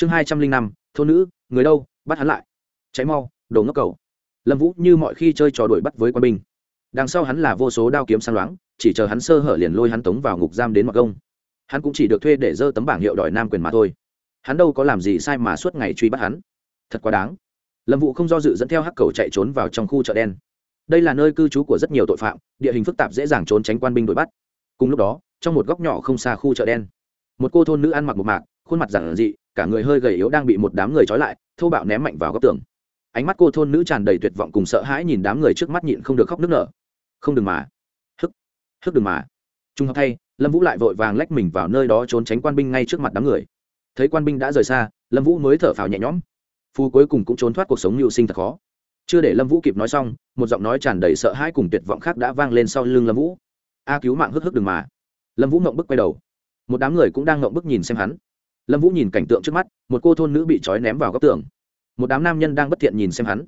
chương hai trăm linh năm, thôn nữ, người đâu, bắt hắn lại. Cháy mau, đồ ngốc cầu. Lâm vũ như mọi khi chơi trò đuổi bắt với quân binh. Đằng sau hắn là vô số đao kiếm sang loáng, chỉ chờ hắn sơ hở liền lôi hắn tống vào ngục giam đến mặc công. Hắn cũng chỉ được thuê để dơ tấm bảng hiệu đòi nam quyền mà thôi. Hắn đâu có làm gì sai mà suốt ngày truy bắt hắn. Thật quá đáng. Lâm vũ không do dự dẫn theo hắc cầu chạy trốn vào trong khu chợ đen. Đây là nơi cư trú của rất nhiều tội phạm, địa hình phức tạp dễ dàng trốn tránh quan binh đuổi bắt. Cùng lúc đó, trong một góc nhỏ không xa khu chợ đen, một cô thôn nữ ăn mặc một mạc khuôn mặt giản dị, cả người hơi gầy yếu đang bị một đám người trói lại thâu bạo ném mạnh vào góc tường. Ánh mắt cô thôn nữ tràn đầy tuyệt vọng cùng sợ hãi nhìn đám người trước mắt nhịn không được khóc nức nở. Không đừng mà. Hức. Hức đừng mà. Trung học thay, lâm vũ lại vội vàng lách mình vào nơi đó trốn tránh quan binh ngay trước mặt đám người. Thấy quan binh đã rời xa, lâm vũ mới thở phào nhẹ nhõm. Phu cuối cùng cũng trốn thoát cuộc sống mưu sinh thật khó. Chưa để lâm vũ kịp nói xong, một giọng nói tràn đầy sợ hãi cùng tuyệt vọng khác đã vang lên sau lưng lâm vũ. A cứu mạng hức hức đừng mà. Lâm vũ ngộng bức quay đầu. Một đám người cũng đang ngộng bức nhìn xem hắn lâm vũ nhìn cảnh tượng trước mắt, một cô thôn nữ bị trói ném vào góc tường. Một đám nam nhân đang bất thiện nhìn xem hắn.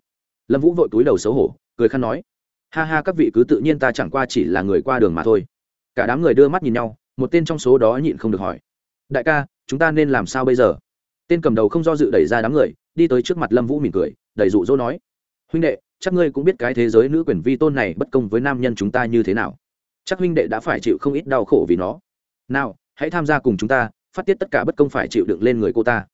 Lâm vũ vội túi đầu xấu hổ, cười khăn nói, ha ha, các vị cứ tự nhiên ta chẳng qua chỉ là người qua đường mà thôi. Cả đám người đưa mắt nhìn nhau, một tên trong số đó nhịn không được hỏi, đại ca, chúng ta nên làm sao bây giờ? Tên cầm đầu không do dự đẩy ra đám người, đi tới trước mặt lâm vũ mỉm cười, đầy dụ dỗ nói, huynh đệ, chắc ngươi cũng biết cái thế giới nữ quyền vi tôn này bất công với nam nhân chúng ta như thế nào. Chắc huynh đệ đã phải chịu không ít đau khổ vì nó. Nào, hãy tham gia cùng chúng ta phát tiết tất cả bất công phải chịu đựng lên người cô ta.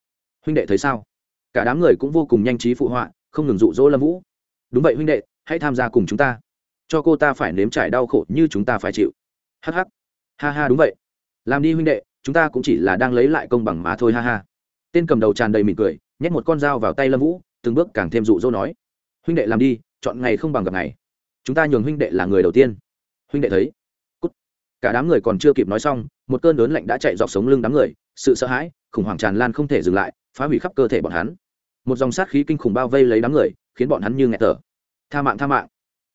Huynh đệ thấy sao? Cả đám người cũng vô cùng nhanh trí phụ họa, không ngừng dụ dỗ lâm vũ. Đúng vậy huynh đệ, hãy tham gia cùng chúng ta. Cho cô ta phải nếm trải đau khổ như chúng ta phải chịu. Hh ha ha đúng vậy. Làm đi huynh đệ, chúng ta cũng chỉ là đang lấy lại công bằng mà thôi ha ha. Tên cầm đầu tràn đầy mỉm cười, nhét một con dao vào tay lâm vũ, từng bước càng thêm rụ rỗ nói. Huynh đệ làm đi, chọn ngày không bằng gặp ngày. Chúng ta nhường huynh đệ là người đầu tiên. Huynh đệ thấy cả đám người còn chưa kịp nói xong, một cơn lớn lạnh đã chạy dọc sống lưng đám người, sự sợ hãi, khủng hoảng tràn lan không thể dừng lại, phá hủy khắp cơ thể bọn hắn. Một dòng sát khí kinh khủng bao vây lấy đám người, khiến bọn hắn như nghẹt thở. Tha mạng tha mạng.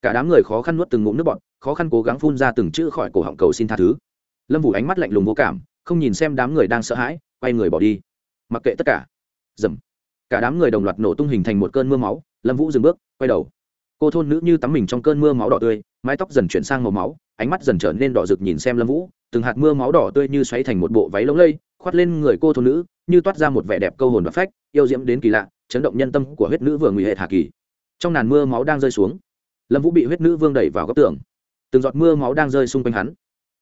Cả đám người khó khăn nuốt từng ngụm nước bọn khó khăn cố gắng phun ra từng chữ khỏi cổ họng cầu xin tha thứ. Lâm vũ ánh mắt lạnh lùng vô cảm, không nhìn xem đám người đang sợ hãi, quay người bỏ đi. Mặc kệ tất cả. Dầm. Cả đám người đồng loạt nổ tung hình thành một cơn mưa máu, lâm vũ dừng bước, quay đầu. Cô thôn nữ như tắm mình trong cơn mưa máu đỏ tươi mái tóc dần chuyển sang màu máu, ánh mắt dần trở nên đỏ rực nhìn xem lâm vũ, từng hạt mưa máu đỏ tươi như xoáy thành một bộ váy lông lây khoát lên người cô thôn nữ, như toát ra một vẻ đẹp câu hồn và phách, yêu diễm đến kỳ lạ, chấn động nhân tâm của huyết nữ vừa nguy hệ hạ kỳ. Trong nàn mưa máu đang rơi xuống, lâm vũ bị huyết nữ vương đẩy vào góc tường. Từng giọt mưa máu đang rơi xung quanh hắn.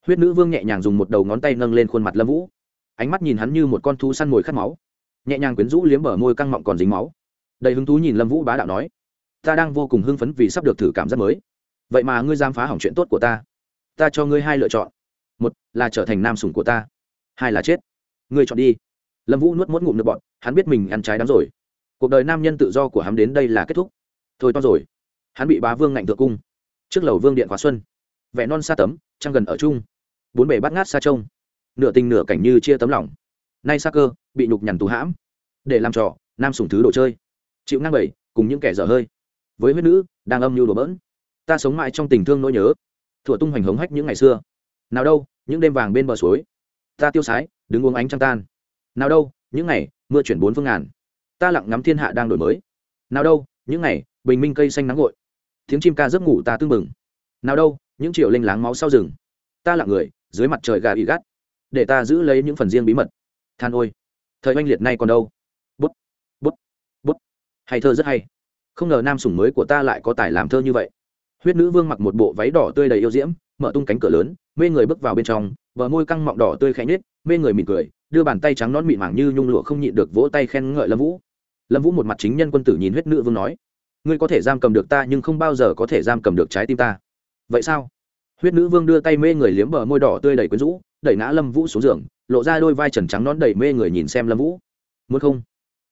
Huyết nữ vương nhẹ nhàng dùng một đầu ngón tay nâng lên khuôn mặt lâm vũ. Ánh mắt nhìn hắn như một con thú săn mồi khát máu. Nhẹ nhàng quyến rũ liếm bờ môi căng mọng còn dính máu. Đầy hứng thú nhìn lâm vũ bá đạo nói, ta đang vô cùng hưng phấn vì sắp được thử cảm giác mới vậy mà ngươi dám phá hỏng chuyện tốt của ta. Ta cho ngươi hai lựa chọn. Một là trở thành nam sủng của ta, hai là chết. Ngươi chọn đi. Lâm vũ nuốt mốt ngụm nước bọn hắn biết mình ăn trái đắng rồi. Cuộc đời nam nhân tự do của hắn đến đây là kết thúc. Thôi to rồi. Hắn bị bá vương ngạnh thượng cung. Trước lầu vương điện khóa xuân. Vẽ non xa tấm, trăng gần ở chung. Bốn bể bắt ngát xa trông. Nửa tình nửa cảnh như chia tấm lòng. Nay xa cơ, bị nhục nhằn tù hãm. Để làm trò, nam sủng thứ đồ chơi. Chịu ngang bẩy cùng những kẻ dở hơi. Với huyết nữ, đang âm mưu đồ bỡn ta sống mãi trong tình thương nỗi nhớ. Thủa tung hoành hống hách những ngày xưa. Nào đâu, những đêm vàng bên bờ suối. Ta tiêu sái, đứng uống ánh trăng tan. Nào đâu, những ngày mưa chuyển bốn phương ngàn. Ta lặng ngắm thiên hạ đang đổi mới. Nào đâu, những ngày bình minh cây xanh nắng gội. Tiếng chim ca giấc ngủ ta tưng bừng. Nào đâu, những triệu linh láng máu sau rừng. Ta lặng người, dưới mặt trời gà bị gắt. Để ta giữ lấy những phần riêng bí mật. Than ôi, thời oanh liệt nay còn đâu? Bút bút bút. Hay thơ rất hay. Không ngờ nam sủng mới của ta lại có tài làm thơ như vậy huyết nữ vương mặc một bộ váy đỏ tươi đầy yêu diễm, mở tung cánh cửa lớn, mê người bước vào bên trong, bờ môi căng mọng đỏ tươi khẽ nhếch, mê người mỉm cười, đưa bàn tay trắng nón mịn màng như nhung lụa không nhịn được vỗ tay khen ngợi lâm vũ. Lâm vũ một mặt chính nhân quân tử nhìn huyết nữ vương nói, ngươi có thể giam cầm được ta nhưng không bao giờ có thể giam cầm được trái tim ta. Vậy sao? Huyết nữ vương đưa tay mê người liếm bờ môi đỏ tươi đầy quyến rũ, đẩy ngã lâm vũ xuống giường, lộ ra đôi vai trần trắng nón đầy mê người nhìn xem lâm vũ. Muốn không?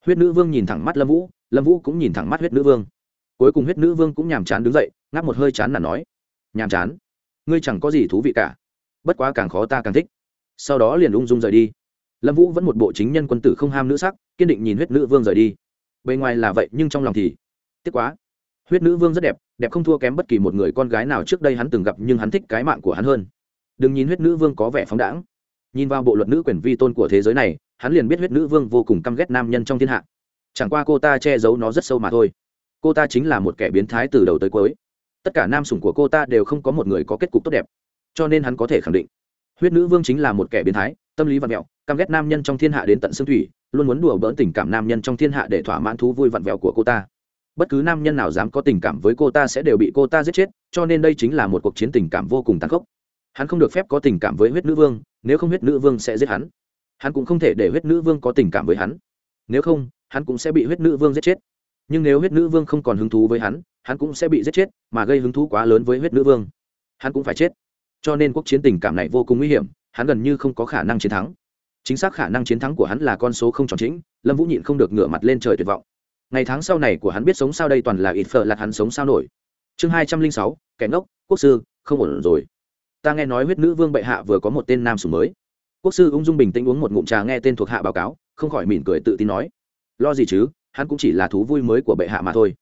Huyết nữ vương nhìn thẳng mắt lâm vũ lâm vũ cũng nhìn thẳng mắt huyết nữ vương cuối cùng huyết nữ vương cũng nhàm chán đứng dậy, ngáp một hơi chán là nói, nhàm chán? Ngươi chẳng có gì thú vị cả. Bất quá càng khó ta càng thích. Sau đó liền ung dung rời đi. Lâm vũ vẫn một bộ chính nhân quân tử không ham nữ sắc, kiên định nhìn huyết nữ vương rời đi. Bề ngoài là vậy, nhưng trong lòng thì tiếc quá. Huyết nữ vương rất đẹp đẹp không thua kém bất kỳ một người con gái nào trước đây hắn từng gặp nhưng hắn thích cái mạng của hắn hơn. Đừng nhìn huyết nữ vương có vẻ phóng đãng. Nhìn vào bộ luật nữ quyền vi tôn của thế giới này, hắn liền biết huyết nữ vương vô cùng căm ghét nam nhân trong thiên hạ. Chẳng qua cô ta che giấu nó rất sâu mà thôi cô ta chính là một kẻ biến thái từ đầu tới cuối. Tất cả nam sủng của cô ta đều không có một người có kết cục tốt đẹp. Cho nên hắn có thể khẳng định huyết nữ vương chính là một kẻ biến thái tâm lý vặn vẹo, căm ghét nam nhân trong thiên hạ đến tận xương thủy luôn muốn đùa bỡn tình cảm nam nhân trong thiên hạ để thỏa mãn thú vui vặn vẹo của cô ta. Bất cứ nam nhân nào dám có tình cảm với cô ta sẽ đều bị cô ta giết chết cho nên đây chính là một cuộc chiến tình cảm vô cùng tàn khốc. Hắn không được phép có tình cảm với huyết nữ vương nếu không huyết nữ vương sẽ giết hắn. Hắn cũng không thể để huyết nữ vương có tình cảm với hắn. Nếu không hắn cũng sẽ bị huyết nữ vương giết chết nhưng nếu huyết nữ vương không còn hứng thú với hắn hắn cũng sẽ bị giết chết, mà gây hứng thú quá lớn với huyết nữ vương. Hắn cũng phải chết. Cho nên quốc chiến tình cảm này vô cùng nguy hiểm, hắn gần như không có khả năng chiến thắng. Chính xác khả năng chiến thắng của hắn là con số không tròn chính, lâm vũ nhịn không được ngửa mặt lên trời tuyệt vọng. Ngày tháng sau này của hắn biết sống sao đây toàn là ít phở lạt hắn sống sao nổi. Chương hai trăm linh sáu, kẻ ngốc, quốc sư, không ổn rồi. Ta nghe nói huyết nữ vương bệ hạ vừa có một tên nam sùng mới. Quốc sư ung dung bình tĩnh uống một ngụm trà nghe tên thuộc hạ báo cáo, không khỏi mỉm cười tự tin nói. Lo gì chứ? Hắn cũng chỉ là thú vui mới của bệ hạ mà thôi.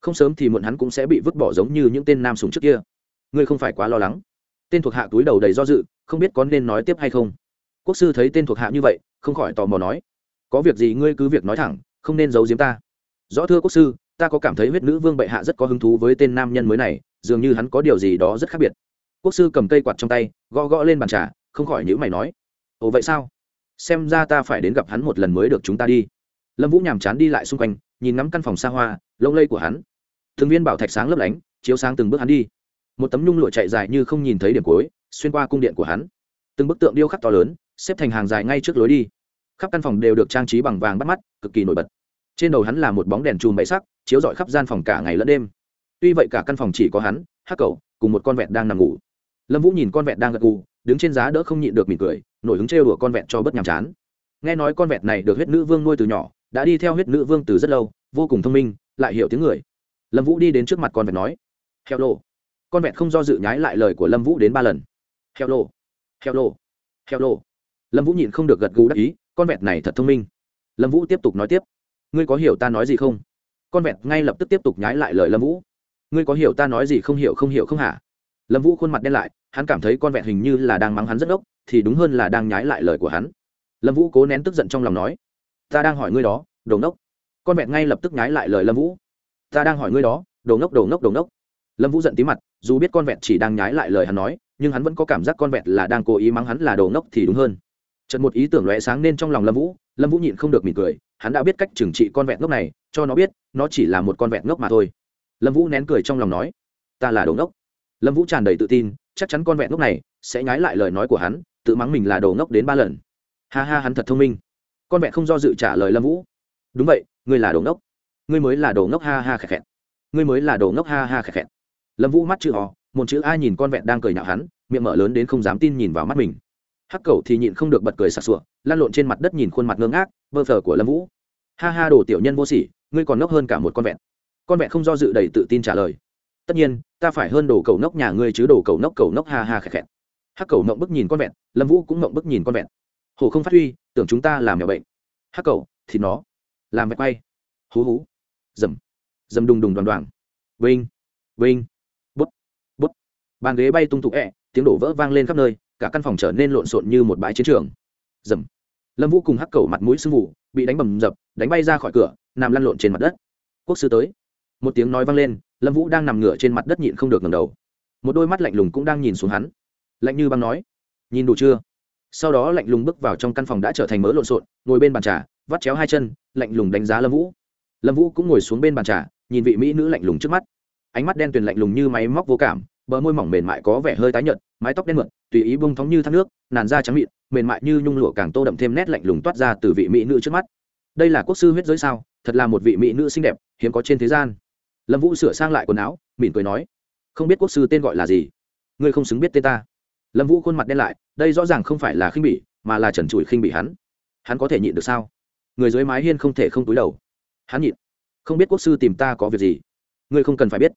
Không sớm thì muộn hắn cũng sẽ bị vứt bỏ giống như những tên nam sùng trước kia. Ngươi không phải quá lo lắng. Tên thuộc hạ túi đầu đầy do dự, không biết có nên nói tiếp hay không. Quốc sư thấy tên thuộc hạ như vậy, không khỏi tò mò nói. Có việc gì ngươi cứ việc nói thẳng, không nên giấu giếm ta. Rõ thưa quốc sư, ta có cảm thấy huyết nữ vương bệ hạ rất có hứng thú với tên nam nhân mới này, dường như hắn có điều gì đó rất khác biệt. Quốc sư cầm cây quạt trong tay, gõ gõ lên bàn trà, không khỏi nhữ mày nói. Ồ, vậy sao? Xem ra ta phải đến gặp hắn một lần mới được chúng ta đi lâm vũ nhàm chán đi lại xung quanh, nhìn ngắm căn phòng xa hoa, lông lây của hắn. Thường viên bảo thạch sáng lấp lánh, chiếu sáng từng bước hắn đi. Một tấm nhung lụa chạy dài như không nhìn thấy điểm cuối, xuyên qua cung điện của hắn. Từng bức tượng điêu khắc to lớn, xếp thành hàng dài ngay trước lối đi. Khắp căn phòng đều được trang trí bằng vàng bắt mắt, cực kỳ nổi bật. Trên đầu hắn là một bóng đèn chùm bậy sắc, chiếu rọi khắp gian phòng cả ngày lẫn đêm. Tuy vậy cả căn phòng chỉ có hắn, hắc cậu cùng một con vẹn đang nằm ngủ. Lâm vũ nhìn con vẹn đang gật gù, đứng trên giá đỡ không nhịn được mỉm cười, nổi hứng trêu đùa con vẹn cho bất nhàm chán. Nghe nói con vẹn này được huyết nữ vương nuôi từ nhỏ đã đi theo huyết nữ vương từ rất lâu, vô cùng thông minh, lại hiểu tiếng người. Lâm vũ đi đến trước mặt con vẹt nói, heo lô con vẹt không do dự nhái lại lời của lâm vũ đến ba lần. Heo lô heo lô heo lô lâm vũ nhịn không được gật gù đắc ý, con vẹt này thật thông minh. Lâm vũ tiếp tục nói tiếp, ngươi có hiểu ta nói gì không? Con vẹt ngay lập tức tiếp tục nhái lại lời lâm vũ. Ngươi có hiểu ta nói gì không hiểu không hiểu không hả? Lâm vũ khuôn mặt đen lại, hắn cảm thấy con vẹt hình như là đang mắng hắn rất ốc thì đúng hơn là đang nhái lại lời của hắn. Lâm vũ cố nén tức giận trong lòng nói ta đang hỏi ngươi đó, đồ ngốc. Con vẹn ngay lập tức nhái lại lời lâm vũ. Ta đang hỏi ngươi đó, đồ ngốc đồ ngốc đồ ngốc. Lâm vũ giận tí mặt, dù biết con vẹn chỉ đang nhái lại lời hắn nói, nhưng hắn vẫn có cảm giác con vẹn là đang cố ý mắng hắn là đồ ngốc thì đúng hơn. Trận một ý tưởng lóe sáng nên trong lòng lâm vũ lâm vũ nhịn không được mỉm cười, hắn đã biết cách trừng trị con vẹn ngốc này, cho nó biết, nó chỉ là một con vẹn ngốc mà thôi. Lâm vũ nén cười trong lòng nói, ta là đồ ngốc. Lâm vũ tràn đầy tự tin, chắc chắn con vẹn ngốc này sẽ nhái lại lời nói của hắn, tự mắng mình là đồ ngốc đến ba lần. Ha ha, hắn thật thông minh con vẹn không do dự trả lời lâm vũ. Đúng vậy, ngươi là đồ ngốc. Ngươi mới là đồ ngốc ha ha khẹt khẹt. Ngươi mới là đồ ngốc ha ha khẹt khẹt. Lâm vũ mắt chữ họ một chữ ai nhìn con vẹn đang cười nhạo hắn, miệng mở lớn đến không dám tin nhìn vào mắt mình. Hắc cầu thì nhịn không được bật cười sặc sụa lan lộn trên mặt đất nhìn khuôn mặt ngơ ngác, bơ phờ của lâm vũ. Ha ha đồ tiểu nhân vô sỉ, ngươi còn ngốc hơn cả một con vẹn. Con vẹn không do dự đầy tự tin trả lời. Tất nhiên, ta phải hơn đồ cầu nốc nhà ngươi chứ đồ cầu nốc cầu nốc ha ha khẹt khẹt. Hắc cầu mộng bức nhìn con vẹn, lâm vũ cũng mộng bức nhìn con vẹn hổ không phát huy, tưởng chúng ta làm mèo bệnh. Hắc cầu thì nó. Làm vẹt quay. Hú hú. Dầm. Dầm đùng đùng đoàn đoàn vinh. Vinh. Bút. Bút. Bàn ghế bay tung tục ẹ, tiếng đổ vỡ vang lên khắp nơi, cả căn phòng trở nên lộn xộn như một bãi chiến trường. Dầm. Lâm vũ cùng hắc cầu mặt mũi sưng vụ bị đánh bầm dập, đánh bay ra khỏi cửa, nằm lăn lộn trên mặt đất. Quốc sư tới. Một tiếng nói vang lên, lâm vũ đang nằm ngửa trên mặt đất nhịn không được ngầm đầu. Một đôi mắt lạnh lùng cũng đang nhìn xuống hắn. Lạnh như băng nói, nhìn đủ chưa? Sau đó lạnh lùng bước vào trong căn phòng đã trở thành mớ lộn xộn, ngồi bên bàn trà, vắt chéo hai chân, lạnh lùng đánh giá lâm vũ. Lâm vũ cũng ngồi xuống bên bàn trà, nhìn vị mỹ nữ lạnh lùng trước mắt. Ánh mắt đen tuyền lạnh lùng như máy móc vô cảm, bờ môi mỏng mềm mại có vẻ hơi tái nhợt, mái tóc đen mượt, tùy ý bông thóng như thác nước, nàn da trắng mịn, mềm mại như nhung lụa càng tô đậm thêm nét lạnh lùng toát ra từ vị mỹ nữ trước mắt. Đây là quốc sư huyết giới sao? Thật là một vị mỹ nữ xinh đẹp, hiếm có trên thế gian. Lâm vũ sửa sang lại quần áo, mỉm cười nói, không biết quốc sư tên gọi là gì? Ngươi không xứng biết tên ta lâm vũ khuôn mặt đen lại, đây rõ ràng không phải là khinh bỉ, mà là trần trụi khinh bỉ hắn. Hắn có thể nhịn được sao? Người dưới mái hiên không thể không túi đầu. Hắn nhịn. Không biết quốc sư tìm ta có việc gì? Ngươi không cần phải biết.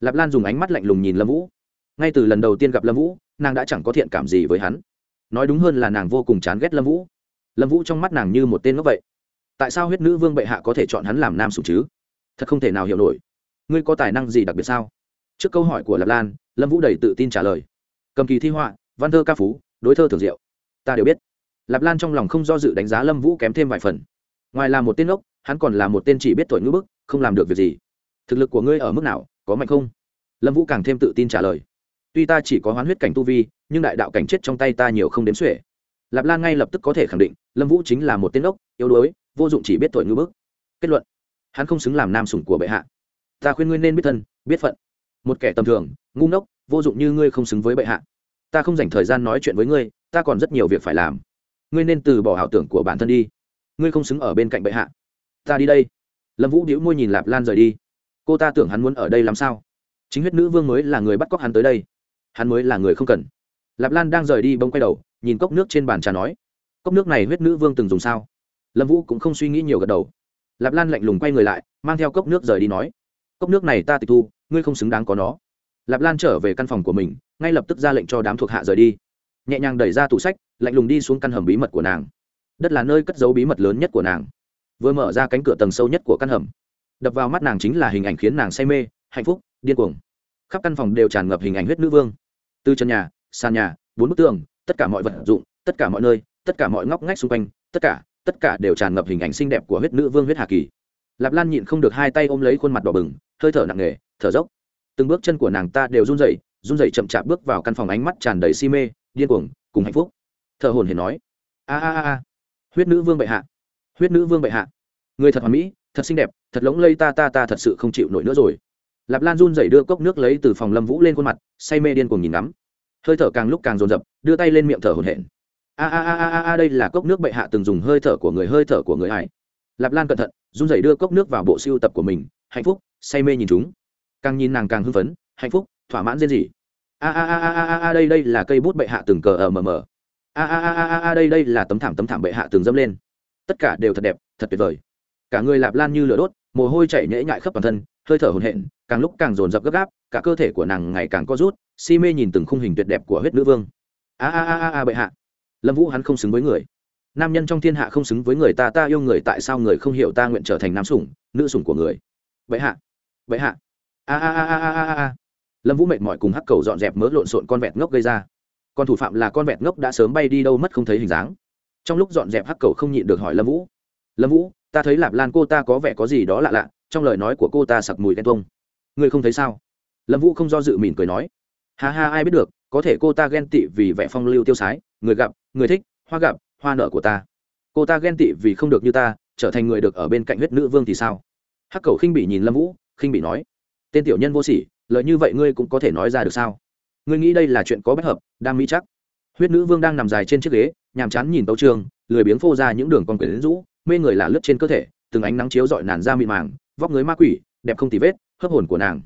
Lạp lan dùng ánh mắt lạnh lùng nhìn lâm vũ. Ngay từ lần đầu tiên gặp lâm vũ, nàng đã chẳng có thiện cảm gì với hắn. Nói đúng hơn là nàng vô cùng chán ghét lâm vũ. Lâm vũ trong mắt nàng như một tên ngốc vậy. Tại sao huyết nữ vương bệ hạ có thể chọn hắn làm nam sủng chứ? Thật không thể nào hiểu nổi. Ngươi có tài năng gì đặc biệt sao? Trước câu hỏi của lạp lan, lâm vũ đầy tự tin trả lời cầm kỳ thi họa, văn thơ ca phú, đối thơ thường diệu ta đều biết. Lạp lan trong lòng không do dự đánh giá lâm vũ kém thêm vài phần. Ngoài là một tên ốc hắn còn là một tên chỉ biết thổi ngữ bức, không làm được việc gì. Thực lực của ngươi ở mức nào, có mạnh không? Lâm vũ càng thêm tự tin trả lời. Tuy ta chỉ có hoán huyết cảnh tu vi, nhưng đại đạo cảnh chết trong tay ta nhiều không đếm xuể. Lạp lan ngay lập tức có thể khẳng định, lâm vũ chính là một tên ốc yếu đuối, vô dụng chỉ biết thổi ngữ bức. Kết luận. Hắn không xứng làm nam sủng của bệ hạ. Ta khuyên ngươi nên biết thân, biết phận. Một kẻ tầm thường, ngu ngốc, vô dụng như ngươi không xứng với bệ hạ ta không dành thời gian nói chuyện với ngươi, ta còn rất nhiều việc phải làm. Ngươi nên từ bỏ ảo tưởng của bản thân đi. Ngươi không xứng ở bên cạnh bệ hạ. Ta đi đây. Lâm vũ đĩu môi nhìn lạp lan rời đi. Cô ta tưởng hắn muốn ở đây làm sao? Chính huyết nữ vương mới là người bắt cóc hắn tới đây. Hắn mới là người không cần. Lạp lan đang rời đi bông quay đầu, nhìn cốc nước trên bàn trà nói, cốc nước này huyết nữ vương từng dùng sao? Lâm vũ cũng không suy nghĩ nhiều gật đầu. Lạp lan lạnh lùng quay người lại, mang theo cốc nước rời đi nói, cốc nước này ta tịch thu, ngươi không xứng đáng có nó lạp lan trở về căn phòng của mình, ngay lập tức ra lệnh cho đám thuộc hạ rời đi. Nhẹ nhàng đẩy ra tủ sách, lạnh lùng đi xuống căn hầm bí mật của nàng. Đất là nơi cất giấu bí mật lớn nhất của nàng. Vừa mở ra cánh cửa tầng sâu nhất của căn hầm, đập vào mắt nàng chính là hình ảnh khiến nàng say mê, hạnh phúc, điên cuồng. Khắp căn phòng đều tràn ngập hình ảnh huyết nữ vương. Từ chân nhà, sàn nhà, bốn bức tường, tất cả mọi vật dụng, tất cả mọi nơi, tất cả mọi ngóc ngách xung quanh, tất cả tất cả đều tràn ngập hình ảnh xinh đẹp của huyết nữ vương huyết hà kỳ. Lạp lan nhịn không được hai tay ôm lấy khuôn mặt đỏ bừng, hơi thở nặng nề, thở dốc từng bước chân của nàng ta đều run rẩy run rẩy chậm chạp bước vào căn phòng ánh mắt tràn đầy si mê, điên cuồng, cùng hạnh phúc. Thở hồn hển nói, a a a a. Huyết nữ vương bệ hạ. Huyết nữ vương bệ hạ. Người thật hoàn mỹ, thật xinh đẹp, thật lỗng lây ta ta ta thật sự không chịu nổi nữa rồi. Lạp lan run rẩy đưa cốc nước lấy từ phòng lâm vũ lên khuôn mặt, say mê điên cuồng nhìn ngắm. Hơi thở càng lúc càng dồn dập, đưa tay lên miệng thở hổn hển. A a a a a đây là cốc nước bệ hạ từng dùng hơi thở của người, hơi thở của người hải lạp lan cẩn thận, run rẩy đưa cốc nước vào bộ siêu tập của mình, hạnh phúc, say mê nhìn chúng càng nhìn nàng càng hưng phấn hạnh phúc thỏa mãn riêng gì a a a a a a đây đây là cây bút bệ hạ từng cờ ở mờ mờ a a a a a đây đây là tấm thảm tấm thảm bệ hạ từng dâm lên tất cả đều thật đẹp thật tuyệt vời cả người lạp lan như lửa đốt mồ hôi chảy nhễ nhại khắp toàn thân hơi thở hồn hện càng lúc càng dồn dập gấp gáp cả cơ thể của nàng ngày càng co rút si mê nhìn từng khung hình tuyệt đẹp của huyết nữ vương a a a a bệ hạ lâm vũ hắn không xứng với người nam nhân trong thiên hạ không xứng với người ta ta yêu người tại sao người không hiểu ta nguyện trở thành nam sủng nữ sủng của người bệ hạ bệ hạ a a a a a a lâm vũ mệt mỏi cùng hắc cầu dọn dẹp mớ lộn xộn con vẹt ngốc gây ra. Còn thủ phạm là con vẹt ngốc đã sớm bay đi đâu mất không thấy hình dáng. Trong lúc dọn dẹp hắc cầu không nhịn được hỏi lâm vũ. Lâm vũ, ta thấy lạp lan cô ta có vẻ có gì đó lạ lạ, trong lời nói của cô ta sặc mùi ghen tuông. Ngươi không thấy sao? Lâm vũ không do dự mỉm cười nói. Ha ha, ai biết được, có thể cô ta ghen tị vì vẻ phong lưu tiêu sái, người gặp, người thích, hoa gặp, hoa nợ của ta. Cô ta ghen tị vì không được như ta, trở thành người được ở bên cạnh huyết nữ vương thì sao? Hắc cầu khinh bỉ nhìn lâm vũ, khinh bỉ nói tên tiểu nhân vô sỉ lợi như vậy ngươi cũng có thể nói ra được sao? Ngươi nghĩ đây là chuyện có bất hợp đang mỹ chắc. Huyết nữ vương đang nằm dài trên chiếc ghế, nhàm chán nhìn tấu trường, lười biếng phô ra những đường con quyển rũ, mê người là lướt trên cơ thể, từng ánh nắng chiếu dọi nàn ra mịn màng, vóc người ma quỷ, đẹp không tì vết, hấp hồn của nàng.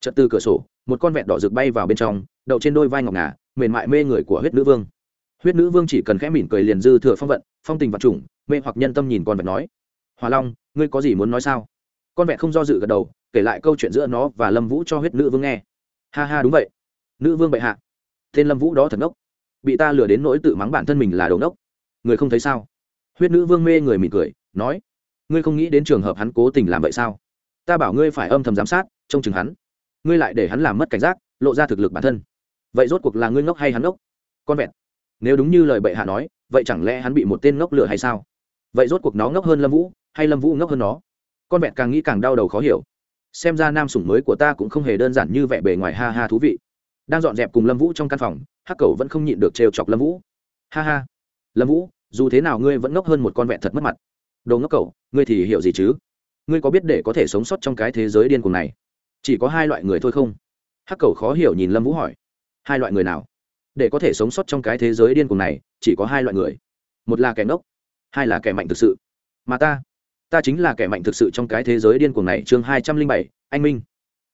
Chợt từ cửa sổ, một con vẹn đỏ rực bay vào bên trong, đậu trên đôi vai ngọc ngà, mềm mại mê người của huyết nữ vương. Huyết nữ vương chỉ cần khẽ mỉm cười liền dư thừa phong vận, phong tình vật chủng mê hoặc nhân tâm nhìn con vẹn nói hòa long, ngươi có gì muốn nói sao? Con vẹn không do dự gật đầu kể lại câu chuyện giữa nó và lâm vũ cho huyết nữ vương nghe. Ha ha, đúng vậy. Nữ vương bệ hạ. Tên lâm vũ đó thật ngốc. Bị ta lừa đến nỗi tự mắng bản thân mình là đồ ngốc. Người không thấy sao? Huyết nữ vương mê người mỉm cười, nói, ngươi không nghĩ đến trường hợp hắn cố tình làm vậy sao? Ta bảo ngươi phải âm thầm giám sát, trông chừng hắn. Ngươi lại để hắn làm mất cảnh giác, lộ ra thực lực bản thân. Vậy rốt cuộc là ngươi ngốc hay hắn ngốc? Con vẹn nếu đúng như lời bệ hạ nói, vậy chẳng lẽ hắn bị một tên ngốc lừa hay sao? Vậy rốt cuộc nó ngốc hơn lâm vũ, hay lâm vũ ngốc hơn nó? Con vẹn càng nghĩ càng đau đầu khó hiểu xem ra nam sủng mới của ta cũng không hề đơn giản như vẻ bề ngoài ha ha thú vị. Đang dọn dẹp cùng lâm vũ trong căn phòng, hắc cầu vẫn không nhịn được trêu chọc lâm vũ. Ha ha. Lâm vũ, dù thế nào ngươi vẫn ngốc hơn một con vẹn thật mất mặt. Đồ ngốc cầu ngươi thì hiểu gì chứ? Ngươi có biết để có thể sống sót trong cái thế giới điên cuồng này? Chỉ có hai loại người thôi không? Hắc cầu khó hiểu nhìn lâm vũ hỏi. Hai loại người nào? Để có thể sống sót trong cái thế giới điên cuồng này, chỉ có hai loại người. Một là kẻ ngốc, hai là kẻ mạnh thực sự. Mà ta ta chính là kẻ mạnh thực sự trong cái thế giới điên cuồng này, chương hai trăm linh bảy, anh minh.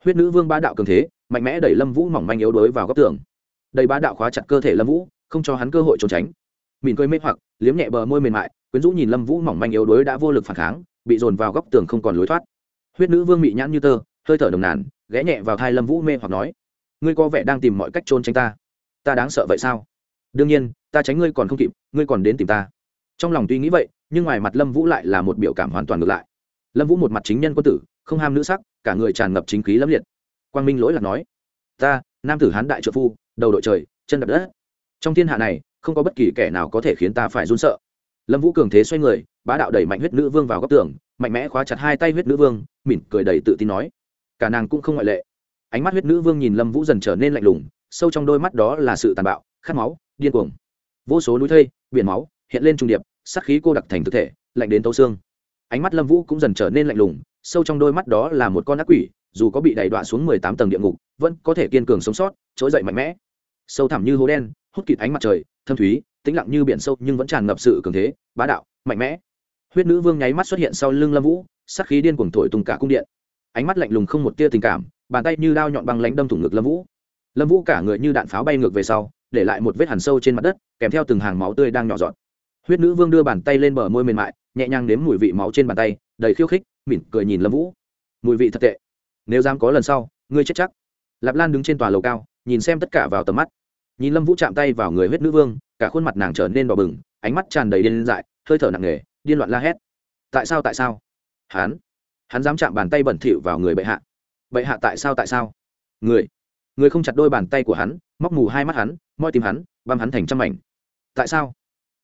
Huyết nữ vương ba đạo cường thế, mạnh mẽ đẩy lâm vũ mỏng manh yếu đuối vào góc tường. Đầy ba đạo khóa chặt cơ thể lâm vũ, không cho hắn cơ hội trốn tránh. Mỉm cười mê hoặc, liếm nhẹ bờ môi mềm mại, quyến rũ nhìn lâm vũ mỏng manh yếu đuối đã vô lực phản kháng, bị dồn vào góc tường không còn lối thoát. Huyết nữ vương mị nhãn như tơ, hơi thở đồng nàn, ghé nhẹ vào thai lâm vũ mê hoặc nói, ngươi có vẻ đang tìm mọi cách trốn tránh ta. Ta đáng sợ vậy sao? Đương nhiên, ta tránh ngươi còn không kịp, ngươi còn đến tìm ta. Trong lòng tuy nghĩ vậy nhưng ngoài mặt lâm vũ lại là một biểu cảm hoàn toàn ngược lại lâm vũ một mặt chính nhân quân tử không ham nữ sắc cả người tràn ngập chính khí lâm liệt quang minh lỗi lạc nói ta nam tử hán đại trợ phu đầu đội trời chân đập đất trong thiên hạ này không có bất kỳ kẻ nào có thể khiến ta phải run sợ lâm vũ cường thế xoay người bá đạo đẩy mạnh huyết nữ vương vào góc tường mạnh mẽ khóa chặt hai tay huyết nữ vương mỉm cười đầy tự tin nói cả nàng cũng không ngoại lệ ánh mắt huyết nữ vương nhìn lâm vũ dần trở nên lạnh lùng sâu trong đôi mắt đó là sự tàn bạo khát máu điên cuồng vô số núi thây biển máu hiện lên trung điệp sắc khí cô đặc thành thực thể, lạnh đến tấu xương. Ánh mắt lâm vũ cũng dần trở nên lạnh lùng, sâu trong đôi mắt đó là một con ác quỷ, dù có bị đẩy đọa xuống mười tám tầng địa ngục, vẫn có thể kiên cường sống sót, trỗi dậy mạnh mẽ. Sâu thẳm như hố đen, hút kịt ánh mặt trời, thâm thúy, tĩnh lặng như biển sâu nhưng vẫn tràn ngập sự cường thế, bá đạo, mạnh mẽ. Huyết nữ vương nháy mắt xuất hiện sau lưng lâm vũ, sắc khí điên cuồng thổi tung cả cung điện. Ánh mắt lạnh lùng không một tia tình cảm, bàn tay như đao nhọn băng lánh đâm thủng ngực lâm vũ. Lâm vũ cả người như đạn pháo bay ngược về sau, để lại một vết hằn sâu trên mặt đất, kèm theo từng hàng máu tươi đang nhỏ giọt huyết nữ vương đưa bàn tay lên bờ môi mềm mại, nhẹ nhàng nếm mùi vị máu trên bàn tay, đầy khiêu khích, mỉm cười nhìn lâm vũ. Mùi vị thật tệ. Nếu dám có lần sau, ngươi chết chắc. Lạp lan đứng trên tòa lầu cao, nhìn xem tất cả vào tầm mắt. Nhìn lâm vũ chạm tay vào người huyết nữ vương, cả khuôn mặt nàng trở nên đỏ bừng, ánh mắt tràn đầy điên dại, hơi thở nặng nề, điên loạn la hét. Tại sao tại sao? Hắn hắn dám chạm bàn tay bẩn thỉu vào người bệ hạ. Bệ hạ tại sao tại sao? Người người không chặt đôi bàn tay của hắn, móc mù hai mắt hắn, moi tìm hắn, băm hắn thành trăm mảnh. Tại sao?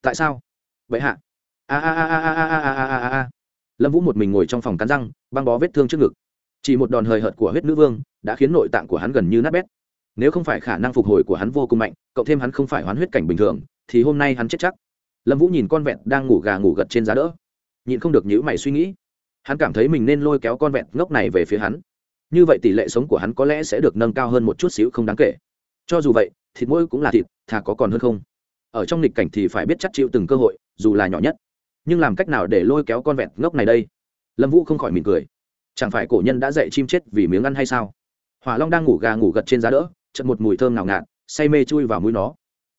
Tại sao? Bệ hạ. A a a a a a a a a a. Lâm vũ một mình ngồi trong phòng cắn răng, băng bó vết thương trước ngực. Chỉ một đòn hời hợt của huyết nữ vương đã khiến nội tạng của hắn gần như nát bét. Nếu không phải khả năng phục hồi của hắn vô cùng mạnh, cộng thêm hắn không phải hoán huyết cảnh bình thường, thì hôm nay hắn chết chắc. Lâm vũ nhìn con vẹn đang ngủ gà ngủ gật trên giá đỡ, nhịn không được nhữ mày suy nghĩ. Hắn cảm thấy mình nên lôi kéo con vẹn ngốc này về phía hắn. Như vậy tỷ lệ sống của hắn có lẽ sẽ được nâng cao hơn một chút xíu không đáng kể. Cho dù vậy, thịt mỗi cũng là thịt, thà có còn hơn không? Ở trong nghịch cảnh thì phải biết chắc chịu từng cơ hội, dù là nhỏ nhất. Nhưng làm cách nào để lôi kéo con vẹn ngốc này đây? Lâm vũ không khỏi mỉm cười. Chẳng phải cổ nhân đã dạy chim chết vì miếng ăn hay sao? Hỏa long đang ngủ gà ngủ gật trên giá đỡ chật một mùi thơm nào ngạt, say mê chui vào mũi nó.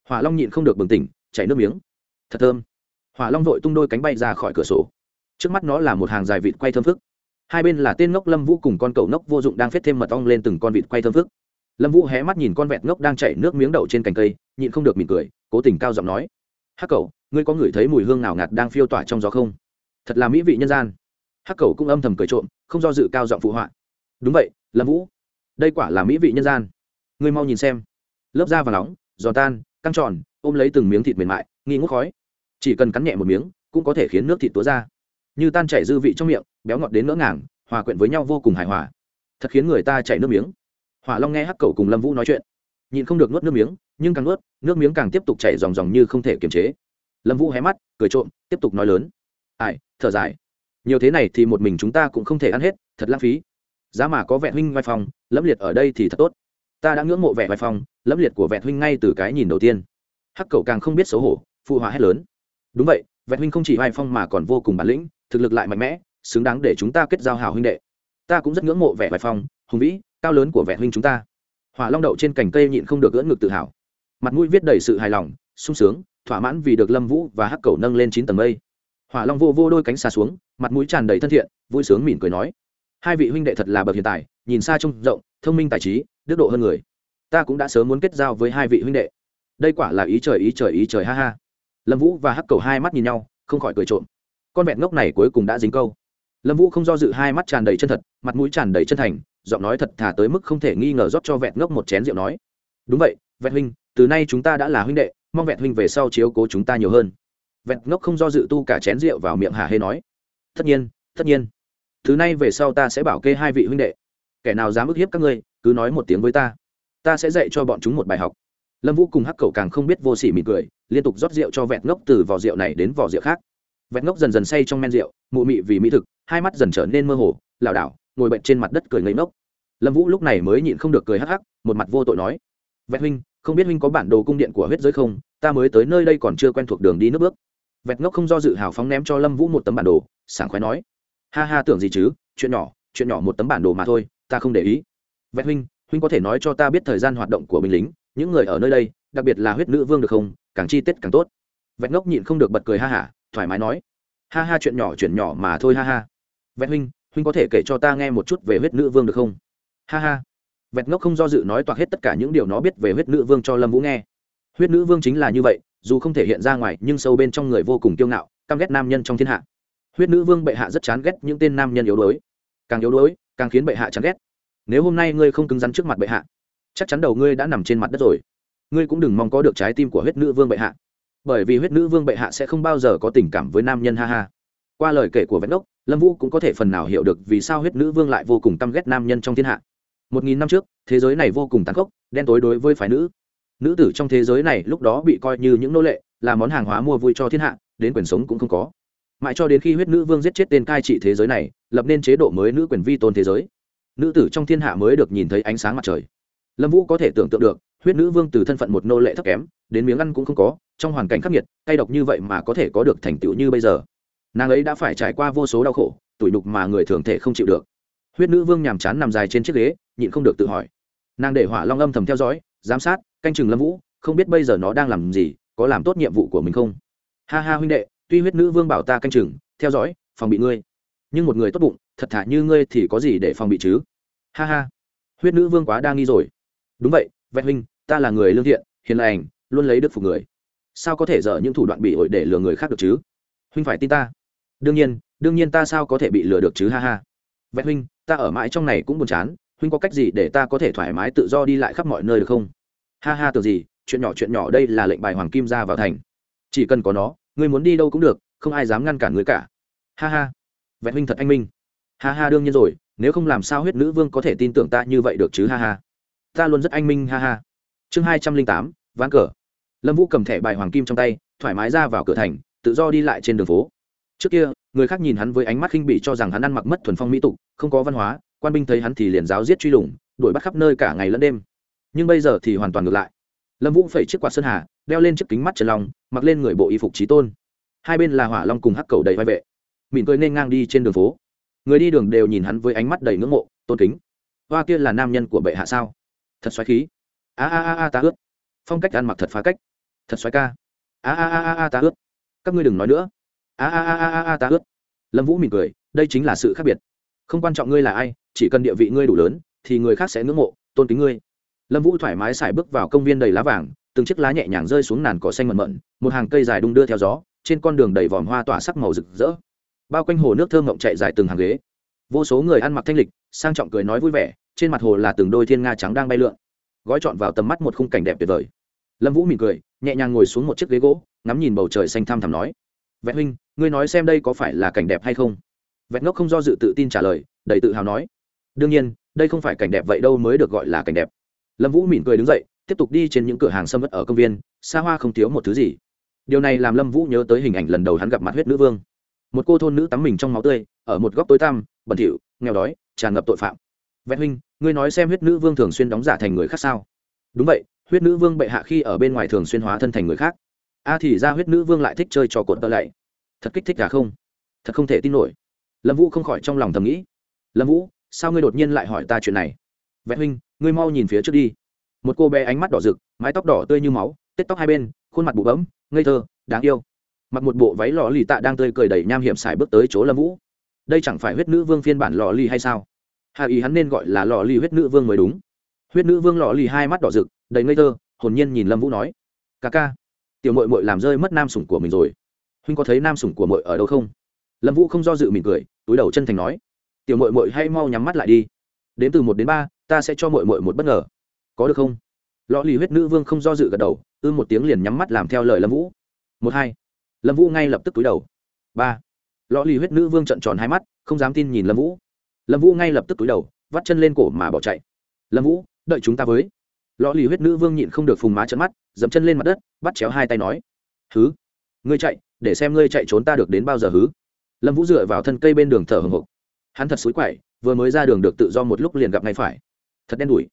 Hỏa long nhịn không được bừng tỉnh, chảy nước miếng. Thật thơm. Hỏa long vội tung đôi cánh bay ra khỏi cửa sổ. Trước mắt nó là một hàng dài vịt quay thơm phức. Hai bên là tên ngốc lâm vũ cùng con cậu ngốc vô dụng đang phết thêm mật ong lên từng con vịt quay thơm phức lâm vũ hé mắt nhìn con vẹt ngốc đang chảy nước miếng đậu trên cành cây, nhịn không được mỉm cười, cố tình cao giọng nói, hắc cậu ngươi có ngửi thấy mùi hương nào ngạt đang phiêu tỏa trong gió không? Thật là mỹ vị nhân gian. Hắc cậu cũng âm thầm cười trộm, không do dự cao giọng phụ họa, đúng vậy, lâm vũ, đây quả là mỹ vị nhân gian. Ngươi mau nhìn xem. Lớp da và nóng, giòn tan, căng tròn, ôm lấy từng miếng thịt mềm mại, nghi ngút khói. Chỉ cần cắn nhẹ một miếng, cũng có thể khiến nước thịt túa ra. Như tan chảy dư vị trong miệng, béo ngọt đến ngỡ ngàng, hòa quyện với nhau vô cùng hài hòa. Thật khiến người ta chảy nước miếng hỏa long nghe hắc cầu cùng lâm vũ nói chuyện, nhịn không được nuốt nước miếng, nhưng càng nuốt, nước miếng càng tiếp tục chảy dòng dòng như không thể kiềm chế. Lâm vũ hé mắt, cười trộm, tiếp tục nói lớn. Ai, thở dài. Nhiều thế này thì một mình chúng ta cũng không thể ăn hết, thật lãng phí. Giá mà có vẹn huynh vai phòng lẫm liệt ở đây thì thật tốt. Ta đã ngưỡng mộ Vẹn vai phòng lẫm liệt của vẹn huynh ngay từ cái nhìn đầu tiên. Hắc cầu càng không biết xấu hổ, phụ hòa hét lớn. Đúng vậy, vẹn huynh không chỉ vai phong mà còn vô cùng bản lĩnh, thực lực lại mạnh mẽ, xứng đáng để chúng ta kết giao hảo huynh đệ. Ta cũng rất ngưỡng mộ vẻ vai phong hùng vĩ cao lớn của vẹn huynh chúng ta. Hỏa long đậu trên cành cây nhịn không được gỡ ngực tự hào. Mặt mũi viết đầy sự hài lòng, sung sướng, thỏa mãn vì được lâm vũ và hắc cầu nâng lên chín tầng mây. Hỏa long vô vô đôi cánh xa xuống, mặt mũi tràn đầy thân thiện, vui sướng mỉm cười nói, hai vị huynh đệ thật là bậc hiện tại nhìn xa trông rộng, thông minh tài trí, đức độ hơn người. Ta cũng đã sớm muốn kết giao với hai vị huynh đệ. Đây quả là ý trời ý trời ý trời, ha ha. Lâm vũ và hắc cầu hai mắt nhìn nhau, không khỏi cười trộm. Con vẹn ngốc này cuối cùng đã dính câu. Lâm vũ không do dự hai mắt tràn đầy chân thật, mặt mũi tràn đầy chân thành giọng nói thật thà tới mức không thể nghi ngờ rót cho vẹn ngốc một chén rượu nói. Đúng vậy vẹn huynh, từ nay chúng ta đã là huynh đệ, mong vẹn huynh về sau chiếu cố chúng ta nhiều hơn. Vẹn ngốc không do dự tu cả chén rượu vào miệng hà hê nói. Tất nhiên tất nhiên. Thứ nay về sau ta sẽ bảo kê hai vị huynh đệ. Kẻ nào dám ức hiếp các ngươi, cứ nói một tiếng với ta. Ta sẽ dạy cho bọn chúng một bài học. Lâm vũ cùng hắc cầu càng không biết vô s ỉ mỉm cười, liên tục rót rượu cho vẹn ngốc từ vỏ rượu này đến vỏ rượu khác. Vẹn ngốc dần dần say trong men rượu, mụ mị vì mỹ thực, hai mắt dần trở nên mơ hồ, lảo đảo, ngồi bệnh trên mặt đất cười ngây ngốc lâm vũ lúc này mới nhịn không được cười hắc hắc, một mặt vô tội nói, Vẹt huynh, không biết huynh có bản đồ cung điện của huyết giới không? Ta mới tới nơi đây còn chưa quen thuộc đường đi nước bước. Vẹt ngốc không do dự hào phóng ném cho lâm vũ một tấm bản đồ, sảng khoái nói, ha ha, tưởng gì chứ, chuyện nhỏ chuyện nhỏ một tấm bản đồ mà thôi, ta không để ý. Vẹt huynh huynh có thể nói cho ta biết thời gian hoạt động của binh lính, những người ở nơi đây, đặc biệt là huyết nữ vương được không? Càng chi tiết càng tốt. Vẹt ngốc nhịn không được bật cười ha hả, thoải mái nói, ha ha, chuyện nhỏ chuyện nhỏ mà thôi ha ha. Vẹt huynh huynh có thể kể cho ta nghe một chút về huyết nữ vương được không? Ha ha. Vẹt ngốc không do dự nói toạc hết tất cả những điều nó biết về huyết nữ vương cho lâm vũ nghe. Huyết nữ vương chính là như vậy, dù không thể hiện ra ngoài, nhưng sâu bên trong người vô cùng kiêu ngạo, căm ghét nam nhân trong thiên hạ. Huyết nữ vương bệ hạ rất chán ghét những tên nam nhân yếu đuối. Càng yếu đuối, càng khiến bệ hạ chán ghét. Nếu hôm nay ngươi không cứng rắn trước mặt bệ hạ, chắc chắn đầu ngươi đã nằm trên mặt đất rồi. Ngươi cũng đừng mong có được trái tim của huyết nữ vương bệ hạ. Bởi vì huyết nữ vương bệ hạ sẽ không bao giờ có tình cảm với nam nhân, ha ha. Qua lời kể của vẹn đốc lâm vũ cũng có thể phần nào hiểu được vì sao huyết nữ vương lại vô cùng căm ghét nam nhân trong thiên hạ một nghìn năm trước, thế giới này vô cùng tàn khốc, đen tối đối với phái nữ. Nữ tử trong thế giới này lúc đó bị coi như những nô lệ, là món hàng hóa mua vui cho thiên hạ, đến quyền sống cũng không có. Mãi cho đến khi huyết nữ vương giết chết tên cai trị thế giới này, lập nên chế độ mới nữ quyền vi tôn thế giới. Nữ tử trong thiên hạ mới được nhìn thấy ánh sáng mặt trời. Lâm vũ có thể tưởng tượng được, huyết nữ vương từ thân phận một nô lệ thấp kém, đến miếng ăn cũng không có, trong hoàn cảnh khắc nghiệt, cay độc như vậy mà có thể có được thành tựu như bây giờ. Nàng ấy đã phải trải qua vô số đau khổ, tủi nhục mà người thường thể không chịu được. Huyết nữ vương nhàm chán nằm dài trên chiếc ghế nhịn không được tự hỏi. Nàng để hỏa long âm thầm theo dõi, giám sát, canh chừng lâm vũ, không biết bây giờ nó đang làm gì, có làm tốt nhiệm vụ của mình không? Ha ha huynh đệ, tuy huyết nữ vương bảo ta canh chừng, theo dõi, phòng bị ngươi. Nhưng một người tốt bụng, thật thà như ngươi thì có gì để phòng bị chứ? Ha ha. Huyết nữ vương quá đa nghi rồi. Đúng vậy vẹn huynh, ta là người lương thiện, hiền lành, luôn lấy đức phục người. Sao có thể dở những thủ đoạn bị ổi để lừa người khác được chứ? Huynh phải tin ta. Đương nhiên đương nhiên ta sao có thể bị lừa được chứ? Ha ha. Vẹn huynh, ta ở mãi trong này cũng buồn chán huynh có cách gì để ta có thể thoải mái tự do đi lại khắp mọi nơi được không? Ha ha, tưởng gì, chuyện nhỏ chuyện nhỏ đây là lệnh bài hoàng kim ra vào thành. Chỉ cần có nó, ngươi muốn đi đâu cũng được, không ai dám ngăn cản ngươi cả. Ha ha. Vẹn huynh thật anh minh. Ha ha, đương nhiên rồi, nếu không làm sao huyết nữ vương có thể tin tưởng ta như vậy được chứ, ha ha. Ta luôn rất anh minh, ha ha. Chương hai trăm linh tám, ván cờ. Lâm vũ cầm thẻ bài hoàng kim trong tay, thoải mái ra vào cửa thành, tự do đi lại trên đường phố. Trước kia, người khác nhìn hắn với ánh mắt khinh bị cho rằng hắn ăn mặc mất thuần phong mỹ tục, không có văn hóa quan binh thấy hắn thì liền giáo giết truy lùng, đuổi bắt khắp nơi cả ngày lẫn đêm. Nhưng bây giờ thì hoàn toàn ngược lại. Lâm vũ phẩy chiếc quạt sơn hà, đeo lên chiếc kính mắt trần long, mặc lên người bộ y phục trí tôn. Hai bên là hỏa long cùng hắc cầu đầy vai vệ. Mỉm cười nên ngang đi trên đường phố. Người đi đường đều nhìn hắn với ánh mắt đầy ngưỡng mộ, tôn kính. Hoa kia là nam nhân của bệ hạ sao? Thật xoáy khí. A a a a, ta ướt phong cách ăn mặc thật phá cách. Thật xoáy ca. A a a a a, ta ướt các ngươi đừng nói nữa. A a a a a a ta ướt lâm vũ mỉm cười, đây chính là sự khác biệt. Không quan trọng ngươi là ai chỉ cần địa vị ngươi đủ lớn, thì người khác sẽ ngưỡng mộ, tôn kính ngươi. Lâm vũ thoải mái xài bước vào công viên đầy lá vàng, từng chiếc lá nhẹ nhàng rơi xuống nàn cỏ xanh mận mận, một hàng cây dài đung đưa theo gió, trên con đường đầy vòm hoa tỏa sắc màu rực rỡ. Bao quanh hồ nước thơm ngộng chạy dài từng hàng ghế. Vô số người ăn mặc thanh lịch, sang trọng cười nói vui vẻ, trên mặt hồ là từng đôi thiên nga trắng đang bay lượn. Gói trọn vào tầm mắt một khung cảnh đẹp tuyệt vời. Lâm vũ mỉm cười, nhẹ nhàng ngồi xuống một chiếc ghế gỗ, ngắm nhìn bầu trời xanh thăm thẳm nói, vẹn huynh, ngươi nói xem đây có phải là cảnh đẹp hay không? Vẹn ngốc không do dự tự tin trả lời, đầy tự hào nói đương nhiên, đây không phải cảnh đẹp vậy đâu mới được gọi là cảnh đẹp. Lâm vũ mỉm cười đứng dậy, tiếp tục đi trên những cửa hàng sâm vất ở công viên, xa hoa không thiếu một thứ gì. Điều này làm lâm vũ nhớ tới hình ảnh lần đầu hắn gặp mặt huyết nữ vương. Một cô thôn nữ tắm mình trong máu tươi, ở một góc tối tăm, bẩn thỉu, nghèo đói, tràn ngập tội phạm. Vẹn huynh, ngươi nói xem huyết nữ vương thường xuyên đóng giả thành người khác sao? Đúng vậy, huyết nữ vương bệ hạ khi ở bên ngoài thường xuyên hóa thân thành người khác. A thì ra huyết nữ vương lại thích chơi trò cột tơ lạy. Thật kích thích cả không? Thật không thể tin nổi. Lâm vũ không khỏi trong lòng thầm nghĩ. Lâm vũ sao ngươi đột nhiên lại hỏi ta chuyện này? Vẹn huynh, ngươi mau nhìn phía trước đi. Một cô bé ánh mắt đỏ rực, mái tóc đỏ tươi như máu, tết tóc hai bên, khuôn mặt bụ bấm ngây thơ, đáng yêu. Mặc một bộ váy lò lì tạ đang tươi cười đầy nham hiểm xài bước tới chỗ lâm vũ. Đây chẳng phải huyết nữ vương phiên bản lò lì hay sao? Hà ý hắn nên gọi là lò lì huyết nữ vương mới đúng. Huyết nữ vương lò lì hai mắt đỏ rực, đầy ngây thơ, hồn nhiên nhìn lâm vũ nói, ca ca, tiểu mội mội làm rơi mất nam sủng của mình rồi. Huynh có thấy nam sủng của mội ở đâu không? Lâm vũ không do dự mỉm cười, túi đầu chân thành nói tiểu mội mội hay mau nhắm mắt lại đi. Đến từ một đến ba, ta sẽ cho mội mội một bất ngờ. Có được không? Lọ lì huyết nữ vương không do dự gật đầu, ư một tiếng liền nhắm mắt làm theo lời lâm vũ. Một hai. Lâm vũ ngay lập tức túi đầu. Ba. Lọ lì huyết nữ vương trận tròn hai mắt, không dám tin nhìn lâm vũ. Lâm vũ ngay lập tức túi đầu, vắt chân lên cổ mà bỏ chạy. Lâm vũ, đợi chúng ta với. Lọ lì huyết nữ vương nhịn không được phùng má trận mắt, dẫm chân lên mặt đất, bắt chéo hai tay nói. Hứ? Ngươi chạy, để xem ngươi chạy trốn ta được đến bao giờ hứ? Lâm vũ dựa vào thân cây bên đường thở hồng hộc hắn thật xối quậy vừa mới ra đường được tự do một lúc liền gặp ngay phải. Thật đen đủi.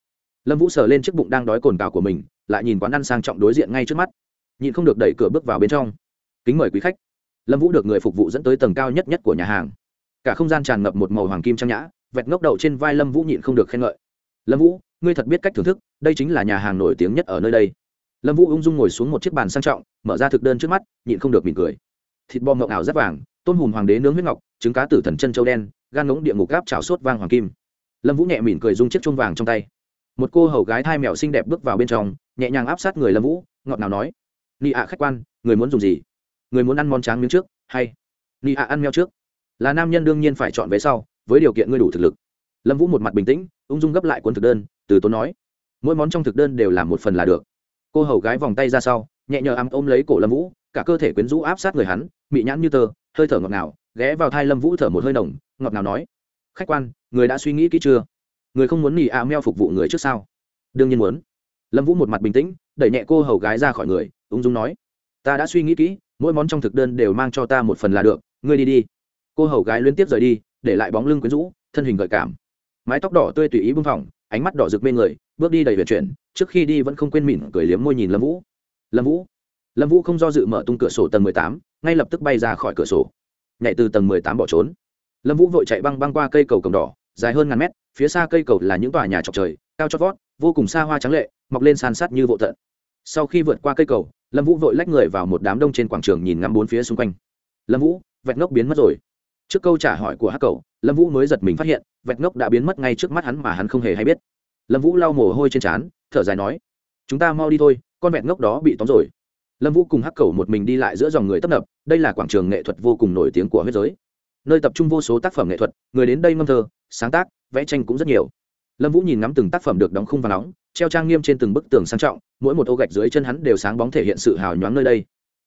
Lâm vũ sờ lên chiếc bụng đang đói cồn cào của mình, lại nhìn quán ăn sang trọng đối diện ngay trước mắt. Nhịn không được đẩy cửa bước vào bên trong. Kính mời quý khách. Lâm vũ được người phục vụ dẫn tới tầng cao nhất nhất của nhà hàng. Cả không gian tràn ngập một màu hoàng kim trang nhã, vẹt ngốc đậu trên vai lâm vũ nhịn không được khen ngợi. Lâm vũ, ngươi thật biết cách thưởng thức, đây chính là nhà hàng nổi tiếng nhất ở nơi đây. Lâm vũ ung dung ngồi xuống một chiếc bàn sang trọng, mở ra thực đơn trước mắt, nhịn không được mỉm cười. Thịt bò ngậu ảo rất vàng, tôm hùm hoàng đế nướng huyết ngọc, trứng cá tử thần chân châu đen gan ngỗng địa ngục gáp trào sốt vang hoàng kim. Lâm vũ nhẹ mỉm cười dung chiếc chuông vàng trong tay. Một cô hầu gái thai mèo xinh đẹp bước vào bên trong, nhẹ nhàng áp sát người lâm vũ, ngọt nào nói, nị ạ khách quan, người muốn dùng gì? Người muốn ăn món tráng miếng trước, hay nị ạ ăn meo trước? Là nam nhân đương nhiên phải chọn vé sau, với điều kiện ngươi đủ thực lực. Lâm vũ một mặt bình tĩnh, ung dung gấp lại cuốn thực đơn, từ tốn nói, mỗi món trong thực đơn đều là một phần là được. Cô hầu gái vòng tay ra sau, nhẹ nhờ ấm ôm lấy cổ lâm vũ, cả cơ thể quyến rũ áp sát người hắn, mị nhãn như tơ, hơi thở ngọt ngào, ghé vào thai lâm vũ thở một hơi nồng ngọt ngào nói, khách quan, người đã suy nghĩ kỹ chưa? Người không muốn nỉ ạ meo phục vụ người trước sao? Đương nhiên muốn. Lâm vũ một mặt bình tĩnh, đẩy nhẹ cô hầu gái ra khỏi người, ung dung nói, ta đã suy nghĩ kỹ, mỗi món trong thực đơn đều mang cho ta một phần là được, ngươi đi đi. Cô hầu gái liên tiếp rời đi, để lại bóng lưng quyến rũ, thân hình gợi cảm. Mái tóc đỏ tươi tùy ý bưng phỏng, ánh mắt đỏ rực bên người, bước đi đầy huyền chuyển, trước khi đi vẫn không quên mỉm cười liếm môi nhìn lâm vũ. Lâm vũ. Lâm vũ không do dự mở tung cửa sổ tầng mười tám, ngay lập tức bay ra khỏi cửa sổ. Nhảy từ tầng mười tám bỏ trốn lâm vũ vội chạy băng băng qua cây cầu cổng đỏ, dài hơn ngàn mét, phía xa cây cầu là những tòa nhà trọc trời, cao chót vót, vô cùng xa hoa trắng lệ, mọc lên san sát như vô tận. Sau khi vượt qua cây cầu, lâm vũ vội lách người vào một đám đông trên quảng trường nhìn ngắm bốn phía xung quanh. Lâm vũ, vẹt ngốc biến mất rồi. Trước câu trả hỏi của hắc cầu, lâm vũ mới giật mình phát hiện, vẹt ngốc đã biến mất ngay trước mắt hắn mà hắn không hề hay biết. Lâm vũ lau mồ hôi trên trán, thở dài nói, chúng ta mau đi thôi, con vẹt ngốc đó bị tóm rồi. Lâm vũ cùng hắc cầu một mình đi lại giữa dòng người tấp nập, đây là quảng trường nghệ thuật vô cùng nổi tiếng của huyết giới nơi tập trung vô số tác phẩm nghệ thuật, người đến đây ngâm thơ, sáng tác, vẽ tranh cũng rất nhiều. Lâm vũ nhìn ngắm từng tác phẩm được đóng khung và nóng, treo trang nghiêm trên từng bức tường sang trọng, mỗi một ô gạch dưới chân hắn đều sáng bóng thể hiện sự hào nhoáng nơi đây.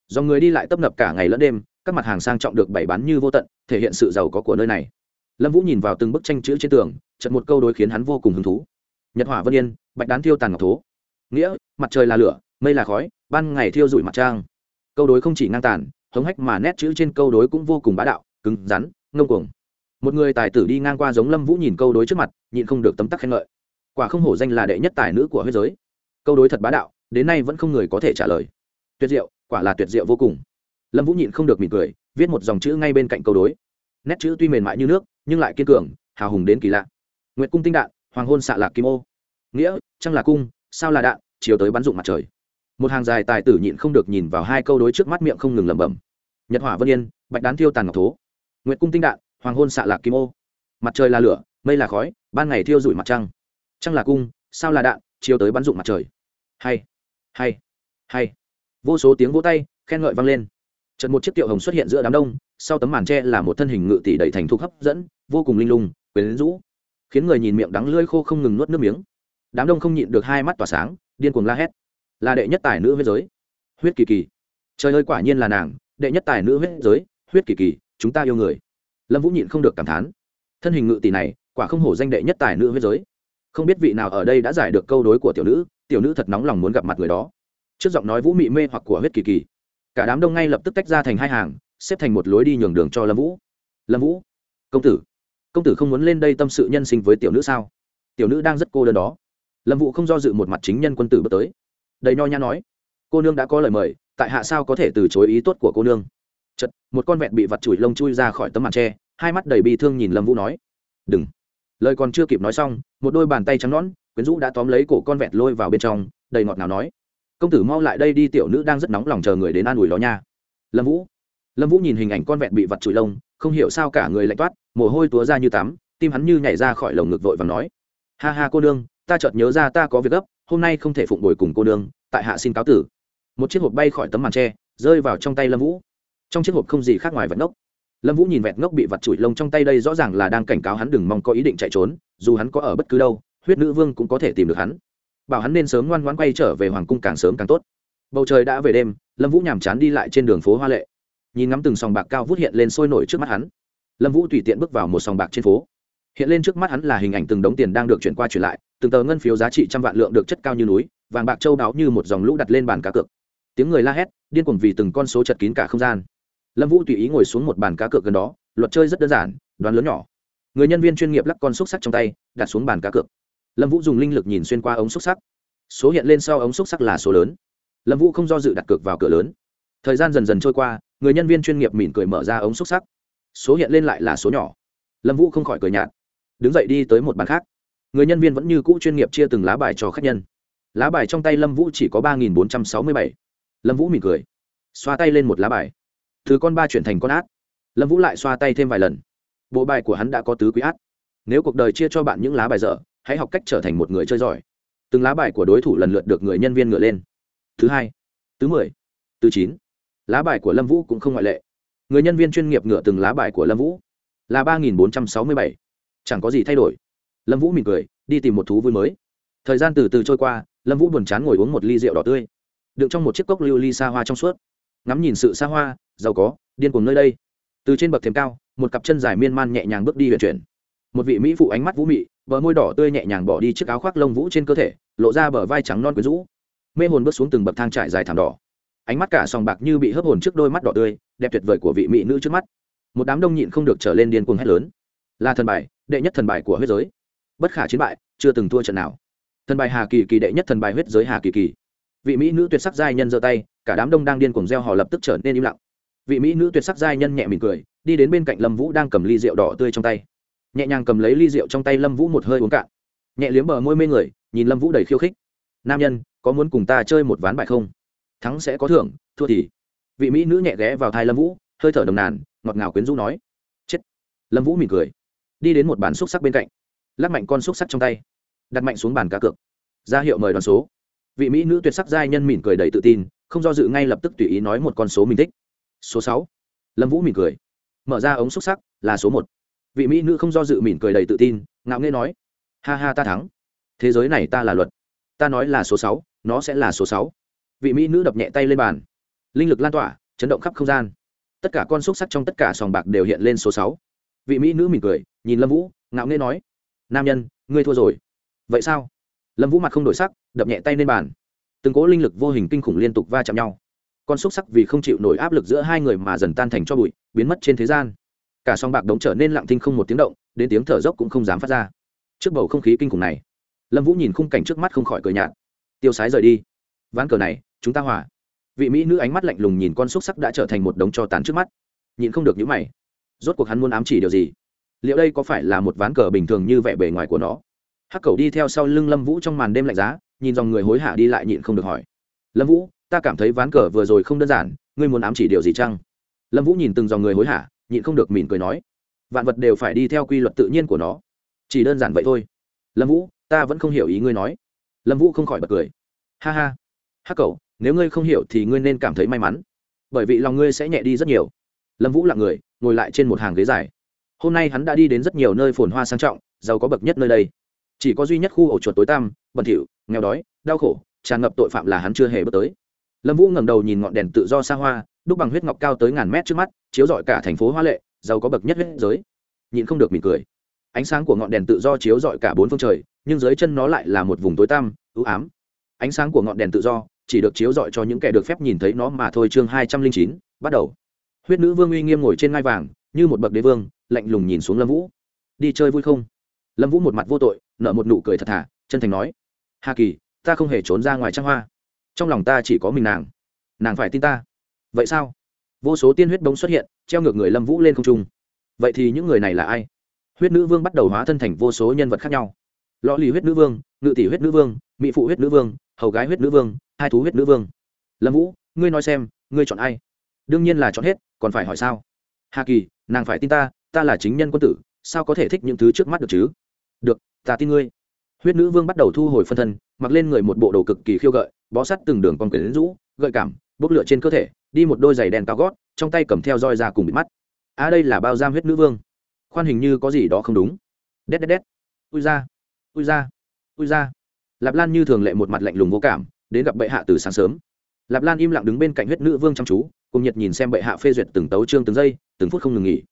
Do người đi lại tấp nập cả ngày lẫn đêm, các mặt hàng sang trọng được bày bán như vô tận, thể hiện sự giàu có của nơi này. Lâm vũ nhìn vào từng bức tranh chữ trên tường trận một câu đối khiến hắn vô cùng hứng thú. Nhật hỏa vân yên, bạch đán thiêu tàn ngọc thố. Nghĩa, mặt trời là lửa, mây là khói, ban ngày thiêu rụi mặt trang câu đối không chỉ ngang tàn, hống hách mà nét chữ trên câu đối cũng vô cùng bá đạo cứng rắn, ngông cuồng. Một người tài tử đi ngang qua giống lâm vũ nhìn câu đối trước mặt, nhịn không được tấm tắc khen ngợi. Quả không hổ danh là đệ nhất tài nữ của huyết giới. Câu đối thật bá đạo, đến nay vẫn không người có thể trả lời. Tuyệt diệu, quả là tuyệt diệu vô cùng. Lâm vũ nhịn không được mỉm cười, viết một dòng chữ ngay bên cạnh câu đối. Nét chữ tuy mềm mại như nước, nhưng lại kiên cường, hào hùng đến kỳ lạ. Nguyệt cung tinh đạn, hoàng hôn xạ lạc kim ô. Nghĩa, trăng là cung, sao là đạn, chiều tới bắn dụng mặt trời. Một hàng dài tài tử nhịn không được nhìn vào hai câu đối trước mắt miệng không ngừng lẩm bẩm. Nhật hỏa vân yên, bạch đán thiêu tàn ngọc thố nguyệt cung tinh đạn, hoàng hôn xạ lạc kim ô. Mặt trời là lửa, mây là khói, ban ngày thiêu rụi mặt trăng. Trăng là cung, sao là đạn chiều tới bắn dụng mặt trời. Hay hay hay. Vô số tiếng vỗ tay, khen ngợi vang lên. Trận một chiếc tiệu hồng xuất hiện giữa đám đông, sau tấm màn tre là một thân hình ngự tỷ đầy thành thục hấp dẫn, vô cùng linh lung, quyến rũ. Khiến người nhìn miệng đắng lưỡi khô không ngừng nuốt nước miếng. Đám đông không nhịn được hai mắt tỏa sáng, điên cuồng la hét. Là đệ nhất tài nữ huyết giới. Huyết kỳ kỳ. Trời ơi, quả nhiên là nàng, đệ nhất tài nữ huyết giới, huyết kỳ kỳ chúng ta yêu người. Lâm vũ nhịn không được cảm thán. Thân hình ngự tỷ này, quả không hổ danh đệ nhất tài nữ huyết giới. Không biết vị nào ở đây đã giải được câu đối của tiểu nữ tiểu nữ thật nóng lòng muốn gặp mặt người đó. Trước giọng nói vũ mị mê hoặc của huyết kỳ kỳ, cả đám đông ngay lập tức tách ra thành hai hàng, xếp thành một lối đi nhường đường cho lâm vũ. Lâm vũ, công tử công tử không muốn lên đây tâm sự nhân sinh với tiểu nữ sao? Tiểu nữ đang rất cô đơn đó. Lâm vũ không do dự một mặt chính nhân quân tử bước tới. Đầy nho nhã nói, cô nương đã có lời mời, tại hạ sao có thể từ chối ý tốt của cô nương? Chật, một con vẹn bị vặt chùi lông chui ra khỏi tấm màn tre, hai mắt đầy bi thương nhìn lâm vũ nói, đừng. Lời còn chưa kịp nói xong, một đôi bàn tay trắng nón quyến rũ đã tóm lấy cổ con vẹt lôi vào bên trong, đầy ngọt ngào nói, công tử mau lại đây đi, tiểu nữ đang rất nóng lòng chờ người đến an ủi đó nha. Lâm vũ. Lâm vũ nhìn hình ảnh con vẹt bị vặt chùi lông, không hiểu sao cả người lạnh toát, mồ hôi túa ra như tắm, tim hắn như nhảy ra khỏi lồng ngực vội và nói, ha ha cô nương, ta chợt nhớ ra ta có việc gấp, hôm nay không thể phụng bồi cùng cô nương, tại hạ xin cáo tử. Một chiếc hộp bay khỏi tấm màn tre, rơi vào trong tay lâm vũ trong chiếc hộp không gì khác ngoài vật ngốc. Lâm vũ nhìn vẹt ngốc bị vặt chùi lông trong tay đây rõ ràng là đang cảnh cáo hắn đừng mong có ý định chạy trốn, dù hắn có ở bất cứ đâu, huyết nữ vương cũng có thể tìm được hắn. Bảo hắn nên sớm ngoan ngoãn quay trở về hoàng cung càng sớm càng tốt. Bầu trời đã về đêm, lâm vũ nhàm chán đi lại trên đường phố hoa lệ. Nhìn ngắm từng sòng bạc cao vút hiện lên sôi nổi trước mắt hắn. Lâm vũ tùy tiện bước vào một sòng bạc trên phố. Hiện lên trước mắt hắn là hình ảnh từng đống tiền đang được chuyển qua chuyển lại, từng tờ ngân phiếu giá trị trăm vạn lượng được chất cao như núi, vàng bạc châu đáo như một dòng lũ đặt lên bàn cá cược. Tiếng người la hét, điên cuồng vì từng con số chật kín cả không gian lâm vũ tùy ý ngồi xuống một bàn cá cược gần đó, luật chơi rất đơn giản, đoán lớn nhỏ. Người nhân viên chuyên nghiệp lắc con xúc sắc trong tay, đặt xuống bàn cá cược. Lâm vũ dùng linh lực nhìn xuyên qua ống xúc sắc. Số hiện lên sau ống xúc sắc là số lớn. Lâm vũ không do dự đặt cược vào cửa lớn. Thời gian dần dần trôi qua, người nhân viên chuyên nghiệp mỉm cười mở ra ống xúc sắc. Số hiện lên lại là số nhỏ. Lâm vũ không khỏi cười nhạt. Đứng dậy đi tới một bàn khác. Người nhân viên vẫn như cũ chuyên nghiệp chia từng lá bài cho khách nhân. Lá bài trong tay lâm vũ chỉ có ba nghìn bốn trăm sáu mươi bảy. Lâm vũ mỉm cười. Xoa tay lên một lá bài từ con ba chuyển thành con át lâm vũ lại xoa tay thêm vài lần. Bộ bài của hắn đã có tứ quý át nếu cuộc đời chia cho bạn những lá bài dở, hãy học cách trở thành một người chơi giỏi. Từng lá bài của đối thủ lần lượt được người nhân viên ngựa lên. Thứ hai, thứ mười, thứ chín. Lá bài của lâm vũ cũng không ngoại lệ. Người nhân viên chuyên nghiệp ngựa từng lá bài của lâm vũ. Là ba nghìn bốn trăm sáu mươi bảy. Chẳng có gì thay đổi. Lâm vũ mỉm cười, đi tìm một thú vui mới. Thời gian từ từ trôi qua, lâm vũ buồn chán ngồi uống một ly rượu đỏ tươi. Đựng trong một chiếc cốc lưu ly xa hoa trong suốt ngắm nhìn sự xa hoa, giàu có, điên cuồng nơi đây. Từ trên bậc thềm cao, một cặp chân dài miên man nhẹ nhàng bước đi vận chuyển. Một vị mỹ phụ ánh mắt vũ mị, bờ môi đỏ tươi nhẹ nhàng bỏ đi chiếc áo khoác lông vũ trên cơ thể, lộ ra bờ vai trắng non quyến rũ. Mê hồn bước xuống từng bậc thang trải dài thảm đỏ. Ánh mắt cả sòng bạc như bị hớp hồn trước đôi mắt đỏ tươi, đẹp tuyệt vời của vị mỹ nữ trước mắt. Một đám đông nhịn không được trở lên điên cuồng hét lớn. Là thần bài, đệ nhất thần bài của huyết giới. Bất khả chiến bại, chưa từng thua trận nào. Thần bài hà kỳ kỳ đệ nhất thần bài huyết giới hà kỳ kỳ vị mỹ nữ tuyệt sắc giai nhân giơ tay, cả đám đông đang điên cuồng reo hò lập tức trở nên im lặng. Vị mỹ nữ tuyệt sắc giai nhân nhẹ mỉm cười, đi đến bên cạnh lâm vũ đang cầm ly rượu đỏ tươi trong tay. Nhẹ nhàng cầm lấy ly rượu trong tay lâm vũ một hơi uống cạn. Nhẹ liếm bờ môi mê người, nhìn lâm vũ đầy khiêu khích. Nam nhân, có muốn cùng ta chơi một ván bài không? Thắng sẽ có thưởng, thua thì. Vị mỹ nữ nhẹ ghé vào thai lâm vũ, hơi thở đồng nàn, ngọt ngào quyến rũ nói. Chết. Lâm vũ mỉm cười, đi đến một bàn xúc sắc bên cạnh. Lắc mạnh con xúc sắc trong tay. Đặt mạnh xuống bàn cá cược. Ra hiệu mời đoàn số vị mỹ nữ tuyệt sắc giai nhân mỉm cười đầy tự tin, không do dự ngay lập tức tùy ý nói một con số mình thích. Số sáu. Lâm vũ mỉm cười. Mở ra ống xúc sắc là số một. Vị mỹ nữ không do dự mỉm cười đầy tự tin, ngạo nghê nói. Ha ha ta thắng. Thế giới này ta là luật. Ta nói là số sáu, nó sẽ là số sáu. Vị mỹ nữ đập nhẹ tay lên bàn. Linh lực lan tỏa, chấn động khắp không gian. Tất cả con xúc sắc trong tất cả sòng bạc đều hiện lên số sáu. Vị mỹ nữ mỉm cười, nhìn lâm vũ, ngạo nghê nói. Nam nhân, ngươi thua rồi. Vậy sao? Lâm vũ mặt không đổi sắc đập nhẹ tay lên bàn. Từng cỗ linh lực vô hình kinh khủng liên tục va chạm nhau. Con xúc sắc vì không chịu nổi áp lực giữa hai người mà dần tan thành cho bụi, biến mất trên thế gian. Cả song bạc đống trở nên lặng thinh không một tiếng động, đến tiếng thở dốc cũng không dám phát ra. Trước bầu không khí kinh khủng này, lâm vũ nhìn khung cảnh trước mắt không khỏi cười nhạt. Tiêu sái rời đi. Ván cờ này, chúng ta hòa. Vị mỹ nữ ánh mắt lạnh lùng nhìn con xúc sắc đã trở thành một đống cho tàn trước mắt. Nhìn không được những mày. Rốt cuộc hắn muốn ám chỉ điều gì? Liệu đây có phải là một ván cờ bình thường như vẻ bề ngoài của nó? Hắc cầu đi theo sau lưng lâm vũ trong màn đêm lạnh giá nhìn dòng người hối hả đi lại nhịn không được hỏi. Lâm vũ, ta cảm thấy ván cờ vừa rồi không đơn giản, ngươi muốn ám chỉ điều gì chăng? Lâm vũ nhìn từng dòng người hối hả, nhịn không được mỉm cười nói, vạn vật đều phải đi theo quy luật tự nhiên của nó. Chỉ đơn giản vậy thôi. Lâm vũ, ta vẫn không hiểu ý ngươi nói. Lâm vũ không khỏi bật cười. Ha ha. Hắc cầu nếu ngươi không hiểu thì ngươi nên cảm thấy may mắn, bởi vì lòng ngươi sẽ nhẹ đi rất nhiều. Lâm vũ lặng người, ngồi lại trên một hàng ghế dài. Hôm nay hắn đã đi đến rất nhiều nơi phồn hoa sang trọng, giàu có bậc nhất nơi đây. Chỉ có duy nhất khu ổ chuột tối tăm bẩn thỉu, nghèo đói, đau khổ, tràn ngập tội phạm là hắn chưa hề bước tới. Lâm vũ ngẩng đầu nhìn ngọn đèn tự do xa hoa, đúc bằng huyết ngọc cao tới ngàn mét trước mắt, chiếu rọi cả thành phố hoa lệ, giàu có bậc nhất huyết giới. Nhịn không được mỉm cười. Ánh sáng của ngọn đèn tự do chiếu rọi cả bốn phương trời, nhưng dưới chân nó lại là một vùng tối tăm ưu ám. Ánh sáng của ngọn đèn tự do chỉ được chiếu rọi cho những kẻ được phép nhìn thấy nó mà thôi. Chương hai trăm linh chín, bắt đầu. Huyết nữ vương uy nghiêm ngồi trên ngai vàng, như một bậc đế vương, lạnh lùng nhìn xuống lâm vũ. Đi chơi vui không? Lâm vũ một mặt vô tội nợ một nụ cười thật thà, chân thành nói hà kỳ, ta không hề trốn ra ngoài trang hoa. Trong lòng ta chỉ có mình nàng. Nàng phải tin ta. Vậy sao? Vô số tiên huyết bóng xuất hiện, treo ngược người lâm vũ lên không trung. Vậy thì những người này là ai? Huyết nữ vương bắt đầu hóa thân thành vô số nhân vật khác nhau. Lò lì huyết nữ vương, ngự tỷ huyết nữ vương mỹ phụ huyết nữ vương, hầu gái huyết nữ vương, hai thú huyết nữ vương. Lâm vũ, ngươi nói xem, ngươi chọn ai? Đương nhiên là chọn hết, còn phải hỏi sao? Hà kỳ, nàng phải tin ta ta là chính nhân quân tử, sao có thể thích những thứ trước mắt được chứ? Được, ta tin ngươi huyết nữ vương bắt đầu thu hồi phân thân, mặc lên người một bộ đồ cực kỳ khiêu gợi, bó sắt từng đường con quyển rũ, gợi cảm, bốc lửa trên cơ thể, đi một đôi giày đèn cao gót, trong tay cầm theo roi ra cùng bịt mắt. À đây là bao giam huyết nữ vương. Khoan hình như có gì đó không đúng. Đét đét đét. Ui ra ui ra ui ra lạp lan như thường lệ một mặt lạnh lùng vô cảm, đến gặp bệ hạ từ sáng sớm. Lạp lan im lặng đứng bên cạnh huyết nữ vương chăm chú, cùng nhật nhìn xem bệ hạ phê duyệt từng tấu chương từng giây, từng phút không ngừng nghỉ.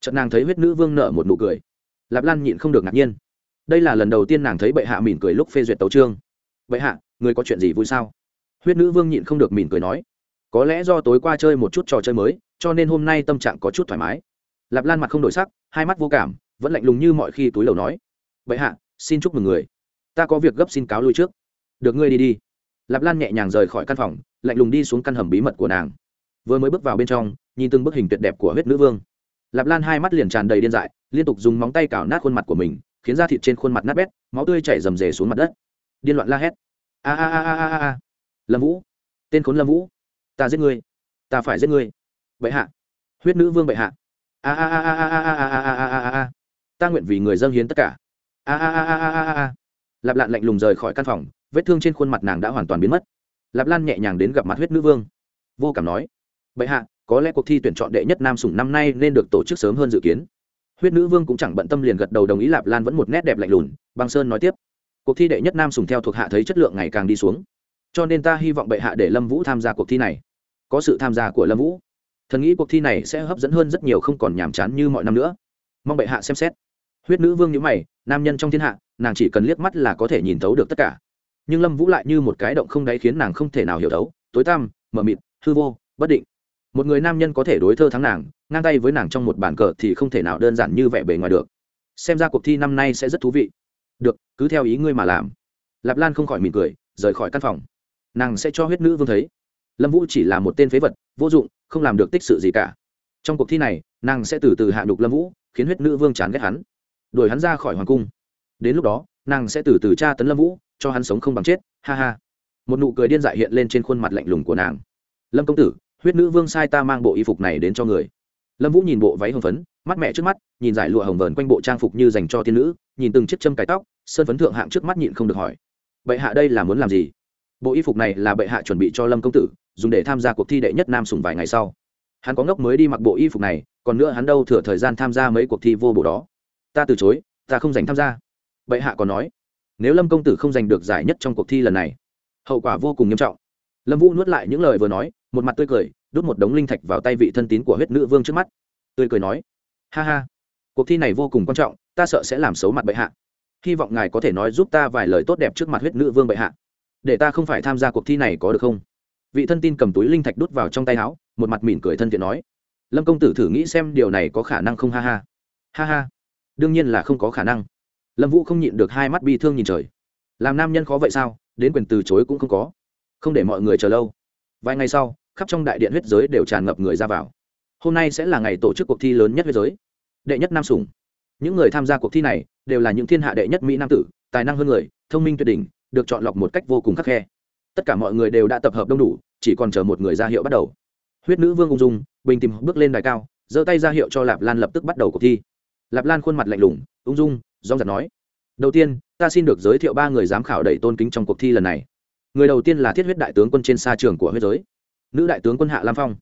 Trận nàng thấy huyết nữ vương nở một nụ cười. Lạp lan nhịn không được ngạc nhiên đây là lần đầu tiên nàng thấy bệ hạ mỉm cười lúc phê duyệt tấu chương. Bệ hạ, người có chuyện gì vui sao? Huyết nữ vương nhịn không được mỉm cười nói. Có lẽ do tối qua chơi một chút trò chơi mới, cho nên hôm nay tâm trạng có chút thoải mái. Lạp lan mặt không đổi sắc, hai mắt vô cảm, vẫn lạnh lùng như mọi khi túi lầu nói. Bệ hạ, xin chúc mừng người. Ta có việc gấp xin cáo lui trước. Được ngươi đi đi. Lạp lan nhẹ nhàng rời khỏi căn phòng, lạnh lùng đi xuống căn hầm bí mật của nàng. Vừa mới bước vào bên trong, nhìn từng bức hình tuyệt đẹp của huyết nữ vương. Lạp lan hai mắt liền tràn đầy điên dại, liên tục dùng móng tay cào nát khuôn mặt của mình khiến da thịt trên khuôn mặt nát bét máu tươi chảy rầm rề xuống mặt đất điên loạn la hét a a a a a a lâm vũ tên khốn lâm vũ ta giết ngươi ta phải giết ngươi bệ hạ huyết nữ vương bệ hạ a a a a a a a a a a a a ta nguyện vì người dâng hiến tất cả a a a a a a a lạp lạn lạnh lùng rời khỏi căn phòng vết thương trên khuôn mặt nàng đã hoàn toàn biến mất lạp lan nhẹ nhàng đến gặp mặt huyết nữ vương vô cảm nói bệ hạ có lẽ cuộc thi tuyển chọn đệ nhất nam sủng năm nay nên được tổ chức sớm hơn dự kiến huyết nữ vương cũng chẳng bận tâm liền gật đầu đồng ý lạp lan vẫn một nét đẹp lạnh lùn băng sơn nói tiếp. Cuộc thi đệ nhất nam sủng theo thuộc hạ thấy chất lượng ngày càng đi xuống. Cho nên ta hy vọng bệ hạ để lâm vũ tham gia cuộc thi này. Có sự tham gia của lâm vũ. Thần nghĩ cuộc thi này sẽ hấp dẫn hơn rất nhiều không còn nhàm chán như mọi năm nữa. Mong bệ hạ xem xét. Huyết nữ vương nhữ mày, nam nhân trong thiên hạ, nàng chỉ cần liếc mắt là có thể nhìn thấu được tất cả. Nhưng lâm vũ lại như một cái động không đáy khiến nàng không thể nào hiểu thấu. Tối tăm, mờ mịt, hư vô, bất định một người nam nhân có thể đối thơ thắng nàng, ngang tay với nàng trong một bàn cờ thì không thể nào đơn giản như vẻ bề ngoài được. Xem ra cuộc thi năm nay sẽ rất thú vị. Được, cứ theo ý ngươi mà làm. Lạp lan không khỏi mỉm cười, rời khỏi căn phòng. Nàng sẽ cho huyết nữ vương thấy. Lâm vũ chỉ là một tên phế vật, vô dụng, không làm được tích sự gì cả. Trong cuộc thi này, nàng sẽ từ từ hạ nhục lâm vũ, khiến huyết nữ vương chán ghét hắn. Đuổi hắn ra khỏi hoàng cung. Đến lúc đó, nàng sẽ từ từ tra tấn lâm vũ, cho hắn sống không bằng chết, ha ha. Một nụ cười điên dại hiện lên trên khuôn mặt lạnh lùng của nàng. Lâm công tử huyết nữ vương sai ta mang bộ y phục này đến cho người. Lâm vũ nhìn bộ váy hồng phấn, mắt mẹ trước mắt, nhìn giải lụa hồng vờn quanh bộ trang phục như dành cho tiên nữ, nhìn từng chiếc châm cái tóc, sơn phấn thượng hạng trước mắt nhịn không được hỏi. Bệ hạ đây là muốn làm gì? Bộ y phục này là bệ hạ chuẩn bị cho lâm công tử, dùng để tham gia cuộc thi đệ nhất nam sùng vài ngày sau. Hắn có ngốc mới đi mặc bộ y phục này, còn nữa hắn đâu thừa thời gian tham gia mấy cuộc thi vô bổ đó. Ta từ chối, ta không dành tham gia. Bệ hạ còn nói, nếu lâm công tử không giành được giải nhất trong cuộc thi lần này, hậu quả vô cùng nghiêm trọng. Lâm vũ nuốt lại những lời vừa nói một mặt tươi cười, đút một đống linh thạch vào tay vị thân tín của huyết nữ vương trước mắt. Tươi cười nói, ha ha, cuộc thi này vô cùng quan trọng, ta sợ sẽ làm xấu mặt bệ hạ. Hy vọng ngài có thể nói giúp ta vài lời tốt đẹp trước mặt huyết nữ vương bệ hạ. Để ta không phải tham gia cuộc thi này có được không? Vị thân tin cầm túi linh thạch đút vào trong tay áo, một mặt mỉm cười thân thiện nói, lâm công tử thử nghĩ xem điều này có khả năng không ha ha? Ha ha, đương nhiên là không có khả năng. Lâm vũ không nhịn được hai mắt bi thương nhìn trời. Làm nam nhân khó vậy sao? Đến quyền từ chối cũng không có. Không để mọi người chờ lâu. Vài ngày sau khắp trong đại điện huyết giới đều tràn ngập người ra vào. Hôm nay sẽ là ngày tổ chức cuộc thi lớn nhất huyết giới. Đệ nhất nam sủng. Những người tham gia cuộc thi này đều là những thiên hạ đệ nhất mỹ nam tử, tài năng hơn người, thông minh tuyệt đỉnh, được chọn lọc một cách vô cùng khắc khe. Tất cả mọi người đều đã tập hợp đông đủ, chỉ còn chờ một người ra hiệu bắt đầu. Huyết nữ vương ung dung, bình tìm bước lên đài cao, giơ tay ra hiệu cho lạp lan lập tức bắt đầu cuộc thi. Lạp lan khuôn mặt lạnh lùng, ung dung dong giật nói. Đầu tiên, ta xin được giới thiệu ba người giám khảo đầy tôn kính trong cuộc thi lần này. Người đầu tiên là thiết huyết đại tướng quân trên xa trường của huyết giới nữ đại tướng quân hạ lam phong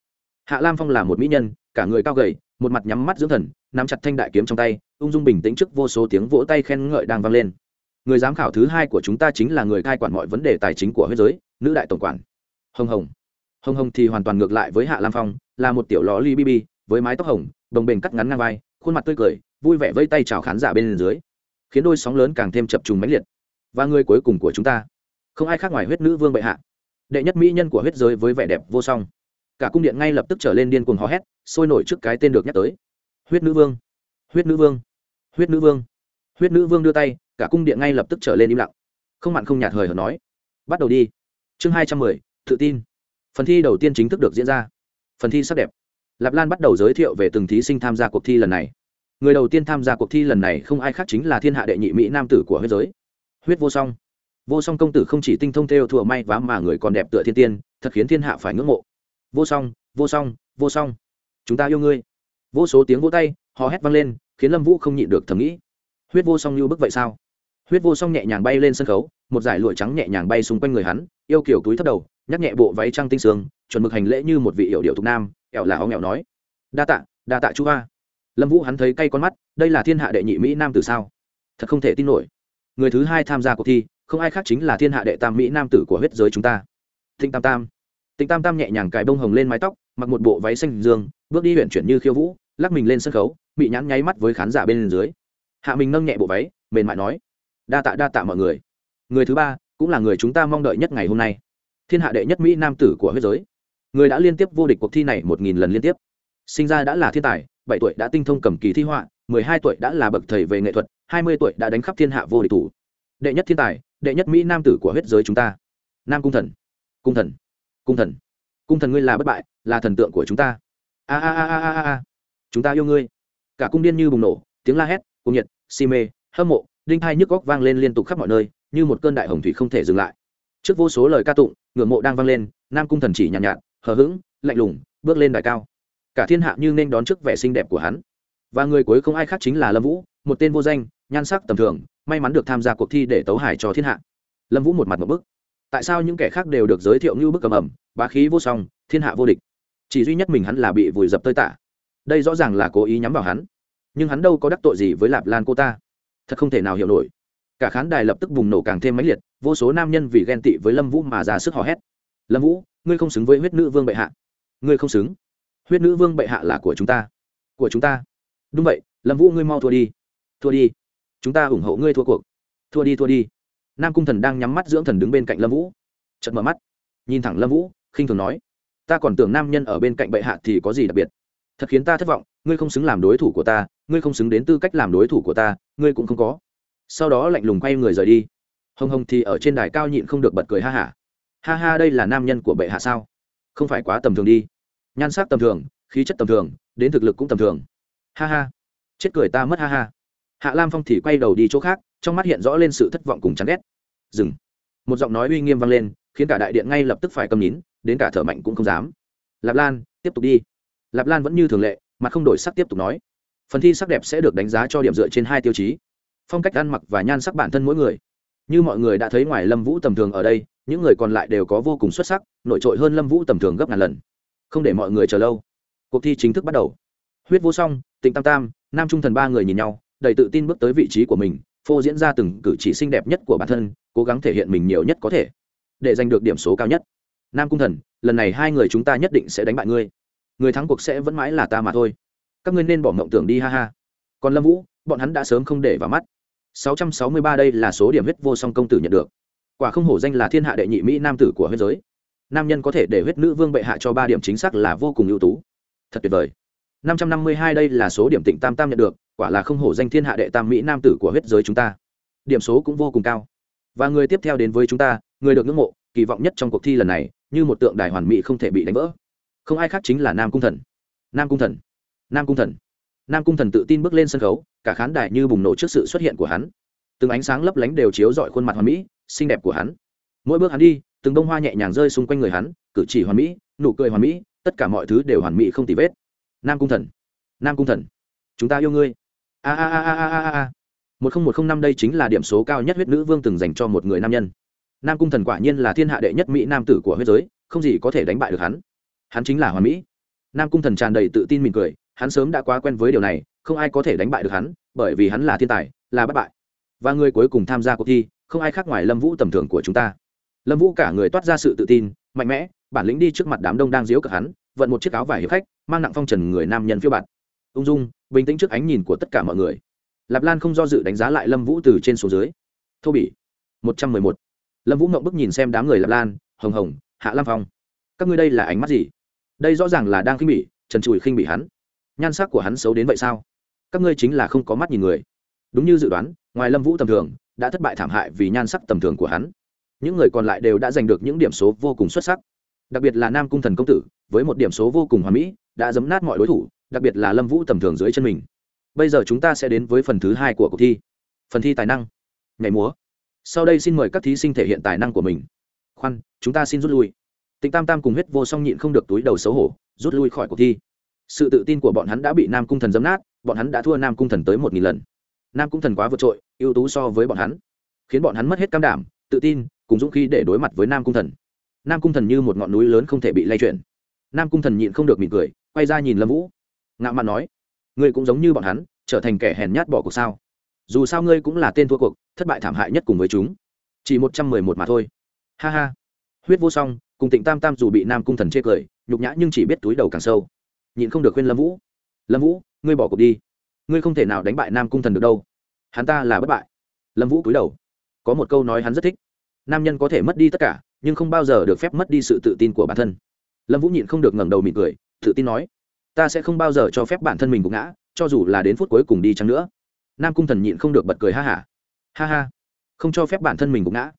hạ lam phong là một mỹ nhân cả người cao gầy một mặt nhắm mắt dưỡng thần nắm chặt thanh đại kiếm trong tay ung dung bình tĩnh trước vô số tiếng vỗ tay khen ngợi đang vang lên người giám khảo thứ hai của chúng ta chính là người cai quản mọi vấn đề tài chính của huyết giới nữ đại tổng quản hồng hồng hồng hồng thì hoàn toàn ngược lại với hạ lam phong là một tiểu lò li bb với mái tóc hồng đồng bềnh cắt ngắn ngang vai khuôn mặt tươi cười vui vẻ vây tay chào khán giả bên dưới khiến đôi sóng lớn càng thêm chập trùng mãnh liệt và người cuối cùng của chúng ta không ai khác ngoài huyết nữ vương bệ hạ đệ nhất mỹ nhân của huyết giới với vẻ đẹp vô song. Cả cung điện ngay lập tức trở lên điên cuồng hò hét, sôi nổi trước cái tên được nhắc tới. Huyết nữ vương, huyết nữ vương, huyết nữ vương. Huyết nữ vương đưa tay, cả cung điện ngay lập tức trở lên im lặng. Không mặn không nhạt hời hợt nói, bắt đầu đi. Chương hai trăm mười, tự tin. Phần thi đầu tiên chính thức được diễn ra. Phần thi sắc đẹp. Lạp lan bắt đầu giới thiệu về từng thí sinh tham gia cuộc thi lần này. Người đầu tiên tham gia cuộc thi lần này không ai khác chính là thiên hạ đệ nhị mỹ nam tử của huyết giới. Huyết vô song vô song công tử không chỉ tinh thông theo thùa may vá mà người còn đẹp tựa thiên tiên, thật khiến thiên hạ phải ngưỡng mộ. Vô song vô song vô song. Chúng ta yêu ngươi. Vô số tiếng vỗ tay, hò hét vang lên, khiến lâm vũ không nhịn được thầm nghĩ. Huyết vô song như bức vậy sao? Huyết vô song nhẹ nhàng bay lên sân khấu, một dải lụa trắng nhẹ nhàng bay xung quanh người hắn, yêu kiểu túi thấp đầu, nhắc nhẹ bộ váy trăng tinh sương, chuẩn mực hành lễ như một vị hiệu điệu thục nam ẹo là áo nghèo nói. Đa tạ đa tạ chú a. lâm vũ hắn thấy cay con mắt, đây là thiên hạ đệ nhị mỹ nam từ sao? Thật không thể tin nổi. Người thứ hai tham gia cuộc thi không ai khác chính là thiên hạ đệ tam mỹ nam tử của huyết giới chúng ta. Thịnh tam tam. Tịnh tam tam nhẹ nhàng cài bông hồng lên mái tóc, mặc một bộ váy xanh dương, bước đi huyện chuyển như khiêu vũ, lắc mình lên sân khấu bị nhãn nháy mắt với khán giả bên dưới. Hạ mình nâng nhẹ bộ váy, mềm mại nói, đa tạ đa tạ mọi người. Người thứ ba cũng là người chúng ta mong đợi nhất ngày hôm nay. Thiên hạ đệ nhất mỹ nam tử của huyết giới. Người đã liên tiếp vô địch cuộc thi này một nghìn lần liên tiếp. Sinh ra đã là thiên tài, bảy tuổi đã tinh thông cầm kỳ thi họa, mười hai tuổi đã là bậc thầy về nghệ thuật, hai mươi tuổi đã đánh khắp thiên hạ vô địch thủ. Đệ nhất thiên tài đệ nhất mỹ nam tử của huyết giới chúng ta. Nam cung thần. Cung thần. Cung thần. Cung thần ngươi là bất bại là thần tượng của chúng ta. A a a a a a chúng ta yêu ngươi. Cả cung điên như bùng nổ tiếng la hét cung nhiệt si mê hâm mộ đinh hai nhức góc vang lên liên tục khắp mọi nơi như một cơn đại hồng thủy không thể dừng lại. Trước vô số lời ca tụng ngưỡng mộ đang vang lên nam cung thần chỉ nhàn nhạt, nhạt hờ hững lạnh lùng bước lên đài cao. Cả thiên hạ như nên đón trước vẻ xinh đẹp của hắn. Và người cuối không ai khác chính là lâm vũ một tên vô danh nhan sắc tầm thường may mắn được tham gia cuộc thi để tấu hải cho thiên hạ. Lâm vũ một mặt một bức. Tại sao những kẻ khác đều được giới thiệu như bức cầm ẩm, bá khí vô song, thiên hạ vô địch? Chỉ duy nhất mình hắn là bị vùi dập tơi tả. Đây rõ ràng là cố ý nhắm vào hắn. Nhưng hắn đâu có đắc tội gì với lạp lan cô ta. Thật không thể nào hiểu nổi. Cả khán đài lập tức bùng nổ càng thêm mãnh liệt, vô số nam nhân vì ghen tị với lâm vũ mà ra sức hò hét. Lâm vũ, ngươi không xứng với huyết nữ vương bệ hạ. Ngươi không xứng. Huyết nữ vương bệ hạ là của chúng ta. Của chúng ta. Đúng vậy, lâm vũ ngươi mau thua đi. Thua đi chúng ta ủng hộ ngươi thua cuộc. Thua đi thua đi. Nam cung thần đang nhắm mắt dưỡng thần đứng bên cạnh lâm vũ. Chật mở mắt. Nhìn thẳng lâm vũ, khinh thường nói, ta còn tưởng nam nhân ở bên cạnh bệ hạ thì có gì đặc biệt. Thật khiến ta thất vọng, ngươi không xứng làm đối thủ của ta, ngươi không xứng đến tư cách làm đối thủ của ta, ngươi cũng không có. Sau đó lạnh lùng quay người rời đi. Hồng hồng thì ở trên đài cao nhịn không được bật cười ha hả. Ha. ha ha, đây là nam nhân của bệ hạ sao? Không phải quá tầm thường đi. Nhan sắc tầm thường, khí chất tầm thường, đến thực lực cũng tầm thường. Ha ha. Chết cười ta mất ha ha hạ lam phong thì quay đầu đi chỗ khác, trong mắt hiện rõ lên sự thất vọng cùng chán ghét. Dừng. Một giọng nói uy nghiêm vang lên, khiến cả đại điện ngay lập tức phải cầm nín, đến cả thở mạnh cũng không dám. Lạp lan, tiếp tục đi. Lạp lan vẫn như thường lệ, mặt không đổi sắc tiếp tục nói. Phần thi sắc đẹp sẽ được đánh giá cho điểm dựa trên hai tiêu chí. Phong cách ăn mặc và nhan sắc bản thân mỗi người. Như mọi người đã thấy ngoài lâm vũ tầm thường ở đây, những người còn lại đều có vô cùng xuất sắc, nổi trội hơn lâm vũ tầm thường gấp ngàn lần. Không để mọi người chờ lâu. Cuộc thi chính thức bắt đầu. Huyết vô song, tịnh tam tam, nam trung thần ba người nhìn nhau đầy tự tin bước tới vị trí của mình, phô diễn ra từng cử chỉ xinh đẹp nhất của bản thân, cố gắng thể hiện mình nhiều nhất có thể, để giành được điểm số cao nhất. Nam cung thần, lần này hai người chúng ta nhất định sẽ đánh bại ngươi. Người thắng cuộc sẽ vẫn mãi là ta mà thôi. Các ngươi nên bỏ mộng tưởng đi, ha ha. Còn lâm vũ, bọn hắn đã sớm không để vào mắt. 663 đây là số điểm huyết vô song công tử nhận được. Quả không hổ danh là thiên hạ đệ nhị mỹ nam tử của huyết giới. Nam nhân có thể để huyết nữ vương bệ hạ cho ba điểm chính xác là vô cùng ưu tú. Thật tuyệt vời. 552 đây là số điểm tịnh tam tam nhận được, quả là không hổ danh thiên hạ đệ tam mỹ nam tử của huyết giới chúng ta. Điểm số cũng vô cùng cao. Và người tiếp theo đến với chúng ta, người được ngưỡng mộ, kỳ vọng nhất trong cuộc thi lần này, như một tượng đài hoàn mỹ không thể bị đánh vỡ. Không ai khác chính là nam cung thần. Nam cung thần. Nam cung thần. Nam cung thần tự tin bước lên sân khấu, cả khán đài như bùng nổ trước sự xuất hiện của hắn. Từng ánh sáng lấp lánh đều chiếu rọi khuôn mặt hoàn mỹ, xinh đẹp của hắn. Mỗi bước hắn đi, từng bông hoa nhẹ nhàng rơi xung quanh người hắn, cử chỉ hoàn mỹ, nụ cười hoàn mỹ, tất cả mọi thứ đều hoàn mỹ không tì vết nam cung thần, nam cung thần, chúng ta yêu ngươi. A a a a a a a. Một nghìn một trăm năm đây chính là điểm số cao nhất huyết nữ vương từng dành cho một người nam nhân. Nam cung thần quả nhiên là thiên hạ đệ nhất mỹ nam tử của huyết giới, không gì có thể đánh bại được hắn. Hắn chính là hoàn mỹ. Nam cung thần tràn đầy tự tin mỉm cười, hắn sớm đã quá quen với điều này, không ai có thể đánh bại được hắn, bởi vì hắn là thiên tài, là bất bại. Và người cuối cùng tham gia cuộc thi, không ai khác ngoài lâm vũ tầm thường của chúng ta. Lâm vũ cả người toát ra sự tự tin, mạnh mẽ, bản lĩnh đi trước mặt đám đông đang diếu cực hắn vận một chiếc áo vải hiệp khách, mang nặng phong trần người nam nhân phiêu bạt. Ung dung, bình tĩnh trước ánh nhìn của tất cả mọi người. Lạp lan không do dự đánh giá lại lâm vũ từ trên xuống dưới. Thô bỉ. Một trăm mười một. Lâm vũ ngậm bức nhìn xem đám người lạp lan, hồng hồng, hạ lam phong. Các ngươi đây là ánh mắt gì? Đây rõ ràng là đang khinh bỉ, trần trùi khinh bỉ hắn. Nhan sắc của hắn xấu đến vậy sao? Các ngươi chính là không có mắt nhìn người. Đúng như dự đoán, ngoài lâm vũ tầm thường, đã thất bại thảm hại vì nhan sắc tầm thường của hắn. Những người còn lại đều đã giành được những điểm số vô cùng xuất sắc. Đặc biệt là nam cung thần công tử với một điểm số vô cùng hoàn mỹ, đã giấm nát mọi đối thủ, đặc biệt là lâm vũ tầm thường dưới chân mình. Bây giờ chúng ta sẽ đến với phần thứ hai của cuộc thi. Phần thi tài năng. Nhảy múa. Sau đây xin mời các thí sinh thể hiện tài năng của mình. Khoan, chúng ta xin rút lui. Tịnh tam tam cùng huyết vô song nhịn không được túi đầu xấu hổ, rút lui khỏi cuộc thi. Sự tự tin của bọn hắn đã bị nam cung thần dấm nát, bọn hắn đã thua nam cung thần tới một nghìn lần. Nam cung thần quá vượt trội, ưu tú so với bọn hắn, khiến bọn hắn mất hết cam đảm, tự tin, cùng dũng khí để đối mặt với nam cung thần. Nam cung thần như một ngọn núi lớn không thể bị lay chuyển nam cung thần nhịn không được mỉm cười, quay ra nhìn lâm vũ. Ngạo mạn nói, ngươi cũng giống như bọn hắn, trở thành kẻ hèn nhát bỏ cuộc sao? Dù sao ngươi cũng là tên thua cuộc, thất bại thảm hại nhất cùng với chúng. Chỉ một trăm mười một mà thôi. Ha ha. Huyết vô song, cùng tịnh tam tam dù bị nam cung thần chê cười, nhục nhã nhưng chỉ biết túi đầu càng sâu. Nhịn không được khuyên lâm vũ lâm vũ, ngươi bỏ cuộc đi. Ngươi không thể nào đánh bại nam cung thần được đâu. Hắn ta là bất bại. Lâm vũ cúi đầu. Có một câu nói hắn rất thích. Nam nhân có thể mất đi tất cả, nhưng không bao giờ được phép mất đi sự tự tin của bản thân lâm vũ nhịn không được ngẩng đầu mỉm cười tự tin nói ta sẽ không bao giờ cho phép bản thân mình gục ngã cho dù là đến phút cuối cùng đi chăng nữa nam cung thần nhịn không được bật cười ha hả ha. ha ha không cho phép bản thân mình gục ngã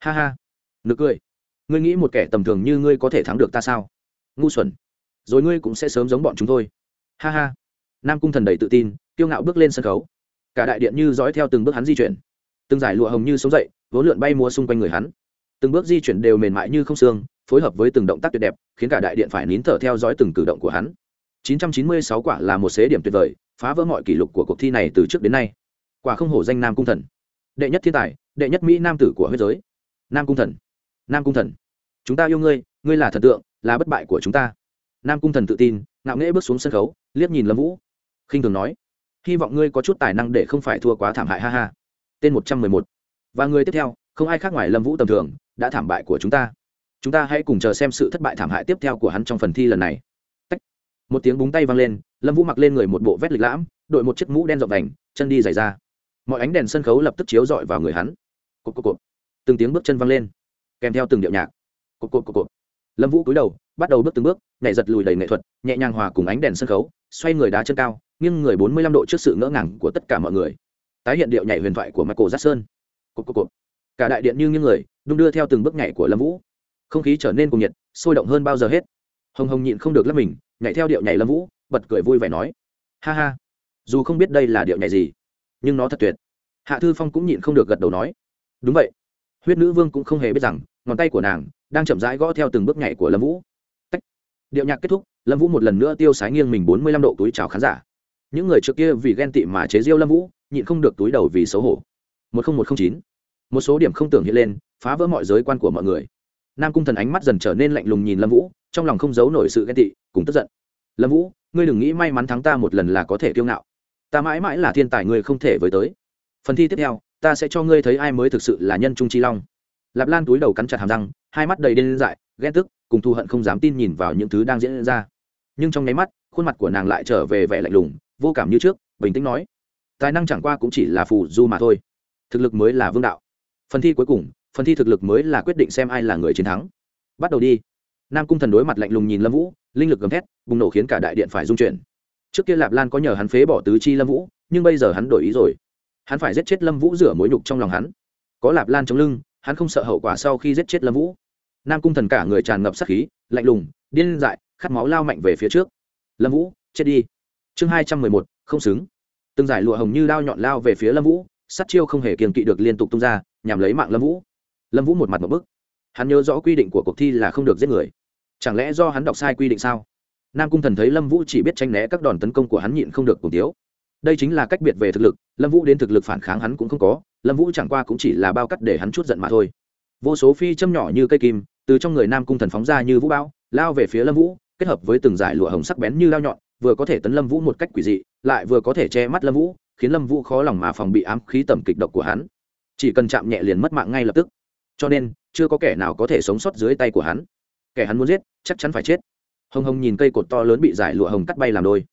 ha ha nực cười ngươi nghĩ một kẻ tầm thường như ngươi có thể thắng được ta sao ngu xuẩn rồi ngươi cũng sẽ sớm giống bọn chúng thôi ha ha nam cung thần đầy tự tin kiêu ngạo bước lên sân khấu cả đại điện như dõi theo từng bước hắn di chuyển từng giải lụa hồng như sống dậy vốn lượn bay múa xung quanh người hắn từng bước di chuyển đều mềm mại như không xương phối hợp với từng động tác tuyệt đẹp, khiến cả đại điện phải nín thở theo dõi từng cử động của hắn. 996 quả là một xế điểm tuyệt vời, phá vỡ mọi kỷ lục của cuộc thi này từ trước đến nay. Quả không hổ danh nam cung thần. Đệ nhất thiên tài, đệ nhất mỹ nam tử của huyết giới. Nam cung thần. Nam cung thần. Chúng ta yêu ngươi ngươi là thần tượng, là bất bại của chúng ta. Nam cung thần tự tin, ngạo nghễ bước xuống sân khấu, liếc nhìn lâm vũ. Khinh thường nói, hy vọng ngươi có chút tài năng để không phải thua quá thảm hại, ha ha. Tên một trăm mười một. Và người tiếp theo, không ai khác ngoài lâm vũ tầm thường, đã thảm bại của chúng ta chúng ta hãy cùng chờ xem sự thất bại thảm hại tiếp theo của hắn trong phần thi lần này. Tách. một tiếng búng tay vang lên, lâm vũ mặc lên người một bộ vét lịch lãm, đội một chiếc mũ đen rộng đành chân đi dày ra. Mọi ánh đèn sân khấu lập tức chiếu rọi vào người hắn. Cộp cộp cộp. Từng tiếng bước chân vang lên, kèm theo từng điệu nhạc. Cộp cộp cộp cộp. Lâm vũ cúi đầu, bắt đầu bước từng bước, nhảy giật lùi đầy nghệ thuật, nhẹ nhàng hòa cùng ánh đèn sân khấu, xoay người đá chân cao, nghiêng người bốn mươi lăm độ trước sự ngỡ ngàng của tất cả mọi người. Tái hiện điệu nhảy huyền thoại của michael jackson. Cộp cộp cộp. cả đại điện như nghiêng người, đung đưa theo từng bước nhảy của lâm vũ không khí trở nên cuồng nhiệt, sôi động hơn bao giờ hết. Hồng hồng nhịn không được lấp mình, nhảy theo điệu nhảy lâm vũ, bật cười vui vẻ nói, ha ha, dù không biết đây là điệu nhảy gì, nhưng nó thật tuyệt. Hạ thư phong cũng nhịn không được gật đầu nói, đúng vậy, huyết nữ vương cũng không hề biết rằng, ngón tay của nàng đang chậm rãi gõ theo từng bước nhảy của lâm vũ. Tách. điệu nhạc kết thúc, lâm vũ một lần nữa tiêu sái nghiêng mình bốn mươi lăm độ túi chào khán giả. Những người trước kia vì ghen tị mà chế diêu lâm vũ, nhịn không được túi đầu vì xấu hổ. Một nghìn một trăm chín. Một số điểm không tưởng hiện lên, phá vỡ mọi giới quan của mọi người nam cung thần ánh mắt dần trở nên lạnh lùng nhìn lâm vũ, trong lòng không giấu nổi sự ghen tị, cùng tức giận. Lâm vũ, ngươi đừng nghĩ may mắn thắng ta một lần là có thể kiêu ngạo. Ta mãi mãi là thiên tài ngươi không thể với tới. Phần thi tiếp theo, ta sẽ cho ngươi thấy ai mới thực sự là nhân trung chi long. Lạp lan túi đầu cắn chặt hàm răng, hai mắt đầy đen dại, ghen tức, cùng thù hận không dám tin nhìn vào những thứ đang diễn ra. Nhưng trong nháy mắt, khuôn mặt của nàng lại trở về vẻ lạnh lùng, vô cảm như trước, bình tĩnh nói, tài năng chẳng qua cũng chỉ là phù du mà thôi. Thực lực mới là vương đạo. Phần thi cuối cùng phần thi thực lực mới là quyết định xem ai là người chiến thắng. Bắt đầu đi. Nam cung thần đối mặt lạnh lùng nhìn lâm vũ, linh lực gầm thét, bùng nổ khiến cả đại điện phải dung chuyển. Trước kia lạp lan có nhờ hắn phế bỏ tứ chi lâm vũ, nhưng bây giờ hắn đổi ý rồi. Hắn phải giết chết lâm vũ rửa mối nhục trong lòng hắn. Có lạp lan chống lưng, hắn không sợ hậu quả sau khi giết chết lâm vũ. Nam cung thần cả người tràn ngập sắc khí, lạnh lùng, điên dại, khát máu lao mạnh về phía trước. Lâm vũ, chết đi. Chương hai trăm mười một, không xứng. Từng giải lụa hồng như đao nhọn lao về phía lâm vũ sắt chiêu không hề kiềm kỵ được liên tục tung ra, nhằm lấy mạng lâm vũ lâm vũ một mặt một bức. Hắn nhớ rõ quy định của cuộc thi là không được giết người. Chẳng lẽ do hắn đọc sai quy định sao? Nam cung thần thấy lâm vũ chỉ biết tranh né các đòn tấn công của hắn nhịn không được cùng tiếu. Đây chính là cách biệt về thực lực, lâm vũ đến thực lực phản kháng hắn cũng không có, lâm vũ chẳng qua cũng chỉ là bao cắt để hắn chút giận mà thôi. Vô số phi châm nhỏ như cây kim, từ trong người nam cung thần phóng ra như vũ bão, lao về phía lâm vũ, kết hợp với từng dải lụa hồng sắc bén như lao nhọn, vừa có thể tấn lâm vũ một cách quỷ dị, lại vừa có thể che mắt lâm vũ, khiến lâm vũ khó lòng mà phòng bị ám khí tầm kịch độc của hắn. Chỉ cần chạm nhẹ liền mất mạng ngay lập tức cho nên chưa có kẻ nào có thể sống sót dưới tay của hắn. Kẻ hắn muốn giết, chắc chắn phải chết. Hồng hồng nhìn cây cột to lớn bị giải lụa hồng cắt bay làm đôi.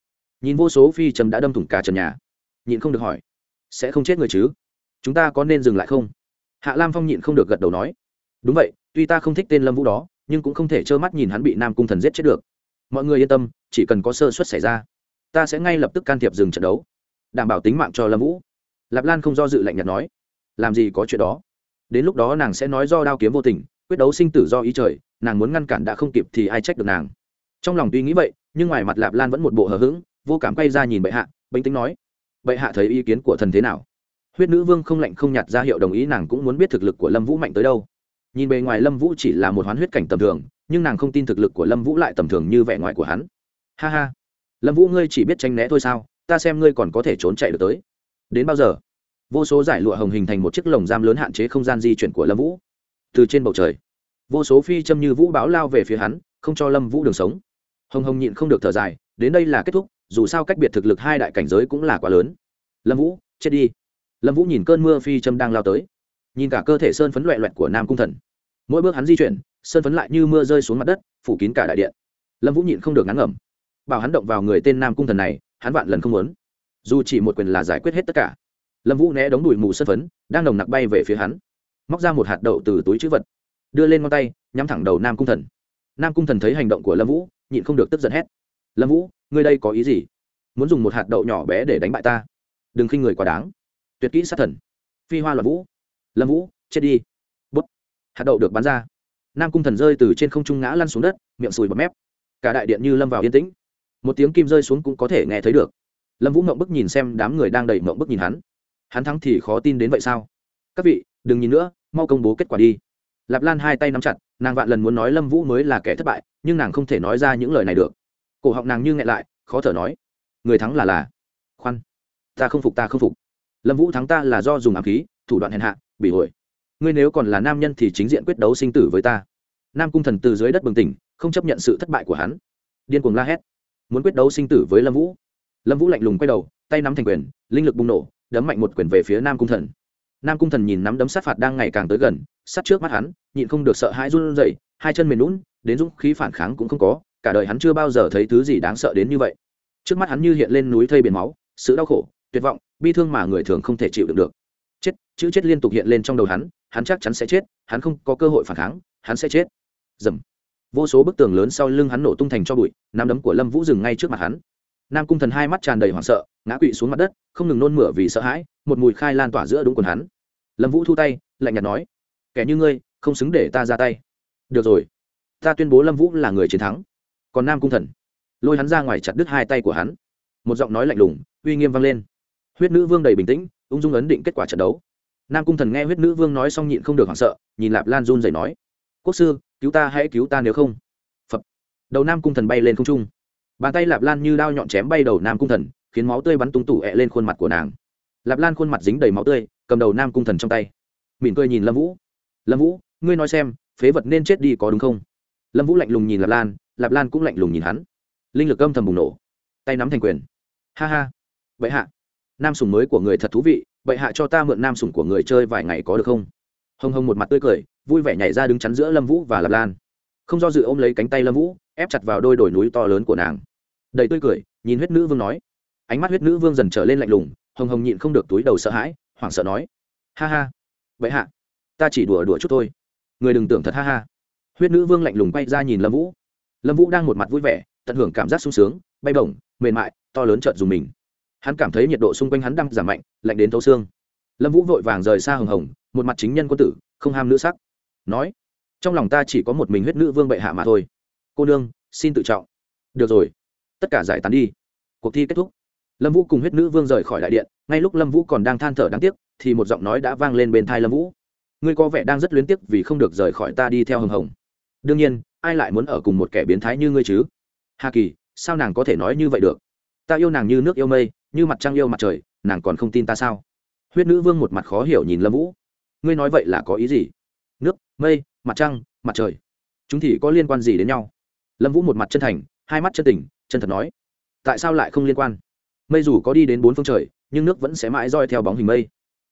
Nhìn vô số phi trầm đã đâm thủng cả trần nhà. Nhịn không được hỏi, sẽ không chết người chứ? Chúng ta có nên dừng lại không? Hạ lam phong nhịn không được gật đầu nói, đúng vậy, tuy ta không thích tên lâm vũ đó, nhưng cũng không thể trơ mắt nhìn hắn bị nam cung thần giết chết được. Mọi người yên tâm, chỉ cần có sơ suất xảy ra, ta sẽ ngay lập tức can thiệp dừng trận đấu. Đảm bảo tính mạng cho lâm vũ. Lạp lan không do dự lạnh nhạt nói, làm gì có chuyện đó? Đến lúc đó nàng sẽ nói do đao kiếm vô tình, quyết đấu sinh tử do ý trời, nàng muốn ngăn cản đã không kịp thì ai trách được nàng. Trong lòng tuy nghĩ vậy, nhưng ngoài mặt lạp lan vẫn một bộ hờ hững, vô cảm quay ra nhìn bệ hạ, bình tĩnh nói, bệ hạ thấy ý kiến của thần thế nào? Huyết nữ vương không lạnh không nhạt ra hiệu đồng ý, nàng cũng muốn biết thực lực của lâm vũ mạnh tới đâu. Nhìn bề ngoài lâm vũ chỉ là một hoán huyết cảnh tầm thường, nhưng nàng không tin thực lực của lâm vũ lại tầm thường như vẻ ngoài của hắn. Ha ha, lâm vũ ngươi chỉ biết tranh né thôi sao? Ta xem ngươi còn có thể trốn chạy được tới. Đến bao giờ? Vô số giải lụa hồng hình thành một chiếc lồng giam lớn hạn chế không gian di chuyển của lâm vũ. Từ trên bầu trời, vô số phi châm như vũ báo lao về phía hắn, không cho lâm vũ đường sống. Hồng hồng nhịn không được thở dài, đến đây là kết thúc, dù sao cách biệt thực lực hai đại cảnh giới cũng là quá lớn. Lâm vũ, chết đi. Lâm vũ nhìn cơn mưa phi châm đang lao tới. Nhìn cả cơ thể sơn phấn loẹ loẹt của nam cung thần. Mỗi bước hắn di chuyển, sơn phấn lại như mưa rơi xuống mặt đất, phủ kín cả đại điện. Lâm vũ nhịn không được ngắn ngẩm. Bảo hắn động vào người tên nam cung thần này, hắn vạn lần không muốn. Dù chỉ một quyền là giải quyết hết tất cả lâm vũ né đống đùi mù sân phấn, đang nồng nặc bay về phía hắn. Móc ra một hạt đậu từ túi chữ vật, đưa lên ngón tay, nhắm thẳng đầu nam cung thần. Nam cung thần thấy hành động của lâm vũ, nhịn không được tức giận hét. Lâm vũ, ngươi đây có ý gì? Muốn dùng một hạt đậu nhỏ bé để đánh bại ta? Đừng khinh người quá đáng. Tuyệt kỹ sát thần. Phi hoa loạn vũ. Lâm vũ, chết đi. Bút. Hạt đậu được bắn ra. Nam cung thần rơi từ trên không trung ngã lăn xuống đất, miệng sùi bọt mép. Cả đại điện như lâm vào yên tĩnh. Một tiếng kim rơi xuống cũng có thể nghe thấy được. Lâm vũ mộng bức nhìn xem đám người đang đầy mộng bức nhìn hắn hắn thắng thì khó tin đến vậy sao? Các vị, đừng nhìn nữa, mau công bố kết quả đi. Lạp lan hai tay nắm chặt, nàng vạn lần muốn nói lâm vũ mới là kẻ thất bại, nhưng nàng không thể nói ra những lời này được. Cổ họng nàng như nghẹn lại, khó thở nói. Người thắng là là. Khoan. Ta không phục, ta không phục. Lâm vũ thắng ta là do dùng ám khí, thủ đoạn hèn hạ, bị hồi ngươi nếu còn là nam nhân thì chính diện quyết đấu sinh tử với ta. Nam cung thần từ dưới đất bừng tỉnh, không chấp nhận sự thất bại của hắn. Điên cuồng la hét. Muốn quyết đấu sinh tử với lâm vũ. Lâm vũ lạnh lùng quay đầu, tay nắm thành quyền, linh lực bùng nổ đấm mạnh một quyền về phía nam cung thần. Nam cung thần nhìn nắm đấm sát phạt đang ngày càng tới gần, sát trước mắt hắn, nhịn không được sợ hãi run rẩy, hai chân mềm lún đến dũng khí phản kháng cũng không có, cả đời hắn chưa bao giờ thấy thứ gì đáng sợ đến như vậy. Trước mắt hắn như hiện lên núi thây biển máu, sự đau khổ, tuyệt vọng, bi thương mà người thường không thể chịu đựng được. Chết, chữ chết liên tục hiện lên trong đầu hắn hắn chắc chắn sẽ chết, hắn không có cơ hội phản kháng, hắn sẽ chết. Dầm. Vô số bức tường lớn sau lưng hắn nổ tung thành cho bụi, nắm đấm của lâm vũ dừng ngay trước mặt hắn. Nam cung thần hai mắt tràn đầy hoảng sợ ngã quỵ xuống mặt đất, không ngừng nôn mửa vì sợ hãi, một mùi khai lan tỏa giữa đúng quần hắn. Lâm vũ thu tay, lạnh nhạt nói, kẻ như ngươi, không xứng để ta ra tay. Được rồi, ta tuyên bố lâm vũ là người chiến thắng. Còn nam cung thần, lôi hắn ra ngoài chặt đứt hai tay của hắn. Một giọng nói lạnh lùng, uy nghiêm vang lên. Huyết nữ vương đầy bình tĩnh, ung dung ấn định kết quả trận đấu. Nam cung thần nghe huyết nữ vương nói xong nhịn không được hoảng sợ, nhìn lạp lan run dậy nói, quốc sư, cứu ta hãy cứu ta nếu không. Phập. Đầu nam cung thần bay lên không trung. Bàn tay lạp lan như đao nhọn chém bay đầu nam cung thần khiến máu tươi bắn tung tủ ẹ lên khuôn mặt của nàng. Lạp lan khuôn mặt dính đầy máu tươi, cầm đầu nam cung thần trong tay. Mỉm cười nhìn lâm vũ. Lâm vũ, ngươi nói xem, phế vật nên chết đi có đúng không? Lâm vũ lạnh lùng nhìn lạp lan lạp lan cũng lạnh lùng nhìn hắn. Linh lực âm thầm bùng nổ. Tay nắm thành quyền. Ha ha vậy hạ, nam sùng mới của người thật thú vị vậy hạ cho ta mượn nam sùng của người chơi vài ngày có được không? Hồng hồng một mặt tươi cười, vui vẻ nhảy ra đứng chắn giữa lâm vũ và lạp lan. Không do dự ôm lấy cánh tay lâm vũ, ép chặt vào đôi đồi núi to lớn của nàng. Đầy tươi cười, nhìn huyết nữ vương nói ánh mắt huyết nữ vương dần trở lên lạnh lùng, hồng hồng nhịn không được túi đầu sợ hãi, hoảng sợ nói, ha ha, vậy hạ, ta chỉ đùa đùa chút thôi. Người đừng tưởng thật ha ha. Huyết nữ vương lạnh lùng bay ra nhìn lâm vũ. Lâm vũ đang một mặt vui vẻ, tận hưởng cảm giác sung sướng, bay bổng, mềm mại, to lớn trợn dùng mình. Hắn cảm thấy nhiệt độ xung quanh hắn đang giảm mạnh, lạnh đến thấu xương. Lâm vũ vội vàng rời xa hồng hồng, một mặt chính nhân quân tử, không ham nữ sắc. Nói, trong lòng ta chỉ có một mình huyết nữ vương bệ hạ mà thôi. Cô nương, xin tự trọng. Được rồi, tất cả giải tán đi. Cuộc thi kết thúc lâm vũ cùng huyết nữ vương rời khỏi đại điện, ngay lúc lâm vũ còn đang than thở đáng tiếc, thì một giọng nói đã vang lên bên thai lâm vũ. Ngươi có vẻ đang rất luyến tiếc vì không được rời khỏi ta đi theo hồng hồng. Đương nhiên, ai lại muốn ở cùng một kẻ biến thái như ngươi chứ? Hà kỳ, sao nàng có thể nói như vậy được? Ta yêu nàng như nước yêu mây, như mặt trăng yêu mặt trời, nàng còn không tin ta sao? Huyết nữ vương một mặt khó hiểu nhìn lâm vũ. Ngươi nói vậy là có ý gì? Nước, mây, mặt trăng, mặt trời. Chúng thì có liên quan gì đến nhau? Lâm vũ một mặt chân thành, hai mắt chân tình, chân thật nói. Tại sao lại không liên quan? Mây dù có đi đến bốn phương trời, nhưng nước vẫn sẽ mãi roi theo bóng hình mây.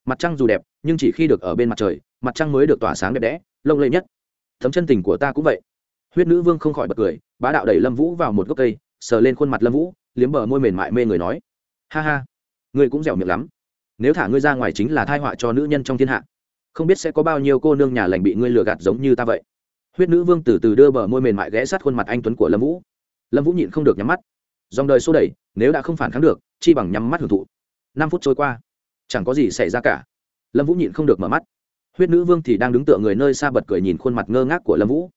Mặt trăng dù đẹp, nhưng chỉ khi được ở bên mặt trời, mặt trăng mới được tỏa sáng đẹp đẽ lông lây nhất. Thấm chân tình của ta cũng vậy. Huyết nữ vương không khỏi bật cười, bá đạo đẩy lâm vũ vào một gốc cây, sờ lên khuôn mặt lâm vũ, liếm bờ môi mềm mại mê người nói, ha ha, ngươi cũng dẻo miệng lắm. Nếu thả ngươi ra ngoài chính là thai họa cho nữ nhân trong thiên hạ. Không biết sẽ có bao nhiêu cô nương nhà lành bị ngươi lừa gạt giống như ta vậy. Huyết nữ vương từ từ đưa bờ môi mềm mại ghé sát khuôn mặt anh tuấn của lâm vũ. Lâm vũ nhịn không được nhắm mắt. Dòng đời xô đẩy, nếu đã không phản kháng được chi bằng nhắm mắt hưởng thụ. Năm phút trôi qua, chẳng có gì xảy ra cả. Lâm vũ nhịn không được mở mắt. Huyết nữ vương thì đang đứng tựa người nơi xa bật cười nhìn khuôn mặt ngơ ngác của lâm vũ.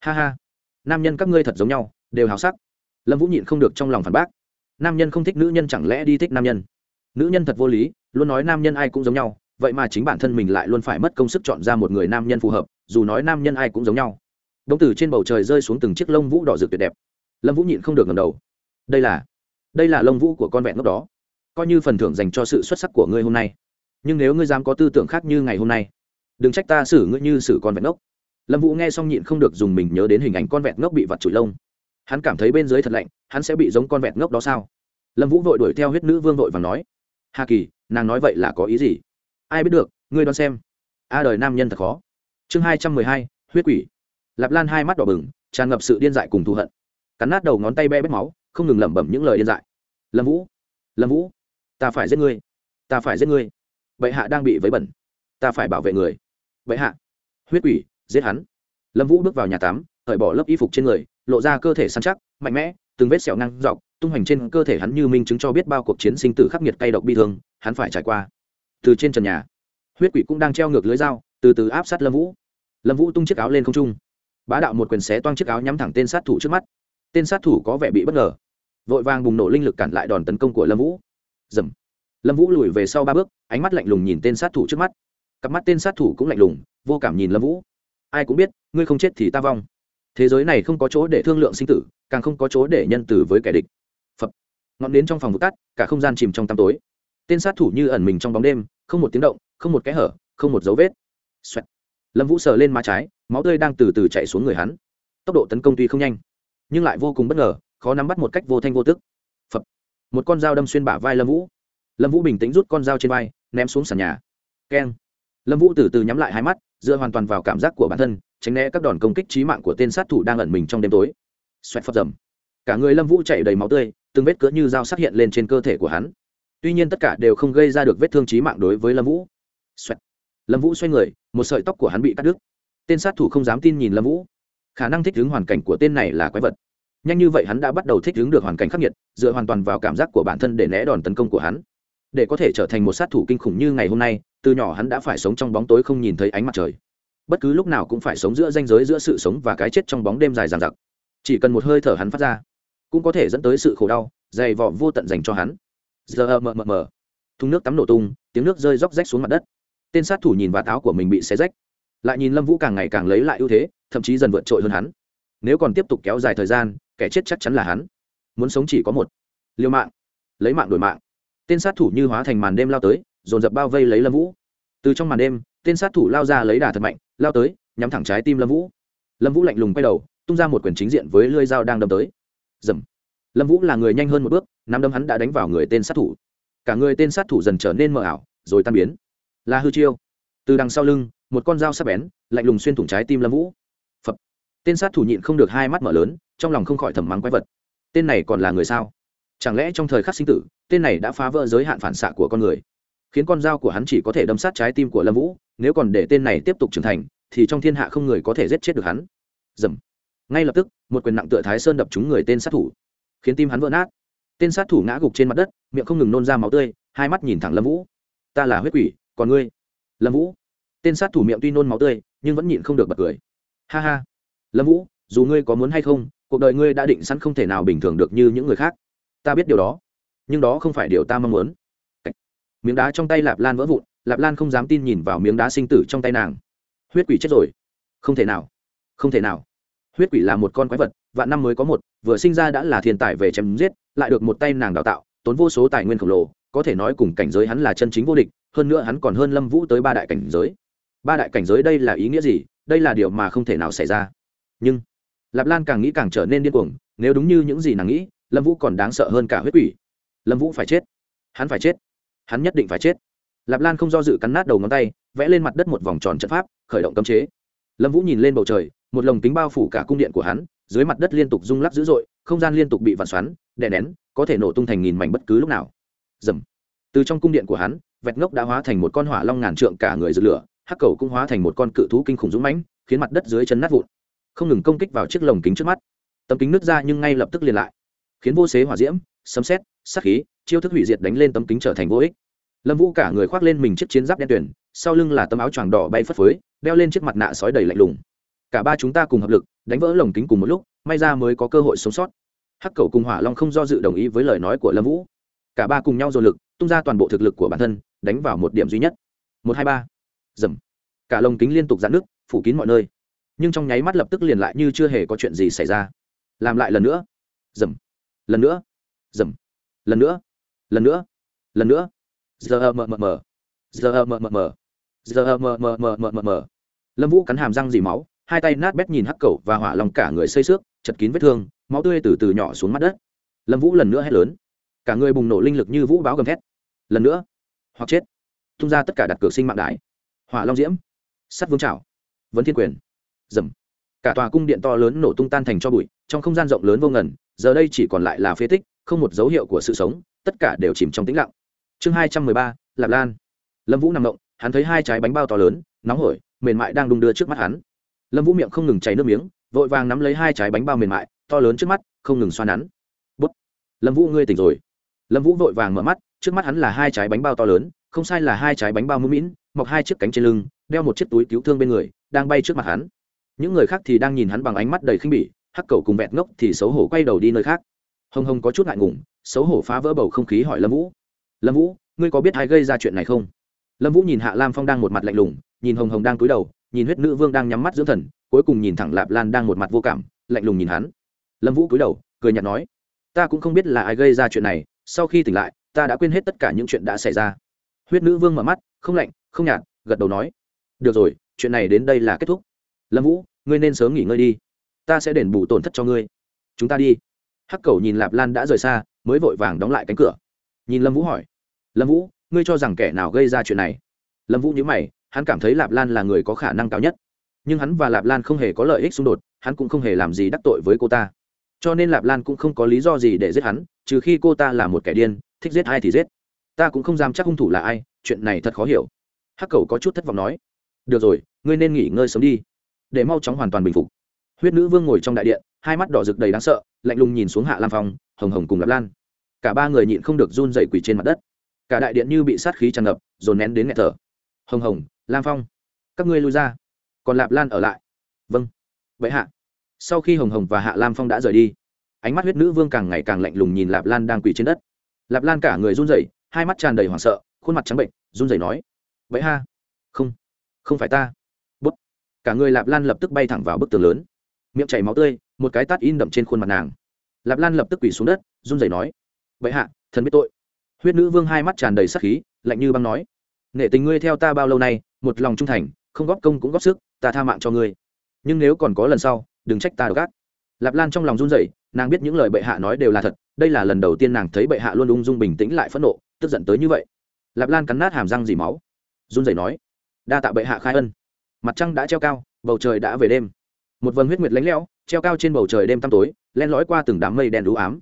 Ha ha, nam nhân các ngươi thật giống nhau, đều hào sắc. Lâm vũ nhịn không được trong lòng phản bác. Nam nhân không thích nữ nhân chẳng lẽ đi thích nam nhân? Nữ nhân thật vô lý, luôn nói nam nhân ai cũng giống nhau, vậy mà chính bản thân mình lại luôn phải mất công sức chọn ra một người nam nhân phù hợp, dù nói nam nhân ai cũng giống nhau. Đ ỗ n g từ trên bầu trời rơi xuống từng chiếc lông vũ đỏ rực tuyệt đẹp. Lâm vũ nhịn không được ngầm đầu. Đây là đây là lông vũ của con vẹn lúc đó. Coi như phần thưởng dành cho sự xuất sắc của ngươi hôm nay. Nhưng nếu ngươi dám có tư tưởng khác như ngày hôm nay, đừng trách ta xử ngươi như xử con vẹn ngốc lâm vũ nghe xong nhịn không được dùng mình nhớ đến hình ảnh con vẹn ngốc bị vặt trụi lông. Hắn cảm thấy bên dưới thật lạnh, hắn sẽ bị giống con vẹn ngốc đó sao? Lâm vũ vội đuổi theo huyết nữ vương vội và nói. Hà kỳ, nàng nói vậy là có ý gì? Ai biết được, ngươi đoán xem. A đời nam nhân thật khó. Chương hai trăm mười hai, huyết quỷ. Lạp lan hai mắt đỏ bừng, tràn ngập sự điên dại cùng thù hận. Cắn nát đầu ngón tay be bét máu không ngừng lẩm bẩm những lời điên dại. Lâm vũ lâm vũ, ta phải giết ngươi, ta phải giết ngươi. Bệ hạ đang bị vấy bẩn, ta phải bảo vệ người. Bệ hạ, huyết quỷ, giết hắn. Lâm vũ bước vào nhà tắm hởi bỏ lớp y phục trên người, lộ ra cơ thể săn chắc, mạnh mẽ, từng vết sẹo ngang dọc, tung hoành trên cơ thể hắn như minh chứng cho biết bao cuộc chiến sinh tử khắc nghiệt cay độc bi thương, hắn phải trải qua. Từ trên trần nhà, huyết quỷ cũng đang treo ngược lưới dao, từ từ áp sát lâm vũ. Lâm vũ tung chiếc áo lên không trung. Bá đạo một quyền xé toang chiếc áo nhắm thẳng tên sát thủ trước mắt. Tên sát thủ có vẻ bị bất ngờ vội vàng bùng nổ linh lực cản lại đòn tấn công của lâm vũ. Dầm. Lâm vũ lùi về sau ba bước, ánh mắt lạnh lùng nhìn tên sát thủ trước mắt. Cặp mắt tên sát thủ cũng lạnh lùng, vô cảm nhìn lâm vũ. Ai cũng biết, ngươi không chết thì ta vong. Thế giới này không có chỗ để thương lượng sinh tử, càng không có chỗ để nhân tử với kẻ địch. Phập. Ngọn nến trong phòng vụt tắt, cả không gian chìm trong tăm tối. Tên sát thủ như ẩn mình trong bóng đêm, không một tiếng động, không một kẽ hở, không một dấu vết、Xoẹt. Lâm vũ sờ lên má trái, máu tươi đang từ từ chạy xuống người hắn. Tốc độ tấn công tuy không nhanh, nhưng lại vô cùng bất ngờ khó nắm bắt một cách vô thanh vô tức. Phập. Một con dao đâm xuyên bả vai lâm vũ. Lâm vũ bình tĩnh rút con dao trên vai, ném xuống sàn nhà. Keng. Lâm vũ từ từ nhắm lại hai mắt, dựa hoàn toàn vào cảm giác của bản thân, tránh né các đòn công kích trí mạng của tên sát thủ đang ẩn mình trong đêm tối. Xoẹt phập dầm. Cả người lâm vũ chảy đầy máu tươi, từng vết cỡ như dao xác hiện lên trên cơ thể của hắn. Tuy nhiên tất cả đều không gây ra được vết thương trí mạng đối với lâm vũ. Xoẹt. lâm vũ xoay người, một sợi tóc của hắn bị cắt đứt. Tên sát thủ không dám tin nhìn lâm vũ. Khả năng thích ứng hoàn cảnh của tên này là quái vật nhanh như vậy hắn đã bắt đầu thích ứng được hoàn cảnh khắc nghiệt, dựa hoàn toàn vào cảm giác của bản thân để né đòn tấn công của hắn. Để có thể trở thành một sát thủ kinh khủng như ngày hôm nay, từ nhỏ hắn đã phải sống trong bóng tối không nhìn thấy ánh mặt trời. Bất cứ lúc nào cũng phải sống giữa ranh giới giữa sự sống và cái chết trong bóng đêm dài dằng dặc. Chỉ cần một hơi thở hắn phát ra, cũng có thể dẫn tới sự khổ đau, dày vò vô tận dành cho hắn. Giờ ờ, mờ mờ mờ. Thùng nước tắm nổ tung, tiếng nước rơi róc rách xuống mặt đất. Tên sát thủ nhìn vá áo của mình bị xé rách. Lại nhìn lâm vũ càng ngày càng lấy lại ưu thế, thậm chí dần vượt trội hơn hắn. Nếu còn tiếp tục kéo dài thời gian kẻ chết chắc chắn là hắn. Muốn sống chỉ có một. Liều mạng. Lấy mạng đổi mạng. Tên sát thủ như hóa thành màn đêm lao tới, dồn dập bao vây lấy lâm vũ. Từ trong màn đêm, tên sát thủ lao ra lấy đà thật mạnh, lao tới, nhắm thẳng trái tim lâm vũ. Lâm vũ lạnh lùng quay đầu, tung ra một quyền chính diện với lưỡi dao đang đâm tới. Dầm. Lâm vũ là người nhanh hơn một bước, nắm đâm hắn đã đánh vào người tên sát thủ. Cả người tên sát thủ dần trở nên mờ ảo, rồi tan biến. Là hư chiêu. Từ đằng sau lưng, một con dao sắc bén, lạnh lùng xuyên thủng trái tim lâm vũ. Phập. Tên sát thủ nhịn không được hai mắt mở lớn trong lòng không khỏi thầm mắng quái vật. Tên này còn là người sao? Chẳng lẽ trong thời khắc sinh tử, tên này đã phá vỡ giới hạn phản xạ của con người? Khiến con dao của hắn chỉ có thể đâm sát trái tim của lâm vũ, nếu còn để tên này tiếp tục trưởng thành, thì trong thiên hạ không người có thể giết chết được hắn. Dầm. Ngay lập tức, một quyền nặng tựa thái sơn đập trúng người tên sát thủ, khiến tim hắn vỡ nát. Tên sát thủ ngã gục trên mặt đất, miệng không ngừng nôn ra máu tươi, hai mắt nhìn thẳng lâm vũ. Ta là huyết quỷ, còn ngươi? Lâm vũ. Tên sát thủ miệng tuy nôn máu tươi, nhưng vẫn nhịn không được bật cười. Ha ha. Lâm vũ, dù ngươi có muốn hay không cuộc đời ngươi đã định sẵn không thể nào bình thường được như những người khác. Ta biết điều đó, nhưng đó không phải điều ta mong muốn. Miếng đá trong tay lạp lan vỡ vụn, lạp lan không dám tin nhìn vào miếng đá sinh tử trong tay nàng. Huyết quỷ chết rồi. Không thể nào. Không thể nào. Huyết quỷ là một con quái vật, vạn năm mới có một, vừa sinh ra đã là thiên tài về chém giết, lại được một tay nàng đào tạo, tốn vô số tài nguyên khổng lồ, có thể nói cùng cảnh giới hắn là chân chính vô địch, hơn nữa hắn còn hơn lâm vũ tới ba đại cảnh giới. Ba đại cảnh giới đây là ý nghĩa gì? Đây là điều mà không thể nào xảy ra. Nhưng lạp lan càng nghĩ càng trở nên điên cuồng, nếu đúng như những gì nàng nghĩ, lâm vũ còn đáng sợ hơn cả huyết quỷ. Lâm vũ phải chết. Hắn phải chết. Hắn nhất định phải chết. Lạp lan không do dự cắn nát đầu ngón tay, vẽ lên mặt đất một vòng tròn trận pháp, khởi động cấm chế. Lâm vũ nhìn lên bầu trời, một lồng kính bao phủ cả cung điện của hắn, dưới mặt đất liên tục rung lắc dữ dội, không gian liên tục bị vặn xoắn, đè nén, có thể nổ tung thành nghìn mảnh bất cứ lúc nào. Dầm từ trong cung điện của hắn, vẹt ngốc đã hóa thành một con hỏa long ngàn trượng cả người rực lửa, hắc cầu cũng hóa thành một con cự thú kinh khủng dũng mãnh, khiến mặt đất dưới chân nát vụn không ngừng công kích vào chiếc lồng kính trước mắt. Tấm kính nứt ra nhưng ngay lập tức liền lại, khiến vô xế hỏa diễm, sấm xét sắc khí, chiêu thức hủy diệt đánh lên tấm kính trở thành vô ích. Lâm vũ cả người khoác lên mình chiếc chiến giáp đen tuyển sau lưng là tấm áo choàng đỏ bay phất phới, đeo lên chiếc mặt nạ sói đầy lạnh lùng. Cả ba chúng ta cùng hợp lực, đánh vỡ lồng kính cùng một lúc, may ra mới có cơ hội sống sót. Hắc cầu cùng hỏa long không do dự đồng ý với lời nói của lâm vũ. Cả ba cùng nhau dồn lực, tung ra toàn bộ thực lực của bản thân, đánh vào một điểm duy nhất. Một hai ba. Dầm. Cả lồng kính liên tục giãn nước phủ kín mọi nơi nhưng trong nháy mắt lập tức liền lại như chưa hề có chuyện gì xảy ra. Làm lại lần nữa. Dầm. Lần nữa. Dầm. Lần nữa. Lần nữa. Lần nữa. Giờ, mờ mờ mờ. Giờ, mờ mờ mờ. Giờ, mờ mờ mờ mờ mờ mờ. Lâm vũ cắn hàm răng dì máu, hai tay nát bét nhìn hắc cầu và hỏa lòng cả người xây xước, chật kín vết thương, máu tươi từ từ nhỏ xuống mặt đất. Lâm vũ lần nữa hét lớn. Cả người bùng nổ linh lực như vũ báo gầm thét. Lần nữa. Hoặc chết. Tung ra tất cả đặt cược sinh mạng đại. Hỏa long diễm. Sắt vương trào vấn thiên quyền dầm. Cả tòa cung điện to lớn nổ tung tan thành cho bụi, trong không gian rộng lớn vô ngần, giờ đây chỉ còn lại là phế tích, không một dấu hiệu của sự sống, tất cả đều chìm trong tĩnh lặng. Chương hai trăm mười ba, lạp lan. Lâm vũ nằm động, hắn thấy hai trái bánh bao to lớn, nóng hổi, mềm mại đang đung đưa trước mắt hắn. Lâm vũ miệng không ngừng chảy nước miếng, vội vàng nắm lấy hai trái bánh bao mềm mại, to lớn trước mắt, không ngừng xoa nắn. Bút. Lâm vũ, ngươi tỉnh rồi. Lâm vũ vội vàng mở mắt, trước mắt hắn là hai trái bánh bao to lớn, không sai là hai trái bánh bao mũm mĩn mọc hai chiếc cánh trên lưng, đeo một chiếc túi cứu thương bên người, đang bay trước mặt hắn những người khác thì đang nhìn hắn bằng ánh mắt đầy khinh bỉ, hắc cầu cùng vẹt ngốc thì xấu hổ quay đầu đi nơi khác. Hồng hồng có chút ngại ngùng, xấu hổ phá vỡ bầu không khí hỏi lâm vũ. Lâm vũ, ngươi có biết ai gây ra chuyện này không? Lâm vũ nhìn hạ lam phong đang một mặt lạnh lùng, nhìn hồng hồng đang cúi đầu, nhìn huyết nữ vương đang nhắm mắt dưỡng thần, cuối cùng nhìn thẳng lạp lan đang một mặt vô cảm, lạnh lùng nhìn hắn. Lâm vũ cúi đầu, cười nhạt nói, ta cũng không biết là ai gây ra chuyện này, sau khi tỉnh lại, ta đã quên hết tất cả những chuyện đã xảy ra. Huyết nữ vương mở mắt, không lạnh, không nhạt, gật đầu nói, được rồi, chuyện này đến đây là kết thúc lâm vũ ngươi nên sớm nghỉ ngơi đi ta sẽ đền bù tổn thất cho ngươi chúng ta đi hắc cầu nhìn lạp lan đã rời xa mới vội vàng đóng lại cánh cửa nhìn lâm vũ hỏi lâm vũ ngươi cho rằng kẻ nào gây ra chuyện này lâm vũ nhớ mày hắn cảm thấy lạp lan là người có khả năng cao nhất nhưng hắn và lạp lan không hề có lợi ích xung đột hắn cũng không hề làm gì đắc tội với cô ta cho nên lạp lan cũng không có lý do gì để giết hắn trừ khi cô ta là một kẻ điên thích giết ai thì giết ta cũng không dám chắc hung thủ là ai chuyện này thật khó hiểu hắc cầu có chút thất vọng nói được rồi ngươi nên nghỉ ngơi sớm đi để mau chóng hoàn toàn bình phục. Huyết nữ vương ngồi trong đại điện, hai mắt đỏ rực đầy đáng sợ, lạnh lùng nhìn xuống hạ lam phong, hồng hồng cùng lạp lan. Cả ba người nhịn không được run dậy quỳ trên mặt đất. Cả đại điện như bị sát khí tràn ngập, dồn nén đến nghẹt thở. Hồng hồng, lam phong, các ngươi lui ra. Còn lạp lan ở lại. Vâng. Vậy hạ. Sau khi hồng hồng và hạ lam phong đã rời đi, ánh mắt huyết nữ vương càng ngày càng lạnh lùng nhìn lạp lan đang quỳ trên đất. Lạp lan cả người run rẩy, hai mắt tràn đầy hoảng sợ, khuôn mặt trắng bệnh, run rẩy nói. Vậy ha. Không. Không phải ta cả người lạp lan lập tức bay thẳng vào bức tường lớn. Miệng chảy máu tươi, một cái tát in đậm trên khuôn mặt nàng. Lạp lan lập tức quỳ xuống đất, run rẩy nói vậy hạ, thần biết tội. Huyết nữ vương hai mắt tràn đầy sắc khí, lạnh như băng nói, nể tình ngươi theo ta bao lâu nay, một lòng trung thành, không góp công cũng góp sức, ta tha mạng cho ngươi. Nhưng nếu còn có lần sau, đừng trách ta đ gác lạp lan trong lòng run rẩy, nàng biết những lời bệ hạ nói đều là thật, đây là lần đầu tiên nàng thấy bệ hạ luôn ung dung bình tĩnh lại phẫn nộ, tức giận tới như vậy. Lạp lan cắn nát hàm răng dì máu, run rẩy nói, đa tạ bệ hạ khai ân mặt trăng đã treo cao, bầu trời đã về đêm. Một vần huyết nguyệt lánh lẽo, treo cao trên bầu trời đêm tăm tối, len lỏi qua từng đám mây đen đũ ám.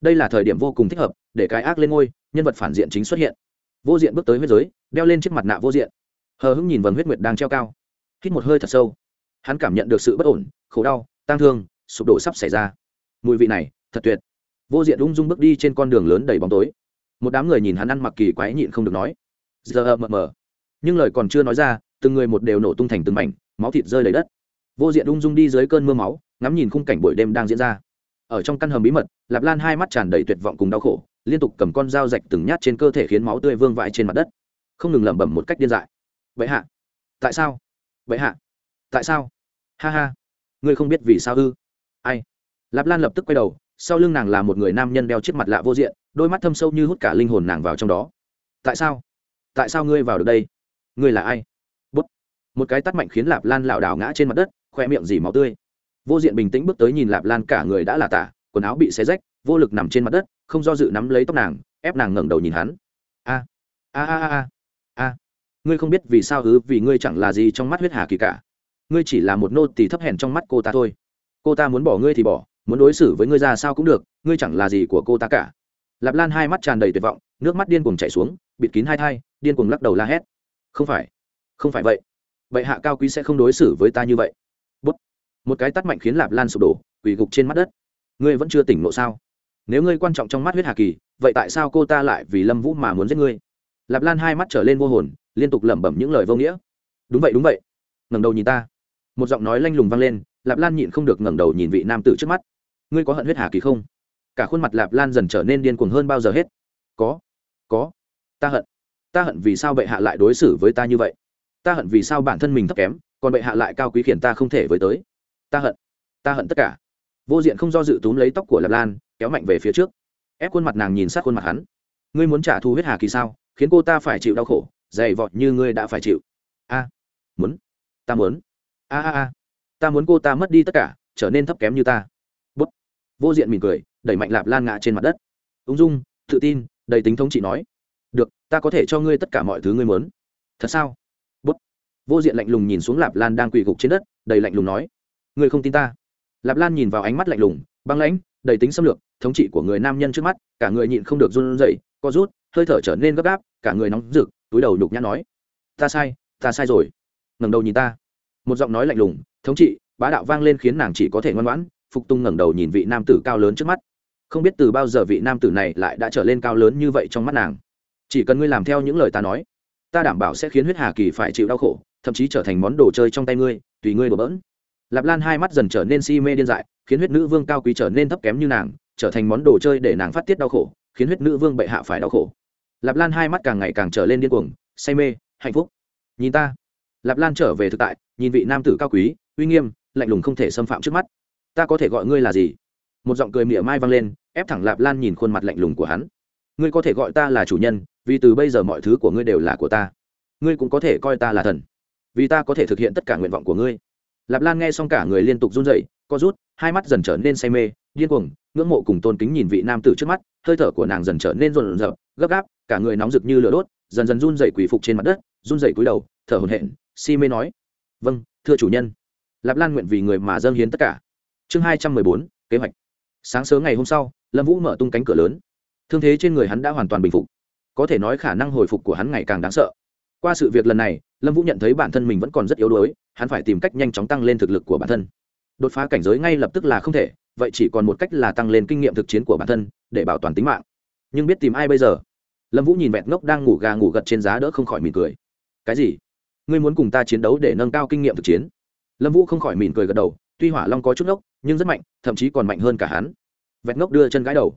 Đây là thời điểm vô cùng thích hợp để cái ác lên ngôi, nhân vật phản diện chính xuất hiện. Vô diện bước tới huyết giới, đeo lên chiếc mặt nạ vô diện. Hờ hững nhìn vần huyết nguyệt đang treo cao. Hít một hơi thật sâu. Hắn cảm nhận được sự bất ổn, khổ đau, tang thương, sụp đổ sắp xảy ra. Mùi vị này, thật tuyệt. Vô diện ung dung bước đi trên con đường lớn đầy bóng tối. Một đám người nhìn hắn ăn mặc kỳ quái nhịn không được nói. Giờ ờ, mờ mờ. Nhưng lời còn chưa nói ra từng người một đều nổ tung thành từng mảnh, máu thịt rơi đầy đất. Vô diện ung dung đi dưới cơn mưa máu, ngắm nhìn khung cảnh buổi đêm đang diễn ra. Ở trong căn hầm bí mật, lạp lan hai mắt tràn đầy tuyệt vọng cùng đau khổ, liên tục cầm con dao rạch từng nhát trên cơ thể khiến máu tươi vương vãi trên mặt đất. Không ngừng lẩm bẩm một cách điên dại. Vậy hạ, tại sao? Vậy hạ, tại sao? Ha ha, ngươi không biết vì sao ư? Ai? Lạp lan lập tức quay đầu, sau lưng nàng là một người nam nhân đeo chiếc mặt lạ vô diện, đôi mắt thâm sâu như hút cả linh hồn nàng vào trong đó. Tại sao? Tại sao ngươi vào được đây? Ngươi là ai? Một cái tắt mạnh khiến lạp lan lảo đảo ngã trên mặt đất, khoe miệng dì máu tươi. Vô diện bình tĩnh bước tới nhìn lạp lan cả người đã là tả, quần áo bị xé rách, vô lực nằm trên mặt đất, không do dự nắm lấy tóc nàng, ép nàng ngẩng đầu nhìn hắn. A a a a a ngươi không biết vì sao hứ, vì ngươi chẳng là gì trong mắt huyết hà kỳ cả. Ngươi chỉ là một nô tỳ thấp hèn trong mắt cô ta thôi. Cô ta muốn bỏ ngươi thì bỏ, muốn đối xử với ngươi ra sao cũng được, ngươi chẳng là gì của cô ta cả. Lạp lan hai mắt tràn đầy tuyệt vọng, nước mắt điên cuồng chảy xuống, bịt kín hai thai, điên cuồng lắc đầu la hét. Không phải không phải vậy vậy hạ cao quý sẽ không đối xử với ta như vậy. Bút. một cái tắt mạnh khiến lạp lan sụp đổ, quỳ gục trên mắt đất. Ngươi vẫn chưa tỉnh ngộ sao? Nếu ngươi quan trọng trong mắt huyết hà kỳ, vậy tại sao cô ta lại vì lâm vũ mà muốn giết ngươi? Lạp lan hai mắt trở lên vô hồn, liên tục lẩm bẩm những lời vô nghĩa. Đúng vậy đúng vậy. Ngẩng đầu nhìn ta. Một giọng nói lanh lùng vang lên, lạp lan nhịn không được ngẩng đầu nhìn vị nam tử trước mắt. Ngươi có hận huyết hà kỳ không? Cả khuôn mặt lạp lan dần trở nên điên cuồng hơn bao giờ hết. Có. Có. Ta hận. Ta hận vì sao bệ hạ lại đối xử với ta như vậy? Ta hận vì sao bản thân mình thấp kém, còn bệ hạ lại cao quý khiển ta không thể với tới. Ta hận ta hận tất cả. Vô diện không do dự túm lấy tóc của lạp lan, kéo mạnh về phía trước. Ép khuôn mặt nàng nhìn sát khuôn mặt hắn. Ngươi muốn trả thù huyết hà kỳ sao, khiến cô ta phải chịu đau khổ, dày vọt như ngươi đã phải chịu. A, muốn. Ta muốn. A a a. Ta muốn cô ta mất đi tất cả, trở nên thấp kém như ta. Bút. Vô diện mỉm cười, đẩy mạnh lạp lan ngã trên mặt đất. Ung dung, tự tin, đầy tính thống trị nói. Được, ta có thể cho ngươi tất cả mọi thứ ngươi muốn. Thật sao? Vô diện lạnh lùng nhìn xuống lạp lan đang quỳ gục trên đất, đầy lạnh lùng nói Người không tin ta? Lạp lan nhìn vào ánh mắt lạnh lùng, băng lãnh, đầy tính xâm lược, thống trị của người nam nhân trước mắt, cả người nhịn không được run rẩy, co rút, hơi thở trở nên gấp gáp, cả người nóng rực, túi đầu nhục nhã nói, ta sai ta sai rồi. Ngẩng đầu nhìn ta. Một giọng nói lạnh lùng, thống trị, bá đạo vang lên khiến nàng chỉ có thể ngoan ngoãn. Phục tung ngẩng đầu nhìn vị nam tử cao lớn trước mắt. Không biết từ bao giờ vị nam tử này lại đã trở lên cao lớn như vậy trong mắt nàng. Chỉ cần ngươi làm theo những lời ta nói ta đảm bảo sẽ khiến huyết hà kỳ phải chịu đau khổ, thậm chí trở thành món đồ chơi trong tay ngươi, tùy ngươi đổ bỡn. Lạp lan hai mắt dần trở nên si mê điên dại, khiến huyết nữ vương cao quý trở nên thấp kém như nàng, trở thành món đồ chơi để nàng phát tiết đau khổ, khiến huyết nữ vương bệ hạ phải đau khổ. Lạp lan hai mắt càng ngày càng trở lên điên cuồng, say mê, hạnh phúc. Nhìn ta. Lạp lan trở về thực tại, nhìn vị nam tử cao quý, uy nghiêm, lạnh lùng không thể xâm phạm trước mắt. Ta có thể gọi ngươi là gì? Một giọng cười mỉa mai vang lên, ép thẳng lạp lan nhìn khuôn mặt lạnh lùng của hắn. Ngươi có thể gọi ta là chủ nhân vì từ bây giờ mọi thứ của ngươi đều là của ta. Ngươi cũng có thể coi ta là thần, vì ta có thể thực hiện tất cả nguyện vọng của ngươi. Lạp lan nghe xong cả người liên tục run rẩy, co rút, hai mắt dần trở nên say mê, điên cuồng, ngưỡng mộ cùng tôn kính nhìn vị nam tử trước mắt, hơi thở của nàng dần trở nên rộn rợp gấp gáp, cả người nóng rực như lửa đốt, dần dần run dậy quỳ phục trên mặt đất, run dậy cúi đầu, thở hổn hển, si mê nói vâng thưa chủ nhân. Lạp lan nguyện vì người mà dâng hiến tất cả. Chương hai trăm mười bốn, kế hoạch. Sáng sớm ngày hôm sau, lâm vũ mở tung cánh cửa lớn. Thương thế trên người hắn đã hoàn toàn bình phục có thể nói khả năng hồi phục của hắn ngày càng đáng sợ. Qua sự việc lần này, lâm vũ nhận thấy bản thân mình vẫn còn rất yếu đuối, hắn phải tìm cách nhanh chóng tăng lên thực lực của bản thân. Đột phá cảnh giới ngay lập tức là không thể, vậy chỉ còn một cách là tăng lên kinh nghiệm thực chiến của bản thân, để bảo toàn tính mạng. Nhưng biết tìm ai bây giờ? Lâm vũ nhìn vẹn ngốc đang ngủ gà ngủ gật trên giá đỡ không khỏi mỉm cười. Cái gì? Ngươi muốn cùng ta chiến đấu để nâng cao kinh nghiệm thực chiến? Lâm vũ không khỏi mỉm cười gật đầu, tuy hỏa long có chút ngốc, nhưng rất mạnh, thậm chí còn mạnh hơn cả hắn. Vẹn ngốc đưa chân gãi đầu.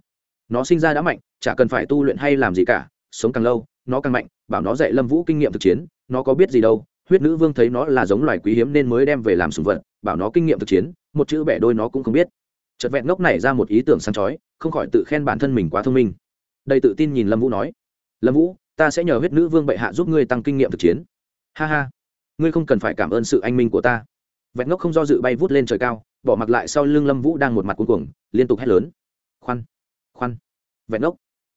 Nó sinh ra đã mạnh, chả cần phải tu luyện hay làm gì cả sống càng lâu, nó càng mạnh, bảo nó dạy lâm vũ kinh nghiệm thực chiến, nó có biết gì đâu, huyết nữ vương thấy nó là giống loài quý hiếm nên mới đem về làm sùng vật, bảo nó kinh nghiệm thực chiến, một chữ bẻ đôi nó cũng không biết. Chật vẹn ngốc này ra một ý tưởng săn trói không khỏi tự khen bản thân mình quá thông minh. Đầy tự tin nhìn lâm vũ nói, lâm vũ, ta sẽ nhờ huyết nữ vương bệ hạ giúp ngươi tăng kinh nghiệm thực chiến. Ha ha, ngươi không cần phải cảm ơn sự anh minh của ta. Vẹn ngốc không do dự bay vút lên trời cao, bỏ mặc lại sau lưng lâm vũ đang một mặt cuống cuồng, liên tục hét lớn. Khoan khoan. Vẹn ngốc,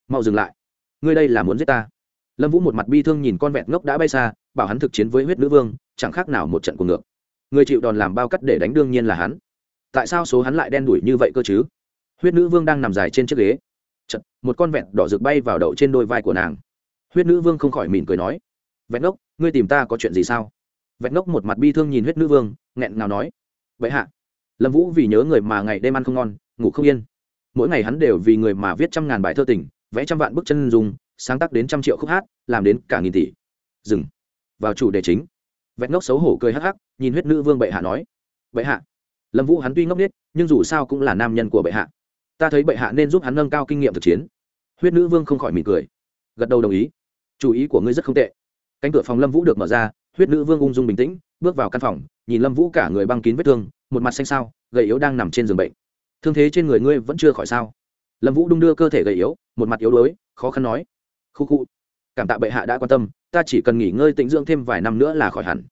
mau dừng lại ngươi đây là muốn giết ta lâm vũ một mặt bi thương nhìn con vẹn ngốc đã bay xa bảo hắn thực chiến với huyết nữ vương chẳng khác nào một trận cuồng ngược người chịu đòn làm bao cắt để đánh đương nhiên là hắn tại sao số hắn lại đen đủi như vậy cơ chứ huyết nữ vương đang nằm dài trên chiếc ghế Chật, một con vẹn đỏ rực bay vào đậu trên đôi vai của nàng huyết nữ vương không khỏi mỉm cười nói vẹn ngốc ngươi tìm ta có chuyện gì sao vẹn ngốc một mặt bi thương nhìn huyết nữ vương nghẹn ngào nói vậy hạ lâm vũ vì nhớ người mà ngày đêm ăn không ngon ngủ không yên mỗi ngày hắn đều vì người mà viết trăm ngàn bài thơ tình vẽ trăm vạn bức chân dùng sáng tác đến trăm triệu khúc hát, làm đến cả nghìn tỷ. Dừng. Vào chủ đề chính. Vẹn ngốc xấu hổ cười hắc hắc, nhìn huyết nữ vương bệ hạ nói. Bệ hạ. Lâm vũ hắn tuy ngốc n nhưng dù sao cũng là nam nhân của bệ hạ. Ta thấy bệ hạ nên giúp hắn nâng cao kinh nghiệm thực chiến. Huyết nữ vương không khỏi mỉm cười. Gật đầu đồng ý. Chủ ý của ngươi rất không tệ. Cánh cửa phòng lâm vũ được mở ra, huyết nữ vương ung dung bình tĩnh, bước vào căn phòng, nhìn lâm vũ cả người băng kín vết thương, một mặt xanh sao, gầy yếu đang nằm trên giường bệnh. Thương thế trên người ngươi vẫn chưa khỏi sao? Lâm vũ đung đưa cơ thể gầy yếu một mặt yếu đuối, khó khăn nói, khu khu, cảm tạ bệ hạ đã quan tâm, ta chỉ cần nghỉ ngơi tĩnh dưỡng thêm vài năm nữa là khỏi hẳn.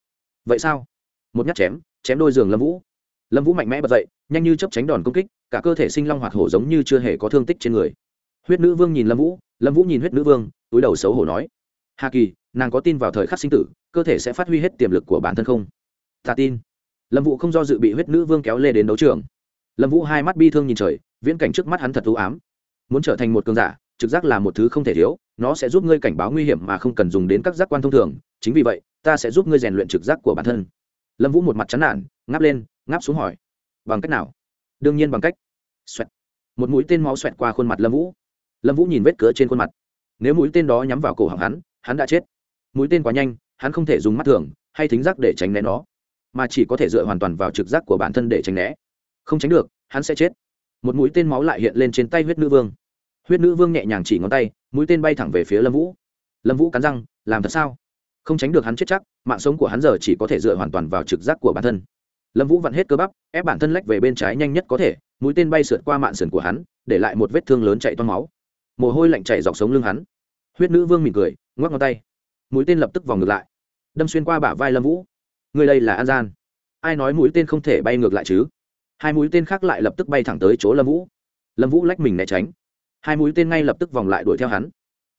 Vậy sao? Một nhát chém chém đôi giường lâm vũ. Lâm vũ mạnh mẽ bật dậy, nhanh như chấp tránh đòn công kích, cả cơ thể sinh long hoạt hổ giống như chưa hề có thương tích trên người. Huyết nữ vương nhìn lâm vũ lâm vũ nhìn huyết nữ vương, túi đầu xấu hổ nói, hà kỳ, nàng có tin vào thời khắc sinh tử, cơ thể sẽ phát huy hết tiềm lực của bản thân không? Ta tin. Lâm vũ không do dự bị huyết nữ vương kéo lê đến đấu trường. Lâm vũ hai mắt bi thương nhìn trời, viễn cảnh trước mắt hắn thật ưu ám muốn trở thành một cường giả, trực giác là một thứ không thể thiếu, nó sẽ giúp ngươi cảnh báo nguy hiểm mà không cần dùng đến các giác quan thông thường. Chính vì vậy, ta sẽ giúp ngươi rèn luyện trực giác của bản thân. Lâm vũ một mặt chán nản, ngáp lên, ngáp xuống hỏi, bằng cách nào? Đương nhiên bằng cách. Xoẹt. một mũi tên máu xoẹt qua khuôn mặt lâm vũ. Lâm vũ nhìn vết cứa trên khuôn mặt. Nếu mũi tên đó nhắm vào cổ họng hắn hắn đã chết. Mũi tên quá nhanh, hắn không thể dùng mắt thường hay thính giác để tránh né nó, mà chỉ có thể dựa hoàn toàn vào trực giác của bản thân để tránh né. Không tránh được, hắn sẽ chết. Một mũi tên máu lại hiện lên trên tay huyết nữ vương huyết nữ vương nhẹ nhàng chỉ ngón tay, mũi tên bay thẳng về phía lâm vũ. Lâm vũ cắn răng, làm thật sao? Không tránh được hắn chết chắc, mạng sống của hắn giờ chỉ có thể dựa hoàn toàn vào trực giác của bản thân. Lâm vũ vặn hết cơ bắp, ép bản thân lách về bên trái nhanh nhất có thể, mũi tên bay sượt qua mạng sườn của hắn, để lại một vết thương lớn chạy toan máu. Mồ hôi lạnh chảy dọc sống lưng hắn. Huyết nữ vương mỉm cười, ngoắc ngón tay. Mũi tên lập tức vòng ngược lại, đâm xuyên qua bả vai lâm vũ. Người đây là an gian. Ai nói mũi tên không thể bay ngược lại chứ? Hai mũi tên khác lại lập tức bay thẳng tới chỗ lâm vũ. Lâm vũ lách mình né tránh hai mũi tên ngay lập tức vòng lại đuổi theo hắn.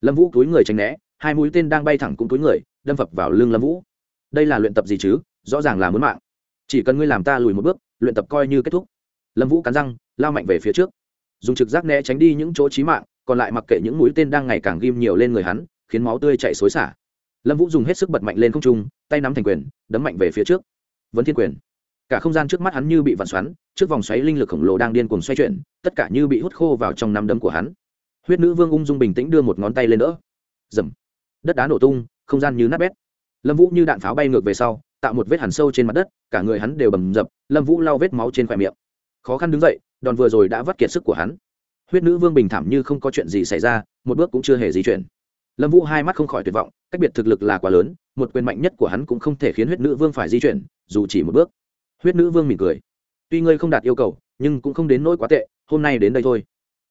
Lâm vũ túi người tránh né, hai mũi tên đang bay thẳng cũng túi người, đâm phập vào lưng lâm vũ. Đây là luyện tập gì chứ? Rõ ràng là muốn mạng. Chỉ cần ngươi làm ta lùi một bước, luyện tập coi như kết thúc. Lâm vũ cắn răng, lao mạnh về phía trước. Dùng trực giác né tránh đi những chỗ trí mạng, còn lại mặc kệ những mũi tên đang ngày càng ghim nhiều lên người hắn, khiến máu tươi chạy xối xả. Lâm vũ dùng hết sức bật mạnh lên không trung, tay nắm thành quyền, đấm mạnh về phía trước. Vấn thiên quyền. Cả không gian trước mắt hắn như bị vặn xoắn, trước vòng xoáy linh lực khổng lồ đang điên cuồng xoay chuyển, tất cả như bị hút khô vào trong nắm đấm của hắn huyết nữ vương ung dung bình tĩnh đưa một ngón tay lên đỡ. Dầm. Đất đá nổ tung, không gian như nát bét. Lâm vũ như đạn pháo bay ngược về sau, tạo một vết hẳn sâu trên mặt đất, cả người hắn đều bầm dập, lâm vũ lau vết máu trên khoe miệng. Khó khăn đứng dậy, đòn vừa rồi đã vắt kiệt sức của hắn. Huyết nữ vương bình thảm như không có chuyện gì xảy ra, một bước cũng chưa hề di chuyển. Lâm vũ hai mắt không khỏi tuyệt vọng, cách biệt thực lực là quá lớn, một quyền mạnh nhất của hắn cũng không thể khiến huyết nữ vương phải di chuyển, dù chỉ một bước. Huyết nữ vương mỉm cười. Tuy ngươi không đạt yêu cầu, nhưng cũng không đến nỗi quá tệ, hôm nay đến đây thôi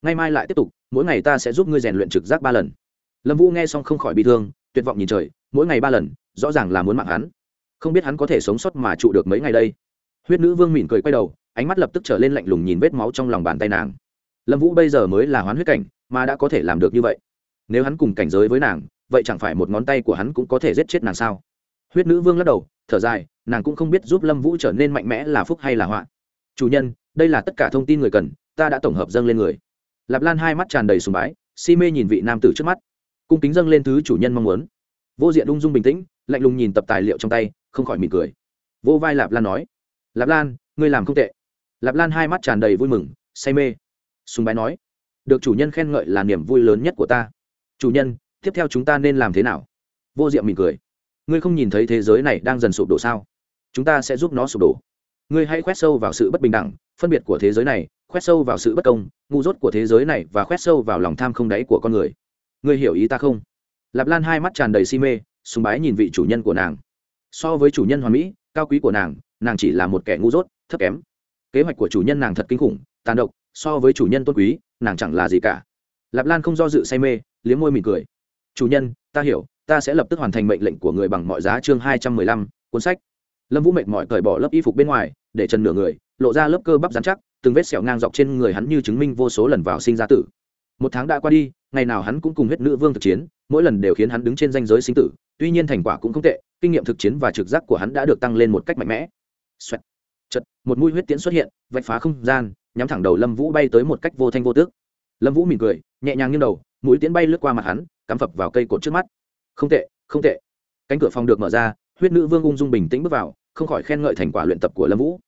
ngày mai lại tiếp tục, mỗi ngày ta sẽ giúp ngươi rèn luyện trực giác ba lần. Lâm vũ nghe xong không khỏi bị thương, tuyệt vọng nhìn trời, mỗi ngày ba lần, rõ ràng là muốn mạng hắn. Không biết hắn có thể sống sót mà trụ được mấy ngày đây. Huyết nữ vương mỉm cười quay đầu, ánh mắt lập tức trở lên lạnh lùng nhìn vết máu trong lòng bàn tay nàng. Lâm vũ bây giờ mới là hoán huyết cảnh, mà đã có thể làm được như vậy. Nếu hắn cùng cảnh giới với nàng, vậy chẳng phải một ngón tay của hắn cũng có thể giết chết nàng sao? Huyết nữ vương lắc đầu, thở dài, nàng cũng không biết giúp lâm vũ trở nên mạnh mẽ là phúc hay là họa. Chủ nhân, đây là tất cả thông tin người cần, ta đã tổng hợp dâng lên người lạp lan hai mắt tràn đầy sùng bái, si mê nhìn vị nam tử trước mắt. Cung kính dâng lên thứ chủ nhân mong muốn. Vô diện ung dung bình tĩnh, lạnh lùng nhìn tập tài liệu trong tay, không khỏi mỉm cười. Vô vai lạp lan nói, lạp lan, ngươi làm không tệ. Lạp lan hai mắt tràn đầy vui mừng, say mê. Sùng bái nói, được chủ nhân khen ngợi là niềm vui lớn nhất của ta. Chủ nhân, tiếp theo chúng ta nên làm thế nào? Vô diệm mỉm cười. Ngươi không nhìn thấy thế giới này đang dần sụp đổ sao? Chúng ta sẽ giúp nó sụp đổ ngươi hãy khoét sâu vào sự bất bình đẳng, phân biệt của thế giới này, khoét sâu vào sự bất công, ngu dốt của thế giới này và khoét sâu vào lòng tham không đáy của con người. Ngươi hiểu ý ta không? Lạp lan hai mắt tràn đầy si mê, sùng bái nhìn vị chủ nhân của nàng. So với chủ nhân hoàn mỹ, cao quý của nàng nàng chỉ là một kẻ ngu dốt, thấp kém. Kế hoạch của chủ nhân nàng thật kinh khủng, tàn độc, so với chủ nhân tôn quý, nàng chẳng là gì cả. Lạp lan không do dự say mê, liếm môi mỉm cười. Chủ nhân, ta hiểu, ta sẽ lập tức hoàn thành mệnh lệnh của người bằng mọi giá chương hai trăm mười lăm, cuốn sách. Lâm vũ mệt mỏi cởi bỏ lớp y phục bên ngoài để chân nửa người, lộ ra lớp cơ bắp dán chắc, từng vết sẹo ngang dọc trên người hắn như chứng minh vô số lần vào sinh ra tử. Một tháng đã qua đi, ngày nào hắn cũng cùng huyết nữ vương thực chiến, mỗi lần đều khiến hắn đứng trên danh giới sinh tử, tuy nhiên thành quả cũng không tệ, kinh nghiệm thực chiến và trực giác của hắn đã được tăng lên một cách mạnh mẽ. Xoẹt. chật một mũi huyết tiễn xuất hiện, vạch phá không gian, nhắm thẳng đầu lâm vũ bay tới một cách vô thanh vô tước. Lâm vũ mỉm cười, nhẹ nhàng nghiêng đầu, mũi tiễn bay lướt qua mặt hắn, cắm phập vào cây cột trước mắt. Không tệ không tệ. Cánh cửa phòng được mở ra, huyết nữ vương ung dung bình tĩnh bước vào không khỏi khen ngợi thành quả luyện tập của lâm vũ.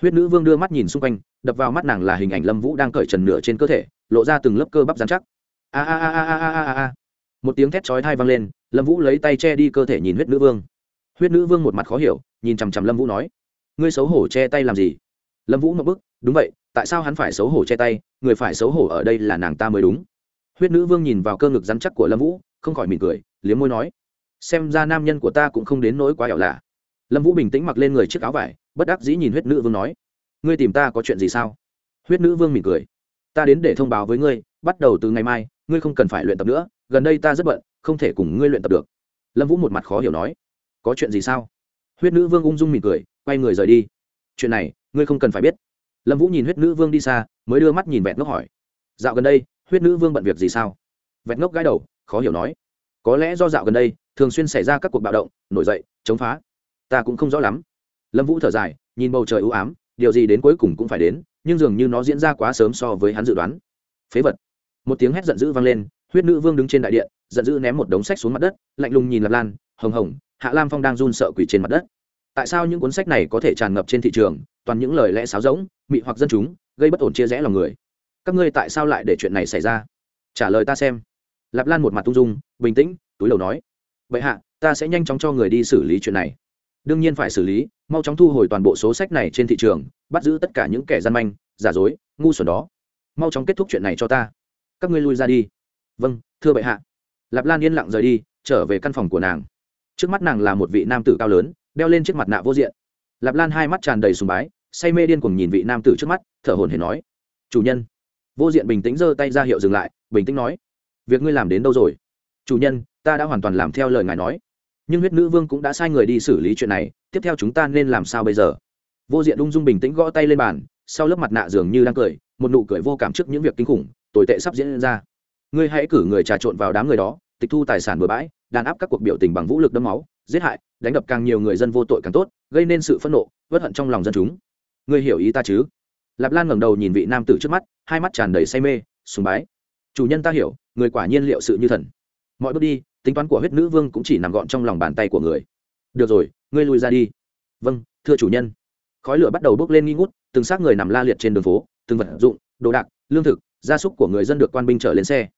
Huyết nữ vương đưa mắt nhìn xung quanh, đập vào mắt nàng là hình ảnh lâm vũ đang cởi trần nửa trên cơ thể, lộ ra từng lớp cơ bắp dán chắc. A a a a a a a a một tiếng thét chói thai vang lên, lâm vũ lấy tay che đi cơ thể nhìn huyết nữ vương. Huyết nữ vương một mặt khó hiểu, nhìn chằm chằm lâm vũ nói, ngươi xấu hổ che tay làm gì? Lâm vũ ngậm bức, đúng vậy, tại sao hắn phải xấu hổ che tay? Người phải xấu hổ ở đây là nàng ta mới đúng. Huyết nữ vương nhìn vào cơ ngực dán chắc của lâm vũ, không khỏi mỉm cười, liếm môi nói, xem ra nam nhân của ta cũng không đến nỗi quá ẻo lạ lâm vũ bình tĩnh mặc lên người chiếc áo vải, bất đắc dĩ nhìn huyết nữ vương nói, ngươi tìm ta có chuyện gì sao? Huyết nữ vương mỉm cười, ta đến để thông báo với ngươi, bắt đầu từ ngày mai, ngươi không cần phải luyện tập nữa, gần đây ta rất bận, không thể cùng ngươi luyện tập được. Lâm vũ một mặt khó hiểu nói, có chuyện gì sao? Huyết nữ vương ung dung mỉm cười, quay người rời đi. Chuyện này, ngươi không cần phải biết. Lâm vũ nhìn huyết nữ vương đi xa, mới đưa mắt nhìn vẹn ngốc hỏi, dạo gần đây, huyết nữ vương bận việc gì sao? Vẹn ngốc gãi đầu, khó hiểu nói, có lẽ do dạo gần đây, thường xuyên xảy ra các cuộc bạo động, nổi dậy, chống phá ta cũng không rõ lắm. Lâm vũ thở dài, nhìn bầu trời ưu ám, điều gì đến cuối cùng cũng phải đến, nhưng dường như nó diễn ra quá sớm so với hắn dự đoán. Phế vật. Một tiếng hét giận dữ vang lên, huyết nữ vương đứng trên đại điện, giận dữ ném một đống sách xuống mặt đất, lạnh lùng nhìn lạp lan, hồng hồng, hạ lam phong đang run sợ quỷ trên mặt đất. Tại sao những cuốn sách này có thể tràn ngập trên thị trường, toàn những lời lẽ sáo rỗng, mị hoặc dân chúng, gây bất ổn chia rẽ lòng người? Các ngươi tại sao lại để chuyện này xảy ra? Trả lời ta xem. Lạp lan một mặt tung dung, bình tĩnh, túi đầu nói vậy hạ, ta sẽ nhanh chóng cho người đi xử lý chuyện này đương nhiên phải xử lý, mau chóng thu hồi toàn bộ số sách này trên thị trường, bắt giữ tất cả những kẻ gian manh, giả dối, ngu xuẩn đó. Mau chóng kết thúc chuyện này cho ta. Các ngươi lui ra đi. Vâng thưa bệ hạ. Lạp lan yên lặng rời đi, trở về căn phòng của nàng. Trước mắt nàng là một vị nam tử cao lớn, đeo lên chiếc mặt nạ vô diện. Lạp lan hai mắt tràn đầy sùng bái, say mê điên cùng nhìn vị nam tử trước mắt, thở hồn hển nói, chủ nhân. Vô diện bình tĩnh giơ tay ra hiệu dừng lại, bình tĩnh nói, việc ngươi làm đến đâu rồi? Chủ nhân, ta đã hoàn toàn làm theo lời ngài nói nhưng huyết nữ vương cũng đã sai người đi xử lý chuyện này, tiếp theo chúng ta nên làm sao bây giờ? Vô diện ung dung bình tĩnh gõ tay lên bàn, sau lớp mặt nạ dường như đang cười, một nụ cười vô cảm trước những việc kinh khủng, tồi tệ sắp diễn ra. Ngươi hãy cử người trà trộn vào đám người đó, tịch thu tài sản bừa bãi, đàn áp các cuộc biểu tình bằng vũ lực đẫm máu, giết hại, đánh đập càng nhiều người dân vô tội càng tốt, gây nên sự phẫn nộ vất hận trong lòng dân chúng. Ngươi hiểu ý ta chứ? Lạp lan ngẩng đầu nhìn vị nam tử trước mắt, hai mắt tràn đầy say mê, sùng bái. Chủ nhân ta hiểu, người quả nhiên liệu sự như thần. Mọi bước đi tính toán của huyết nữ vương cũng chỉ nằm gọn trong lòng bàn tay của người. Được rồi, ngươi lui ra đi. Vâng thưa chủ nhân. Khói lửa bắt đầu bốc lên nghi ngút, từng xác người nằm la liệt trên đường phố, từng vật dụng, đồ đạc, lương thực, gia súc của người dân được quan binh trở lên xe.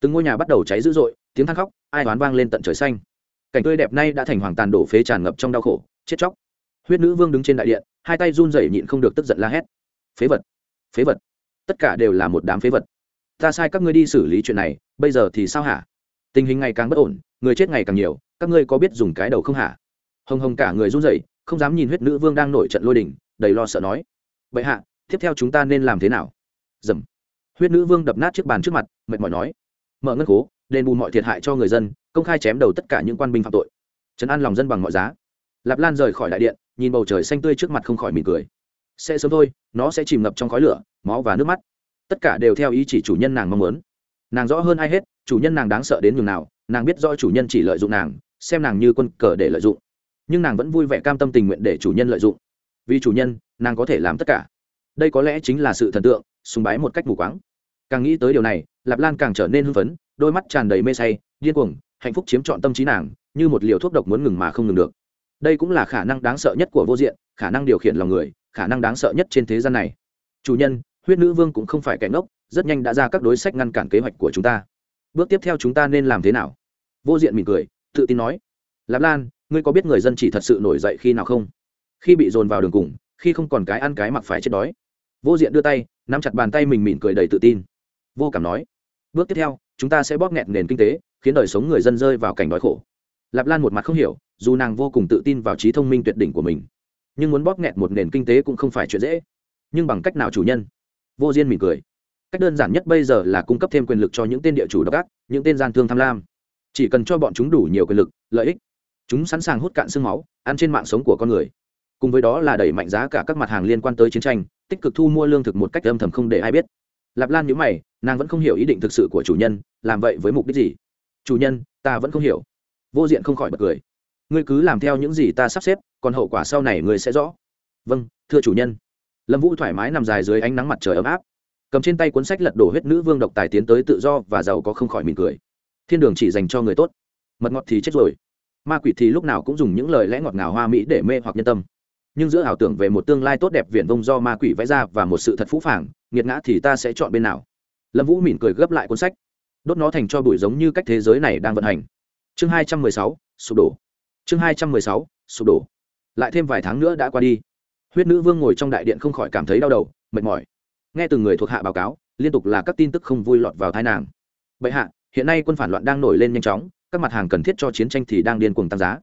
Từng ngôi nhà bắt đầu cháy dữ dội, tiếng than khóc, ai oán vang lên tận trời xanh. Cảnh tươi đẹp nay đã thành hoàng tàn đổ phế tràn ngập trong đau khổ, chết chóc. Huyết nữ vương đứng trên đại điện, hai tay run rẩy nhịn không được tức giận la hét. Phế vật phế vật. Tất cả đều là một đám phế vật. Ta sai các ngươi đi xử lý chuyện này, bây giờ thì sao hả? Tình hình ngày càng bất ổn, người chết ngày càng nhiều, các ngươi có biết dùng cái đầu không hả? Hồng hồng cả người run rẩy, không dám nhìn huyết nữ vương đang nổi trận lôi đình, đầy lo sợ nói vậy hạ, tiếp theo chúng ta nên làm thế nào? Dầm. Huyết nữ vương đập nát chiếc bàn trước mặt, mệt mỏi nói, mở ngân khố, đền bù mọi thiệt hại cho người dân, công khai chém đầu tất cả những quan binh phạm tội. Trấn an lòng dân bằng mọi giá. Lạp lan rời khỏi đại điện, nhìn bầu trời xanh tươi trước mặt không khỏi mỉm cười. Sẽ sớm thôi, nó sẽ chìm ngập trong khói lửa, máu và nước mắt. Tất cả đều theo ý chỉ chủ nhân nàng mong muốn. Nàng rõ hơn ai hết chủ nhân nàng đáng sợ đến nhường nào, nàng biết do chủ nhân chỉ lợi dụng nàng, xem nàng như quân cờ để lợi dụng. Nhưng nàng vẫn vui vẻ cam tâm tình nguyện để chủ nhân lợi dụng. Vì chủ nhân, nàng có thể làm tất cả. Đây có lẽ chính là sự thần tượng, sùng bái một cách mù quáng. Càng nghĩ tới điều này, lạp lan càng trở nên hưng phấn, đôi mắt tràn đầy mê say, điên cuồng, hạnh phúc chiếm trọn tâm trí nàng, như một liều thuốc độc muốn ngừng mà không ngừng được. Đây cũng là khả năng đáng sợ nhất của vô diện, khả năng điều khiển lòng người, khả năng đáng sợ nhất trên thế gian này. Chủ nhân, huyết nữ vương cũng không phải kẻ ngốc, rất nhanh đã ra các đối sách ngăn cản kế hoạch của chúng ta bước tiếp theo chúng ta nên làm thế nào? Vô diện mỉm cười, tự tin nói. Lạp lan, ngươi có biết người dân chỉ thật sự nổi dậy khi nào không? Khi bị dồn vào đường cùng, khi không còn cái ăn cái mặc phải chết đói. Vô diện đưa tay, nắm chặt bàn tay mình mỉm cười đầy tự tin. Vô cảm nói. Bước tiếp theo, chúng ta sẽ bóp nghẹt nền kinh tế, khiến đời sống người dân rơi vào cảnh đói khổ. Lạp lan một mặt không hiểu, dù nàng vô cùng tự tin vào trí thông minh tuyệt đỉnh của mình, nhưng muốn bóp nghẹt một nền kinh tế cũng không phải chuyện dễ. Nhưng bằng cách nào chủ nhân? Vô diên mỉm cười cách đơn giản nhất bây giờ là cung cấp thêm quyền lực cho những tên địa chủ độc ác, những tên gian thương tham lam. Chỉ cần cho bọn chúng đủ nhiều quyền lực, lợi ích, chúng sẵn sàng hút cạn xương máu, ăn trên mạng sống của con người. Cùng với đó là đẩy mạnh giá cả các mặt hàng liên quan tới chiến tranh, tích cực thu mua lương thực một cách âm thầm không để ai biết. Lạp lan nhữ mày, nàng vẫn không hiểu ý định thực sự của chủ nhân, làm vậy với mục đích gì? Chủ nhân, ta vẫn không hiểu. Vô diện không khỏi bật cười. Ngươi cứ làm theo những gì ta sắp xếp, còn hậu quả sau này ngươi sẽ rõ. Vâng thưa chủ nhân. Lâm vũ thoải mái nằm dài dưới ánh nắng mặt trời ấm áp cầm trên tay cuốn sách lật đổ huyết nữ vương độc tài tiến tới tự do và giàu có không khỏi mỉm cười. Thiên đường chỉ dành cho người tốt. Mật ngọt thì chết rồi. Ma quỷ thì lúc nào cũng dùng những lời lẽ ngọt ngào hoa mỹ để mê hoặc nhân tâm. Nhưng giữa ảo tưởng về một tương lai tốt đẹp viển vông do ma quỷ vẽ ra và một sự thật phũ phàng, nghiệt ngã thì ta sẽ chọn bên nào? Lâm vũ mỉm cười gấp lại cuốn sách. Đốt nó thành cho bụi giống như cách thế giới này đang vận hành. Chương hai trăm mười sáu, sụp đổ. Chương hai trăm mười sáu, sụp đổ. Lại thêm vài tháng nữa đã qua đi. Huyết nữ vương ngồi trong đại điện không khỏi cảm thấy đau đầu, mệt mỏi nghe từng người thuộc hạ báo cáo, liên tục là các tin tức không vui lọt vào thai nàng. Bệ hạ, hiện nay quân phản loạn đang nổi lên nhanh chóng, các mặt hàng cần thiết cho chiến tranh thì đang điên cuồng tăng giá.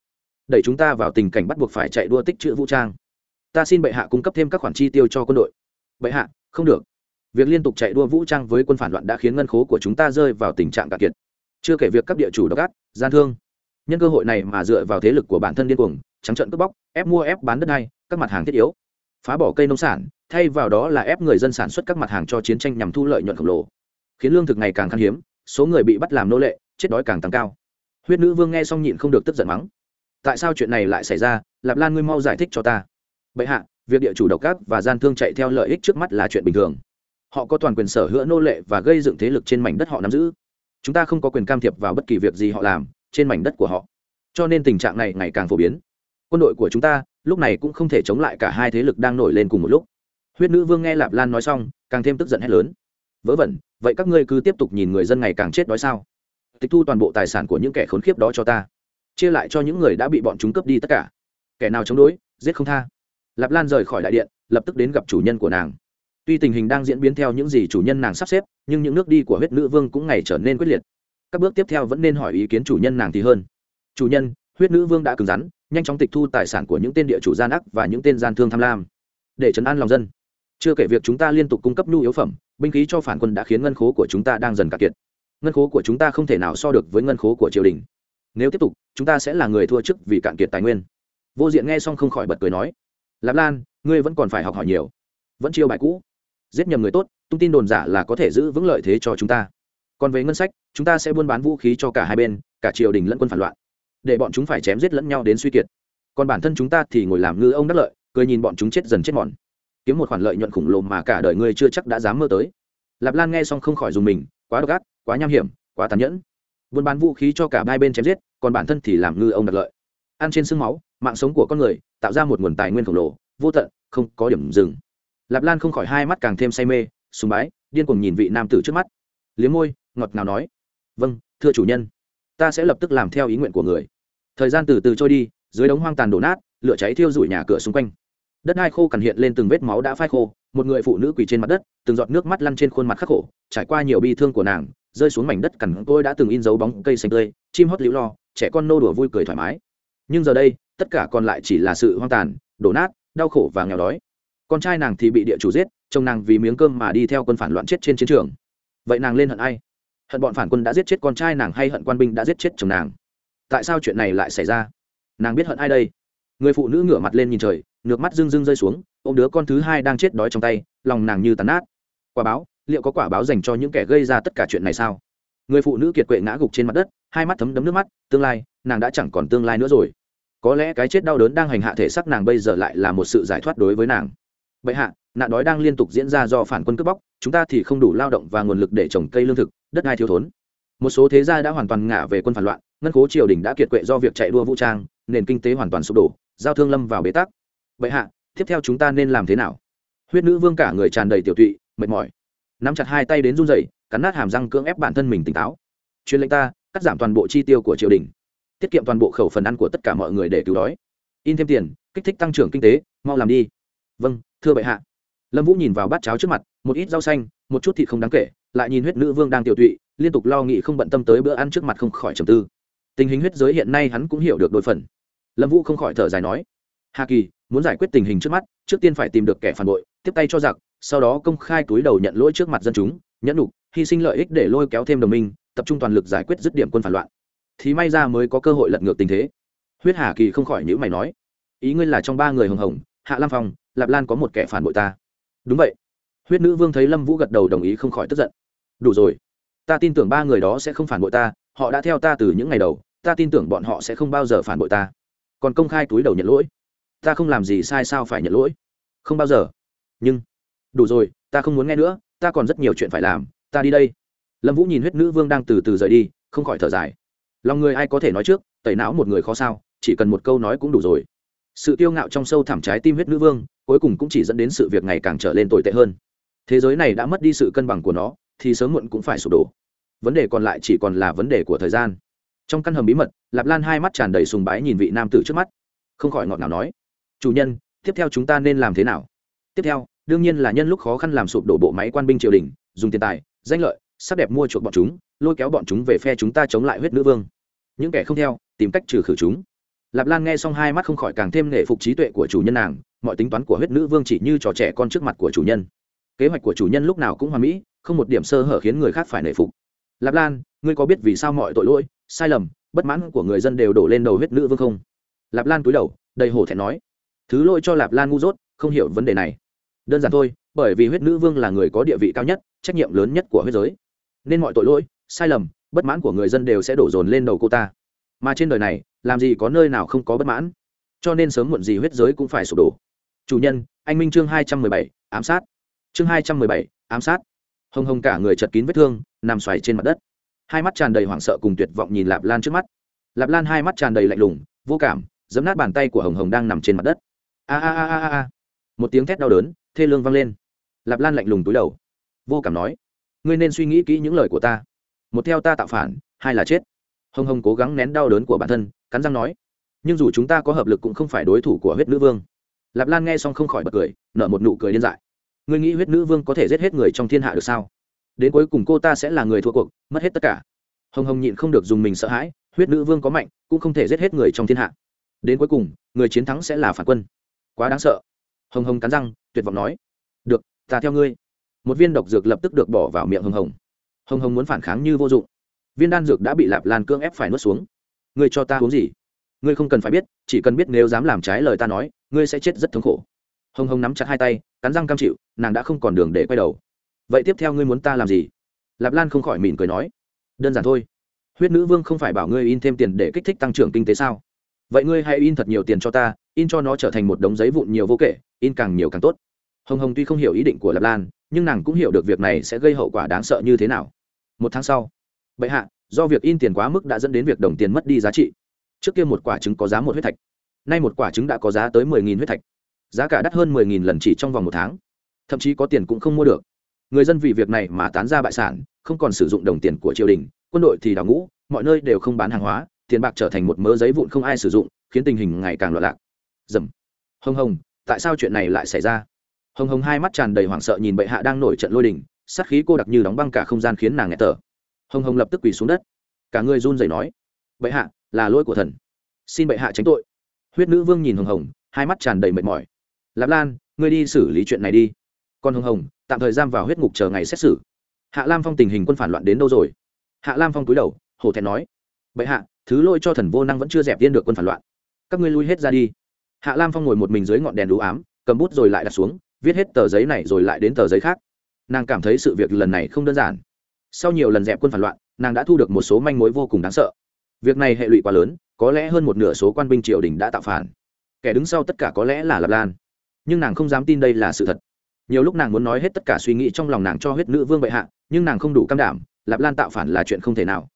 Đẩy chúng ta vào tình cảnh bắt buộc phải chạy đua tích trữ vũ trang. Ta xin bệ hạ cung cấp thêm các khoản chi tiêu cho quân đội. Bệ hạ, không được. Việc liên tục chạy đua vũ trang với quân phản loạn đã khiến ngân khố của chúng ta rơi vào tình trạng cạn kiệt. Chưa kể việc các địa chủ độc ác, gian thương. Nhân cơ hội này mà dựa vào thế lực của bản thân điên cuồng, trắng trợn cướp bóc, ép mua ép bán đất hay các mặt hàng thiết yếu. Phá bỏ cây nông sản thay vào đó là ép người dân sản xuất các mặt hàng cho chiến tranh nhằm thu lợi nhuận khổng lồ, khiến lương thực ngày càng khan hiếm, số người bị bắt làm nô lệ, chết đói càng tăng cao. Huyết nữ vương nghe xong nhịn không được tức giận mắng. Tại sao chuyện này lại xảy ra? Lạp lan ngươi mau giải thích cho ta. Bệ hạ, việc địa chủ độc ác và gian thương chạy theo lợi ích trước mắt là chuyện bình thường. Họ có toàn quyền sở hữu nô lệ và gây dựng thế lực trên mảnh đất họ nắm giữ. Chúng ta không có quyền can thiệp vào bất kỳ việc gì họ làm trên mảnh đất của họ. Cho nên tình trạng này ngày càng phổ biến. Quân đội của chúng ta lúc này cũng không thể chống lại cả hai thế lực đang nổi lên cùng một lúc huyết nữ vương nghe lạp lan nói xong, càng thêm tức giận hét lớn. Vớ vẩn, vậy các ngươi cứ tiếp tục nhìn người dân ngày càng chết đói sao? Tịch thu toàn bộ tài sản của những kẻ khốn khiếp đó cho ta. Chia lại cho những người đã bị bọn chúng cướp đi tất cả. Kẻ nào chống đối, giết không tha. Lạp lan rời khỏi đại điện, lập tức đến gặp chủ nhân của nàng. Tuy tình hình đang diễn biến theo những gì chủ nhân nàng sắp xếp, nhưng những nước đi của huyết nữ vương cũng ngày trở nên quyết liệt. Các bước tiếp theo vẫn nên hỏi ý kiến chủ nhân nàng thì hơn. Chủ nhân, huyết nữ vương đã cứng rắn, nhanh chóng tịch thu tài sản của những tên địa chủ gian ác và những tên gian thương tham lam, để chấn an lòng dân chưa kể việc chúng ta liên tục cung cấp nhu yếu phẩm binh khí cho phản quân đã khiến ngân khố của chúng ta đang dần cạn kiệt ngân khố của chúng ta không thể nào so được với ngân khố của triều đình nếu tiếp tục chúng ta sẽ là người thua chức vì cạn kiệt tài nguyên vô diện nghe xong không khỏi bật cười nói lạp lan ngươi vẫn còn phải học hỏi nhiều vẫn chiêu bài cũ giết nhầm người tốt tung tin đồn giả là có thể giữ vững lợi thế cho chúng ta còn về ngân sách chúng ta sẽ buôn bán vũ khí cho cả hai bên cả triều đình lẫn quân phản loạn để bọn chúng phải chém giết lẫn nhau đến suy kiệt còn bản thân chúng ta thì ngồi làm ngư ông đắc lợi cười nhìn bọn chúng chết dần chết mòn kiếm một khoản lợi nhuận khủng lồ mà cả đời ngươi chưa chắc đã dám mơ tới. Lạp lan nghe xong không khỏi dùng mình, quá độc ác, quá nham hiểm, quá tàn nhẫn. Buôn bán vũ khí cho cả hai bên chém giết, còn bản thân thì làm ngư ông đặc lợi. Ăn trên xương máu, mạng sống của con người, tạo ra một nguồn tài nguyên khổng lồ, vô tận, không có điểm dừng. Lạp lan không khỏi hai mắt càng thêm say mê, sùng bái, điên cuồng nhìn vị nam tử trước mắt. Liếm môi, ngọt ngào nói vâng thưa chủ nhân, ta sẽ lập tức làm theo ý nguyện của người. Thời gian từ từ trôi đi, dưới đống hoang tàn đổ nát, lửa cháy thiêu rụi nhà cửa xung quanh đất hai khô cằn hiện lên từng vết máu đã phai khô, một người phụ nữ quỳ trên mặt đất, từng giọt nước mắt lăn trên khuôn mặt khắc khổ, trải qua nhiều bi thương của nàng, rơi xuống mảnh đất cằn tôi đã từng in dấu bóng cây xanh tươi, chim hót liễu lo, trẻ con nô đùa vui cười thoải mái. Nhưng giờ đây, tất cả còn lại chỉ là sự hoang tàn, đổ nát, đau khổ và nghèo đói. Con trai nàng thì bị địa chủ giết, chồng nàng vì miếng cơm mà đi theo quân phản loạn chết trên chiến trường. Vậy nàng lên hận ai? Hận bọn phản quân đã giết chết con trai nàng hay hận quan binh đã giết chết chồng nàng? Tại sao chuyện này lại xảy ra? Nàng biết hận ai đây? Người phụ nữ ngửa mặt lên nhìn trời nước mắt rưng rưng rơi xuống, ôm đứa con thứ hai đang chết đói trong tay, lòng nàng như tàn nát. Quả báo, liệu có quả báo dành cho những kẻ gây ra tất cả chuyện này sao? Người phụ nữ kiệt quệ ngã gục trên mặt đất, hai mắt thấm đấm nước mắt, tương lai, nàng đã chẳng còn tương lai nữa rồi. Có lẽ cái chết đau đớn đang hành hạ thể xác nàng bây giờ lại là một sự giải thoát đối với nàng. Bệ hạ, nạn đói đang liên tục diễn ra do phản quân cướp bóc, chúng ta thì không đủ lao động và nguồn lực để trồng cây lương thực, đất đai thiếu thốn. Một số thế gia đã hoàn toàn ngả về quân phản loạn, ngân khố triều đình đã kiệt quệ do việc chạy đua vũ trang, nền kinh tế hoàn toàn sụp đổ, giao thương lâm vào bế tắc bệ hạ, tiếp theo chúng ta nên làm thế nào? Huyết nữ vương cả người tràn đầy tiểu tụy, mệt mỏi. Nắm chặt hai tay đến run rẩy, cắn nát hàm răng cưỡng ép bản thân mình tỉnh táo. Truyền lệnh ta, cắt giảm toàn bộ chi tiêu của triều đình, tiết kiệm toàn bộ khẩu phần ăn của tất cả mọi người để cứu đói, in thêm tiền, kích thích tăng trưởng kinh tế, mau làm đi. Vâng thưa bệ hạ. Lâm vũ nhìn vào bát cháo trước mặt, một ít rau xanh, một chút thịt không đáng kể, lại nhìn huyết nữ vương đang tiểu tụy, liên tục lo nghĩ không bận tâm tới bữa ăn trước mặt không khỏi trầm tư. Tình hình huyết giới hiện nay hắn cũng hiểu được đôi phần. Lâm vũ không khỏi thở dài nói, hà kỳ muốn giải quyết tình hình trước mắt, trước tiên phải tìm được kẻ phản bội, tiếp tay cho giặc, sau đó công khai túi đầu nhận lỗi trước mặt dân chúng, nhẫn nhục, hy sinh lợi ích để lôi kéo thêm đồng minh, tập trung toàn lực giải quyết dứt điểm quân phản loạn. Thì may ra mới có cơ hội lật ngược tình thế. Huyết hà kỳ không khỏi nhữ mày nói, ý ngươi là trong ba người hồng hồng, hạ lam phong, lạp lan có một kẻ phản bội ta. Đúng vậy. Huyết nữ vương thấy lâm vũ gật đầu đồng ý không khỏi tức giận. Đủ rồi. Ta tin tưởng ba người đó sẽ không phản bội ta, họ đã theo ta từ những ngày đầu, ta tin tưởng bọn họ sẽ không bao giờ phản bội ta. Còn công khai túi đầu nhận lỗi ta không làm gì sai sao phải nhận lỗi? Không bao giờ. Nhưng, đủ rồi, ta không muốn nghe nữa, ta còn rất nhiều chuyện phải làm, ta đi đây. Lâm vũ nhìn huyết nữ vương đang từ từ rời đi, không khỏi thở dài. Lòng người ai có thể nói trước, tẩy não một người khó sao, chỉ cần một câu nói cũng đủ rồi. Sự kiêu ngạo trong sâu thẳm trái tim huyết nữ vương, cuối cùng cũng chỉ dẫn đến sự việc ngày càng trở lên tồi tệ hơn. Thế giới này đã mất đi sự cân bằng của nó, thì sớm muộn cũng phải sụp đổ. Vấn đề còn lại chỉ còn là vấn đề của thời gian. Trong căn hầm bí mật, lạp lan hai mắt tràn đầy sùng bái nhìn vị nam tử trước mắt. Không khỏi ngọt ngào nói chủ nhân, tiếp theo chúng ta nên làm thế nào? Tiếp theo, đương nhiên là nhân lúc khó khăn làm sụp đổ bộ máy quan binh triều đình, dùng tiền tài, danh lợi, sắc đẹp mua chuộc bọn chúng, lôi kéo bọn chúng về phe chúng ta chống lại huyết nữ vương. Những kẻ không theo, tìm cách trừ khử chúng. Lạp lan nghe xong hai mắt không khỏi càng thêm nghệ phục trí tuệ của chủ nhân nàng, mọi tính toán của huyết nữ vương chỉ như trò trẻ con trước mặt của chủ nhân. Kế hoạch của chủ nhân lúc nào cũng hoàn mỹ, không một điểm sơ hở khiến người khác phải nể phục. Lạp lan, ngươi có biết vì sao mọi tội lỗi, sai lầm, bất mãn của người dân đều đổ lên đầu huyết nữ vương không? Lạp lan cúi đầu, đầy hổ thẹn nói thứ lỗi cho lạp lan ngu dốt, không hiểu vấn đề này. Đơn giản thôi, bởi vì huyết nữ vương là người có địa vị cao nhất, trách nhiệm lớn nhất của huyết giới. Nên mọi tội lỗi, sai lầm, bất mãn của người dân đều sẽ đổ dồn lên đầu cô ta. Mà trên đời này, làm gì có nơi nào không có bất mãn. Cho nên sớm muộn gì huyết giới cũng phải sụp đổ. Chủ nhân, anh minh chương hai trăm mười bảy, ám sát. Chương hai trăm mười bảy, ám sát. Hồng hồng cả người chật kín vết thương, nằm xoài trên mặt đất. Hai mắt tràn đầy hoảng sợ cùng tuyệt vọng nhìn lạp lan trước mắt. Lạp lan hai mắt tràn đầy lạnh lùng, vô cảm giấm nát bàn tay của hồng hồng đang nằm trên mặt đất a a a a a. Một tiếng thét đau đớn, thê lương vang lên. Lạp lan lạnh lùng túi đầu. Vô cảm nói, ngươi nên suy nghĩ kỹ những lời của ta. Một theo ta tạo phản, hai là chết. Hồng hồng cố gắng nén đau đớn của bản thân, cắn răng nói, nhưng dù chúng ta có hợp lực cũng không phải đối thủ của huyết nữ vương. Lạp lan nghe xong không khỏi bật cười, nở một nụ cười điên dại. Ngươi nghĩ huyết nữ vương có thể giết hết người trong thiên hạ được sao? Đến cuối cùng cô ta sẽ là người thua cuộc, mất hết tất cả. Hồng hồng nhịn không được dùng mình sợ hãi, huyết nữ vương có mạnh, cũng không thể giết hết người trong thiên hạ. Đến cuối cùng, người chiến thắng sẽ là phản quân quá đáng sợ. Hồng hồng cắn răng, tuyệt vọng nói, được, ta theo ngươi. Một viên độc dược lập tức được bỏ vào miệng hồng hồng. Hồng hồng muốn phản kháng như vô dụng. Viên đan dược đã bị lạp lan cương ép phải nuốt xuống. Ngươi cho ta uống gì? Ngươi không cần phải biết, chỉ cần biết nếu dám làm trái lời ta nói, ngươi sẽ chết rất thống khổ. Hồng hồng nắm chặt hai tay, cắn răng cam chịu, nàng đã không còn đường để quay đầu. Vậy tiếp theo ngươi muốn ta làm gì? Lạp lan không khỏi mỉm cười nói, đơn giản thôi. Huyết nữ vương không phải bảo ngươi in thêm tiền để kích thích tăng trưởng kinh tế sao? Vậy ngươi hãy in thật nhiều tiền cho ta in cho nó trở thành một đống giấy vụn nhiều vô kể, in càng nhiều càng tốt. Hồng hồng tuy không hiểu ý định của lạp lan, nhưng nàng cũng hiểu được việc này sẽ gây hậu quả đáng sợ như thế nào. Một tháng sau, bệ hạ, do việc in tiền quá mức đã dẫn đến việc đồng tiền mất đi giá trị. Trước kia một quả trứng có giá một huyết thạch. Nay một quả trứng đã có giá tới mười nghìn huyết thạch. Giá cả đắt hơn mười nghìn lần chỉ trong vòng một tháng. Thậm chí có tiền cũng không mua được. Người dân vì việc này mà tán ra bại sản, không còn sử dụng đồng tiền của triều đình, quân đội thì đào ngũ, mọi nơi đều không bán hàng hóa, tiền bạc trở thành một mớ giấy vụn không ai sử dụng, khiến tình hình ngày càng loạn lạc dầm. Hồng hồng, tại sao chuyện này lại xảy ra? Hồng hồng hai mắt tràn đầy hoảng sợ nhìn bệ hạ đang nổi trận lôi đình, sát khí cô đặc như đóng băng cả không gian khiến nàng nghẹt thở. Hồng hồng lập tức quỳ xuống đất. Cả người run rẩy nói, bệ hạ, là lỗi của thần. Xin bệ hạ tránh tội. Huyết nữ vương nhìn hồng hồng, hai mắt tràn đầy mệt mỏi. Lạp lan, ngươi đi xử lý chuyện này đi. Còn hồng hồng, tạm thời giam vào huyết ngục chờ ngày xét xử. Hạ lam phong tình hình quân phản loạn đến đâu rồi? Hạ lam phong cúi đầu, hổ thẹn nói, bệ hạ, thứ lôi cho thần vô năng vẫn chưa dẹp viên được quân phản loạn. Các ngươi lui hết ra đi hạ lam phong ngồi một mình dưới ngọn đèn đũ ám, cầm bút rồi lại đặt xuống, viết hết tờ giấy này rồi lại đến tờ giấy khác. Nàng cảm thấy sự việc lần này không đơn giản. Sau nhiều lần dẹp quân phản loạn, nàng đã thu được một số manh mối vô cùng đáng sợ. Việc này hệ lụy quá lớn, có lẽ hơn một nửa số quan binh triều đình đã tạo phản. Kẻ đứng sau tất cả có lẽ là lạp lan. Nhưng nàng không dám tin đây là sự thật. Nhiều lúc nàng muốn nói hết tất cả suy nghĩ trong lòng nàng cho huyết nữ vương bệ hạ, nhưng nàng không đủ can đảm, lạp lan tạo phản là chuyện không thể nào.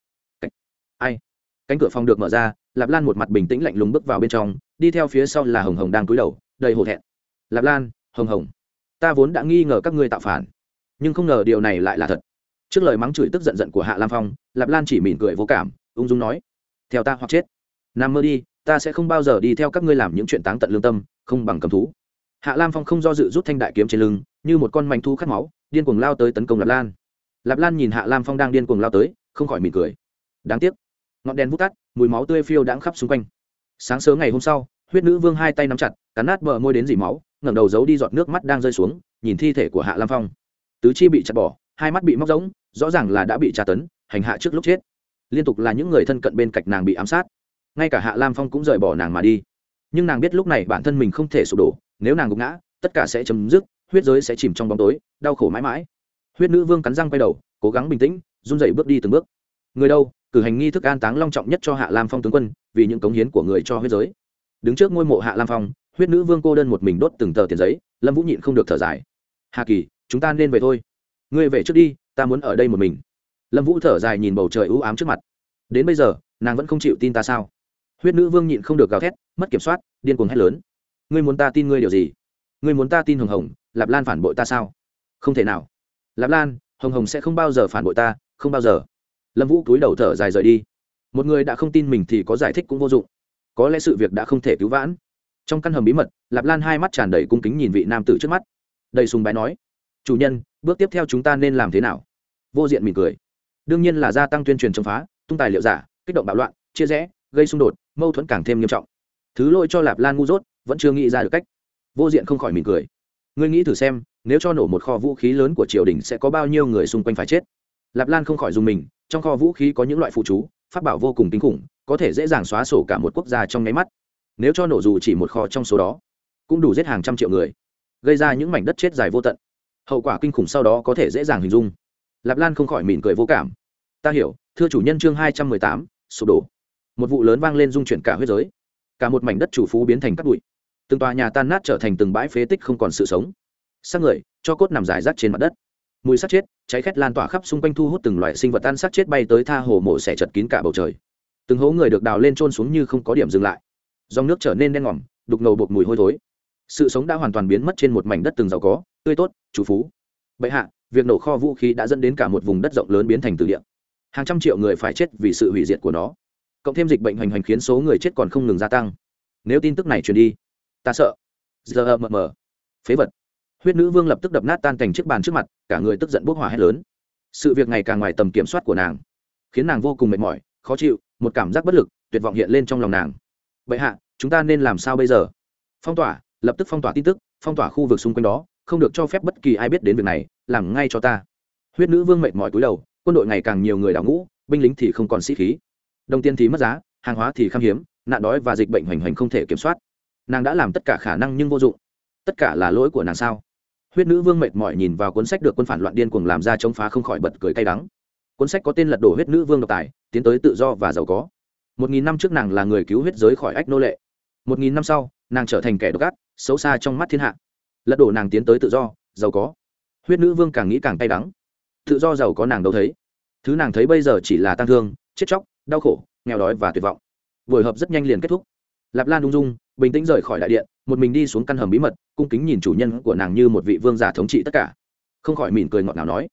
Ai? Cánh cửa phòng được mở ra lạp lan một mặt bình tĩnh lạnh lùng bước vào bên trong, đi theo phía sau là hồng hồng đang cúi đầu, đầy hổ thẹn. Lạp lan, hồng hồng, ta vốn đã nghi ngờ các ngươi tạo phản, nhưng không ngờ điều này lại là thật. Trước lời mắng chửi tức giận giận của hạ lam phong, lạp lan chỉ mỉm cười vô cảm, ung dung nói, theo ta hoặc chết. Nằm mơ đi, ta sẽ không bao giờ đi theo các ngươi làm những chuyện táng tận lương tâm, không bằng cầm thú. Hạ lam phong không do dự rút thanh đại kiếm trên lưng, như một con mảnh thu khát máu, điên cuồng lao tới tấn công lạp lan. Lạp lan nhìn hạ lam phong đang điên cuồng lao tới, không khỏi mỉm cười. Đáng tiếc, ngọn đèn vút tắt mùi máu tươi phiêu đãng khắp xung quanh. Sáng sớm ngày hôm sau, huyết nữ vương hai tay nắm chặt, cắn nát bờ môi đến dỉ máu, ngẩng đầu giấu đi giọt nước mắt đang rơi xuống, nhìn thi thể của hạ lam phong. Tứ chi bị chặt bỏ, hai mắt bị móc rỗng, rõ ràng là đã bị tra tấn, hành hạ trước lúc chết. Liên tục là những người thân cận bên cạnh nàng bị ám sát. Ngay cả hạ lam phong cũng rời bỏ nàng mà đi. Nhưng nàng biết lúc này bản thân mình không thể sụp đổ, nếu nàng gục ngã, tất cả sẽ chấm dứt, huyết giới sẽ chìm trong bóng tối, đau khổ mãi mãi. Huyết nữ vương cắn răng quay đầu, cố gắng bình tĩnh, run dậy bước đi từng bước. Người đâu? Cử hành nghi thức an táng long trọng nhất cho hạ lam phong tướng quân, vì những cống hiến của người cho huyết giới. Đứng trước ngôi mộ hạ lam phong, huyết nữ vương cô đơn một mình đốt từng tờ tiền giấy, lâm vũ nhịn không được thở dài. Hà kỳ, chúng ta nên về thôi. Ngươi về trước đi, ta muốn ở đây một mình. Lâm vũ thở dài nhìn bầu trời ưu ám trước mặt. Đến bây giờ, nàng vẫn không chịu tin ta sao? Huyết nữ vương nhịn không được gào thét, mất kiểm soát, điên cuồng hét lớn. Ngươi muốn ta tin ngươi điều gì? Ngươi muốn ta tin hồng hồng, lạp lan phản bội ta sao? Không thể nào. Lạp lan, hồng hồng sẽ không bao giờ phản bội ta, không bao giờ lâm vũ cúi đầu thở dài rời đi. Một người đã không tin mình thì có giải thích cũng vô dụng. Có lẽ sự việc đã không thể cứu vãn. Trong căn hầm bí mật, lạp lan hai mắt tràn đầy cung kính nhìn vị nam tử trước mắt. Đầy sùng bái nói, chủ nhân, bước tiếp theo chúng ta nên làm thế nào? Vô diện mỉm cười. Đương nhiên là gia tăng tuyên truyền chống phá, tung tài liệu giả, kích động bạo loạn, chia rẽ, gây xung đột, mâu thuẫn càng thêm nghiêm trọng. Thứ lỗi cho lạp lan ngu dốt, vẫn chưa nghĩ ra được cách. Vô diện không khỏi mỉm cười. Ngươi nghĩ thử xem, nếu cho nổ một kho vũ khí lớn của triều đình sẽ có bao nhiêu người xung quanh phải chết? Lạp lan không khỏi dùng mình trong kho vũ khí có những loại phụ chú phát bảo vô cùng kinh khủng, có thể dễ dàng xóa sổ cả một quốc gia trong nháy mắt. Nếu cho nổ dù chỉ một kho trong số đó, cũng đủ giết hàng trăm triệu người, gây ra những mảnh đất chết dài vô tận. Hậu quả kinh khủng sau đó có thể dễ dàng hình dung. Lạp lan không khỏi mỉm cười vô cảm. Ta hiểu, thưa chủ nhân chương hai trăm mười tám, sụp đổ. Một vụ lớn vang lên dung chuyển cả huyết giới. Cả một mảnh đất chủ phú biến thành cát bụi. Từng tòa nhà tan nát trở thành từng bãi phế tích không còn sự sống. Xác người, cho cốt nằm dài rác trên mặt đất mùi sát chết, cháy khét lan tỏa khắp xung quanh thu hút từng loại sinh vật tan sát chết bay tới tha hồ mổ xẻ chật kín cả bầu trời. Từng hố người được đào lên trôn xuống như không có điểm dừng lại. Dòng nước trở nên đen ngòm, đục ngầu bột mùi hôi thối. Sự sống đã hoàn toàn biến mất trên một mảnh đất từng giàu có, tươi tốt, chủ phú. Bệ hạ, việc nổ kho vũ khí đã dẫn đến cả một vùng đất rộng lớn biến thành từ địa. Hàng trăm triệu người phải chết vì sự hủy diệt của nó. Cộng thêm dịch bệnh hoành hành khiến số người chết còn không ngừng gia tăng. Nếu tin tức này truyền đi, ta sợ. Giờ ờ, mờ mờ. Phế vật huyết nữ vương lập tức đập nát tan thành chiếc bàn trước mặt, cả người tức giận bốc hỏa hét lớn. Sự việc ngày càng ngoài tầm kiểm soát của nàng, khiến nàng vô cùng mệt mỏi, khó chịu, một cảm giác bất lực, tuyệt vọng hiện lên trong lòng nàng. Vậy hạ, chúng ta nên làm sao bây giờ? Phong tỏa, lập tức phong tỏa tin tức, phong tỏa khu vực xung quanh đó, không được cho phép bất kỳ ai biết đến việc này, làm ngay cho ta. Huyết nữ vương mệt mỏi cúi đầu, quân đội ngày càng nhiều người đào ngũ, binh lính thì không còn sĩ khí. Đồng tiền thì mất giá, hàng hóa thì khan hiếm, nạn đói và dịch bệnh hoành hành không thể kiểm soát. Nàng đã làm tất cả khả năng nhưng vô dụng. Tất cả là lỗi của nàng sao? Huyết nữ vương mệt mỏi nhìn vào cuốn sách được quân phản loạn điên cuồng làm ra chống phá không khỏi bật cười cay đắng. Cuốn sách có tên lật đổ huyết nữ vương độc tài, tiến tới tự do và giàu có. Một nghìn năm trước nàng là người cứu huyết giới khỏi ách nô lệ. Một nghìn năm sau, nàng trở thành kẻ độc ác, xấu xa trong mắt thiên hạ. Lật đổ nàng tiến tới tự do, giàu có. Huyết nữ vương càng nghĩ càng cay đắng. Tự do giàu có nàng đâu thấy. Thứ nàng thấy bây giờ chỉ là tăng thương, chết chóc, đau khổ, nghèo đói và tuyệt vọng. Buổi họp rất nhanh liền kết thúc. Lạp lan ung dung bình tĩnh rời khỏi đại điện, một mình đi xuống căn hầm bí mật, cung kính nhìn chủ nhân của nàng như một vị vương giả thống trị tất cả. Không khỏi mỉm cười ngọt ngào nói,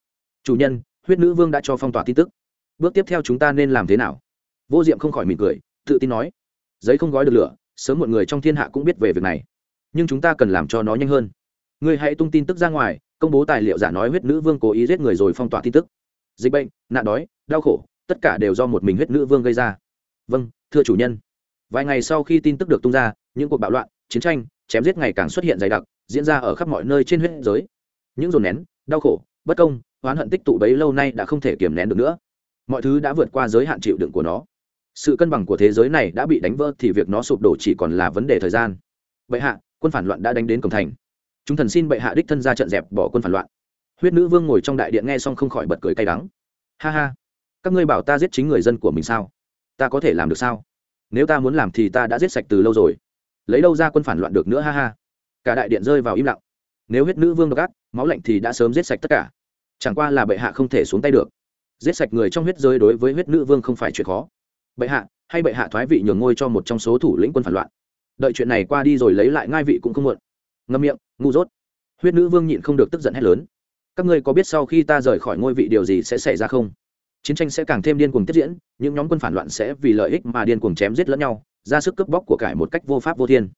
chủ nhân, huyết nữ vương đã cho phong tỏa tin tức. Bước tiếp theo chúng ta nên làm thế nào? Vô diệm không khỏi mỉm cười, tự tin nói, giấy không gói được lửa, sớm một người trong thiên hạ cũng biết về việc này. Nhưng chúng ta cần làm cho nó nhanh hơn. Ngươi hãy tung tin tức ra ngoài, công bố tài liệu giả nói huyết nữ vương cố ý giết người rồi phong tỏa tin tức. Dịch bệnh, nạn đói, đau khổ, tất cả đều do một mình huyết nữ vương gây ra. Vâng thưa chủ nhân. Vài ngày sau khi tin tức được tung ra những cuộc bạo loạn, chiến tranh, chém giết ngày càng xuất hiện dày đặc, diễn ra ở khắp mọi nơi trên huyết giới. Những dồn nén, đau khổ, bất công, oán hận tích tụ bấy lâu nay đã không thể kiềm nén được nữa. Mọi thứ đã vượt qua giới hạn chịu đựng của nó. Sự cân bằng của thế giới này đã bị đánh vỡ thì việc nó sụp đổ chỉ còn là vấn đề thời gian. Bệ hạ, quân phản loạn đã đánh đến cổng thành. Chúng thần xin bệ hạ đích thân ra trận dẹp bỏ quân phản loạn. Huyết nữ vương ngồi trong đại điện nghe xong không khỏi bật cười cay đắng. Ha ha, các ngươi bảo ta giết chính người dân của mình sao? Ta có thể làm được sao? Nếu ta muốn làm thì ta đã giết sạch từ lâu rồi lấy đâu ra quân phản loạn được nữa, ha ha. Cả đại điện rơi vào im lặng. Nếu huyết nữ vương độc ác, máu lạnh thì đã sớm giết sạch tất cả. Chẳng qua là bệ hạ không thể xuống tay được. Giết sạch người trong huyết rơi đối với huyết nữ vương không phải chuyện khó. Bệ hạ, hay bệ hạ thoái vị nhường ngôi cho một trong số thủ lĩnh quân phản loạn. Đợi chuyện này qua đi rồi lấy lại ngai vị cũng không muộn. Ngâm miệng, ngu dốt. Huyết nữ vương nhịn không được tức giận hét lớn. Các ngươi có biết sau khi ta rời khỏi ngôi vị điều gì sẽ xảy ra không? Chiến tranh sẽ càng thêm điên cuồng tiếp diễn, những nhóm quân phản loạn sẽ vì lợi ích mà điên cuồng chém giết lẫn nhau ra sức cướp bóc của cải một cách vô pháp vô thiên.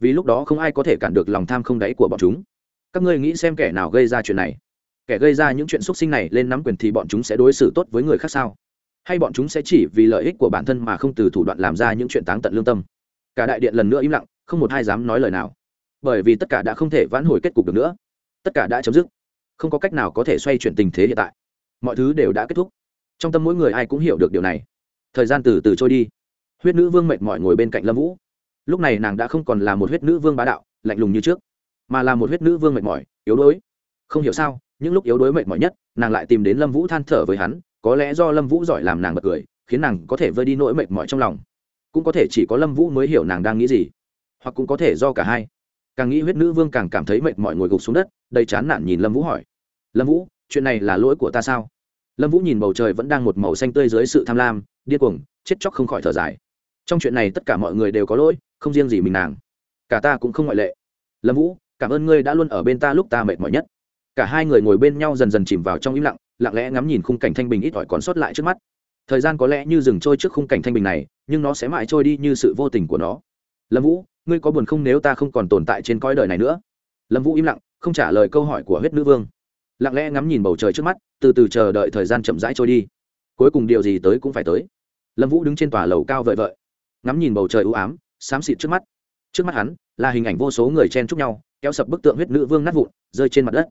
Vì lúc đó không ai có thể cản được lòng tham không đáy của bọn chúng. Các ngươi nghĩ xem kẻ nào gây ra chuyện này? Kẻ gây ra những chuyện xúc sinh này lên nắm quyền thì bọn chúng sẽ đối xử tốt với người khác sao? Hay bọn chúng sẽ chỉ vì lợi ích của bản thân mà không từ thủ đoạn làm ra những chuyện táng tận lương tâm? Cả đại điện lần nữa im lặng, không một ai dám nói lời nào. Bởi vì tất cả đã không thể vãn hồi kết cục được nữa. Tất cả đã chấm dứt. Không có cách nào có thể xoay chuyển tình thế hiện tại. Mọi thứ đều đã kết thúc. Trong tâm mỗi người ai cũng hiểu được điều này. Thời gian từ từ trôi đi huyết nữ vương mệt mỏi ngồi bên cạnh lâm vũ. Lúc này nàng đã không còn là một huyết nữ vương bá đạo, lạnh lùng như trước, mà là một huyết nữ vương mệt mỏi, yếu đuối. Không hiểu sao, những lúc yếu đuối mệt mỏi nhất, nàng lại tìm đến lâm vũ than thở với hắn, có lẽ do lâm vũ giỏi làm nàng bật cười, khiến nàng có thể vơi đi nỗi mệt mỏi trong lòng. Cũng có thể chỉ có lâm vũ mới hiểu nàng đang nghĩ gì, hoặc cũng có thể do cả hai. Càng nghĩ huyết nữ vương càng cảm thấy mệt mỏi ngồi gục xuống đất, đầy chán nản nhìn lâm vũ hỏi, lâm vũ, chuyện này là lỗi của ta sao? Lâm vũ nhìn bầu trời vẫn đang một màu xanh tươi dưới sự tham lam, điên cuồng, chết chóc không khỏi thở dài trong chuyện này tất cả mọi người đều có lỗi, không riêng gì mình nàng. Cả ta cũng không ngoại lệ. Lâm vũ, cảm ơn ngươi đã luôn ở bên ta lúc ta mệt mỏi nhất. Cả hai người ngồi bên nhau dần dần chìm vào trong im lặng lặng lẽ ngắm nhìn khung cảnh thanh bình ít ỏi còn sót lại trước mắt. Thời gian có lẽ như dừng trôi trước khung cảnh thanh bình này, nhưng nó sẽ mãi trôi đi như sự vô tình của nó. Lâm vũ, ngươi có buồn không nếu ta không còn tồn tại trên cõi đời này nữa? Lâm vũ im lặng, không trả lời câu hỏi của huyết nữ vương. Lặng lẽ ngắm nhìn bầu trời trước mắt, từ từ chờ đợi thời gian chậm rãi trôi đi. Cuối cùng điều gì tới cũng phải tới. Lâm vũ đứng trên tòa lầu cao vợi vợi ngắm nhìn bầu trời ưu ám, xám xịt trước mắt. Trước mắt hắn, là hình ảnh vô số người chen chúc nhau, kéo sập bức tượng huyết nữ vương nát vụn, rơi trên mặt đất.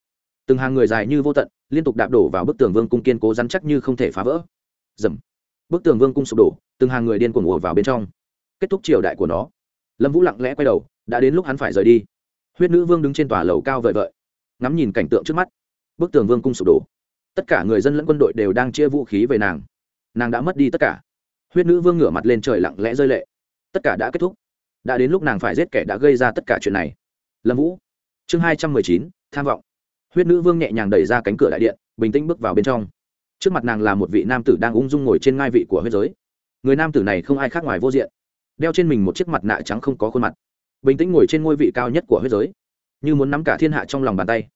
Từng hàng người dài như vô tận, liên tục đạp đổ vào bức tường vương cung kiên cố rắn chắc như không thể phá vỡ. Dầm bức tường vương cung sụp đổ, từng hàng người điên cuồng ùa vào bên trong. Kết thúc triều đại của nó. Lâm vũ lặng lẽ quay đầu, đã đến lúc hắn phải rời đi. Huyết nữ vương đứng trên tòa lầu cao vợi vợi, ngắm nhìn cảnh tượng trước mắt. Bức tường vương cung sụp đổ. Tất cả người dân lẫn quân đội đều đang chia vũ khí về nàng. Nàng đã mất đi tất cả huyết nữ vương ngửa mặt lên trời lặng lẽ rơi lệ. Tất cả đã kết thúc. Đã đến lúc nàng phải giết kẻ đã gây ra tất cả chuyện này. Lâm vũ. Chương hai trăm mười chín, tham vọng. Huyết nữ vương nhẹ nhàng đẩy ra cánh cửa đại điện, bình tĩnh bước vào bên trong. Trước mặt nàng là một vị nam tử đang ung dung ngồi trên ngai vị của huyết giới. Người nam tử này không ai khác ngoài vô diện. Đeo trên mình một chiếc mặt nạ trắng không có khuôn mặt. Bình tĩnh ngồi trên ngôi vị cao nhất của huyết giới. Như muốn nắm cả thiên hạ trong lòng bàn tay.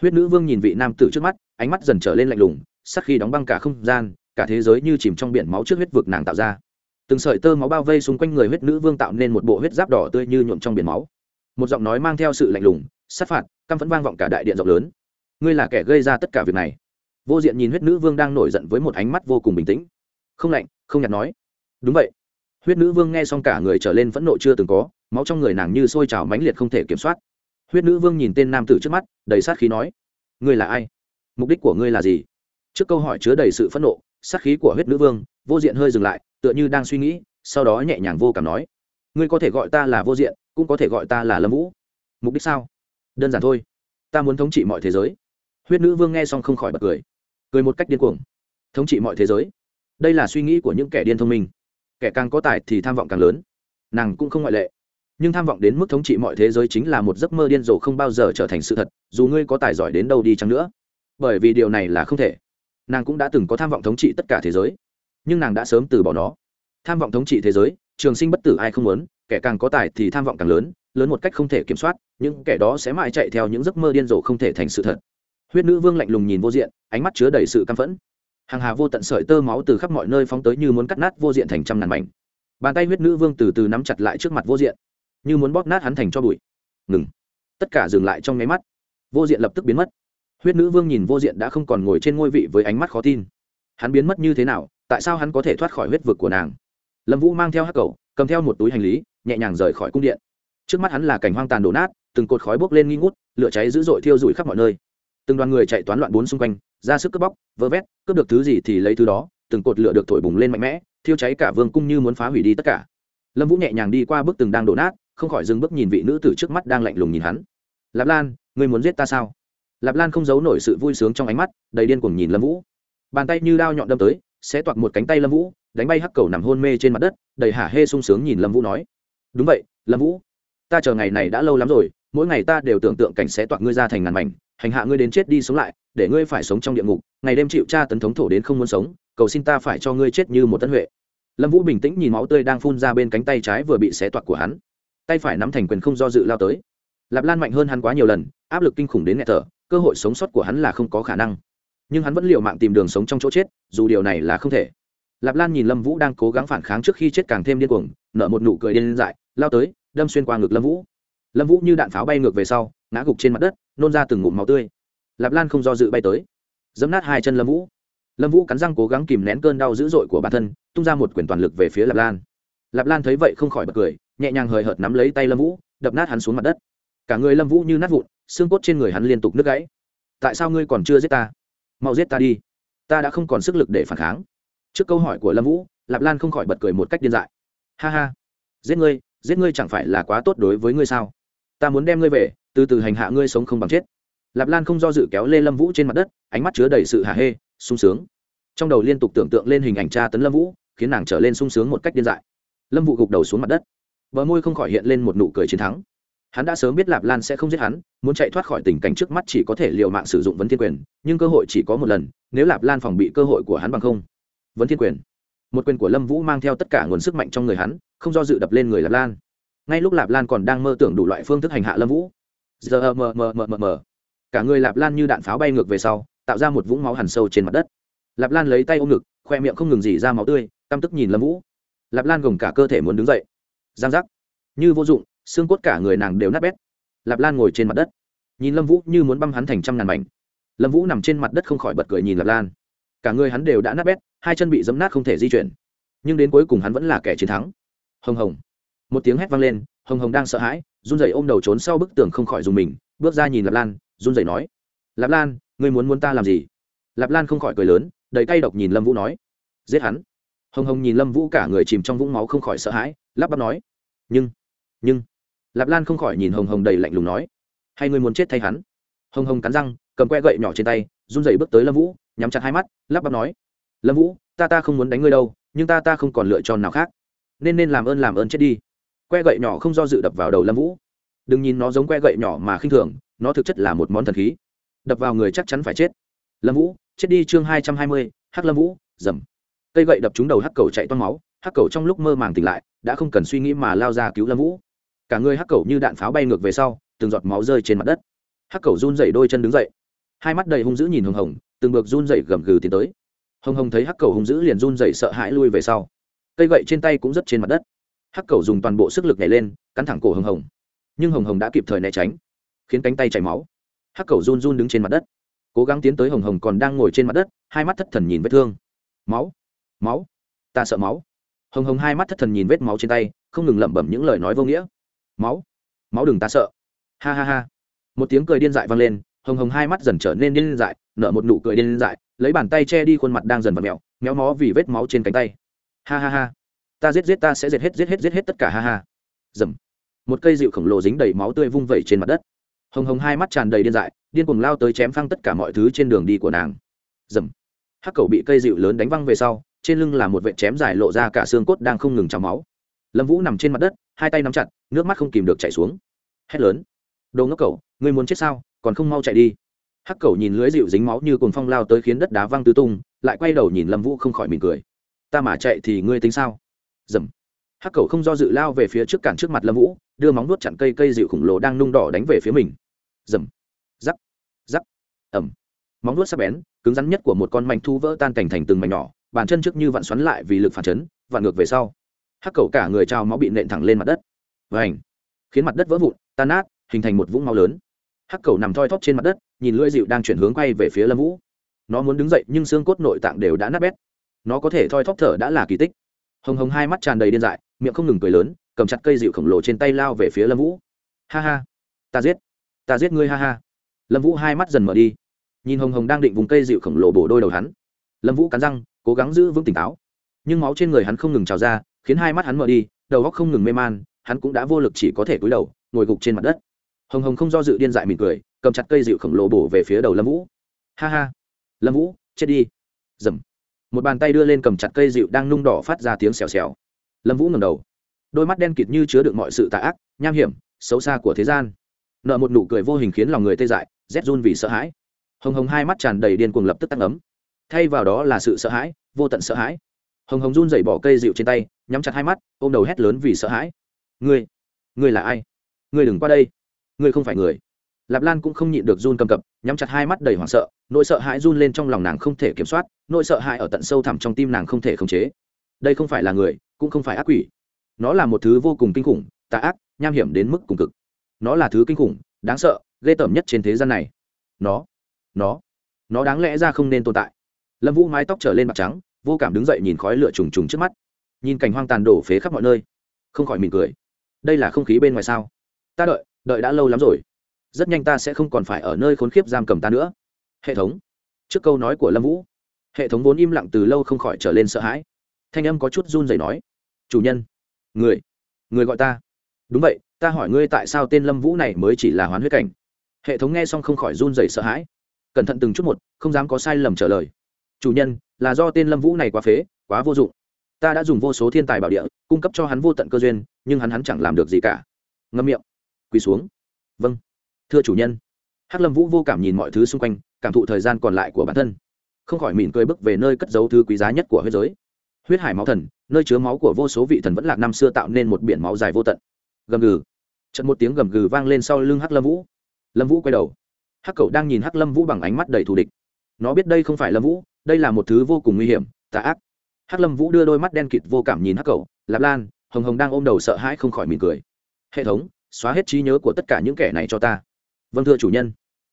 Huyết nữ vương nhìn vị nam tử trước mắt, ánh mắt dần trở lên lạnh lùng, sắc khi đóng băng cả không gian cả thế giới như chìm trong biển máu trước huyết vực nàng tạo ra. Từng sợi tơ máu bao vây xung quanh người huyết nữ vương tạo nên một bộ huyết giáp đỏ tươi như nhuộm trong biển máu. Một giọng nói mang theo sự lạnh lùng, sát phạt, căm vẫn vang vọng cả đại điện rộng lớn. Ngươi là kẻ gây ra tất cả việc này. Vô diện nhìn huyết nữ vương đang nổi giận với một ánh mắt vô cùng bình tĩnh. Không lạnh, không nhạt nói. Đúng vậy. Huyết nữ vương nghe xong cả người trở lên phẫn nộ chưa từng có, máu trong người nàng như sôi trào mãnh liệt không thể kiểm soát. Huyết nữ vương nhìn tên nam tử trước mắt, đầy sát khí nói. Ngươi là ai? Mục đích của ngươi là gì? Trước câu hỏi chứa đầy sự phẫn nộ sát khí của huyết nữ vương, vô diện hơi dừng lại, tựa như đang suy nghĩ, sau đó nhẹ nhàng vô cảm nói, ngươi có thể gọi ta là vô diện, cũng có thể gọi ta là lâm vũ. Mục đích sao? Đơn giản thôi. Ta muốn thống trị mọi thế giới. Huyết nữ vương nghe xong không khỏi bật cười. Cười một cách điên cuồng. Thống trị mọi thế giới? Đây là suy nghĩ của những kẻ điên thông minh. Kẻ càng có tài thì tham vọng càng lớn. Nàng cũng không ngoại lệ. Nhưng tham vọng đến mức thống trị mọi thế giới chính là một giấc mơ điên rồ không bao giờ trở thành sự thật, dù ngươi có tài giỏi đến đâu đi chăng nữa. Bởi vì điều này là không thể nàng cũng đã từng có tham vọng thống trị tất cả thế giới. Nhưng nàng đã sớm từ bỏ nó. Tham vọng thống trị thế giới, trường sinh bất tử ai không muốn, kẻ càng có tài thì tham vọng càng lớn lớn một cách không thể kiểm soát, những kẻ đó sẽ mãi chạy theo những giấc mơ điên rồ không thể thành sự thật. Huyết nữ vương lạnh lùng nhìn vô diện, ánh mắt chứa đầy sự căm phẫn. Hàng hà vô tận sợi tơ máu từ khắp mọi nơi phóng tới như muốn cắt nát vô diện thành trăm ngàn mảnh. Bàn tay huyết nữ vương từ từ nắm chặt lại trước mặt vô diện, như muốn bóp nát hắn thành cho bụi. Ngừng. Tất cả dừng lại trong nháy mắt. Vô diện lập tức biến mất huyết nữ vương nhìn vô diện đã không còn ngồi trên ngôi vị với ánh mắt khó tin. Hắn biến mất như thế nào, tại sao hắn có thể thoát khỏi huyết vực của nàng? Lâm vũ mang theo hắc cầu, cầm theo một túi hành lý, nhẹ nhàng rời khỏi cung điện. Trước mắt hắn là cảnh hoang tàn đổ nát, từng cột khói bốc lên nghi ngút, lửa cháy dữ dội thiêu rụi khắp mọi nơi. Từng đoàn người chạy toán loạn bốn xung quanh, ra sức cướp bóc, vơ vét, cướp được thứ gì thì lấy thứ đó, từng cột lửa được thổi bùng lên mạnh mẽ, thiêu cháy cả vương cung như muốn phá hủy đi tất cả. Lâm vũ nhẹ nhàng đi qua bức tường đang đổ nát, không khỏi dừng bước nhìn vị nữ tử trước mắt đang lạnh lùng nhìn hắn. Lạp lan người muốn giết ta sao? Lạp lan không giấu nổi sự vui sướng trong ánh mắt, đầy điên cuồng nhìn lâm vũ. Bàn tay như đao nhọn đâm tới, sẽ toạc một cánh tay lâm vũ, đánh bay hắc cầu nằm hôn mê trên mặt đất, đầy hả hê sung sướng nhìn lâm vũ nói, đúng vậy, lâm vũ, ta chờ ngày này đã lâu lắm rồi, mỗi ngày ta đều tưởng tượng cảnh sẽ toạc ngươi ra thành ngàn mảnh, hành hạ ngươi đến chết đi sống lại, để ngươi phải sống trong địa ngục, ngày đêm chịu tra tấn thống thổ đến không muốn sống, cầu xin ta phải cho ngươi chết như một tân huệ. Lâm vũ bình tĩnh nhìn máu tươi đang phun ra bên cánh tay trái vừa bị xé toạc của hắn. Tay phải nắm thành quyền không do dự lao tới. Lạp lan mạnh hơn hắn quá nhiều lần, áp lực kinh khủng đến nghẹt thở cơ hội sống sót của hắn là không có khả năng. Nhưng hắn vẫn l i ề u mạng tìm đường sống trong chỗ chết, dù điều này là không thể. Lạp lan nhìn lâm vũ đang cố gắng phản kháng trước khi chết càng thêm điên cuồng, nở một nụ cười điên dại, lao tới, đâm xuyên qua ngực lâm vũ. Lâm vũ như đạn pháo bay ngược về sau, ngã gục trên mặt đất, nôn ra từng ngụm máu tươi. Lạp lan không do dự bay tới. Dấm nát hai chân lâm vũ. Lâm vũ cắn răng cố gắng kìm nén cơn đau dữ dội của bản thân, tung ra một quyền toàn lực về phía lạp lan. Lạp lan thấy vậy không khỏi bật cười, nhẹ nhàng hời hợt nắm lấy tay lâm vũ, đập nát hắn xuống mặt đất. Cả người lâm vũ như nát vụn xương cốt trên người hắn liên tục nứt gãy. Tại sao ngươi còn chưa giết ta? Mau giết ta đi. Ta đã không còn sức lực để phản kháng. Trước câu hỏi của lâm vũ, lạp lan không khỏi bật cười một cách điên dại. Ha ha. Giết ngươi giết ngươi chẳng phải là quá tốt đối với ngươi sao? Ta muốn đem ngươi về, từ từ hành hạ ngươi sống không bằng chết. Lạp lan không do dự kéo lê lâm vũ trên mặt đất, ánh mắt chứa đầy sự hả hê, sung sướng. Trong đầu liên tục tưởng tượng lên hình ảnh cha tấn lâm vũ, khiến nàng trở lên sung sướng một cách điên dại. Lâm vũ gục đầu xuống mặt đất. Bờ môi không khỏi hiện lên một nụ cười chiến thắng hắn đã sớm biết lạp lan sẽ không giết hắn, muốn chạy thoát khỏi tình cảnh trước mắt chỉ có thể l i ề u mạng sử dụng vấn thiên quyền, nhưng cơ hội chỉ có một lần, nếu lạp lan phòng bị cơ hội của hắn bằng không. Vấn thiên quyền. Một quyền của lâm vũ mang theo tất cả nguồn sức mạnh trong người hắn, không do dự đập lên người lạp lan. Ngay lúc lạp lan còn đang mơ tưởng đủ loại phương thức hành hạ lâm vũ. Giờ ờ, mờ mờ mờ mờ mờ. Cả người lạp lan như đạn pháo bay ngược về sau, tạo ra một vũng máu hằn sâu trên mặt đất. Lạp lan lấy tay ôm ngực, khoe miệng không ngừng dỉ ra máu tươi, căm tức nhìn lâm vũ. Lạp lan gồng cả cơ thể muốn đứng dậy. Giang giác. Như vô dụng xương cốt cả người nàng đều nát bét. Lạp lan ngồi trên mặt đất. Nhìn lâm vũ như muốn băm hắn thành trăm ngàn mảnh. Lâm vũ nằm trên mặt đất không khỏi bật cười nhìn lạp lan. Cả người hắn đều đã nát bét, hai chân bị dấm nát không thể di chuyển. Nhưng đến cuối cùng hắn vẫn là kẻ chiến thắng. Hồng hồng. Một tiếng hét vang lên, hồng hồng đang sợ hãi, run rẩy ôm đầu trốn sau bức tường không khỏi dùng mình, bước ra nhìn lạp lan, run rẩy nói, lạp lan, ngươi muốn muốn ta làm gì? Lạp lan không khỏi cười lớn, đầy cay độc nhìn lâm vũ nói, giết hắn. Hồng hồng nhìn lâm vũ cả người chìm trong vũng máu không khỏi sợ hãi, lắp bắp nói, nhưng nhưng lạp lan không khỏi nhìn hồng hồng đầy lạnh lùng nói, hay ngươi muốn chết thay hắn? Hồng hồng cắn răng, cầm que gậy nhỏ trên tay, run rẩy bước tới lâm vũ, nhắm chặt hai mắt, lắp bắp nói, lâm vũ, ta ta không muốn đánh ngươi đâu, nhưng ta ta không còn lựa chọn nào khác. Nên nên làm ơn làm ơn chết đi. Que gậy nhỏ không do dự đập vào đầu lâm vũ. Đừng nhìn nó giống que gậy nhỏ mà khinh thường, nó thực chất là một món thần khí. Đập vào người chắc chắn phải chết. Lâm vũ, chết đi chương hai trăm hai mươi, hắc lâm vũ, dầm. Cây gậy đập trúng đầu hắc cầu chạy toan máu, hắc cầu trong lúc mơ màng tỉnh lại, đã không cần suy nghĩ mà lao ra cứu lâm vũ cả người hắc cầu như đạn pháo bay ngược về sau, từng giọt máu rơi trên mặt đất. Hắc cầu run dậy đôi chân đứng dậy. Hai mắt đầy hung dữ nhìn hồng hồng, từng bước run dậy gầm gừ tiến tới. Hồng hồng thấy hắc cầu hung dữ liền run dậy sợ hãi lui về sau. Cây gậy trên tay cũng rất trên mặt đất. Hắc cầu dùng toàn bộ sức lực nhảy lên, cắn thẳng cổ hồng hồng. Nhưng hồng hồng đã kịp thời né tránh, khiến cánh tay chảy máu. Hắc cầu run run đứng trên mặt đất. Cố gắng tiến tới hồng hồng còn đang ngồi trên mặt đất, hai mắt thất thần nhìn vết thương. Máu máu, ta sợ máu. Hồng hồng hai mắt thất thần nhìn vết máu trên tay, không ngừng lẩm bẩm những lời nói vô nghĩa máu máu đừng ta sợ. Ha ha ha. Một tiếng cười điên dại vang lên, hồng hồng hai mắt dần trở nên điên dại, nở một nụ cười điên dại, lấy bàn tay che đi khuôn mặt đang dần vặn ặ mẹo méo mó vì vết máu trên cánh tay. Ha ha ha. Ta giết giết ta sẽ giết hết giết hết giết hết tất cả. Ha ha. Dầm. Một cây dịu khổng lồ dính đầy máu tươi vung vẩy trên mặt đất. Hồng hồng hai mắt tràn đầy điên dại, điên cuồng lao tới chém phăng tất cả mọi thứ trên đường đi của nàng. Dầm. Hắc cầu bị cây dịu lớn đánh văng về sau, trên lưng là một vệ chém dài lộ ra cả xương cốt đang không ngừng trào máu. Lâm vũ nằm trên mặt đất hai tay nắm chặt, nước mắt không kìm được chảy xuống. Hét lớn. Đồ ngốc cậu, ngươi muốn chết sao? Còn không mau chạy đi. Hắc cậu nhìn lưới dịu dính máu như cồn phong lao tới khiến đất đá văng tứ tung, lại quay đầu nhìn lâm vũ không khỏi mỉm cười. Ta mà chạy thì ngươi tính sao? Dầm. Hắc cậu không do dự lao về phía trước cản trước mặt lâm vũ, đưa móng nuốt chặn cây cây dịu khổng lồ đang nung đỏ đánh về phía mình. Dầm. Giắc giắc ẩm móng nuốt sắc bén, cứng rắn nhất của một con mảnh thu vỡ tan cảnh thành từng mảnh nhỏ, bàn chân trước như vặn xoắn lại vì lực phản chấn, vặn ngược về sau hắc cầu cả người trao máu bị nện thẳng lên mặt đất. Và ảnh khiến mặt đất vỡ vụn, tan nát, hình thành một vũng máu lớn. Hắc cầu nằm thoi thóp trên mặt đất, nhìn lưỡi dịu đang chuyển hướng quay về phía lâm vũ. Nó muốn đứng dậy, nhưng xương cốt nội tạng đều đã nát bét. Nó có thể thoi thóp thở đã là kỳ tích. Hồng hồng hai mắt tràn đầy điên dại, miệng không ngừng cười lớn, cầm chặt cây dịu khổng lồ trên tay lao về phía lâm vũ. Ha ha! Ta giết! Ta giết ngươi ha ha! Lâm vũ hai mắt dần mở đi. Nhìn hồng hồng đang định vùng cây dịu khổng lồ bổ đôi đầu hắn. Lâm vũ cắn răng, cố gắng giữ vững tỉnh táo. Nhưng máu trên người hắn không ngừng trào ra khiến hai mắt hắn mở đi, đầu góc không ngừng mê man, hắn cũng đã vô lực chỉ có thể cúi đầu, ngồi gục trên mặt đất. Hồng hồng không do dự điên dại mỉm cười, cầm chặt cây dịu khổng lồ bổ về phía đầu lâm vũ. Ha ha. Lâm vũ, chết đi. Dầm. Một bàn tay đưa lên cầm chặt cây dịu đang nung đỏ phát ra tiếng xèo xèo. Lâm vũ ngầm đầu. Đôi mắt đen kịt như chứa đựng mọi sự tà ác, nham hiểm, xấu xa của thế gian. Nợ một nụ cười vô hình khiến lòng người tê dại, rét run vì sợ hãi. Hồng hồng hai mắt tràn đầy điên cuồng lập tức tắt ấm. Thay vào đó là sự sợ hãi, vô tận sợ hãi hồng hồng run dậy bỏ cây dịu trên tay, nhắm chặt hai mắt, ôm đầu hét lớn vì sợ hãi. Ngươi ngươi là ai? Ngươi đừng qua đây. Ngươi không phải người. Lạp lan cũng không nhịn được run cầm cập, nhắm chặt hai mắt đầy hoảng sợ, nỗi sợ hãi run lên trong lòng nàng không thể kiểm soát, nỗi sợ hãi ở tận sâu thẳm trong tim nàng không thể khống chế. Đây không phải là người, cũng không phải ác quỷ. Nó là một thứ vô cùng kinh khủng, tà ác, nham hiểm đến mức cùng cực. Nó là thứ kinh khủng, đáng sợ, ghê tởm nhất trên thế gian này. Nó nó nó đáng lẽ ra không nên tồn tại. Lâm vũ mái tóc trở lên mặt trắng vô cảm đứng dậy nhìn khói lửa trùng trùng trước mắt. Nhìn cảnh hoang tàn đổ phế khắp mọi nơi. Không khỏi mỉm cười. Đây là không khí bên ngoài sao? Ta đợi đợi đã lâu lắm rồi. Rất nhanh ta sẽ không còn phải ở nơi khốn khiếp giam cầm ta nữa. Hệ thống. Trước câu nói của lâm vũ. Hệ thống vốn im lặng từ lâu không khỏi trở lên sợ hãi. Thanh âm có chút run rẩy nói. Chủ nhân. Người. Người gọi ta. Đúng vậy, ta hỏi ngươi tại sao tên lâm vũ này mới chỉ là hoán huyết cảnh? Hệ thống nghe xong không khỏi run rẩy sợ hãi. Cẩn thận từng chút một, không dám có sai lầm trả lời chủ nhân, là do tên lâm vũ này quá phế, quá vô dụng. Ta đã dùng vô số thiên tài bảo địa, cung cấp cho hắn vô tận cơ duyên, nhưng hắn hắn chẳng làm được gì cả. Ngâm miệng. Quỳ xuống. Vâng. Thưa chủ nhân. Hắc lâm vũ vô cảm nhìn mọi thứ xung quanh, cảm thụ thời gian còn lại của bản thân. Không khỏi mỉm cười bước về nơi cất giấu thứ quý giá nhất của huyết giới. Huyết hải máu thần, nơi chứa máu của vô số vị thần vẫn lạc năm xưa tạo nên một biển máu dài vô tận. Gầm gừ. Trận một tiếng gầm gừ vang lên sau lưng hắc lâm vũ. Lâm vũ quay đầu. Hắc cậu đang nhìn hắc lâm vũ bằng ánh mắt đầy thù địch. Nó biết đây không phải lâm vũ đây là một thứ vô cùng nguy hiểm, tà ác. Hắc lâm vũ đưa đôi mắt đen kịt vô cảm nhìn hắc cậu lạp lan, hồng hồng đang ôm đầu sợ hãi không khỏi mỉm cười. Hệ thống, xóa hết trí nhớ của tất cả những kẻ này cho ta. Vâng thưa chủ nhân.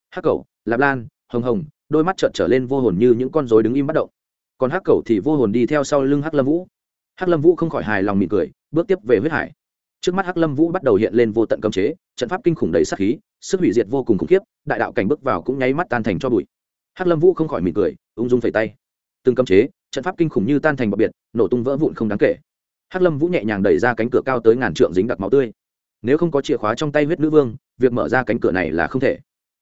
Hắc cậu lạp lan, hồng hồng, đôi mắt trợn trở lên vô hồn như những con rối đứng im bất động. Còn hắc cậu thì vô hồn đi theo sau lưng hắc lâm vũ. Hắc lâm vũ không khỏi hài lòng mỉm cười, bước tiếp về huyết hải. Trước mắt hắc lâm vũ bắt đầu hiện lên vô tận cấm chế, trận pháp kinh khủng đầy sát khí, sức hủy diệt vô cùng khủng khiếp, đại đạo cảnh bước vào cũng nháy mắt tan thành cho bụi hắc lâm vũ không khỏi mỉm cười, ung dung phẩy tay. Từng cấm chế, trận pháp kinh khủng như tan thành bọc biệt nổ tung vỡ vụn không đáng kể. Hắc lâm vũ nhẹ nhàng đẩy ra cánh cửa cao tới ngàn trượng dính đặc máu tươi. Nếu không có chìa khóa trong tay huyết nữ vương, việc mở ra cánh cửa này là không thể.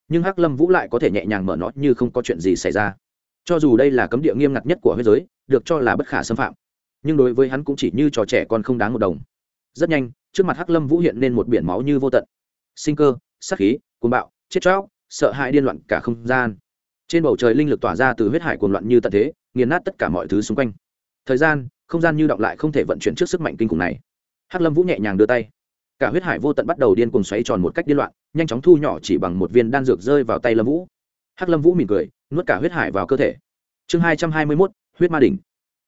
Nhưng hắc lâm vũ lại có thể nhẹ nhàng mở nó như không có chuyện gì xảy ra. Cho dù đây là cấm địa nghiêm ngặt nhất của huyết giới, được cho là bất khả xâm phạm. Nhưng đối với hắn cũng chỉ như trò trẻ con không đáng một đồng. Rất nhanh, trước mặt hắc lâm vũ hiện lên một biển máu như vô tận. Sinh cơ sắc khí, cuồng bạo, chết chóc, sợ hãi điên loạn cả không gian trên bầu trời linh lực tỏa ra từ huyết hải cuồng loạn như tận thế, nghiền nát tất cả mọi thứ xung quanh. Thời gian, không gian như động lại không thể vận chuyển trước sức mạnh kinh khủng này. Hắc lâm vũ nhẹ nhàng đưa tay. Cả huyết hải vô tận bắt đầu điên cuồng xoáy tròn một cách điên loạn, nhanh chóng thu nhỏ chỉ bằng một viên đan dược rơi vào tay lâm vũ. Hắc lâm vũ mỉm cười, nuốt cả huyết hải vào cơ thể. Chương hai trăm hai mươi mốt, huyết ma đỉnh.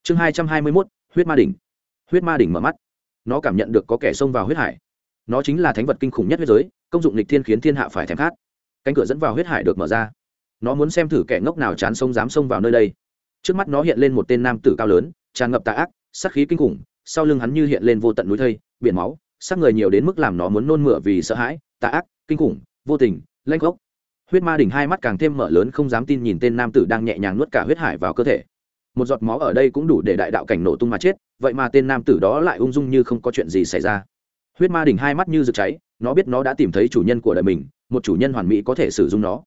Chương hai trăm hai mươi mốt, huyết ma đỉnh. Huyết ma đỉnh mở mắt. Nó cảm nhận được có kẻ xông vào huyết hải. Nó chính là thánh vật kinh khủng nhất thế giới, công dụng lịch thiên khiến thiên hạ phải thèm khát. Cánh cửa dẫn vào huyết hải được mở ra nó muốn xem thử kẻ ngốc nào chán sông dám xông vào nơi đây. Trước mắt nó hiện lên một tên nam tử cao lớn, tràn ngập tà ác, sát khí kinh khủng, sau lưng hắn như hiện lên vô tận núi thây, biển máu sắc người nhiều đến mức làm nó muốn nôn mửa vì sợ hãi, tà ác, kinh khủng, vô tình lanh gốc huyết ma đỉnh hai mắt càng thêm mở lớn không dám tin nhìn tên nam tử đang nhẹ nhàng nuốt cả huyết hải vào cơ thể. Một giọt máu ở đây cũng đủ để đại đạo cảnh nổ tung mà chết, vậy mà tên nam tử đó lại ung dung như không có chuyện gì xảy ra. Huyết ma đỉnh hai mắt như rực cháy, nó biết nó đã tìm thấy chủ nhân của đời mình, một chủ nhân hoàn mỹ có thể sử dụng nó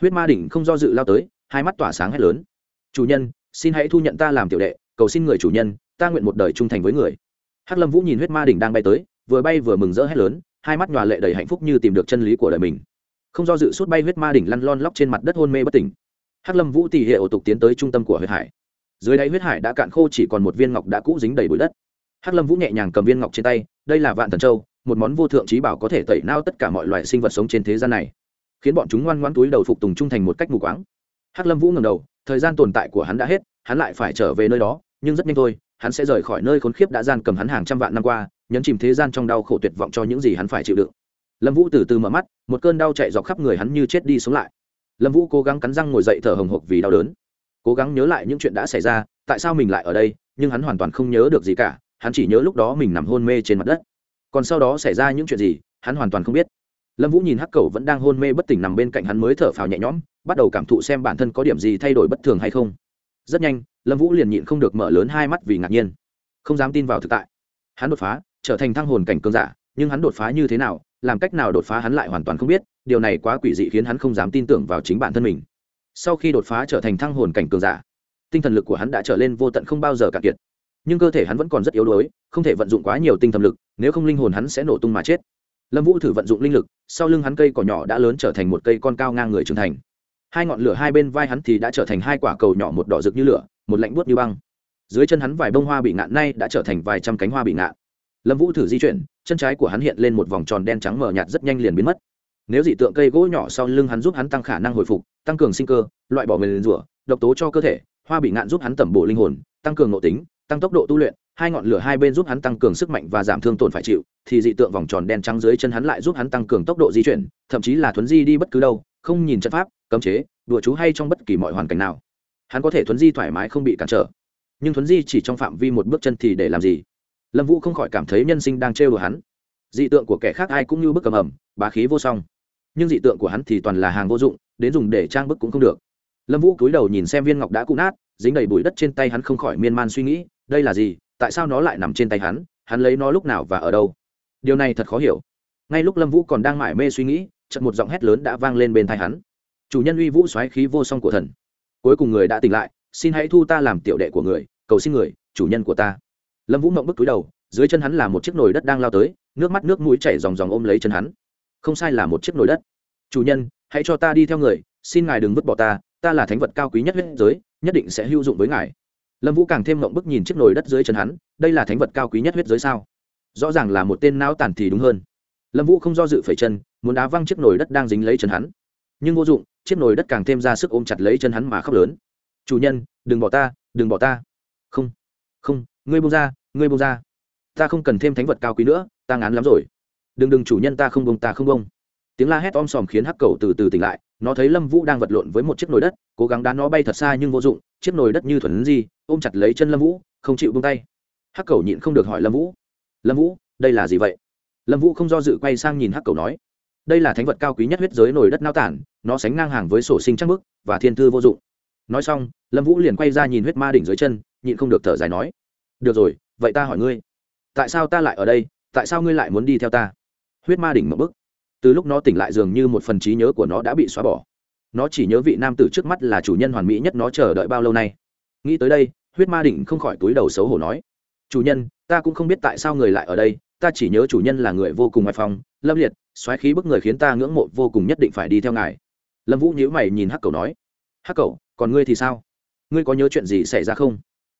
huyết ma đỉnh không do dự lao tới, hai mắt tỏa sáng hét lớn. Chủ nhân, xin hãy thu nhận ta làm tiểu đệ, cầu xin người chủ nhân, ta nguyện một đời trung thành với người. Hắc lâm vũ nhìn huyết ma đỉnh đang bay tới, vừa bay vừa mừng rỡ hét lớn, hai mắt nhòa lệ đầy hạnh phúc như tìm được chân lý của đời mình. Không do dự suốt bay huyết ma đỉnh lăn lon lóc trên mặt đất hôn mê bất tỉnh. Hắc lâm vũ tỉ hệ ổ tục tiến tới trung tâm của huyết hải. Dưới đáy huyết hải đã cạn khô chỉ còn một viên ngọc đã cũ dính đầy bụi đất. Hắc lâm vũ nhẹ nhàng cầm viên ngọc trên tay, đây là vạn thần châu, một món vô thượng trí bảo có thể tẩy nao tất cả mọi loại sinh vật sống trên thế gian này khiến bọn chúng ngoan ngoãn túi đầu phục tùng trung thành một cách mù quáng. Hắc lâm vũ ngầm đầu, thời gian tồn tại của hắn đã hết, hắn lại phải trở về nơi đó, nhưng rất nhanh thôi, hắn sẽ rời khỏi nơi khốn khiếp đã gian cầm hắn hàng trăm vạn năm qua, nhấn chìm thế gian trong đau khổ tuyệt vọng cho những gì hắn phải chịu đựng. Lâm vũ từ từ mở mắt, một cơn đau chạy dọc khắp người hắn như chết đi sống lại. Lâm vũ cố gắng cắn răng ngồi dậy thở hồng hộc vì đau đớn. Cố gắng nhớ lại những chuyện đã xảy ra, tại sao mình lại ở đây, nhưng hắn hoàn toàn không nhớ được gì cả, hắn chỉ nhớ lúc đó mình nằm hôn mê trên mặt đất. Còn sau đó xảy ra những chuyện gì, hắn hoàn toàn không biết lâm vũ nhìn hắc cầu vẫn đang hôn mê bất tỉnh nằm bên cạnh hắn mới thở phào nhẹ nhõm, bắt đầu cảm thụ xem bản thân có điểm gì thay đổi bất thường hay không. Rất nhanh, lâm vũ liền nhịn không được mở lớn hai mắt vì ngạc nhiên. Không dám tin vào thực tại. Hắn đột phá, trở thành thăng hồn cảnh cơn giả, nhưng hắn đột phá như thế nào, làm cách nào đột phá hắn lại hoàn toàn không biết, điều này quá quỷ dị khiến hắn không dám tin tưởng vào chính bản thân mình. Sau khi đột phá trở thành thăng hồn cảnh cường giả, tinh thần lực của hắn đã trở lên vô tận không bao giờ cạn kiệt. Nhưng cơ thể hắn vẫn còn rất yếu đuối, không thể vận dụng quá nhiều tinh thần lực, nếu không linh hồn hắn sẽ nổ tung mà chết lâm vũ thử vận dụng linh lực, sau lưng hắn cây cỏ nhỏ đã lớn trở thành một cây con cao ngang người trưởng thành. Hai ngọn lửa hai bên vai hắn thì đã trở thành hai quả cầu nhỏ một đỏ rực như lửa, một lạnh buốt như băng. Dưới chân hắn vài bông hoa bị ngạn nay đã trở thành vài trăm cánh hoa bị ngạn. Lâm vũ thử di chuyển, chân trái của hắn hiện lên một vòng tròn đen trắng mờ nhạt rất nhanh liền biến mất. Nếu dị tượng cây gỗ nhỏ sau lưng hắn giúp hắn tăng khả năng hồi phục, tăng cường sinh cơ, loại bỏ mềm rủa, độc tố cho cơ thể, hoa bị ngạn giúp hắn tẩm bổ linh hồn, tăng cường nội tính, tăng tốc độ tu luyện hai ngọn lửa hai bên giúp hắn tăng cường sức mạnh và giảm thương tổn phải chịu, thì dị tượng vòng tròn đen trắng dưới chân hắn lại giúp hắn tăng cường tốc độ di chuyển, thậm chí là thuấn di đi bất cứ đâu, không nhìn trận pháp, cấm chế, đùa chú hay trong bất kỳ mọi hoàn cảnh nào. Hắn có thể thuấn di thoải mái không bị cản trở. Nhưng thuấn di chỉ trong phạm vi một bước chân thì để làm gì? Lâm vũ không khỏi cảm thấy nhân sinh đang trêu đùa hắn. Dị tượng của kẻ khác ai cũng như bức cầm ẩm, bá khí vô song. Nhưng dị tượng của hắn thì toàn là hàng vô dụng, đến dùng để trang bức cũng không được. Lâm vũ cúi đầu nhìn xem viên ngọc đã cụ nát, dính đầy bụi đất trên tay hắn không khỏi miên man suy nghĩ, đây là gì? Tại sao nó lại nằm trên tay hắn hắn lấy nó lúc nào và ở đâu? Điều này thật khó hiểu. Ngay lúc lâm vũ còn đang mải mê suy nghĩ, chợt một giọng hét lớn đã vang lên bên tai hắn. Chủ nhân uy vũ xoáy khí vô song của thần. Cuối cùng người đã tỉnh lại, xin hãy thu ta làm tiểu đệ của người, cầu xin người, chủ nhân của ta. Lâm vũ mộng bức túi đầu, dưới chân hắn là một chiếc nồi đất đang lao tới, nước mắt nước mũi chảy dòng dòng ôm lấy chân hắn. Không sai là một chiếc nồi đất. Chủ nhân, hãy cho ta đi theo người, xin ngài đừng vứt bỏ ta ta là thánh vật cao quý nhất huyết giới, nhất định sẽ hữu dụng với ngài lâm vũ càng thêm mộng bức nhìn chiếc nồi đất dưới chân hắn, đây là thánh vật cao quý nhất huyết giới sao? Rõ ràng là một tên não tàn thì đúng hơn. Lâm vũ không do dự phẩy chân, muốn đá văng chiếc nồi đất đang dính lấy chân hắn. Nhưng vô dụng, chiếc nồi đất càng thêm ra sức ôm chặt lấy chân hắn mà khóc lớn. Chủ nhân, đừng bỏ ta, đừng bỏ ta. Không không, ngươi bông ra, ngươi bông ra. Ta không cần thêm thánh vật cao quý nữa, ta ngán lắm rồi. Đừng đừng, chủ nhân, ta không bông ta không bông tiếng la hét om sòm khiến hắc cầu từ từ tỉnh lại, nó thấy lâm vũ đang vật lộn với một chiếc nồi đất, cố gắng đá nó bay thật xa nhưng vô dụng chiếc nồi đất như thuần gì ôm chặt lấy chân lâm vũ, không chịu bung tay. Hắc cầu nhịn không được hỏi lâm vũ. Lâm vũ, đây là gì vậy? Lâm vũ không do dự quay sang nhìn hắc cầu nói. Đây là thánh vật cao quý nhất huyết giới nồi đất nao tản, nó sánh ngang hàng với sổ sinh trang bức và thiên thư vô dụng. Nói xong, lâm vũ liền quay ra nhìn huyết ma đỉnh dưới chân, nhịn không được thở dài nói. Được rồi, vậy ta hỏi ngươi, tại sao ta lại ở đây? Tại sao ngươi lại muốn đi theo ta? Huyết ma đỉnh mậm bức. Từ lúc nó tỉnh lại dường như một phần trí nhớ của nó đã bị xóa bỏ nó chỉ nhớ vị nam tử trước mắt là chủ nhân hoàn mỹ nhất nó chờ đợi bao lâu nay. Nghĩ tới đây, huyết ma đỉnh không khỏi túi đầu xấu hổ nói, chủ nhân, ta cũng không biết tại sao người lại ở đây, ta chỉ nhớ chủ nhân là người vô cùng ngoại phong, lâm liệt, xoáy khí bức người khiến ta ngưỡng mộ vô cùng nhất định phải đi theo ngài. Lâm vũ nhíu mày nhìn hắc cầu nói, hắc cầu, còn ngươi thì sao? Ngươi có nhớ chuyện gì xảy ra không?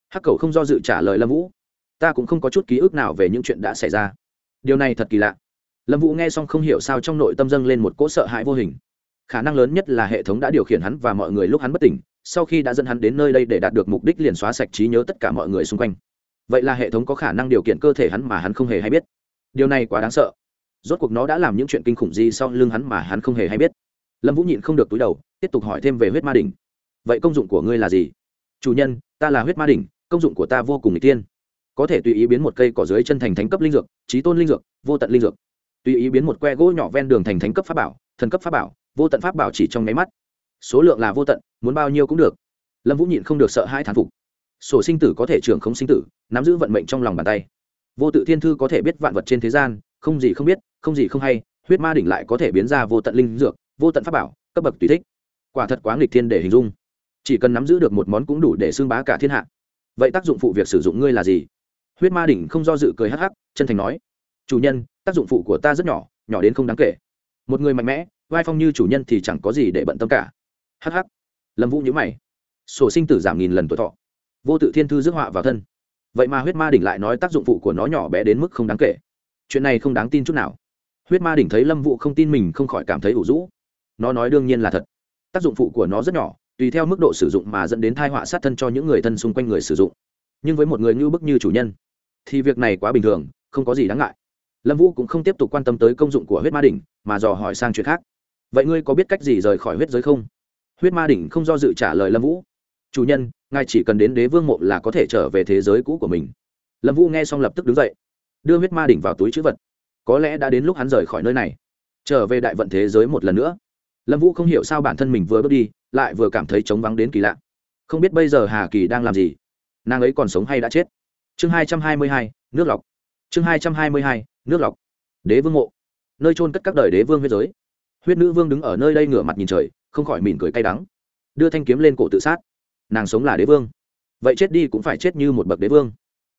Hắc cầu không do dự trả lời lâm vũ, ta cũng không có chút ký ức nào về những chuyện đã xảy ra. Điều này thật kỳ lạ. Lâm vũ nghe xong không hiểu sao trong nội tâm dâng lên một cỗ sợ hãi vô hình khả năng lớn nhất là hệ thống đã điều khiển hắn và mọi người lúc hắn bất tỉnh, sau khi đã dẫn hắn đến nơi đây để đạt được mục đích liền xóa sạch trí nhớ tất cả mọi người xung quanh. Vậy là hệ thống có khả năng điều khiển cơ thể hắn mà hắn không hề hay biết. Điều này quá đáng sợ. Rốt cuộc nó đã làm những chuyện kinh khủng gì sau lưng hắn mà hắn không hề hay biết. Lâm vũ nhịn không được túi đầu, tiếp tục hỏi thêm về huyết ma đỉnh. Vậy công dụng của ngươi là gì? Chủ nhân, ta là huyết ma đỉnh, công dụng của ta vô cùng n g tiên có thể tùy ý biến một cây cỏ dưới chân thành thánh cấp linh dược trí tôn linh dược, vô tận linh dược. Tùy ý biến một que gỗ nhỏ ven đường thành thánh cấp pháp bảo, thần cấp pháp bảo vô tận pháp bảo chỉ trong nháy mắt. Số lượng là vô tận, muốn bao nhiêu cũng được. Lâm vũ nhịn không được sợ hai thán phục. Sổ sinh tử có thể trưởng không sinh tử, nắm giữ vận mệnh trong lòng bàn tay. Vô tự thiên thư có thể biết vạn vật trên thế gian, không gì không biết, không gì không hay, huyết ma đỉnh lại có thể biến ra vô tận linh dược, vô tận pháp bảo, cấp bậc tùy thích. Quả thật quá nghịch thiên để hình dung. Chỉ cần nắm giữ được một món cũng đủ để xương bá cả thiên hạ. Vậy tác dụng phụ việc sử dụng ngươi là gì? Huyết ma đỉnh không do dự cười hắc hắc, chân thành nói. Chủ nhân, tác dụng phụ của ta rất nhỏ nhỏ đến không đáng kể. Một người mạnh mẽ vai phong như chủ nhân thì chẳng có gì để bận tâm cả. Hắc hắc. Lâm vũ nhữ mày. Sổ sinh tử giảm nghìn lần tuổi thọ. Vô tự thiên thư rước họa vào thân. Vậy mà huyết ma đỉnh lại nói tác dụng phụ của nó nhỏ bé đến mức không đáng kể. Chuyện này không đáng tin chút nào. Huyết ma đỉnh thấy lâm vũ không tin mình không khỏi cảm thấy ủ rũ. Nó nói đương nhiên là thật. Tác dụng phụ của nó rất nhỏ, tùy theo mức độ sử dụng mà dẫn đến thai họa sát thân cho những người thân xung quanh người sử dụng. Nhưng với một người như bức như chủ nhân, thì việc này quá bình thường, không có gì đáng ngại. Lâm vũ cũng không tiếp tục quan tâm tới công dụng của huyết ma đỉnh, mà dò hỏi sang chuyện khác vậy ngươi có biết cách gì rời khỏi huyết giới không? Huyết ma đỉnh không do dự trả lời lâm vũ. Chủ nhân, ngài chỉ cần đến đế vương mộ là có thể trở về thế giới cũ của mình. Lâm vũ nghe xong lập tức đứng dậy, đưa huyết ma đỉnh vào túi chữ vật. Có lẽ đã đến lúc hắn rời khỏi nơi này, trở về đại vận thế giới một lần nữa. Lâm vũ không hiểu sao bản thân mình vừa bước đi, lại vừa cảm thấy trống vắng đến kỳ lạ. Không biết bây giờ hà kỳ đang làm gì? Nàng ấy còn sống hay đã chết? Chương hai trăm hai mươi hai, nước lọc. Chương hai trăm hai mươi hai, nước lọc. Đế vương mộ. Nơi trôn cất các đời đế vương huyết giới huyết nữ vương đứng ở nơi đây ngửa mặt nhìn trời, không khỏi mỉm cười cay đắng. Đưa thanh kiếm lên cổ tự sát. Nàng sống là đế vương. Vậy chết đi cũng phải chết như một bậc đế vương.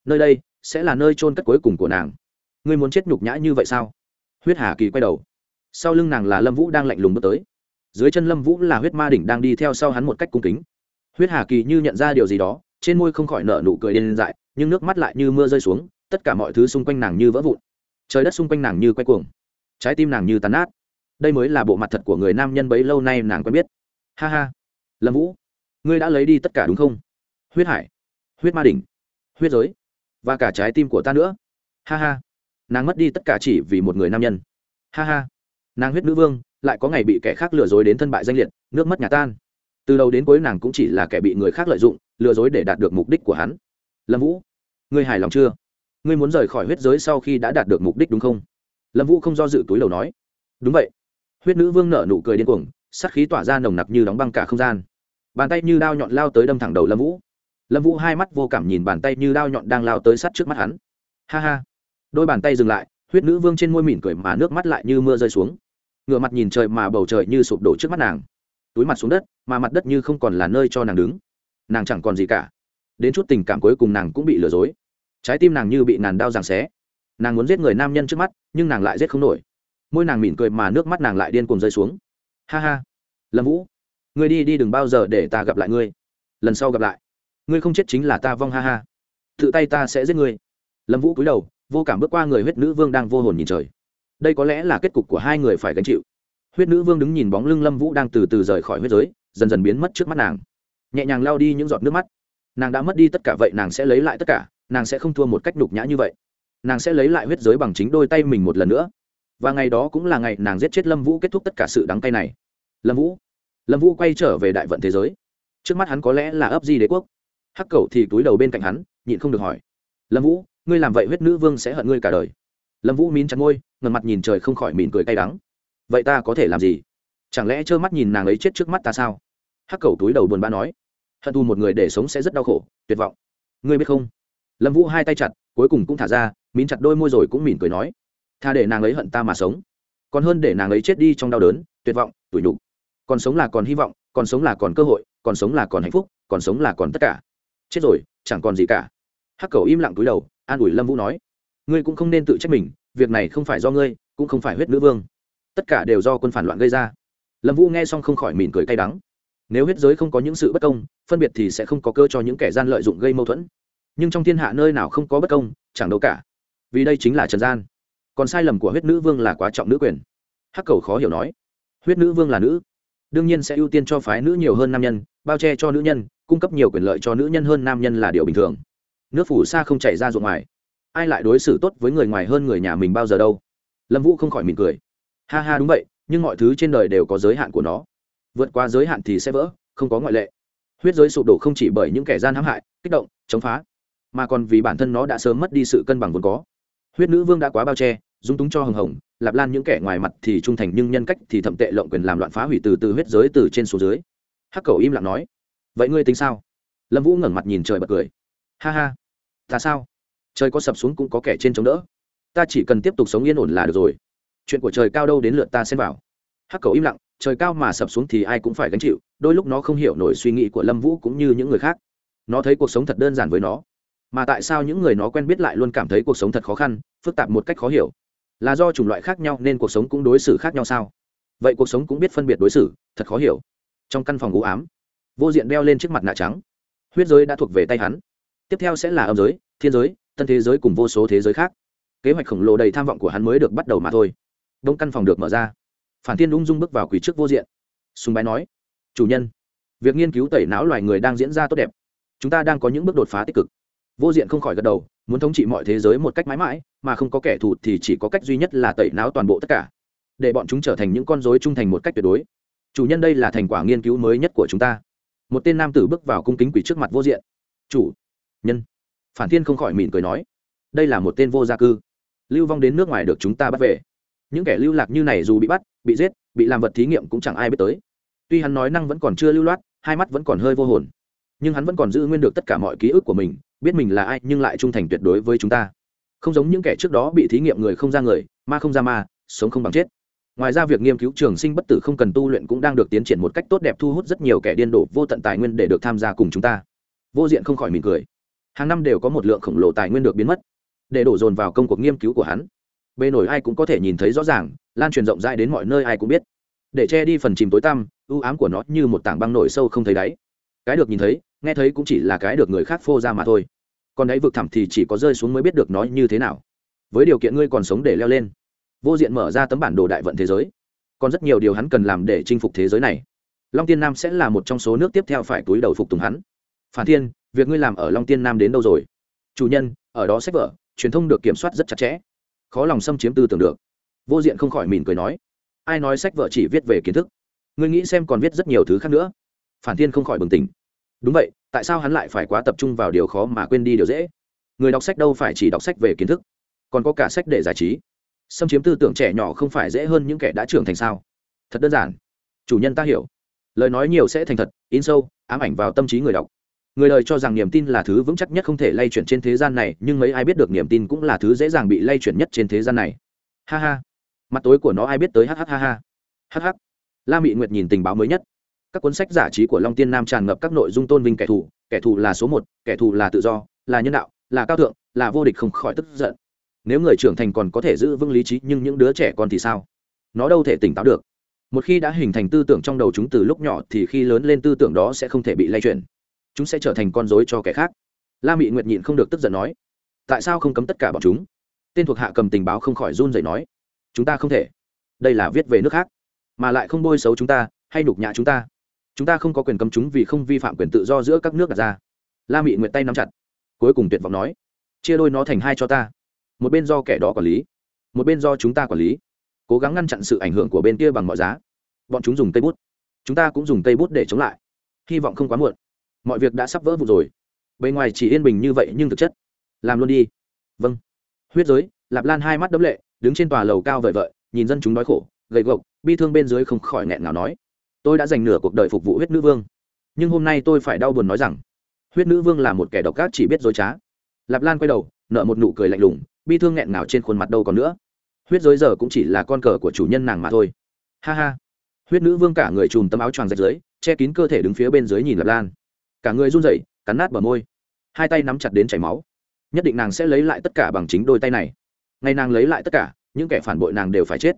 Nơi đây sẽ là nơi trôn cất cuối cùng của nàng. Ngươi muốn chết nhục nhã như vậy sao? Huyết hà kỳ quay đầu. Sau lưng nàng là lâm vũ đang lạnh lùng bước tới. Dưới chân lâm vũ là huyết ma đỉnh đang đi theo sau hắn một cách cung kính. Huyết hà kỳ như nhận ra điều gì đó, trên môi không khỏi nở nụ cười điên dại, nhưng nước mắt lại như mưa rơi xuống, tất cả mọi thứ xung quanh nàng như vỡ vụn. Trời đất xung quanh nàng như quay cuồng. Trái tim nàng như tàn nát đây mới là bộ mặt thật của người nam nhân bấy lâu nay nàng quen biết. Ha ha. Lâm vũ, ngươi đã lấy đi tất cả đúng không? Huyết hải, huyết ma đỉnh, huyết giới, và cả trái tim của ta nữa. Ha ha. Nàng mất đi tất cả chỉ vì một người nam nhân. Ha ha. Nàng huyết nữ vương, lại có ngày bị kẻ khác lừa dối đến thân bại danh liệt, nước mất nhà tan. Từ đầu đến cuối nàng cũng chỉ là kẻ bị người khác lợi dụng, lừa dối để đạt được mục đích của hắn. Lâm vũ, ngươi hài lòng chưa? Ngươi muốn rời khỏi huyết giới sau khi đã đạt được mục đích đúng không? Lâm vũ không do dự túi đầu nói. Đúng vậy huyết nữ vương nở nụ cười điên cuồng sắc khí tỏa ra nồng nặc như đóng băng cả không gian. Bàn tay như đao nhọn lao tới đâm thẳng đầu lâm vũ. Lâm vũ hai mắt vô cảm nhìn bàn tay như đao nhọn đang lao tới sát trước mắt hắn. Ha ha. Đôi bàn tay dừng lại, huyết nữ vương trên môi mỉm cười mà nước mắt lại như mưa rơi xuống. Ngựa mặt nhìn trời mà bầu trời như sụp đổ trước mắt nàng. Túi mặt xuống đất, mà mặt đất như không còn là nơi cho nàng đứng. Nàng chẳng còn gì cả. Đến chút tình cảm cuối cùng nàng cũng bị lừa dối. Trái tim nàng như bị ngàn đao giằng xé. Nàng muốn giết người nam nhân trước mắt, nhưng nàng lại giết không nổi môi nàng mỉm cười mà nước mắt nàng lại điên cuồng rơi xuống. Ha ha. Lâm vũ, ngươi đi đi đừng bao giờ để ta gặp lại ngươi. Lần sau gặp lại. Ngươi không chết chính là ta vong, ha ha. Tự tay ta sẽ giết ngươi. Lâm vũ cúi đầu, vô cảm bước qua người huyết nữ vương đang vô hồn nhìn trời. Đây có lẽ là kết cục của hai người phải gánh chịu. Huyết nữ vương đứng nhìn bóng lưng lâm vũ đang từ từ rời khỏi huyết giới, dần dần biến mất trước mắt nàng. Nhẹ nhàng lao đi những giọt nước mắt. Nàng đã mất đi tất cả, vậy nàng sẽ lấy lại tất cả, nàng sẽ không thua một cách đục nhã như vậy. Nàng sẽ lấy lại huyết giới bằng chính đôi tay mình một lần nữa và ngày đó cũng là ngày nàng giết chết lâm vũ kết thúc tất cả sự đắng cay này. Lâm vũ. Lâm vũ quay trở về đại vận thế giới. Trước mắt hắn có lẽ là ấp di đế quốc. Hắc cầu thì túi đầu bên cạnh hắn, nhịn không được hỏi. Lâm vũ, ngươi làm vậy huyết nữ vương sẽ hận ngươi cả đời. Lâm vũ mín chặt ngôi ngần mặt nhìn trời không khỏi mỉm cười cay đắng. Vậy ta có thể làm gì? Chẳng lẽ trơ mắt nhìn nàng ấy chết trước mắt ta sao? Hắc cầu túi đầu buồn bã nói. Hận thù một người để sống sẽ rất đau khổ, tuyệt vọng. Ngươi biết không? Lâm vũ hai tay chặt, cuối cùng cũng thả ra mín chặt đôi môi rồi cũng mỉm cười nói tha để nàng ấy hận ta mà sống. Còn hơn để nàng ấy chết đi trong đau đớn, tuyệt vọng, tủi nhục. Còn sống là còn hy vọng, còn sống là còn cơ hội, còn sống là còn hạnh phúc, còn sống là còn tất cả. Chết rồi, chẳng còn gì cả. Hắc cầu im lặng túi đầu, an ủi lâm vũ nói, ngươi cũng không nên tự trách mình, việc này không phải do ngươi, cũng không phải huyết nữ vương. Tất cả đều do quân phản loạn gây ra. Lâm vũ nghe xong không khỏi mỉm cười cay đắng. Nếu huyết giới không có những sự bất công, phân biệt thì sẽ không có cơ cho những kẻ gian lợi dụng gây mâu thuẫn. Nhưng trong thiên hạ nơi nào không có bất công, chẳng đâu cả. Vì đây chính là trần gian còn sai lầm của huyết nữ vương là quá trọng nữ quyền. Hắc cầu khó hiểu nói, huyết nữ vương là nữ, đương nhiên sẽ ưu tiên cho phái nữ nhiều hơn nam nhân, bao che cho nữ nhân, cung cấp nhiều quyền lợi cho nữ nhân hơn nam nhân là điều bình thường. Nước phủ xa không chảy ra ruộng ngoài. Ai lại đối xử tốt với người ngoài hơn người nhà mình bao giờ đâu? Lâm vũ không khỏi mỉm cười. Ha ha, đúng vậy, nhưng mọi thứ trên đời đều có giới hạn của nó. Vượt qua giới hạn thì sẽ vỡ, không có ngoại lệ. Huyết giới sụp đổ không chỉ bởi những kẻ gian hãm hại, kích động, chống phá, mà còn vì bản thân nó đã sớm mất đi sự cân bằng vốn có. Huyết nữ vương đã quá bao che dung túng cho hồng hồng, lạp lan những kẻ ngoài mặt thì trung thành nhưng nhân cách thì thậm tệ lộng quyền làm loạn phá hủy từ từ huyết giới từ trên xuống dưới. Hắc cầu im lặng nói, vậy ngươi tính sao? Lâm vũ ngẩng mặt nhìn trời bật cười, ha ha, ta sao? Trời có sập xuống cũng có kẻ trên chống đỡ. Ta chỉ cần tiếp tục sống yên ổn là được rồi. Chuyện của trời cao đâu đến lượt ta xem vào. Hắc cầu im lặng, trời cao mà sập xuống thì ai cũng phải gánh chịu, đôi lúc nó không hiểu nổi suy nghĩ của lâm vũ cũng như những người khác. Nó thấy cuộc sống thật đơn giản với nó, mà tại sao những người nó quen biết lại luôn cảm thấy cuộc sống thật khó khăn, phức tạp một cách khó hiểu? Là do chủng loại khác nhau nên cuộc sống cũng đối xử khác nhau sao? Vậy cuộc sống cũng biết phân biệt đối xử, thật khó hiểu. Trong căn phòng u ám, vô diện đeo lên chiếc mặt nạ trắng. Huyết giới đã thuộc về tay hắn. Tiếp theo sẽ là âm giới, thiên giới, tân thế giới cùng vô số thế giới khác. Kế hoạch khổng lồ đầy tham vọng của hắn mới được bắt đầu mà thôi. Đông căn phòng được mở ra. Phản thiên ung dung bước vào quỷ trước vô diện. Sùng bái nói, chủ nhân, việc nghiên cứu tẩy não loài người đang diễn ra tốt đẹp. Chúng ta đang có những bước đột phá tích cực. Vô diện không khỏi gật đầu muốn thống trị mọi thế giới một cách mãi mãi, mà không có kẻ thù thì chỉ có cách duy nhất là tẩy não toàn bộ tất cả, để bọn chúng trở thành những con dối trung thành một cách tuyệt đối. Chủ nhân đây là thành quả nghiên cứu mới nhất của chúng ta. Một tên nam tử bước vào cung kính quỷ trước mặt vô diện. Chủ, nhân. Phản thiên không khỏi mỉm cười nói, đây là một tên vô gia cư. Lưu vong đến nước ngoài được chúng ta bắt về. Những kẻ lưu lạc như này dù bị bắt, bị giết, bị làm vật thí nghiệm cũng chẳng ai biết tới. Tuy hắn nói năng vẫn còn chưa lưu loát, hai mắt vẫn còn hơi vô hồn, nhưng hắn vẫn còn giữ nguyên được tất cả mọi ký ức của mình biết mình là ai nhưng lại trung thành tuyệt đối với chúng ta. Không giống những kẻ trước đó bị thí nghiệm người không ra người, ma không ra ma, sống không bằng chết. Ngoài ra việc nghiên cứu trường sinh bất tử không cần tu luyện cũng đang được tiến triển một cách tốt đẹp thu hút rất nhiều kẻ điên đổ vô tận tài nguyên để được tham gia cùng chúng ta. Vô diện không khỏi mỉm cười. Hàng năm đều có một lượng khổng lồ tài nguyên được biến mất. Để đổ dồn vào công cuộc nghiên cứu của hắn. Bề nổi ai cũng có thể nhìn thấy rõ ràng, lan truyền rộng rãi đến mọi nơi ai cũng biết. Để che đi phần chìm tối tăm, ưu ám của nó như một tảng băng nổi sâu không thấy đáy. Cái được nhìn thấy nghe thấy cũng chỉ là cái được người khác phô ra mà thôi. Còn đáy vực thẳm thì chỉ có rơi xuống mới biết được nói như thế nào. Với điều kiện ngươi còn sống để leo lên. Vô diện mở ra tấm bản đồ đại vận thế giới. Còn rất nhiều điều hắn cần làm để chinh phục thế giới này. Long tiên nam sẽ là một trong số nước tiếp theo phải túi đầu phục tùng hắn. Phản thiên, việc ngươi làm ở long tiên nam đến đâu rồi? Chủ nhân, ở đó sách vở, truyền thông được kiểm soát rất chặt chẽ. Khó lòng xâm chiếm tư tưởng được. Vô diện không khỏi mỉm cười nói. Ai nói sách vở chỉ viết về kiến thức? Ngươi nghĩ xem còn viết rất nhiều thứ khác nữa. Phản thiên không khỏi bừng tỉnh đúng vậy, tại sao hắn lại phải quá tập trung vào điều khó mà quên đi điều dễ? Người đọc sách đâu phải chỉ đọc sách về kiến thức, còn có cả sách để giải trí. Xâm chiếm tư tưởng trẻ nhỏ không phải dễ hơn những kẻ đã trưởng thành sao? Thật đơn giản. Chủ nhân ta hiểu. Lời nói nhiều sẽ thành thật, in sâu, ám ảnh vào tâm trí người đọc. Người đời cho rằng niềm tin là thứ vững chắc nhất không thể lay chuyển trên thế gian này, nhưng mấy ai biết được niềm tin cũng là thứ dễ dàng bị lay chuyển nhất trên thế gian này. Ha ha. Mặt tối của nó ai biết tới hh ha ha hh la mị nguyệt nhìn tình báo mới nhất các cuốn sách giả trí của long tiên nam tràn ngập các nội dung tôn vinh kẻ thù kẻ thù là số một, kẻ thù là tự do, là nhân đạo, là cao thượng, là vô địch không khỏi tức giận. Nếu người trưởng thành còn có thể giữ vững lý trí, nhưng những đứa trẻ con thì sao? Nó đâu thể tỉnh táo được. Một khi đã hình thành tư tưởng trong đầu chúng từ lúc nhỏ thì khi lớn lên tư tưởng đó sẽ không thể bị lay chuyển. Chúng sẽ trở thành con dối cho kẻ khác. La mị nguyệt nhịn không được tức giận nói, tại sao không cấm tất cả bọn chúng? Tên thuộc hạ cầm tình báo không khỏi run dậy nói, chúng ta không thể. Đây là viết về nước khác, mà lại không bôi xấu chúng ta hay nhục nhã chúng ta chúng ta không có quyền cấm chúng vì không vi phạm quyền tự do giữa các nước đặt ra. La mị nguyệt tay nắm chặt, cuối cùng tuyệt vọng nói, chia đôi nó thành hai cho ta, một bên do kẻ đó quản lý, một bên do chúng ta quản lý, cố gắng ngăn chặn sự ảnh hưởng của bên kia bằng mọi giá. Bọn chúng dùng cây bút, chúng ta cũng dùng cây bút để chống lại. Hy vọng không quá muộn, mọi việc đã sắp vỡ vụn rồi. Bề ngoài chỉ yên bình như vậy nhưng thực chất, làm luôn đi. Vâng. Huyết giới, lạp lan hai mắt đấm lệ, đứng trên tòa lầu cao vợi vợi, nhìn dân chúng đói khổ, gầy gộc, bi thương bên dưới không khỏi nghẹn ngào nói tôi đã dành nửa cuộc đời phục vụ huyết nữ vương. Nhưng hôm nay tôi phải đau buồn nói rằng, huyết nữ vương là một kẻ độc ác chỉ biết dối trá. Lạp lan quay đầu nợ một nụ cười lạnh lùng, bi thương nghẹn ngào trên khuôn mặt đâu còn nữa. Huyết giới giờ cũng chỉ là con cờ của chủ nhân nàng mà thôi. Ha ha. Huyết nữ vương cả người chùm tấm áo choàng rạch dưới, che kín cơ thể đứng phía bên dưới nhìn lạp lan. Cả người run rẩy, cắn nát bờ môi. Hai tay nắm chặt đến chảy máu. Nhất định nàng sẽ lấy lại tất cả bằng chính đôi tay này. Ngày nàng lấy lại tất cả, những kẻ phản bội nàng đều phải chết.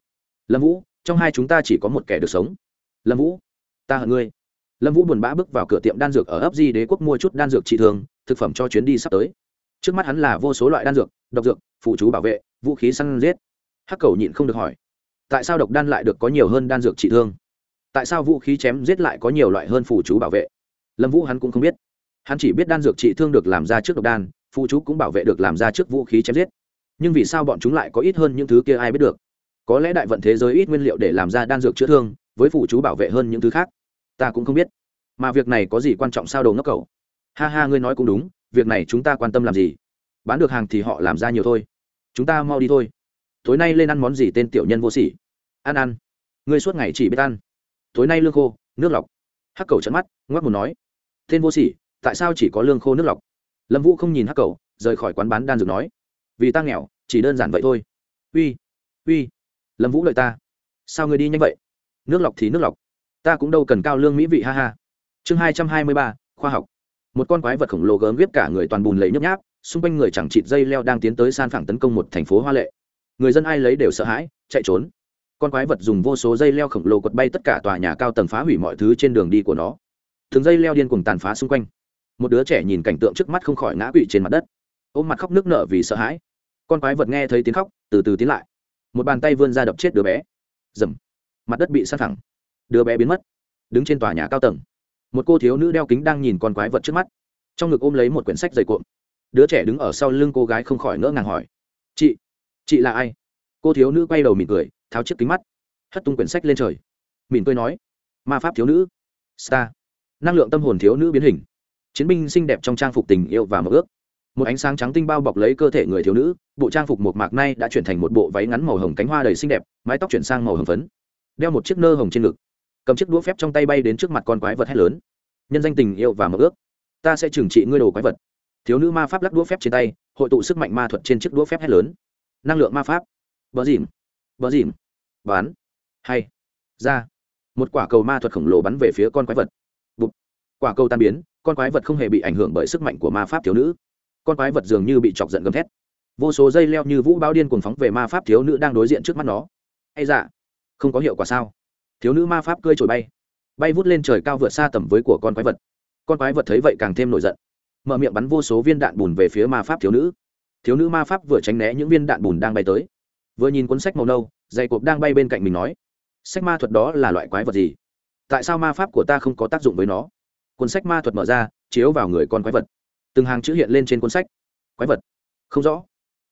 Lâm vũ, trong hai chúng ta chỉ có một kẻ được sống lâm vũ ta hận ngươi lâm vũ buồn bã bước vào cửa tiệm đan dược ở ấp di đế quốc mua chút đan dược trị thường, thực phẩm cho chuyến đi sắp tới. trước mắt hắn là vô số loại đan dược, độc dược, phụ chú bảo vệ, vũ khí săn giết. hắc cầu nhịn không được hỏi, tại sao độc đan lại được có nhiều hơn đan dược trị thương? tại sao vũ khí chém giết lại có nhiều loại hơn phụ chú bảo vệ? lâm vũ hắn cũng không biết. hắn chỉ biết đan dược trị thương được làm ra trước độc đan, phụ chú cũng bảo vệ được làm ra trước vũ khí chém giết. nhưng vì sao bọn chúng lại có ít hơn những thứ kia ai biết được? có lẽ đại vận thế giới ít nguyên liệu để làm ra đan dược chữa thương với phụ chú bảo vệ hơn những thứ khác. Ta cũng không biết. Mà việc này có gì quan trọng sao đồ ngốc cầu ha ha, ngươi nói cũng đúng, việc này chúng ta quan tâm làm gì? Bán được hàng thì họ làm ra nhiều thôi. Chúng ta mau đi thôi. Tối nay lên ăn món gì tên tiểu nhân vô sỉ? Ăn ăn. Ngươi suốt ngày chỉ biết ăn. Tối nay lương khô, nước lọc. Hắc cầu trận mắt ngoắc một nói. Tên vô sỉ, tại sao chỉ có lương khô nước lọc? Lâm vũ không nhìn hắc cầu rời khỏi quán bán đan dược nói. Vì ta nghèo, chỉ đơn giản vậy thôi. Uy uy. Lâm vũ lợi ta. Sao người đi nhanh vậy? Nước lọc thì nước lọc. Ta cũng đâu cần cao lương mỹ vị, ha ha. Chương hai trăm hai mươi ba, khoa học. Một con quái vật khổng lồ gớm viết cả người toàn bùn lầy nhấp nháp, xung quanh người chẳng chịt dây leo đang tiến tới san phẳng tấn công một thành phố hoa lệ. Người dân ai lấy đều sợ hãi, chạy trốn. Con quái vật dùng vô số dây leo khổng lồ quật bay tất cả tòa nhà cao tầng phá hủy mọi thứ trên đường đi của nó. Thường dây leo điên cùng tàn phá xung quanh. Một đứa trẻ nhìn cảnh tượng trước mắt không khỏi ngã quỵ trên mặt đất. Ôm mặt khóc nước nở vì sợ hãi. Con quái vật nghe thấy tiếng khóc, từ từ tiến lại. Một bàn tay vươn ra đập chết đứa bé. Dầm mặt đất bị sát thẳng đứa bé biến mất, đứng trên tòa nhà cao tầng. Một cô thiếu nữ đeo kính đang nhìn con quái vật trước mắt. Trong ngực ôm lấy một quyển sách dày cuộn. Đứa trẻ đứng ở sau lưng cô gái không khỏi ngỡ ngàng hỏi, chị chị là ai? Cô thiếu nữ quay đầu mỉm cười, tháo chiếc kính mắt, hất tung quyển sách lên trời. Mỉm cười nói, ma pháp thiếu nữ, star. Năng lượng tâm hồn thiếu nữ biến hình. Chiến binh xinh đẹp trong trang phục tình yêu và mơ ước. Một ánh sáng trắng tinh bao bọc lấy cơ thể người thiếu nữ, bộ trang phục một mạc nay đã chuyển thành một bộ váy ngắn màu hồng cánh hoa đầy xinh đẹp, mái tóc chuyển sang màu hồng phấn đeo một chiếc nơ hồng trên ngực, cầm chiếc đũa phép trong tay bay đến trước mặt con quái vật hét lớn. Nhân danh tình yêu và mơ ước. Ta sẽ trừng trị ngươi đồ quái vật. Thiếu nữ ma pháp lắc đũa phép trên tay, hội tụ sức mạnh ma thuật trên chiếc đũa phép hét lớn. Năng lượng ma pháp. Bờ dìm. Bờ dìm. Bán hay. Ra. Một quả cầu ma thuật khổng lồ bắn về phía con quái vật. Bụt. quả cầu tan biến, con quái vật không hề bị ảnh hưởng bởi sức mạnh của ma pháp thiếu nữ. Con quái vật dường như bị chọc giận gầm thét. Vô số dây leo như vũ bao điên cuồng phóng về ma pháp thiếu nữ đang đối diện trước mắt nó. Hay dạ không có hiệu quả sao? Thiếu nữ ma pháp cơi trồi bay. Bay vút lên trời cao vượt xa tầm với của con quái vật. Con quái vật thấy vậy càng thêm nổi giận. Mở miệng bắn vô số viên đạn bùn về phía ma pháp thiếu nữ. Thiếu nữ ma pháp vừa tránh né những viên đạn bùn đang bay tới. Vừa nhìn cuốn sách màu nâu, dày cộp đang bay bên cạnh mình nói, sách ma thuật đó là loại quái vật gì? Tại sao ma pháp của ta không có tác dụng với nó? Cuốn sách ma thuật mở ra, chiếu vào người con quái vật. Từng hàng chữ hiện lên trên cuốn sách. Quái vật. Không rõ.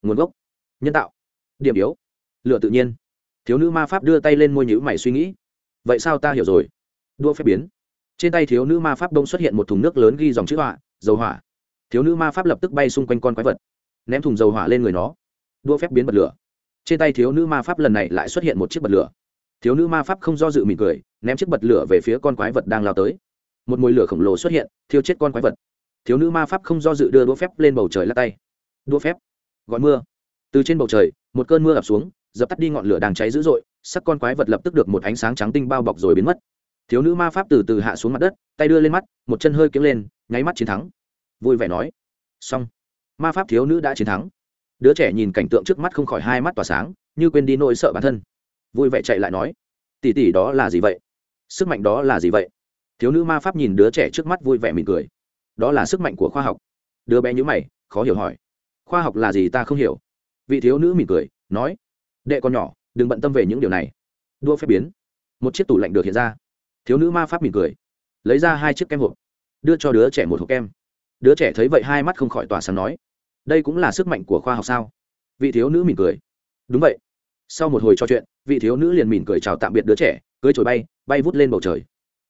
Nguồn gốc. Nhân tạo. Điểm yếu. Lựa tự nhiên thiếu nữ ma pháp đưa tay lên môi nhữ mày suy nghĩ. Vậy sao ta hiểu rồi? Đua phép biến. Trên tay thiếu nữ ma pháp đông xuất hiện một thùng nước lớn ghi dòng chữ họa, dầu hỏa. Thiếu nữ ma pháp lập tức bay xung quanh con quái vật, ném thùng dầu hỏa lên người nó. Đua phép biến bật lửa. Trên tay thiếu nữ ma pháp lần này lại xuất hiện một chiếc bật lửa. Thiếu nữ ma pháp không do dự mỉm cười, ném chiếc bật lửa về phía con quái vật đang lao tới. Một mồi lửa khổng lồ xuất hiện, thiêu chết con quái vật. Thiếu nữ ma pháp không do dự đưa đũa phép lên bầu trời lắc tay. Đũa phép. Gọi mưa. Từ trên bầu trời, một cơn mưa ập xuống dập tắt đi ngọn lửa đang cháy dữ dội, sắc con quái vật lập tức được một ánh sáng trắng tinh bao bọc rồi biến mất. Thiếu nữ ma pháp từ từ hạ xuống mặt đất, tay đưa lên mắt, một chân hơi kiếm lên, nháy mắt chiến thắng. Vui vẻ nói. Xong. Ma pháp thiếu nữ đã chiến thắng. Đứa trẻ nhìn cảnh tượng trước mắt không khỏi hai mắt tỏa sáng, như quên đi nỗi sợ bản thân. Vui vẻ chạy lại nói. Tỉ tỉ đó là gì vậy? Sức mạnh đó là gì vậy? Thiếu nữ ma pháp nhìn đứa trẻ trước mắt vui vẻ mỉm cười. Đó là sức mạnh của khoa học. Đứa bé nhữ mày, khó hiểu hỏi. Khoa học là gì ta không hiểu. Vị thiếu nữ mỉm cười, nói đệ con nhỏ, đừng bận tâm về những điều này. Đua phép biến. Một chiếc tủ lạnh được hiện ra. Thiếu nữ ma pháp mỉm cười, lấy ra hai chiếc kem hộp, đưa cho đứa trẻ một hộp kem. Đứa trẻ thấy vậy hai mắt không khỏi tỏa sáng nói, đây cũng là sức mạnh của khoa học sao? Vị thiếu nữ mỉm cười, đúng vậy. Sau một hồi trò chuyện, vị thiếu nữ liền mỉm cười chào tạm biệt đứa trẻ, cưới trồi bay bay vút lên bầu trời.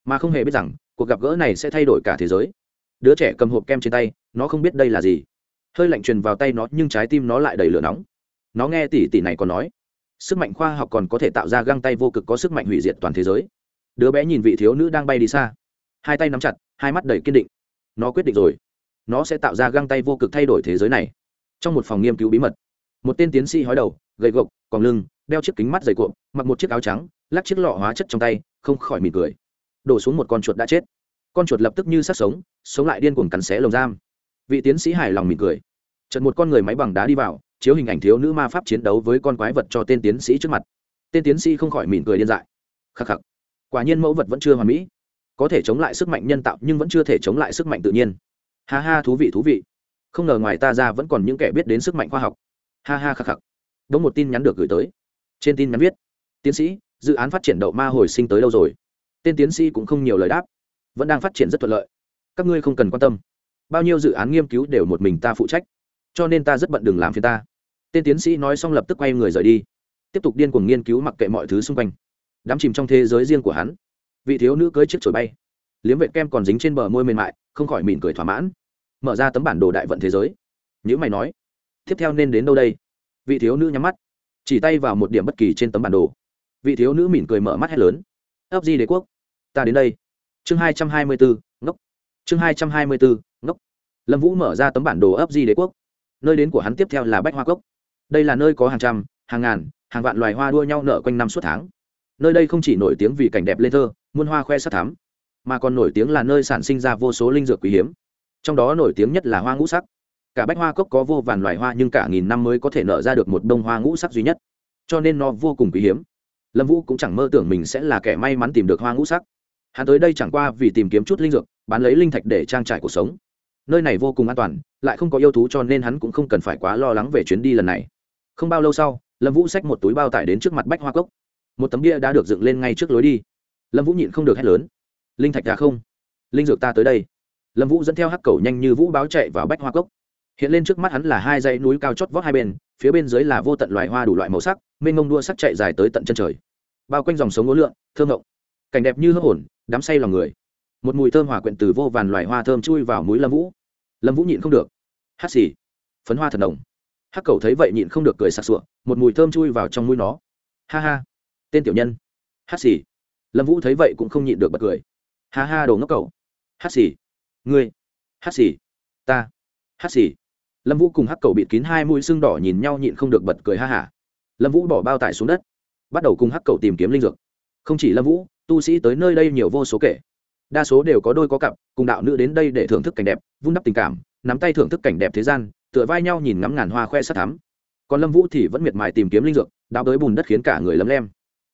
Mà không hề biết rằng, cuộc gặp gỡ này sẽ thay đổi cả thế giới. Đứa trẻ cầm hộp kem trên tay, nó không biết đây là gì. Hơi lạnh truyền vào tay nó, nhưng trái tim nó lại đầy lửa nóng. Nó nghe tỷ tỷ này còn nói sức mạnh khoa học còn có thể tạo ra găng tay vô cực có sức mạnh hủy diệt toàn thế giới. Đứa bé nhìn vị thiếu nữ đang bay đi xa. Hai tay nắm chặt, hai mắt đầy kiên định. Nó quyết định rồi. Nó sẽ tạo ra găng tay vô cực thay đổi thế giới này. Trong một phòng nghiên cứu bí mật, một tên tiến sĩ hói đầu, gầy gộc còn lưng, đeo chiếc kính mắt dày cuộn, mặc một chiếc áo trắng, lắc chiếc lọ hóa chất trong tay, không khỏi mỉm cười. Đổ xuống một con chuột đã chết. Con chuột lập tức như sát sống sống lại điên cuồng cắn xé lồng giam. Vị tiến sĩ hài lòng mỉm cười. Chật một con người máy bằng đá đi vào chiếu hình ảnh thiếu nữ ma pháp chiến đấu với con quái vật cho tên tiến sĩ trước mặt. Tên tiến sĩ không khỏi mỉm cười điên dại. Khắc khắc. Quả nhiên mẫu vật vẫn chưa hoàn mỹ. Có thể chống lại sức mạnh nhân tạo nhưng vẫn chưa thể chống lại sức mạnh tự nhiên. Ha ha, thú vị thú vị. Không ngờ ngoài ta ra vẫn còn những kẻ biết đến sức mạnh khoa học. Ha ha, khắc khắc. Đống một tin nhắn được gửi tới. Trên tin nhắn viết, tiến sĩ, dự án phát triển đậu ma hồi sinh tới đâu rồi. Tên tiến sĩ cũng không nhiều lời đáp. Vẫn đang phát triển rất thuận lợi. Các ngươi không cần quan tâm. Bao nhiêu dự án nghiên cứu đều một mình ta phụ trách cho nên ta rất bận đừng làm phiền ta. Tên tiến sĩ nói xong lập tức quay người rời đi. Tiếp tục điên cuồng nghiên cứu mặc kệ mọi thứ xung quanh. Đắm chìm trong thế giới riêng của hắn. Vị thiếu nữ cưới chiếc chổi bay. Liếm vệ kem còn dính trên bờ môi mềm mại, không khỏi mỉm cười thỏa mãn. Mở ra tấm bản đồ đại vận thế giới. Nhữ mày nói, tiếp theo nên đến đâu đây? Vị thiếu nữ nhắm mắt, chỉ tay vào một điểm bất kỳ trên tấm bản đồ. Vị thiếu nữ mỉm cười mở mắt hét lớn, ấp di đế quốc, ta đến đây. Chương hai trăm hai mươi bốn ngốc. Chương hai trăm hai mươi bốn ngốc. Lâm vũ mở ra tấm bản đồ ấp di đế quốc nơi đến của hắn tiếp theo là bách hoa cốc. Đây là nơi có hàng trăm, hàng ngàn, hàng vạn loài hoa đua nhau nở quanh năm suốt tháng. Nơi đây không chỉ nổi tiếng vì cảnh đẹp lê thơ, muôn hoa khoe sắc thắm, mà còn nổi tiếng là nơi sản sinh ra vô số linh dược quý hiếm. Trong đó nổi tiếng nhất là hoa ngũ sắc. Cả bách hoa cốc có vô vàn loài hoa nhưng cả nghìn năm mới có thể nở ra được một bông hoa ngũ sắc duy nhất. Cho nên nó vô cùng quý hiếm. Lâm vũ cũng chẳng mơ tưởng mình sẽ là kẻ may mắn tìm được hoa ngũ sắc. Hắn tới đây chẳng qua vì tìm kiếm chút linh dược, bán lấy linh thạch để trang trải cuộc sống nơi này vô cùng an toàn, lại không có yêu thú cho nên hắn cũng không cần phải quá lo lắng về chuyến đi lần này. Không bao lâu sau, lâm vũ xách một túi bao tải đến trước mặt bách hoa cốc. Một tấm bia đã được dựng lên ngay trước lối đi. Lâm vũ nhịn không được hét lớn. Linh thạch ra không, linh dược ta tới đây. Lâm vũ dẫn theo hắc cầu nhanh như vũ báo chạy vào bách hoa cốc. Hiện lên trước mắt hắn là hai dãy núi cao chót vót hai bên, phía bên dưới là vô tận loài hoa đủ loại màu sắc, mênh mông đua sắc chạy dài tới tận chân trời. Bao quanh dòng sống ngố lượn thơm ngộng. Cảnh đẹp như hớp hồn đám say lòng người. Một mùi thơm hòa quyện từ vô vàn loài hoa thơm chui vào mũi lâm vũ lâm vũ nhịn không được. Hát xì. Phấn hoa thần đồng hắc cầu thấy vậy nhịn không được cười sặc sụa, một mùi thơm chui vào trong mũi nó. Ha ha. Tên tiểu nhân. Hát xì. Lâm vũ thấy vậy cũng không nhịn được bật cười. Ha ha đồ ngốc cầu hát xì. Ngươi. Hát xì. Ta. Hát xì. Lâm vũ cùng hắc cầu bịt kín hai mũi xương đỏ nhìn nhau nhịn không được bật cười ha hả lâm vũ bỏ bao tải xuống đất. Bắt đầu cùng hắc cầu tìm kiếm linh dược. Không chỉ lâm vũ, tu sĩ tới nơi đây nhiều vô số kể đa số đều có đôi có cặp, cùng đạo nữ đến đây để thưởng thức cảnh đẹp, vun đắp tình cảm, nắm tay thưởng thức cảnh đẹp thế gian, tựa vai nhau nhìn ngắm ngàn hoa khoe sắc thắm. Còn lâm vũ thì vẫn miệt mài tìm kiếm linh dược, đào tới bùn đất khiến cả người lấm lem.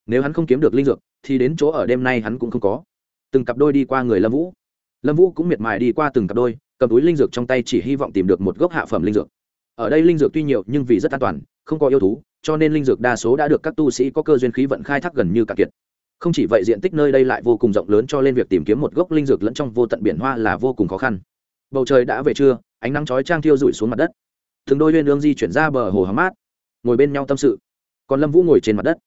Nếu hắn không kiếm được linh dược, thì đến chỗ ở đêm nay hắn cũng không có. Từng cặp đôi đi qua người lâm vũ. Lâm vũ cũng miệt mài đi qua từng cặp đôi, cầm túi linh dược trong tay chỉ hy vọng tìm được một gốc hạ phẩm linh dược. Ở đây linh dược tuy nhiều nhưng vì rất an toàn, không có yêu thú, cho nên linh dược đa số đã được các tu sĩ có cơ duyên khí vận khai thác gần như cạn kiệt không chỉ vậy, diện tích nơi đây lại vô cùng rộng lớn cho nên việc tìm kiếm một gốc linh dược lẫn trong vô tận biển hoa là vô cùng khó khăn. Bầu trời đã về trưa, ánh nắng chói trang thiêu rụi xuống mặt đất. Thường đôi uyên ương di chuyển ra bờ hồ hắm mát, ngồi bên nhau tâm sự. Còn lâm vũ ngồi trên mặt đất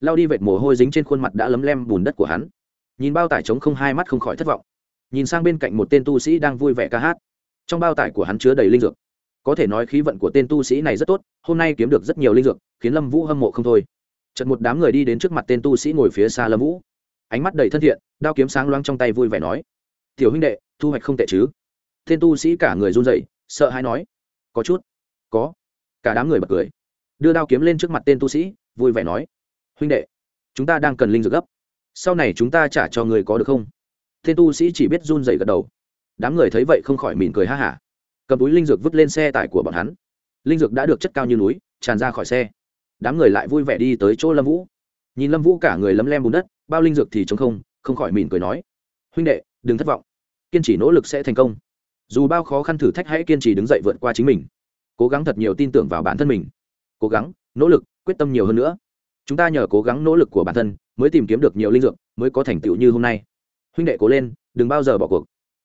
lao đi vệt mồ hôi dính trên khuôn mặt đã lấm lem bùn đất của hắn. Nhìn bao tải trống không hai mắt không khỏi thất vọng. Nhìn sang bên cạnh một tên tu sĩ đang vui vẻ ca hát. Trong bao tải của hắn chứa đầy linh dược. Có thể nói khí vận của tên tu sĩ này rất tốt, hôm nay kiếm được rất nhiều linh dược, khiến lâm vũ hâm mộ không thôi chật một đám người đi đến trước mặt tên tu sĩ ngồi phía xa lâm vũ. Ánh mắt đầy thân thiện, đao kiếm sáng loáng trong tay vui vẻ nói, tiểu huynh đệ, thu hoạch không tệ chứ? Tên tu sĩ cả người run rẩy, sợ hãi nói, có chút, có. Cả đám người bật cười. Đưa đao kiếm lên trước mặt tên tu sĩ, vui vẻ nói, huynh đệ, chúng ta đang cần linh dược gấp. Sau này chúng ta trả cho người có được không? Tên tu sĩ chỉ biết run rẩy gật đầu. Đám người thấy vậy không khỏi mỉm cười ha hả. Cầm túi linh dược vứt lên xe tải của bọn hắn. Linh dược đã được chất cao như núi, tràn ra khỏi xe đám người lại vui vẻ đi tới chỗ lâm vũ. Nhìn lâm vũ cả người lấm lem bùn đất, bao linh dược thì chống không không khỏi mỉm cười nói, huynh đệ, đừng thất vọng. Kiên trì nỗ lực sẽ thành công. Dù bao khó khăn thử thách hãy kiên trì đứng dậy vượt qua chính mình. Cố gắng thật nhiều tin tưởng vào bản thân mình. Cố gắng, nỗ lực, quyết tâm nhiều hơn nữa. Chúng ta nhờ cố gắng nỗ lực của bản thân mới tìm kiếm được nhiều linh dược, mới có thành tựu như hôm nay. Huynh đệ cố lên, đừng bao giờ bỏ cuộc.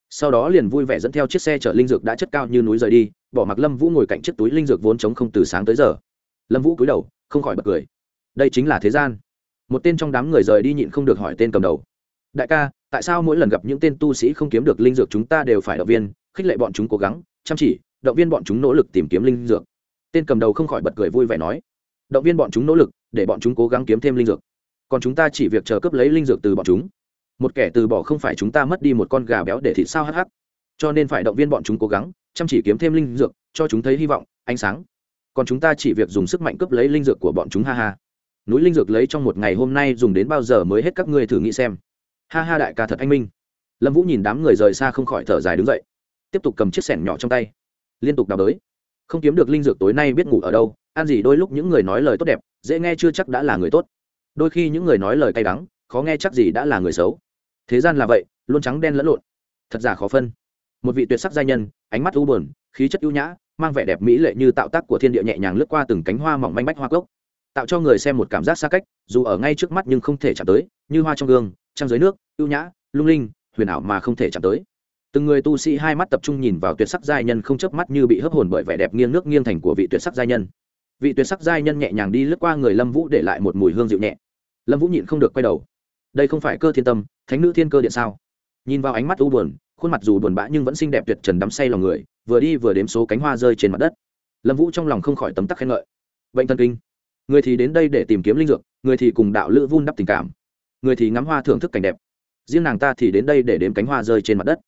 Sau đó liền vui vẻ dẫn theo chiếc xe chở linh dược đã chất cao như núi rời đi, bỏ mặc lâm vũ ngồi cạnh chiếc túi linh dược vốn trống không từ sáng tới giờ lâm vũ cúi đầu, không khỏi bật cười. Đây chính là thế gian. Một tên trong đám người rời đi nhịn không được hỏi tên cầm đầu. Đại ca, tại sao mỗi lần gặp những tên tu sĩ không kiếm được linh dược chúng ta đều phải động viên, khích lệ bọn chúng cố gắng, chăm chỉ, động viên bọn chúng nỗ lực tìm kiếm linh dược? Tên cầm đầu không khỏi bật cười vui vẻ nói. Động viên bọn chúng nỗ lực, để bọn chúng cố gắng kiếm thêm linh dược. Còn chúng ta chỉ việc chờ cấp lấy linh dược từ bọn chúng. Một kẻ từ bỏ không phải chúng ta mất đi một con gà béo để thịt sao hắc hắc. Cho nên phải động viên bọn chúng cố gắng, chăm chỉ kiếm thêm linh dược, cho chúng thấy hy vọng, ánh sáng còn chúng ta chỉ việc dùng sức mạnh cướp lấy linh dược của bọn chúng, ha ha. Núi linh dược lấy trong một ngày hôm nay dùng đến bao giờ mới hết, các ngươi thử nghĩ xem. Ha ha đại ca thật anh minh. Lâm vũ nhìn đám người rời xa không khỏi thở dài đứng dậy. Tiếp tục cầm chiếc sẻn nhỏ trong tay. Liên tục đào đới. Không kiếm được linh dược tối nay biết ngủ ở đâu. Ăn gì đôi lúc những người nói lời tốt đẹp, dễ nghe chưa chắc đã là người tốt. Đôi khi những người nói lời cay đắng, khó nghe chắc gì đã là người xấu. Thế gian là vậy, luôn trắng đen lẫn lộn. Thật giả khó phân. Một vị tuyệt sắc giai nhân, ánh mắt u buồn, khí chất ưu nhã mang vẻ đẹp mỹ lệ như tạo tác của thiên địa nhẹ nhàng lướt qua từng cánh hoa mỏng manh bách hoa cốc. Tạo cho người xem một cảm giác xa cách, dù ở ngay trước mắt nhưng không thể chạm tới, như hoa trong gương, trăng dưới nước, ưu nhã, lung linh, huyền ảo mà không thể chạm tới. Từng người tu sĩ hai mắt tập trung nhìn vào tuyệt sắc giai nhân không chớp mắt như bị hấp hồn bởi vẻ đẹp nghiêng nước nghiêng thành của vị tuyệt sắc giai nhân. Vị tuyệt sắc giai nhân nhẹ nhàng đi lướt qua người lâm vũ để lại một mùi hương dịu nhẹ. Lâm vũ nhịn không được quay đầu. Đây không phải cơ thiên tâm, thánh nữ thiên cơ điện sao? Nhìn vào ánh mắt u buồn khuôn mặt dù buồn bã nhưng vẫn xinh đẹp tuyệt trần đắm say lòng người, vừa đi vừa đếm số cánh hoa rơi trên mặt đất. Lâm vũ trong lòng không khỏi tấm tắc khen ngợi. Bệnh thần kinh. Người thì đến đây để tìm kiếm linh dược, người thì cùng đạo lữ vun đắp tình cảm. Người thì ngắm hoa thưởng thức cảnh đẹp. Riêng nàng ta thì đến đây để đếm cánh hoa rơi trên mặt đất.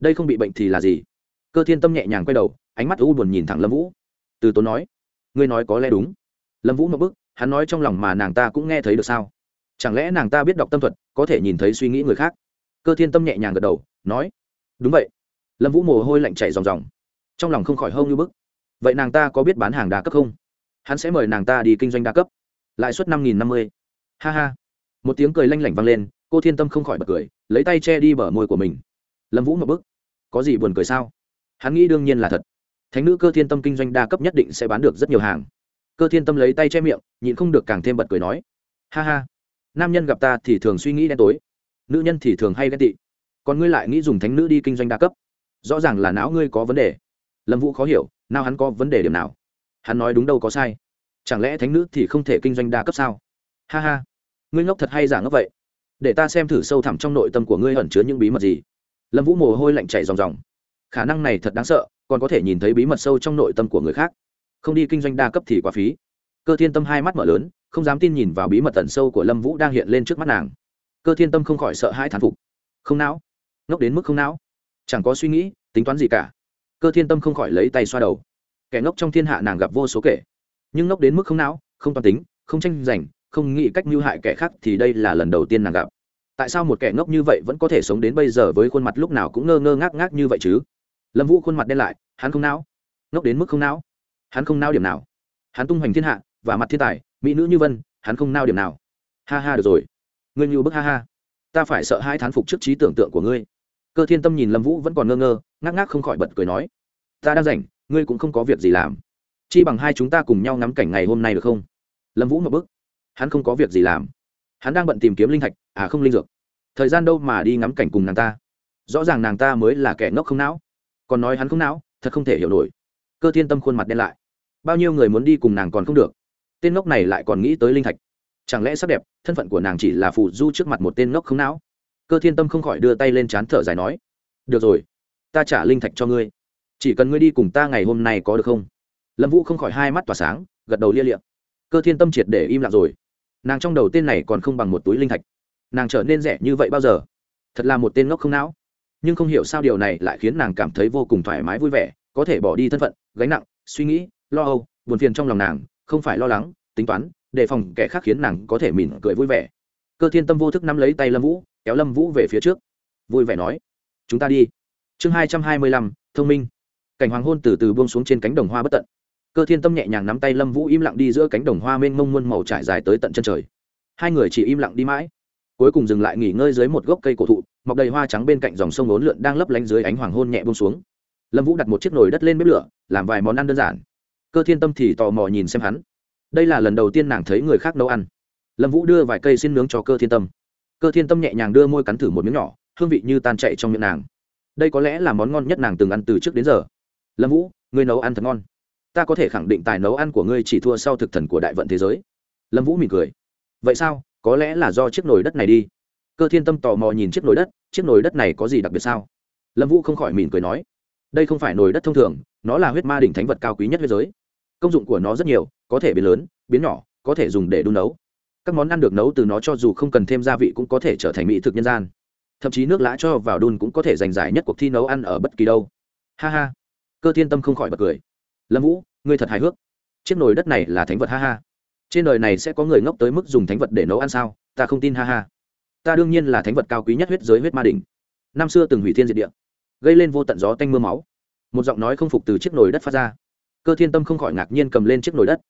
Đây không bị bệnh thì là gì? Cơ thiên tâm nhẹ nhàng quay đầu, ánh mắt u buồn nhìn thẳng lâm vũ. Từ tốn nói, ngươi nói có lẽ đúng. Lâm vũ một bức, hắn nói trong lòng mà nàng ta cũng nghe thấy được sao? Chẳng lẽ nàng ta biết đọc tâm thuật, có thể nhìn thấy suy nghĩ người khác? Cơ thiên tâm nhẹ nhàng gật đầu, nói đúng vậy. Lâm vũ mồ hôi lạnh chảy ròng ròng. Trong lòng không khỏi hông như bức. Vậy nàng ta có biết bán hàng đa cấp không? Hắn sẽ mời nàng ta đi kinh doanh đa cấp. Lãi suất năm nghìn năm mươi. Ha ha. Một tiếng cười lanh lảnh vang lên, cô thiên tâm không khỏi bật cười, lấy tay che đi bờ môi của mình. Lâm vũ một bức. Có gì buồn cười sao? Hắn nghĩ đương nhiên là thật. Thánh nữ cơ thiên tâm kinh doanh đa cấp nhất định sẽ bán được rất nhiều hàng. Cơ thiên tâm lấy tay che miệng, nhịn không được càng thêm bật cười nói. Ha ha. Nam nhân gặp ta thì thường suy nghĩ đen tối. Nữ nhân thì thường hay ghen tị còn ngươi lại nghĩ dùng thánh nữ đi kinh doanh đa cấp? Rõ ràng là não ngươi có vấn đề. Lâm vũ khó hiểu, nào hắn có vấn đề điểm nào? Hắn nói đúng đâu có sai. Chẳng lẽ thánh nữ thì không thể kinh doanh đa cấp sao? Ha ha. Ngươi ngốc thật hay giả ngốc vậy? Để ta xem thử sâu thẳm trong nội tâm của ngươi ẩn chứa những bí mật gì. Lâm vũ mồ hôi lạnh chảy ròng ròng. Khả năng này thật đáng sợ, còn có thể nhìn thấy bí mật sâu trong nội tâm của người khác. Không đi kinh doanh đa cấp thì quá phí. Cơ thiên tâm hai mắt mở lớn, không dám tin nhìn vào bí mật tận sâu của lâm vũ đang hiện lên trước mắt nàng. Cơ thiên tâm không khỏi sợ hãi thán phục. Không não ngốc đến mức không não. Chẳng có suy nghĩ, tính toán gì cả. Cơ thiên tâm không khỏi lấy tay xoa đầu. Kẻ ngốc trong thiên hạ nàng gặp vô số kể. Nhưng ngốc đến mức không não, không toàn tính, không tranh giành, không nghĩ cách mưu hại kẻ khác thì đây là lần đầu tiên nàng gặp. Tại sao một kẻ ngốc như vậy vẫn có thể sống đến bây giờ với khuôn mặt lúc nào cũng ngơ ngơ ngác ngác như vậy chứ? Lâm vũ khuôn mặt đen lại, hắn không não. Ngốc đến mức không não. Hắn không nao điểm nào. Hắn tung hoành thiên hạ, và mặt thiên tài, mỹ nữ như vân, hắn không nao điểm nào. Ha ha, được rồi. Ngươi như bức ha ha. Ta phải sợ hai thán phục trước trí tưởng tượng của ngươi cơ thiên tâm nhìn lâm vũ vẫn còn ngơ ngơ, ngác ngác không khỏi bật cười nói, ta đang rảnh, ngươi cũng không có việc gì làm. Chi bằng hai chúng ta cùng nhau ngắm cảnh ngày hôm nay được không? Lâm vũ một bức hắn không có việc gì làm. Hắn đang bận tìm kiếm linh thạch à không linh dược. Thời gian đâu mà đi ngắm cảnh cùng nàng ta? Rõ ràng nàng ta mới là kẻ ngốc không não. Còn nói hắn không não, thật không thể hiểu nổi. Cơ thiên tâm khuôn mặt đen lại. Bao nhiêu người muốn đi cùng nàng còn không được. Tên ngốc này lại còn nghĩ tới linh thạch. Chẳng lẽ sắc đẹp, thân phận của nàng chỉ là phù du trước mặt một tên ngốc không não? Cơ thiên tâm không khỏi đưa tay lên chán thở dài nói, được rồi, ta trả linh thạch cho ngươi. Chỉ cần ngươi đi cùng ta ngày hôm nay có được không? Lâm vũ không khỏi hai mắt tỏa sáng, gật đầu lia liệm cơ thiên tâm triệt để im lặng rồi. Nàng trong đầu tên này còn không bằng một túi linh thạch. Nàng trở nên rẻ như vậy bao giờ? Thật là một tên ngốc không não. Nhưng không hiểu sao điều này lại khiến nàng cảm thấy vô cùng thoải mái vui vẻ, có thể bỏ đi thân phận, gánh nặng, suy nghĩ, lo âu, buồn phiền trong lòng nàng, không phải lo lắng, tính toán, đề phòng kẻ khác khiến nàng có thể mỉm cười vui vẻ. Cơ thiên tâm vô thức nắm lấy tay lâm vũ kéo lâm vũ về phía trước. Vui vẻ nói, chúng ta đi. Chương hai trăm hai mươi lăm, thông minh. Cảnh hoàng hôn từ từ buông xuống trên cánh đồng hoa bất tận. Cơ thiên tâm nhẹ nhàng nắm tay lâm vũ im lặng đi giữa cánh đồng hoa mênh mông muôn màu trải dài tới tận chân trời. Hai người chỉ im lặng đi mãi. Cuối cùng dừng lại nghỉ ngơi dưới một gốc cây cổ thụ, mọc đầy hoa trắng bên cạnh dòng sông ốn lượn đang lấp lánh dưới ánh hoàng hôn nhẹ buông xuống. Lâm vũ đặt một chiếc nồi đất lên bếp lửa, làm vài món ăn đơn giản. Cơ thiên tâm thì tò mò nhìn xem hắn. Đây là lần đầu tiên nàng thấy người khác nấu ăn. Lâm vũ đưa vài cây xin nướng cho cơ thiên tâm cơ thiên tâm nhẹ nhàng đưa môi cắn thử một miếng nhỏ, hương vị như tan chạy trong miệng nàng. Đây có lẽ là món ngon nhất nàng từng ăn từ trước đến giờ. Lâm vũ, ngươi nấu ăn thật ngon. Ta có thể khẳng định tài nấu ăn của ngươi chỉ thua sau thực thần của đại vận thế giới. Lâm vũ mỉm cười. Vậy sao? Có lẽ là do chiếc nồi đất này đi. Cơ thiên tâm tò mò nhìn chiếc nồi đất, chiếc nồi đất này có gì đặc biệt sao? Lâm vũ không khỏi mỉm cười nói. Đây không phải nồi đất thông thường, nó là huyết ma đỉnh thánh vật cao quý nhất thế giới. Công dụng của nó rất nhiều, có thể biến lớn, biến nhỏ, có thể dùng để đun nấu các món ăn được nấu từ nó cho dù không cần thêm gia vị cũng có thể trở thành mỹ thực nhân gian. Thậm chí nước lã cho vào đun cũng có thể giành giải nhất cuộc thi nấu ăn ở bất kỳ đâu. Ha ha. Cơ thiên tâm không khỏi bật cười. Lâm vũ, ngươi thật hài hước. Chiếc nồi đất này là thánh vật ha ha. Trên đời này sẽ có người ngốc tới mức dùng thánh vật để nấu ăn sao? Ta không tin ha ha. Ta đương nhiên là thánh vật cao quý nhất huyết giới huyết ma đỉnh. Năm xưa từng hủy thiên diệt địa, gây lên vô tận gió tanh m ư a máu. Một giọng nói không phục từ chiếc nồi đất phát ra. Cơ thiên tâm không khỏi ngạc nhiên cầm lên chiếc nồi đất.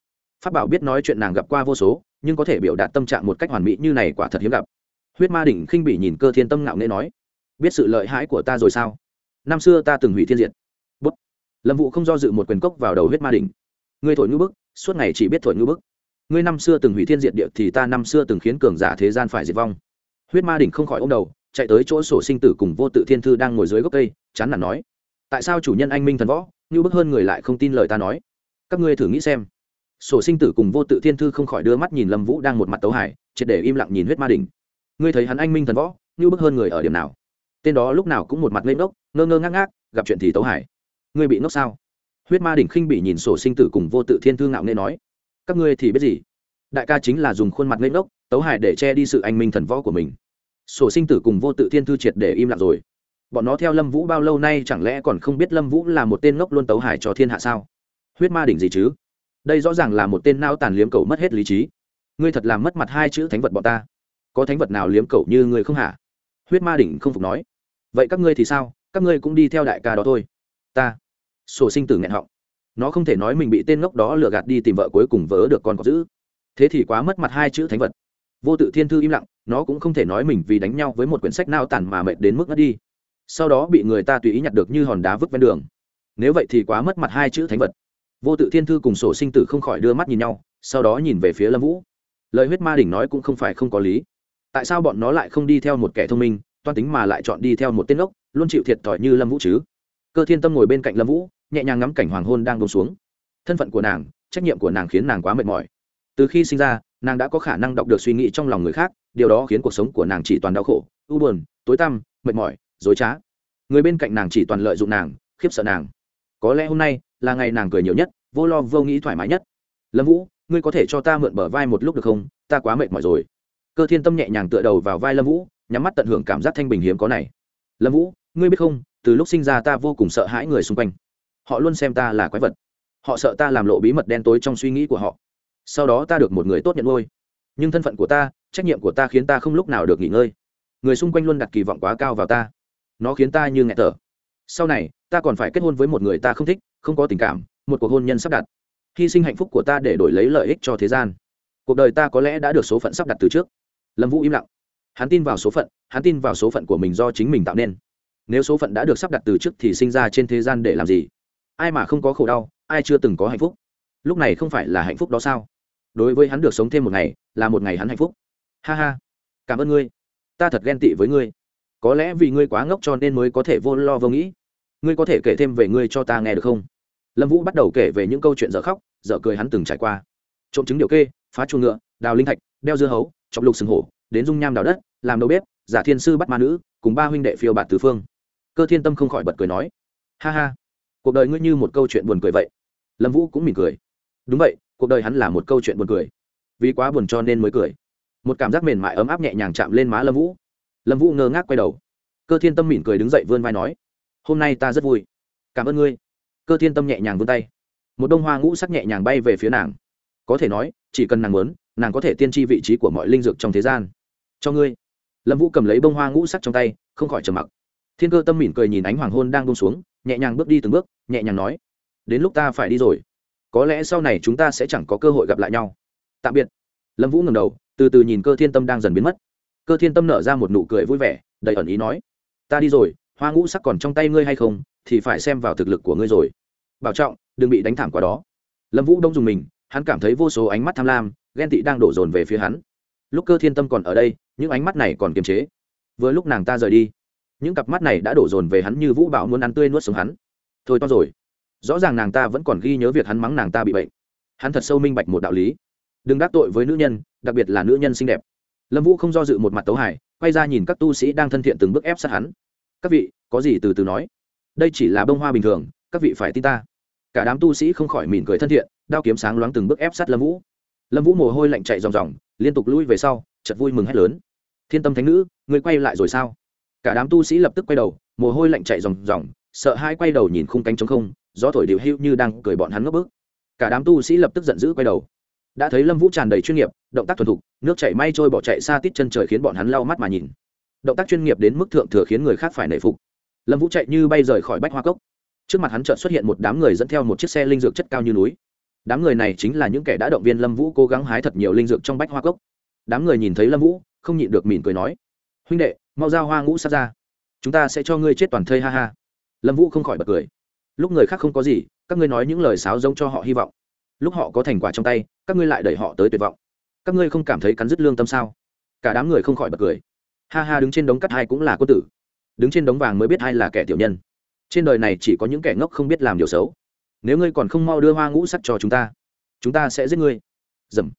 Phát bảo biết nói chuyện nàng gặp qua vô số nhưng có thể biểu đạt tâm trạng một cách hoàn mỹ như này quả thật hiếm gặp. Huyết ma đỉnh khinh bị nhìn cơ thiên tâm ngạo nghễ nói, biết sự lợi hãi của ta rồi sao? Năm xưa ta từng hủy thiên diệt. Bút. Lâm vụ không do dự một quyền cốc vào đầu huyết ma đỉnh. Ngươi thổi ngữ bức, suốt ngày chỉ biết thổi ngữ bức. Ngươi năm xưa từng hủy thiên diệt địa thì ta năm xưa từng khiến cường giả thế gian phải diệt vong. Huyết ma đỉnh không khỏi ô m đầu, chạy tới chỗ sổ sinh tử cùng vô tự thiên thư đang ngồi dưới gốc cây, chán nản nói, tại sao chủ nhân anh minh thần võ như bức hơn người lại không tin lời ta nói? Các ngươi thử nghĩ xem sổ sinh tử cùng vô tự thiên thư không khỏi đưa mắt nhìn lâm vũ đang một mặt tấu hải triệt để im lặng nhìn huyết ma đỉnh. Ngươi thấy hắn anh minh thần võ, như bức hơn người ở điểm nào? Tên đó lúc nào cũng một mặt lên ngốc, ngơ ngơ ngác ngác, gặp chuyện thì tấu hải ngươi bị ngốc sao? Huyết ma đỉnh khinh bị nhìn sổ sinh tử cùng vô tự thiên thư ngạo nghệ nói. Các ngươi thì biết gì? Đại ca chính là dùng khuôn mặt lên ngốc, tấu hải để che đi sự anh minh thần võ của mình. Sổ sinh tử cùng vô tự thiên thư triệt để im lặng rồi. Bọn nó theo lâm vũ bao lâu nay chẳng lẽ còn không biết lâm vũ là một tên ngốc luôn tấu hải cho thiên hạ sao? Huyết ma đỉnh gì chứ? Đây rõ ràng là một tên nao tàn liếm cầu mất hết lý trí. Ngươi thật làm mất mặt hai chữ thánh vật bọn ta. Có thánh vật nào liếm cầu như ngươi không hả? Huyết ma đỉnh không phục nói. Vậy các ngươi thì sao? Các ngươi cũng đi theo đại ca đó thôi. Ta. Sổ sinh tử nghẹn họng. Nó không thể nói mình bị tên ngốc đó lừa gạt đi tìm vợ cuối cùng vớ được con có giữ. Thế thì quá mất mặt hai chữ thánh vật. Vô tự thiên thư im lặng, nó cũng không thể nói mình vì đánh nhau với một quyển sách nao tàn mà mệt đến mức ngất đi. Sau đó bị người ta tùy ý nhặt được như hòn đá vứt ven đường. Nếu vậy thì quá mất mặt hai chữ thánh vật vô tự thiên thư cùng sổ sinh tử không khỏi đưa mắt nhìn nhau, sau đó nhìn về phía lâm vũ. Lời huyết ma đỉnh nói cũng không phải không có lý. Tại sao bọn nó lại không đi theo một kẻ thông minh, toan tính mà lại chọn đi theo một tên ốc, luôn chịu thiệt thòi như lâm vũ chứ? Cơ thiên tâm ngồi bên cạnh lâm vũ, nhẹ nhàng ngắm cảnh hoàng hôn đang đông xuống. Thân phận của nàng, trách nhiệm của nàng khiến nàng quá mệt mỏi. Từ khi sinh ra, nàng đã có khả năng đọc được suy nghĩ trong lòng người khác, điều đó khiến cuộc sống của nàng chỉ toàn đau khổ, u buồn, tối tăm, mệt mỏi, dối trá. Người bên cạnh nàng chỉ toàn lợi dụng nàng, khiếp sợ nàng. Có lẽ hôm nay là ngày nàng cười nhiều nhất, vô lo vô nghĩ thoải mái nhất. Lâm vũ, ngươi có thể cho ta mượn bờ vai một lúc được không? Ta quá mệt mỏi rồi. Cơ thiên tâm nhẹ nhàng tựa đầu vào vai lâm vũ, nhắm mắt tận hưởng cảm giác thanh bình hiếm có này. Lâm vũ, ngươi biết không, từ lúc sinh ra ta vô cùng sợ hãi người xung quanh. Họ luôn xem ta là quái vật. Họ sợ ta làm lộ bí mật đen tối trong suy nghĩ của họ. Sau đó ta được một người tốt nhận ngôi nhưng thân phận của ta, trách nhiệm của ta khiến ta không lúc nào được nghỉ ngơi. Người xung quanh luôn đặt kỳ vọng quá cao vào ta. Nó khiến ta như nghẹt thở. Sau này ta còn phải kết hôn với một người ta không thích, không có tình cảm, một cuộc hôn nhân sắp đặt. Hy sinh hạnh phúc của ta để đổi lấy lợi ích cho thế gian. Cuộc đời ta có lẽ đã được số phận sắp đặt từ trước. Lâm vũ im lặng. Hắn tin vào số phận, hắn tin vào số phận của mình do chính mình tạo nên. Nếu số phận đã được sắp đặt từ trước thì sinh ra trên thế gian để làm gì? Ai mà không có khổ đau, ai chưa từng có hạnh phúc? Lúc này không phải là hạnh phúc đó sao? Đối với hắn được sống thêm một ngày, là một ngày hắn hạnh phúc. Ha ha. Cảm ơn ngươi. Ta thật ghen tị với ngươi. Có lẽ vì ngươi quá ngốc cho nên mới có thể vô lo vô nghĩ ngươi có thể kể thêm về ngươi cho ta nghe được không? Lâm vũ bắt đầu kể về những câu chuyện dở khóc, dở cười hắn từng trải qua. Trộm trứng điều kê, phá chuồng ngựa, đào linh thạch, đeo dưa hấu, chọc lục sừng hổ, đến dung nham đào đất, làm đầu bếp, giả thiên sư bắt ma nữ, cùng ba huynh đệ phiêu bạt tứ phương. Cơ thiên tâm không khỏi bật cười nói, ha ha, cuộc đời ngươi như một câu chuyện buồn cười vậy. Lâm vũ cũng mỉm cười. Đúng vậy, cuộc đời hắn là một câu chuyện buồn cười. Vì quá buồn cho nên mới cười. Một cảm giác mềm mại ấm áp nhẹ nhàng chạm lên má lâm vũ. Lâm vũ ngơ ngác quay đầu. Cơ thiên tâm mỉm cười đứng dậy vươn vai nói hôm nay ta rất vui. Cảm ơn ngươi. Cơ thiên tâm nhẹ nhàng vươn tay. Một đông hoa ngũ sắc nhẹ nhàng bay về phía nàng. Có thể nói, chỉ cần nàng muốn, nàng có thể tiên tri vị trí của mọi linh dược trong thế gian. Cho ngươi. Lâm vũ cầm lấy bông hoa ngũ sắc trong tay, không khỏi trầm mặc. Thiên cơ tâm mỉm cười nhìn ánh hoàng hôn đang bông xuống, nhẹ nhàng bước đi từng bước, nhẹ nhàng nói, đến lúc ta phải đi rồi. Có lẽ sau này chúng ta sẽ chẳng có cơ hội gặp lại nhau. Tạm biệt. Lâm vũ ngầm đầu, từ từ nhìn cơ thiên tâm đang dần biến mất. Cơ thiên tâm nở ra một nụ cười vui vẻ, đầy ẩn ý nói, ta đi rồi hoa ngũ sắc còn trong tay ngươi hay không, thì phải xem vào thực lực của ngươi rồi. Bảo trọng, đừng bị đánh thảm qua đó. Lâm vũ đông dùng mình, hắn cảm thấy vô số ánh mắt tham lam, ghen tị đang đổ dồn về phía hắn. Lúc cơ thiên tâm còn ở đây, những ánh mắt này còn kiềm chế. Vừa lúc nàng ta rời đi, những cặp mắt này đã đổ dồn về hắn như vũ bạo muốn ăn tươi nuốt sống hắn. Thôi to rồi. Rõ ràng nàng ta vẫn còn ghi nhớ việc hắn mắng nàng ta bị bệnh. Hắn thật sâu minh bạch một đạo lý. Đừng đắc tội với nữ nhân, đặc biệt là nữ nhân xinh đẹp. Lâm vũ không do dự một mặt tấu hải quay ra nhìn các tu sĩ đang thân thiện từng bước ép sát hắn các vị, có gì từ từ nói. Đây chỉ là bông hoa bình thường, các vị phải tin ta. Cả đám tu sĩ không khỏi mỉm cười thân thiện, đao kiếm sáng loáng từng bước ép sát lâm vũ. Lâm vũ mồ hôi lạnh chạy ròng ròng, liên tục lui về sau chật vui mừng hét lớn. Thiên tâm thánh nữ, người quay lại rồi sao? Cả đám tu sĩ lập tức quay đầu, mồ hôi lạnh chạy ròng ròng, sợ hai quay đầu nhìn khung cánh trống không, gió thổi điệu hữu như đang cười bọn hắn ngấp bức. Cả đám tu sĩ lập tức giận dữ quay đầu. Đã thấy lâm vũ tràn đầy chuyên nghiệp, động tác thuần thục, nước chảy may trôi bỏ chạy xa tít chân trời khiến bọn hắn lau mắt mà nhìn động tác chuyên nghiệp đến mức thượng thừa khiến người khác phải nể phục. Lâm vũ chạy như bay rời khỏi bách hoa cốc. Trước mặt hắn chợt xuất hiện một đám người dẫn theo một chiếc xe linh dược chất cao như núi. Đám người này chính là những kẻ đã động viên lâm vũ cố gắng hái thật nhiều linh dược trong bách hoa cốc. Đám người nhìn thấy lâm vũ, không nhịn được mỉm cười nói, huynh đệ, mau ra hoa ngũ sát ra. Chúng ta sẽ cho ngươi chết toàn thây ha ha. Lâm vũ không khỏi bật cười. Lúc người khác không có gì, các ngươi nói những lời sáo giống cho họ hy vọng. Lúc họ có thành quả trong tay, các ngươi lại đẩy họ tới tuyệt vọng. Các ngươi không cảm thấy cắn dứt lương tâm sao? Cả đám người không khỏi bật cười ha ha đứng trên đống cắt hai cũng là quân tử. Đứng trên đống vàng mới biết ai là kẻ tiểu nhân. Trên đời này chỉ có những kẻ ngốc không biết làm điều xấu. Nếu ngươi còn không mau đưa hoa ngũ sắc cho chúng ta chúng ta sẽ giết ngươi. Dầm.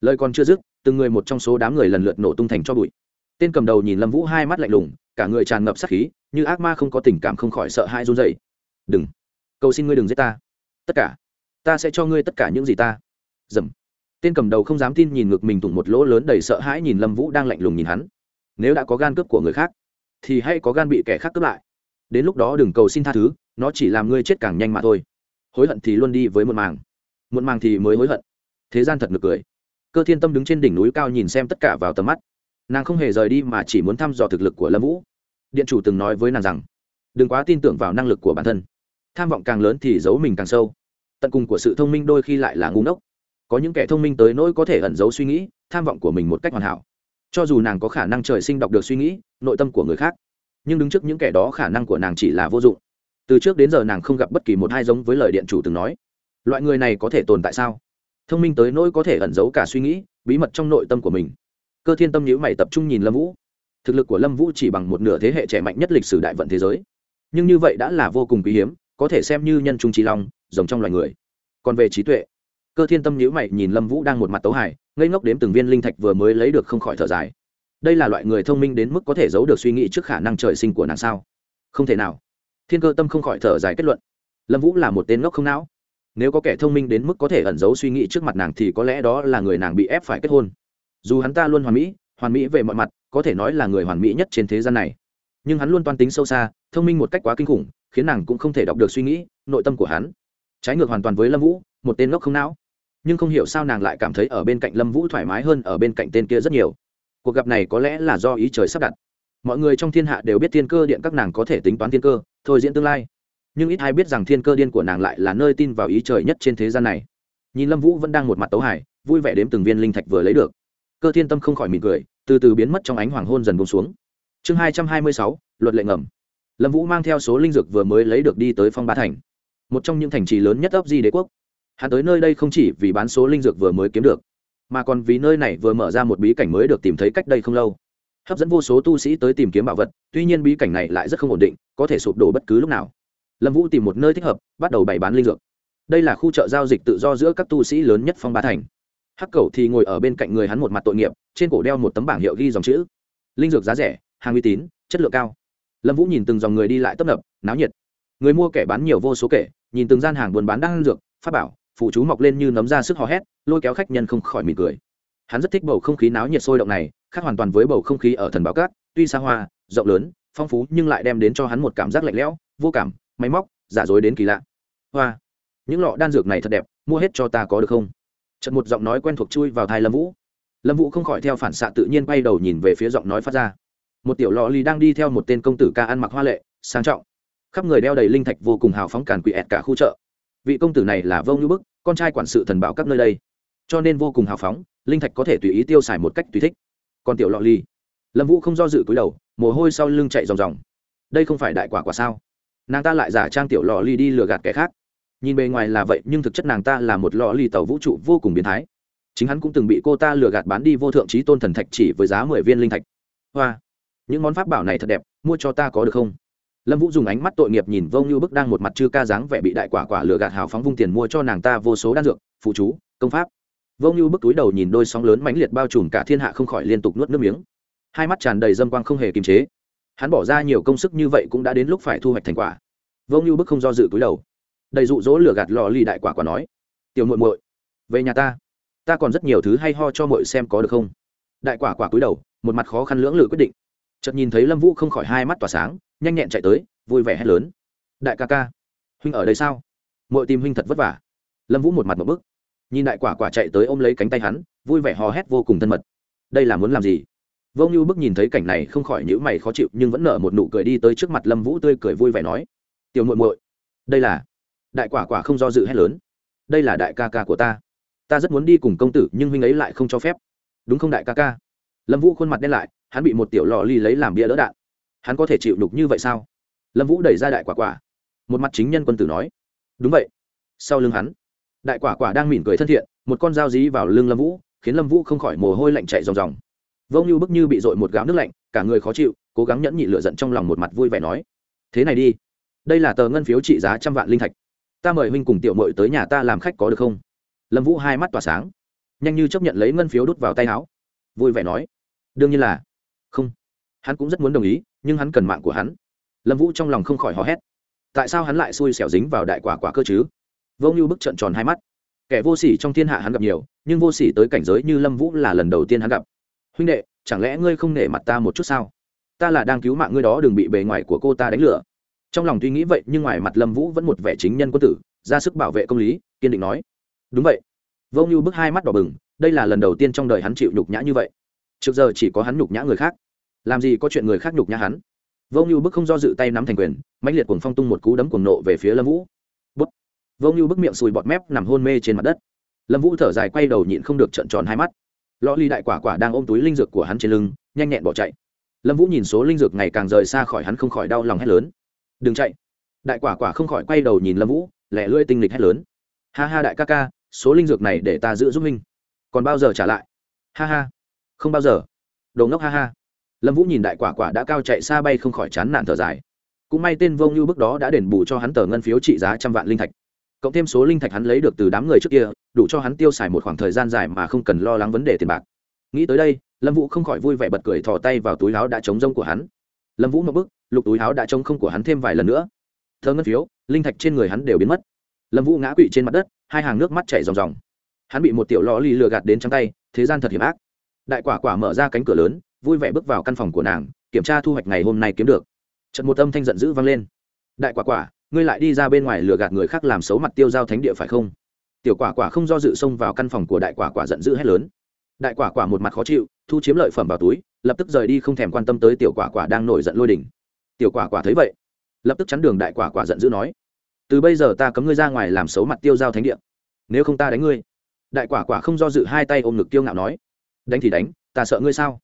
Lời còn chưa dứt, từng người một trong số đám người lần lượt nổ tung thành cho bụi. Tên cầm đầu nhìn lâm vũ hai mắt lạnh lùng, cả người tràn ngập sắc khí, như ác ma không có tình cảm không khỏi sợ hai run dậy đừng. Cầu xin ngươi đừng giết ta. Tất cả. Ta sẽ cho ngươi tất cả những gì ta. Dầm. Tên cầm đầu không dám tin nhìn ngực mình tụng một lỗ lớn đầy sợ hãi nhìn lâm vũ đang lạnh lùng nhìn hắn nếu đã có gan cướp của người khác, thì hãy có gan bị kẻ khác cướp lại. Đến lúc đó đừng cầu xin tha thứ, nó chỉ làm ngươi chết càng nhanh mà thôi. Hối hận thì luôn đi với một màng. Một màng thì mới hối hận. Thế gian thật nực cười. Cơ thiên tâm đứng trên đỉnh núi cao nhìn xem tất cả vào tầm mắt. Nàng không hề rời đi mà chỉ muốn thăm dò thực lực của lâm vũ. Điện chủ từng nói với nàng rằng, đừng quá tin tưởng vào năng lực của bản thân. Tham vọng càng lớn thì giấu mình càng sâu. Tận cùng của sự thông minh đôi khi lại là ngu ngốc. Có những kẻ thông minh tới nỗi có thể ẩn giấu suy nghĩ, tham vọng của mình một cách hoàn hảo cho dù nàng có khả năng trời sinh đọc được suy nghĩ, nội tâm của người khác, nhưng đứng trước những kẻ đó khả năng của nàng chỉ là vô dụng. Từ trước đến giờ nàng không gặp bất kỳ một hai giống với lời điện chủ từng nói. Loại người này có thể tồn tại sao? Thông minh tới nỗi có thể ẩn giấu cả suy nghĩ, bí mật trong nội tâm của mình. Cơ thiên tâm nhữ mày tập trung nhìn lâm vũ. Thực lực của lâm vũ chỉ bằng một nửa thế hệ trẻ mạnh nhất lịch sử đại vận thế giới. Nhưng như vậy đã là vô cùng quý hiếm, có thể xem như nhân trung trí long, giống trong loài người. Còn về trí tuệ cơ thiên tâm nhữ mày nhìn lâm vũ đang một mặt tấu hải ngây ngốc đếm từng viên linh thạch vừa mới lấy được không khỏi thở dài. Đây là loại người thông minh đến mức có thể giấu được suy nghĩ trước khả năng trời sinh của nàng sao? Không thể nào. Thiên cơ tâm không khỏi thở dài kết luận. Lâm vũ là một tên ngốc không não. Nếu có kẻ thông minh đến mức có thể ẩn giấu suy nghĩ trước mặt nàng thì có lẽ đó là người nàng bị ép phải kết hôn. Dù hắn ta luôn hoàn mỹ hoàn mỹ về mọi mặt, có thể nói là người hoàn mỹ nhất trên thế gian này. Nhưng hắn luôn toan tính sâu xa, thông minh một cách quá kinh khủng, khiến nàng cũng không thể đọc được suy nghĩ, nội tâm của hắn trái ngược hoàn toàn với lâm vũ, một tên ngốc không não. Nhưng không hiểu sao nàng lại cảm thấy ở bên cạnh lâm vũ thoải mái hơn ở bên cạnh tên kia rất nhiều. Cuộc gặp này có lẽ là do ý trời sắp đặt. Mọi người trong thiên hạ đều biết thiên cơ điện các nàng có thể tính toán thiên cơ, thôi diễn tương lai. Nhưng ít ai biết rằng thiên cơ điên của nàng lại là nơi tin vào ý trời nhất trên thế gian này. Nhìn lâm vũ vẫn đang một mặt tấu hải vui vẻ đếm từng viên linh thạch vừa lấy được. Cơ thiên tâm không khỏi mỉm cười, từ từ biến mất trong ánh hoàng hôn dần bông xuống. Chương hai trăm hai mươi sáu, luật lệ ngầm. Lâm vũ mang theo số linh dược vừa mới lấy được đi tới phong ba thành một trong những thành trì lớn nhất ấp di đế quốc. Hắn tới nơi đây không chỉ vì bán số linh dược vừa mới kiếm được, mà còn vì nơi này vừa mở ra một bí cảnh mới được tìm thấy cách đây không lâu. Hấp dẫn vô số tu sĩ tới tìm kiếm bảo vật, tuy nhiên bí cảnh này lại rất không ổn định, có thể sụp đổ bất cứ lúc nào. Lâm vũ tìm một nơi thích hợp, bắt đầu bày bán linh dược. Đây là khu chợ giao dịch tự do giữa các tu sĩ lớn nhất phong ba thành. Hắc cầu thì ngồi ở bên cạnh người hắn một mặt tội nghiệp, trên cổ đeo một tấm bảng hiệu ghi dòng chữ. Linh dược giá rẻ, hàng uy tín, chất lượng cao. Lâm vũ nhìn từng dòng người đi lại tấp nập, náo nhiệt người mua kẻ bán nhiều vô số kể, nhìn từng gian hàng buôn bán đang dược, phát bảo, phụ chú mọc lên như nấm ra sức hò hét, lôi kéo khách nhân không khỏi mỉm cười. Hắn rất thích bầu không khí náo nhiệt sôi động này, khác hoàn toàn với bầu không khí ở thần bảo cát, tuy xa hoa, rộng lớn, phong phú, nhưng lại đem đến cho hắn một cảm giác lạnh lẽo, vô cảm, máy móc, giả dối đến kỳ lạ. Hoa, những lọ đan dược này thật đẹp, mua hết cho ta có được không? Trận một giọng nói quen thuộc chui vào thai lâm vũ. Lâm vũ không khỏi theo phản xạ tự nhiên bay đầu nhìn về phía giọng nói phát ra. Một tiểu lọ ly đang đi theo một tên công tử ca ăn mặc hoa lệ, sang trọng khắp người đeo đầy linh thạch vô cùng hào phóng càn quỷ ẹt cả khu chợ. Vị công tử này là vô ngữ bức, con trai quản sự thần bảo các nơi đây. Cho nên vô cùng hào phóng, linh thạch có thể tùy ý tiêu xài một cách tùy thích. Còn tiểu lọ ly lâm vũ không do dự cúi đầu, mồ hôi sau lưng chạy ròng ròng. Đây không phải đại quả quả sao? Nàng ta lại giả trang tiểu lọ ly đi lừa gạt kẻ khác. Nhìn bề ngoài là vậy, nhưng thực chất nàng ta là một lọ ly tàu vũ trụ vô cùng biến thái. Chính hắn cũng từng bị cô ta lừa gạt bán đi vô thượng trí tôn thần thạch chỉ với giá mười viên linh thạch. Hoa, những món pháp bảo này thật đẹp, mua cho ta có được không? Lâm vũ dùng ánh mắt tội nghiệp nhìn vô như bức đang một mặt chư ca dáng vẻ bị đại quả quả lừa gạt hào phóng vung tiền mua cho nàng ta vô số đan dược, phụ chú, công pháp. Vô như bức túi đầu nhìn đôi sóng lớn mãnh liệt bao trùm cả thiên hạ không khỏi liên tục nuốt nước miếng. Hai mắt tràn đầy dâm quang không hề kiềm chế. Hắn bỏ ra nhiều công sức như vậy cũng đã đến lúc phải thu hoạch thành quả. Vô như bức không do dự túi đầu. Đầy dụ dỗ lừa gạt lò lì đại quả quả nói, tiểu muội muội, về nhà ta. Ta còn rất nhiều thứ hay ho cho muội xem có được không? Đại quả quả cúi đầu, một mặt khó khăn lưỡng lự quyết định. Chợt nhìn thấy lâm vũ không khỏi hai mắt tỏa sáng nhanh nhẹn chạy tới, vui vẻ hét lớn. Đại ca ca, huynh ở đây sao? Muội tìm huynh thật vất vả. Lâm vũ một mặt một bức. Nhìn đại quả quả chạy tới ôm lấy cánh tay hắn, vui vẻ hò hét vô cùng thân mật. Đây là muốn làm gì? Vô Ngưu bức nhìn thấy cảnh này không khỏi nhữ mày khó chịu, nhưng vẫn nở một nụ cười đi tới trước mặt lâm vũ tươi cười vui vẻ nói, tiểu muội muội, đây là đại quả quả không do dự hét lớn, đây là đại ca ca của ta. Ta rất muốn đi cùng công tử, nhưng huynh ấy lại không cho phép. Đúng không đại ca ca? Lâm vũ khuôn mặt đen lại, hắn bị một tiểu lò ly lấy làm bia đỡ đạn hắn có thể chịu đục như vậy sao? Lâm vũ đẩy ra đại quả quả. Một mặt chính nhân quân tử nói. Đúng vậy. Sau lưng hắn, đại quả quả đang mỉm cười thân thiện, một con dao dí vào lưng lâm vũ, khiến lâm vũ không khỏi mồ hôi lạnh chạy ròng ròng. Vông như bức như bị dội một gáo nước lạnh, cả người khó chịu, cố gắng nhẫn nhị lựa giận trong lòng một mặt vui vẻ nói. Thế này đi. Đây là tờ ngân phiếu trị giá trăm vạn linh thạch. Ta mời huynh cùng tiểu mội tới nhà ta làm khách có được không? Lâm vũ hai mắt tỏa sáng, nhanh như chấp nhận lấy ngân phiếu đút vào tay áo, vui vẻ nói. Đương nhiên là. Không. Hắn cũng rất muốn đồng ý nhưng hắn cần mạng của hắn. Lâm vũ trong lòng không khỏi hò hét. Tại sao hắn lại xui xẻo dính vào đại quả quả cơ chứ? Vô như bức trận tròn hai mắt. Kẻ vô sỉ trong thiên hạ hắn gặp nhiều, nhưng vô sỉ tới cảnh giới như lâm vũ là lần đầu tiên hắn gặp. Huynh đệ, chẳng lẽ ngươi không nể mặt ta một chút sao? Ta là đang cứu mạng ngươi đó, đừng bị bề ngoài của cô ta đánh lửa trong lòng tuy nghĩ vậy, nhưng ngoài mặt lâm vũ vẫn một vẻ chính nhân quân tử, ra sức bảo vệ công lý, kiên định nói. Đúng vậy. Vô như bức hai mắt đỏ bừng, đây là lần đầu tiên trong đời hắn chịu nhục nhã như vậy. Trước giờ chỉ có hắn nhục nhã người khác làm gì có chuyện người khác nhục nhã hắn. Vô như bức không do dự tay nắm thành quyền mạnh liệt cuồng phong tung một cú đấm cuồng nộ về phía lâm vũ. Bút. Vô như bức miệng sùi bọt mép nằm hôn mê trên mặt đất. Lâm vũ thở dài quay đầu nhịn không được trận tròn hai mắt. Lõ ly đại quả quả đang ôm túi linh dược của hắn trên lưng, nhanh nhẹn bỏ chạy. Lâm vũ nhìn số linh dược ngày càng rời xa khỏi hắn không khỏi đau lòng hét lớn. Đừng chạy. Đại quả quả không khỏi quay đầu nhìn lâm vũ, lẻ lưỡi tinh lịch hét lớn. Ha ha đại ca ca, số linh dược này để ta giữ giúp minh còn bao giờ trả lại? Ha ha. Không bao giờ. Đồ ngốc ha ha lâm vũ nhìn đại quả quả đã cao chạy xa bay không khỏi chán nản thở dài. Cũng may tên vông như bước đó đã đền bù cho hắn tờ ngân phiếu trị giá trăm vạn linh thạch. Cộng thêm số linh thạch hắn lấy được từ đám người trước kia, đủ cho hắn tiêu xài một khoảng thời gian dài mà không cần lo lắng vấn đề tiền bạc. Nghĩ tới đây, lâm vũ không khỏi vui vẻ bật cười thò tay vào túi áo đã trống rông của hắn. Lâm vũ một bức, lục túi áo đã trống không của hắn thêm vài lần nữa. Thơ ngân phiếu, linh thạch trên người hắn đều biến mất. Lâm vũ ngã quỵ trên mặt đất, hai hàng nước mắt chảy ròng ròng. Hắn bị một tiểu lò lì lừa gạt đến trắng tay, thế gian thật hiểm ác. Đại quả quả mở ra cánh cửa lớn vui vẻ bước vào căn phòng của nàng, kiểm tra thu hoạch ngày hôm nay kiếm được. Trận một âm thanh giận dữ vang lên. Đại quả quả, ngươi lại đi ra bên ngoài lừa gạt người khác làm xấu mặt tiêu giao thánh địa phải không? Tiểu quả quả không do dự xông vào căn phòng của đại quả quả giận dữ hét lớn. Đại quả quả một mặt khó chịu, thu chiếm lợi phẩm vào túi, lập tức rời đi không thèm quan tâm tới tiểu quả quả đang nổi giận lôi đỉnh tiểu quả quả thấy vậy, lập tức chắn đường đại quả quả giận dữ nói, từ bây giờ ta cấm ngươi ra ngoài làm xấu mặt tiêu giao thánh địa. Nếu không ta đánh ngươi. Đại quả quả không do dự hai tay ôm ngực tiêu ngạo nói, đánh thì đánh, ta sợ ngươi sao?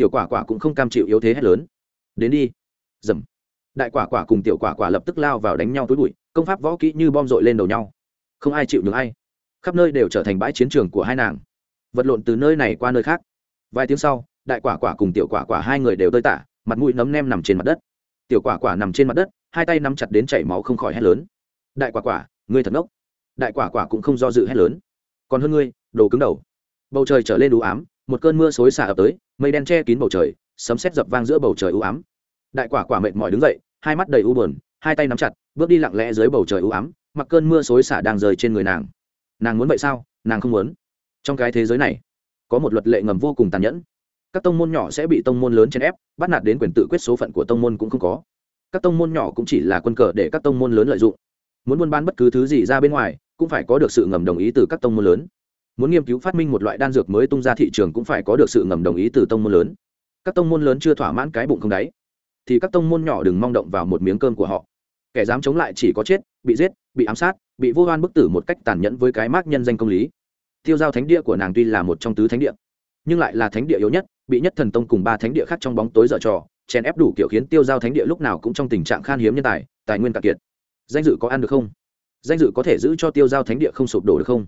Tiểu quả quả cũng không cam chịu yếu thế hết lớn. Đến đi. Dầm. Đại quả quả cùng tiểu quả quả lập tức lao vào đánh nhau túi bụi, công pháp võ kỹ như bom dội lên đầu nhau. Không ai chịu được ai. Khắp nơi đều trở thành bãi chiến trường của hai nàng. Vật lộn từ nơi này qua nơi khác. Vài tiếng sau, đại quả quả cùng tiểu quả quả hai người đều tơi tả, mặt mũi nấm nem nằm trên mặt đất. Tiểu quả quả nằm trên mặt đất, hai tay nắm chặt đến chảy máu không khỏi hét lớn. Đại quả quả, ngươi thật ngốc. Đại quả quả cũng không do dự hét lớn. Còn hơn ngươi, đồ cứng đầu. Bầu trời trở lên đủ ám một cơn mưa xối xả ập tới, mây đen che kín bầu trời, sấm sét dập vang giữa bầu trời u ám. Đại quả quả mệt mỏi đứng dậy, hai mắt đầy u buồn, hai tay nắm chặt, bước đi lặng lẽ dưới bầu trời u ám, mặc cơn mưa xối xả đang rơi trên người nàng. Nàng muốn vậy sao? Nàng không muốn. Trong cái thế giới này, có một luật lệ ngầm vô cùng tàn nhẫn. Các tông môn nhỏ sẽ bị tông môn lớn chèn ép, bắt nạt đến quyền tự quyết số phận của tông môn cũng không có. Các tông môn nhỏ cũng chỉ là quân cờ để các tông môn lớn lợi dụng. Muốn buôn bán bất cứ thứ gì ra bên ngoài, cũng phải có được sự ngầm đồng ý từ các tông môn lớn muốn nghiên cứu phát minh một loại đan dược mới tung ra thị trường cũng phải có được sự ngầm đồng ý từ tông môn lớn. Các tông môn lớn chưa thỏa mãn cái bụng không đáy thì các tông môn nhỏ đừng mong động vào một miếng cơm của họ. Kẻ dám chống lại chỉ có chết, bị giết, bị ám sát, bị vô oan bức tử một cách tàn nhẫn với cái mác nhân danh công lý. Tiêu giao thánh địa của nàng tuy là một trong tứ thánh địa, nhưng lại là thánh địa yếu nhất, bị nhất thần tông cùng ba thánh địa khác trong bóng tối dở trò, chèn ép đủ kiểu khiến tiêu giao thánh địa lúc nào cũng trong tình trạng khan hiếm nhân tài tài nguyên cạn kiệt. Danh dự có ăn được không? Danh dự có thể giữ cho tiêu giao thánh địa không sụp đổ được không?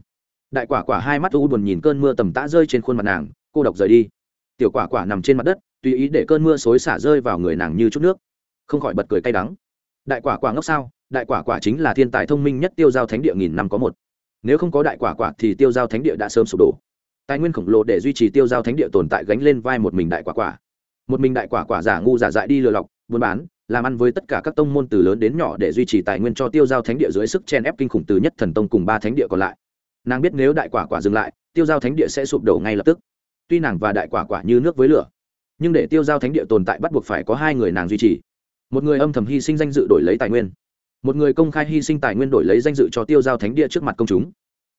Đại quả quả hai mắt u buồn nhìn cơn mưa tầm tã rơi trên khuôn mặt nàng, cô độc rời đi. Tiểu quả quả nằm trên mặt đất, tùy ý để cơn mưa xối xả rơi vào người nàng như chút nước. Không khỏi bật cười cay đắng. Đại quả quả ngốc sao? Đại quả quả chính là thiên tài thông minh nhất tiêu giao thánh địa nghìn năm có một. Nếu không có đại quả quả thì tiêu giao thánh địa đã sớm sụp đổ. Tài nguyên khổng lồ để duy trì tiêu giao thánh địa tồn tại gánh lên vai một mình đại quả quả. Một mình đại quả quả giả ngu giả dại đi lừa lọc, buôn bán, làm ăn với tất cả các tông môn từ lớn đến nhỏ để duy trì tài nguyên cho tiêu giao thánh địa dưới sức chen ép kinh khủng từ nhất thần tông cùng ba thánh địa còn lại nàng biết nếu đại quả quả dừng lại, tiêu giao thánh địa sẽ sụp đổ ngay lập tức. Tuy nàng và đại quả quả như nước với lửa, nhưng để tiêu giao thánh địa tồn tại bắt buộc phải có hai người nàng duy trì. Một người âm thầm hy sinh danh dự đổi lấy tài nguyên, một người công khai hy sinh tài nguyên đổi lấy danh dự cho tiêu giao thánh địa trước mặt công chúng.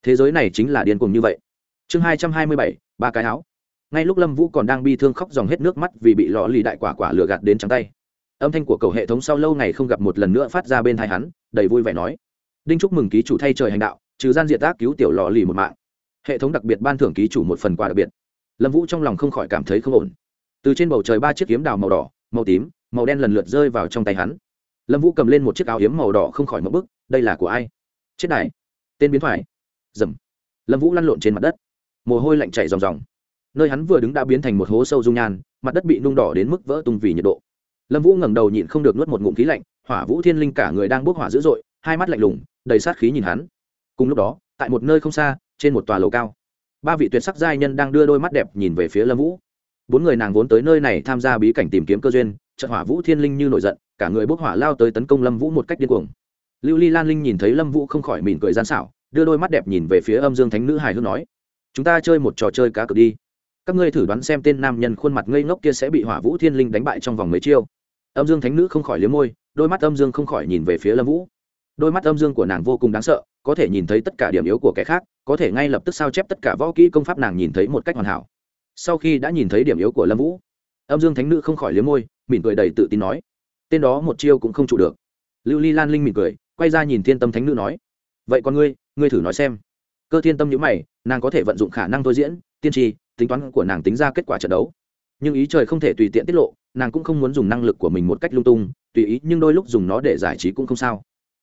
Thế giới này chính là điên cuồng như vậy. Chương hai trăm hai mươi bảy, ba cái áo. Ngay lúc lâm vũ còn đang bi thương khóc dòng hết nước mắt vì bị lò lì đại quả quả lừa gạt đến trắng tay. Âm thanh của cầu hệ thống sau lâu ngày không gặp một lần nữa phát ra bên thai hắn, đầy vui vẻ nói. Đinh chúc mừng ký chủ thay trời hành đạo trừ gian diệt tác cứu tiểu lò lì một mạng. Hệ thống đặc biệt ban thưởng ký chủ một phần quà đặc biệt. Lâm vũ trong lòng không khỏi cảm thấy không ổn. Từ trên bầu trời ba chiếc kiếm đào màu đỏ, màu tím, màu đen lần lượt rơi vào trong tay hắn. Lâm vũ cầm lên một chiếc áo hiếm màu đỏ không khỏi mẫu bức, đây là của ai? Chết này. Tên biến thoại. Dầm lâm vũ lăn lộn trên mặt đất. Mồ hôi lạnh chảy ròng ròng. Nơi hắn vừa đứng đã biến thành một hố sâu dung nhan, mặt đất bị nung đỏ đến mức vỡ tung vì nhiệt độ. Lâm vũ ngẩng đầu nhịn không được nuốt một ngụm khí lạnh, hỏa vũ thiên linh cả người đang bốc hỏa dữ dội, hai mắt lạnh lùng, đầy sát khí nhìn hắn cùng lúc đó, tại một nơi không xa, trên một tòa lầu cao, ba vị tuyệt sắc giai nhân đang đưa đôi mắt đẹp nhìn về phía lâm vũ. Bốn người nàng vốn tới nơi này tham gia bí cảnh tìm kiếm cơ duyên, trận hỏa vũ thiên linh như nổi giận, cả người bốc hỏa lao tới tấn công lâm vũ một cách điên cuồng. Lưu ly lan linh nhìn thấy lâm vũ không khỏi mỉm cười gian xảo, đưa đôi mắt đẹp nhìn về phía âm dương thánh nữ hài hước nói, chúng ta chơi một trò chơi cá cược đi. Các ngươi thử đoán xem tên nam nhân khuôn mặt ngây ngốc kia sẽ bị hỏa vũ thiên linh đánh bại trong vòng mấy chiêu. Âm dương thánh nữ không khỏi liếm môi, đôi mắt âm dương không khỏi nhìn về phía lâm vũ. Đôi mắt âm dương của nàng vô cùng đáng sợ có thể nhìn thấy tất cả điểm yếu của kẻ khác, có thể ngay lập tức sao chép tất cả võ kỹ công pháp nàng nhìn thấy một cách hoàn hảo. Sau khi đã nhìn thấy điểm yếu của lâm vũ, âm dương thánh nữ không khỏi liếm môi, mỉm cười đầy tự tin nói, tên đó một chiêu cũng không trụ được. Lưu ly lan linh mỉm cười, quay ra nhìn thiên tâm thánh nữ nói, vậy con ngươi ngươi thử nói xem. Cơ thiên tâm nhữ mày, nàng có thể vận dụng khả năng thôi diễn, tiên tri, tính toán của nàng tính ra kết quả trận đấu. Nhưng ý trời không thể tùy tiện tiết lộ, nàng cũng không muốn dùng năng lực của mình một cách lung tung, tùy ý, nhưng đôi lúc dùng nó để giải trí cũng không sao.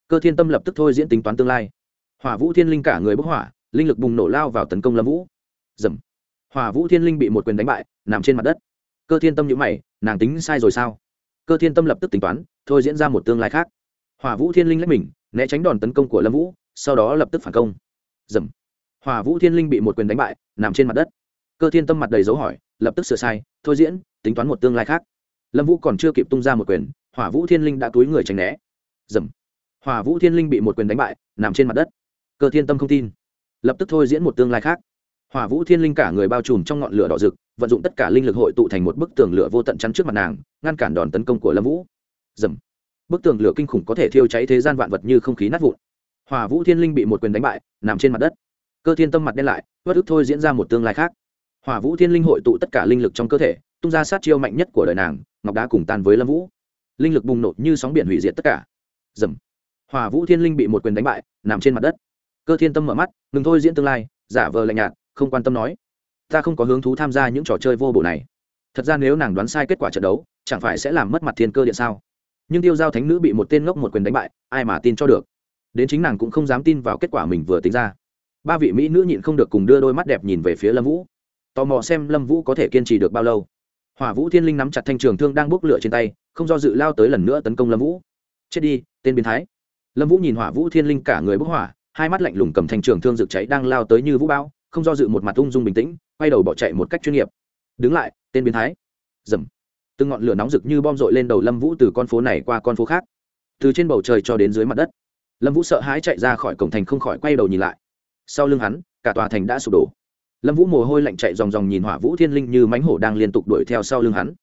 Cơ thiên tâm lập tức thôi diễn tính toán tương lai hỏa vũ thiên linh cả người bốc hỏa, linh lực bùng nổ lao vào tấn công lâm vũ. Dầm. Hỏa vũ thiên linh bị một quyền đánh bại, nằm trên mặt đất. Cơ thiên tâm nhữ mày, nàng tính sai rồi sao? Cơ thiên tâm lập tức tính toán, thôi diễn ra một tương lai khác. Hỏa vũ thiên linh lách mình, né tránh đòn tấn công của lâm vũ, sau đó lập tức phản công. Dầm. Hỏa vũ thiên linh bị một quyền đánh bại, nằm trên mặt đất. Cơ thiên tâm mặt đầy dấu hỏi, lập tức sửa sai, thôi diễn, tính toán một tương lai khác. Lâm vũ còn chưa kịp tung ra một quyền, hỏa vũ thiên linh đã túi người tránh né. Dầm. Hỏa vũ thiên linh bị một quyền đánh bại, nằm trên mặt đất cơ thiên tâm không tin. Lập tức thôi diễn một tương lai khác. Hỏa vũ thiên linh cả người bao trùm trong ngọn lửa đỏ rực, vận dụng tất cả linh lực hội tụ thành một bức tường lửa vô tận chắn trước mặt nàng, ngăn cản đòn tấn công của lâm vũ. Dầm. Bức tường lửa kinh khủng có thể thiêu cháy thế gian vạn vật như không khí nát vụn. Hỏa vũ thiên linh bị một quyền đánh bại, nằm trên mặt đất. Cơ thiên tâm mặt đen lại, bất ức thôi diễn ra một tương lai khác. Hỏa vũ thiên linh hội tụ tất cả linh lực trong cơ thể, tung ra sát chiêu mạnh nhất của đời nàng, ngọc đá cùng tan với lâm vũ. Linh lực bùng nổ như sóng biển hủy diệt tất cả. Dầm. Hỏa vũ thiên linh bị một quyền đánh bại, nằm trên mặt đất cơ thiên tâm mở mắt, ngừng thôi diễn tương lai, giả vờ lạnh nhạt, không quan tâm nói. Ta không có hứng thú tham gia những trò chơi vô bổ này. Thật ra nếu nàng đoán sai kết quả trận đấu, chẳng phải sẽ làm mất mặt thiên cơ điện sao? Nhưng tiêu giao thánh nữ bị một tên ngốc một quyền đánh bại, ai mà tin cho được? Đến chính nàng cũng không dám tin vào kết quả mình vừa tính ra. Ba vị mỹ nữ nhịn không được cùng đưa đôi mắt đẹp nhìn về phía lâm vũ. Tò mò xem lâm vũ có thể kiên trì được bao lâu. Hỏa vũ thiên linh nắm chặt thanh trường thương đang bốc lửa trên tay, không do dự lao tới lần nữa tấn công lâm vũ. Chết đi, tên biến thái. Lâm vũ nhìn hỏa vũ thiên linh cả người bốc hỏa hai mắt lạnh lùng cầm thanh trường thương rực cháy đang lao tới như vũ bão, không do dự một mặt ung dung bình tĩnh, quay đầu bỏ chạy một cách chuyên nghiệp. Đứng lại, tên biến thái. Dầm. Từng ngọn lửa nóng rực như bom rội lên đầu lâm vũ từ con phố này qua con phố khác. Từ trên bầu trời cho đến dưới mặt đất, lâm vũ sợ hãi chạy ra khỏi cổng thành không khỏi quay đầu nhìn lại. Sau lưng hắn, cả tòa thành đã sụp đổ. Lâm vũ mồ hôi lạnh chạy ròng ròng nhìn hỏa vũ thiên linh như mánh hổ đang liên tục đuổi theo sau lưng hắn.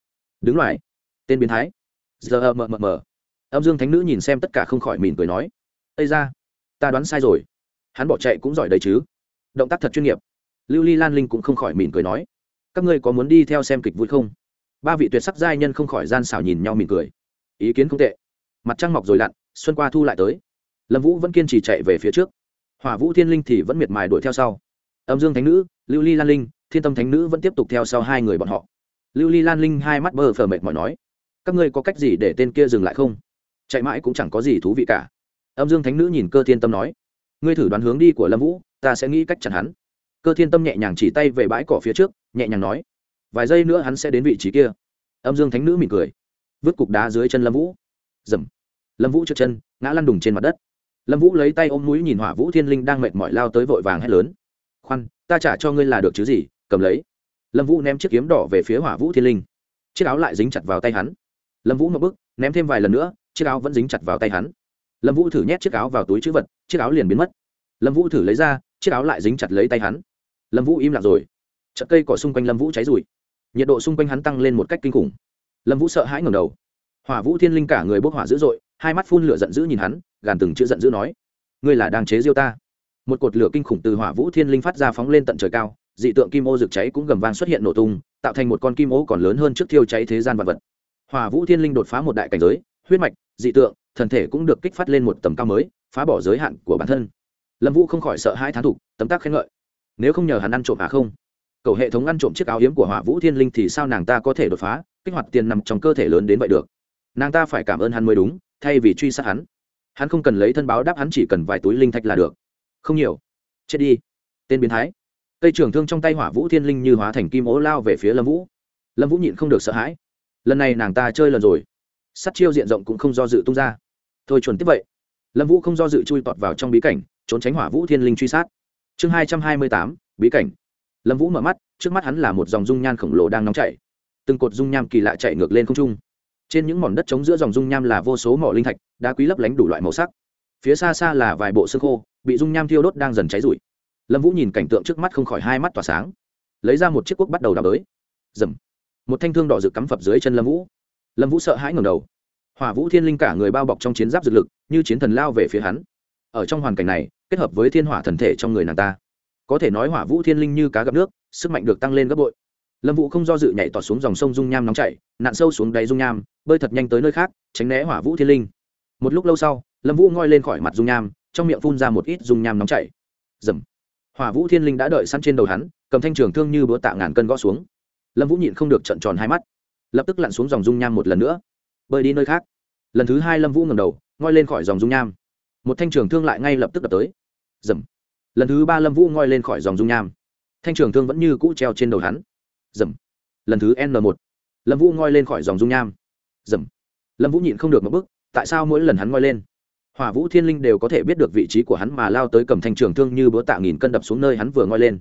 Đứng lại. Tên biến thái. Giờ ờ, mờ mờ mờ. Âm dương thánh nữ nhìn xem tất cả không khỏi mỉm cười nói. Ây ra ta đoán sai rồi. Hắn bỏ chạy cũng giỏi đấy chứ. Động tác thật chuyên nghiệp. Lưu ly lan linh cũng không khỏi mỉm cười nói, các ngươi có muốn đi theo xem kịch vui không? Ba vị tuyệt sắc giai nhân không khỏi gian xảo nhìn nhau mỉm cười. Ý kiến không tệ. Mặt trăng mọc rồi lặn, xuân qua thu lại tới. Lâm vũ vẫn kiên trì chạy về phía trước. Hỏa vũ thiên linh thì vẫn miệt mài đuổi theo sau. Âm dương thánh nữ, lưu ly lan linh, thiên tâm thánh nữ vẫn tiếp tục theo sau hai người bọn họ. Lưu ly lan linh hai mắt bơ phờ mệt mỏi nói, các ngươi có cách gì để tên kia dừng lại không? Chạy mãi cũng chẳng có gì thú vị cả âm dương thánh nữ nhìn cơ thiên tâm nói, ngươi thử đoán hướng đi của lâm vũ, ta sẽ nghĩ cách chặn hắn. Cơ thiên tâm nhẹ nhàng chỉ tay về bãi cỏ phía trước, nhẹ nhàng nói, vài giây nữa hắn sẽ đến vị trí kia. Âm dương thánh nữ mỉm cười, vứt cục đá dưới chân lâm vũ. Dầm. Lâm vũ trượt chân, ngã lăn đùng trên mặt đất. Lâm vũ lấy tay ôm núi nhìn hỏa vũ thiên linh đang mệt mỏi lao tới vội vàng hét lớn, khoan, ta trả cho ngươi là được chứ gì, cầm lấy. Lâm vũ ném chiếc kiếm đỏ về phía hỏa vũ thiên linh. Chiếc áo lại dính chặt vào tay hắn. Lâm vũ một bức, ném thêm vài lần nữa, chiếc áo vẫn dính chặt vào tay hắn lâm vũ thử nhét chiếc áo vào túi chữ vật, chiếc áo liền biến mất. Lâm vũ thử lấy ra, chiếc áo lại dính chặt lấy tay hắn. Lâm vũ im lặng rồi. Chợt cây cỏ xung quanh lâm vũ cháy rụi. Nhiệt độ xung quanh hắn tăng lên một cách kinh khủng. Lâm vũ sợ hãi ngầm đầu. Hỏa vũ thiên linh cả người bốc hỏa dữ dội, hai mắt phun lửa giận dữ nhìn hắn, gàn từng chữ giận dữ nói, ngươi là đang chế diêu ta? Một cột lửa kinh khủng từ hỏa vũ thiên linh phát ra phóng lên tận trời cao, dị tượng kim ô rực cháy cũng gầm vang xuất hiện nổ tung, tạo thành một con kim ô còn lớn hơn trước thiêu cháy thế gian vật vật. Hỏa vũ thiên linh đột phá một đại cảnh giới, huyết mạch, dị tượng thần thể cũng được kích phát lên một tầm cao mới, phá bỏ giới hạn của bản thân. Lâm vũ không khỏi sợ hai thán thục tấm tác khen ngợi. Nếu không nhờ hắn ăn trộm à không? Cầu hệ thống ăn trộm chiếc áo hiếm của hỏa vũ thiên linh thì sao nàng ta có thể đột phá, kích hoạt tiền nằm trong cơ thể lớn đến vậy được? Nàng ta phải cảm ơn hắn mới đúng, thay vì truy sát hắn. Hắn không cần lấy thân báo đáp hắn chỉ cần vài túi linh thạch là được. Không nhiều. Chết đi. Tên biến thái. Cây trường thương trong tay hỏa vũ thiên linh như hóa thành kim ố lao về phía lâm vũ. Lâm vũ nhịn không được sợ hãi. Lần này nàng ta chơi lần rồi. Sắt chiêu diện rộng cũng không do dự tung ra thôi chuẩn tiếp vậy. Lâm vũ không do dự chui tọt vào trong bí cảnh, trốn tránh hỏa vũ thiên linh truy sát. Chương hai trăm hai mươi tám, bí cảnh. Lâm vũ mở mắt, trước mắt hắn là một dòng dung nhan khổng lồ đang nóng chảy. Từng cột dung nham kỳ lạ chạy ngược lên không trung. Trên những mỏn đất trống giữa dòng dung nham là vô số mỏ linh thạch đá quý lấp lánh đủ loại màu sắc. Phía xa xa là vài bộ xương khô, bị dung nham thiêu đốt đang dần cháy rụi. Lâm vũ nhìn cảnh tượng trước mắt không khỏi hai mắt tỏa sáng. Lấy ra một chiếc cuốc bắt đầu đào đới dầm một thanh thương đỏ rực cắm phập dưới chân lâm vũ. Lâm vũ sợ hãi ngầm đầu hỏa vũ thiên linh cả người bao bọc trong chiến giáp dược lực, như chiến thần lao về phía hắn. Ở trong hoàn cảnh này, kết hợp với thiên hỏa thần thể trong người nàng ta, có thể nói hỏa vũ thiên linh như cá gặp nước, sức mạnh được tăng lên gấp bội. Lâm vũ không do dự nhảy tọt xuống dòng sông dung nham nóng chảy, nạn sâu xuống đáy dung nham, bơi thật nhanh tới nơi khác, tránh né hỏa vũ thiên linh. Một lúc lâu sau, lâm vũ ngoi lên khỏi mặt dung nham, trong miệng phun ra một ít dung nham nóng chảy. Dầm. Hỏa vũ thiên linh đã đợi sẵn trên đầu hắn, cầm thanh trường thương như búa tạ ngàn cân gõ xuống. Lâm vũ nhịn không được trận tròn hai mắt, lập tức lặn xuống dòng dung nham một lần nữa bơi đi nơi khác. Lần thứ hai lâm vũ ngầm đầu, ngoi lên khỏi dòng dung nham. Một thanh trường thương lại ngay lập tức đập tới. Dầm. Lần thứ ba lâm vũ ngoi lên khỏi dòng dung nham. Thanh trường thương vẫn như cũ treo trên đầu hắn. Dầm. Lần thứ n một. Lâm vũ ngoi lên khỏi dòng dung nham. Dầm. Lâm vũ nhịn không được một bước, tại sao mỗi lần hắn ngoi lên? Hỏa vũ thiên linh đều có thể biết được vị trí của hắn mà lao tới cầm thanh trường thương như bữa tạ nghìn cân đập xuống nơi hắn vừa ngoi lên.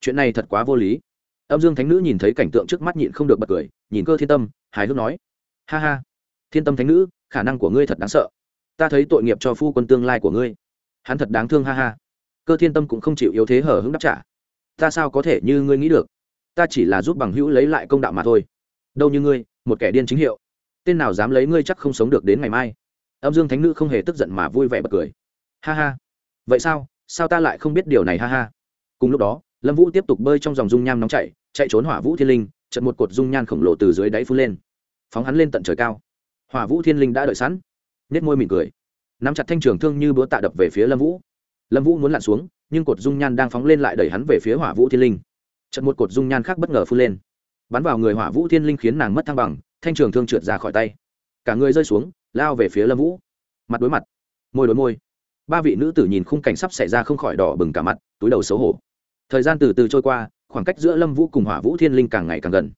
Chuyện này thật quá vô lý. Âm dương thánh nữ nhìn thấy cảnh tượng trước mắt nhịn không được bật cười, nhìn cơ thiên tâm, hài hước nói, ha ha thiên tâm thánh nữ, khả năng của ngươi thật đáng sợ. Ta thấy tội nghiệp cho phu quân tương lai của ngươi. Hắn thật đáng thương, ha ha. Cơ thiên tâm cũng không chịu yếu thế hở hứng đáp trả. Ta sao có thể như ngươi nghĩ được? Ta chỉ là giúp bằng hữu lấy lại công đạo mà thôi. Đâu như ngươi, một kẻ điên chính hiệu. Tên nào dám lấy ngươi chắc không sống được đến ngày mai. Âm dương thánh nữ không hề tức giận mà vui vẻ bật cười. Ha ha. Vậy sao? Sao ta lại không biết điều này, ha ha? Cùng lúc đó, lâm vũ tiếp tục bơi trong dòng dung nham nóng chảy, chạy trốn hỏa vũ thiên linh, chật một cột dung nhan khổng lồ từ dưới đáy phun lên. Phóng hắn lên tận trời cao hỏa vũ thiên linh đã đợi sẵn. Nết môi mỉm cười. Nắm chặt thanh trường thương như búa tạ đập về phía lâm vũ. Lâm vũ muốn lặn xuống, nhưng cột dung nhan đang phóng lên lại đẩy hắn về phía hỏa vũ thiên linh. Chật một cột dung nhan khác bất ngờ phun lên. Bắn vào người hỏa vũ thiên linh khiến nàng mất thăng bằng, thanh trường thương trượt ra khỏi tay. Cả người rơi xuống, lao về phía lâm vũ. Mặt đối mặt. Môi đối môi. Ba vị nữ tử nhìn khung cảnh sắp xảy ra không khỏi đỏ bừng cả mặt, túi đầu xấu hổ. Thời gian từ từ trôi qua, khoảng cách giữa lâm vũ cùng hỏa vũ thiên linh càng ngày càng gần.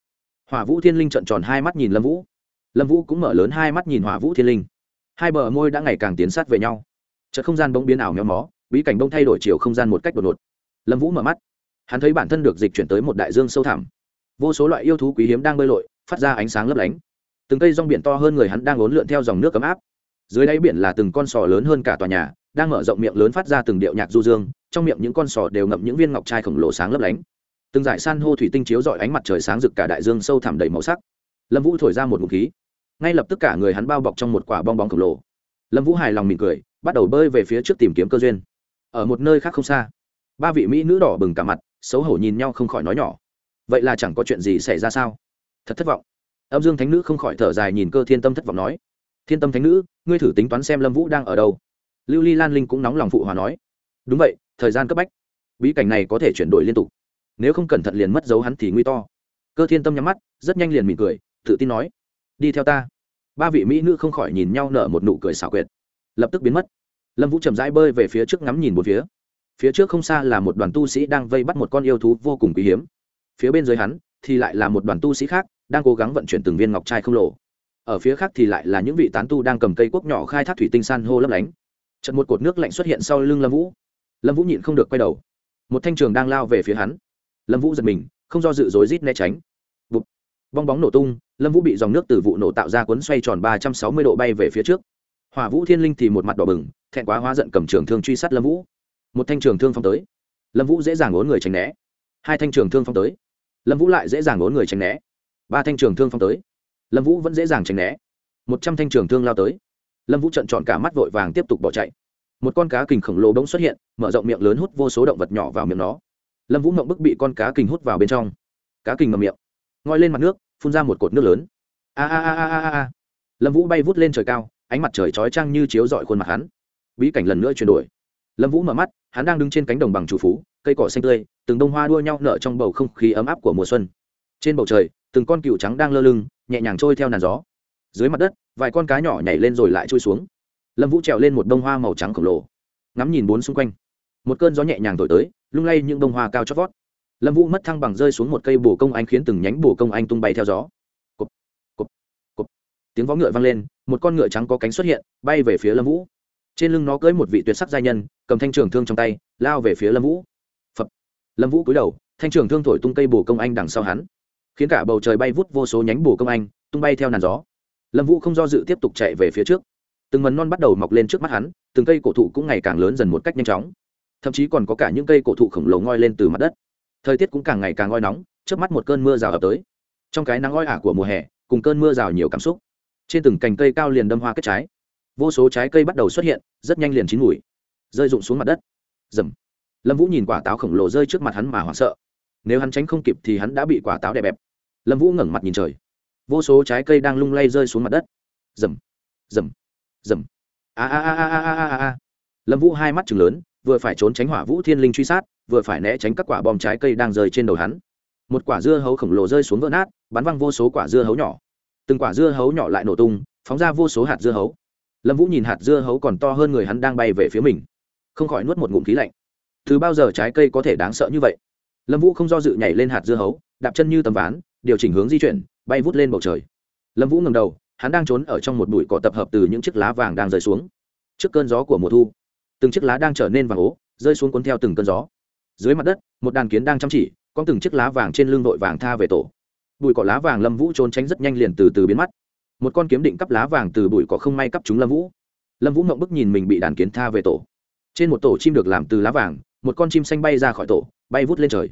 Hỏa vũ thiên linh trợn tròn hai mắt nhìn lâm vũ lâm vũ cũng mở lớn hai mắt nhìn hỏa vũ thiên linh. Hai bờ môi đã ngày càng tiến sát về nhau. Chợt không gian bỗng biến ảo méo mó, bí cảnh bỗng thay đổi chiều không gian một cách đột ngột. Lâm vũ mở mắt. Hắn thấy bản thân được dịch chuyển tới một đại dương sâu thẳm. Vô số loại yêu thú quý hiếm đang bơi lội, phát ra ánh sáng lấp lánh. Từng cây rong biển to hơn người hắn đang ốn lượn theo dòng nước ấm áp. Dưới đáy biển là từng con sò lớn hơn cả tòa nhà, đang mở rộng miệng lớn phát ra từng điệu nhạc du dương, trong miệng những con sò đều ngậm những viên ngọc trai khổng lồ sáng lấp lánh. Từng dải san hô thủy tinh chiếu dọi ánh mặt trời sáng rực cả đại dương sâu thẳm đầy màu sắc lâm vũ thổi ra một ngụm khí. Ngay lập tức cả người hắn bao bọc trong một quả bong bóng khổng lồ. Lâm vũ hài lòng mỉm cười, bắt đầu bơi về phía trước tìm kiếm cơ duyên. Ở một nơi khác không xa, ba vị mỹ nữ đỏ bừng cả mặt, xấu hổ nhìn nhau không khỏi nói nhỏ. Vậy là chẳng có chuyện gì xảy ra sao? Thật thất vọng. Âm dương thánh nữ không khỏi thở dài nhìn cơ thiên tâm thất vọng nói, thiên tâm thánh nữ, ngươi thử tính toán xem lâm vũ đang ở đâu. Lưu ly lan linh cũng nóng lòng phụ hòa nói, đúng vậy, thời gian cấp bách. Bí cảnh này có thể chuyển đổi liên tục. Nếu không cẩn thận liền mất dấu hắn thì nguy to. Cơ thiên tâm nhắm mắt, rất nhanh liền mỉm cười tự tin nói, đi theo ta. Ba vị mỹ nữ không khỏi nhìn nhau nở một nụ cười xảo quyệt. Lập tức biến mất. Lâm vũ chậm rãi bơi về phía trước ngắm nhìn một phía. Phía trước không xa là một đoàn tu sĩ đang vây bắt một con yêu thú vô cùng quý hiếm. Phía bên dưới hắn thì lại là một đoàn tu sĩ khác, đang cố gắng vận chuyển từng viên ngọc trai không lộ. Ở phía khác thì lại là những vị tán tu đang cầm cây cuốc nhỏ khai thác thủy tinh san hô lấp lánh. Trận một cột nước lạnh xuất hiện sau lưng lâm vũ. Lâm vũ nhịn không được quay đầu. Một thanh trường đang lao về phía hắn. Lâm vũ giật mình, không do dự dối rít né tránh. Bụt. bong bóng nổ tung lâm vũ bị dòng nước từ vụ nổ tạo ra cuốn xoay tròn ba trăm sáu mươi độ bay về phía trước. Hỏa vũ thiên linh thì một mặt đỏ bừng, thẹn quá hóa giận cầm trường thương truy sát lâm vũ. Một thanh trường thương phong tới. Lâm vũ dễ dàng ốn người tránh né. Hai thanh trường thương phong tới. Lâm vũ lại dễ dàng ốn người tránh né. Ba thanh trường thương phong tới. Lâm vũ vẫn dễ dàng tránh né. Một trăm thanh trường thương lao tới. Lâm vũ trận tròn cả mắt vội vàng tiếp tục bỏ chạy. Một con cá kình khổng lồ bỗng xuất hiện, mở rộng miệng lớn hút vô số động vật nhỏ vào miệng nó. Lâm vũ mộng bức bị con cá kình hút vào bên trong. Cá kình ngầm miệng. Ngoi lên mặt nước phun ra một cột nước lớn. A a a a a a lâm vũ bay vút lên trời cao, ánh mặt trời chói trăng như chiếu rọi khuôn mặt hắn. Bí cảnh lần nữa chuyển đổi. Lâm vũ mở mắt, hắn đang đứng trên cánh đồng bằng chủ phú, cây cỏ xanh tươi, từng bông hoa đua nhau nở trong bầu không khí ấm áp của mùa xuân. Trên bầu trời, từng con cựu trắng đang lơ lưng, nhẹ nhàng trôi theo làn gió. Dưới mặt đất, vài con cá nhỏ nhảy lên rồi lại trôi xuống. Lâm vũ trèo lên một bông hoa màu trắng khổng lồ, ngắm nhìn bốn xung quanh. Một cơn gió nhẹ nhàng thổi tới, lung lay những bông hoa cao chót vót lâm vũ mất thăng bằng rơi xuống một cây bồ công anh khiến từng nhánh bồ công anh tung bay theo gió. Cộp, cộp, cộp. tiếng vó ngựa vang lên một con ngựa trắng có cánh xuất hiện bay về phía lâm vũ. Trên lưng nó cưỡi một vị tuyệt sắc giai nhân cầm thanh trường thương trong tay lao về phía lâm vũ. Phập. Lâm vũ cúi đầu thanh trường thương thổi tung cây bồ công anh đằng sau hắn. Khiến cả bầu trời bay vút vô số nhánh bồ công anh tung bay theo nàn gió. Lâm vũ không do dự tiếp tục chạy về phía trước. Từng mần non bắt đầu mọc lên trước mắt hắn từng cây cổ thụ cũng ngày càng lớn dần một cách nhanh chóng. Thậm chí còn có cả những cây cổ thụ khổng lồ ngoi lên từ mặt đất thời tiết cũng càng ngày càng oi nóng trước mắt một cơn mưa rào ập tới. Trong cái nắng oi ả của mùa hè, cùng cơn mưa rào nhiều cảm xúc. Trên từng cành cây cao liền đâm hoa kết trái. Vô số trái cây bắt đầu xuất hiện, rất nhanh liền chín mùi, rơi rụng xuống mặt đất. Dầm lâm vũ nhìn quả táo khổng lồ rơi trước mặt hắn mà hoảng sợ. Nếu hắn tránh không kịp thì hắn đã bị quả táo đè bẹp. Lâm vũ ngẩng mặt nhìn trời. Vô số trái cây đang lung lay rơi xuống mặt đất. Rầm. Rầm. Rầm. A a a a a a a lâm vũ hai mắt chừng lớn, vừa phải trốn tránh hỏa vũ thiên linh truy sát vừa phải né tránh các quả bom trái cây đang rơi trên đầu hắn. Một quả dưa hấu khổng lồ rơi xuống vỡ nát, bắn văng vô số quả dưa hấu nhỏ. Từng quả dưa hấu nhỏ lại nổ tung, phóng ra vô số hạt dưa hấu. Lâm vũ nhìn hạt dưa hấu còn to hơn người hắn đang bay về phía mình. Không khỏi nuốt một ngụm khí lạnh. Từ bao giờ trái cây có thể đáng sợ như vậy? Lâm vũ không do dự nhảy lên hạt dưa hấu, đạp chân như tầm ván, điều chỉnh hướng di chuyển, bay vút lên bầu trời. Lâm vũ ngầm đầu, hắn đang trốn ở trong một bụi cỏ tập hợp từ những chiếc lá vàng đang rơi xuống. Trước cơn gió của mùa thu, từng chiếc lá đang trở nên vàng ố, rơi xuống cuốn theo từng cơn gió dưới mặt đất, một đàn kiến đang chăm chỉ, con từng chiếc lá vàng trên lưng vội vàng tha về tổ. Bụi cỏ lá vàng lâm vũ trốn tránh rất nhanh liền từ từ biến mất. Một con kiếm định cắp lá vàng từ bụi cỏ không may cắp chúng lâm vũ. Lâm vũ ngậm bức nhìn mình bị đàn kiến tha về tổ. Trên một tổ chim được làm từ lá vàng, một con chim xanh bay ra khỏi tổ, bay vút lên trời.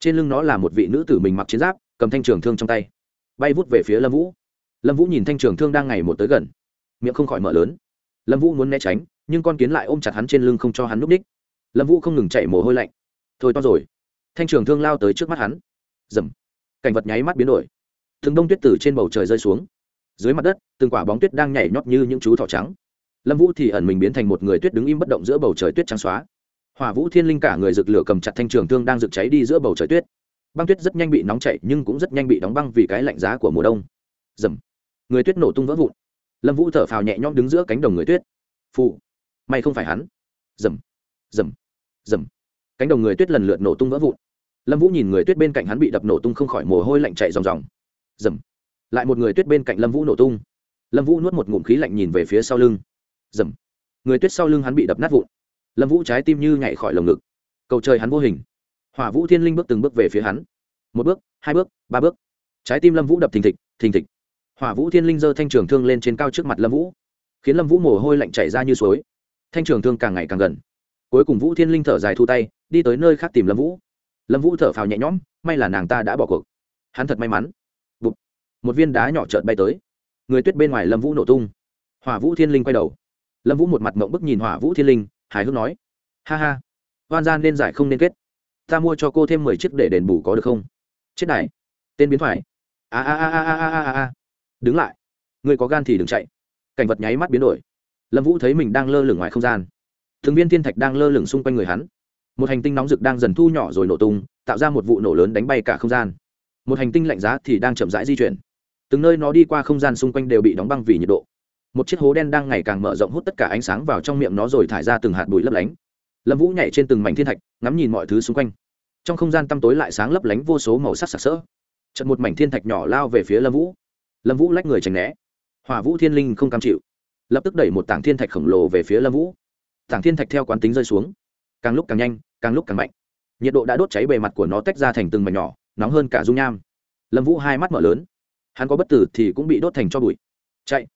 Trên lưng nó là một vị nữ tử mình mặc chiến giáp, cầm thanh trường thương trong tay. Bay vút về phía lâm vũ. Lâm vũ nhìn thanh trường thương đang ngày một tới gần. Miệng không khỏi mở lớn. Lâm vũ muốn né tránh, nhưng con kiến lại ôm chặt hắn trên lưng không cho hắn núp ních lâm vũ không ngừng chạy mồ hôi lạnh thôi to rồi. Thanh trường thương lao tới trước mắt hắn. Dầm. Cảnh vật nháy mắt biến đổi. Thường đông tuyết từ trên bầu trời rơi xuống. Dưới mặt đất, từng quả bóng tuyết đang nhảy nhót như những chú thỏ trắng. Lâm vũ thì ẩn mình biến thành một người tuyết đứng im bất động giữa bầu trời tuyết trắng xóa. Hỏa vũ thiên linh cả người rực lửa cầm chặt thanh trường thương đang rực cháy đi giữa bầu trời tuyết. Băng tuyết rất nhanh bị nóng chảy, nhưng cũng rất nhanh bị đóng băng vì cái lạnh giá của mùa đông. Dầm. Người tuyết nổ tung vỡ vụn. Lâm vũ thở phào nhẹ nhõm đứng giữa cánh đồng người tuyết. Phụ may không phải hắn. Dầm. Dầm. Dầm cánh đồng người tuyết lần lượt nổ tung vỡ vụn. Lâm vũ nhìn người tuyết bên cạnh hắn bị đập nổ tung không khỏi mồ hôi lạnh chạy ròng ròng. Dầm. Lại một người tuyết bên cạnh lâm vũ nổ tung. Lâm vũ nuốt một ngụm khí lạnh nhìn về phía sau lưng. Dầm. Người tuyết sau lưng hắn bị đập nát vụn. Lâm vũ trái tim như nhảy khỏi lồng ngực. Cầu trời hắn vô hình. Hỏa vũ thiên linh bước từng bước về phía hắn. Một bước, hai bước, ba bước. Trái tim lâm vũ đập thình thịch thình thịch. Hỏa vũ thiên linh giơ thanh trường thương lên trên cao trước mặt lâm vũ, khiến lâm vũ mồ hôi lạnh chảy ra như suối. Thanh trường thương càng ngày càng gần. Cuối cùng vũ thiên linh thở dài thu tay đi tới nơi khác tìm lâm vũ. Lâm vũ thở phào nhẹ nhõm, may là nàng ta đã bỏ cuộc. Hắn thật may mắn. Một viên đá nhỏ trợn bay tới. Người tuyết bên ngoài lâm vũ nổ tung. Hỏa vũ thiên linh quay đầu. Lâm vũ một mặt mộng bức nhìn hỏa vũ thiên linh, hài hước nói, ha ha hoan gian nên giải không nên kết. Ta mua cho cô thêm mười chiếc để đền bù có được không? Chết này, tên biến thoại. A a a a a a a đứng lại. Người có gan thì đừng chạy. Cảnh vật nháy mắt biến đổi. Lâm vũ thấy mình đang lơ lửng ngoài không gian. Thường viên thiên thạch đang lơ lửng xung quanh người hắn một hành tinh nóng rực đang dần thu nhỏ rồi nổ tung, tạo ra một vụ nổ lớn đánh bay cả không gian. Một hành tinh lạnh giá thì đang chậm rãi di chuyển. Từng nơi nó đi qua không gian xung quanh đều bị đóng băng vì nhiệt độ. Một chiếc hố đen đang ngày càng mở rộng hút tất cả ánh sáng vào trong miệng nó rồi thải ra từng hạt bụi lấp lánh. Lâm vũ nhảy trên từng mảnh thiên thạch, ngắm nhìn mọi thứ xung quanh. Trong không gian tăm tối lại sáng lấp lánh vô số màu sắc sặc sỡ. Chật một mảnh thiên thạch nhỏ lao về phía lâm vũ. Lâm vũ lách người tránh né. Hỏa vũ thiên linh không cam chịu. Lập tức đẩy một tảng thiên thạch khổng lồ về phía lâm vũ. Tảng thiên thạch theo quán tính rơi xuống. Càng lúc càng nhanh càng lúc càng mạnh. Nhiệt độ đã đốt cháy bề mặt của nó tách ra thành từng mảnh nhỏ, nóng hơn cả dung nham. Lâm vũ hai mắt mở lớn. Hắn có bất tử thì cũng bị đốt thành cho bụi. Chạy.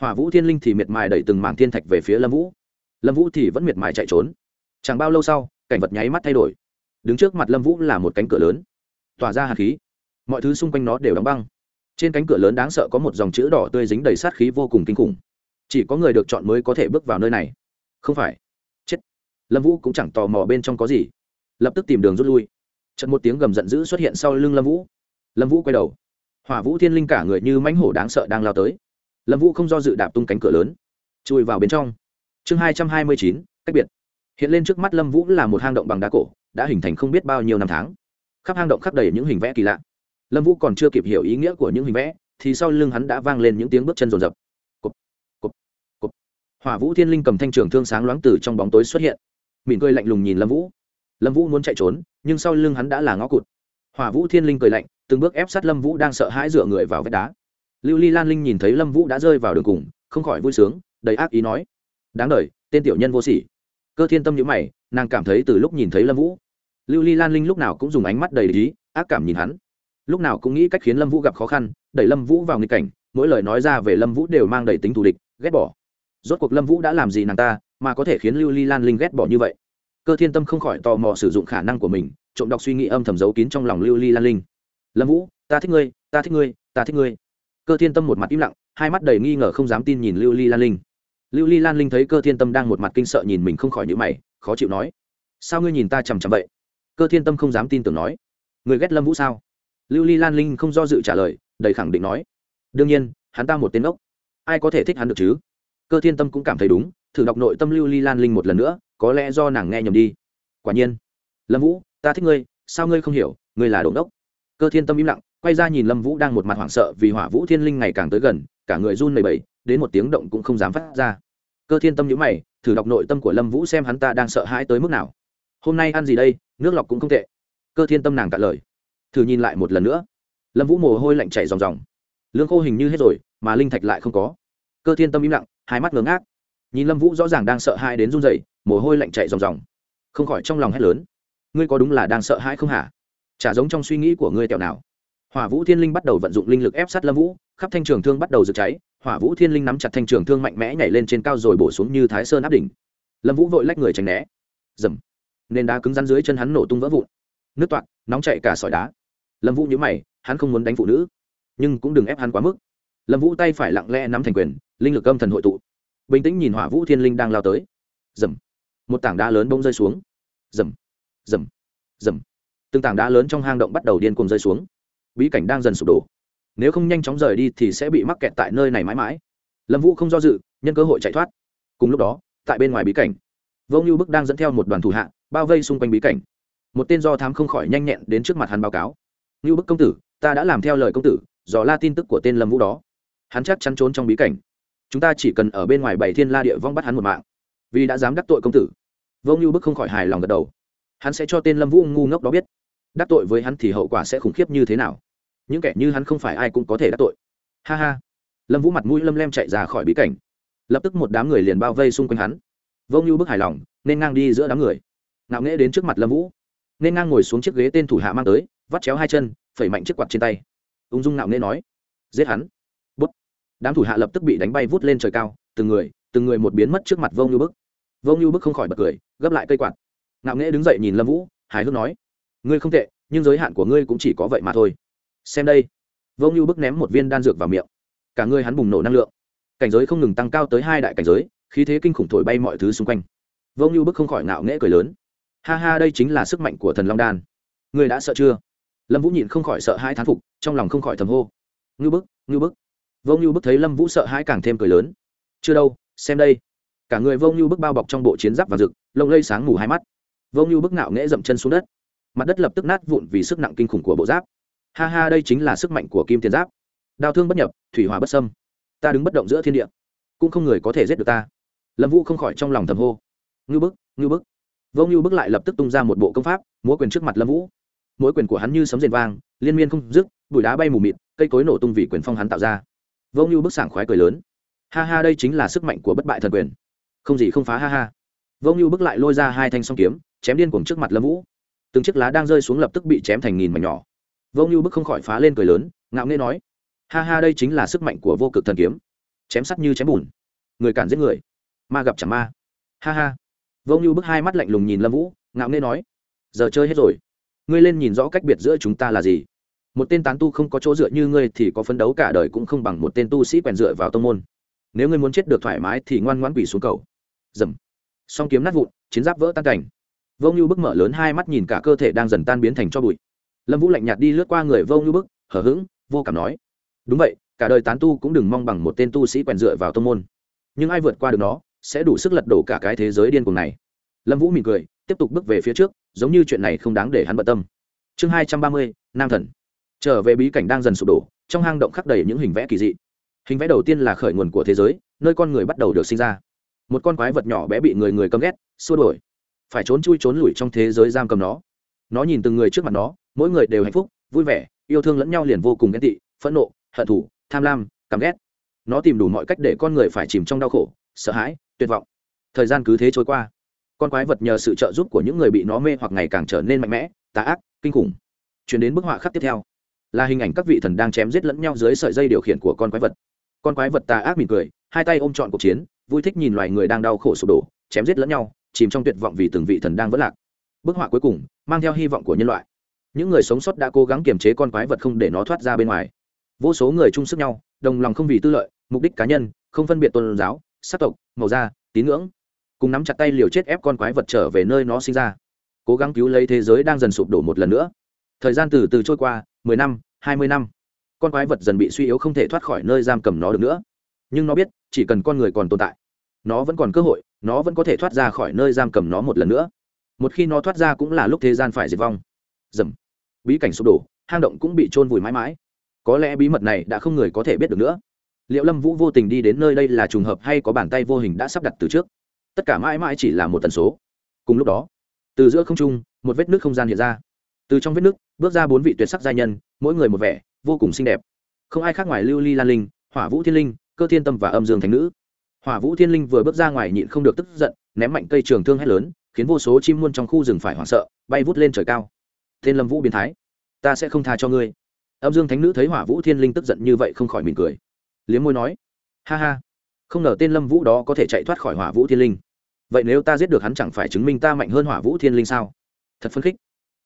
Hỏa vũ thiên linh thì miệt mài đẩy từng mảng thiên thạch về phía lâm vũ. Lâm vũ thì vẫn miệt mài chạy trốn. Chẳng bao lâu sau, cảnh vật nháy mắt thay đổi. Đứng trước mặt lâm vũ là một cánh cửa lớn. Tỏa ra hạt khí. Mọi thứ xung quanh nó đều đóng băng. Trên cánh cửa lớn đáng sợ có một dòng chữ đỏ tươi dính đầy sát khí vô cùng kinh khủng. Chỉ có người được chọn mới có thể bước vào nơi này. Không phải lâm vũ cũng chẳng tò mò bên trong có gì. Lập tức tìm đường rút lui. Trận một tiếng gầm giận dữ xuất hiện sau lưng lâm vũ. Lâm vũ quay đầu. Hỏa vũ thiên linh cả người như mãnh hổ đáng sợ đang lao tới. Lâm vũ không do dự đạp tung cánh cửa lớn chui vào bên trong. Chương hai trăm hai mươi chín cách biệt. Hiện lên trước mắt lâm vũ là một hang động bằng đá cổ đã hình thành không biết bao nhiêu năm tháng. Khắp hang động khắc đầy những hình vẽ kỳ lạ. Lâm vũ còn chưa kịp hiểu ý nghĩa của những hình vẽ thì sau lưng hắn đã vang lên những tiếng bước chân rồn rập. Cục, cục, cục. hỏa vũ thiên linh cầm thanh trường thương sáng loáng từ trong bóng tối xuất hiện mỉm cười lạnh lùng nhìn lâm vũ. Lâm vũ muốn chạy trốn, nhưng sau lưng hắn đã là ngõ cụt. Hỏa vũ thiên linh cười lạnh, từng bước ép sát lâm vũ đang sợ hãi dựa người vào vách đá. Lưu ly lan linh nhìn thấy lâm vũ đã rơi vào đường cùng, không khỏi vui sướng, đầy ác ý nói, đáng đ tên tiểu nhân vô sỉ. Cơ thiên tâm nhữ mày, nàng cảm thấy từ lúc nhìn thấy lâm vũ, lưu ly lan linh lúc nào cũng dùng ánh mắt đầy ý, ác cảm nhìn hắn. Lúc nào cũng nghĩ cách khiến lâm vũ gặp khó khăn, đẩy lâm vũ vào nghịch cảnh, mỗi lời nói ra về lâm vũ đều mang đầy tính thù địch, ghét bỏ. Rốt cuộc lâm vũ đã làm gì nàng ta mà có thể khiến lưu ly lan linh ghét bỏ như vậy. Cơ thiên tâm không khỏi tò mò sử dụng khả năng của mình, trộm đọc suy nghĩ âm thầm giấu kín trong lòng lưu ly lan linh. Lâm vũ, ta thích ngươi, ta thích ngươi, ta thích ngươi. Cơ thiên tâm một mặt im lặng, hai mắt đầy nghi ngờ không dám tin nhìn lưu ly lan linh. Lưu ly lan linh thấy cơ thiên tâm đang một mặt kinh sợ nhìn mình không khỏi nhữ mày, khó chịu nói, sao ngươi nhìn ta chằm chằm vậy? Cơ thiên tâm không dám tin tưởng nói người ghét lâm vũ sao? Lưu ly lan linh không do dự trả lời, đầy khẳng định nói, đương nhiên, hắn ta một tên ốc. Ai có thể thích hắn được chứ? Cơ thiên tâm cũng cảm thấy đúng thử đọc nội tâm lưu ly lan linh một lần nữa có lẽ do nàng nghe nhầm đi. Quả nhiên. Lâm vũ ta thích ngươi sao ngươi không hiểu ngươi là đồn đốc. Cơ thiên tâm im lặng quay ra nhìn lâm vũ đang một mặt hoảng sợ vì hỏa vũ thiên linh ngày càng tới gần cả người run lầy bẩy, đến một tiếng động cũng không dám phát ra. Cơ thiên tâm nhữ mày thử đọc nội tâm của lâm vũ xem hắn ta đang sợ hãi tới mức nào. Hôm nay ăn gì đây nước lọc cũng không tệ. Cơ thiên tâm nàng cạn lời. Thử nhìn lại một lần nữa. Lâm vũ mồ hôi lạnh chảy ròng ròng. Lương khô hình như hết rồi mà linh thạch lại không có. Cơ thiên tâm im lặng hai mắt ngớ ngác nhìn lâm vũ rõ ràng đang sợ hãi đến run rẩy, mồ hôi lạnh chảy ròng ròng. Không khỏi trong lòng hét lớn. Ngươi có đúng là đang sợ hãi không hả? Chả giống trong suy nghĩ của ngươi tẹo nào. Hỏa vũ thiên linh bắt đầu vận dụng linh lực ép sát lâm vũ khắp thanh trường thương bắt đầu rực cháy. Hỏa vũ thiên linh nắm chặt thanh trường thương mạnh mẽ nhảy lên trên cao rồi bổ xuống như thái sơn áp đỉnh. Lâm vũ vội lách người tránh né. Dầm. Nên đá cứng rắn dưới chân hắn nổ tung vỡ vụn. Nước toạc nóng chạy cả sỏi đá. Lâm vũ nhớ mày hắn không muốn đánh phụ nữ nhưng cũng đừng ép hắn quá mức. Lâm vũ tay phải lặng lẽ nắm thành quyền linh lực âm thần hội tụ bình tĩnh nhìn hỏa vũ thiên linh đang lao tới. Dầm. Một tảng đá lớn bông rơi xuống. Dầm. Dầm. Dầm. Từng tảng đá lớn trong hang động bắt đầu điên cuồng rơi xuống. Bí cảnh đang dần sụp đổ. Nếu không nhanh chóng rời đi thì sẽ bị mắc kẹt tại nơi này mãi mãi. Lâm vũ không do dự, nhân cơ hội chạy thoát. Cùng lúc đó, tại bên ngoài bí cảnh, vô ngưu bức đang dẫn theo một đoàn thủ hạ, bao vây xung quanh bí cảnh. Một tên do thám không khỏi nhanh nhẹn đến trước mặt hắn báo cáo. Ngưu bức công tử, ta đã làm theo lời công tử, dò la tin tức của tên lâm vũ đó. Hắn chắc chắn trốn trong bí cảnh chúng ta chỉ cần ở bên ngoài bảy thiên la địa vong bắt hắn một mạng. Vì đã dám đắc tội công tử. Vô ngưu bức không khỏi hài lòng gật đầu. Hắn sẽ cho tên lâm vũ ngu ngốc đó biết. Đắc tội với hắn thì hậu quả sẽ khủng khiếp như thế nào? Những kẻ như hắn không phải ai cũng có thể đắc tội. Ha ha. Lâm vũ mặt mũi lâm lem chạy ra khỏi bí cảnh. Lập tức một đám người liền bao vây xung quanh hắn. Vô ngưu bức hài lòng, nên ngang đi giữa đám người. Ngạo nghễ đến trước mặt lâm vũ. Nên ngang ngồi xuống chiếc ghế tên thủ hạ mang tới, vắt chéo hai chân, phẩy mạnh chiếc quạt trên tay. Ung dung ngạo nghễ nói, giết hắn đám thủ hạ lập tức bị đánh bay vút lên trời cao, từng người từng người một biến mất trước mặt vô ngưu bức. Vô ngưu bức không khỏi bật cười, gấp lại cây quạt. Ngạo nghễ đứng dậy nhìn lâm vũ, hài hước nói, ngươi không tệ, nhưng giới hạn của ngươi cũng chỉ có vậy mà thôi. Xem đây vô ngưu bức ném một viên đan dược vào miệng. Cả ngươi hắn bùng nổ năng lượng. Cảnh giới không ngừng tăng cao tới hai đại cảnh giới, khí thế kinh khủng thổi bay mọi thứ xung quanh. Vô ngưu bức không khỏi ngạo nghễ cười lớn. Ha ha, đây chính là sức mạnh của thần long đan. Ngươi đã sợ chưa? Lâm vũ nhịn không khỏi sợ hãi thán phục, trong lòng không khỏi thầm hô. Ngưu bức ngưu bức vô ngưu bức thấy lâm vũ sợ hãi càng thêm cười lớn. Chưa đâu, xem đây. Cả người vô ngưu bức bao bọc trong bộ chiến giáp và rực, lông lây sáng ngủ hai mắt. Vô ngưu bức nạo nghễ dậm chân xuống đất. Mặt đất lập tức nát vụn vì sức nặng kinh khủng của bộ giáp. Ha ha, đây chính là sức mạnh của kim tiền giáp. Đao thương bất nhập, thủy hòa bất sâm ta đứng bất động giữa thiên địa, cũng không người có thể giết được ta. Lâm vũ không khỏi trong lòng thầm hô. Ngưu bức ngưu bức. Vô ngưu bức lại lập tức tung ra một bộ công pháp, múa quyền trước mặt lâm vũ. Mỗi quyền của hắn như sấm rền vang, liên miên không dứt, bụi đá bay mù mịt, cây cối nổ tung vì quyền phong hắn tạo ra vô ngưu bức sảng khoái cười lớn. Ha ha, đây chính là sức mạnh của bất bại thần quyền. Không gì không phá, ha ha. Vô ngưu bức lại lôi ra hai thanh song kiếm, chém điên cuồng trước mặt lâm vũ. Từng chiếc lá đang rơi xuống lập tức bị chém thành nghìn mảnh nhỏ. Vô ngưu bức không khỏi phá lên cười lớn, ngạo nghê nói, ha ha, đây chính là sức mạnh của vô cực thần kiếm. Chém sắt như chém bùn, người cản giết người, ma gặp chẳng ma. Ha ha. Vô ngưu bức hai mắt lạnh lùng nhìn lâm vũ, ngạo nghê nói, giờ chơi hết rồi. Ngươi lên nhìn rõ cách biệt giữa chúng ta là gì một tên tán tu không có chỗ dựa như ngươi thì có phấn đấu cả đời cũng không bằng một tên tu sĩ quèn dựa vào tông môn. Nếu ngươi muốn chết được thoải mái thì ngoan ngoãn quỷ xuống cầu. Dầm. Song kiếm nát vụn, chiến giáp vỡ tan cảnh. Vô ngưu bức mở lớn hai mắt nhìn cả cơ thể đang dần tan biến thành cho bụi. Lâm vũ lạnh nhạt đi lướt qua người vô ngưu bức hở h ữ g vô cảm nói. Đúng vậy, cả đời tán tu cũng đừng mong bằng một tên tu sĩ quèn dựa vào tông môn. Nhưng ai vượt qua được nó, sẽ đủ sức lật đổ cả cái thế giới điên cuồng này. Lâm vũ mỉm cười, tiếp tục bước về phía trước, giống như chuyện này không đáng để hắn bận tâm. Chương hai trăm ba mươi, nam thần trở về bí cảnh đang dần sụp đổ, trong hang động khắc đầy những hình vẽ kỳ dị. Hình vẽ đầu tiên là khởi nguồn của thế giới, nơi con người bắt đầu được sinh ra. Một con quái vật nhỏ bé bị người người căm ghét, xua đổi phải trốn chui trốn lủi trong thế giới giam cầm nó. Nó nhìn từng người trước mặt nó, mỗi người đều hạnh phúc, vui vẻ, yêu thương lẫn nhau liền vô cùng ghen tị, phẫn nộ, hận thù, tham lam, căm ghét. Nó tìm đủ mọi cách để con người phải chìm trong đau khổ, sợ hãi, tuyệt vọng. Thời gian cứ thế trôi qua. Con quái vật nhờ sự trợ giúp của những người bị nó mê hoặc ngày càng trở nên mạnh mẽ, tà ác, kinh khủng. Chuyển đến bức họa khắc tiếp theo là hình ảnh các vị thần đang chém giết lẫn nhau dưới sợi dây điều khiển của con quái vật. Con quái vật tà ác mỉm cười, hai tay ôm trọn cuộc chiến, vui thích nhìn loài người đang đau khổ sụp đổ, chém giết lẫn nhau, chìm trong tuyệt vọng vì từng vị thần đang vất lạc. Bức họa cuối cùng, mang theo hy vọng của nhân loại. Những người sống sót đã cố gắng kiềm chế con quái vật không để nó thoát ra bên ngoài. Vô số người chung sức nhau, đồng lòng không vì tư lợi, mục đích cá nhân, không phân biệt tôn giáo, sắc tộc, màu da, tín ngưỡng. Cùng nắm chặt tay liều chết ép con quái vật trở về nơi nó sinh ra. Cố gắng cứu lấy thế giới đang dần sụp đổ một lần nữa. Thời gian từ từ trôi qua mười năm, hai mươi năm. Con quái vật dần bị suy yếu không thể thoát khỏi nơi giam cầm nó được nữa. Nhưng nó biết, chỉ cần con người còn tồn tại, nó vẫn còn cơ hội, nó vẫn có thể thoát ra khỏi nơi giam cầm nó một lần nữa. Một khi nó thoát ra cũng là lúc thế gian phải diệt vong. Dầm. Bí cảnh sụp đổ, hang động cũng bị trôn vùi mãi mãi. Có lẽ bí mật này đã không người có thể biết được nữa. Liệu lâm vũ vô tình đi đến nơi đây là trùng hợp hay có bàn tay vô hình đã sắp đặt từ trước? Tất cả mãi mãi chỉ là một tần số. Cùng lúc đó, từ giữa không trung, một vết nước không gian hiện ra. Từ trong vết nước bước ra bốn vị tuyệt sắc giai nhân, mỗi người một vẻ, vô cùng xinh đẹp. Không ai khác ngoài lưu ly lan linh, hỏa vũ thiên linh, cơ thiên tâm và âm dương thành nữ. Hỏa vũ thiên linh vừa bước ra ngoài nhịn không được tức giận, ném mạnh cây trường thương hét lớn, khiến vô số chim muôn trong khu rừng phải hoảng sợ, bay vút lên trời cao. Tên lâm vũ biến thái, ta sẽ không tha cho ngươi. Âm dương thánh nữ thấy hỏa vũ thiên linh tức giận như vậy không khỏi mỉm cười. Liếm môi nói, ha ha, không ngờ tên lâm vũ đó có thể chạy thoát khỏi hỏa vũ thiên linh. Vậy nếu ta giết được hắn chẳng phải chứng minh ta mạnh hơn hỏa vũ thiên linh sao? Thật phấn khích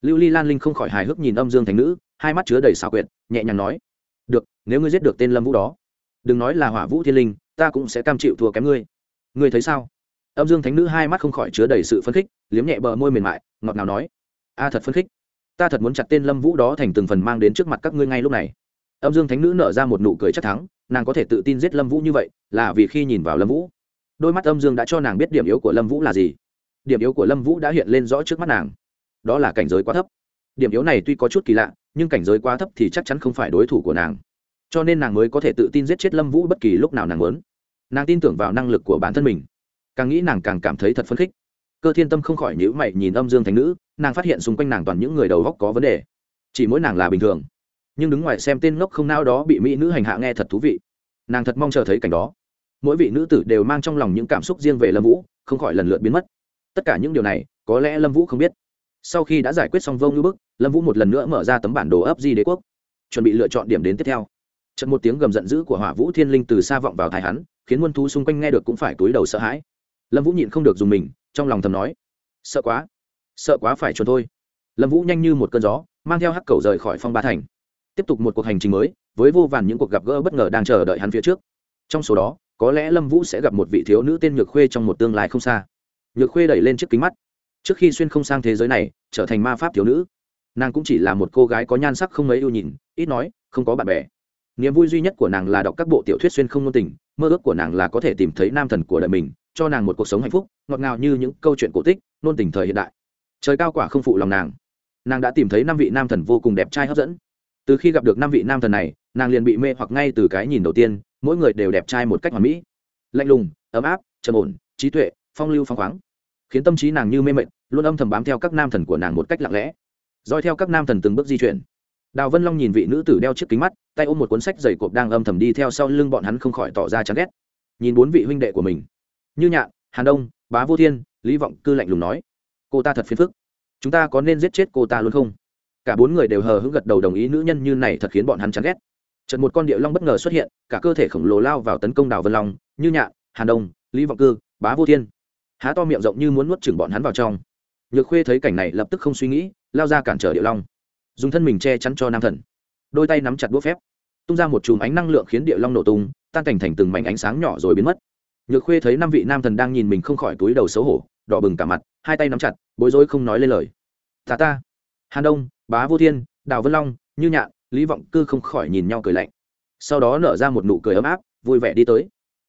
lưu ly lan linh không khỏi hài hước nhìn âm dương thành nữ, hai mắt chứa đầy xảo quyệt, nhẹ nhàng nói, được, nếu ngươi giết được tên lâm vũ đó, đừng nói là hỏa vũ thiên linh, ta cũng sẽ cam chịu thua kém ngươi. Ngươi thấy sao? Âm dương thánh nữ hai mắt không khỏi chứa đầy sự phấn khích, liếm nhẹ bờ môi mềm mại, ngọt ngào nói, a, thật phấn khích. Ta thật muốn chặt tên lâm vũ đó thành từng phần mang đến trước mặt các ngươi ngay lúc này. Âm dương thánh nữ nở ra một nụ cười chắc thắng, nàng có thể tự tin giết lâm vũ như vậy, là vì khi nhìn vào lâm vũ. Đôi mắt âm dương đã cho nàng biết điểm yếu của lâm vũ là gì. Điểm yếu của lâm vũ đã hiện lên rõ trước mắt nàng đó là cảnh giới quá thấp. Điểm yếu này tuy có chút kỳ lạ, nhưng cảnh giới quá thấp thì chắc chắn không phải đối thủ của nàng. Cho nên nàng mới có thể tự tin giết chết lâm vũ bất kỳ lúc nào nàng muốn. Nàng tin tưởng vào năng lực của bản thân mình. Càng nghĩ nàng càng cảm thấy thật phấn khích. Cơ thiên tâm không khỏi nhữ mày nhìn âm dương thành nữ, nàng phát hiện xung quanh nàng toàn những người đầu góc có vấn đề. Chỉ mỗi nàng là bình thường. Nhưng đứng ngoài xem tên ngốc không nao đó bị mỹ nữ hành hạ nghe thật thú vị. Nàng thật mong chờ thấy cảnh đó. Mỗi vị nữ tử đều mang trong lòng những cảm xúc riêng về lâm vũ, không khỏi lần lượt biến mất. Tất cả những điều này, có lẽ lâm vũ không biết sau khi đã giải quyết xong vô ngư bức, lâm vũ một lần nữa mở ra tấm bản đồ ấp di đế quốc, chuẩn bị lựa chọn điểm đến tiếp theo. Trận một tiếng gầm giận dữ của hỏa vũ thiên linh từ xa vọng vào thái hắn, khiến muôn thú xung quanh nghe được cũng phải túi đầu sợ hãi. Lâm vũ nhịn không được dùng mình, trong lòng thầm nói, sợ quá sợ quá phải trốn thôi. Lâm vũ nhanh như một cơn gió, mang theo hắc cầu rời khỏi phong ba thành. Tiếp tục một cuộc hành trình mới, với vô vàn những cuộc gặp gỡ bất ngờ đang chờ đợi hắn phía trước. Trong số đó, có lẽ lâm vũ sẽ gặp một vị thiếu nữ tên nhược khuê trong một tương lai không xa. Nhược khuê đẩy lên chiếc kính mắt trước khi xuyên không sang thế giới này, trở thành ma pháp thiếu nữ. Nàng cũng chỉ là một cô gái có nhan sắc không mấy ưu nhìn, ít nói, không có bạn bè. Niềm vui duy nhất của nàng là đọc các bộ tiểu thuyết xuyên không ngôn tình, mơ ước của nàng là có thể tìm thấy nam thần của đời mình, cho nàng một cuộc sống hạnh phúc, ngọt ngào như những câu chuyện cổ tích, nôn tình thời hiện đại. Trời cao quả không phụ lòng nàng. Nàng đã tìm thấy năm vị nam thần vô cùng đẹp trai hấp dẫn. Từ khi gặp được năm vị nam thần này, nàng liền bị mê hoặc ngay từ cái nhìn đầu tiên, mỗi người đều đẹp trai một cách hoàn mỹ. Lạnh lùng, ấm áp, trầm ổn, trí tuệ, phong lưu phong khoáng khiến tâm trí nàng như mê mệt, luôn âm thầm bám theo các nam thần của nàng một cách lặng lẽ. Dõi theo các nam thần từng bước di chuyển. Đào vân long nhìn vị nữ tử đeo chiếc kính mắt, tay ôm một cuốn sách dày cộp đang âm thầm đi theo sau lưng bọn hắn không khỏi tỏ ra chán ghét. Nhìn bốn vị huynh đệ của mình. Như nhạn, hàn đông, bá vô thiên, lý vọng cư lạnh lùng nói, cô ta thật phiền phức. Chúng ta có nên giết chết cô ta luôn không? Cả bốn người đều hờ hững gật đầu đồng ý, nữ nhân như này thật khiến bọn hắn chán ghét. Chợt một con địa long bất ngờ xuất hiện, cả cơ thể khổng lồ lao vào tấn công đào vân long, như nhạn, hàn đông, lý vọng cư, bá vô thiên há to miệng rộng như muốn nuốt chừng bọn hắn vào trong. Nhược khuê thấy cảnh này lập tức không suy nghĩ, lao ra cản trở địa long. Dùng thân mình che chắn cho nam thần. Đôi tay nắm chặt đũa phép. Tung ra một chùm ánh năng lượng khiến địa long nổ tung, tan cảnh thành từng mảnh ánh sáng nhỏ rồi biến mất. Nhược khuê thấy năm vị nam thần đang nhìn mình không khỏi túi đầu xấu hổ, đỏ bừng cả mặt, hai tay nắm chặt, bối rối không nói lên lời. Tà ta, hàn đông, bá vô thiên, đào vân long, như nhạn, lý vọng cư không khỏi nhìn nhau cười lạnh. Sau đó nở ra một nụ cười ấm áp, vui vẻ đi tới.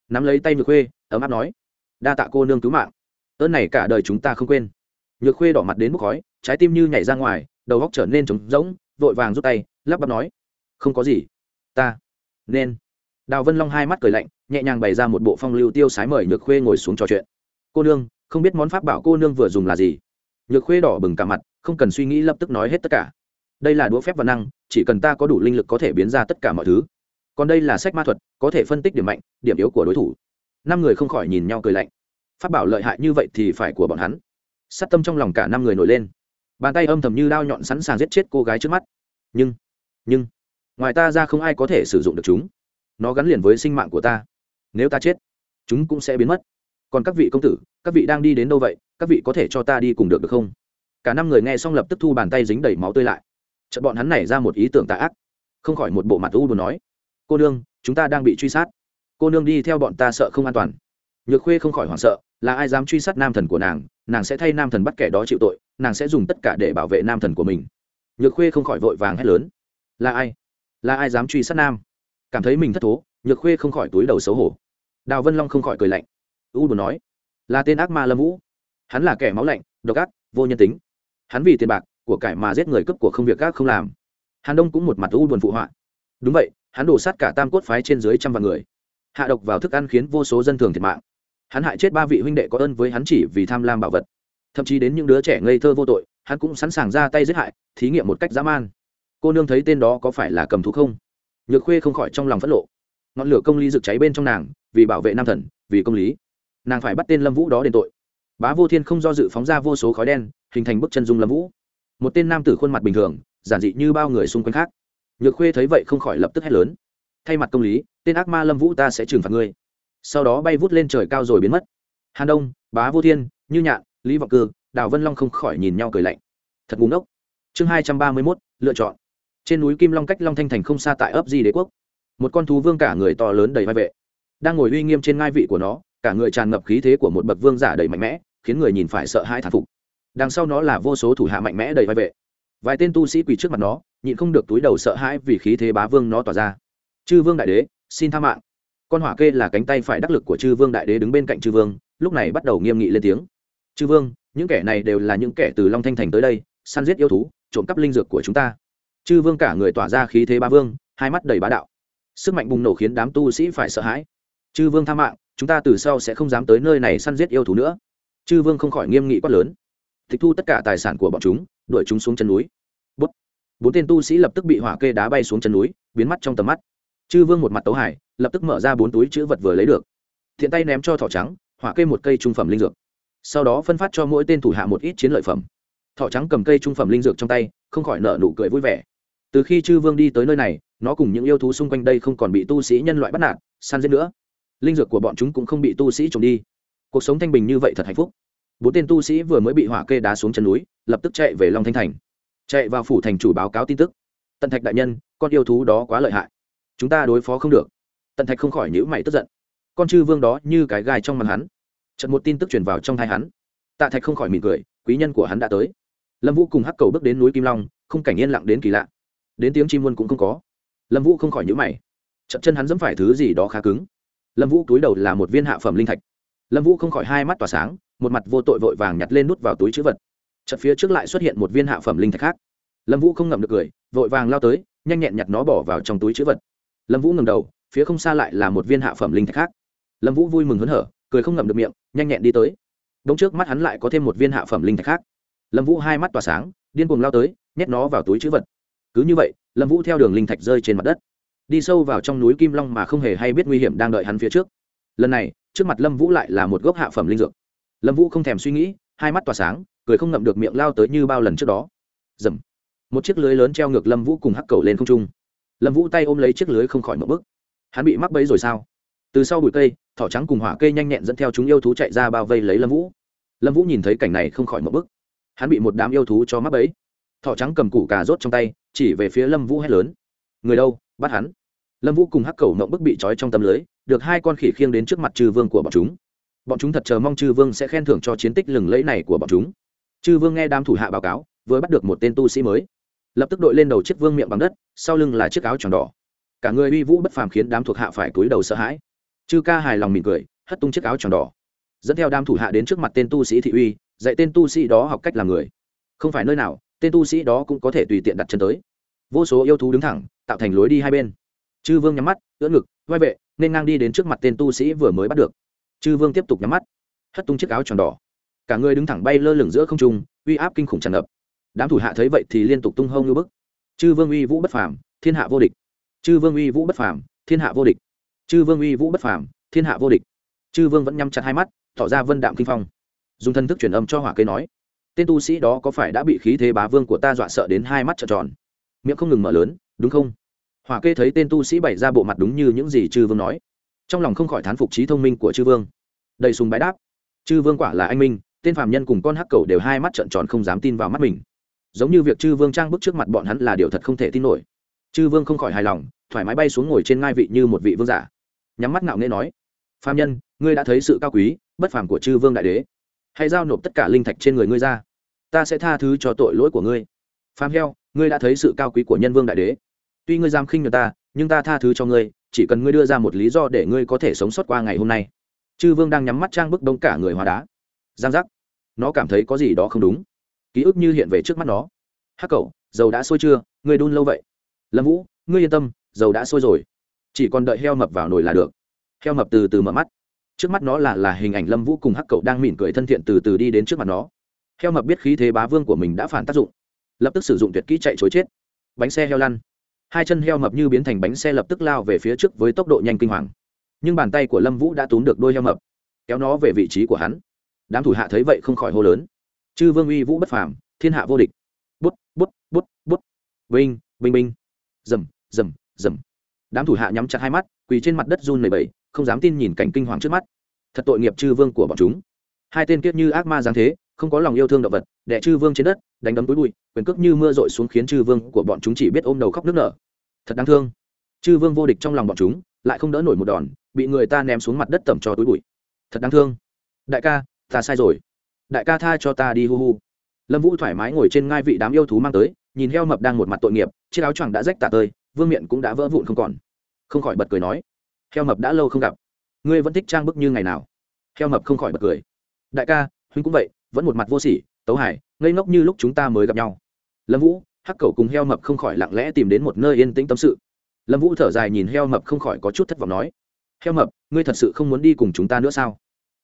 Nắm lấy tay nhược khuê, ấm áp nói, đa tạ cô nương cứu mạng ơn này cả đời chúng ta không quên. Nhược khuê đỏ mặt đến bốc khói, trái tim như nhảy ra ngoài, đầu góc trở nên trống rỗng, vội vàng rút tay, lắp bắp nói, không có gì, ta nên. Đào vân long hai mắt cười lạnh, nhẹ nhàng bày ra một bộ phong lưu tiêu sái mời nhược khuê ngồi xuống trò chuyện. Cô nương, không biết món pháp bảo cô nương vừa dùng là gì? Nhược khuê đỏ bừng cả mặt, không cần suy nghĩ lập tức nói hết tất cả. Đây là đũa phép văn năng, chỉ cần ta có đủ linh lực có thể biến ra tất cả mọi thứ. Còn đây là sách ma thuật, có thể phân tích điểm mạnh, điểm yếu của đối thủ. Năm người không khỏi nhìn nhau cười lạnh phát bảo lợi hại như vậy thì phải của bọn hắn. Sát tâm trong lòng cả năm người nổi lên. Bàn tay âm thầm như đao nhọn sẵn sàng giết chết cô gái trước mắt. Nhưng nhưng, ngoài ta ra không ai có thể sử dụng được chúng. Nó gắn liền với sinh mạng của ta. Nếu ta chết, chúng cũng sẽ biến mất. Còn các vị công tử, các vị đang đi đến đâu vậy? Các vị có thể cho ta đi cùng được được không? Cả năm người nghe xong lập tức thu bàn tay dính đầy máu tươi lại. Chợt bọn hắn nảy ra một ý tưởng tà ác. Không khỏi một bộ mặt u buồn nói. Cô nương, chúng ta đang bị truy sát. Cô nương đi theo bọn ta sợ không an toàn. Nhược khuê không khỏi hoảng sợ là ai dám truy sát nam thần của nàng nàng sẽ thay nam thần bắt kẻ đó chịu tội, nàng sẽ dùng tất cả để bảo vệ nam thần của mình. Nhược khuê không khỏi vội vàng hét lớn. Là ai? Là ai dám truy sát nam? Cảm thấy mình thất thố, nhược khuê không khỏi túi đầu xấu hổ. Đào vân long không khỏi cười lạnh. U buồn nói, là tên ác ma lâm vũ. Hắn là kẻ máu lạnh, độc ác, vô nhân tính. Hắn vì tiền bạc của cải mà giết người cấp của không việc các không làm. Hàn đông cũng một mặt u buồn phụ họa. Đúng vậy, hắn đổ sát cả tam cốt phái trên dưới trăm vạn người. Hạ độc vào thức ăn khiến vô số dân thường thiệt mạng hắn hại chết ba vị huynh đệ có ơn với hắn chỉ vì tham lam bảo vật. Thậm chí đến những đứa trẻ ngây thơ vô tội, hắn cũng sẵn sàng ra tay giết hại, thí nghiệm một cách dã man. Cô nương thấy tên đó có phải là cầm thú không? Nhược khuê không khỏi trong lòng phẫn lộ ngọn lửa công lý rực cháy bên trong nàng, vì bảo vệ nam thần, vì công lý. Nàng phải bắt tên lâm vũ đó đền tội. Bá vô thiên không do dự phóng ra vô số khói đen, hình thành bức chân dung lâm vũ. Một tên nam tử khuôn mặt bình thường, giản dị như bao người xung quanh khác. Nhược khuê thấy vậy không khỏi lập tức hét lớn. Thay mặt công lý, tên ác ma lâm vũ ta sẽ trừng phạt ngươi sau đó bay vút lên trời cao rồi biến mất. Hàn đông, bá vô thiên, như nhạn, lý vọng cư, đào vân long không khỏi nhìn nhau cười lạnh. Thật bùng ốc chương hai trăm ba mươi mốt, lựa chọn. Trên núi kim long cách long thanh thành không xa tại ấp di đế quốc. Một con thú vương cả người to lớn đầy vai vệ. Đang ngồi uy nghiêm trên ngai vị của nó, cả người tràn ngập khí thế của một bậc vương giả đầy mạnh mẽ, khiến người nhìn phải sợ hãi thán phục. Đằng sau nó là vô số thủ hạ mạnh mẽ đầy vai vệ. Vài tên tu sĩ quỳ trước mặt nó, nhịn không được túi đầu sợ hãi vì khí thế bá vương nó tỏa ra. Chư vương đại đế, xin tha mạng con hỏa kê là cánh tay phải đắc lực của chư vương đại đế đứng bên cạnh chư vương, lúc này bắt đầu nghiêm nghị lên tiếng. Chư vương, những kẻ này đều là những kẻ từ long thanh thành tới đây, săn giết yêu thú, trộm cắp linh dược của chúng ta. Chư vương cả người tỏa ra khí thế ba vương, hai mắt đầy bá đạo. Sức mạnh bùng nổ khiến đám tu sĩ phải sợ hãi. Chư vương tha mạng, chúng ta từ sau sẽ không dám tới nơi này săn giết yêu thú nữa. Chư vương không khỏi nghiêm nghị quát lớn. Tịch thu tất cả tài sản của bọn chúng, đuổi chúng xuống chân núi. Bút. Bốn tên tu sĩ lập tức bị hỏa kê đá bay xuống chân núi, biến mất trong tầm mắt. Chư vương một mặt tấu hải lập tức mở ra bốn túi chữ vật vừa lấy được. Thiện tay ném cho thỏ trắng, hỏa kê một cây trung phẩm linh dược. Sau đó phân phát cho mỗi tên thủ hạ một ít chiến lợi phẩm. Thỏ trắng cầm cây trung phẩm linh dược trong tay, không khỏi nợ nụ cười vui vẻ. Từ khi chư vương đi tới nơi này, nó cùng những yêu thú xung quanh đây không còn bị tu sĩ nhân loại bắt nạt, săn giết nữa. Linh dược của bọn chúng cũng không bị tu sĩ trồng đi. Cuộc sống thanh bình như vậy thật hạnh phúc. Bốn tên tu sĩ vừa mới bị hỏa kê đá xuống chân núi, lập tức chạy về long thanh thành. Chạy vào phủ thành chủ báo cáo tin tức. Tần thạch đại nhân, con yêu thú đó quá lợi hại. Chúng ta đối phó không được tần thạch không khỏi nhữ mày tức giận. Con chư vương đó như cái gai trong mặt hắn. Trận một tin tức truyền vào trong thai hắn. Tạ thạch không khỏi mỉm cười, quý nhân của hắn đã tới. Lâm vũ cùng hắc cầu bước đến núi kim long, không cảnh yên lặng đến kỳ lạ. Đến tiếng chim muôn cũng không có. Lâm vũ không khỏi nhữ mày. Trận chân hắn dẫm phải thứ gì đó khá cứng. Lâm vũ túi đầu là một viên hạ phẩm linh thạch. Lâm vũ không khỏi hai mắt tỏa sáng, một mặt vô tội vội vàng nhặt lên nút vào túi chữ vật. Trận phía trước lại xuất hiện một viên hạ phẩm linh thạch khác. Lâm vũ không ngậm được cười, vội vàng lao tới, nhanh nhẹn nhặt nó bỏ vào trong túi chữ vật. Lâm vũ ngầm đầu phía không xa lại là một viên hạ phẩm linh thạch khác. Lâm vũ vui mừng hớn hở, cười không ngậm được miệng, nhanh nhẹn đi tới. Đống trước mắt hắn lại có thêm một viên hạ phẩm linh thạch khác. Lâm vũ hai mắt tỏa sáng, điên cuồng lao tới, nhét nó vào túi chữ vật. Cứ như vậy, lâm vũ theo đường linh thạch rơi trên mặt đất. Đi sâu vào trong núi kim long mà không hề hay biết nguy hiểm đang đợi hắn phía trước. Lần này, trước mặt lâm vũ lại là một gốc hạ phẩm linh dược. Lâm vũ không thèm suy nghĩ, hai mắt tỏa sáng, cười không ngậm được miệng lao tới như bao lần trước đó. Dầm một chiếc lưới lớn treo ngược lâm vũ cùng hắc cầu lên không trung. Lâm vũ tay ôm lấy chiếc lưới không khỏi một bức hắn bị mắc bẫy rồi sao? Từ sau bụi cây, thỏ trắng cùng hỏa cây nhanh nhẹn dẫn theo chúng yêu thú chạy ra bao vây lấy lâm vũ. Lâm vũ nhìn thấy cảnh này không khỏi một bức. Hắn bị một đám yêu thú cho mắc bẫy. Thỏ trắng cầm củ cà rốt trong tay, chỉ về phía lâm vũ hét lớn. Người đâu? Bắt hắn. Lâm vũ cùng hắc cầu mộng bức bị trói trong tấm lưới, được hai con khỉ khiêng đến trước mặt trừ vương của bọn chúng. Bọn chúng thật chờ mong chư vương sẽ khen thưởng cho chiến tích lừng lẫy này của bọn chúng. Chư vương nghe đám thủ hạ báo cáo, vừa bắt được một tên tu sĩ mới. Lập tức đội lên đầu chiếc vương miệng bằng đất, sau lưng là chiếc áo tròn đỏ cả người uy vũ bất phàm khiến đám thuộc hạ phải cúi đầu sợ hãi. Chư ca hài lòng mỉm cười, hất tung chiếc áo tròn đỏ, dẫn theo đám thủ hạ đến trước mặt tên tu sĩ thị uy, dạy tên tu sĩ đó học cách làm người. Không phải nơi nào, tên tu sĩ đó cũng có thể tùy tiện đặt chân tới. Vô số yêu thú đứng thẳng, tạo thành lối đi hai bên. Chư vương nhắm mắt, ưỡn ngực, vai vệ, nên ngang đi đến trước mặt tên tu sĩ vừa mới bắt được. Chư vương tiếp tục nhắm mắt, hất tung chiếc áo tròn đỏ. Cả người đứng thẳng bay lơ lửng giữa không trung, uy áp kinh khủng tràn ngập. Đám thủ hạ thấy vậy thì liên tục tung hông như bức. Chư vương uy vũ bất phàm, thiên hạ vô địch chư vương uy vũ bất phàm, thiên hạ vô địch. Chư vương uy vũ bất phàm, thiên hạ vô địch. Chư vương vẫn nhắm chặt hai mắt, tỏ ra vân đạm kinh phong. Dùng thân thức truyền âm cho hỏa cây nói, tên tu sĩ đó có phải đã bị khí thế bá vương của ta dọa sợ đến hai mắt trợn tròn? Miệng không ngừng mở lớn, đúng không? Hỏa kê thấy tên tu sĩ bày ra bộ mặt đúng như những gì chư vương nói. Trong lòng không khỏi thán phục trí thông minh của chư vương. Đầy sùng bái đáp, chư vương quả là anh minh, tên phạm nhân cùng con hắc cầu đều hai mắt trợn tròn không dám tin vào mắt mình. Giống như việc chư vương trang bức trước mặt bọn hắn là điều thật không thể tin nổi chư vương không khỏi hài lòng, thoải mái bay xuống ngồi trên ngai vị như một vị vương giả. Nhắm mắt ngạo nghễ nói, phạm nhân, ngươi đã thấy sự cao quý, bất phàm của chư vương đại đế. Hãy giao nộp tất cả linh thạch trên người ngươi ra. Ta sẽ tha thứ cho tội lỗi của ngươi. Phạm heo, ngươi đã thấy sự cao quý của nhân vương đại đế. Tuy ngươi giam khinh người ta, nhưng ta tha thứ cho ngươi, chỉ cần ngươi đưa ra một lý do để ngươi có thể sống sót qua ngày hôm nay. Chư vương đang nhắm mắt trang bức đông cả người hóa đá. Giang giác. Nó cảm thấy có gì đó không đúng. Ký ức như hiện về trước mắt nó. Hắc cậu dầu đã sôi chưa? Ngươi đun lâu vậy lâm vũ, ngươi yên tâm, dầu đã sôi rồi. Chỉ còn đợi heo mập vào nồi là được. Heo mập từ từ mở mắt. Trước mắt nó là là hình ảnh lâm vũ cùng hắc cậu đang mỉm cười thân thiện từ từ đi đến trước mặt nó. Heo mập biết khí thế bá vương của mình đã phản tác dụng. Lập tức sử dụng tuyệt kỹ chạy chối chết. Bánh xe heo lăn. Hai chân heo mập như biến thành bánh xe lập tức lao về phía trước với tốc độ nhanh kinh hoàng. Nhưng bàn tay của lâm vũ đã túm được đôi heo mập, kéo nó về vị trí của hắn. Đám thủ hạ thấy vậy không khỏi hô lớn. Chư vương uy vũ bất phàm, thiên hạ vô địch. Bút bút bút bút. Binh binh binh dầm dầm dầm. Đám thủ hạ nhắm chặt hai mắt, quỳ trên mặt đất run lầy bầy không dám tin nhìn cảnh kinh hoàng trước mắt. Thật tội nghiệp chư vương của bọn chúng. Hai tên kiết như ác ma giáng thế, không có lòng yêu thương động vật đẻ chư vương trên đất, đánh đấm túi bụi, quyền cước như mưa rội xuống khiến chư vương của bọn chúng chỉ biết ôm đầu khóc nước nở. Thật đáng thương. Chư vương vô địch trong lòng bọn chúng, lại không đỡ nổi một đòn, bị người ta ném xuống mặt đất tẩm cho túi bụi. Thật đáng thương. Đại ca, ta sai rồi. Đại ca tha cho ta đi hu hu. Lâm vũ thoải mái ngồi trên ngai vị đám yêu thú mang tới, nhìn heo mập đang một mặt tội nghiệp chiếc áo choàng đã rách tả tơi, vương miệng cũng đã vỡ vụn không còn. Không khỏi bật cười nói, heo mập đã lâu không gặp. Ngươi vẫn thích trang bức như ngày nào? Heo mập không khỏi bật cười. Đại ca, huynh cũng vậy, vẫn một mặt vô sỉ, tấu hải ngây ngốc như lúc chúng ta mới gặp nhau. Lâm vũ, hắc cầu cùng heo mập không khỏi lặng lẽ tìm đến một nơi yên tĩnh tâm sự. Lâm vũ thở dài nhìn heo mập không khỏi có chút thất vọng nói, heo mập, ngươi thật sự không muốn đi cùng chúng ta nữa sao?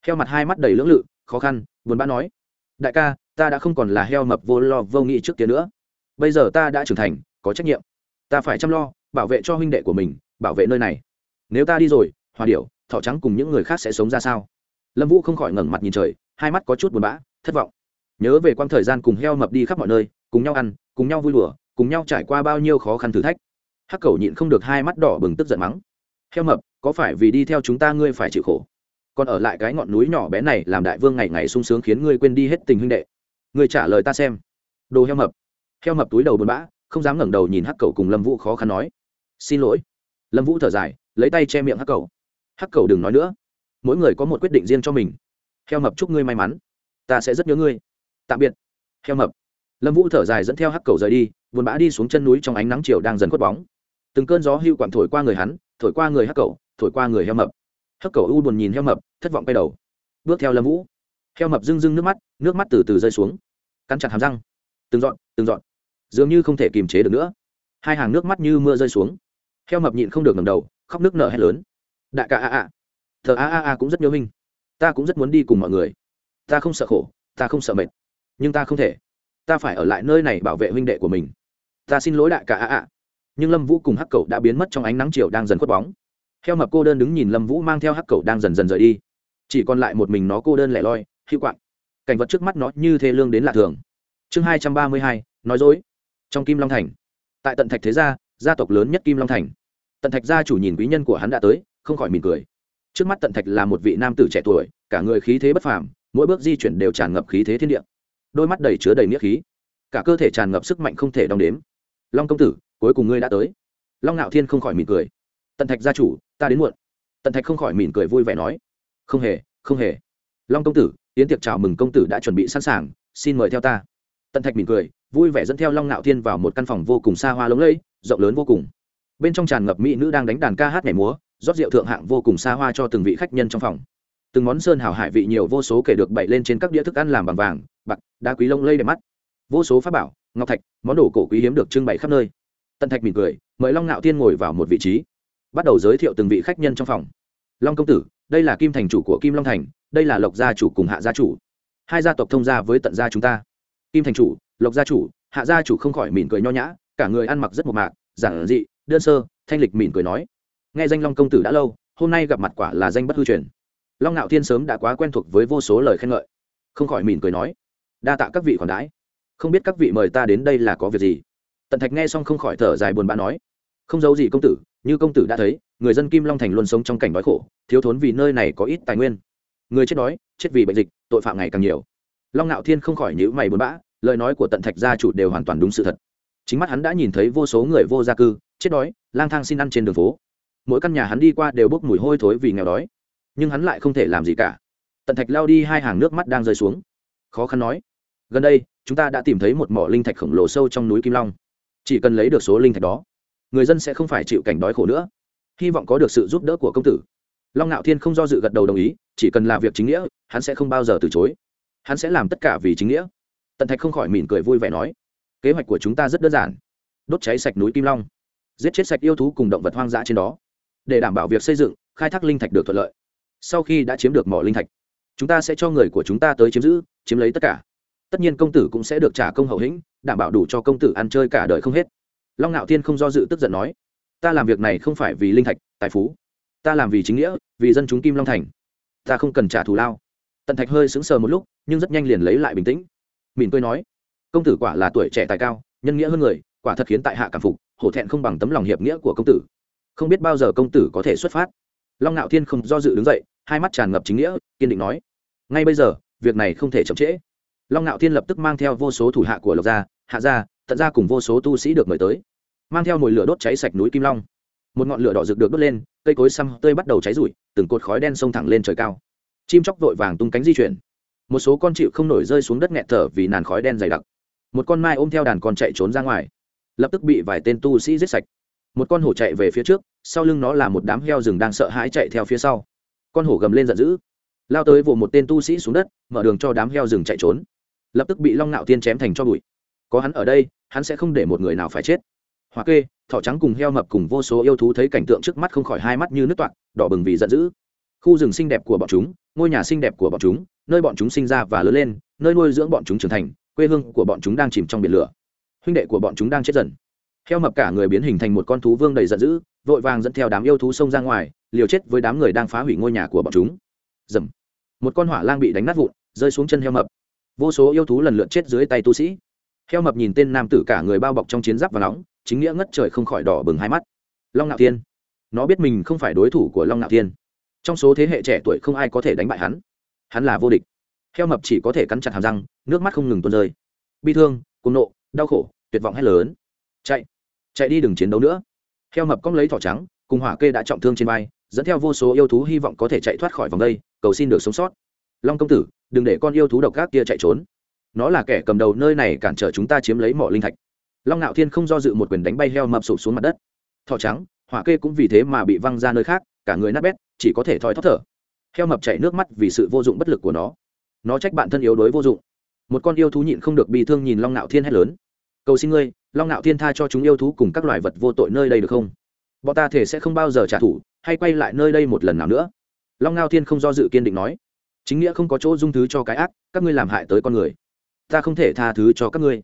Heo mặt hai mắt đầy lưỡng lự, khó khăn, buồn bã nói, đại ca, ta đã không còn là heo mập vô lo vô nghĩ trước kia nữa. Bây giờ ta đã trưởng thành có trách nhiệm. Ta phải chăm lo bảo vệ cho huynh đệ của mình bảo vệ nơi này. Nếu ta đi rồi hòa Điểu, thọ trắng cùng những người khác sẽ sống ra sao? Lâm vũ không khỏi ngẩng mặt nhìn trời hai mắt có chút buồn bã thất vọng. Nhớ về quãng thời gian cùng heo mập đi khắp mọi nơi cùng nhau ăn cùng nhau vui lùa cùng nhau trải qua bao nhiêu khó khăn thử thách. Hắc cầu nhịn không được hai mắt đỏ bừng tức giận mắng. Heo mập có phải vì đi theo chúng ta ngươi phải chịu khổ? Còn ở lại cái ngọn núi nhỏ bé này làm đại vương ngày ngày sung sướng khiến ngươi quên đi hết tình huynh đệ. Ngươi trả lời ta xem. Đồ heo mập. Heo mập túi đầu buồn bã không dám ngẩng đầu nhìn hắc cầu cùng lâm vũ khó khăn nói, xin lỗi. Lâm vũ thở dài, lấy tay che miệng hắc cầu. Hắc cầu đừng nói nữa, mỗi người có một quyết định riêng cho mình. Heo mập chúc ngươi may mắn, ta sẽ rất nhớ ngươi. Tạm biệt. Heo mập. Lâm vũ thở dài dẫn theo hắc cầu rời đi, buồn bã đi xuống chân núi trong ánh nắng chiều đang dần khuất bóng. Từng cơn gió hưu quặn thổi qua người hắn, thổi qua người hắc cầu, thổi qua người heo mập. Hắc cầu u buồn nhìn heo mập, thất vọng bay đầu. Bước theo lâm vũ, heo mập rưng rưng nước mắt nước mắt từ từ rơi xuống. Cắn chặt hàm răng. Từng dọn từng dọn dường như không thể kiềm chế được nữa. Hai hàng nước mắt như mưa rơi xuống. Heo mập nhịn không được ngầm đầu, khóc nước nở hét lớn. Đại ca a a, thờ a a a cũng rất nhớ minh ta cũng rất muốn đi cùng mọi người. Ta không sợ khổ, ta không sợ mệt. Nhưng ta không thể. Ta phải ở lại nơi này bảo vệ huynh đệ của mình. Ta xin lỗi đại ca a a. Nhưng lâm vũ cùng hắc cậu đã biến mất trong ánh nắng chiều đang dần khuất bóng. Heo mập cô đơn đứng nhìn lâm vũ mang theo hắc cậu đang dần dần rời đi. Chỉ còn lại một mình nó cô đơn lẻ loi hữu quạng. Cảnh vật trước mắt nó như thê lương đến lạ thường. Chương hai trăm ba mươi hai, nói dối trong kim long thành. Tại tận thạch thế gia gia tộc lớn nhất kim long thành. Tận thạch gia chủ nhìn quý nhân của hắn đã tới, không khỏi mỉm cười. Trước mắt tận thạch là một vị nam tử trẻ tuổi, cả người khí thế bất phàm, mỗi bước di chuyển đều tràn ngập khí thế thiên địa. Đôi mắt đầy chứa đầy nghĩa khí. Cả cơ thể tràn ngập sức mạnh không thể đong đếm. Long công tử, cuối cùng ngươi đã tới. Long ngạo thiên không khỏi mỉm cười. Tận thạch gia chủ, ta đến muộn. Tận thạch không khỏi mỉm cười vui vẻ nói. Không hề không hề. Long công tử tiến tiệc chào mừng công tử đã chuẩn bị sẵn sàng, xin mời theo ta tần thạch mỉm cười, vui vẻ dẫn theo long ngạo thiên vào một căn phòng vô cùng xa hoa lống lẫy, rộng lớn vô cùng. Bên trong tràn ngập mỹ nữ đang đánh đàn ca hát nhảy múa, rót rượu thượng hạng vô cùng xa hoa cho từng vị khách nhân trong phòng. Từng món sơn hào hải vị nhiều vô số kể được bày lên trên các đĩa thức ăn làm bằng vàng, bạc, đá quý lông lây đẹp mắt. Vô số pháp bảo, ngọc thạch, món đồ cổ quý hiếm được trưng bày khắp nơi. Tần thạch mỉm cười, mời long ngạo thiên ngồi vào một vị trí. Bắt đầu giới thiệu từng vị khách nhân trong phòng. Long công tử, đây là kim thành chủ của kim long thành, đây là lộc gia chủ cùng hạ gia chủ. Hai gia tộc thông gia với tận gia chúng ta kim thành chủ, lộc gia chủ, hạ gia chủ không khỏi mỉm cười nho nhã, cả người ăn mặc rất mộc mạc, giản dị, đơn sơ, thanh lịch mỉm cười nói. Nghe danh long công tử đã lâu, hôm nay gặp mặt quả là danh bất hư truyền. Long ngạo thiên sớm đã quá quen thuộc với vô số lời khen ngợi. Không khỏi mỉm cười nói, đa tạ các vị còn đãi. Không biết các vị mời ta đến đây là có việc gì? Tần thạch nghe xong không khỏi thở dài buồn bã nói, không giấu gì công tử, như công tử đã thấy, người dân kim long thành luôn sống trong cảnh đói khổ, thiếu thốn vì nơi này có ít tài nguyên. Người chết đói, chết vì bệnh dịch, tội phạm ngày càng nhiều long ngạo thiên không khỏi nhữ mày buồn bã, lời nói của tận thạch gia chủ đều hoàn toàn đúng sự thật. Chính mắt hắn đã nhìn thấy vô số người vô gia cư, chết đói, lang thang xin ăn trên đường phố. Mỗi căn nhà hắn đi qua đều bốc mùi hôi thối vì nghèo đói. Nhưng hắn lại không thể làm gì cả. Tận thạch lao đi hai hàng nước mắt đang rơi xuống. Khó khăn nói, gần đây, chúng ta đã tìm thấy một mỏ linh thạch khổng lồ sâu trong núi kim long. Chỉ cần lấy được số linh thạch đó, người dân sẽ không phải chịu cảnh đói khổ nữa. Hy vọng có được sự giúp đỡ của công tử. Long ngạo thiên không do dự gật đầu đồng ý, chỉ cần là việc chính nghĩa, hắn sẽ không bao giờ từ chối hắn sẽ làm tất cả vì chính nghĩa. Tần thạch không khỏi mỉm cười vui vẻ nói, kế hoạch của chúng ta rất đơn giản. Đốt cháy sạch núi kim long, giết chết sạch yêu thú cùng động vật hoang dã trên đó. Để đảm bảo việc xây dựng, khai thác linh thạch được thuận lợi. Sau khi đã chiếm được mỏ linh thạch, chúng ta sẽ cho người của chúng ta tới chiếm giữ, chiếm lấy tất cả. Tất nhiên công tử cũng sẽ được trả công hậu hĩnh, đảm bảo đủ cho công tử ăn chơi cả đời không hết. Long ngạo thiên không do dự tức giận nói, ta làm việc này không phải vì linh thạch, tài phú. Ta làm vì chính nghĩa, vì dân chúng kim long thành. Ta không cần trả thù lao tần thạch hơi sững sờ một lúc, nhưng rất nhanh liền lấy lại bình tĩnh. Mỉm cười nói, công tử quả là tuổi trẻ tài cao, nhân nghĩa hơn người, quả thật khiến tại hạ cảm phục, hổ thẹn không bằng tấm lòng hiệp nghĩa của công tử. Không biết bao giờ công tử có thể xuất phát. Long ngạo thiên không do dự đứng dậy, hai mắt tràn ngập chính nghĩa, kiên định nói, ngay bây giờ, việc này không thể chậm trễ. Long ngạo thiên lập tức mang theo vô số thủ hạ của lộc gia, hạ gia, tận gia cùng vô số tu sĩ được mời tới, mang theo mồi lửa đốt cháy sạch núi kim long. Một ngọn lửa đỏ rực được đốt lên, cây cối xăm tươi bắt đầu cháy rụi, từng cột khói đen xông thẳng lên trời cao chim chóc vội vàng tung cánh di chuyển. Một số con chịu không nổi rơi xuống đất nghẹt thở vì nàn khói đen dày đặc. Một con mai ôm theo đàn con chạy trốn ra ngoài. Lập tức bị vài tên tu sĩ giết sạch. Một con hổ chạy về phía trước, sau lưng nó là một đám heo rừng đang sợ hãi chạy theo phía sau. Con hổ gầm lên giận dữ. Lao tới vụ một tên tu sĩ xuống đất, mở đường cho đám heo rừng chạy trốn. Lập tức bị long nạo tiên chém thành cho bụi. Có hắn ở đây, hắn sẽ không để một người nào phải chết. Hoa kê, thỏ trắng cùng heo mập cùng vô số yêu thú thấy cảnh tượng trước mắt không khỏi hai mắt như nước toạc, đỏ bừng vì giận dữ khu rừng xinh đẹp của bọn chúng, ngôi nhà xinh đẹp của bọn chúng, nơi bọn chúng sinh ra và lớn lên, nơi nuôi dưỡng bọn chúng trưởng thành, quê hương của bọn chúng đang chìm trong biển lửa. Huynh đệ của bọn chúng đang chết dần. Heo mập cả người biến hình thành một con thú vương đầy giận dữ, vội vàng dẫn theo đám yêu thú xông ra ngoài, liều chết với đám người đang phá hủy ngôi nhà của bọn chúng. Dầm một con hỏa lang bị đánh nát vụn, rơi xuống chân heo mập. Vô số yêu thú lần lượt chết dưới tay tu sĩ. Heo mập nhìn tên nam tử cả người bao bọc trong chiến giáp và nóng, chính nghĩa ngất trời không khỏi đỏ bừng hai mắt. Long ngạo thiên. Nó biết mình không phải đối thủ của long ngạo thiên trong số thế hệ trẻ tuổi không ai có thể đánh bại hắn. Hắn là vô địch. Heo mập chỉ có thể cắn chặt hàm răng, nước mắt không ngừng tuôn rơi. Bi thương cùng nộ, đau khổ, tuyệt vọng hét lớn. Chạy chạy đi đừng chiến đấu nữa. Heo mập cong lấy thỏ trắng, cùng hỏa kê đã trọng thương trên vai, dẫn theo vô số yêu thú hy vọng có thể chạy thoát khỏi vòng đây, cầu xin được sống sót. Long công tử, đừng để con yêu thú độc gác kia chạy trốn. Nó là kẻ cầm đầu nơi này cản trở chúng ta chiếm lấy mỏ linh thạch. Long ngạo thiên không do dự một quyền đánh bay heo mập sụp xuống mặt đất. Thỏ trắng, hỏa kê cũng vì thế mà bị văng ra nơi khác, cả người nát bét chỉ có thể thoi thóp thở. Heo mập chảy nước mắt vì sự vô dụng bất lực của nó. Nó trách bạn thân yếu đối vô dụng. Một con yêu thú nhịn không được bị thương nhìn long Nạo thiên hét lớn. Cầu xin ngươi, long Nạo thiên tha cho chúng yêu thú cùng các loài vật vô tội nơi đây được không? Bọn ta thể sẽ không bao giờ trả thù, hay quay lại nơi đây một lần nào nữa? Long Nạo thiên không do dự kiên định nói. Chính nghĩa không có chỗ dung thứ cho cái ác, các ngươi làm hại tới con người. Ta không thể tha thứ cho các ngươi.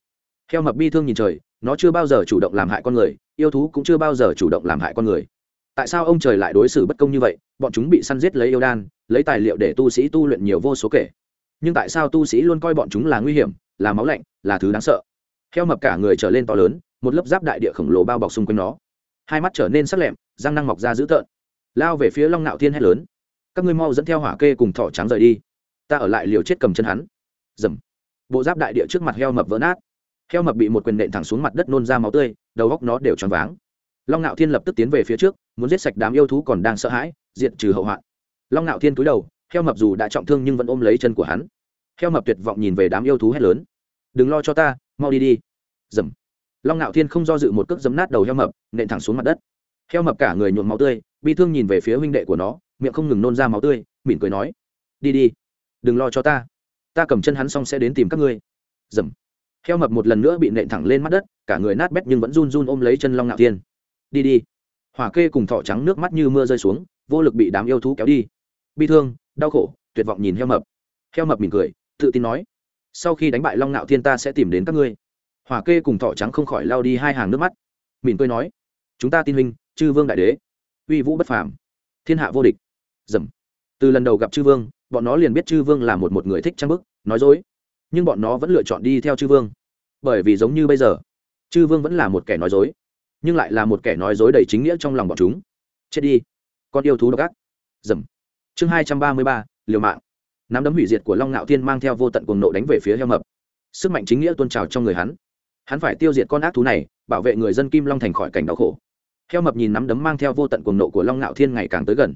Heo mập bi thương nhìn trời, nó chưa bao giờ chủ động làm hại con người, yêu thú cũng chưa bao giờ chủ động làm hại con người tại sao ông trời lại đối xử bất công như vậy? Bọn chúng bị săn giết lấy yêu đan, lấy tài liệu để tu sĩ tu luyện nhiều vô số kể. Nhưng tại sao tu sĩ luôn coi bọn chúng là nguy hiểm, là máu lạnh, là thứ đáng sợ? Heo mập cả người trở lên to lớn, một lớp giáp đại địa khổng lồ bao bọc xung quanh nó. Hai mắt trở nên sắc lẹm, răng năng mọc ra dữ tợn. Lao về phía long nạo thiên hét lớn. Các ngươi mau dẫn theo hỏa kê cùng thỏ trắng rời đi. Ta ở lại liều chết cầm chân hắn. Dầm. Bộ giáp đại địa trước mặt heo mập vỡ nát. Heo mập bị một quyền nện thẳng xuống mặt đất nôn ra máu tươi, đầu góc nó đều tròn váng long ngạo thiên lập tức tiến về phía trước, muốn giết sạch đám yêu thú còn đang sợ hãi, diệt trừ hậu hoạn. Long ngạo thiên cúi đầu, heo mập dù đã trọng thương nhưng vẫn ôm lấy chân của hắn. Heo mập tuyệt vọng nhìn về đám yêu thú hét lớn. Đừng lo cho ta, mau đi đi. Dầm. Long ngạo thiên không do dự một cước dấm nát đầu heo mập, nện thẳng xuống mặt đất. Heo mập cả người nhuộm máu tươi, bi thương nhìn về phía huynh đệ của nó, miệng không ngừng nôn ra máu tươi, mỉm cười nói, đi đi, đừng lo cho ta. Ta cầm chân hắn xong sẽ đến tìm các ngươi. Dầm. Heo mập một lần nữa bị nện thẳng lên mắt đất, cả người nát bét nhưng vẫn run run ôm lấy chân long ngạo thiên đi đi. Hỏa kê cùng thọ trắng nước mắt như mưa rơi xuống, vô lực bị đám yêu thú kéo đi. Bi thương, đau khổ, tuyệt vọng nhìn heo mập. Heo mập mỉm cười, tự tin nói, sau khi đánh bại long ngạo thiên ta sẽ tìm đến các ngươi. Hỏa kê cùng thọ trắng không khỏi lao đi hai hàng nước mắt. Mỉm cười nói, chúng ta tin huynh, chư vương đại đế, uy vũ bất phàm, thiên hạ vô địch. Dầm. Từ lần đầu gặp chư vương, bọn nó liền biết chư vương là một một người thích trang bức, nói dối. Nhưng bọn nó vẫn lựa chọn đi theo chư vương. Bởi vì giống như bây giờ, chư vương vẫn là một kẻ nói dối nhưng lại là một kẻ nói dối đầy chính nghĩa trong lòng bọn chúng. Chết đi, con yêu thú độc ác. Dầm. Chương hai trăm ba mươi ba, liều mạng. Nắm đấm hủy diệt của long ngạo thiên mang theo vô tận cuồng nộ đánh về phía heo mập. Sức mạnh chính nghĩa tuôn trào trong người hắn. Hắn phải tiêu diệt con ác thú này, bảo vệ người dân kim long thành khỏi cảnh đau khổ. Heo mập nhìn nắm đấm mang theo vô tận cuồng nộ của long ngạo thiên ngày càng tới gần.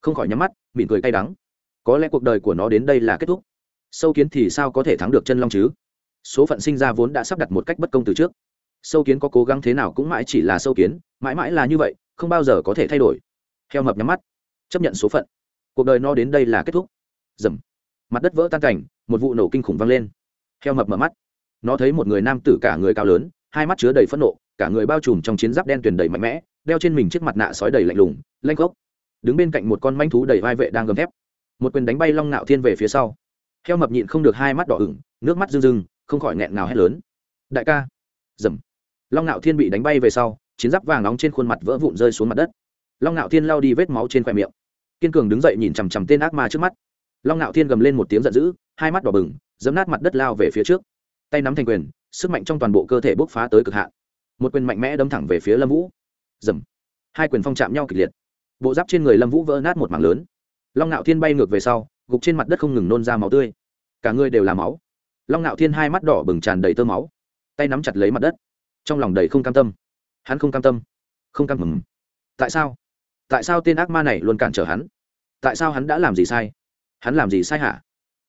Không khỏi nhắm mắt, mỉm cười cay đắng. Có lẽ cuộc đời của nó đến đây là kết thúc. Sâu kiến thì sao có thể thắng được chân long chứ? Số phận sinh ra vốn đã sắp đặt một cách bất công từ trước sâu kiến có cố gắng thế nào cũng mãi chỉ là sâu kiến, mãi mãi là như vậy, không bao giờ có thể thay đổi. Heo mập nhắm mắt, chấp nhận số phận. Cuộc đời nó đến đây là kết thúc. Dầm. Mặt đất vỡ tan cảnh, một vụ nổ kinh khủng vang lên. Heo mập mở mắt. Nó thấy một người nam tử cả người cao lớn, hai mắt chứa đầy phẫn nộ, cả người bao trùm trong chiến giáp đen tuyền đầy mạnh mẽ, đeo trên mình chiếc mặt nạ sói đầy lạnh lùng, lanh gốc đứng bên cạnh một con manh thú đầy vai vệ đang gầm thép. Một quyền đánh bay long nạo thiên về phía sau. Heo mập nhịn không được hai mắt đỏ ửng, nước mắt rưng rưng, không khỏi nghẹn nào hét lớn. Đại ca. Dầm long ngạo thiên bị đánh bay về sau, chiến giáp vàng nóng trên khuôn mặt vỡ vụn rơi xuống mặt đất. Long ngạo thiên lao đi vết máu trên khoe miệng. Kiên cường đứng dậy nhìn chằm chằm tên ác ma trước mắt. Long ngạo thiên gầm lên một tiếng giận dữ, hai mắt đỏ bừng dấm nát mặt đất lao về phía trước. Tay nắm thành quyền, sức mạnh trong toàn bộ cơ thể bốc phá tới cực hạn. Một quyền mạnh mẽ đâm thẳng về phía lâm vũ. Dầm hai quyền phong chạm nhau kịch liệt. Bộ giáp trên người lâm vũ vỡ nát một mảng lớn. Long ngạo thiên bay ngược về sau, gục trên mặt đất không ngừng nôn ra máu tươi. Cả người đều là máu. Long ngạo thiên hai mắt đỏ bừng tràn đầy tơ máu. Tay nắm chặt lấy mặt đất trong lòng đầy không cam tâm. Hắn không cam tâm. Không cam mừng tại sao? Tại sao tên ác ma này luôn cản trở hắn? Tại sao hắn đã làm gì sai? Hắn làm gì sai hả?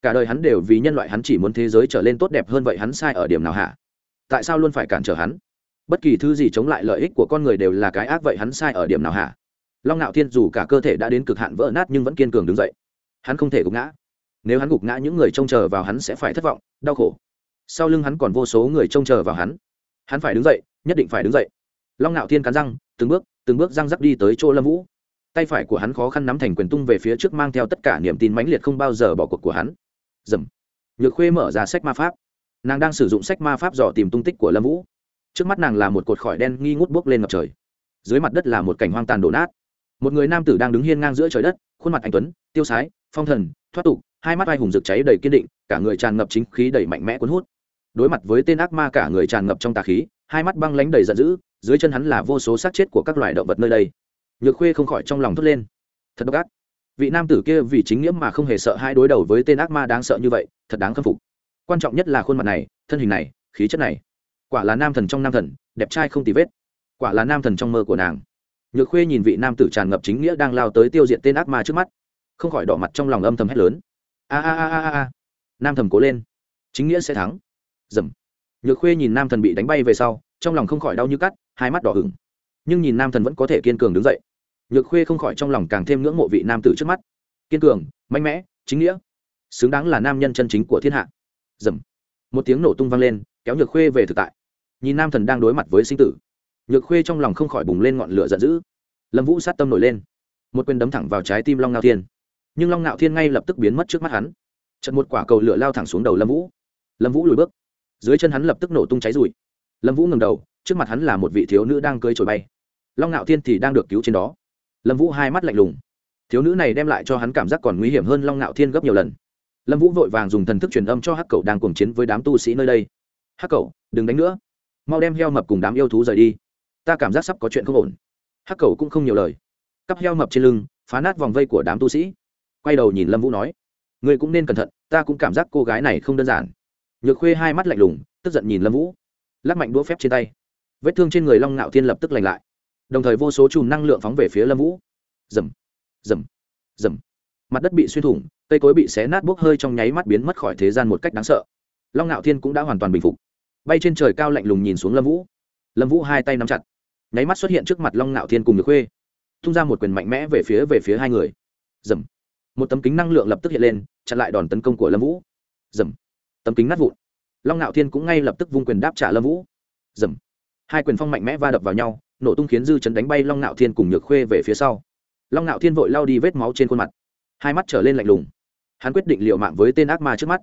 Cả đời hắn đều vì nhân loại hắn chỉ muốn thế giới trở lên tốt đẹp hơn vậy hắn sai ở điểm nào hả? Tại sao luôn phải cản trở hắn? Bất kỳ thứ gì chống lại lợi ích của con người đều là cái ác vậy hắn sai ở điểm nào hả? Long ngạo thiên dù cả cơ thể đã đến cực hạn vỡ nát nhưng vẫn kiên cường đứng dậy. Hắn không thể gục ngã. Nếu hắn gục ngã những người trông chờ vào hắn sẽ phải thất vọng, đau khổ. Sau lưng hắn còn vô số người trông chờ vào hắn hắn phải đứng dậy, nhất định phải đứng dậy. Long ngạo thiên cắn răng, từng bước từng bước răng rắc đi tới chỗ lâm vũ. Tay phải của hắn khó khăn nắm thành quyền tung về phía trước mang theo tất cả niềm tin mãnh liệt không bao giờ bỏ cuộc của hắn. Dầm. Nhược khuê mở ra sách ma pháp. Nàng đang sử dụng sách ma pháp dò tìm tung tích của lâm vũ. Trước mắt nàng là một cột khỏi đen nghi ngút bốc lên ngập trời. Dưới mặt đất là một cảnh hoang tàn đổ nát. Một người nam tử đang đứng hiên ngang giữa trời đất, khuôn mặt anh tuấn, tiêu sái, phong thần, thoát tục, hai mắt vai hùng rực cháy đầy kiên định, cả người tràn ngập chính khí đầy mạnh mẽ cuốn hút đối mặt với tên ác ma cả người tràn ngập trong tà khí, hai mắt băng lánh đầy giận dữ, dưới chân hắn là vô số xác chết của các loài động vật nơi đây. Nhược khuê không khỏi trong lòng thốt lên. Thật độc ác. Vị nam tử kia vì chính nghĩa mà không hề sợ hai đối đầu với tên ác ma đáng sợ như vậy, thật đáng khâm phục. Quan trọng nhất là khuôn mặt này, thân hình này, khí chất này. Quả là nam thần trong nam thần, đẹp trai không tì vết. Quả là nam thần trong mơ của nàng. Nhược khuê nhìn vị nam tử tràn ngập chính nghĩa đang lao tới tiêu diệt tên ác ma trước mắt, không khỏi đỏ mặt trong lòng âm thầm hét lớn. A a a a a. Nam thần cố lên. Chính nghĩa sẽ thắng dầm. Nhược khuê nhìn nam thần bị đánh bay về sau, trong lòng không khỏi đau như cắt, hai mắt đỏ hừng nhưng nhìn nam thần vẫn có thể kiên cường đứng dậy. Nhược khuê không khỏi trong lòng càng thêm ngưỡng mộ vị nam tử trước mắt. Kiên cường, mạnh mẽ, chính nghĩa. Xứng đáng là nam nhân chân chính của thiên hạ. Dầm. Một tiếng nổ tung vang lên, kéo nhược khuê về thực tại. Nhìn nam thần đang đối mặt với sinh tử, nhược khuê trong lòng không khỏi bùng lên ngọn lửa giận dữ. Lâm vũ sát tâm nổi lên. Một quyền đấm thẳng vào trái tim long ngạo thiên. Nhưng long ngạo thiên ngay lập tức biến mất trước mắt hắn. Trận một quả cầu lửa lao thẳng xuống đầu lâm vũ. Lâm vũ lùi bước dưới chân hắn lập tức nổ tung cháy rụi. Lâm vũ ngừng đầu, trước mặt hắn là một vị thiếu nữ đang cưới trồi bay. Long ngạo thiên thì đang được cứu trên đó. Lâm vũ hai mắt lạnh lùng. Thiếu nữ này đem lại cho hắn cảm giác còn nguy hiểm hơn long ngạo thiên gấp nhiều lần. Lâm vũ vội vàng dùng thần thức truyền âm cho hắc cậu đang cuồng chiến với đám tu sĩ nơi đây. Hắc cậu đừng đánh nữa. Mau đem heo mập cùng đám yêu thú rời đi. Ta cảm giác sắp có chuyện không ổn. Hắc cậu cũng không nhiều lời. Cắp heo mập trên lưng, phá nát vòng vây của đám tu sĩ. Quay đầu nhìn lâm vũ nói người cũng nên cẩn thận, ta cũng cảm giác cô gái này không đơn giản nhược khuê hai mắt lạnh lùng, tức giận nhìn lâm vũ. Lắc mạnh đũa phép trên tay. Vết thương trên người long ngạo thiên lập tức lành lại. Đồng thời vô số chùm năng lượng phóng về phía lâm vũ. Dầm dầm dầm mặt đất bị xuyên thủng, cây cối bị xé nát bốc hơi trong nháy mắt biến mất khỏi thế gian một cách đáng sợ. Long ngạo thiên cũng đã hoàn toàn bình phục. Bay trên trời cao lạnh lùng nhìn xuống lâm vũ. Lâm vũ hai tay nắm chặt. Nháy mắt xuất hiện trước mặt long ngạo thiên cùng nhược khuê. Tung ra một quyền mạnh mẽ về phía về phía hai người. Dầm một tấm kính năng lượng lập tức hiện lên, chặn lại đòn tấn công của lâm vũ. Dầm tấm kính nát vụn. Long ngạo thiên cũng ngay lập tức vung quyền đáp trả lâm vũ. Dầm. Hai quyền phong mạnh mẽ va đập vào nhau, nổ tung khiến dư chấn đánh bay long ngạo thiên cùng nhược khuê về phía sau. Long ngạo thiên vội lao đi vết máu trên khuôn mặt. Hai mắt trở lên lạnh lùng. Hắn quyết định liệu mạng với tên ác ma trước mắt.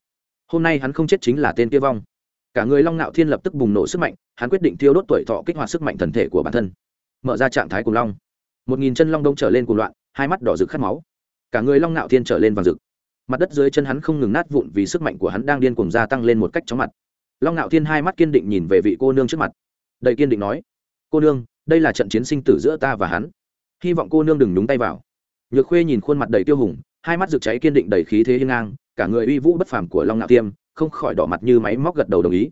Hôm nay hắn không chết chính là tên kia vong. Cả người long ngạo thiên lập tức bùng nổ sức mạnh, hắn quyết định thiêu đốt tuổi thọ kích hoạt sức mạnh thần thể của bản thân. Mở ra trạng thái cùng long. Một nghìn chân long đông trở lên cùng loạn, hai mắt đỏ rực khát máu. Cả người long ngạo thiên trở lên vàng rực mặt đất dưới chân hắn không ngừng nát vụn vì sức mạnh của hắn đang điên cuồng gia tăng lên một cách chóng mặt. Long ngạo thiên hai mắt kiên định nhìn về vị cô nương trước mặt. Đầy kiên định nói, cô nương, đây là trận chiến sinh tử giữa ta và hắn. Hy vọng cô nương đừng nhúng tay vào. Nhược khuê nhìn khuôn mặt đầy tiêu hùng, hai mắt rực cháy kiên định đầy khí thế hiên ngang, cả người uy vũ bất phàm của long ngạo tiêm không khỏi đỏ mặt như máy móc gật đầu đồng ý.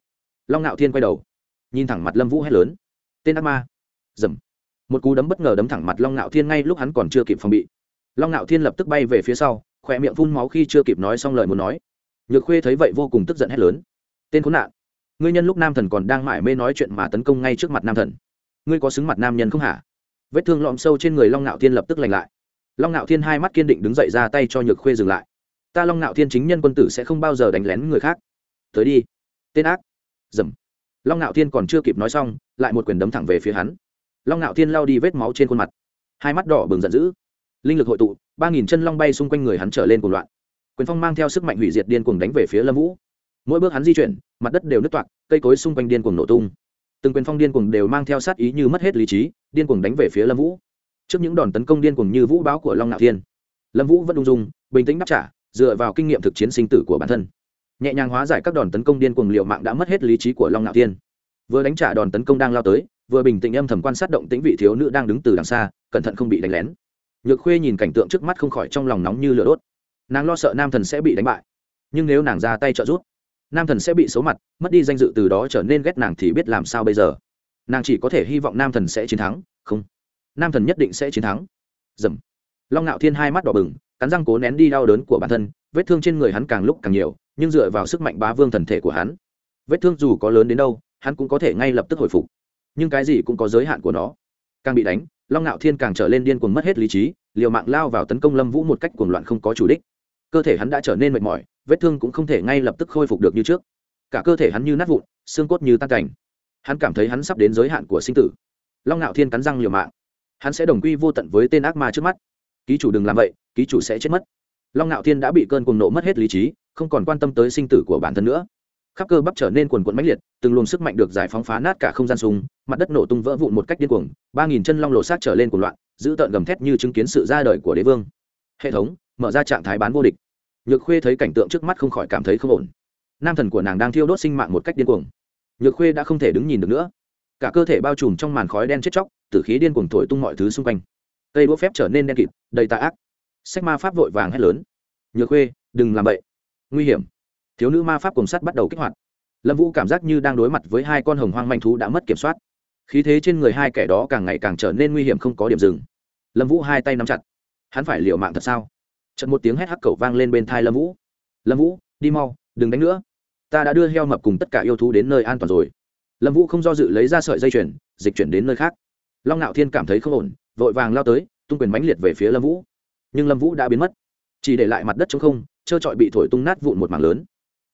Long ngạo thiên quay đầu, nhìn thẳng mặt lâm vũ hét lớn, tên ác ma! Dầm. Một cú đấm bất ngờ đấm thẳng mặt long ngạo thiên ngay lúc hắn còn chưa kịp phòng bị. Long ngạo thiên lập tức bay về phía sau khỏe miệng phun máu khi chưa kịp nói xong lời muốn nói. Nhược khuê thấy vậy vô cùng tức giận hét lớn. Tên khốn nạn, ngươi nhân lúc nam thần còn đang mải mê nói chuyện mà tấn công ngay trước mặt nam thần. Ngươi có xứng mặt nam nhân không hả? Vết thương lõm sâu trên người long ngạo thiên lập tức lành lại. Long ngạo thiên hai mắt kiên định đứng dậy ra tay cho nhược khuê dừng lại. Ta long ngạo thiên chính nhân quân tử sẽ không bao giờ đánh lén người khác. Tới đi. Tên ác. Dầm. Long ngạo thiên còn chưa kịp nói xong, lại một quyền đấm thẳng về phía hắn. Long ngạo thiên lao đi vết máu trên khuôn mặt. Hai mắt đỏ bừng giận dữ linh lực hội tụ, ba nghìn chân long bay xung quanh người hắn trở lên cùng loạn. Quyền phong mang theo sức mạnh hủy diệt điên cuồng đánh về phía lâm vũ. Mỗi bước hắn di chuyển, mặt đất đều nứt toạc, cây cối xung quanh điên cuồng nổ tung. Từng quyền phong điên cuồng đều mang theo sát ý như mất hết lý trí, điên cuồng đánh về phía lâm vũ. Trước những đòn tấn công điên cuồng như vũ báo của long ngạo thiên, lâm vũ vẫn ung dung, bình tĩnh đáp trả, dựa vào kinh nghiệm thực chiến sinh tử của bản thân. Nhẹ nhàng hóa giải các đòn tấn công điên cuồng liệu mạng đã mất hết lý trí của long ngạo thiên. Vừa đánh trả đòn tấn công đang lao tới, vừa bình tĩnh âm thầm quan sát động tĩnh vị thiếu nữ đang đứng từ đằng xa, cẩn thận không bị đánh lén nhược khuê nhìn cảnh tượng trước mắt không khỏi trong lòng nóng như lửa đốt. Nàng lo sợ nam thần sẽ bị đánh bại, nhưng nếu nàng ra tay trợ giúp, nam thần sẽ bị xấu mặt, mất đi danh dự từ đó trở nên ghét nàng thì biết làm sao bây giờ. Nàng chỉ có thể hy vọng nam thần sẽ chiến thắng, không, nam thần nhất định sẽ chiến thắng. Dầm. Long ngạo thiên hai mắt đỏ bừng, cắn răng cố nén đi đau đớn của bản thân, vết thương trên người hắn càng lúc càng nhiều, nhưng dựa vào sức mạnh bá vương thần thể của hắn, vết thương dù có lớn đến đâu, hắn cũng có thể ngay lập tức hồi phục. Nhưng cái gì cũng có giới hạn của nó. Càng bị đánh long ngạo thiên càng trở lên điên cuồng mất hết lý trí, liều mạng lao vào tấn công lâm vũ một cách cuồng loạn không có chủ đích. Cơ thể hắn đã trở nên mệt mỏi, vết thương cũng không thể ngay lập tức khôi phục được như trước. Cả cơ thể hắn như nát vụn, xương cốt như tan cảnh. Hắn cảm thấy hắn sắp đến giới hạn của sinh tử. Long ngạo thiên cắn răng liều mạng. Hắn sẽ đồng quy vô tận với tên ác ma trước mắt. Ký chủ đừng làm vậy, ký chủ sẽ chết mất. Long ngạo thiên đã bị cơn cuồng nộ mất hết lý trí, không còn quan tâm tới sinh tử của bản thân nữa khắp cơ bắp trở nên quần quận mãnh liệt, từng luồng sức mạnh được giải phóng phá nát cả không gian súng mặt đất nổ tung vỡ vụn một cách điên cuồng, ba nghìn chân long lộ sát trở lên cuồng loạn, giữ tợn gầm thét như chứng kiến sự ra đời của đế vương. Hệ thống, mở ra trạng thái bán vô địch. Nhược khuê thấy cảnh tượng trước mắt không khỏi cảm thấy không ổn. Nam thần của nàng đang thiêu đốt sinh mạng một cách điên cuồng. Nhược khuê đã không thể đứng nhìn được nữa. Cả cơ thể bao trùm trong màn khói đen chết chóc, tử khí điên cuồng thổi tung mọi thứ xung quanh. Cây đũa phép trở nên đen kịt, đầy tà ác. Sách ma pháp vội vàng hét lớn. Nhược khuê, đừng làm vậy. Nguy hiểm thiếu nữ ma pháp cùng sắt bắt đầu kích hoạt. Lâm vũ cảm giác như đang đối mặt với hai con hồng hoang manh thú đã mất kiểm soát. Khí thế trên người hai kẻ đó càng ngày càng trở nên nguy hiểm không có điểm dừng. Lâm vũ hai tay nắm chặt. Hắn phải liều mạng thật sao? Trận một tiếng hét hắc cầu vang lên bên thai lâm vũ. Lâm vũ, đi mau, đừng đánh nữa. Ta đã đưa heo mập cùng tất cả yêu thú đến nơi an toàn rồi. Lâm vũ không do dự lấy ra sợi dây chuyền, dịch chuyển đến nơi khác. Long ngạo thiên cảm thấy không ổn, vội vàng lao tới, tung quyền mãnh liệt về phía lâm vũ. Nhưng lâm vũ đã biến mất. Chỉ để lại mặt đất t r ố n g không, trơ trọi bị thổi tung nát vụn một mảng lớn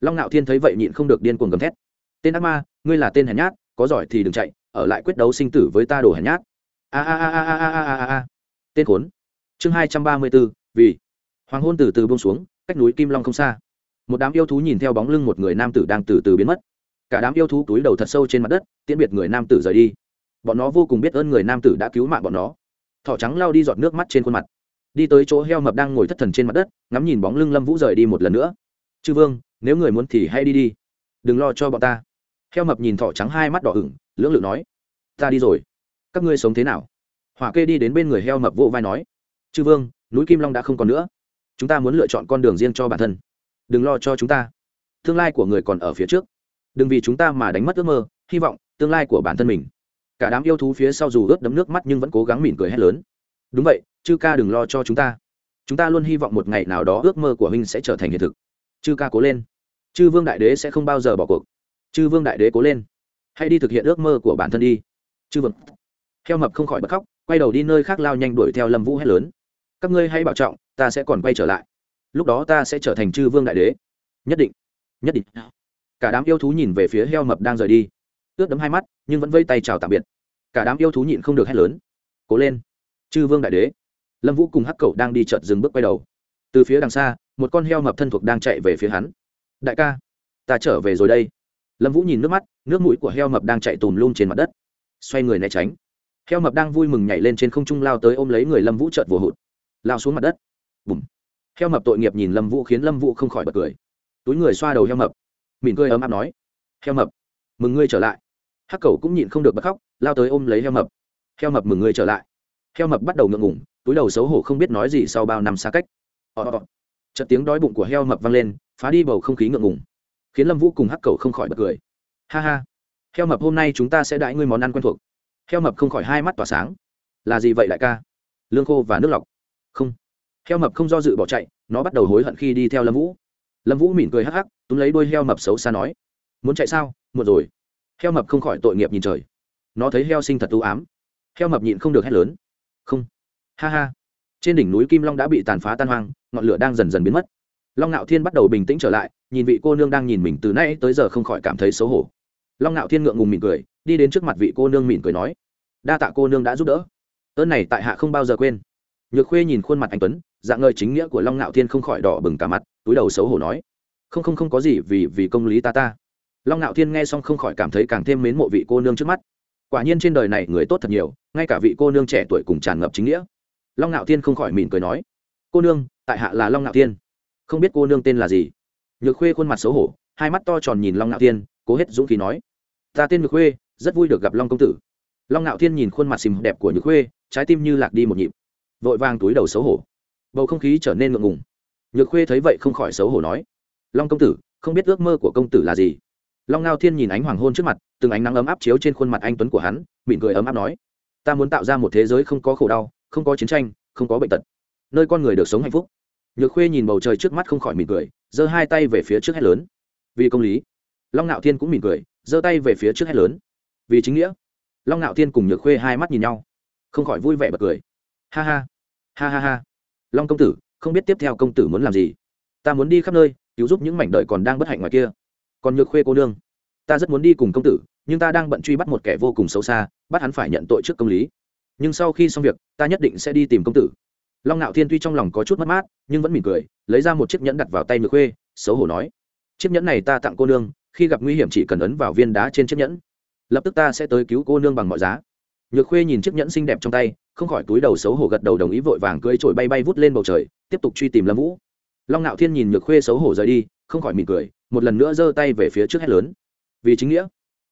long ngạo thiên thấy vậy nhịn không được điên cuồng gầm thét. Tên ác ma ngươi là tên hèn nhát có giỏi thì đừng chạy ở lại quyết đấu sinh tử với ta đồ hèn nhát. A a a a a a a a a. Tên khốn. Chương hai trăm ba mươi bốn, vì. Hoàng hôn từ từ bông xuống cách núi kim long không xa. Một đám yêu thú nhìn theo bóng lưng một người nam tử đang từ từ biến mất. Cả đám yêu thú túi đầu thật sâu trên mặt đất tiễn biệt người nam tử rời đi. Bọn nó vô cùng biết ơn người nam tử đã cứu mạng bọn nó. Thỏ trắng lao đi giọt nước mắt trên khuôn mặt. Đi tới chỗ heo mập đang ngồi thất thần trên mặt đất ngắm nhìn bóng lưng lâm vũ rời đi một lần nữa. Chư vương nếu người muốn thì hãy đi đi. Đừng lo cho bọn ta. Heo mập nhìn thỏ trắng hai mắt đỏ ửng, lưỡng lự nói, ta đi rồi. Các ngươi sống thế nào? Hỏa kê đi đến bên người heo mập vỗ vai nói, chư vương, núi kim long đã không còn nữa. Chúng ta muốn lựa chọn con đường riêng cho bản thân. Đừng lo cho chúng ta. Tương lai của người còn ở phía trước. Đừng vì chúng ta mà đánh mất ước mơ, hy vọng tương lai của bản thân mình. Cả đám yêu thú phía sau dù ướt đấm nước mắt nhưng vẫn cố gắng mỉm cười hét lớn, đúng vậy, chư ca đừng lo cho chúng ta. Chúng ta luôn hy vọng một ngày nào đó ước mơ của huynh sẽ trở thành hiện thực. Chư ca cố lên chư vương đại đế sẽ không bao giờ bỏ cuộc. Chư vương đại đế cố lên. Hãy đi thực hiện ước mơ của bản thân đi. Chư vương. Heo mập không khỏi bật khóc, quay đầu đi nơi khác lao nhanh đuổi theo lâm vũ hét lớn. Các ngươi hãy bảo trọng, ta sẽ còn quay trở lại. Lúc đó ta sẽ trở thành chư vương đại đế. Nhất định. Nhất định. Cả đám yêu thú nhìn về phía heo mập đang rời đi. Ướt đấm hai mắt, nhưng vẫn vây tay chào tạm biệt. Cả đám yêu thú nhịn không được hét lớn. Cố lên. Chư vương đại đế. Lâm vũ cùng hắc cậu đang đi chợt dừng bước quay đầu. Từ phía đằng xa, một con heo mập thân thuộc đang chạy về phía hắn đại ca, ta trở về rồi đây. Lâm vũ nhìn nước mắt, nước mũi của heo mập đang chạy tùm lum trên mặt đất. Xoay người né tránh. Heo mập đang vui mừng nhảy lên trên không trung lao tới ôm lấy người lâm vũ trợt vồ hụt. Lao xuống mặt đất. Bùm. Heo mập tội nghiệp nhìn lâm vũ khiến lâm vũ không khỏi bật cười. Túi người xoa đầu heo mập. Mỉm cười ấm áp nói, heo mập, mừng ngươi trở lại. Hắc cầu cũng nhịn không được bật khóc, lao tới ôm lấy heo mập. Heo mập mừng ngươi trở lại. Heo mập bắt đầu ngượng ngủng túi đầu xấu hổ không biết nói gì sau bao năm xa cách. Ọ chợt tiếng đói bụng của heo mập vang lên, phá đi bầu không khí ngượng ngùng. Khiến lâm vũ cùng hắc cầu không khỏi bật cười. Ha ha. Heo mập hôm nay chúng ta sẽ đãi ngươi món ăn quen thuộc. Heo mập không khỏi hai mắt tỏa sáng. Là gì vậy đại ca? Lương khô và nước lọc. Không. Heo mập không do dự bỏ chạy, nó bắt đầu hối hận khi đi theo lâm vũ. Lâm vũ mỉm cười hắc hắc, túm lấy đôi heo mập xấu xa nói. Muốn chạy sao? Muộn rồi. Heo mập không khỏi tội nghiệp nhìn trời. Nó thấy heo sinh thật ưu ám. Heo mập nhịn không được hét lớn. Không. Ha ha. Trên đỉnh núi kim long đã bị tàn phá tan hoang ngọn lửa đang dần dần biến mất. Long ngạo thiên bắt đầu bình tĩnh trở lại, nhìn vị cô nương đang nhìn mình từ nay tới giờ không khỏi cảm thấy xấu hổ. Long ngạo thiên ngượng ngùng mỉm cười, đi đến trước mặt vị cô nương mỉm cười nói, đa tạ cô nương đã giúp đỡ. Ơn này tại hạ không bao giờ quên. Nhược khuê nhìn khuôn mặt anh tuấn, dạng ngời chính nghĩa của long ngạo thiên không khỏi đỏ bừng cả mặt, túi đầu xấu hổ nói, không không không có gì vì vì công lý ta ta. Long ngạo thiên nghe xong không khỏi cảm thấy càng thêm mến mộ vị cô nương trước mắt. Quả nhiên trên đời này người tốt thật nhiều, ngay cả vị cô nương trẻ tuổi cùng tràn ngập chính nghĩa. Long ngạo thiên không khỏi mỉm cười nói, cô nương tại hạ là long ngạo thiên. Không biết cô nương tên là gì. Nhược khuê khuôn mặt xấu hổ, hai mắt to tròn nhìn long ngạo thiên, cố hết dũng khí nói. Ta tên nhược khuê, rất vui được gặp long công tử. Long ngạo thiên nhìn khuôn mặt xìm đẹp của nhược khuê, trái tim như lạc đi một nhịp. Vội vàng túi đầu xấu hổ. Bầu không khí trở nên ngượng ngùng. Nhược khuê thấy vậy không khỏi xấu hổ nói. Long công tử, không biết ước mơ của công tử là gì? Long ngao thiên nhìn ánh hoàng hôn trước mặt, từng ánh nắng ấm áp chiếu trên khuôn mặt anh tuấn của hắn, mỉm cười ấm áp nói. Ta muốn tạo ra một thế giới không có khổ đau, không có chiến tranh, không có bệnh tật. Nơi con người được sống hạnh phúc nhược khuê nhìn bầu trời trước mắt không khỏi mỉm cười, giơ hai tay về phía trước hét lớn. Vì công lý, long ngạo thiên cũng mỉm cười, giơ tay về phía trước hét lớn. Vì chính nghĩa, long ngạo thiên cùng nhược khuê hai mắt nhìn nhau, không khỏi vui vẻ bật cười. Ha ha ha ha ha. Long công tử, không biết tiếp theo công tử muốn làm gì? Ta muốn đi khắp nơi, cứu giúp những mảnh đời còn đang bất hạnh ngoài kia. Còn nhược khuê cô nương, ta rất muốn đi cùng công tử, nhưng ta đang bận truy bắt một kẻ vô cùng xấu xa, bắt hắn phải nhận tội trước công lý. Nhưng sau khi xong việc, ta nhất định sẽ đi tìm công tử long ngạo thiên tuy trong lòng có chút mất mát, nhưng vẫn mỉm cười, lấy ra một chiếc nhẫn đặt vào tay nhược khuê, xấu hổ nói, chiếc nhẫn này ta tặng cô nương, khi gặp nguy hiểm chỉ cần ấn vào viên đá trên chiếc nhẫn. Lập tức ta sẽ tới cứu cô nương bằng mọi giá. Nhược khuê nhìn chiếc nhẫn xinh đẹp trong tay, không khỏi túi đầu xấu hổ gật đầu đồng ý vội vàng cưỡi trổi bay bay vút lên bầu trời, tiếp tục truy tìm lâm vũ. Long ngạo thiên nhìn nhược khuê xấu hổ rời đi, không khỏi mỉm cười, một lần nữa giơ tay về phía trước hét lớn. Vì chính nghĩa.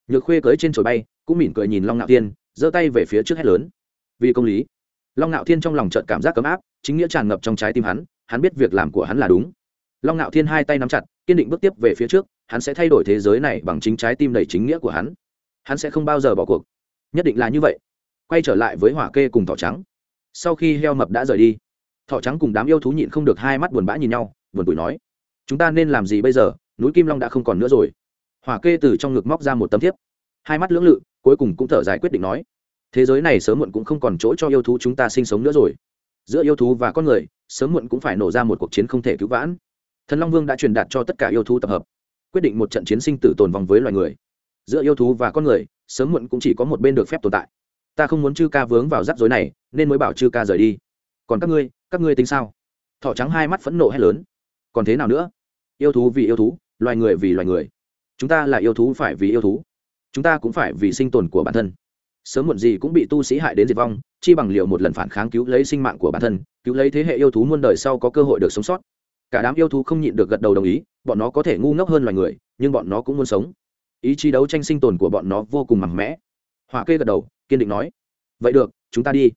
Nhược khuê cưỡi trên trồi bay, cũng mỉm cười nhìn long ngạo thiên, giơ tay về phía trước hét lớn. Vì công lý long ngạo thiên trong lòng trợt cảm giác cấm áp, chính nghĩa tràn ngập trong trái tim hắn hắn biết việc làm của hắn là đúng. Long ngạo thiên hai tay nắm chặt, kiên định bước tiếp về phía trước, hắn sẽ thay đổi thế giới này bằng chính trái tim đầy chính nghĩa của hắn. Hắn sẽ không bao giờ bỏ cuộc. Nhất định là như vậy. Quay trở lại với hỏa kê cùng thỏ trắng. Sau khi heo mập đã rời đi, thỏ trắng cùng đám yêu thú nhịn không được hai mắt buồn bã nhìn nhau, buồn bụi nói, chúng ta nên làm gì bây giờ? Núi kim long đã không còn nữa rồi. Hỏa kê từ trong ngực móc ra một tấm thiếp. Hai mắt lưỡng lự, cuối cùng cũng thở dài quyết định nói thế giới này sớm muộn cũng không còn chỗ cho yêu thú chúng ta sinh sống nữa rồi. Giữa yêu thú và con người, sớm muộn cũng phải nổ ra một cuộc chiến không thể cứu vãn. Thần long vương đã truyền đạt cho tất cả yêu thú tập hợp, quyết định một trận chiến sinh tử tồn vong với loài người. Giữa yêu thú và con người, sớm muộn cũng chỉ có một bên được phép tồn tại. Ta không muốn chư ca vướng vào rắc rối này, nên mới bảo chư ca rời đi. Còn các ngươi các ngươi tính sao? Thỏ trắng hai mắt phẫn nộ hét lớn. Còn thế nào nữa? Yêu thú vì yêu thú, loài người vì loài người. Chúng ta là yêu thú phải vì yêu thú. Chúng ta cũng phải vì sinh tồn của bản thân sớm muộn gì cũng bị tu sĩ hại đến diệt vong, chi bằng liệu một lần phản kháng cứu lấy sinh mạng của bản thân, cứu lấy thế hệ yêu thú muôn đời sau có cơ hội được sống sót. Cả đám yêu thú không nhịn được gật đầu đồng ý, bọn nó có thể ngu ngốc hơn loài người, nhưng bọn nó cũng muốn sống. Ý chí đấu tranh sinh tồn của bọn nó vô cùng mạnh mẽ. Hỏa kê gật đầu, kiên định nói, vậy được, chúng ta đi.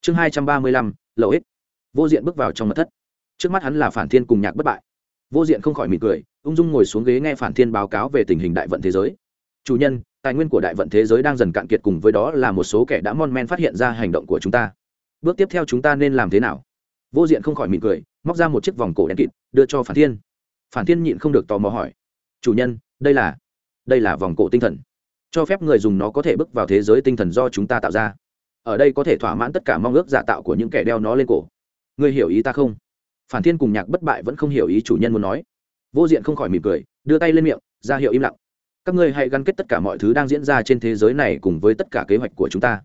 Chương hai trăm ba mươi lăm, lầu ích vô diện bước vào trong mật thất. Trước mắt hắn là phản thiên cùng nhạc bất bại. Vô diện không khỏi mỉm cười, ung dung ngồi xuống ghế nghe phản thiên báo cáo về tình hình đại vận thế giới. Chủ nhân tài nguyên của đại vận thế giới đang dần cạn kiệt cùng với đó là một số kẻ đã mon men phát hiện ra hành động của chúng ta. Bước tiếp theo chúng ta nên làm thế nào? Vô diện không khỏi mỉm cười, móc ra một chiếc vòng cổ đen kịt, đưa cho phản thiên. Phản thiên nhịn không được tò mò hỏi, chủ nhân, đây là đây là vòng cổ tinh thần. Cho phép người dùng nó có thể bước vào thế giới tinh thần do chúng ta tạo ra. Ở đây có thể thỏa mãn tất cả mong ước giả tạo của những kẻ đeo nó lên cổ. Ngươi hiểu ý ta không? Phản thiên cùng nhạc bất bại vẫn không hiểu ý chủ nhân muốn nói. Vô diện không khỏi mỉm cười, đưa tay lên miệng, ra hiệu im lặng các ngươi hãy gắn kết tất cả mọi thứ đang diễn ra trên thế giới này cùng với tất cả kế hoạch của chúng ta.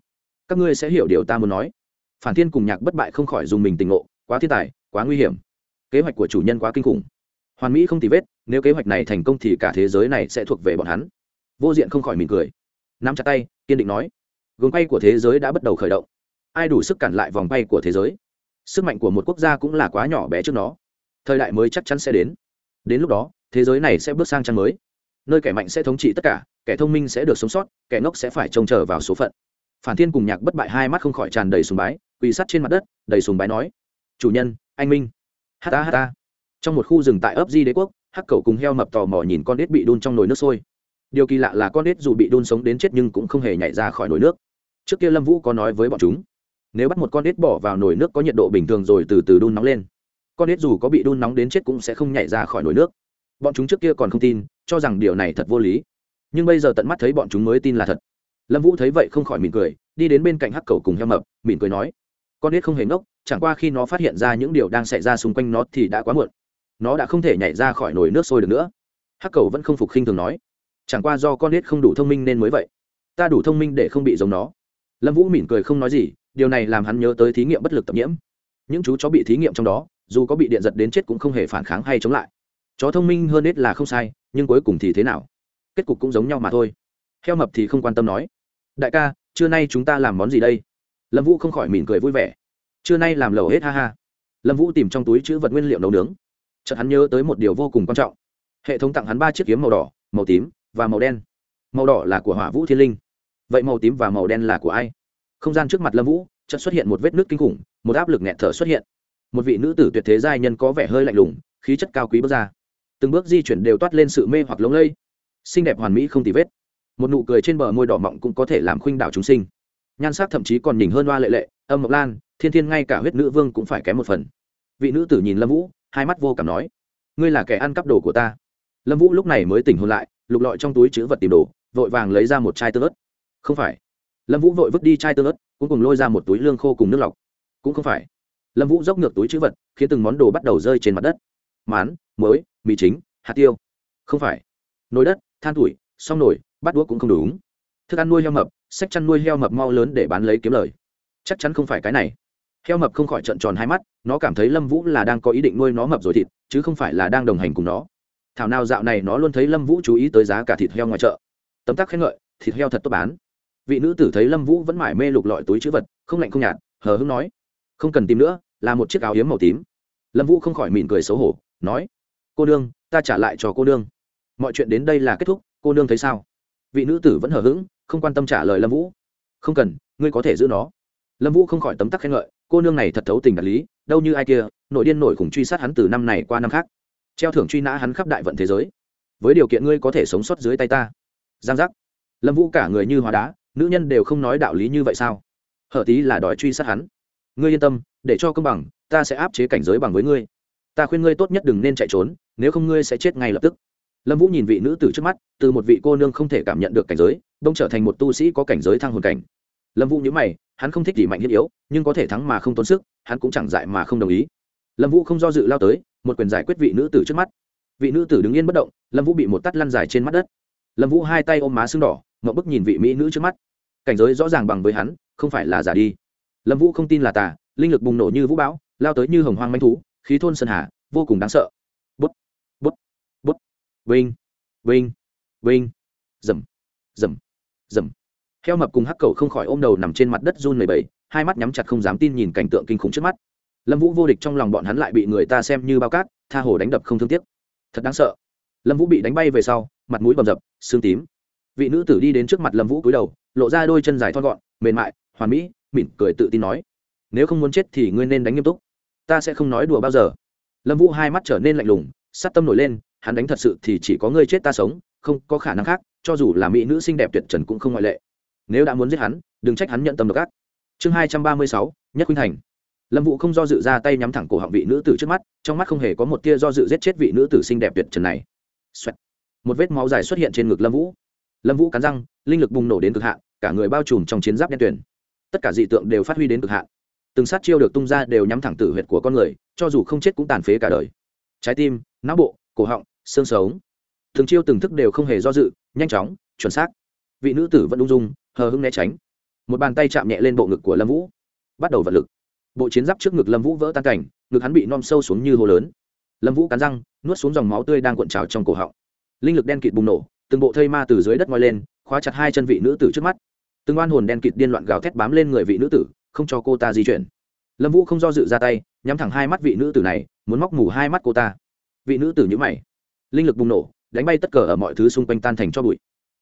Các ngươi sẽ hiểu điều ta muốn nói. Phản thiên cùng nhạc bất bại không khỏi dùng mình tình ngộ, quá thiên tài, quá nguy hiểm. Kế hoạch của chủ nhân quá kinh khủng. Hoàn mỹ không tì vết, nếu kế hoạch này thành công thì cả thế giới này sẽ thuộc về bọn hắn. Vô diện không khỏi mỉm cười. Nắm chặt tay, kiên định nói. Gồm bay của thế giới đã bắt đầu khởi động. Ai đủ sức cản lại vòng bay của thế giới? Sức mạnh của một quốc gia cũng là quá nhỏ bé trước nó thời đại mới chắc chắn sẽ đến. Đến lúc đó, thế giới này sẽ bước sang trang mới nơi kẻ mạnh sẽ thống trị tất cả, kẻ thông minh sẽ được sống sót, kẻ ngốc sẽ phải trông chờ vào số phận. Phản thiên cùng nhạc bất bại hai mắt không khỏi tràn đầy sùng bái, quỳ sắt trên mặt đất, đầy sùng bái nói, chủ nhân, anh minh. Hata hata trong một khu rừng tại ấp di đế quốc, hắc cầu cùng heo mập tò mò nhìn con đít bị đun trong nồi nước sôi. Điều kỳ lạ là con đít dù bị đun sống đến chết nhưng cũng không hề nhảy ra khỏi nồi nước. Trước kia lâm vũ có nói với bọn chúng, nếu bắt một con đít bỏ vào nồi nước có nhiệt độ bình thường rồi từ từ đun nóng lên. Con đít dù có bị đun nóng đến chết cũng sẽ không nhảy ra khỏi nồi nước bọn chúng trước kia còn không tin, cho rằng điều này thật vô lý. Nhưng bây giờ tận mắt thấy bọn chúng mới tin là thật. Lâm vũ thấy vậy không khỏi mỉm cười, đi đến bên cạnh hắc cầu cùng heo mập, mỉm cười nói, con nết không hề ngốc, chẳng qua khi nó phát hiện ra những điều đang xảy ra xung quanh nó thì đã quá muộn. Nó đã không thể nhảy ra khỏi nồi nước sôi được nữa. Hắc cầu vẫn không phục khinh thường nói, chẳng qua do con nết không đủ thông minh nên mới vậy. Ta đủ thông minh để không bị giống nó. Lâm vũ mỉm cười không nói gì, điều này làm hắn nhớ tới thí nghiệm bất lực tập nhiễm. Những chú chó bị thí nghiệm trong đó, dù có bị điện giật đến chết cũng không hề phản kháng hay chống lại chó thông minh hơn ít là không sai, nhưng cuối cùng thì thế nào? Kết cục cũng giống nhau mà thôi. Heo mập thì không quan tâm nói. Đại ca, trưa nay chúng ta làm món gì đây? Lâm vũ không khỏi mỉm cười vui vẻ. Trưa nay làm lẩu hết ha ha. Lâm vũ tìm trong túi chữ vật nguyên liệu nấu nướng. Chợt hắn nhớ tới một điều vô cùng quan trọng. Hệ thống tặng hắn ba chiếc kiếm màu đỏ, màu tím và màu đen. Màu đỏ là của hỏa vũ thiên linh. Vậy màu tím và màu đen là của ai? Không gian trước mặt lâm vũ, chợt xuất hiện một vết nước kinh khủng, một áp lực nghẹt thở xuất hiện. Một vị nữ tử tuyệt thế giai nhân có vẻ hơi lạnh lùng, khí chất cao quý bước ra từng bước di chuyển đều toát lên sự mê hoặc lống lây. Xinh đẹp hoàn mỹ không tì vết. Một nụ cười trên bờ môi đỏ mọng cũng có thể làm khuynh đảo chúng sinh. Nhan sắc thậm chí còn nhìn hơn hoa lệ lệ, âm mộc lan, thiên thiên ngay cả huyết nữ vương cũng phải kém một phần. Vị nữ tử nhìn lâm vũ, hai mắt vô cảm nói, ngươi là kẻ ăn cắp đồ của ta. Lâm vũ lúc này mới tỉnh hôn lại, lục lọi trong túi chữ vật tìm đồ, vội vàng lấy ra một chai tương ớt. Không phải. Lâm vũ vội vứt đi chai tương ớt cũng cùng lôi ra một túi lương khô cùng nước lọc. Cũng không phải. Lâm vũ dốc ngược túi chữ vật, khiến từng món đồ bắt đầu rơi trên mặt đất. Mán muối, mì chính, hạt tiêu. Không phải. Nồi đất, than tuổi, xong nổi bắt đũa cũng không đúng. Thức ăn nuôi heo mập sách chăn nuôi heo mập mau lớn để bán lấy kiếm lời. Chắc chắn không phải cái này. Heo mập không khỏi trận tròn hai mắt, nó cảm thấy lâm vũ là đang có ý định nuôi nó mập rồi thịt, chứ không phải là đang đồng hành cùng nó. Thảo nào dạo này nó luôn thấy lâm vũ chú ý tới giá cả thịt heo ngoài chợ. Tấm tắc khen ngợi, thịt heo thật tốt bán. Vị nữ tử thấy lâm vũ vẫn mải mê lục lọi túi chữ vật, không lạnh không nhạt, hờ hưng nói. Không cần tìm nữa, là một chiếc áo yếm màu tím. Lâm vũ không khỏi mỉm cười xấu hổ, nói cô nương, ta trả lại cho cô nương. Mọi chuyện đến đây là kết thúc, cô nương thấy sao? Vị nữ tử vẫn hờ hững, không quan tâm trả lời lâm vũ. Không cần, ngươi có thể giữ nó. Lâm vũ không khỏi tấm tắc khen ngợi, cô nương này thật thấu tình đạt lý, đâu như ai kia, nội điên nổi khủng truy sát hắn từ năm này qua năm khác. Treo thưởng truy nã hắn khắp đại vận thế giới. Với điều kiện ngươi có thể sống sót dưới tay ta. Giang giác. Lâm vũ cả người như hóa đá, nữ nhân đều không nói đạo lý như vậy sao? Hở tí là đòi truy sát hắn. Ngươi yên tâm, để cho công bằng, ta sẽ áp chế cảnh giới bằng với ngươi ta khuyên ngươi tốt nhất đừng nên chạy trốn, nếu không ngươi sẽ chết ngay lập tức. Lâm vũ nhìn vị nữ tử trước mắt, từ một vị cô nương không thể cảm nhận được cảnh giới đông trở thành một tu sĩ có cảnh giới thăng hồn cảnh. Lâm vũ nhớ mày, hắn không thích gì mạnh thiết yếu, nhưng có thể thắng mà không tốn sức, hắn cũng chẳng dại mà không đồng ý. Lâm vũ không do dự lao tới, một quyền giải quyết vị nữ tử trước mắt. Vị nữ tử đứng yên bất động, lâm vũ bị một tắt lăn dài trên mắt đất. Lâm vũ hai tay ôm má sưng đỏ mậu bức nhìn vị mỹ nữ trước mắt. Cảnh giới rõ ràng bằng với hắn, không phải là giả đi. Lâm vũ không tin là tà, linh lực bùng nổ như vũ bão, lao tới như hồng hoang manh thú khí thôn sơn hà, vô cùng đáng sợ. Bút bút bút. Vinh vinh vinh. Dầm dầm dầm. Heo mập cùng hắc cầu không khỏi ôm đầu nằm trên mặt đất run mười bầy hai mắt nhắm chặt không dám tin nhìn cảnh tượng kinh khủng trước mắt. Lâm vũ vô địch trong lòng bọn hắn lại bị người ta xem như bao cát, tha hồ đánh đập không thương tiếc. Thật đáng sợ. Lâm vũ bị đánh bay về sau, mặt mũi bầm dập, xương tím. Vị nữ tử đi đến trước mặt lâm vũ cúi đầu, lộ ra đôi chân dài thon gọn, mềm mại, hoàn mỹ, mỉm cười tự tin nói, nếu không muốn chết thì ngươi nên đánh nghiêm túc ta sẽ không nói đùa bao giờ. Lâm vũ hai mắt trở nên lạnh lùng, sát tâm nổi lên, hắn đánh thật sự thì chỉ có ngươi chết ta sống, không có khả năng khác, cho dù là mỹ nữ xinh đẹp tuyệt trần cũng không ngoại lệ. Nếu đã muốn giết hắn, đừng trách hắn nhận tâm độc ác. Chương hai trăm ba mươi sáu, nhất khuynh thành. Lâm vũ không do dự ra tay nhắm thẳng cổ họng vị nữ tử trước mắt, trong mắt không hề có một tia do dự giết chết vị nữ tử xinh đẹp tuyệt trần này、Xoẹt. một vết máu dài xuất hiện trên ngực lâm vũ. Lâm vũ cắn răng, linh lực bùng nổ đến cực hạn, cả người bao trùm trong chiến giáp đen tuyển tất cả dị tượng đều phát huy đến cực hạn từng sát chiêu được tung ra đều nhắm thẳng tử huyệt của con người, cho dù không chết cũng tàn phế cả đời. Trái tim, não bộ, cổ họng, xương sống, từng chiêu từng thức đều không hề do dự, nhanh chóng, chuẩn xác. Vị nữ tử vẫn ung dung, hờ hưng né tránh. Một bàn tay chạm nhẹ lên bộ ngực của lâm vũ, bắt đầu vật lực. Bộ chiến giáp trước ngực lâm vũ vỡ tan cảnh, ngực hắn bị nom sâu xuống như hồ lớn. Lâm vũ cắn răng, nuốt xuống dòng máu tươi đang cuộn trào trong cổ họng. Linh lực đen kịt bùng nổ, từng bộ thây ma từ dưới đất ngoi lên, khóa chặt hai chân vị nữ tử trước mắt. Từng oan hồn đen kịt điên loạn gào thét bám lên người vị nữ tử không cho cô ta di chuyển. Lâm vũ không do dự ra tay, nhắm thẳng hai mắt vị nữ tử này, muốn móc mù hai mắt cô ta. Vị nữ tử nhữ mày. Linh lực bùng nổ, đánh bay tất cờ ở mọi thứ xung quanh tan thành cho bụi.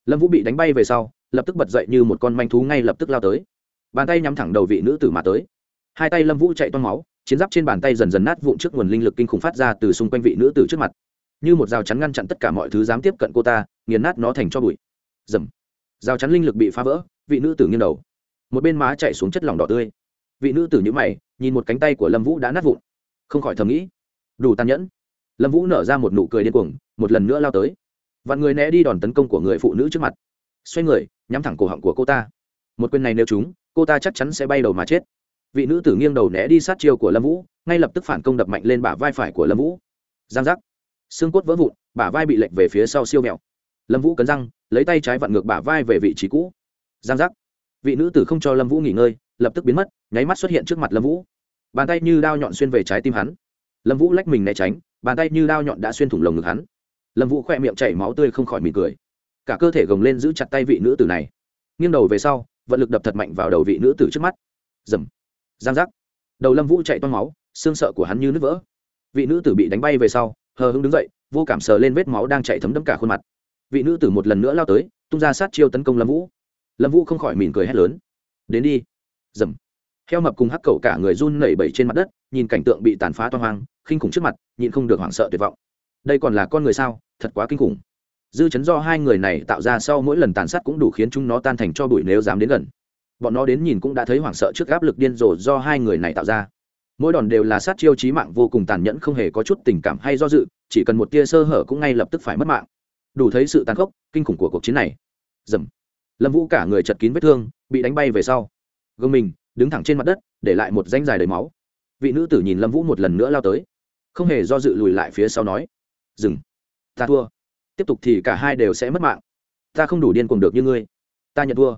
Lâm vũ bị đánh bay về sau, lập tức bật dậy như một con manh thú ngay lập tức lao tới. Bàn tay nhắm thẳng đầu vị nữ tử mà tới. Hai tay lâm vũ chạy toan máu, chiến giáp trên bàn tay dần dần nát vụn trước nguồn linh lực kinh khủng phát ra từ xung quanh vị nữ tử trước mặt. Như một rào chắn ngăn chặn tất cả mọi thứ dám tiếp cận cô ta, nghiền nát nó thành cho bụi. Dầm. Rào chắn linh lực bị phá vỡ, vị nữ tử nghiêng đầu một bên má chạy xuống chất lỏng đỏ tươi. Vị nữ tử nhữ mày, nhìn một cánh tay của lâm vũ đã nát vụn. Không khỏi thầm nghĩ, đủ tàn nhẫn. Lâm vũ nở ra một nụ cười điên cuồng, một lần nữa lao tới. Vạn người né đi đòn tấn công của người phụ nữ trước mặt. Xoay người, nhắm thẳng cổ họng của cô ta. Một quyền này nếu chúng cô ta chắc chắn sẽ bay đầu mà chết. Vị nữ tử nghiêng đầu né đi sát chiêu của lâm vũ, ngay lập tức phản công đập mạnh lên bả vai phải của lâm vũ. Giang giác. Xương cốt vỡ vụn, bả vai bị lệch về phía sau siêu mèo lâm vũ cấn răng, lấy tay trái vặn ngược bả vai về vị trí cũ. Giang giác vị nữ tử không cho lâm vũ nghỉ ngơi, lập tức biến mất, nháy mắt xuất hiện trước mặt lâm vũ. Bàn tay như đao nhọn xuyên về trái tim hắn. Lâm vũ lách mình né tránh, bàn tay như đao nhọn đã xuyên thủng lồng ngực hắn. Lâm vũ khoe miệng chảy máu tươi không khỏi mỉm cười. Cả cơ thể gồng lên giữ chặt tay vị nữ tử này. Nghiêng đầu về sau, vận lực đập thật mạnh vào đầu vị nữ tử trước mắt. Dầm giang giác. Đầu lâm vũ chạy toan máu, xương sợ của hắn như nứt vỡ. Vị nữ tử bị đánh bay về sau, hờ hưng đứng dậy, vô cảm sờ lên vết máu đang chạy thấm đẫm cả khuôn mặt. Vị nữ tử một lần nữa lao tới, tung ra sát chiêu tấn công lâm vũ lâm vũ không khỏi mỉm cười hét lớn đến đi dầm heo mập cùng hắc cậu cả người run nẩy bẩy trên mặt đất nhìn cảnh tượng bị tàn phá toang hoang khinh khủng trước mặt nhịn không được hoảng sợ tuyệt vọng đây còn là con người sao thật quá kinh khủng dư chấn do hai người này tạo ra sau mỗi lần tàn sát cũng đủ khiến chúng nó tan thành cho bụi nếu dám đến gần bọn nó đến nhìn cũng đã thấy hoảng sợ trước áp lực điên rồ do hai người này tạo ra mỗi đòn đều là sát chiêu chí mạng vô cùng tàn nhẫn không hề có chút tình cảm hay do dự chỉ cần một tia sơ hở cũng ngay lập tức phải mất mạng đủ thấy sự tàn khốc kinh khủng của cuộc chiến này dầm lâm vũ cả người chật kín vết thương, bị đánh bay về sau. Gương mình, đứng thẳng trên mặt đất, để lại một danh dài đầy máu. Vị nữ tử nhìn lâm vũ một lần nữa lao tới, không hề do dự lùi lại phía sau nói, dừng, ta thua. Tiếp tục thì cả hai đều sẽ mất mạng. Ta không đủ điên cuồng được như ngươi. Ta nhận thua.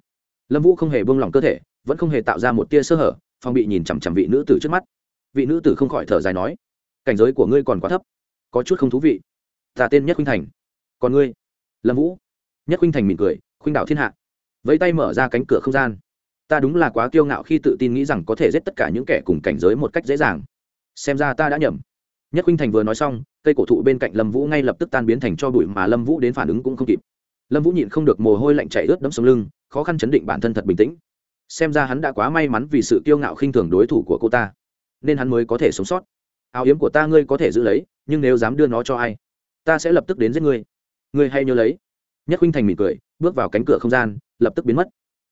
Lâm vũ không hề buông lỏng cơ thể, vẫn không hề tạo ra một tia sơ hở phong bị nhìn chằm chằm vị nữ tử trước mắt. Vị nữ tử không khỏi thở dài nói, cảnh giới của ngươi còn quá thấp, có chút không thú vị. Ta tên nhất khuynh thành. Còn ngươi? Lâm vũ. Nhất khuynh thành mỉm cười, khuynh đảo thiên hạ vẫy tay mở ra cánh cửa không gian. Ta đúng là quá kiêu ngạo khi tự tin nghĩ rằng có thể giết tất cả những kẻ cùng cảnh giới một cách dễ dàng. Xem ra ta đã nhầm. Nhất huynh thành vừa nói xong, cây cổ thụ bên cạnh lâm vũ ngay lập tức tan biến thành cho bụi mà lâm vũ đến phản ứng cũng không kịp. Lâm vũ nhịn không được mồ hôi lạnh chảy ướt đẫm sống lưng, khó khăn chấn định bản thân thật bình tĩnh. Xem ra hắn đã quá may mắn vì sự kiêu ngạo khinh thường đối thủ của cô ta, nên hắn mới có thể sống sót. Áo yếm của ta ngươi có thể giữ lấy, nhưng nếu dám đưa nó cho ai, ta sẽ lập tức đến giết ngươi. Ngươi hay nhớ lấy. Nhất huynh thành mỉm cười bước vào cánh cửa không gian, lập tức biến mất.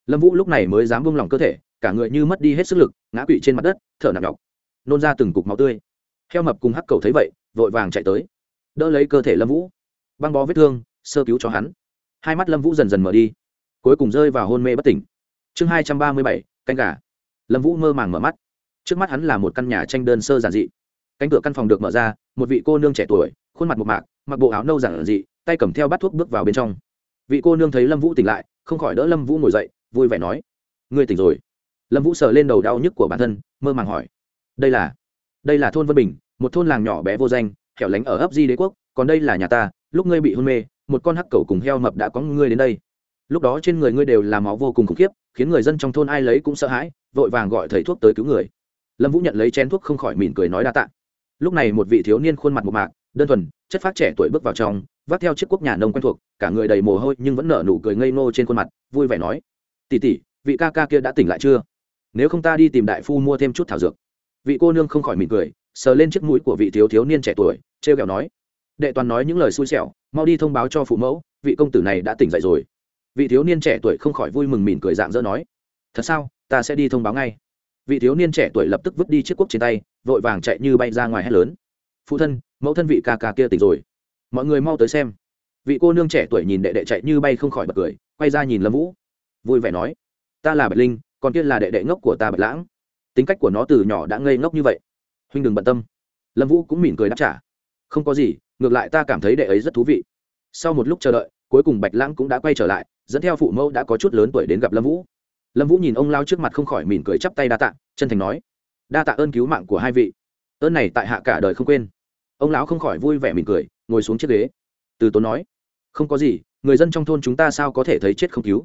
Lâm vũ lúc này mới dám buông lỏng cơ thể, cả người như mất đi hết sức lực, ngã quỵ trên mặt đất, thở nặng nhọc, nôn ra từng cục máu tươi. Heo mập cùng hắc cầu thấy vậy, vội vàng chạy tới. Đỡ lấy cơ thể lâm vũ. Băng bó vết thương, sơ cứu cho hắn. Hai mắt lâm vũ dần dần mở đi, cuối cùng rơi vào hôn mê bất tỉnh. Chương hai trăm ba mươi bảy, canh gà. Lâm vũ mơ màng mở mắt. Trước mắt hắn là một căn nhà tranh đơn sơ giản dị. Cánh cửa căn phòng được mở ra, một vị cô nương trẻ tuổi, khuôn mặt một mạc, mặc bộ áo nâu giản dị, tay cầm theo bát thuốc bước vào bên trong vị cô nương thấy lâm vũ tỉnh lại, không khỏi đỡ lâm vũ ngồi dậy, vui vẻ nói, ngươi tỉnh rồi. Lâm vũ sờ lên đầu đau nhức của bản thân, mơ màng hỏi, đây là đây là thôn vân bình, một thôn làng nhỏ bé vô danh, hẻo lánh ở ấp di đế quốc, còn đây là nhà ta, lúc ngươi bị hôn mê, một con hắc cầu cùng heo mập đã có ngươi đến đây. Lúc đó trên người ngươi đều là máu vô cùng khủng khiếp, khiến người dân trong thôn ai lấy cũng sợ hãi, vội vàng gọi thầy thuốc tới cứu người. Lâm vũ nhận lấy chén thuốc không khỏi mỉm cười nói đa t ạ lúc này một vị thiếu niên khuôn mặt một mạc, đơn thuần, chất phát trẻ tuổi bước vào trong vác theo chiếc quốc nhà nông quen thuộc, cả người đầy mồ hôi nhưng vẫn nở nụ cười ngây ngô trên khuôn mặt, vui vẻ nói tỉ tỉ vị ca ca kia đã tỉnh lại chưa? Nếu không ta đi tìm đại phu mua thêm chút thảo dược. Vị cô nương không khỏi mỉm cười, sờ lên chiếc mũi của vị thiếu thiếu niên trẻ tuổi t r e o kẹo nói, đệ toàn nói những lời xui xẻo, mau đi thông báo cho phụ mẫu, vị công tử này đã tỉnh dậy rồi. Vị thiếu niên trẻ tuổi không khỏi vui mừng mỉm cười dạng dỡ nói, thật sao, ta sẽ đi thông báo ngay. Vị thiếu niên trẻ tuổi lập tức vứt đi chiếc cuốc trên tay, vội vàng chạy như bay ra ngoài hét lớn, phụ thân, mẫu thân vị ca ca kia tỉnh rồi mọi người mau tới xem. Vị cô nương trẻ tuổi nhìn đệ đệ chạy như bay không khỏi bật cười, quay ra nhìn lâm vũ. Vui vẻ nói, ta là bạch linh, còn kia là đệ đệ ngốc của ta bạch lãng. Tính cách của nó từ nhỏ đã ngây ngốc như vậy. Huynh đừng bận tâm. Lâm vũ cũng mỉm cười đáp trả, không có gì, ngược lại ta cảm thấy đệ ấy rất thú vị. Sau một lúc chờ đợi, cuối cùng bạch lãng cũng đã quay trở lại, dẫn theo phụ mẫu đã có chút lớn tuổi đến gặp lâm vũ. Lâm vũ nhìn ông lao trước mặt không khỏi mỉm cười chắp tay đa tạ, chân thành nói, đa tạ ơn cứu mạng của hai vị. Ơn này tại hạ cả đời không quên. Ông lão không khỏi vui vẻ mỉm cười ngồi xuống chiếc ghế. Từ tốn nói, không có gì, người dân trong thôn chúng ta sao có thể thấy chết không cứu?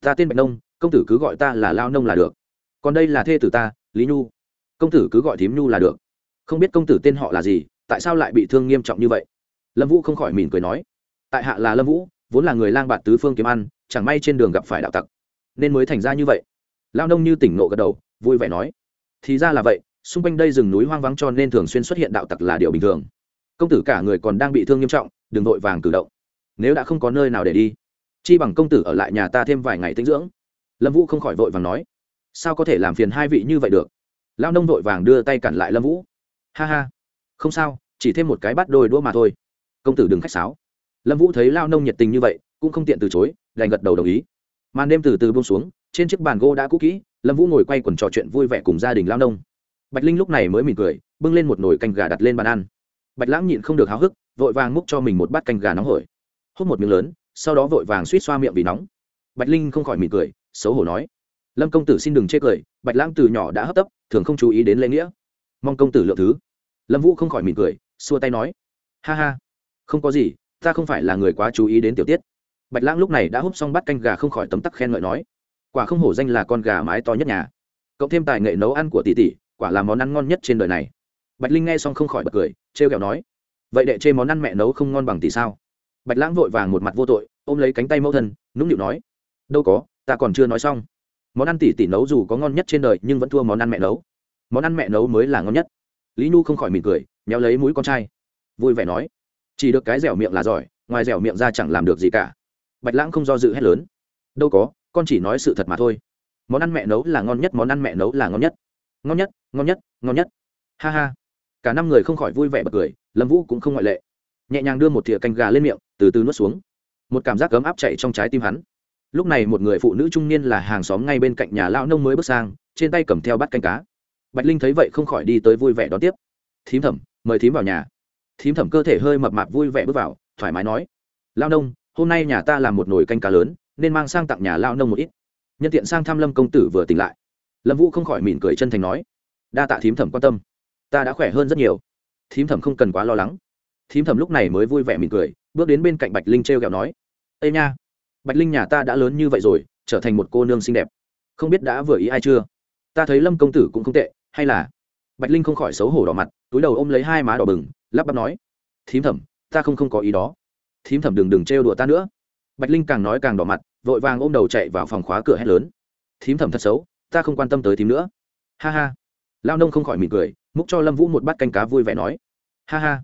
Ta tên bạch nông, công tử cứ gọi ta là lao nông là được. Còn đây là thê tử ta, lý nhu. Công tử cứ gọi thím nhu là được. Không biết công tử tên họ là gì, tại sao lại bị thương nghiêm trọng như vậy? Lâm vũ không khỏi mỉm cười nói, tại hạ là lâm vũ, vốn là người lang bạt tứ phương kiếm ăn, chẳng may trên đường gặp phải đạo tặc, nên mới thành ra như vậy. Lao nông như tỉnh nộ gật đầu, vui vẻ nói, thì ra là vậy, xung quanh đây rừng núi hoang vắng cho nên thường xuyên xuất hiện đạo tặc là điều bình thường công tử cả người còn đang bị thương nghiêm trọng, đừng vội vàng cử động. Nếu đã không có nơi nào để đi, chi bằng công tử ở lại nhà ta thêm vài ngày tinh dưỡng. Lâm vũ không khỏi vội vàng nói. Sao có thể làm phiền hai vị như vậy được? Lao nông vội vàng đưa tay cản lại lâm vũ. Ha ha, không sao, chỉ thêm một cái bắt đôi đũa mà thôi. Công tử đừng khách sáo. Lâm vũ thấy lao nông nhiệt tình như vậy, cũng không tiện từ chối, đành gật đầu đồng ý. Màn đêm từ từ bông xuống, trên chiếc bàn gỗ đã cũ kỹ, lâm vũ ngồi quay quần trò chuyện vui vẻ cùng gia đình lao nông. Bạch linh lúc này mới mỉm cười, bưng lên một nồi canh gà đặt lên bàn ăn bạch lãng nhịn không được háo hức, vội vàng múc cho mình một bát canh gà nóng hổi. Hút một miếng lớn, sau đó vội vàng suýt xoa miệng vì nóng. Bạch linh không khỏi mỉm cười, xấu hổ nói. Lâm công tử xin đừng chê cười, bạch lãng từ nhỏ đã hấp tấp, thường không chú ý đến lễ nghĩa. Mong công tử lượng thứ. Lâm vũ không khỏi mỉm cười, xua tay nói. Ha ha, không có gì, ta không phải là người quá chú ý đến tiểu tiết. Bạch lãng lúc này đã hút xong bát canh gà không khỏi tấm tắc khen ngợi nói. Quả không hổ danh là con gà mái to nhất nhà. Cộng thêm tài nghệ nấu ăn của tỷ tỷ, quả là món ăn ngon nhất trên đời này bạch linh nghe xong không khỏi bật cười, trêu kẹo nói, vậy đệ chê món ăn mẹ nấu không ngon bằng tỷ sao? Bạch lãng vội vàng một mặt vô tội, ôm lấy cánh tay mẫu thân, nũng nịu nói, đâu có, ta còn chưa nói xong. Món ăn tỷ tỷ nấu dù có ngon nhất trên đời nhưng vẫn thua món ăn mẹ nấu. Món ăn mẹ nấu mới là ngon nhất. Lý nhu không khỏi mỉm cười, méo lấy mũi con trai, vui vẻ nói, chỉ được cái dẻo miệng là giỏi, ngoài dẻo miệng ra chẳng làm được gì cả. Bạch lãng không do dự hết lớn, đâu có, con chỉ nói sự thật mà thôi. Món ăn mẹ nấu là ngon nhất, món ăn mẹ nấu là ngon nhất. Ngon nhất ngon nhất ngon nhất. Ha ha cả năm người không khỏi vui vẻ bật cười, lâm vũ cũng không ngoại lệ. Nhẹ nhàng đưa một thìa canh gà lên miệng, từ từ nuốt xuống. Một cảm giác ấm áp chạy trong trái tim hắn. Lúc này một người phụ nữ trung niên là hàng xóm ngay bên cạnh nhà lao nông mới bước sang, trên tay cầm theo bát canh cá. Bạch linh thấy vậy không khỏi đi tới vui vẻ đón tiếp. Thím thẩm, mời thím vào nhà. Thím thẩm cơ thể hơi mập mạp vui vẻ bước vào, thoải mái nói lao nông, hôm nay nhà ta làm một nồi canh cá lớn, nên mang sang tặng nhà lao nông một ít. Nhân tiện sang thăm lâm công tử vừa tỉnh lại. Lâm vũ không khỏi mỉm cười chân thành nói, đa tạ thím thẩm quan tâm ta đã khỏe hơn rất nhiều. Thím thẩm không cần quá lo lắng. Thím thẩm lúc này mới vui vẻ mỉm cười, bước đến bên cạnh bạch linh t r e o kẹo nói ây nha, bạch linh nhà ta đã lớn như vậy rồi, trở thành một cô nương xinh đẹp. Không biết đã vừa ý ai chưa? Ta thấy lâm công tử cũng không tệ, hay là? Bạch linh không khỏi xấu hổ đỏ mặt, túi đầu ôm lấy hai má đỏ bừng, lắp bắp nói, thím thẩm ta không không có ý đó. Thím thẩm đừng đừng trêu đùa ta nữa. Bạch linh càng nói càng đỏ mặt, vội vàng ôm đầu chạy vào phòng khóa cửa hét lớn, thím thẩm thật xấu, ta không quan tâm tới thím nữa. Ha ha. Lao nông không khỏi mỉm cười múc cho lâm vũ một bát canh cá vui vẻ nói ha ha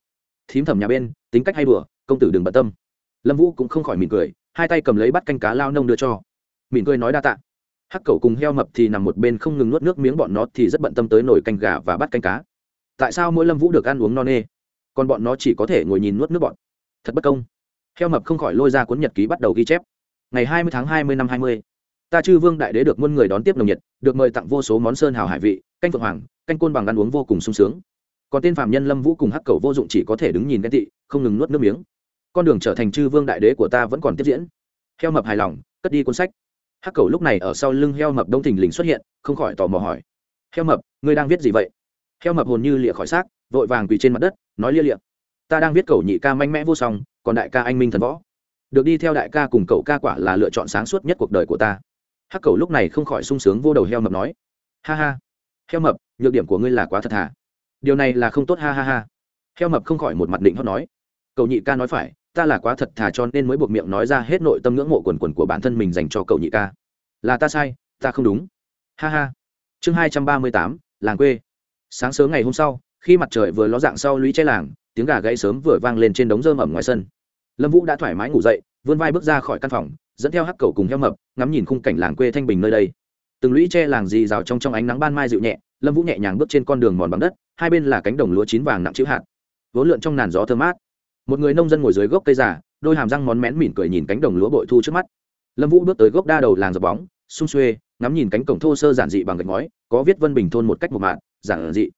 thím thẩm nhà bên tính cách hay đùa công tử đừng bận tâm lâm vũ cũng không khỏi mỉm cười hai tay cầm lấy bát canh cá lao nông đưa cho mỉm cười nói đa tạ hắc cầu cùng heo mập thì nằm một bên không ngừng nuốt nước miếng bọn nó thì rất bận tâm tới nồi canh gà và bát canh cá tại sao mỗi lâm vũ được ăn uống no nê còn bọn nó chỉ có thể ngồi nhìn nuốt nước bọn thật bất công heo mập không khỏi lôi ra cuốn nhật ký bắt đầu ghi chép ngày hai mươi tháng hai mươi năm hai mươi ta chư vương đại đế được muôn người đón tiếp nồng nhiệt được mời tặng vô số món sơn hào hải vị canh phượng hoàng canh côn bằng ăn uống vô cùng sung sướng. Còn tên phạm nhân lâm vũ cùng hắc cầu vô dụng chỉ có thể đứng nhìn ghen tị, không ngừng nuốt nước miếng. Con đường trở thành chư vương đại đế của ta vẫn còn tiếp diễn. Heo mập hài lòng, cất đi cuốn sách. Hắc cầu lúc này ở sau lưng heo mập đông thình lình xuất hiện, không khỏi tò mò hỏi. Heo mập, ngươi đang viết gì vậy? Heo mập hồn như lịa khỏi xác, vội vàng quỳ trên mặt đất, nói lia liệm ta đang viết cầu nhị ca mạnh mẽ vô song, còn đại ca anh minh thần võ. Được đi theo đại ca cùng cậu ca quả là lựa chọn sáng suốt nhất cuộc đời của ta. Hắc cầu lúc này không khỏi sung sướng vô đầu heo mập nói. Ha ha heo mập, nhược điểm của ngươi là quá thật thà. Điều này là không tốt, ha ha ha. Heo mập không khỏi một mặt định hót nói. Cậu nhị ca nói phải, ta là quá thật thà cho nên mới buộc miệng nói ra hết nội tâm ngưỡng mộ quần quần của bản thân mình dành cho cậu nhị ca. Là ta sai, ta không đúng. Ha ha. Chương hai trăm ba mươi tám, làng quê. Sáng sớm ngày hôm sau, khi mặt trời vừa ló dạng sau lũy che làng, tiếng gà gãy sớm vừa vang lên trên đống rơm ẩm ngoài sân. Lâm vũ đã thoải mái ngủ dậy, vươn vai bước ra khỏi căn phòng, dẫn theo hắc cầu cùng heo mập, ngắm nhìn khung cảnh làng quê thanh bình nơi đây từng lũy tre làng dì rào trong trong ánh nắng ban mai dịu nhẹ, lâm vũ nhẹ nhàng bước trên con đường mòn bằng đất, hai bên là cánh đồng lúa chín vàng nặng chữ hạt. Vốn lượn trong nàn gió thơm mát. Một người nông dân ngồi dưới gốc cây già, đôi hàm răng món mén mỉm cười nhìn cánh đồng lúa bội thu trước mắt. Lâm vũ bước tới gốc đa đầu làng dập bóng xung xuê, ngắm nhìn cánh cổng thô sơ giản dị bằng gạch ngói, có viết vân bình thôn một cách một mạng giản dị.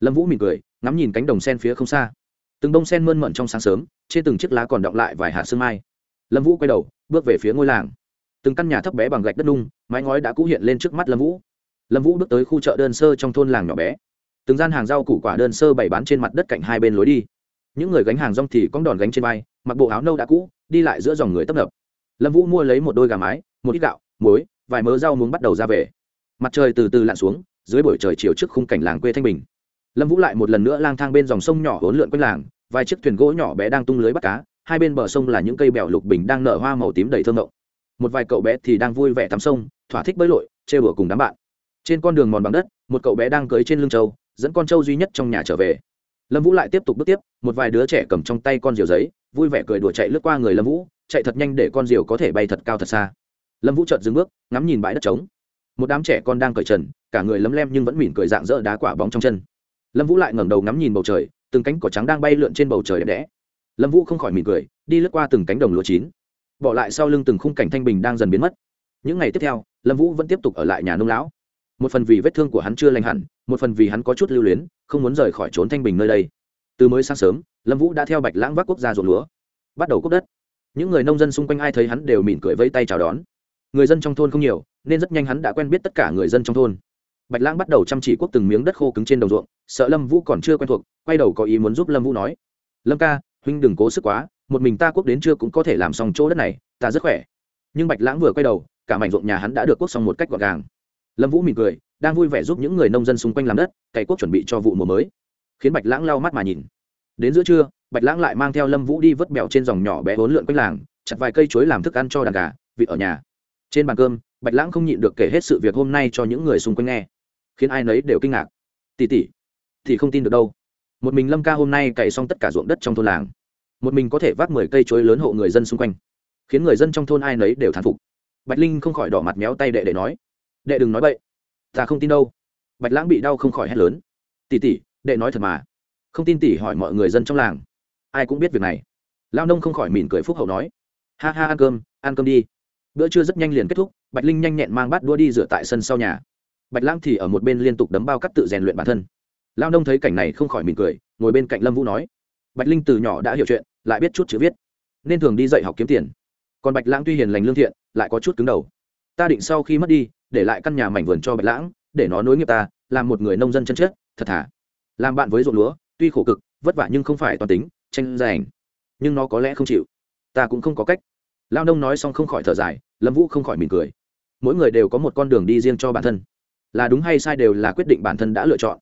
Lâm vũ mỉm cười, ngắm nhìn cánh đồng sen phía không xa. Từng bông sen mơn mận trong sáng sớm, trên từng chiếc lá còn đọng lại vài hạt sương mai. Lâm vũ quay đầu, bước về phía ngôi làng từng căn nhà thấp bé bằng gạch đất nung, mái ngói đã cũ hiện lên trước mắt lâm vũ. Lâm vũ bước tới khu chợ đơn sơ trong thôn làng nhỏ bé. Từng gian hàng rau củ quả đơn sơ bày bán trên mặt đất cạnh hai bên lối đi. Những người gánh hàng rong thì cong đòn gánh trên vai, mặc bộ áo nâu đã cũ, đi lại giữa dòng người tấp nập. Lâm vũ mua lấy một đôi gà mái, một ít gạo, muối, vài mớ rau muống bắt đầu ra về. Mặt trời từ từ lặn xuống, dưới buổi trời chiều trước khung cảnh làng quê thanh bình. Lâm vũ lại một lần nữa lang thang bên dòng sông nhỏ hỗn lượn quanh làng, vài chiếc thuyền gỗ nhỏ bé đang tung lưới bắt cá, hai bên bờ sông là những cây bèo lục bình đang nở hoa màu tím đầy thơm ngộng một vài cậu bé thì đang vui vẻ tắm sông, thỏa thích bơi lội chê bừa cùng đám bạn. Trên con đường mòn bằng đất, một cậu bé đang cưới trên lưng trâu, dẫn con trâu duy nhất trong nhà trở về. Lâm vũ lại tiếp tục bước tiếp, một vài đứa trẻ cầm trong tay con diều giấy, vui vẻ cười đùa chạy lướt qua người lâm vũ, chạy thật nhanh để con diều có thể bay thật cao thật xa. Lâm vũ chợt dừng bước, ngắm nhìn bãi đất trống. Một đám trẻ con đang cởi trần, cả người lấm lem nhưng vẫn mỉm cười dạng dỡ đá quả bóng trong chân. Lâm vũ lại ngẩng đầu ngắm nhìn bầu trời, từng cánh cỏ trắng đang bay lượn trên bầu trời đẹp đẽ. Lâm vũ không khỏi mỉm cười, đi lướt qua từng cánh đồng lúa chín bỏ lại sau lưng từng khung cảnh thanh bình đang dần biến mất. Những ngày tiếp theo, lâm vũ vẫn tiếp tục ở lại nhà nông lão. Một phần vì vết thương của hắn chưa lành hẳn, một phần vì hắn có chút lưu luyến, không muốn rời khỏi trốn thanh bình nơi đây. Từ mới sáng sớm, lâm vũ đã theo bạch lãng vác quốc gia ruộng lúa, bắt đầu cốc đất. Những người nông dân xung quanh ai thấy hắn đều mỉm cười vây tay chào đón. Người dân trong thôn không nhiều, nên rất nhanh hắn đã quen biết tất cả người dân trong thôn. Bạch lãng bắt đầu chăm chỉ quốc từng miếng đất khô cứng trên đồng ruộng, sợ lâm vũ còn chưa quen thuộc, quay đầu có ý muốn giúp lâm vũ nói, lâm ca, huynh đừng cố sức quá một mình ta quốc đến chưa cũng có thể làm xong chỗ đất này, ta rất khỏe. Nhưng bạch lãng vừa quay đầu, cả mảnh ruộng nhà hắn đã được quốc xong một cách gọn gàng. Lâm vũ mỉm cười, đang vui vẻ giúp những người nông dân xung quanh làm đất, cày quốc chuẩn bị cho vụ mùa mới. Khiến bạch lãng lau mắt mà nhìn. Đến giữa trưa, bạch lãng lại mang theo lâm vũ đi vớt bèo trên dòng nhỏ bé bốn lượn quanh làng, chặt vài cây chuối làm thức ăn cho đàn gà vị ở nhà. Trên bàn cơm, bạch lãng không nhịn được kể hết sự việc hôm nay cho những người xung quanh nghe, khiến ai nấy đều kinh ngạc. Tỉ tỉ thì không tin được đâu. Một mình lâm ca hôm nay cày xong tất cả ruộng đất trong thôn làng một mình có thể vác mười cây chuối lớn hộ người dân xung quanh, khiến người dân trong thôn ai nấy đều thán phục. Bạch linh không khỏi đỏ mặt méo tay đệ để nói, đệ đừng nói vậy ta không tin đâu. Bạch lãng bị đau không khỏi hét lớn tỉ tỉ đệ nói thật mà, không tin tỉ hỏi mọi người dân trong làng, ai cũng biết việc này. Lao nông không khỏi mỉm cười phúc hậu nói, ha ha, ăn cơm ăn cơm đi. Bữa trưa rất nhanh liền kết thúc, bạch linh nhanh nhẹn mang bát đua đi rửa tại sân sau nhà. Bạch lãng thì ở một bên liên tục đấm bao cắt tự rèn luyện bản thân. Lao nông thấy cảnh này không khỏi mỉm cười, ngồi bên cạnh lâm vũ nói, bạch linh từ nhỏ đã hiểu chuyện lại biết chút chữ viết. Nên thường đi dạy học kiếm tiền. Còn bạch lãng tuy hiền lành lương thiện, lại có chút cứng đầu. Ta định sau khi mất đi, để lại căn nhà mảnh vườn cho bạch lãng, để nó nối nghiệp ta, làm một người nông dân chân chết thật thà. Làm bạn với ruộng lúa, tuy khổ cực, vất vả nhưng không phải toàn tính, tranh giành. Nhưng nó có lẽ không chịu. Ta cũng không có cách. Lao nông nói xong không khỏi thở dài, lâm vũ không khỏi mỉm cười. Mỗi người đều có một con đường đi riêng cho bản thân. Là đúng hay sai đều là quyết định bản thân đã lựa chọn.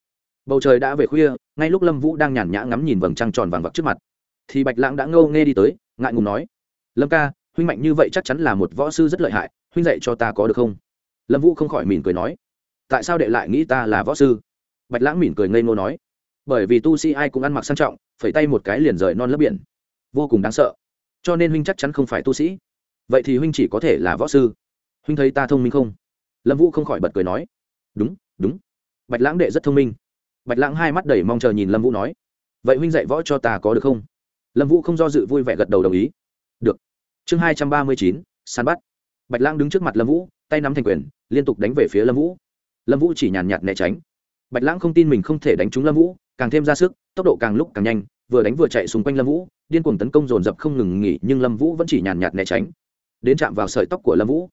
Bầu trời đã về khuya, ngay lúc lâm vũ đang nhàn nhã ngắm nhìn vầng trăng tròn vàng vặc trước mặt thì bạch lãng đã ngâu nghe đi tới, ngại ngùng nói, lâm ca, huynh mạnh như vậy chắc chắn là một võ sư rất lợi hại, huynh dạy cho ta có được không? Lâm vũ không khỏi mỉm cười nói, tại sao đệ lại nghĩ ta là võ sư? Bạch lãng mỉm cười ngây ngô nói, bởi vì tu sĩ ai cũng ăn mặc sang trọng, phẩy tay một cái liền rời non lấp biển. Vô cùng đáng sợ. Cho nên huynh chắc chắn không phải tu sĩ. Vậy thì huynh chỉ có thể là võ sư. Huynh thấy ta thông minh không? Lâm vũ không khỏi bật cười nói, đúng đúng. Bạch lãng đệ rất thông minh. Bạch lãng hai mắt đầy mong chờ nhìn lâm vũ nói, vậy huynh dạy võ cho ta có được không? Lâm vũ không do dự vui vẻ gật đầu đồng ý. Được. Chương hai trăm ba mươi chín, săn bắt. Bạch Lang đứng trước mặt lâm vũ, tay nắm thành quyền, liên tục đánh về phía lâm vũ. Lâm vũ chỉ nhàn nhạt né tránh. Bạch lãng không tin mình không thể đánh trúng lâm vũ, càng thêm ra sức, tốc độ càng lúc càng nhanh, vừa đánh vừa chạy xung quanh lâm vũ, điên cuồng tấn công dồn dập không ngừng nghỉ, nhưng lâm vũ vẫn chỉ nhàn nhạt né tránh. Đến chạm vào sợi tóc của lâm vũ,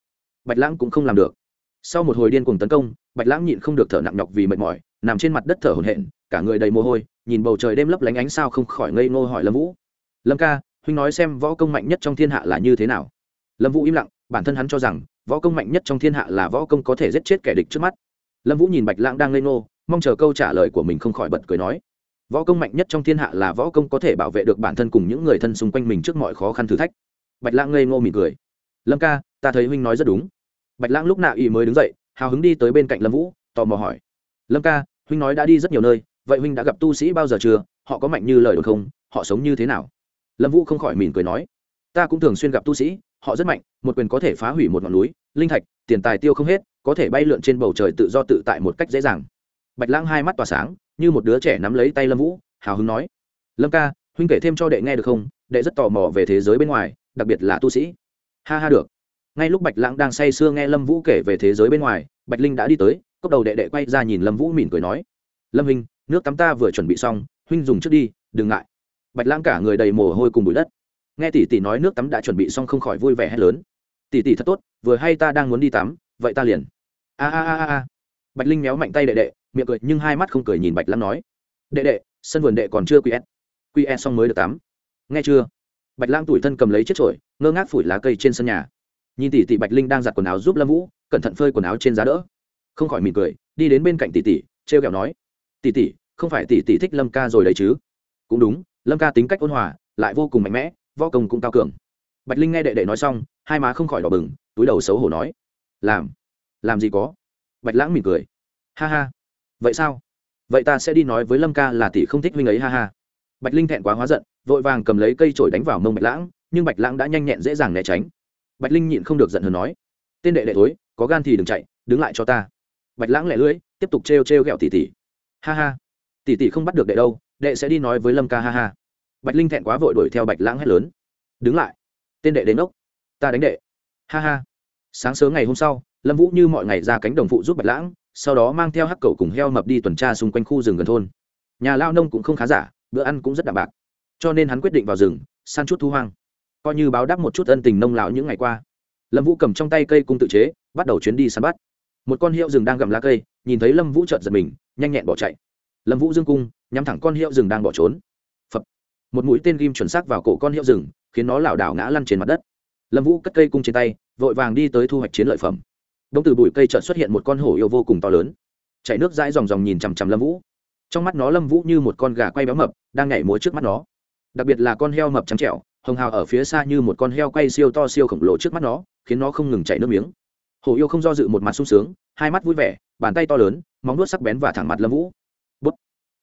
bạch lãng cũng không làm được. Sau một hồi điên cuồng tấn công, bạch lãng nhịn không được thở nặng nhọc vì mệt mỏi, nằm trên mặt đất thở hổn hển, cả người đầy mồ hôi, nhìn bầu trời đêm lấp lánh ánh sao không khỏi ngây ngô hỏi lâm vũ lâm ca, huynh nói xem võ công mạnh nhất trong thiên hạ là như thế nào. Lâm vũ im lặng, bản thân hắn cho rằng, võ công mạnh nhất trong thiên hạ là võ công có thể giết chết kẻ địch trước mắt. Lâm vũ nhìn bạch lãng đang ngây ngô, mong chờ câu trả lời của mình không khỏi bật cười nói. Võ công mạnh nhất trong thiên hạ là võ công có thể bảo vệ được bản thân cùng những người thân xung quanh mình trước mọi khó khăn thử thách. Bạch lãng ngây ngô mỉm cười. Lâm ca, ta thấy huynh nói rất đúng. Bạch lãng lúc nạ ý mới đứng dậy, hào hứng đi tới bên cạnh lâm vũ, tò mò hỏi. Lâm ca, huynh nói đã đi rất nhiều nơi, vậy huynh đã gặp tu sĩ bao giờ chưa? Họ có mạnh như lời đồn không? Họ sống như thế nào? Lâm vũ không khỏi mỉm cười nói ta cũng thường xuyên gặp tu sĩ họ rất mạnh một quyền có thể phá hủy một ngọn núi linh thạch tiền tài tiêu không hết có thể bay lượn trên bầu trời tự do tự tại một cách dễ dàng bạch lãng hai mắt tỏa sáng như một đứa trẻ nắm lấy tay lâm vũ hào hứng nói lâm ca huynh kể thêm cho đệ nghe được không đệ rất tò mò về thế giới bên ngoài đặc biệt là tu sĩ ha ha được ngay lúc bạch lãng đang say sưa nghe lâm vũ kể về thế giới bên ngoài bạch linh đã đi tới cốc đầu đệ đệ quay ra nhìn lâm vũ mỉm cười nói lâm huynh nước tắm ta vừa chuẩn bị xong huynh dùng trước đi đừng ngại bạch lãng cả người đầy mồ hôi cùng bụi đất. Nghe tỷ tỷ nói nước tắm đã chuẩn bị xong không khỏi vui vẻ hét lớn. Tỷ tỷ thật tốt, vừa hay ta đang muốn đi tắm, vậy ta liền. A a a a bạch linh méo mạnh tay đệ đệ, miệng cười nhưng hai mắt không cười nhìn bạch lãng nói. Đệ đệ, sân vườn đệ còn chưa quy s quy xong mới được tắm. Nghe chưa? Bạch lãng tủi thân cầm lấy chiếc chổi, ngơ ngác phủi lá cây trên sân nhà. Nhìn tỷ tỷ bạch linh đang giặt quần áo giúp lâm vũ, cẩn thận phơi quần áo trên giá đỡ. Không khỏi mỉm cười, đi đến bên cạnh tỷ tỷ, trêu r kẹo nói. Tỷ tỷ, không phải tỷ tỷ thích lâm ca rồi đấy chứ? Cũng đúng lâm ca tính cách ôn hòa, lại vô cùng mạnh mẽ, võ công cũng cao cường. Bạch linh nghe đệ đệ nói xong, hai má không khỏi đỏ bừng, túi đầu xấu hổ nói, làm làm gì có. Bạch lãng mỉm cười, ha ha, vậy sao? Vậy ta sẽ đi nói với lâm ca là tỷ không thích huynh ấy, ha ha. Bạch linh thẹn quá hóa giận, vội vàng cầm lấy cây trổi đánh vào mông bạch lãng, nhưng bạch lãng đã nhanh nhẹn dễ dàng né tránh. Bạch linh nhịn không được giận hờn nói, tên đệ đệ thối, có gan thì đừng chạy, đứng lại cho ta. Bạch lãng lẻ lưỡi, tiếp tục trêu trêu ghẹo tỷ tỷ. Ha ha, tỷ tỷ không bắt được đệ đâu đệ sẽ đi nói với lâm ca ha ha. Bạch linh thẹn quá vội đuổi theo bạch lãng hét lớn. Đứng lại. Tên đệ đến ốc. Ta đánh đệ. Ha ha. Sáng sớm ngày hôm sau, lâm vũ như mọi ngày ra cánh đồng phụ giúp bạch lãng, sau đó mang theo hắc cầu cùng heo mập đi tuần tra xung quanh khu rừng gần thôn. Nhà lao nông cũng không khá giả, bữa ăn cũng rất đạm bạc. Cho nên hắn quyết định vào rừng, săn chút thu hoang. Coi như báo đáp một chút ân tình nông lão những ngày qua. Lâm vũ cầm trong tay cây cung tự chế, bắt đầu chuyến đi săn bắt. Một con hiệu rừng đang gặm lá cây, nhìn thấy lâm vũ trợt giật mình, nhanh nhẹn bỏ chạy lâm vũ dương cung, nhắm thẳng con hiệu rừng đang bỏ trốn. Phập. một mũi tên ghim chuẩn xác vào cổ con hiệu rừng, khiến nó lảo đảo ngã lăn trên mặt đất. Lâm vũ cất cây cung trên tay, vội vàng đi tới thu hoạch chiến lợi phẩm. Đông từ bụi cây chợt xuất hiện một con hổ yêu vô cùng to lớn. Chạy nước dãi dòng dòng nhìn chằm chằm lâm vũ. Trong mắt nó lâm vũ như một con gà quay béo mập, đang nhảy múa trước mắt nó. Đặc biệt là con heo mập trắng trẻo, hồng hào ở phía xa như một con heo quay siêu to siêu khổng lồ trước mắt nó, khiến nó không ngừng chảy nước miếng. Hổ yêu không do dự một mặt sung sướng, hai mắt vui vẻ, bàn tay to lớn, móng nuốt sắc bén và thẳng mặt lâm vũ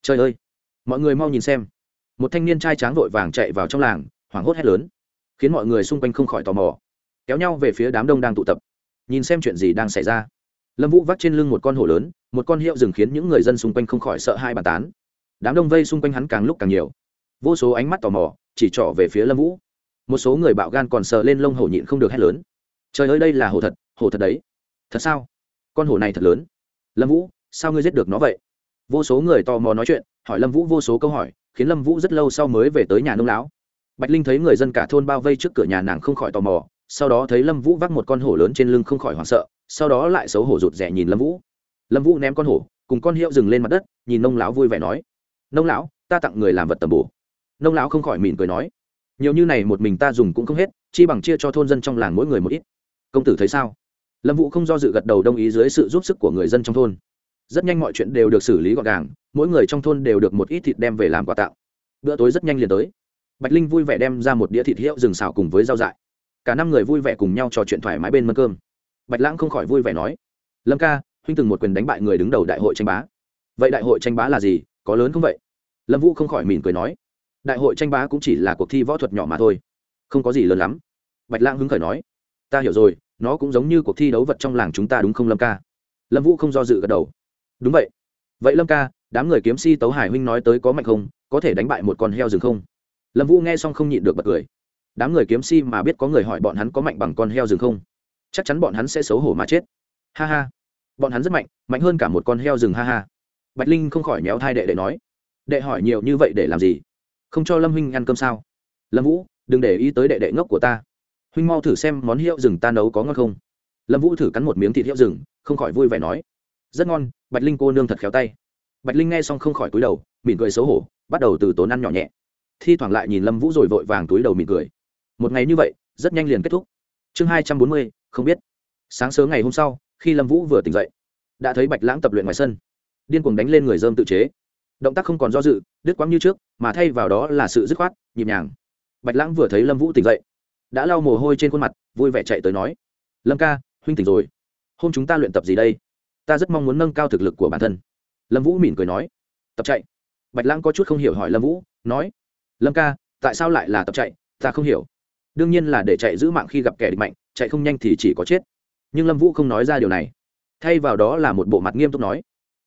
trời ơi! Mọi người mau nhìn xem. Một thanh niên trai tráng vội vàng chạy vào trong làng, hoảng hốt hét lớn, khiến mọi người xung quanh không khỏi tò mò. Kéo nhau về phía đám đông đang tụ tập, nhìn xem chuyện gì đang xảy ra. Lâm vũ vác trên lưng một con hổ lớn, một con hiệu rừng khiến những người dân xung quanh không khỏi sợ hai bàn tán. Đám đông vây xung quanh hắn càng lúc càng nhiều. Vô số ánh mắt tò mò, chỉ trỏ về phía lâm vũ. Một số người bạo gan còn sờ lên lông hổ nhịn không được hét lớn. Trời ơi, đây là hổ thật hổ thật đấy. Thật sao? Con hổ này thật lớn. Lâm vũ, sao ngươi giết được nó vậy? Vô số người tò mò nói chuyện, hỏi lâm vũ vô số câu hỏi, khiến lâm vũ rất lâu sau mới về tới nhà nông lão. Bạch linh thấy người dân cả thôn bao vây trước cửa nhà nàng không khỏi tò mò, sau đó thấy lâm vũ vác một con hổ lớn trên lưng không khỏi hoảng sợ, sau đó lại xấu hổ rụt rè nhìn lâm vũ. Lâm vũ ném con hổ, cùng con hiệu dừng lên mặt đất, nhìn nông lão vui vẻ nói, nông lão, ta tặng người làm vật tầm bổ. Nông lão không khỏi mỉm cười nói, nhiều như này một mình ta dùng cũng không hết, chi bằng chia cho thôn dân trong làng mỗi người một ít. Công tử thấy sao? Lâm vũ không do dự gật đầu đồng ý dưới sự giúp sức của người dân trong thôn rất nhanh mọi chuyện đều được xử lý gọn gàng, mỗi người trong thôn đều được một ít thịt đem về làm quà tặng. Bữa tối rất nhanh liền tới. Bạch linh vui vẻ đem ra một đĩa thịt hiệu rừng xào cùng với rau dại. Cả năm người vui vẻ cùng nhau trò chuyện thoải mái bên mâm cơm. Bạch lãng không khỏi vui vẻ nói, lâm ca, huynh từng một quyền đánh bại người đứng đầu đại hội tranh bá. Vậy đại hội tranh bá là gì? Có lớn không vậy? Lâm vũ không khỏi mỉm cười nói, đại hội tranh bá cũng chỉ là cuộc thi võ thuật nhỏ mà thôi, không có gì lớn lắm. Bạch lãng hứng khởi nói, ta hiểu rồi, nó cũng giống như cuộc thi đấu vật trong làng chúng ta đúng không lâm ca? Lâm vũ không do dự gật đầu đúng vậy. Vậy lâm ca, đám người kiếm si tấu hải huynh nói tới có mạnh không, có thể đánh bại một con heo rừng không? Lâm vũ nghe xong không nhịn được bật cười. Đám người kiếm si mà biết có người hỏi bọn hắn có mạnh bằng con heo rừng không? Chắc chắn bọn hắn sẽ xấu hổ mà chết. Ha ha. Bọn hắn rất mạnh mạnh hơn cả một con heo rừng ha ha. Bạch linh không khỏi méo thai đệ đệ nói. Đệ hỏi nhiều như vậy để làm gì? Không cho lâm huynh ăn cơm sao? Lâm vũ, đừng để ý tới đệ đệ ngốc của ta. Huynh mau thử xem món hiệu rừng ta nấu có ngon không? Lâm vũ thử cắn một miếng thịt hiệu rừng, không khỏi vui vẻ nói rất ngon, bạch linh cô nương thật khéo tay. Bạch linh nghe xong không khỏi túi đầu, mỉm cười xấu hổ, bắt đầu từ tốn ăn nhỏ nhẹ. Thi thoảng lại nhìn lâm vũ rồi vội vàng túi đầu mỉm cười. Một ngày như vậy, rất nhanh liền kết thúc. Chương hai trăm bốn mươi, không biết. Sáng sớm ngày hôm sau, khi lâm vũ vừa tỉnh dậy, đã thấy bạch lãng tập luyện ngoài sân. Điên cuồng đánh lên người dơm tự chế. Động tác không còn do dự, đứt quãng như trước, mà thay vào đó là sự dứt khoát, nhịp nhàng. Bạch lãng vừa thấy lâm vũ tỉnh dậy, đã lau mồ hôi trên khuôn mặt, vui vẻ chạy tới nói, lâm ca, huynh tỉnh rồi. Hôm chúng ta luyện tập gì đây? Ta rất mong muốn nâng cao thực lực của bản thân. Lâm vũ mỉm cười nói. Tập chạy. Bạch lãng có chút không hiểu hỏi lâm vũ, nói. Lâm ca, tại sao lại là tập chạy? Ta không hiểu. Đương nhiên là để chạy giữ mạng khi gặp kẻ địch mạnh, chạy không nhanh thì chỉ có chết. Nhưng lâm vũ không nói ra điều này. Thay vào đó là một bộ mặt nghiêm túc nói.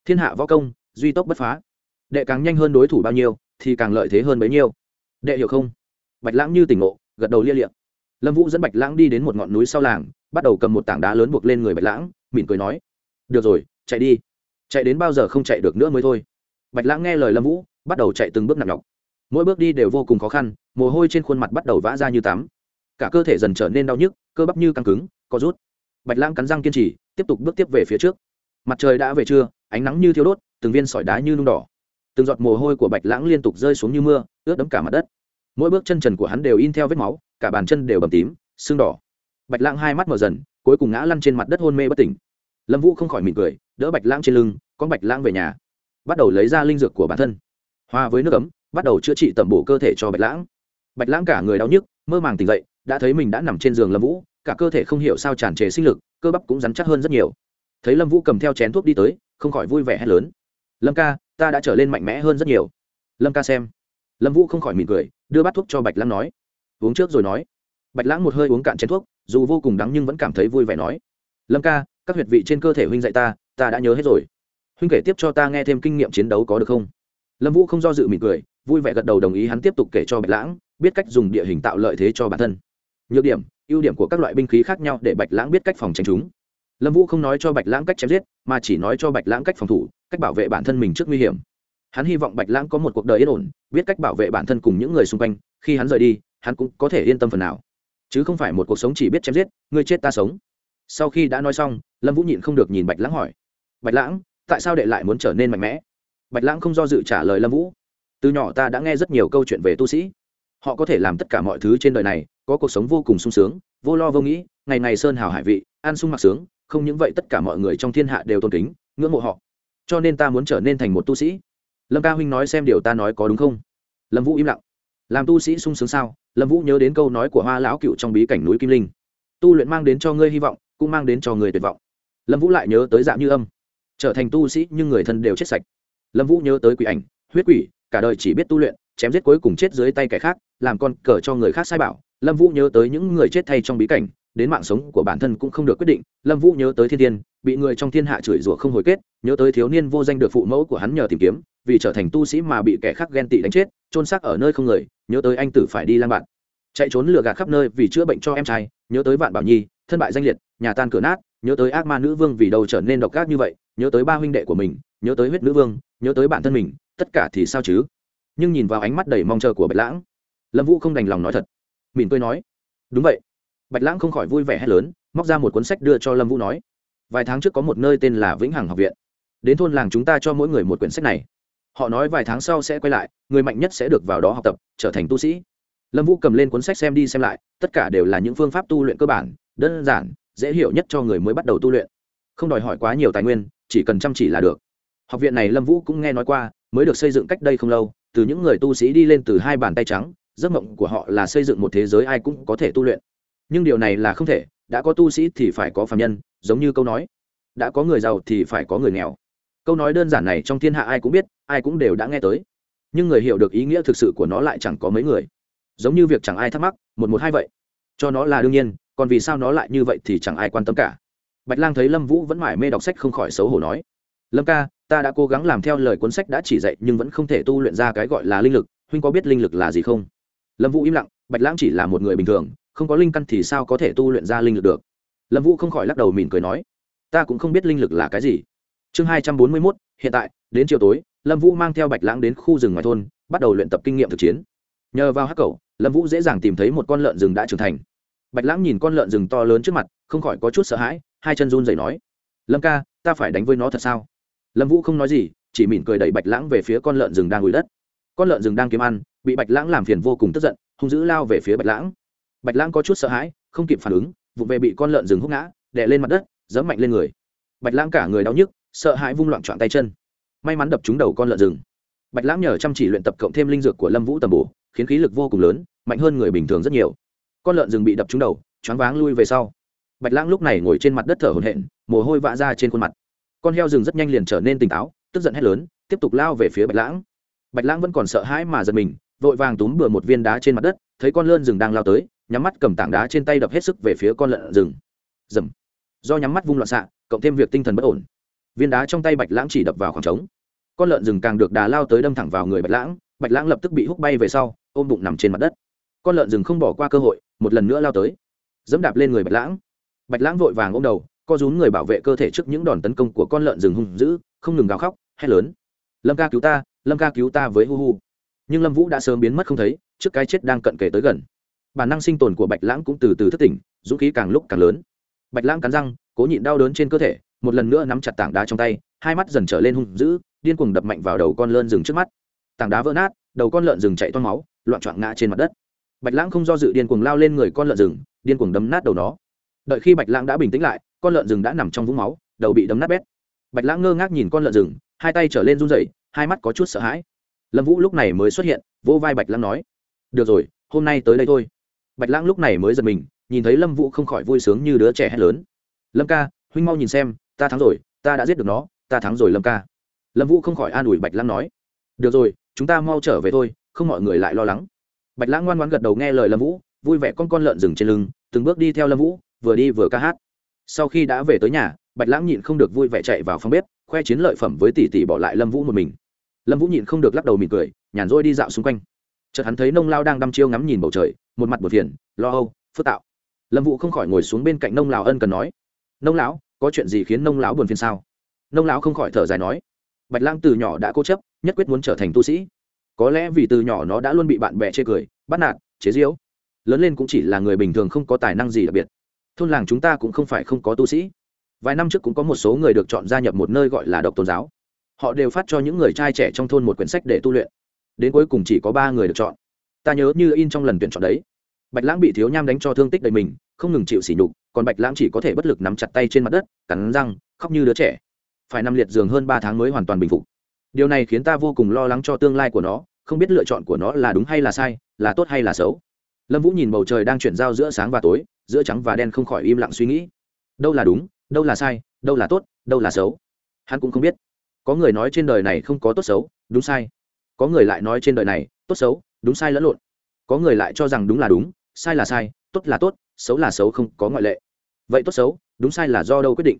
Thiên hạ võ công, duy tốc bất phá. Đệ càng nhanh hơn đối thủ bao nhiêu, thì càng lợi thế hơn bấy nhiêu. Đệ hiểu không? Bạch lãng như tỉnh ngộ, gật đầu lia liệm lâm vũ dẫn bạch lãng đi đến một ngọn núi sau làng, bắt đầu cầm một tảng đá lớn buộc lên người bạch lãng, mỉm cười nói được rồi, chạy đi. Chạy đến bao giờ không chạy được nữa mới thôi. Bạch lãng nghe lời lâm vũ, bắt đầu chạy từng bước nặng nhọc. Mỗi bước đi đều vô cùng khó khăn, mồ hôi trên khuôn mặt bắt đầu vã ra như tắm. Cả cơ thể dần trở nên đau nhức, cơ bắp như căng cứng, co rút. Bạch lãng cắn răng kiên trì, tiếp tục bước tiếp về phía trước. Mặt trời đã về trưa, ánh nắng như thiếu đốt, từng viên sỏi đá như nung đỏ. Từng giọt mồ hôi của bạch lãng liên tục rơi xuống như mưa, ướt đẫm cả mặt đất. Mỗi bước chân trần của hắn đều in theo vết máu, cả bàn chân đều bầm tím, sưng đỏ. Bạch lãng hai mắt mở dần, cuối cùng ngã lăn trên mặt đất hôn mê bất tỉnh lâm vũ không khỏi mỉm cười, đỡ bạch lãng trên lưng, con bạch lãng về nhà. Bắt đầu lấy ra linh dược của bản thân. Hòa với nước ấm, bắt đầu chữa trị tẩm bổ cơ thể cho bạch lãng. Bạch lãng cả người đau nhức, mơ màng tỉnh dậy, đã thấy mình đã nằm trên giường lâm vũ, cả cơ thể không hiểu sao tràn trề sinh lực, cơ bắp cũng rắn chắc hơn rất nhiều. Thấy lâm vũ cầm theo chén thuốc đi tới, không khỏi vui vẻ hét lớn. Lâm ca, ta đã trở lên mạnh mẽ hơn rất nhiều. Lâm ca xem. Lâm vũ không khỏi mỉm cười, đưa bát thuốc cho bạch lãng nói. Uống trước rồi nói. Bạch lãng một hơi uống cạn chén thuốc, dù vô cùng đắng nhưng vẫn cảm thấy vui vẻ nói. Lâm ca các huyệt vị trên cơ thể huynh dạy ta ta đã nhớ hết rồi. Huynh kể tiếp cho ta nghe thêm kinh nghiệm chiến đấu có được không? Lâm vũ không do dự mỉm cười, vui vẻ gật đầu đồng ý hắn tiếp tục kể cho bạch lãng, biết cách dùng địa hình tạo lợi thế cho bản thân. Nhược điểm, ưu điểm của các loại binh khí khác nhau để bạch lãng biết cách phòng tránh chúng. Lâm vũ không nói cho bạch lãng cách chém giết, mà chỉ nói cho bạch lãng cách phòng thủ, cách bảo vệ bản thân mình trước nguy hiểm. Hắn hy vọng bạch lãng có một cuộc đời yên ổn, biết cách bảo vệ bản thân cùng những người xung quanh, khi hắn rời đi, hắn cũng có thể yên tâm phần nào. Chứ không phải một cuộc sống chỉ biết chém giết, người chết ta sống sau khi đã nói xong, lâm vũ nhịn không được nhìn bạch lãng hỏi, bạch lãng, tại sao đệ lại muốn trở nên mạnh mẽ? Bạch lãng không do dự trả lời lâm vũ, từ nhỏ ta đã nghe rất nhiều câu chuyện về tu sĩ. Họ có thể làm tất cả mọi thứ trên đời này, có cuộc sống vô cùng sung sướng, vô lo vô nghĩ, ngày ngày sơn hào hải vị an sung mặc sướng, không những vậy tất cả mọi người trong thiên hạ đều tôn kính, ngưỡng mộ họ. Cho nên ta muốn trở nên thành một tu sĩ. Lâm ca huynh nói xem điều ta nói có đúng không? Lâm vũ im lặng. Làm tu sĩ sung sướng sao? Lâm vũ nhớ đến câu nói của hoa lão cựu trong bí cảnh núi kim linh. Tu luyện mang đến cho ngươi hy vọng cũng mang đến cho người tuyệt vọng. Lâm vũ lại nhớ tới dạng như âm. Trở thành tu sĩ nhưng người thân đều chết sạch. Lâm vũ nhớ tới quỷ ảnh, huyết quỷ, cả đời chỉ biết tu luyện, chém giết cuối cùng chết dưới tay kẻ khác, làm con cờ cho người khác sai bảo. Lâm vũ nhớ tới những người chết thay trong bí cảnh, đến mạng sống của bản thân cũng không được quyết định. Lâm vũ nhớ tới thiên tiên, bị người trong thiên hạ chửi rủa không hồi kết, nhớ tới thiếu niên vô danh được phụ mẫu của hắn nhờ tìm kiếm, vì trở thành tu sĩ mà bị kẻ khác ghen tị đánh chết trôn xác ở nơi không người, nhớ tới anh tử phải đi lang bạn. Chạy trốn lừa gạt khắp nơi vì chữa bệnh cho em trai, nhớ tới vạn bảo nhi thân bại danh liệt, nhà tan cửa nát, nhớ tới ác ma nữ vương vì đâu trở nên độc ác như vậy, nhớ tới ba huynh đệ của mình, nhớ tới huyết nữ vương, nhớ tới bản thân mình, tất cả thì sao chứ? Nhưng nhìn vào ánh mắt đầy mong chờ của bạch lãng, lâm vũ không đành lòng nói thật. Mỉm cười nói, đúng vậy. Bạch lãng không khỏi vui vẻ hét lớn, móc ra một cuốn sách đưa cho lâm vũ nói, vài tháng trước có một nơi tên là vĩnh hằng học viện. Đến thôn làng chúng ta cho mỗi người một quyển sách này. Họ nói vài tháng sau sẽ quay lại, người mạnh nhất sẽ được vào đó học tập, trở thành tu sĩ. Lâm vũ cầm lên cuốn sách xem đi xem lại, tất cả đều là những phương pháp tu luyện cơ bản đơn giản, dễ hiểu nhất cho người mới bắt đầu tu luyện. Không đòi hỏi quá nhiều tài nguyên, chỉ cần chăm chỉ là được. Học viện này lâm vũ cũng nghe nói qua, mới được xây dựng cách đây không lâu, từ những người tu sĩ đi lên từ hai bàn tay trắng, giấc mộng của họ là xây dựng một thế giới ai cũng có thể tu luyện. Nhưng điều này là không thể, đã có tu sĩ thì phải có phạm nhân, giống như câu nói, đã có người giàu thì phải có người nghèo. Câu nói đơn giản này trong thiên hạ ai cũng biết, ai cũng đều đã nghe tới. Nhưng người hiểu được ý nghĩa thực sự của nó lại chẳng có mấy người. Giống như việc chẳng ai thắc mắc, một một hai vậy. Cho nó là đương nhiên còn vì sao nó lại như vậy thì chẳng ai quan tâm cả. Bạch lang thấy lâm vũ vẫn mải mê đọc sách không khỏi xấu hổ nói, lâm ca, ta đã cố gắng làm theo lời cuốn sách đã chỉ dạy nhưng vẫn không thể tu luyện ra cái gọi là linh lực, huynh có biết linh lực là gì không? Lâm vũ im lặng, bạch lãng chỉ là một người bình thường, không có linh căn thì sao có thể tu luyện ra linh lực được? Lâm vũ không khỏi lắc đầu mỉm cười nói, ta cũng không biết linh lực là cái gì. Chương hai trăm bốn mươi mốt, hiện tại, đến chiều tối, lâm vũ mang theo bạch lãng đến khu rừng ngoài thôn, bắt đầu luyện tập kinh nghiệm thực chiến. Nhờ vào hắc cầu lâm vũ dễ dàng tìm thấy một con lợn rừng đã trưởng thành bạch lãng nhìn con lợn rừng to lớn trước mặt, không khỏi có chút sợ hãi, hai chân run rẩy nói, lâm ca, ta phải đánh với nó thật sao? Lâm vũ không nói gì, chỉ mỉm cười đẩy bạch lãng về phía con lợn rừng đang ngồi đất. Con lợn rừng đang kiếm ăn, bị bạch lãng làm phiền vô cùng tức giận, hung dữ lao về phía bạch lãng. Bạch lãng có chút sợ hãi, không kịp phản ứng, vụ về bị con lợn rừng hút ngã, đè lên mặt đất, giẫm mạnh lên người. Bạch lãng cả người đau nhức, sợ hãi vung loạn trọn tay chân. May mắn đập trúng đầu con lợn rừng. Bạch lãng nhờ chăm chỉ luyện tập cộng thêm linh dược của lâm vũ tầm bổ, khiến khí lực vô cùng lớn, mạnh hơn người bình thường rất nhiều con lợn rừng bị đập trúng đầu, choáng váng lui về sau. Bạch lãng lúc này ngồi trên mặt đất thở hổn hển, mồ hôi vã ra trên khuôn mặt. Con heo rừng rất nhanh liền trở nên tỉnh táo, tức giận hét lớn, tiếp tục lao về phía bạch lãng. Bạch lãng vẫn còn sợ hãi mà giật mình, vội vàng túm bừa một viên đá trên mặt đất, thấy con lợn rừng đang lao tới, nhắm mắt cầm tảng đá trên tay đập hết sức về phía con lợn rừng. Dầm. Do nhắm mắt vung loạn xạ, cộng thêm việc tinh thần bất ổn. Viên đá trong tay bạch lãng chỉ đập vào khoảng trống. Con lợn rừng càng được đá lao tới đâm thẳng vào người bạch lãng bạch lãng lập tức bị hút bay về sau, ôm bụng nằm trên mặt đất. Con lợn rừng không bỏ qua cơ hội một lần nữa lao tới. Dẫm đạp lên người bạch lãng. Bạch lãng vội vàng ôm đầu, co rúm người bảo vệ cơ thể trước những đòn tấn công của con lợn rừng hung dữ, không ngừng gào khóc, hét lớn. Lâm ca cứu ta, lâm ca cứu ta với hu hu. Nhưng lâm vũ đã sớm biến mất không thấy, trước cái chết đang cận kề tới gần. Bản năng sinh tồn của bạch lãng cũng từ từ thất tỉnh, dũng khí càng lúc càng lớn. Bạch lãng cắn răng, cố nhịn đau đớn trên cơ thể, một lần nữa nắm chặt tảng đá trong tay, hai mắt dần trở lên hung dữ, điên cuồng đập mạnh vào đầu con lợn rừng trước mắt. Tảng đá vỡ nát, đầu con lợn rừng chạy toan máu, loạn trọn ngã trên mặt đất bạch lãng không do dự điên cuồng lao lên người con lợn rừng, điên cuồng đấm nát đầu nó. Đợi khi bạch lãng đã bình tĩnh lại, con lợn rừng đã nằm trong vũng máu, đầu bị đấm nát bét. Bạch lãng ngơ ngác nhìn con lợn rừng, hai tay trở lên run rẩy, hai mắt có chút sợ hãi. Lâm vũ lúc này mới xuất hiện, vỗ vai bạch lãng nói, được rồi, hôm nay tới đây thôi. Bạch lãng lúc này mới giật mình, nhìn thấy lâm vũ không khỏi vui sướng như đứa trẻ hét lớn. Lâm ca, huynh mau nhìn xem, ta thắng rồi, ta đã giết được nó, ta thắng rồi lâm ca. Lâm vũ không khỏi an ủi bạch lãng nói, được rồi, chúng ta mau trở về thôi, không mọi người lại lo lắng bạch lãng ngoan ngoan gật đầu nghe lời lâm vũ, vui vẻ con con lợn rừng trên lưng, từng bước đi theo lâm vũ, vừa đi vừa ca hát. Sau khi đã về tới nhà, bạch lãng nhịn không được vui vẻ chạy vào phòng bếp, khoe chiến lợi phẩm với tỷ tỷ bỏ lại lâm vũ một mình. Lâm vũ nhịn không được lắc đầu mỉm cười, nhàn rỗi đi dạo xung quanh. Chợt hắn thấy nông lao đang đăm chiêu ngắm nhìn bầu trời, một mặt buồn phiền, lo âu, phức tạo lâm vũ không khỏi ngồi xuống bên cạnh nông lào ân cần nói, nông lão, có chuyện gì khiến nông lão buồn phiền sao? Nông lão không khỏi thở dài nói, bạch lãng từ nhỏ đã cố chấp, nhất quyết muốn trở thành tu sĩ có lẽ vì từ nhỏ nó đã luôn bị bạn bè chê cười bắt nạt chế diễu, lớn lên cũng chỉ là người bình thường không có tài năng gì đặc biệt. Thôn làng chúng ta cũng không phải không có tu sĩ. Vài năm trước cũng có một số người được chọn gia nhập một nơi gọi là độc tôn giáo. Họ đều phát cho những người trai trẻ trong thôn một quyển sách để tu luyện. Đến cuối cùng chỉ có ba người được chọn. Ta nhớ như in trong lần tuyển chọn đấy. Bạch lãng bị thiếu nham đánh cho thương tích đầy mình không ngừng chịu sỉ nhục còn bạch lãng chỉ có thể bất lực nắm chặt tay trên mặt đất cắn răng khóc như đứa trẻ. Phải nằm liệt giường hơn ba tháng mới hoàn toàn bình phục điều này khiến ta vô cùng lo lắng cho tương lai của nó, không biết lựa chọn của nó là đúng hay là sai, là tốt hay là xấu. Lâm vũ nhìn bầu trời đang chuyển giao giữa sáng và tối, giữa trắng và đen không khỏi im lặng suy nghĩ. Đâu là đúng, đâu là sai, đâu là tốt, đâu là xấu? Hắn cũng không biết. Có người nói trên đời này không có tốt xấu, đúng sai. Có người lại nói trên đời này, tốt xấu, đúng sai lẫn lộn. Có người lại cho rằng đúng là đúng, sai là sai, tốt là tốt, xấu là xấu không có ngoại lệ. Vậy tốt xấu, đúng sai là do đâu quyết định?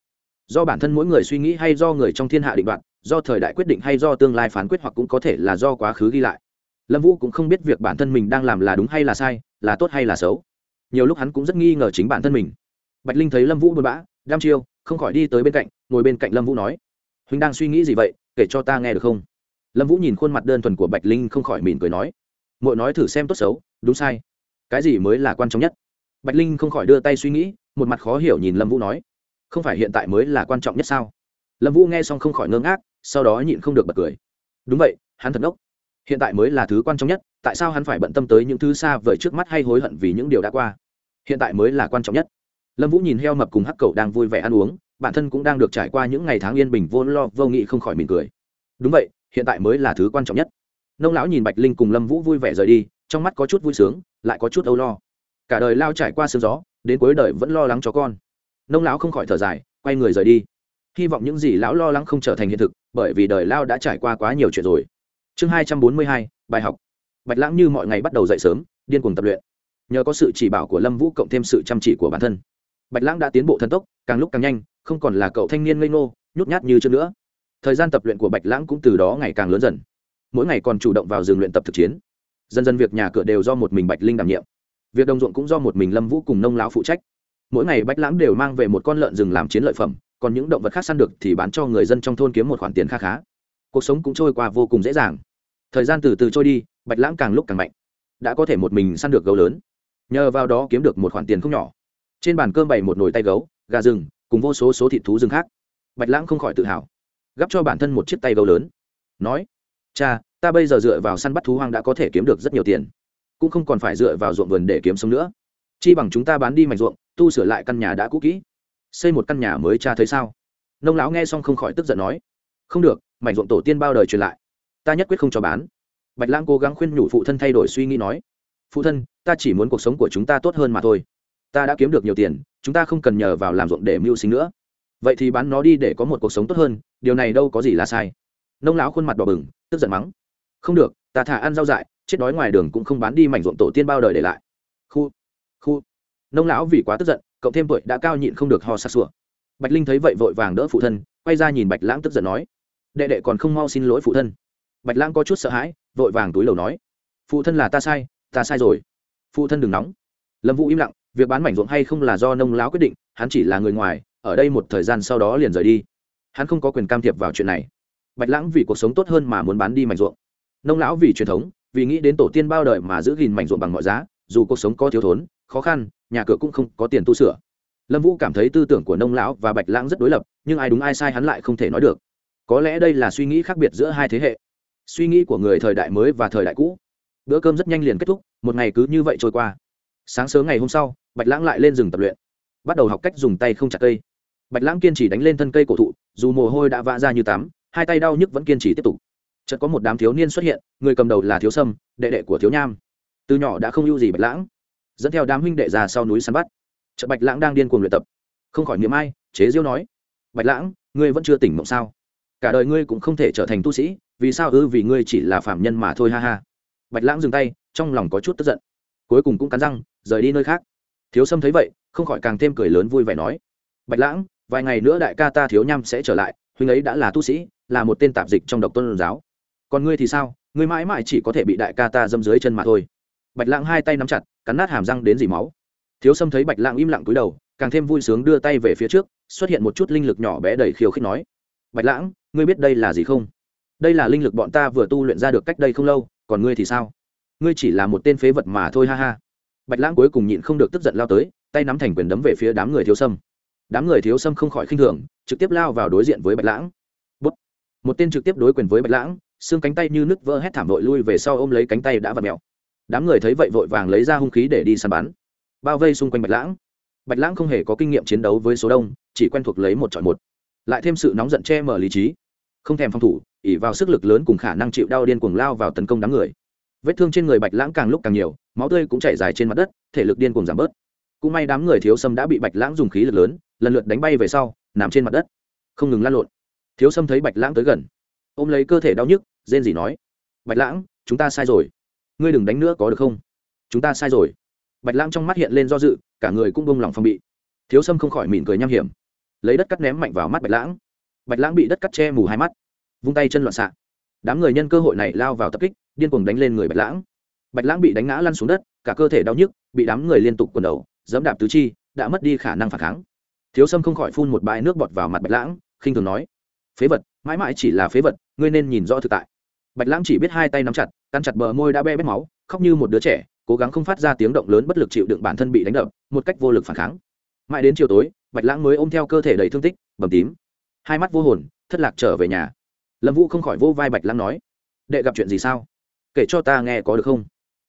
Do bản thân mỗi người suy nghĩ hay do người trong thiên hạ định đoạt do thời đại quyết định hay do tương lai phán quyết hoặc cũng có thể là do quá khứ ghi lại. Lâm vũ cũng không biết việc bản thân mình đang làm là đúng hay là sai, là tốt hay là xấu. Nhiều lúc hắn cũng rất nghi ngờ chính bản thân mình. Bạch linh thấy lâm vũ buồn bã, đam chiêu, không khỏi đi tới bên cạnh, ngồi bên cạnh lâm vũ nói, huynh đang suy nghĩ gì vậy, kể cho ta nghe được không? Lâm vũ nhìn khuôn mặt đơn thuần của bạch linh không khỏi mỉm cười nói mỗi nói thử xem tốt xấu, đúng sai. Cái gì mới là quan trọng nhất? Bạch linh không khỏi đưa tay suy nghĩ, một mặt khó hiểu nhìn lâm vũ nói, không phải hiện tại mới là quan trọng nhất sao? Lâm vũ nghe xong không khỏi ngơ ngác sau đó nhịn không được bật cười. Đúng vậy, hắn thật ngốc. Hiện tại mới là thứ quan trọng nhất, tại sao hắn phải bận tâm tới những thứ xa vời trước mắt hay hối hận vì những điều đã qua? Hiện tại mới là quan trọng nhất. Lâm vũ nhìn heo mập cùng hắc cậu đang vui vẻ ăn uống, bản thân cũng đang được trải qua những ngày tháng yên bình vô lo, vô nghị không khỏi mỉm cười. Đúng vậy, hiện tại mới là thứ quan trọng nhất. Nông lão nhìn bạch linh cùng lâm vũ vui vẻ rời đi, trong mắt có chút vui sướng, lại có chút âu lo. Cả đời lao trải qua sương gió, đến cuối đời vẫn lo lắng cho con. Nông lão không khỏi thở dài, quay người rời đi. Hy vọng những gì lão lo lắng không trở thành hiện thực bởi vì đời lao đã trải qua quá nhiều chuyện rồi. Chương hai trăm bốn mươi hai, bài học. Bạch lãng như mọi ngày bắt đầu dậy sớm, điên cuồng tập luyện. Nhờ có sự chỉ bảo của lâm vũ cộng thêm sự chăm chỉ của bản thân. Bạch lãng đã tiến bộ thần tốc, càng lúc càng nhanh, không còn là cậu thanh niên ngây ngô, nhút nhát như trước nữa. Thời gian tập luyện của bạch lãng cũng từ đó ngày càng lớn dần. Mỗi ngày còn chủ động vào rừng luyện tập thực chiến. Dần dần việc nhà cửa đều do một mình bạch linh đảm nhiệm. Việc đồng ruộng cũng do một mình lâm vũ cùng nông lão phụ trách. Mỗi ngày bạch lãng đều mang về một con lợn rừng làm chiến lợi phẩm còn những động vật khác săn được thì bán cho người dân trong thôn kiếm một khoản tiền kha khá. Cuộc sống cũng trôi qua vô cùng dễ dàng. Thời gian từ từ trôi đi, bạch lãng càng lúc càng mạnh. Đã có thể một mình săn được gấu lớn. Nhờ vào đó kiếm được một khoản tiền không nhỏ. Trên bàn cơm bày một nồi tay gấu, gà rừng, cùng vô số số thịt thú rừng khác. Bạch lãng không khỏi tự hào. Gắp cho bản thân một chiếc tay gấu lớn. Nói, cha, ta bây giờ dựa vào săn bắt thú hoang đã có thể kiếm được rất nhiều tiền. Cũng không còn phải dựa vào ruộng vườn để kiếm sống nữa. Chi bằng chúng ta bán đi mảnh ruộng, tu sửa lại căn nhà đã cũ kỹ xây một căn nhà mới cha thấy sao? Nông lão nghe xong không khỏi tức giận nói, không được, mảnh ruộng tổ tiên bao đời truyền lại, ta nhất quyết không cho bán. Bạch lãng cố gắng khuyên nhủ phụ thân thay đổi suy nghĩ nói, phụ thân, ta chỉ muốn cuộc sống của chúng ta tốt hơn mà thôi. Ta đã kiếm được nhiều tiền, chúng ta không cần nhờ vào làm ruộng để mưu sinh nữa. Vậy thì bán nó đi để có một cuộc sống tốt hơn, điều này đâu có gì là sai. Nông lão khuôn mặt đỏ bừng, tức giận mắng, không được, ta thả ăn rau dại, chết đói ngoài đường cũng không bán đi mảnh ruộng tổ tiên bao đời để lại. Khu khu. Nông lão vì quá tức giận cộng thêm tuổi đã cao nhịn không được ho sặc sụa. Bạch linh thấy vậy vội vàng đỡ phụ thân, quay ra nhìn bạch lãng tức giận nói, đệ đệ còn không mau xin lỗi phụ thân. Bạch lãng có chút sợ hãi, vội vàng túi lầu nói, phụ thân là ta sai ta sai rồi. Phụ thân đừng nóng. Lâm vũ im lặng, việc bán mảnh ruộng hay không là do nông lão quyết định, hắn chỉ là người ngoài, ở đây một thời gian sau đó liền rời đi. Hắn không có quyền can thiệp vào chuyện này. Bạch lãng vì cuộc sống tốt hơn mà muốn bán đi mảnh ruộng. Nông lão vì truyền thống, vì nghĩ đến tổ tiên bao đời mà giữ gìn mảnh ruộng bằng mọi giá dù cuộc sống có thiếu thốn, khó khăn, nhà cửa cũng không có tiền tu sửa. Lâm vũ cảm thấy tư tưởng của nông lão và bạch lãng rất đối lập, nhưng ai đúng ai sai hắn lại không thể nói được. Có lẽ đây là suy nghĩ khác biệt giữa hai thế hệ. Suy nghĩ của người thời đại mới và thời đại cũ. Bữa cơm rất nhanh liền kết thúc, một ngày cứ như vậy trôi qua. Sáng sớm ngày hôm sau, bạch lãng lại lên rừng tập luyện. Bắt đầu học cách dùng tay không chặt cây. Bạch lãng kiên trì đánh lên thân cây cổ thụ, dù mồ hôi đã vã ra như tắm, hai tay đau nhức vẫn kiên trì tiếp tục. Chợt có một đám thiếu niên xuất hiện, người cầm đầu là thiếu sâm, đệ đệ của thiếu nham từ nhỏ đã không ưu gì bạch lãng, dẫn theo đám huynh đệ già sau núi săn bắt. Chợ bạch lãng đang điên cuồng luyện tập, không khỏi niệm ai, chế diêu nói, bạch lãng, ngươi vẫn chưa tỉnh mộng sao? Cả đời ngươi cũng không thể trở thành tu sĩ, vì sao ư, vì ngươi chỉ là phạm nhân mà thôi, ha ha. Bạch lãng dừng tay, trong lòng có chút tức giận, cuối cùng cũng cắn răng, rời đi nơi khác. Thiếu sâm thấy vậy, không khỏi càng thêm cười lớn vui vẻ nói, bạch lãng, vài ngày nữa đại ca ta thiếu nham sẽ trở lại, huynh ấy đã là tu sĩ, là một tên tạp dịch trong độc tôn giáo. Còn ngươi thì sao? Ngươi mãi mãi chỉ có thể bị đại ca ta dâm dưới chân mà thôi bạch lãng hai tay nắm chặt, cắn nát hàm răng đến dỉ máu. Thiếu sâm thấy bạch lãng im lặng cúi đầu, càng thêm vui sướng đưa tay về phía trước, xuất hiện một chút linh lực nhỏ bé đầy khiêu khích nói, bạch lãng, ngươi biết đây là gì không? Đây là linh lực bọn ta vừa tu luyện ra được cách đây không lâu, còn ngươi thì sao? Ngươi chỉ là một tên phế vật mà thôi, ha ha. Bạch lãng cuối cùng nhịn không được tức giận lao tới, tay nắm thành quyền đấm về phía đám người thiếu sâm. Đám người thiếu sâm không khỏi khinh thường, trực tiếp lao vào đối diện với bạch lãng. Bút. một tên trực tiếp đối quyền với bạch lãng, xương cánh tay như nứt vỡ hét thảm vội lui về sau ôm lấy cánh tay đã vặt mẹo đám người thấy vậy vội vàng lấy ra hung khí để đi săn bắn. Bao vây xung quanh bạch lãng. Bạch lãng không hề có kinh nghiệm chiến đấu với số đông, chỉ quen thuộc lấy một chọn một. Lại thêm sự nóng giận che mở lý trí. Không thèm phòng thủ ỉ vào sức lực lớn cùng khả năng chịu đau điên cuồng lao vào tấn công đám người. Vết thương trên người bạch lãng càng lúc càng nhiều, máu tươi cũng chảy dài trên mặt đất, thể lực điên cuồng giảm bớt. Cũng may đám người thiếu sâm đã bị bạch lãng dùng khí lực lớn, lần lượt đánh bay về sau, nằm trên mặt đất. Không ngừng lan lộn. Thiếu sâm thấy bạch lãng tới gần, ôm lấy cơ thể đau nhức, rên gì nói, bạch lãng, chúng ta sai rồi ngươi đừng đánh nữa có được không? Chúng ta sai rồi. Bạch lãng trong mắt hiện lên do dự, cả người cũng bông lòng phong bị. Thiếu sâm không khỏi mỉm cười nham hiểm. Lấy đất cắt ném mạnh vào mắt bạch lãng. Bạch lãng bị đất cắt che mù hai mắt, vung tay chân loạn xạ. Đám người nhân cơ hội này lao vào tập kích, điên cuồng đánh lên người bạch lãng. Bạch lãng bị đánh ngã lăn xuống đất, cả cơ thể đau nhức, bị đám người liên tục quần đầu, dẫm đạp tứ chi, đã mất đi khả năng phản kháng. Thiếu sâm không khỏi phun một bãi nước bọt vào mặt bạch lãng, khinh thường nói, phế vật, mãi mãi chỉ là phế vật, ngươi nên nhìn rõ thực tại bạch lãng chỉ biết hai tay nắm chặt căn chặt bờ môi đã be bét máu, khóc như một đứa trẻ, cố gắng không phát ra tiếng động lớn bất lực chịu đựng bản thân bị đánh đập, một cách vô lực phản kháng. Mãi đến chiều tối, bạch lãng mới ôm theo cơ thể đầy thương tích, bầm tím. Hai mắt vô hồn, thất lạc trở về nhà. Lâm vũ không khỏi vô vai bạch lãng nói, đệ gặp chuyện gì sao? Kể cho ta nghe có được không?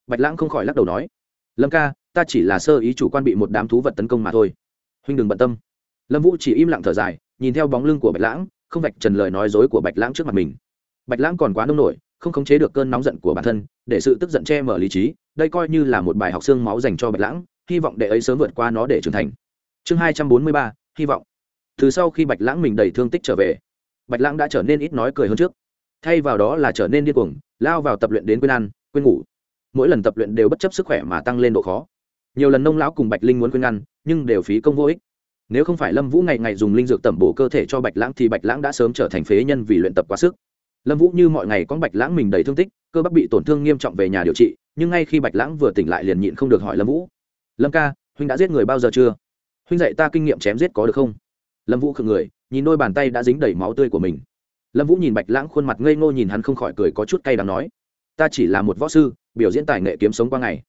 Bạch lãng không khỏi lắc đầu nói, lâm ca, ta chỉ là sơ ý chủ quan bị một đám thú vật tấn công mà thôi. Huynh đừng bận tâm. Lâm vũ chỉ im lặng thở dài, nhìn theo bóng lưng của bạch lãng, không vạch trần lời nói dối của bạch lãng trước mặt mình bạch lãng còn quá nông nổi, không khống chế được cơn nóng giận của bản thân, để sự tức giận che mở lý trí, đây coi như là một bài học xương máu dành cho bạch lãng, hy vọng đệ ấy sớm vượt qua nó để trưởng thành. Chương hai trăm bốn mươi ba, hy vọng. Từ sau khi bạch lãng mình đầy thương tích trở về, bạch lãng đã trở nên ít nói cười hơn trước. Thay vào đó là trở nên điên cuồng, lao vào tập luyện đến quên ăn, quên ngủ. Mỗi lần tập luyện đều bất chấp sức khỏe mà tăng lên độ khó. Nhiều lần nông lão cùng bạch linh muốn quên ngăn nhưng đều phí công vô ích. Nếu không phải lâm vũ ngày ngày dùng linh dược tẩm bổ cơ thể cho bạch lãng thì bạch lãng đã sớm trở thành phế nhân vì luyện tập quá sức lâm vũ như mọi ngày con bạch lãng mình đầy thương tích, cơ bắp bị tổn thương nghiêm trọng về nhà điều trị, nhưng ngay khi bạch lãng vừa tỉnh lại liền nhịn không được hỏi lâm vũ. Lâm ca, huynh đã giết người bao giờ chưa? Huynh dạy ta kinh nghiệm chém giết có được không? Lâm vũ khựng người, nhìn đôi bàn tay đã dính đầy máu tươi của mình. Lâm vũ nhìn bạch lãng khuôn mặt ngây ngô nhìn hắn không khỏi cười có chút cay đắng nói, ta chỉ là một võ sư, biểu diễn tài nghệ kiếm sống qua ngày.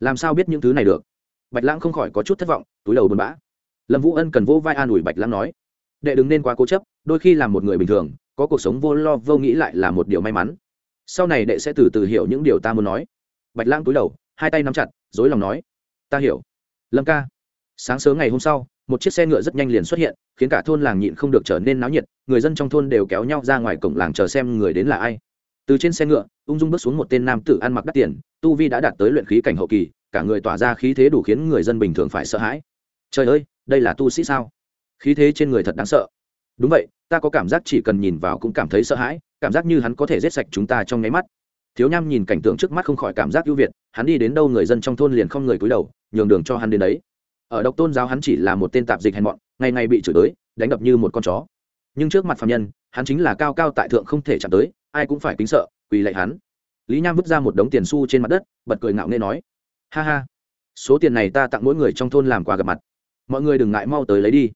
Làm sao biết những thứ này được? Bạch lãng không khỏi có chút thất vọng, túi đầu buồn bã. Lâm vũ ân cần vô vai an ủi bạch lãng nói, đệ đừng nên quá cố chấp, đôi khi làm một người bình thường có cuộc sống vô lo vô nghĩ lại là một điều may mắn. Sau này đệ sẽ từ từ hiểu những điều ta muốn nói. Bạch lãng túi đầu, hai tay nắm chặt, dối lòng nói, ta hiểu. Lâm ca. Sáng sớm ngày hôm sau, một chiếc xe ngựa rất nhanh liền xuất hiện, khiến cả thôn làng nhịn không được trở nên náo nhiệt, người dân trong thôn đều kéo nhau ra ngoài cổng làng chờ xem người đến là ai. Từ trên xe ngựa, ung dung bước xuống một tên nam tử ăn mặc đắt tiền, tu vi đã đạt tới luyện khí cảnh hậu kỳ, cả người tỏa ra khí thế đủ khiến người dân bình thường phải sợ hãi. Trời ơi, đây là tu sĩ sao? Khí thế trên người thật đáng sợ đúng vậy, ta có cảm giác chỉ cần nhìn vào cũng cảm thấy sợ hãi, cảm giác như hắn có thể giết sạch chúng ta trong nháy mắt. Thiếu nham nhìn cảnh tượng trước mắt không khỏi cảm giác ưu việt, hắn đi đến đâu người dân trong thôn liền không người cúi đầu, nhường đường cho hắn đến đấy. Ở độc tôn giáo hắn chỉ là một tên tạp dịch hèn mọn, ngày ngày bị chửi tới đánh đập như một con chó. Nhưng trước mặt phạm nhân, hắn chính là cao cao tại thượng không thể chạm tới, ai cũng phải kính sợ, quỳ lạy hắn. Lý nham vứt ra một đống tiền xu trên mặt đất, bật cười ngạo nghê nói, ha ha, số tiền này ta tặng mỗi người trong thôn làm quà gặp mặt. Mọi người đừng ngại mau tới lấy đi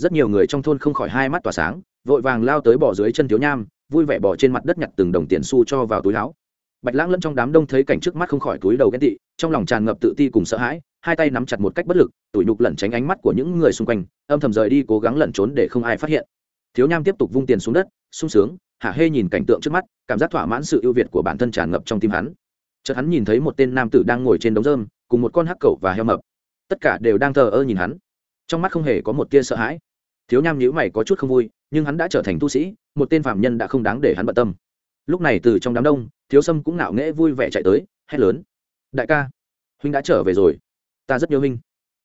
rất nhiều người trong thôn không khỏi hai mắt tỏa sáng, vội vàng lao tới bỏ dưới chân thiếu nham, vui vẻ bỏ trên mặt đất nhặt từng đồng tiền xu cho vào túi láo bạch lãng lẫn trong đám đông thấy cảnh trước mắt không khỏi túi đầu ghen tị, trong lòng tràn ngập tự ti cùng sợ hãi, hai tay nắm chặt một cách bất lực, tủi nhục lẩn tránh ánh mắt của những người xung quanh, âm thầm rời đi cố gắng lẩn trốn để không ai phát hiện. Thiếu nham tiếp tục vung tiền xuống đất, sung sướng, hạ hê nhìn cảnh tượng trước mắt, cảm giác thỏa mãn sự ưu việt của bản thân tràn ngập trong tim hắn. Chợt hắn nhìn thấy một tên nam tử đang ngồi trên đống rơm, cùng một con hắc cẩu và heo mập. Tất cả đều đang thờ ơ nhìn hắn. Trong mắt không hề có một tia sợ hãi thiếu nham nhữ mày có chút không vui, nhưng hắn đã trở thành tu sĩ, một tên phạm nhân đã không đáng để hắn bận tâm. Lúc này từ trong đám đông, thiếu sâm cũng nạo nghễ vui vẻ chạy tới, hét lớn. Đại ca, huynh đã trở về rồi. Ta rất nhớ huynh.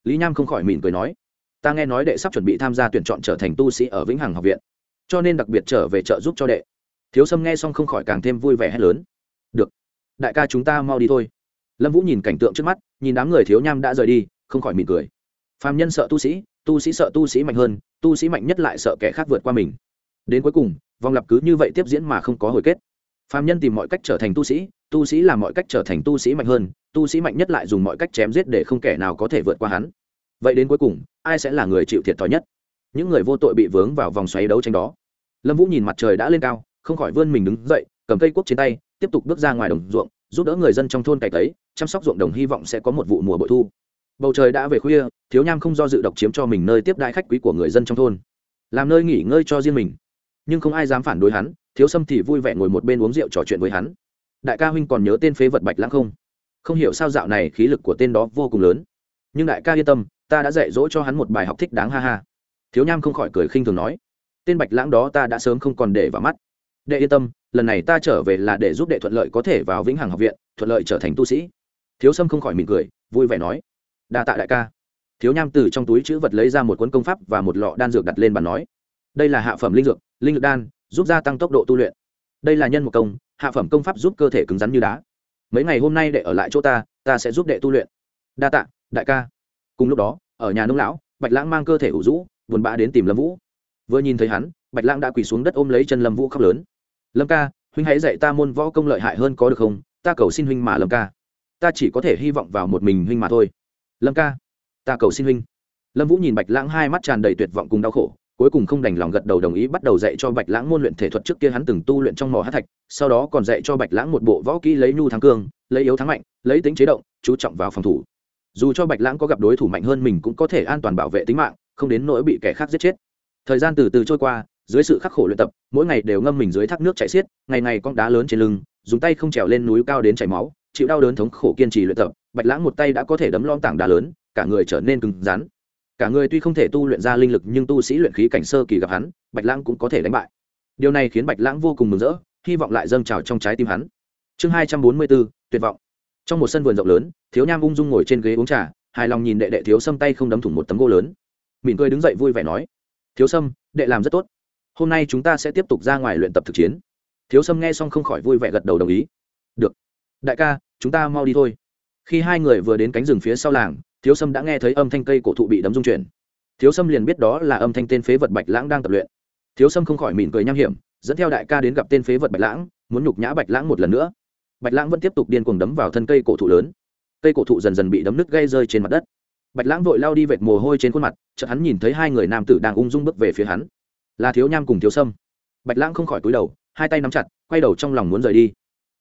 Lý nham không khỏi mỉm cười nói. Ta nghe nói đệ sắp chuẩn bị tham gia tuyển chọn trở thành tu sĩ ở vĩnh hằng học viện, cho nên đặc biệt trở về trợ giúp cho đệ. Thiếu sâm nghe xong không khỏi càng thêm vui vẻ hét lớn. Được, đại ca chúng ta mau đi thôi. Lâm vũ nhìn cảnh tượng trước mắt, nhìn đám người thiếu nham đã rời đi, không khỏi mỉm cười. Phạm nhân sợ tu sĩ tu sĩ sợ tu sĩ mạnh hơn, tu sĩ mạnh nhất lại sợ kẻ khác vượt qua mình. Đến cuối cùng, vòng lặp cứ như vậy tiếp diễn mà không có hồi kết. Phạm nhân tìm mọi cách trở thành tu sĩ tu sĩ làm mọi cách trở thành tu sĩ mạnh hơn, tu sĩ mạnh nhất lại dùng mọi cách chém giết để không kẻ nào có thể vượt qua hắn. Vậy đến cuối cùng, ai sẽ là người chịu thiệt thòi nhất? Những người vô tội bị vướng vào vòng xoáy đấu tranh đó. Lâm vũ nhìn mặt trời đã lên cao, không khỏi vươn mình đứng dậy, cầm cây cuốc trên tay, tiếp tục bước ra ngoài đồng ruộng, giúp đỡ người dân trong thôn cày cấy chăm sóc ruộng đồng hy vọng sẽ có một vụ mùa bội thu bầu trời đã về khuya, thiếu nham không do dự độc chiếm cho mình nơi tiếp đại khách quý của người dân trong thôn. Làm nơi nghỉ ngơi cho riêng mình. Nhưng không ai dám phản đối hắn, thiếu sâm thì vui vẻ ngồi một bên uống rượu trò chuyện với hắn. Đại ca huynh còn nhớ tên phế vật bạch lãng không? Không hiểu sao dạo này khí lực của tên đó vô cùng lớn. Nhưng đại ca yên tâm, ta đã dạy dỗ cho hắn một bài học thích đáng ha ha. Thiếu nham không khỏi cười khinh thường nói, tên bạch lãng đó ta đã sớm không còn để vào mắt. Đệ yên tâm, lần này ta trở về là để giúp đệ thuận lợi có thể vào vĩnh hằng học viện, thuận lợi trở thành tu sĩ. Thiếu sâm không khỏi mỉm cười, vui vẻ nói đa tạ đại ca. Thiếu nham từ trong túi chữ vật lấy ra một cuốn công pháp và một lọ đan dược đặt lên bàn nói. Đây là hạ phẩm linh dược, linh lực đan, giúp gia tăng tốc độ tu luyện. Đây là nhân một công, hạ phẩm công pháp giúp cơ thể cứng rắn như đá. Mấy ngày hôm nay đệ ở lại chỗ ta ta sẽ giúp đệ tu luyện. Đa tạ, đại ca. Cùng lúc đó, ở nhà nông lão, bạch lãng mang cơ thể ủ rũ, buồn bã đến tìm lâm vũ. Vừa nhìn thấy hắn, bạch lãng đã quỳ xuống đất ôm lấy chân lâm vũ khóc lớn. Lâm ca, huynh hãy dạy ta môn võ công lợi hại hơn có được không? Ta cầu xin huynh mà lâm ca. Ta chỉ có thể hy vọng vào một mình huynh mà thôi lâm ca, ta cầu xin huynh. Lâm vũ nhìn bạch lãng hai mắt tràn đầy tuyệt vọng cùng đau khổ, cuối cùng không đành lòng gật đầu đồng ý, bắt đầu dạy cho bạch lãng môn luyện thể thuật trước kia hắn từng tu luyện trong mỏ hát thạch, sau đó còn dạy cho bạch lãng một bộ võ kỹ lấy nhu thắng cương, lấy yếu thắng mạnh, lấy tính chế động, chú trọng vào phòng thủ. Dù cho bạch lãng có gặp đối thủ mạnh hơn mình cũng có thể an toàn bảo vệ tính mạng, không đến nỗi bị kẻ khác giết chết. Thời gian từ từ trôi qua, dưới sự khắc khổ luyện tập, mỗi ngày đều ngâm mình dưới thác nước chạy xiết, ngày ngày con đá lớn trên lưng, dùng tay không trèo lên núi cao đến chảy máu chịu đau đớn thống khổ kiên trì luyện tập, bạch lãng một tay đã có thể đấm lon tảng đá lớn, cả người trở nên cứng rắn. Cả người tuy không thể tu luyện ra linh lực nhưng tu sĩ luyện khí cảnh sơ kỳ gặp hắn, bạch lãng cũng có thể đánh bại. Điều này khiến bạch lãng vô cùng mừng rỡ, hy vọng lại dâng trào trong trái tim hắn. Chương hai trăm bốn mươi bốn, tuyệt vọng. Trong một sân vườn rộng lớn, thiếu nham ung dung ngồi trên ghế uống trà, hài lòng nhìn đệ đệ thiếu sâm tay không đấm thủng một tấm gỗ lớn. Mỉm cười đứng dậy vui vẻ nói, thiếu sâm, đệ làm rất tốt. Hôm nay chúng ta sẽ tiếp tục ra ngoài luyện tập thực chiến. Thiếu sâm nghe xong không khỏi vui vẻ gật đầu đồng ý. Được. Đại ca chúng ta mau đi thôi. Khi hai người vừa đến cánh rừng phía sau làng, thiếu sâm đã nghe thấy âm thanh cây cổ thụ bị đấm rung chuyển. Thiếu sâm liền biết đó là âm thanh tên phế vật bạch lãng đang tập luyện. Thiếu sâm không khỏi mỉm cười nham hiểm, dẫn theo đại ca đến gặp tên phế vật bạch lãng, muốn nhục nhã bạch lãng một lần nữa. Bạch lãng vẫn tiếp tục điên cuồng đấm vào thân cây cổ thụ lớn. Cây cổ thụ dần dần bị đấm nứt gây rơi trên mặt đất. Bạch lãng vội lao đi vệt mồ hôi trên khuôn mặt, chợt hắn nhìn thấy hai người nam tử đang ung dung bước về phía hắn. Là thiếu nham cùng thiếu sâm. Bạch lãng không khỏi cúi đầu, hai tay nắm chặt, quay đầu trong lòng muốn rời đi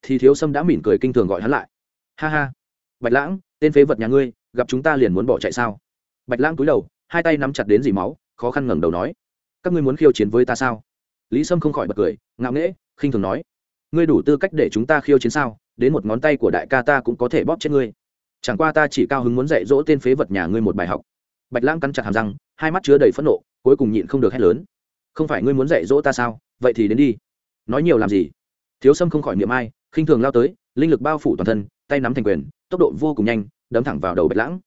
thì thiếu sâm đã mỉm cười kinh thường gọi hắn lại. Ha ha. Bạch lãng, tên phế vật nhà ngươi, gặp chúng ta liền muốn bỏ chạy sao? Bạch lãng cúi đầu, hai tay nắm chặt đến dì máu, khó khăn ngẩng đầu nói. Các ngươi muốn khiêu chiến với ta sao? Lý sâm không khỏi bật cười, ngạo nghễ, khinh thường nói. Ngươi đủ tư cách để chúng ta khiêu chiến sao? Đến một ngón tay của đại ca ta cũng có thể bóp chết ngươi. Chẳng qua ta chỉ cao hứng muốn dạy dỗ tên phế vật nhà ngươi một bài học. Bạch lãng cắn chặt hàm răng, hai mắt chứa đầy phẫn nộ, cuối cùng nhịn không được hét lớn. Không phải ngươi muốn dạy dỗ ta sao? Vậy thì đến đi. Nói nhiều làm gì? Thiếu sâm không khỏi miệng ai khinh thường lao tới, linh lực bao phủ toàn thân, tay nắm thành quyền, tốc độ vô cùng nhanh, đấm thẳng vào đầu bạch lãng.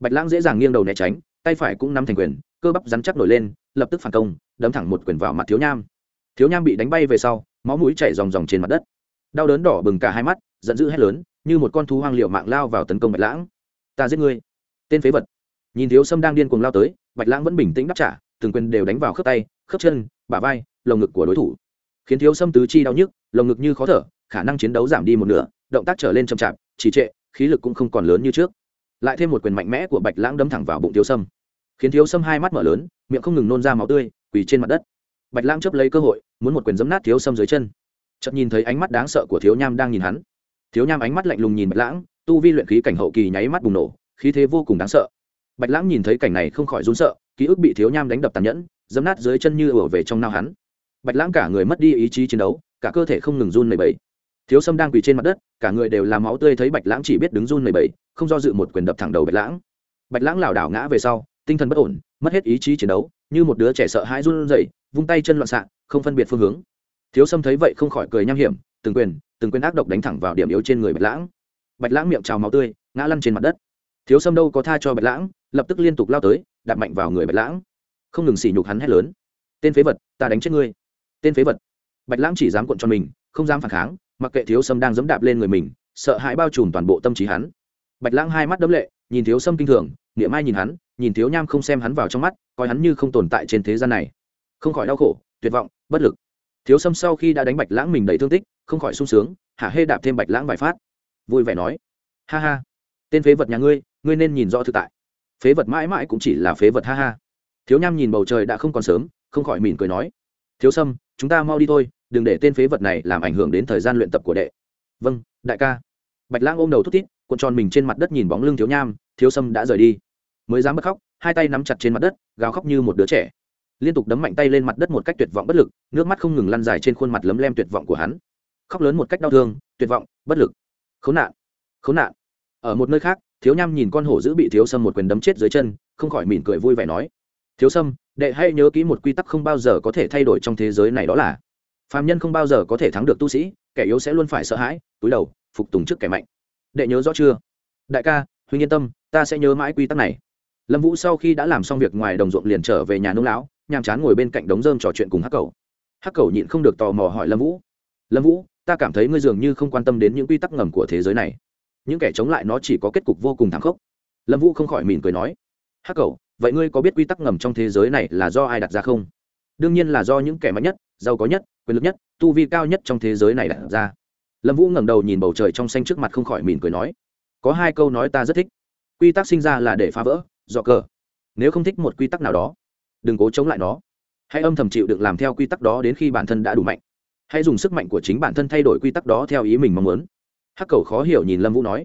Bạch lãng dễ dàng nghiêng đầu né tránh, tay phải cũng nắm thành quyền, cơ bắp rắn chắc nổi lên, lập tức phản công, đấm thẳng một quyền vào mặt thiếu nham. Thiếu nham bị đánh bay về sau, máu mũi chảy ròng ròng trên mặt đất. Đau đớn đỏ bừng cả hai mắt, giận dữ hét lớn, như một con thú hoang liệu mạng lao vào tấn công bạch lãng. Ta giết ngươi. Tên phế vật. Nhìn thiếu sâm đang điên cuồng lao tới, bạch lãng vẫn bình tĩnh đáp trả, từng quyền đều đánh vào khớp tay, khớp chân, bả vai, lồng ngực của đối thủ. Khiến thiếu sâm tứ chi đau nhức, lồng ngực như khó thở khả năng chiến đấu giảm đi một nửa, động tác trở lên chậm chạp, trì trệ, khí lực cũng không còn lớn như trước. Lại thêm một quyền mạnh mẽ của bạch lãng đâm thẳng vào bụng thiếu sâm. Khiến thiếu sâm hai mắt mở lớn, miệng không ngừng nôn ra máu tươi, quỳ trên mặt đất. Bạch lãng chấp lấy cơ hội, muốn một quyền giấm nát thiếu sâm dưới chân. Chợt nhìn thấy ánh mắt đáng sợ của thiếu nham đang nhìn hắn. Thiếu nham ánh mắt lạnh lùng nhìn bạch lãng, tu vi luyện khí cảnh hậu kỳ nháy mắt bùng nổ, khí thế vô cùng đáng sợ. Bạch lãng nhìn thấy cảnh này không khỏi run sợ, ký ức bị thiếu nham đánh đập tàn nhẫn dấm nát dưới chân như ùa về trong nao hắn. Bạch lãng cả người mất đi ý chí chiến đấu, cả cơ thể không ngừng run lẩy bẩy thiếu sâm đang quỳ trên mặt đất, cả người đều làm máu tươi thấy bạch lãng chỉ biết đứng run lẩy bảy không do dự một quyền đập thẳng đầu bạch lãng. Bạch lãng lảo đảo ngã về sau, tinh thần bất ổn, mất hết ý chí chiến đấu, như một đứa trẻ sợ hãi run rẩy, vung tay chân loạn xạ, không phân biệt phương hướng. Thiếu sâm thấy vậy không khỏi cười nham hiểm, từng quyền từng quyền ác độc đánh thẳng vào điểm yếu trên người bạch lãng. Bạch lãng miệng trào máu tươi, ngã lăn trên mặt đất. Thiếu sâm đâu có tha cho bạch lãng, lập tức liên tục lao tới, đạp mạnh vào người bạch lãng. Không ngừng xỉ nhục hắn hét lớn. Tên phế vật, ta đánh chết ngươi. Tên phế vật. Bạch lãng chỉ dám cuộn cho mình, không dám phản kháng mặc kệ thiếu sâm đang dẫm đạp lên người mình, sợ hãi bao trùm toàn bộ tâm trí hắn. Bạch lãng hai mắt đấm lệ, nhìn thiếu sâm kinh thường, niệm ai nhìn hắn, nhìn thiếu nham không xem hắn vào trong mắt, coi hắn như không tồn tại trên thế gian này. Không khỏi đau khổ, tuyệt vọng, bất lực. Thiếu sâm sau khi đã đánh bạch lãng mình đầy thương tích, không khỏi sung sướng, hả hê đạp thêm bạch lãng vài phát. Vui vẻ nói, ha ha, tên phế vật nhà ngươi ngươi nên nhìn rõ thực tại. Phế vật mãi mãi cũng chỉ là phế vật, ha ha. Thiếu nham nhìn bầu trời đã không còn sớm, không khỏi mỉm cười nói, thiếu sâm, chúng ta mau đi thôi đừng để tên phế vật này làm ảnh hưởng đến thời gian luyện tập của đệ. Vâng đại ca. Bạch Lang ôm đầu thút thít, cuộn tròn mình trên mặt đất nhìn bóng lưng thiếu nham, thiếu sâm đã rời đi. Mới dám bật khóc, hai tay nắm chặt trên mặt đất, gào khóc như một đứa trẻ. Liên tục đấm mạnh tay lên mặt đất một cách tuyệt vọng bất lực, nước mắt không ngừng lăn dài trên khuôn mặt lấm lem tuyệt vọng của hắn. Khóc lớn một cách đau thương, tuyệt vọng, bất lực. Khốn nạn khốn nạn. Ở một nơi khác, thiếu nham nhìn con hổ dữ bị thiếu sâm một quyền đấm chết dưới chân, không khỏi mỉm cười vui vẻ nói. Thiếu sâm, đệ hãy nhớ kỹ một quy tắc không bao giờ có thể thay đổi trong thế giới này đó là. Phàm nhân không bao giờ có thể thắng được tu sĩ, kẻ yếu sẽ luôn phải sợ hãi, túi đầu, phục tùng trước kẻ mạnh. Đệ nhớ rõ chưa? Đại ca, huynh yên tâm, ta sẽ nhớ mãi quy tắc này. Lâm vũ sau khi đã làm xong việc ngoài đồng ruộng liền trở về nhà nông lão, nhàm chán ngồi bên cạnh đống rơm trò chuyện cùng hắc cầu hắc cầu nhịn không được tò mò hỏi lâm vũ. Lâm vũ, ta cảm thấy ngươi dường như không quan tâm đến những quy tắc ngầm của thế giới này. Những kẻ chống lại nó chỉ có kết cục vô cùng thảm khốc. Lâm vũ không khỏi mỉm cười nói. Hắc cầu vậy ngươi có biết quy tắc ngầm trong thế giới này là do ai đặt ra không? Đương nhiên là do những kẻ mạnh nhất, giàu có nhất quyền lực nhất, tu vi cao nhất trong thế giới này đặt ra. Lâm vũ ngẩng đầu nhìn bầu trời trong xanh trước mặt không khỏi mỉm cười nói, có hai câu nói ta rất thích. Quy tắc sinh ra là để phá vỡ, dọ cờ. Nếu không thích một quy tắc nào đó, đừng cố chống lại nó. Hãy âm thầm chịu được làm theo quy tắc đó đến khi bản thân đã đủ mạnh. Hãy dùng sức mạnh của chính bản thân thay đổi quy tắc đó theo ý mình mong muốn. Hắc cầu khó hiểu nhìn lâm vũ nói,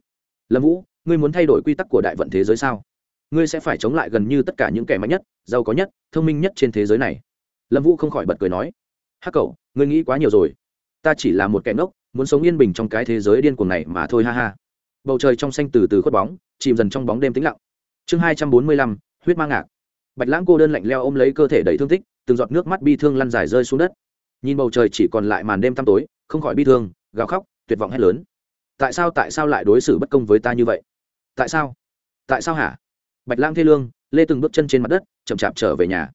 lâm vũ, ngươi muốn thay đổi quy tắc của đại vận thế giới sao? Ngươi sẽ phải chống lại gần như tất cả những kẻ mạnh nhất, giàu có nhất, thông minh nhất trên thế giới này. Lâm vũ không khỏi bật cười nói hắc cậu, ngươi nghĩ quá nhiều rồi. Ta chỉ là một kẻ ngốc, muốn sống yên bình trong cái thế giới điên cuồng này mà thôi, ha ha. Bầu trời trong xanh từ từ khuất bóng, chìm dần trong bóng đêm tĩnh lặng. Chương hai trăm bốn mươi lăm, huyết mang ngạc. Bạch lãng cô đơn lạnh leo ôm lấy cơ thể đầy thương tích, từng giọt nước mắt bi thương lăn dài rơi xuống đất. Nhìn bầu trời chỉ còn lại màn đêm tăm tối, không khỏi bi thương, gào khóc, tuyệt vọng hét lớn. Tại sao tại sao lại đối xử bất công với ta như vậy? Tại sao? Tại sao hả? Bạch lãng thê lương, lê từng bước chân trên mặt đất, chậm chạp trở về nhà.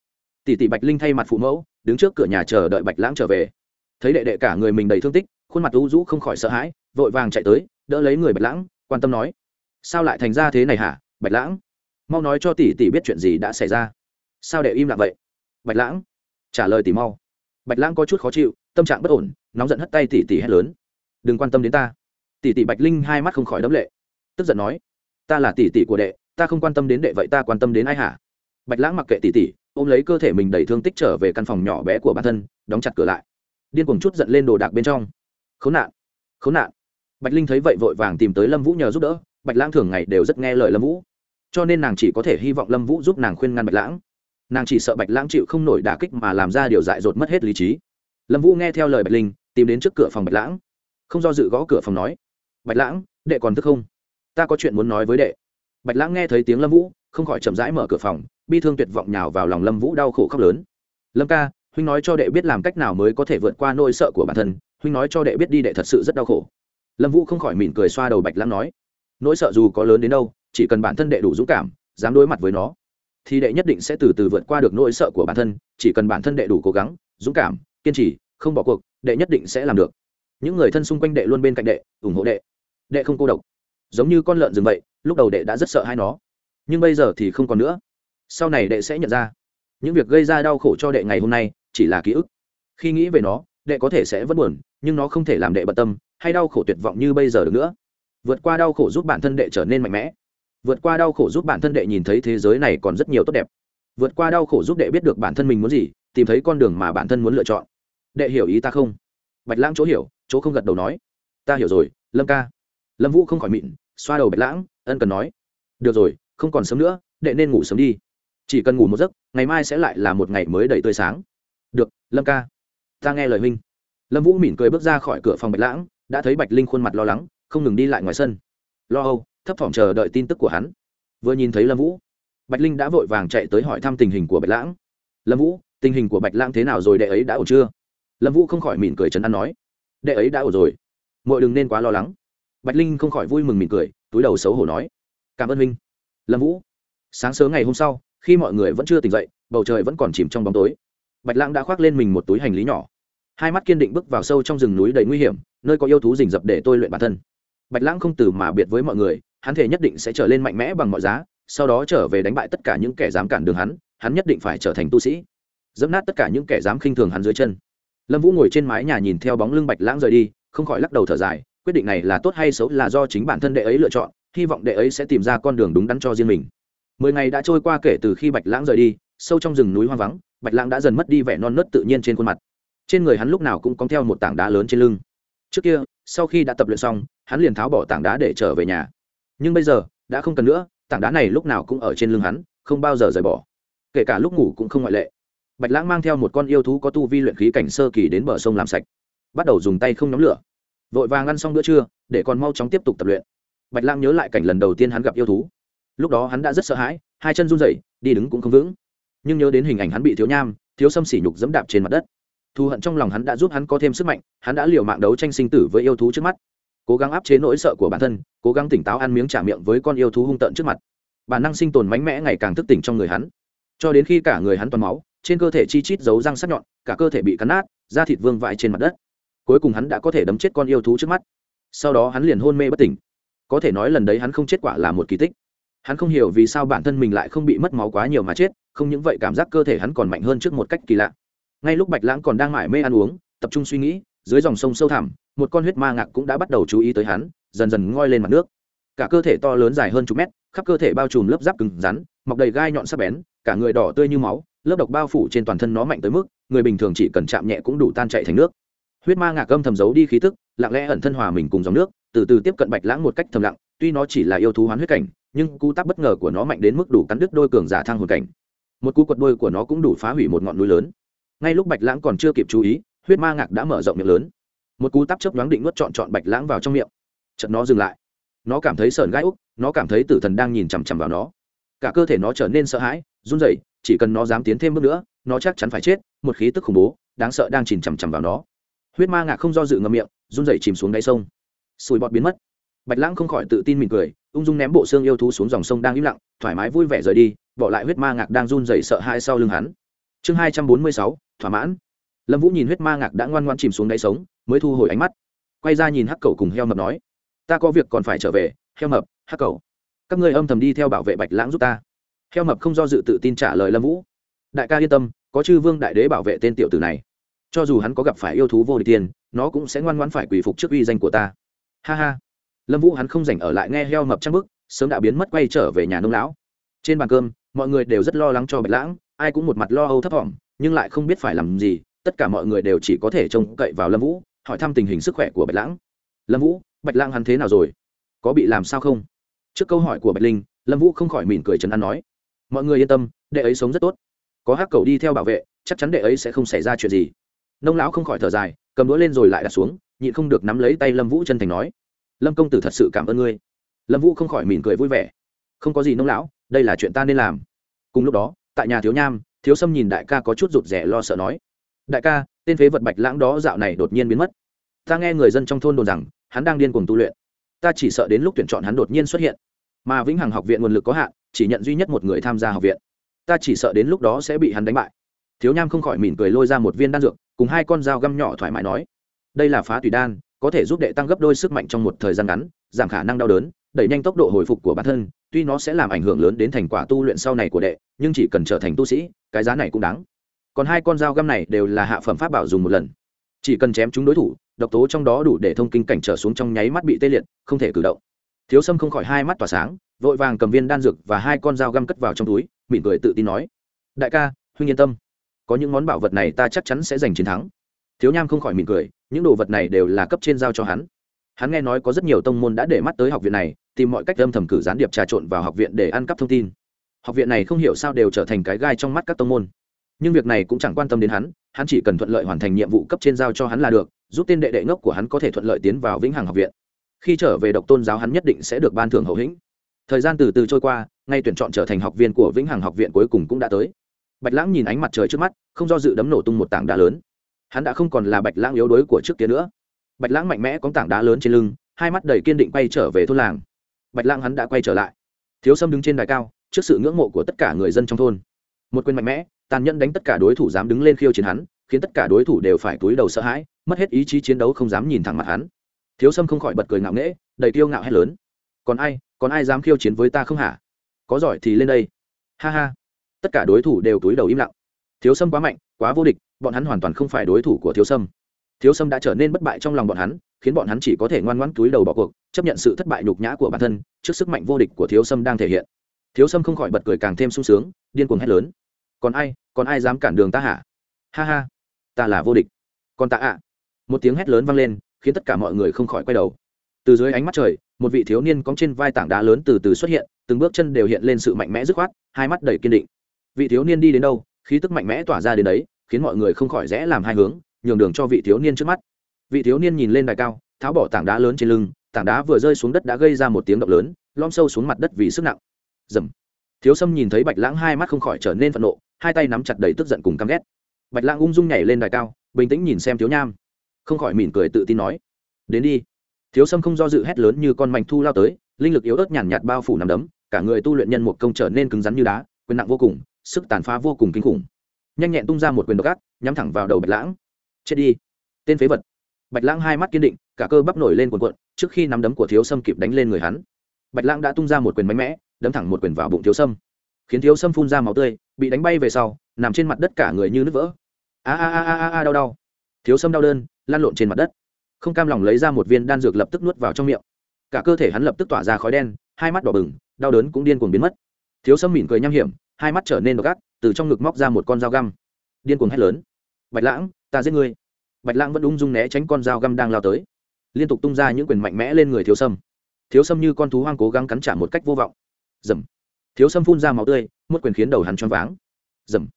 Tỷ tỷ bạch linh thay mặt phụ mẫu đứng trước cửa nhà chờ đợi bạch lãng trở về. Thấy đệ đệ cả người mình đầy thương tích, khuôn mặt u rũ không khỏi sợ hãi, vội vàng chạy tới, đỡ lấy người bạch lãng, quan tâm nói, sao lại thành ra thế này hả, bạch lãng? Mau nói cho tỷ tỷ biết chuyện gì đã xảy ra. Sao đệ im lặng vậy? Bạch lãng. Trả lời tỷ mau. Bạch lãng có chút khó chịu, tâm trạng bất ổn, nóng giận hất tay tỷ tỷ hét lớn, đừng quan tâm đến ta. Tỷ tỷ bạch linh hai mắt không khỏi đấm lệ, tức giận nói, ta là tỷ tỷ của đệ, ta không quan tâm đến đệ vậy ta quan tâm đến ai hả? Bạch lãng mặc kệ tỷ tỷ ôm lấy cơ thể mình đầy thương tích trở về căn phòng nhỏ bé của bản thân, đóng chặt cửa lại. Điên cuồng chút giận lên đồ đạc bên trong. Khốn nạn khốn nạn. Bạch linh thấy vậy vội vàng tìm tới lâm vũ nhờ giúp đỡ. Bạch lãng thường ngày đều rất nghe lời lâm vũ. Cho nên nàng chỉ có thể hy vọng lâm vũ giúp nàng khuyên ngăn bạch lãng. Nàng chỉ sợ bạch lãng chịu không nổi đả kích mà làm ra điều dại dột mất hết lý trí. Lâm vũ nghe theo lời bạch linh, tìm đến trước cửa phòng bạch lãng. Không do dự gõ cửa phòng nói, bạch lãng, đệ còn thức không? Ta có chuyện muốn nói với đệ. Bạch lãng nghe thấy tiếng lâm vũ, không khỏi chậm rãi mở cửa phòng bi thương tuyệt vọng nhào vào lòng lâm vũ đau khổ khóc lớn. Lâm ca, huynh nói cho đệ biết làm cách nào mới có thể vượt qua nỗi sợ của bản thân, huynh nói cho đệ biết đi, đệ thật sự rất đau khổ. Lâm vũ không khỏi mỉm cười xoa đầu bạch lãng nói, nỗi sợ dù có lớn đến đâu, chỉ cần bản thân đệ đủ dũng cảm, dám đối mặt với nó, thì đệ nhất định sẽ từ từ vượt qua được nỗi sợ của bản thân, chỉ cần bản thân đệ đủ cố gắng, dũng cảm, kiên trì, không bỏ cuộc, đệ nhất định sẽ làm được. Những người thân xung quanh đệ luôn bên cạnh đệ, ủng hộ đệ. Đệ không cô độc. Giống như con lợn rừng vậy, lúc đầu đệ đã rất sợ hai nó, nhưng bây giờ thì không còn nữa sau này đệ sẽ nhận ra. Những việc gây ra đau khổ cho đệ ngày hôm nay chỉ là ký ức. Khi nghĩ về nó, đệ có thể sẽ vẫn buồn, nhưng nó không thể làm đệ bận tâm hay đau khổ tuyệt vọng như bây giờ được nữa. Vượt qua đau khổ giúp bản thân đệ trở nên mạnh mẽ. Vượt qua đau khổ giúp bản thân đệ nhìn thấy thế giới này còn rất nhiều tốt đẹp. Vượt qua đau khổ giúp đệ biết được bản thân mình muốn gì, tìm thấy con đường mà bản thân muốn lựa chọn. Đệ hiểu ý ta không? Bạch lãng chỗ hiểu, chỗ không gật đầu nói. Ta hiểu rồi, lâm ca. Lâm vũ không khỏi mịn, xoa đầu bạch lãng, ân cần nói. Được rồi, không còn sớm nữa, đệ nên ngủ sớm đi chỉ cần ngủ một giấc, ngày mai sẽ lại là một ngày mới đầy tươi sáng. Được, lâm ca. Ta nghe lời huynh. Lâm vũ mỉm cười bước ra khỏi cửa phòng bạch lãng, đã thấy bạch linh khuôn mặt lo lắng, không ngừng đi lại ngoài sân. Lo âu, thấp thỏm chờ đợi tin tức của hắn. Vừa nhìn thấy lâm vũ, bạch linh đã vội vàng chạy tới hỏi thăm tình hình của bạch lãng. Lâm vũ, tình hình của bạch lãng thế nào rồi? Đệ ấy đã ổn chưa? Lâm vũ không khỏi mỉm cười chấn an nói. Đệ ấy đã ổn rồi. Mọi đừng nên quá lo lắng. Bạch linh không khỏi vui mừng mỉm cười, túi đầu xấu hổ nói. Cảm ơn huynh. Lâm vũ, sáng sớm ngày hôm sau khi mọi người vẫn chưa tỉnh dậy, bầu trời vẫn còn chìm trong bóng tối. Bạch lãng đã khoác lên mình một túi hành lý nhỏ. Hai mắt kiên định bước vào sâu trong rừng núi đầy nguy hiểm, nơi có yêu thú rình rập để tôi luyện bản thân. Bạch lãng không từ mà biệt với mọi người, hắn thể nhất định sẽ trở lên mạnh mẽ bằng mọi giá, sau đó trở về đánh bại tất cả những kẻ dám cản đường hắn hắn nhất định phải trở thành tu sĩ. Dẫm nát tất cả những kẻ dám khinh thường hắn dưới chân. Lâm vũ ngồi trên mái nhà nhìn theo bóng lưng bạch lãng rời đi, không khỏi lắc đầu thở dài, quyết định này là tốt hay xấu là do chính bản thân đệ ấy lựa chọn, hy vọng đệ ấy sẽ tìm ra con đường đúng đắn cho riêng mình mười ngày đã trôi qua kể từ khi bạch lãng rời đi, sâu trong rừng núi hoang vắng, bạch lãng đã dần mất đi vẻ non nớt tự nhiên trên khuôn mặt. Trên người hắn lúc nào cũng cong theo một tảng đá lớn trên lưng. Trước kia, sau khi đã tập luyện xong, hắn liền tháo bỏ tảng đá để trở về nhà. Nhưng bây giờ, đã không cần nữa, tảng đá này lúc nào cũng ở trên lưng hắn, không bao giờ rời bỏ. Kể cả lúc ngủ cũng không ngoại lệ. Bạch lãng mang theo một con yêu thú có tu vi luyện khí cảnh sơ kỳ đến bờ sông làm sạch. Bắt đầu dùng tay không nhóm lửa. Vội vàng ăn xong bữa trưa, để còn mau chóng tiếp tục tập luyện. Bạch lãng nhớ lại cảnh lần đầu tiên hắn gặp yêu thú lúc đó hắn đã rất sợ hãi, hai chân run rẩy, đi đứng cũng không vững. Nhưng nhớ đến hình ảnh hắn bị thiếu nham, thiếu xâm sỉ nhục dẫm đạp trên mặt đất. Thù hận trong lòng hắn đã giúp hắn có thêm sức mạnh, hắn đã liều mạng đấu tranh sinh tử với yêu thú trước mắt. Cố gắng áp chế nỗi sợ của bản thân, cố gắng tỉnh táo ăn miếng trả miệng với con yêu thú hung tợn trước mặt. Bản năng sinh tồn mạnh mẽ ngày càng thức tỉnh trong người hắn. Cho đến khi cả người hắn toàn máu, trên cơ thể chi chít dấu răng sắc nhọn, cả cơ thể bị cắn nát, da thịt vương vãi trên mặt đất. Cuối cùng hắn đã có thể đấm chết con yêu thú trước mắt. Sau đó hắn liền hôn mê bất tỉnh. Có thể nói lần đấy hắn không chết quả là một kỳ tích hắn không hiểu vì sao bản thân mình lại không bị mất máu quá nhiều mà chết, không những vậy cảm giác cơ thể hắn còn mạnh hơn trước một cách kỳ lạ. Ngay lúc bạch lãng còn đang mải mê ăn uống, tập trung suy nghĩ, dưới dòng sông sâu thẳm, một con huyết ma ngạc cũng đã bắt đầu chú ý tới hắn, dần dần ngoi lên mặt nước. Cả cơ thể to lớn dài hơn chục mét, khắp cơ thể bao trùm lớp giáp cứng rắn, mọc đầy gai nhọn sắc bén, cả người đỏ tươi như máu, lớp độc bao phủ trên toàn thân nó mạnh tới mức, người bình thường chỉ cần chạm nhẹ cũng đủ tan chạy thành nước. Huyết ma ngạc âm thầm giấu đi khí tức, lặng lẽ ẩn thân hòa mình cùng dòng nước, từ từ tiếp cận bạch lãng một cách thầm lặng, tuy nó chỉ là yêu thú hoán huyết cảnh nhưng cú tắc bất ngờ của nó mạnh đến mức đủ cắn đứt đôi cường giả thang hồn cảnh. Một cú quật đôi của nó cũng đủ phá hủy một ngọn núi lớn. Ngay lúc bạch lãng còn chưa kịp chú ý, huyết ma ngạc đã mở rộng miệng lớn. Một cú tắp chớp đoán định nuốt trọn trọn bạch lãng vào trong miệng. Chợt nó dừng lại. Nó cảm thấy sờn gai úc, nó cảm thấy tử thần đang nhìn chằm chằm vào nó. Cả cơ thể nó trở nên sợ hãi, run rẩy, chỉ cần nó dám tiến thêm bước nữa, nó chắc chắn phải chết, một khí tức khủng bố, đáng sợ đang chìm chằm chằm vào nó. Huyết ma ngạc không do dự ngậm miệng, run rẩy chìm xuống đáy sông. Sùi bọt biến mất bạch lãng không khỏi tự tin mỉm cười, ung dung ném bộ xương yêu thú xuống dòng sông đang im lặng, thoải mái vui vẻ rời đi, bỏ lại huyết ma ngạc đang run rẩy sợ hãi sau lưng hắn. Chương hai trăm bốn mươi sáu, thỏa mãn. Lâm vũ nhìn huyết ma ngạc đã ngoan ngoan chìm xuống đáy sống, mới thu hồi ánh mắt. Quay ra nhìn hắc cầu cùng heo mập nói, ta có việc còn phải trở về, heo mập, hắc cầu các ngươi âm thầm đi theo bảo vệ bạch lãng giúp ta. Heo mập không do dự tự tin trả lời lâm vũ, đại ca yên tâm, có chư vương đại đế bảo vệ tên tiểu tử này. Cho dù hắn có gặp phải yêu thú vô địch tiền nó cũng sẽ ngoan ngoãn phải quỳ phục trước uy danh của ta. Ha ha lâm vũ hắn không dành ở lại nghe heo mập trăng bức, sớm đã biến mất quay trở về nhà nông lão. Trên bàn cơm, mọi người đều rất lo lắng cho bạch lãng, ai cũng một mặt lo âu thấp thỏm, nhưng lại không biết phải làm gì, tất cả mọi người đều chỉ có thể trông cậy vào lâm vũ, hỏi thăm tình hình sức khỏe của bạch lãng. Lâm vũ, bạch lãng hắn thế nào rồi? Có bị làm sao không? Trước câu hỏi của bạch linh, lâm vũ không khỏi mỉm cười trấn an nói, mọi người yên tâm, đệ ấy sống rất tốt. Có hắc cầu đi theo bảo vệ, chắc chắn đệ ấy sẽ không xảy ra chuyện gì. Nông lão không khỏi thở dài, cầm đũa lên rồi lại đặt xuống, nhịn không được nắm lấy tay lâm vũ chân thành nói lâm công tử thật sự cảm ơn ngươi. Lâm vũ không khỏi mỉm cười vui vẻ. Không có gì nông lão, đây là chuyện ta nên làm. Cùng lúc đó, tại nhà thiếu nham, thiếu sâm nhìn đại ca có chút rụt rẻ lo sợ nói. Đại ca, tên phế vật bạch lãng đó dạo này đột nhiên biến mất. Ta nghe người dân trong thôn đồn rằng, hắn đang điên cuồng tu luyện. Ta chỉ sợ đến lúc tuyển chọn hắn đột nhiên xuất hiện. Mà vĩnh hằng học viện nguồn lực có hạn, chỉ nhận duy nhất một người tham gia học viện. Ta chỉ sợ đến lúc đó sẽ bị hắn đánh bại. Thiếu nham không khỏi mỉm cười lôi ra một viên đan dược, cùng hai con dao găm nhỏ thoải mái nói. Đây là phá tùy đan có thể giúp đệ tăng gấp đôi sức mạnh trong một thời gian ngắn, giảm khả năng đau đớn, đẩy nhanh tốc độ hồi phục của bản thân, tuy nó sẽ làm ảnh hưởng lớn đến thành quả tu luyện sau này của đệ, nhưng chỉ cần trở thành tu sĩ, cái giá này cũng đáng. Còn hai con dao găm này đều là hạ phẩm pháp bảo dùng một lần. Chỉ cần chém chúng đối thủ, độc tố trong đó đủ để thông kinh cảnh trở xuống trong nháy mắt bị tê liệt, không thể cử động. Thiếu sâm không khỏi hai mắt tỏa sáng, vội vàng cầm viên đan dược và hai con dao găm cất vào trong túi, mỉm cười tự tin nói, đại ca, huynh yên tâm. Có những món bảo vật này ta chắc chắn sẽ giành chiến thắng. Thiếu nham không khỏi mỉm cười những đồ vật này đều là cấp trên giao cho hắn. Hắn nghe nói có rất nhiều tông môn đã để mắt tới học viện này, tìm mọi cách âm thầm cử gián điệp trà trộn vào học viện để ăn cắp thông tin. Học viện này không hiểu sao đều trở thành cái gai trong mắt các tông môn. Nhưng việc này cũng chẳng quan tâm đến hắn hắn chỉ cần thuận lợi hoàn thành nhiệm vụ cấp trên giao cho hắn là được, giúp tên đệ đệ ngốc của hắn có thể thuận lợi tiến vào vĩnh hằng học viện. Khi trở về độc tôn giáo hắn nhất định sẽ được ban thưởng hậu hĩnh. Thời gian từ từ trôi qua, ngay tuyển chọn trở thành học viên của vĩnh hằng học viện cuối cùng cũng đã tới. Bạch lãng nhìn ánh mặt trời trước mắt, không do dự đấm nổ tung một tảng đá lớn hắn đã không còn là bạch lãng yếu đuối của trước kia nữa. Bạch lãng mạnh mẽ có tảng đá lớn trên lưng, hai mắt đầy kiên định quay trở về thôn làng. Bạch lãng hắn đã quay trở lại. Thiếu sâm đứng trên đài cao, trước sự ngưỡng mộ của tất cả người dân trong thôn. Một quyền mạnh mẽ, tàn nhẫn đánh tất cả đối thủ dám đứng lên khiêu chiến hắn, khiến tất cả đối thủ đều phải túi đầu sợ hãi, mất hết ý chí chiến đấu không dám nhìn thẳng mặt hắn. Thiếu sâm không khỏi bật cười ngạo nghễ, đầy kiêu ngạo hét lớn. Còn ai còn ai dám khiêu chiến với ta không hả? Có giỏi thì lên đây. Ha ha. Tất cả đối thủ đều túi đầu im lặng thiếu sâm quá mạnh, quá vô địch, bọn hắn hoàn toàn không phải đối thủ của thiếu sâm. Thiếu sâm đã trở nên bất bại trong lòng bọn hắn, khiến bọn hắn chỉ có thể ngoan ngoãn túi đầu bỏ cuộc, chấp nhận sự thất bại nhục nhã của bản thân trước sức mạnh vô địch của thiếu sâm đang thể hiện. Thiếu sâm không khỏi bật cười càng thêm sung sướng, điên cuồng hét lớn. Còn ai còn ai dám cản đường ta hả? Ha ha, ta là vô địch. Còn ta ạ. Một tiếng hét lớn vang lên, khiến tất cả mọi người không khỏi quay đầu. Từ dưới ánh mắt trời, một vị thiếu niên cóng trên vai tảng đá lớn từ từ xuất hiện, từng bước chân đều hiện lên sự mạnh mẽ dứt khoát, hai mắt đầy kiên định. Vị thiếu niên đi đến đâu? Khí tức mạnh mẽ tỏa ra đến đấy, khiến mọi người không khỏi rẽ làm hai hướng, nhường đường cho vị thiếu niên trước mắt. Vị thiếu niên nhìn lên đài cao, tháo bỏ tảng đá lớn trên lưng, tảng đá vừa rơi xuống đất đã gây ra một tiếng động lớn lom sâu xuống mặt đất vì sức nặng. Dầm thiếu sâm nhìn thấy bạch lãng hai mắt không khỏi trở nên phẫn nộ, hai tay nắm chặt đầy tức giận cùng căm ghét. Bạch lãng ung dung nhảy lên đài cao, bình tĩnh nhìn xem thiếu nham. Không khỏi mỉm cười tự tin nói, đến đi. Thiếu sâm không do dự hét lớn như con mảnh thu lao tới, linh lực yếu ớt nhàn nhạt bao phủ nằm đấm, cả người tu luyện nhân một công trở nên cứng rắn như đá, quyền nặng vô cùng sức tàn phá vô cùng kinh khủng. Nhanh nhẹn tung ra một quyền độc ác, nhắm thẳng vào đầu bạch lãng. Chết đi. Tên phế vật. Bạch lãng hai mắt kiên định, cả cơ bắp nổi lên cuộn cuộn, trước khi nắm đấm của thiếu sâm kịp đánh lên người hắn. Bạch lãng đã tung ra một quyền mạnh mẽ, đấm thẳng một quyền vào bụng thiếu sâm. Khiến thiếu sâm phun ra máu tươi, bị đánh bay về sau, nằm trên mặt đất cả người như nứt vỡ. A a a a a đau đau. Thiếu sâm đau đơn lan lộn trên mặt đất. Không cam lòng lấy ra một viên đan dược lập tức nuốt vào trong miệng. Cả cơ thể hắn lập tức tỏa ra khói đen, hai mắt đỏ bừng, đau đớn cũng điên cuồng biến mất. Thiếu sâm mỉm cười nham hiểm hai mắt trở nên độc ác, từ trong ngực móc ra một con dao găm. Điên cuồng hét lớn. Bạch lãng, ta giết ngươi. Bạch lãng vẫn ung dung né tránh con dao găm đang lao tới. Liên tục tung ra những quyền mạnh mẽ lên người thiếu sâm. Thiếu sâm như con thú hoang cố gắng cắn trả một cách vô vọng. Dầm thiếu sâm phun ra máu tươi, một quyền khiến đầu hắn choáng váng. Dầm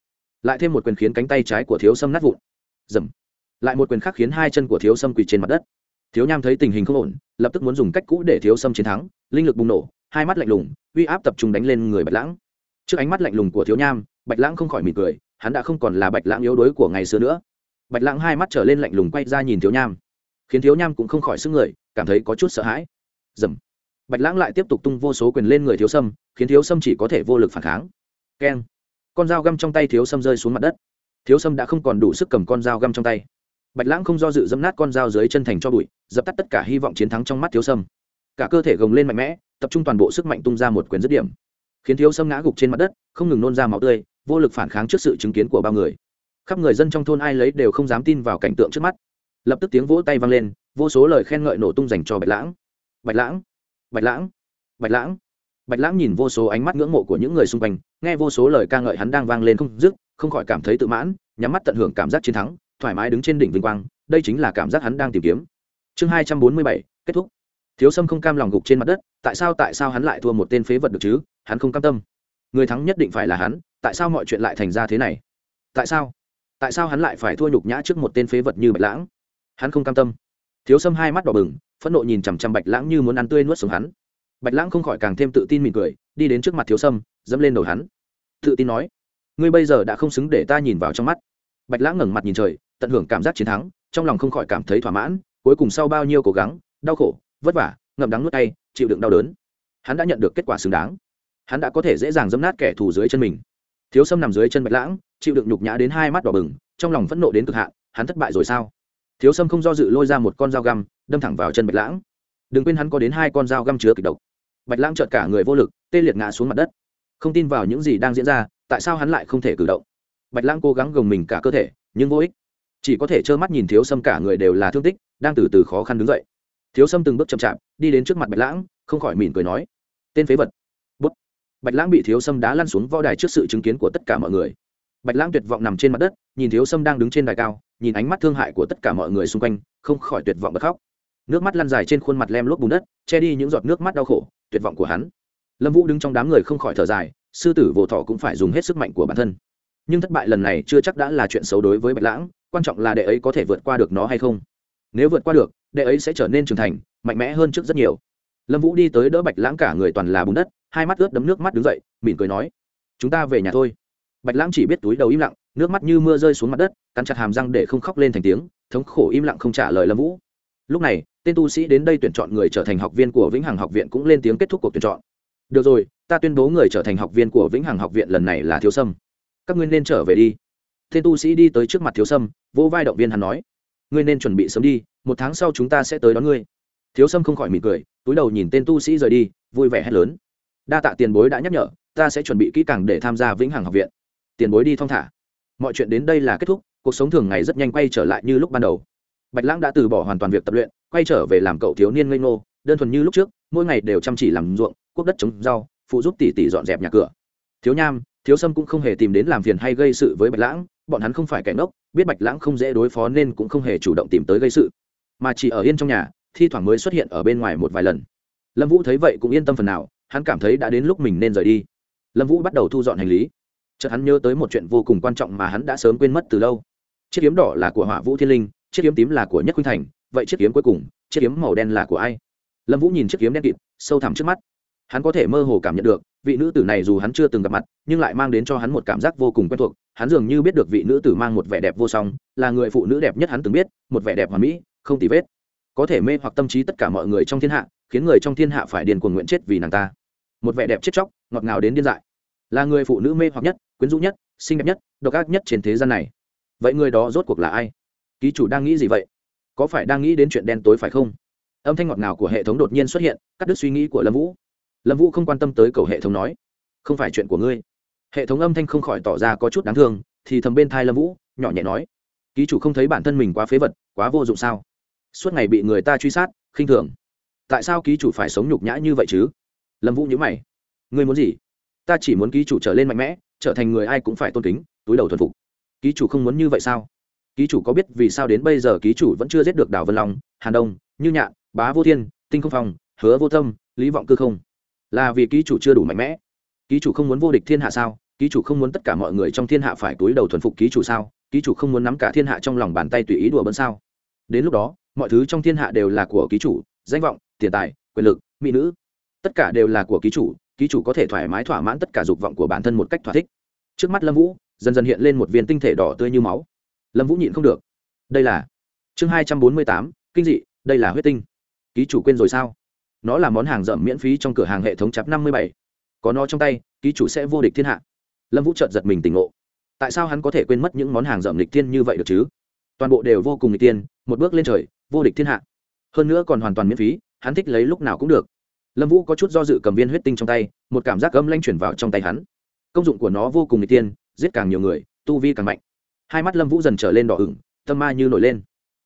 lại thêm một quyền khiến cánh tay trái của thiếu sâm nát vụn. Dầm lại một quyền khác khiến hai chân của thiếu sâm quỳ trên mặt đất. Thiếu nham thấy tình hình không ổn, lập tức muốn dùng cách cũ để thiếu sâm chiến thắng, linh lực bùng nổ, hai mắt lạnh lùng, uy áp tập trung đánh lên người bạch lãng trước ánh mắt lạnh lùng của thiếu nham, bạch lãng không khỏi mỉm cười, hắn đã không còn là bạch lãng yếu đuối của ngày xưa nữa. Bạch lãng hai mắt trở lên lạnh lùng quay ra nhìn thiếu nham, khiến thiếu nham cũng không khỏi sức người, cảm thấy có chút sợ hãi. Dầm. Bạch lãng lại tiếp tục tung vô số quyền lên người thiếu sâm, khiến thiếu sâm chỉ có thể vô lực phản kháng. Keng. Con dao găm trong tay thiếu sâm rơi xuống mặt đất. Thiếu sâm đã không còn đủ sức cầm con dao găm trong tay. Bạch lãng không do dự dẫm nát con dao dưới chân thành cho bụi, dập tắt tất cả hy vọng chiến thắng trong mắt thiếu sâm. Cả cơ thể gồng lên mạnh mẽ, tập trung toàn bộ sức mạnh tung ra một quyền dứt điểm khiến thiếu sâm ngã gục trên mặt đất, không ngừng nôn ra máu tươi, vô lực phản kháng trước sự chứng kiến của bao người. Khắp người dân trong thôn ai lấy đều không dám tin vào cảnh tượng trước mắt. Lập tức tiếng vỗ tay vang lên, vô số lời khen ngợi nổ tung dành cho bạch lãng. Bạch lãng bạch lãng bạch lãng. Bạch lãng nhìn vô số ánh mắt ngưỡng mộ của những người xung quanh, nghe vô số lời ca ngợi hắn đang vang lên không dứt, không khỏi cảm thấy tự mãn, nhắm mắt tận hưởng cảm giác chiến thắng, thoải mái đứng trên đỉnh vinh quang, đây chính là cảm giác hắn đang tìm kiếm. Chương hai trăm bốn mươi bảy, kết thúc. Thiếu sâm không cam lòng gục trên mặt đất, tại sao tại sao hắn lại thua một tên phế vật được chứ? Hắn không cam tâm. Người thắng nhất định phải là hắn, tại sao mọi chuyện lại thành ra thế này? Tại sao? Tại sao hắn lại phải thua nhục nhã trước một tên phế vật như bạch lãng? Hắn không cam tâm. Thiếu sâm hai mắt đỏ bừng, phẫn nộ nhìn chằm chằm bạch lãng như muốn ăn tươi nuốt sống hắn. Bạch lãng không khỏi càng thêm tự tin mỉm cười, đi đến trước mặt thiếu sâm, dẫm lên đầu hắn. Tự tin nói, ngươi bây giờ đã không xứng để ta nhìn vào trong mắt. Bạch lãng ngẩng mặt nhìn trời, tận hưởng cảm giác chiến thắng, trong lòng không khỏi cảm thấy thỏa mãn, cuối cùng sau bao nhiêu cố gắng, đau khổ, vất vả, ngậm đắng nuốt tay chịu đựng đau đớn. Hắn đã nhận được kết quả xứng đáng hắn đã có thể dễ dàng dẫm nát kẻ thù dưới chân mình. Thiếu sâm nằm dưới chân bạch lãng, chịu đựng nhục nhã đến hai mắt đỏ bừng, trong lòng phẫn nộ đến cực hạn, hắn thất bại rồi sao? Thiếu sâm không do dự lôi ra một con dao găm, đâm thẳng vào chân bạch lãng. Đừng quên hắn có đến hai con dao găm chứa kịch độc. Bạch lãng trợt cả người vô lực, tê liệt ngã xuống mặt đất. Không tin vào những gì đang diễn ra, tại sao hắn lại không thể cử động? Bạch lãng cố gắng gồng mình cả cơ thể, nhưng vô ích. Chỉ có thể trơ mắt nhìn thiếu sâm cả người đều là thương tích, đang từ từ khó khăn đứng dậy. Thiếu sâm từng bước chậm chạp, đi đến trước mặt bạch lãng, không khỏi mỉm cười nói, tên phế vật bạch lãng bị thiếu sâm đá lăn xuống võ đài trước sự chứng kiến của tất cả mọi người. Bạch lãng tuyệt vọng nằm trên mặt đất, nhìn thiếu sâm đang đứng trên đài cao, nhìn ánh mắt thương hại của tất cả mọi người xung quanh, không khỏi tuyệt vọng bật khóc. Nước mắt lăn dài trên khuôn mặt lem lốp bùn đất, che đi những giọt nước mắt đau khổ, tuyệt vọng của hắn. Lâm vũ đứng trong đám người không khỏi thở dài, sư tử vồ thọ cũng phải dùng hết sức mạnh của bản thân. Nhưng thất bại lần này chưa chắc đã là chuyện xấu đối với bạch lãng, quan trọng là đệ ấy có thể vượt qua được nó hay không. Nếu vượt qua được, đệ ấy sẽ trở nên trưởng thành, mạnh mẽ hơn trước rất nhiều lâm vũ đi tới đỡ bạch lãng cả người toàn là bùn đất, hai mắt ướt đấm nước mắt đứng dậy, mỉm cười nói, chúng ta về nhà thôi. Bạch lãng chỉ biết túi đầu im lặng, nước mắt như mưa rơi xuống mặt đất, cắn chặt hàm răng để không khóc lên thành tiếng, thống khổ im lặng không trả lời lâm vũ. Lúc này, tên tu sĩ đến đây tuyển chọn người trở thành học viên của vĩnh hằng học viện cũng lên tiếng kết thúc cuộc tuyển chọn. Được rồi, ta tuyên bố người trở thành học viên của vĩnh hằng học viện lần này là thiếu sâm. Các ngươi nên trở về đi. Tên tu sĩ đi tới trước mặt thiếu sâm, vỗ vai động viên hắn nói, ngươi nên chuẩn bị sớm đi, một tháng sau chúng ta sẽ tới đón ngươi thiếu sâm không khỏi mỉm cười, túi đầu nhìn tên tu sĩ rời đi, vui vẻ hét lớn. Đa tạ tiền bối đã nhắc nhở, ta sẽ chuẩn bị kỹ càng để tham gia vĩnh hằng học viện. Tiền bối đi thong thả. Mọi chuyện đến đây là kết thúc, cuộc sống thường ngày rất nhanh quay trở lại như lúc ban đầu. Bạch lãng đã từ bỏ hoàn toàn việc tập luyện, quay trở về làm cậu thiếu niên ngây ngô, đơn thuần như lúc trước, mỗi ngày đều chăm chỉ làm ruộng quốc đất trồng rau, phụ giúp tỷ tỷ dọn dẹp nhà cửa. Thiếu nham, thiếu sâm cũng không hề tìm đến làm phiền hay gây sự với bạch lãng, bọn hắn không phải kẻ ngốc, biết bạch lãng không dễ đối phó nên cũng không hề chủ động tìm tới gây sự. Mà chỉ ở yên trong nhà thi thoảng mới xuất hiện ở bên ngoài một vài lần. Lâm vũ thấy vậy cũng yên tâm phần nào, hắn cảm thấy đã đến lúc mình nên rời đi. Lâm vũ bắt đầu thu dọn hành lý. Chợt hắn nhớ tới một chuyện vô cùng quan trọng mà hắn đã sớm quên mất từ lâu. Chiếc kiếm đỏ là của hỏa vũ thiên linh, chiếc kiếm tím là của nhất khuynh thành, vậy chiếc kiếm cuối cùng, chiếc kiếm màu đen là của ai? Lâm vũ nhìn chiếc kiếm đen kịt, sâu thẳm trước mắt. Hắn có thể mơ hồ cảm nhận được, vị nữ tử này dù hắn chưa từng gặp mặt, nhưng lại mang đến cho hắn một cảm giác vô cùng quen thuộc. Hắn dường như biết được vị nữ tử mang một vẻ đẹp vô song, là người phụ nữ đẹp nhất hắn từng biết, một vẻ đẹp hoàn mỹ, không tì vết có thể mê hoặc tâm trí tất cả mọi người trong thiên hạ, khiến người trong thiên hạ phải điền cuồng nguyện chết vì nàng ta. Một vẻ đẹp chết chóc, ngọt ngào đến điên dại. Là người phụ nữ mê hoặc nhất, quyến rũ nhất, xinh đẹp nhất, độc ác nhất trên thế gian này. Vậy người đó rốt cuộc là ai? Ký chủ đang nghĩ gì vậy? Có phải đang nghĩ đến chuyện đen tối phải không? Âm thanh ngọt ngào của hệ thống đột nhiên xuất hiện, cắt đứt suy nghĩ của lâm vũ. Lâm vũ không quan tâm tới cầu hệ thống nói. Không phải chuyện của ngươi. Hệ thống âm thanh không khỏi tỏ ra có chút đáng thương, thì thầm bên thai lâm vũ, nhỏ nhẹ nói. Ký chủ không thấy bản thân mình quá phế vật, quá vô dụng sao? Suốt ngày bị người ta truy sát, khinh thường. Tại sao ký chủ phải sống nhục nhã như vậy chứ? Lâm vũ nhữ mày. Ngươi muốn gì? Ta chỉ muốn ký chủ trở lên mạnh mẽ, trở thành người ai cũng phải tôn kính, túi đầu thuần phục. Ký chủ không muốn như vậy sao? Ký chủ có biết vì sao đến bây giờ ký chủ vẫn chưa giết được đào vân long, hàn đông, như nhạn, bá vô thiên, tinh không phong, hứa vô tâm, lý vọng cư không? Là vì ký chủ chưa đủ mạnh mẽ. Ký chủ không muốn vô địch thiên hạ sao? Ký chủ không muốn tất cả mọi người trong thiên hạ phải túi đầu thuần phục ký chủ sao? Ký chủ không muốn nắm cả thiên hạ trong lòng bàn tay tùy ý đùa bỡn sao? Đến lúc đó mọi thứ trong thiên hạ đều là của ký chủ, danh vọng, tiền tài, quyền lực, mỹ nữ. Tất cả đều là của ký chủ ký chủ có thể thoải mái thỏa mãn tất cả dục vọng của bản thân một cách thỏa thích. Trước mắt lâm vũ, dần dần hiện lên một viên tinh thể đỏ tươi như máu. Lâm vũ nhịn không được. Đây là chương hai trăm bốn mươi tám, kinh dị, đây là huyết tinh. Ký chủ quên rồi sao? Nó là món hàng rậm miễn phí trong cửa hàng hệ thống chắp năm mươi bảy. Có nó trong tay, ký chủ sẽ vô địch thiên hạ. Lâm vũ trợt giật mình tỉnh ngộ. Tại sao hắn có thể quên mất những món hàng rậm lịch thiên như vậy được chứ? Toàn bộ đều vô cùng lịch tiên một bước lên trời vô địch thiên hạ. Hơn nữa còn hoàn toàn miễn phí, hắn thích lấy lúc nào cũng được. Lâm vũ có chút do dự cầm viên huyết tinh trong tay, một cảm giác âm lanh chuyển vào trong tay hắn. Công dụng của nó vô cùng lịch tiên, giết càng nhiều người, tu vi càng mạnh. Hai mắt lâm vũ dần trở lên đỏ ửng, tâm ma như nổi lên.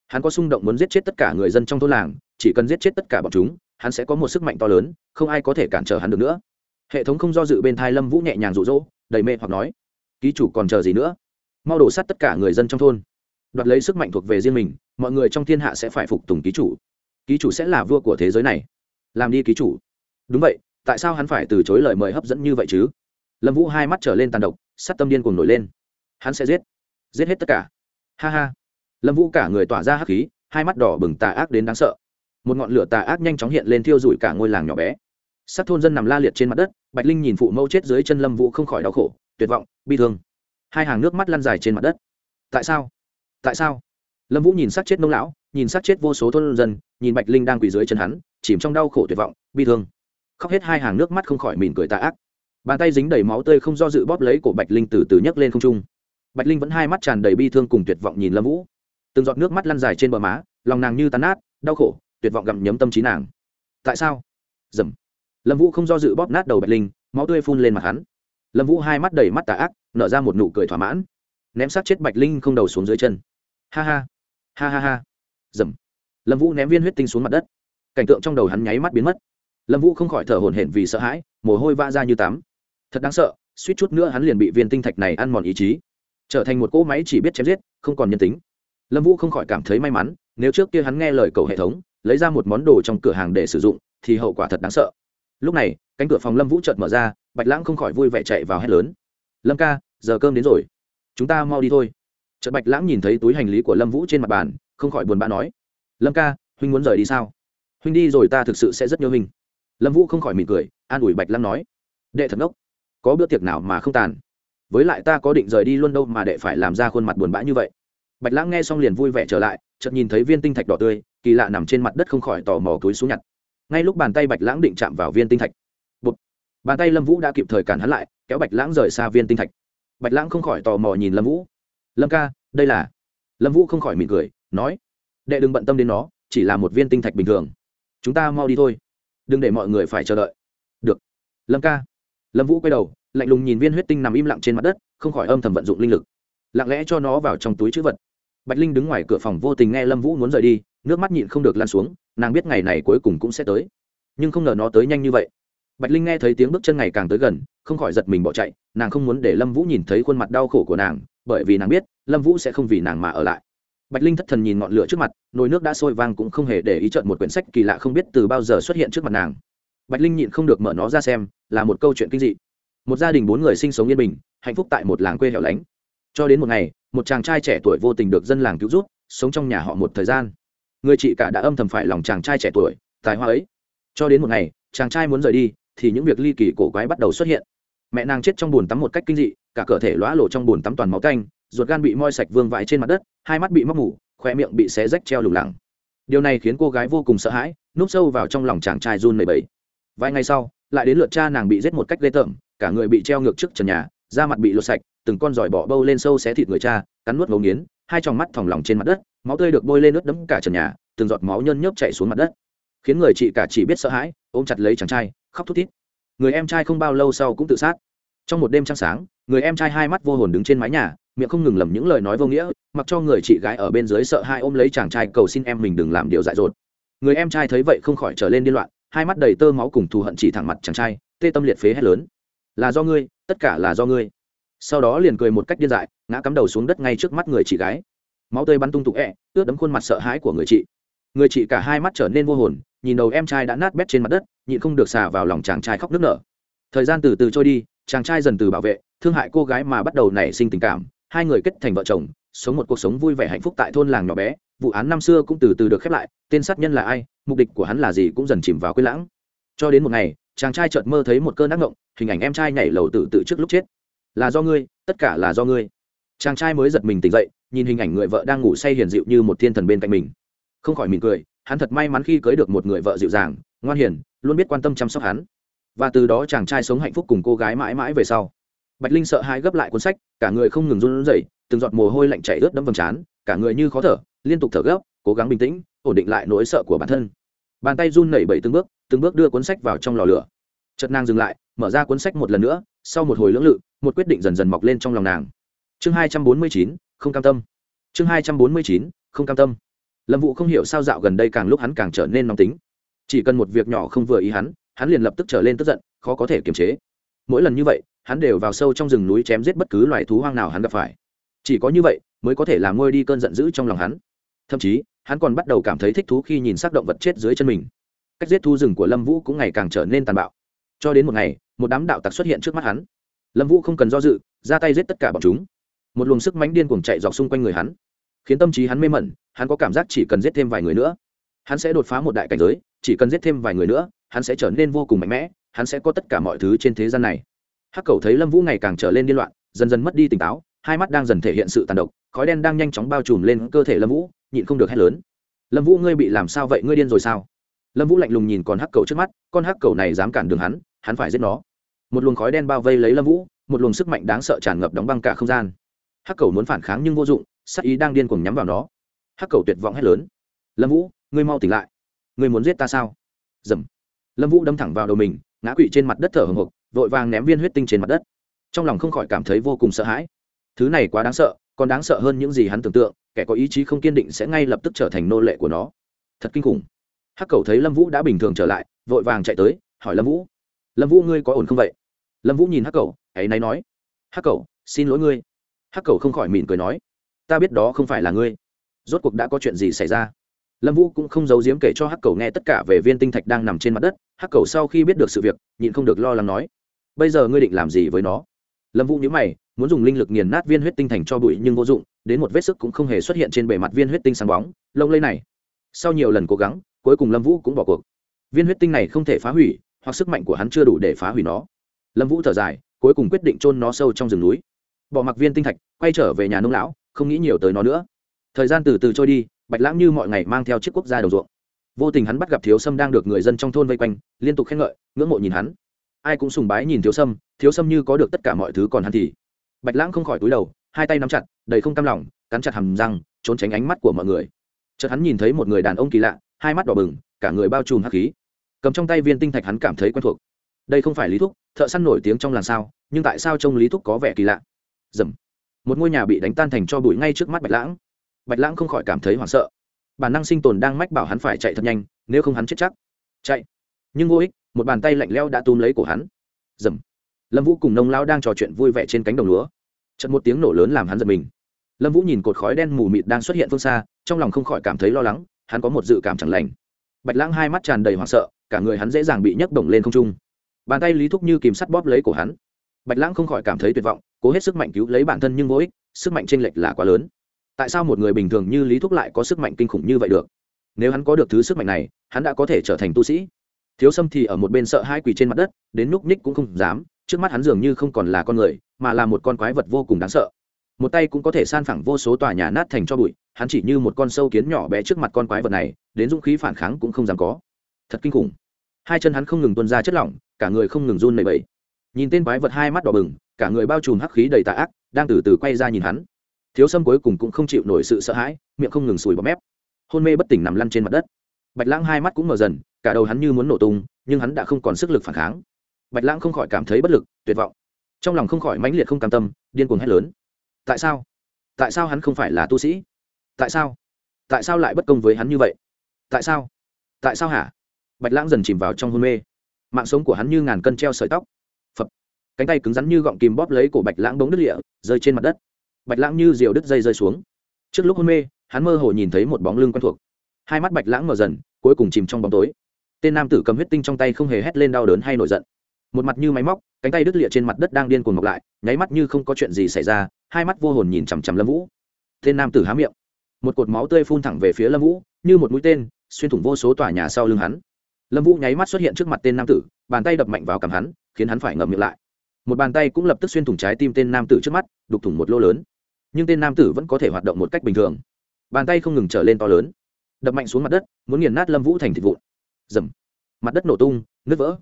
Hắn có xung động muốn giết chết tất cả người dân trong thôn làng, chỉ cần giết chết tất cả bọn chúng, hắn sẽ có một sức mạnh to lớn, không ai có thể cản trở hắn được nữa. Hệ thống không do dự bên thai lâm vũ nhẹ nhàng rụ rỗ đầy mê hoặc nói, ký chủ còn chờ gì nữa? Mau đổ sát tất cả người dân trong thôn đoạt lấy sức mạnh thuộc về riêng mình, mọi người trong thiên hạ sẽ phải phục tùng ký chủ. Ký chủ sẽ là vua của thế giới này. Làm đi ký chủ. Đúng vậy, tại sao hắn phải từ chối lời mời hấp dẫn như vậy chứ? Lâm vũ hai mắt trở lên tàn độc sắt tâm điên cùng nổi lên. Hắn sẽ giết. Giết hết tất cả. Ha ha. Lâm vũ cả người tỏa ra hắc khí, hai mắt đỏ bừng tà ác đến đáng sợ. Một ngọn lửa tà ác nhanh chóng hiện lên thiêu rụi cả ngôi làng nhỏ bé. Sát thôn dân nằm la liệt trên mặt đất, bạch linh nhìn phụ mẫu chết dưới chân lâm vũ không khỏi đau khổ, tuyệt vọng, bi thương. Hai hàng nước mắt lăn dài trên mặt đất. Tại sao? Tại sao? Lâm vũ nhìn sát chết nông lão, nhìn sát chết vô số thôn dân, nhìn bạch linh đang quỳ dưới chân hắn, chìm trong đau khổ tuyệt vọng, bi thương. Khóc hết hai hàng nước mắt không khỏi mỉm cười tà ác. Bàn tay dính đầy máu tươi không do dự bóp lấy cổ bạch linh từ từ nhấc lên không trung. Bạch linh vẫn hai mắt tràn đầy bi thương cùng tuyệt vọng nhìn lâm vũ. Từng giọt nước mắt lăn dài trên bờ má, lòng nàng như tàn nát, đau khổ, tuyệt vọng gặm nhấm tâm trí nàng. Tại sao? Dầm. Lâm vũ không do dự bóp nát đầu bạch linh, máu tươi phun lên mặt hắn. Lâm vũ hai mắt đầy mắt tà ác, nở ra một nụ cười thỏa mãn. Ném sát chết bạch linh không đầu xuống dưới chân ha ha. Ha ha ha. Dầm. Lâm vũ ném viên huyết tinh xuống mặt đất. Cảnh tượng trong đầu hắn nháy mắt biến mất. Lâm vũ không khỏi thở hổn hển vì sợ hãi, mồ hôi vã ra như tắm. Thật đáng sợ, suýt chút nữa hắn liền bị viên tinh thạch này ăn mòn ý chí. Trở thành một cỗ máy chỉ biết chém giết, không còn nhân tính. Lâm vũ không khỏi cảm thấy may mắn, nếu trước kia hắn nghe lời cầu hệ thống, lấy ra một món đồ trong cửa hàng để sử dụng, thì hậu quả thật đáng sợ. Lúc này, cánh cửa phòng lâm vũ chợt mở ra, bạch lãng không khỏi vui vẻ chạy vào hét lớn. Lâm ca, giờ cơm đến rồi. Chúng ta mau đi thôi trật bạch lãng nhìn thấy túi hành lý của lâm vũ trên mặt bàn, không khỏi buồn bã nói, lâm ca, huynh muốn rời đi sao? Huynh đi rồi ta thực sự sẽ rất nhớ huynh. Lâm vũ không khỏi mỉm cười, an ủi bạch lãng nói, đệ thật ngốc, có bữa tiệc nào mà không tàn? Với lại ta có định rời đi luôn đâu mà đệ phải làm ra khuôn mặt buồn bã như vậy. Bạch lãng nghe xong liền vui vẻ trở lại, chợt nhìn thấy viên tinh thạch đỏ tươi, kỳ lạ nằm trên mặt đất không khỏi tò mò túi xuống nhặt. Ngay lúc bàn tay bạch lãng định chạm vào viên tinh thạch Bụt. bàn tay lâm vũ đã kịp thời cản hắn lại, kéo bạch lãng rời xa viên tinh thạch. Bạch lãng không khỏi tò mò nhìn lâm vũ lâm ca, đây là. Lâm vũ không khỏi mỉm cười, nói, đệ đừng bận tâm đến nó, chỉ là một viên tinh thạch bình thường. Chúng ta mau đi thôi. Đừng để mọi người phải chờ đợi. Được. Lâm ca. Lâm vũ quay đầu, lạnh lùng nhìn viên huyết tinh nằm im lặng trên mặt đất, không khỏi âm thầm vận dụng linh lực. Lặng lẽ cho nó vào trong túi chữ vật. Bạch linh đứng ngoài cửa phòng vô tình nghe lâm vũ muốn rời đi, nước mắt nhịn không được lan xuống, nàng biết ngày này cuối cùng cũng sẽ tới. Nhưng không ngờ nó tới nhanh như vậy. Bạch linh nghe thấy tiếng bước chân ngày càng tới gần, không khỏi giật mình bỏ chạy, nàng không muốn để lâm vũ nhìn thấy khuôn mặt đau khổ của nàng bởi vì nàng biết, lâm vũ sẽ không vì nàng mà ở lại. Bạch linh thất thần nhìn ngọn lửa trước mặt, nồi nước đã sôi vang cũng không hề để ý trợn một quyển sách kỳ lạ không biết từ bao giờ xuất hiện trước mặt nàng. Bạch linh nhịn không được mở nó ra xem, là một câu chuyện kinh dị. Một gia đình bốn người sinh sống yên bình, hạnh phúc tại một làng quê hẻo lánh. Cho đến một ngày, một chàng trai trẻ tuổi vô tình được dân làng cứu giúp, sống trong nhà họ một thời gian. Người chị cả đã âm thầm phải lòng chàng trai trẻ tuổi, tài hoa ấy. Cho đến một ngày, chàng trai muốn rời đi, thì những việc ly kỳ cổ quái bắt đầu xuất hiện. Mẹ nàng chết trong bùn tắm một cách kinh dị cả cơ thể lõa lộ trong bùn tắm toàn máu canh, ruột gan bị moi sạch vương vãi trên mặt đất, hai mắt bị móc mủ khoe miệng bị xé rách treo lủng lẳng. Điều này khiến cô gái vô cùng sợ hãi, núp sâu vào trong lòng chàng trai run mười bảy. vài ngày sau, lại đến lượt cha nàng bị giết một cách ghê tởm, cả người bị treo ngược trước trần nhà, da mặt bị lột sạch, từng con giỏi bỏ bâu lên sâu xé thịt người cha, cắn nuốt ngấu nghiến, hai tròng mắt thòng lòng trên mặt đất, máu tươi được bôi lên nước đẫm cả trần nhà, từng giọt máu nhân nhớp chạy xuống mặt đất. Khiến người chị cả chỉ biết sợ hãi, ôm chặt lấy chàng trai, khóc thút thít. Người em trai không bao lâu sau cũng tự sát. Trong một đêm trăng sáng người em trai hai mắt vô hồn đứng trên mái nhà miệng không ngừng lầm những lời nói vô nghĩa mặc cho người chị gái ở bên dưới sợ hai ôm lấy chàng trai cầu xin em mình đừng làm điều dại dột. Người em trai thấy vậy không khỏi trở lên điên loạn hai mắt đầy tơ máu cùng thù hận chỉ thẳng mặt chàng trai tê tâm liệt phế hét lớn. Là do ngươi tất cả là do ngươi. Sau đó liền cười một cách điên dại ngã cắm đầu xuống đất ngay trước mắt người chị gái. Máu tươi bắn tung tục ẹ、e, ướt đấm khuôn mặt sợ hãi của người chị. Người chị cả hai mắt trở nên vô hồn nhìn đầu em trai đã nát bét trên mặt đất nhịn không được xả vào lòng chàng trai khóc nức nở. Thời gian từ từ trôi đi chàng trai dần từ bảo vệ thương hại cô gái mà bắt đầu nảy sinh tình cảm, hai người kết thành vợ chồng, sống một cuộc sống vui vẻ hạnh phúc tại thôn làng nhỏ bé, vụ án năm xưa cũng từ từ được khép lại, tên sát nhân là ai, mục đích của hắn là gì cũng dần chìm vào quên lãng. Cho đến một ngày, chàng trai chợt mơ thấy một cơn ác ngộng hình ảnh em trai nhảy lầu tự tự trước lúc chết. Là do ngươi, tất cả là do ngươi. Chàng trai mới giật mình tỉnh dậy, nhìn hình ảnh người vợ đang ngủ say hiền dịu như một thiên thần bên cạnh mình. Không khỏi mỉm cười, hắn thật may mắn khi cưới được một người vợ dịu dàng, ngoan hiền, luôn biết quan tâm chăm sóc hắn. Và từ đó chàng trai sống hạnh phúc cùng cô gái mãi mãi về sau bạch linh sợ hãi gấp lại cuốn sách, cả người không ngừng run rẩy, từng giọt mồ hôi lạnh chảy ướt đẫm vầng trán, cả người như khó thở, liên tục thở gấp, cố gắng bình tĩnh, ổn định lại nỗi sợ của bản thân. Bàn tay run nảy bẩy từng bước từng bước đưa cuốn sách vào trong lò lửa. Chợt nàng dừng lại, mở ra cuốn sách một lần nữa, sau một hồi lưỡng lự, một quyết định dần dần mọc lên trong lòng nàng. Chương hai trăm bốn mươi chín, không cam tâm. Chương hai trăm bốn mươi chín, không cam tâm. Lâm vũ không hiểu sao dạo gần đây càng lúc hắn càng trở nên nóng tính. Chỉ cần một việc nhỏ không vừa ý hắn hắn liền lập tức trở lên tức giận, khó có thể kiềm chế. Mỗi lần như vậy hắn đều vào sâu trong rừng núi chém giết bất cứ loài thú hoang nào hắn gặp phải. Chỉ có như vậy mới có thể làm ngôi đi cơn giận dữ trong lòng hắn. Thậm chí, hắn còn bắt đầu cảm thấy thích thú khi nhìn xác động vật chết dưới chân mình. Cách giết thu rừng của lâm vũ cũng ngày càng trở nên tàn bạo. Cho đến một ngày, một đám đạo tặc xuất hiện trước mắt hắn. Lâm vũ không cần do dự, ra tay giết tất cả bọn chúng. Một luồng sức mánh điên cuồng chạy dọc xung quanh người hắn, khiến tâm trí hắn mê mẩn, hắn có cảm giác chỉ cần giết thêm vài người nữa, hắn sẽ đột phá một đại cảnh giới, chỉ cần giết thêm vài người nữa, hắn sẽ trở nên vô cùng mạnh mẽ, hắn sẽ có tất cả mọi thứ trên thế gian này hắc cầu thấy lâm vũ ngày càng trở lên điên loạn, dần dần mất đi tỉnh táo, hai mắt đang dần thể hiện sự tàn độc, khói đen đang nhanh chóng bao trùm lên cơ thể lâm vũ, nhịn không được hét lớn. Lâm vũ, ngươi bị làm sao vậy? Ngươi điên rồi sao? Lâm vũ lạnh lùng nhìn con hắc cầu trước mắt, con hắc cầu này dám cản đường hắn hắn phải giết nó. Một luồng khói đen bao vây lấy lâm vũ, một luồng sức mạnh đáng sợ tràn ngập đóng băng cả không gian. Hắc cầu muốn phản kháng nhưng vô dụng sắc ý đang điên cuồng nhắm vào nó. Hắc cầu tuyệt vọng hét lớn. Lâm vũ, ngươi mau tỉnh lại. Ngươi muốn giết ta sao? Dầm. Lâm vũ đâm thẳng vào đầu mình, ngã quỵ trên mặt đất thở hồng hộc vội vàng ném viên huyết tinh trên mặt đất. Trong lòng không khỏi cảm thấy vô cùng sợ hãi. Thứ này quá đáng sợ, còn đáng sợ hơn những gì hắn tưởng tượng, kẻ có ý chí không kiên định sẽ ngay lập tức trở thành nô lệ của nó. Thật kinh khủng. Hắc cầu thấy lâm vũ đã bình thường trở lại, vội vàng chạy tới, hỏi lâm vũ lâm vũ ngươi có ổn không vậy? Lâm vũ nhìn hắc cầu hãy náy nói, hắc cầu, xin lỗi ngươi. Hắc cầu không khỏi mỉm cười nói, ta biết đó không phải là ngươi. Rốt cuộc đã có chuyện gì xảy ra? Lâm vũ cũng không giấu giếm kể cho hắc cầu nghe tất cả về viên tinh thạch đang nằm trên mặt đất. Hắc cầu sau khi biết được sự việc, nhịn không được lo lắng nói bây giờ ngươi định làm gì với nó? Lâm vũ nhữ mày, muốn dùng linh lực nghiền nát viên huyết tinh thành cho bụi nhưng vô dụng, đến một vết sức cũng không hề xuất hiện trên bề mặt viên huyết tinh sáng bóng, lông lây này. Sau nhiều lần cố gắng, cuối cùng lâm vũ cũng bỏ cuộc. Viên huyết tinh này không thể phá hủy, hoặc sức mạnh của hắn chưa đủ để phá hủy nó. Lâm vũ thở dài, cuối cùng quyết định chôn nó sâu trong rừng núi. Bỏ mặc viên tinh thạch, quay trở về nhà nông lão, không nghĩ nhiều tới nó nữa. Thời gian từ từ trôi đi, bạch lãng như mọi ngày mang theo chiếc quốc gia đầu ruộng. Vô tình hắn bắt gặp thiếu sâm đang được người dân trong thôn vây quanh, liên tục khen ngợi, ngưỡng mộ nhìn hắn ai cũng sùng bái nhìn thiếu sâm thiếu sâm như có được tất cả mọi thứ còn hắn thì. Bạch lãng không khỏi túi đầu, hai tay nắm chặt, đầy không cam lòng, cắn chặt hầm răng, trốn tránh ánh mắt của mọi người. Chợt hắn nhìn thấy một người đàn ông kỳ lạ, hai mắt đỏ bừng, cả người bao trùm hắc khí. Cầm trong tay viên tinh thạch hắn cảm thấy quen thuộc. Đây không phải lý thúc, thợ săn nổi tiếng trong làng sao, nhưng tại sao trông lý thúc có vẻ kỳ lạ? Dầm. Một ngôi nhà bị đánh tan thành cho bụi ngay trước mắt bạch lãng. Bạch lãng không khỏi cảm thấy hoảng sợ. Bản năng sinh tồn đang mách bảo hắn phải chạy thật nhanh, nếu không hắn chết chắc. Chạy. Nhưng vô ích một bàn tay lạnh leo đã túm lấy cổ hắn. Dầm. Lâm vũ cùng nông lao đang trò chuyện vui vẻ trên cánh đồng lúa. Chật một tiếng nổ lớn làm hắn giật mình. Lâm vũ nhìn cột khói đen mù mịt đang xuất hiện phương xa, trong lòng không khỏi cảm thấy lo lắng, hắn có một dự cảm chẳng lành. Bạch lãng hai mắt tràn đầy hoảng sợ, cả người hắn dễ dàng bị nhấc bổng lên không trung. Bàn tay lý thúc như kìm sắt bóp lấy cổ hắn. Bạch lãng không khỏi cảm thấy tuyệt vọng, cố hết sức mạnh cứu lấy bản thân nhưng vô ích, sức mạnh t r ê n lệch là quá lớn. Tại sao một người bình thường như lý thúc lại có sức mạnh kinh khủng như vậy được? Nếu hắn có được thứ sức mạnh này, hắn đã có thể trở thành tu sĩ thiếu sâm thì ở một bên sợ hai quỳ trên mặt đất, đến núp ních cũng không dám, trước mắt hắn dường như không còn là con người, mà là một con quái vật vô cùng đáng sợ. Một tay cũng có thể san phẳng vô số tòa nhà nát thành cho bụi, hắn chỉ như một con sâu kiến nhỏ bé trước mặt con quái vật này, đến dũng khí phản kháng cũng không dám có. Thật kinh khủng. Hai chân hắn không ngừng tuân ra chất lỏng, cả người không ngừng run lẩy bẩy. Nhìn tên quái vật hai mắt đỏ bừng, cả người bao trùm hắc khí đầy tà ác, đang từ từ quay ra nhìn hắn. Thiếu sâm cuối cùng cũng không chịu nổi sự sợ hãi, miệng không ngừng sùi bọt mép. Hôn mê bất tỉnh nằm lăn trên mặt đất. Bạch lãng hai mắt cũng mở dần cả đầu hắn như muốn nổ tung, nhưng hắn đã không còn sức lực phản kháng. Bạch lãng không khỏi cảm thấy bất lực, tuyệt vọng. Trong lòng không khỏi mãnh liệt không cam tâm, điên cuồng hét lớn. Tại sao? Tại sao hắn không phải là tu sĩ? Tại sao? Tại sao lại bất công với hắn như vậy? Tại sao? Tại sao hả? Bạch lãng dần chìm vào trong hôn mê. Mạng sống của hắn như ngàn cân treo sợi tóc. Phập. Cánh tay cứng rắn như gọng kìm bóp lấy cổ bạch lãng bóng đứt lịa, rơi trên mặt đất. Bạch lãng như diều đứt dây rơi xuống. Trước lúc hôn mê, hắn mơ hồ nhìn thấy một bóng lưng quen thuộc. Hai mắt bạch lãng mở dần, cuối cùng chìm trong bóng tối tên nam tử cầm huyết tinh trong tay không hề hét lên đau đớn hay nổi giận. Một mặt như máy móc, cánh tay đứt lịa trên mặt đất đang điên cuồng ngọc lại, nháy mắt như không có chuyện gì xảy ra, hai mắt vô hồn nhìn chằm chằm lâm vũ. Tên nam tử há miệng. Một cột máu tươi phun thẳng về phía lâm vũ, như một mũi tên, xuyên thủng vô số tòa nhà sau lưng hắn. Lâm vũ nháy mắt xuất hiện trước mặt tên nam tử, bàn tay đập mạnh vào cằm hắn, khiến hắn phải ngậm miệng lại. Một bàn tay cũng lập tức xuyên thủng trái tim tên nam tử trước mắt, đục thủng một lỗ lớn. Nhưng tên nam tử vẫn có thể hoạt động một cách bình thường. Bàn tay không ngừng trở lên to lớn. Đập mạnh xuống mặt đất, muốn nghiền nát lâm vũ thành thịt vụn dầm. Mặt đất nổ tung, nứt vỡ.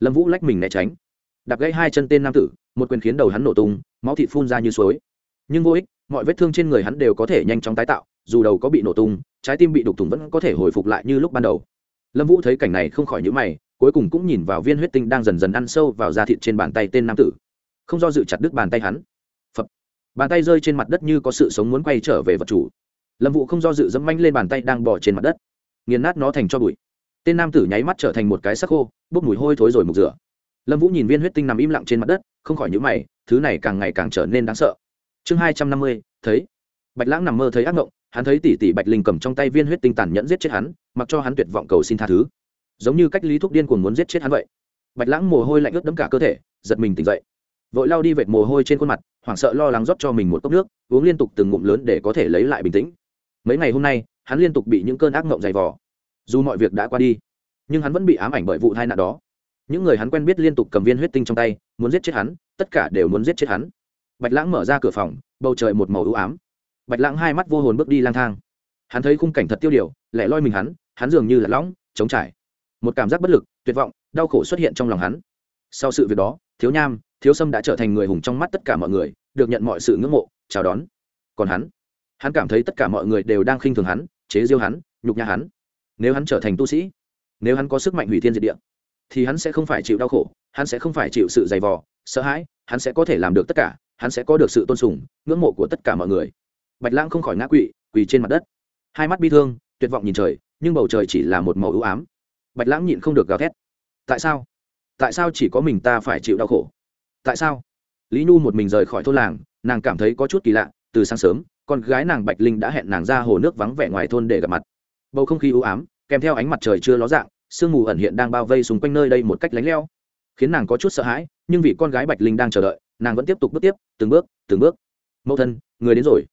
Lâm vũ lách mình né tránh. Đạp gãy hai chân tên nam tử, một quyền khiến đầu hắn nổ tung, máu thịt phun ra như suối. Nhưng vô ích, mọi vết thương trên người hắn đều có thể nhanh chóng tái tạo, dù đầu có bị nổ tung, trái tim bị đục thủng vẫn có thể hồi phục lại như lúc ban đầu. Lâm vũ thấy cảnh này không khỏi nhữ mày, cuối cùng cũng nhìn vào viên huyết tinh đang dần dần ăn sâu vào da thịt trên bàn tay tên nam tử. Không do dự chặt đứt bàn tay hắn. Phập. bàn tay rơi trên mặt đất như có sự sống muốn quay trở về vật chủ. Lâm vũ không do dự dẫm manh lên bàn tay đang bỏ trên mặt đất. Nghiền nát nó thành cho bụi tên nam tử nháy mắt trở thành một cái sắc khô, bốc mùi hôi thối rồi mục rửa. Lâm vũ nhìn viên huyết tinh nằm im lặng trên mặt đất, không khỏi nhữ mày, thứ này càng ngày càng trở nên đáng sợ. Chương hai trăm năm mươi, thấy. Bạch lãng nằm mơ thấy ác mộng hắn thấy tỷ tỷ bạch linh cầm trong tay viên huyết tinh tàn nhẫn giết chết hắn, mặc cho hắn tuyệt vọng cầu xin tha thứ. Giống như cách lý thúc điên cuồng muốn giết chết hắn vậy. Bạch lãng mồ hôi lạnh ướt đẫm cả cơ thể, giật mình tỉnh dậy. Vội lao đi vệt mồ hôi trên khuôn mặt, hoảng sợ lo lắng rót cho mình một cốc nước, uống liên tục từng ngụm lớn để có thể lấy lại bình tĩnh. Mấy ngày hôm nay, hắn liên tục bị những cơn ác mộng dày vò dù mọi việc đã qua đi, nhưng hắn vẫn bị ám ảnh bởi vụ tai nạn đó. Những người hắn quen biết liên tục cầm viên huyết tinh trong tay, muốn giết chết hắn, tất cả đều muốn giết chết hắn. Bạch lãng mở ra cửa phòng, bầu trời một màu ưu ám. Bạch lãng hai mắt vô hồn bước đi lang thang. Hắn thấy khung cảnh thật tiêu điều, lẻ loi mình hắn hắn dường như là lõng chống trải. Một cảm giác bất lực, tuyệt vọng, đau khổ xuất hiện trong lòng hắn. Sau sự việc đó, thiếu nham, thiếu sâm đã trở thành người hùng trong mắt tất cả mọi người, được nhận mọi sự ngưỡng mộ, chào đón. Còn hắn hắn cảm thấy tất cả mọi người đều đang khinh thường hắn, chế diêu hắn, nhục nhã hắn nếu hắn trở thành tu sĩ, nếu hắn có sức mạnh hủy thiên diệt địa, thì hắn sẽ không phải chịu đau khổ, hắn sẽ không phải chịu sự dày vò, sợ hãi, hắn sẽ có thể làm được tất cả, hắn sẽ có được sự tôn sùng, ngưỡng mộ của tất cả mọi người. Bạch lãng không khỏi ngã quỵ, quỳ trên mặt đất. Hai mắt bi thương, tuyệt vọng nhìn trời, nhưng bầu trời chỉ là một màu ưu ám. Bạch lãng nhịn không được gào thét. Tại sao? Tại sao chỉ có mình ta phải chịu đau khổ? Tại sao? Lý nhu một mình rời khỏi thôn làng, nàng cảm thấy có chút kỳ lạ, từ sáng sớm, con gái nàng bạch linh đã hẹn nàng ra hồ nước vắng vẻ ngoài thôn để gặp mặt bầu không khí ưu ám, kèm theo ánh mặt trời chưa ló dạng, sương mù ẩn hiện đang bao vây xung quanh nơi đây một cách lánh leo. Khiến nàng có chút sợ hãi, nhưng vì con gái bạch linh đang chờ đợi, nàng vẫn tiếp tục bước tiếp, từng bước từng bước. Mẫu thân, người đến rồi.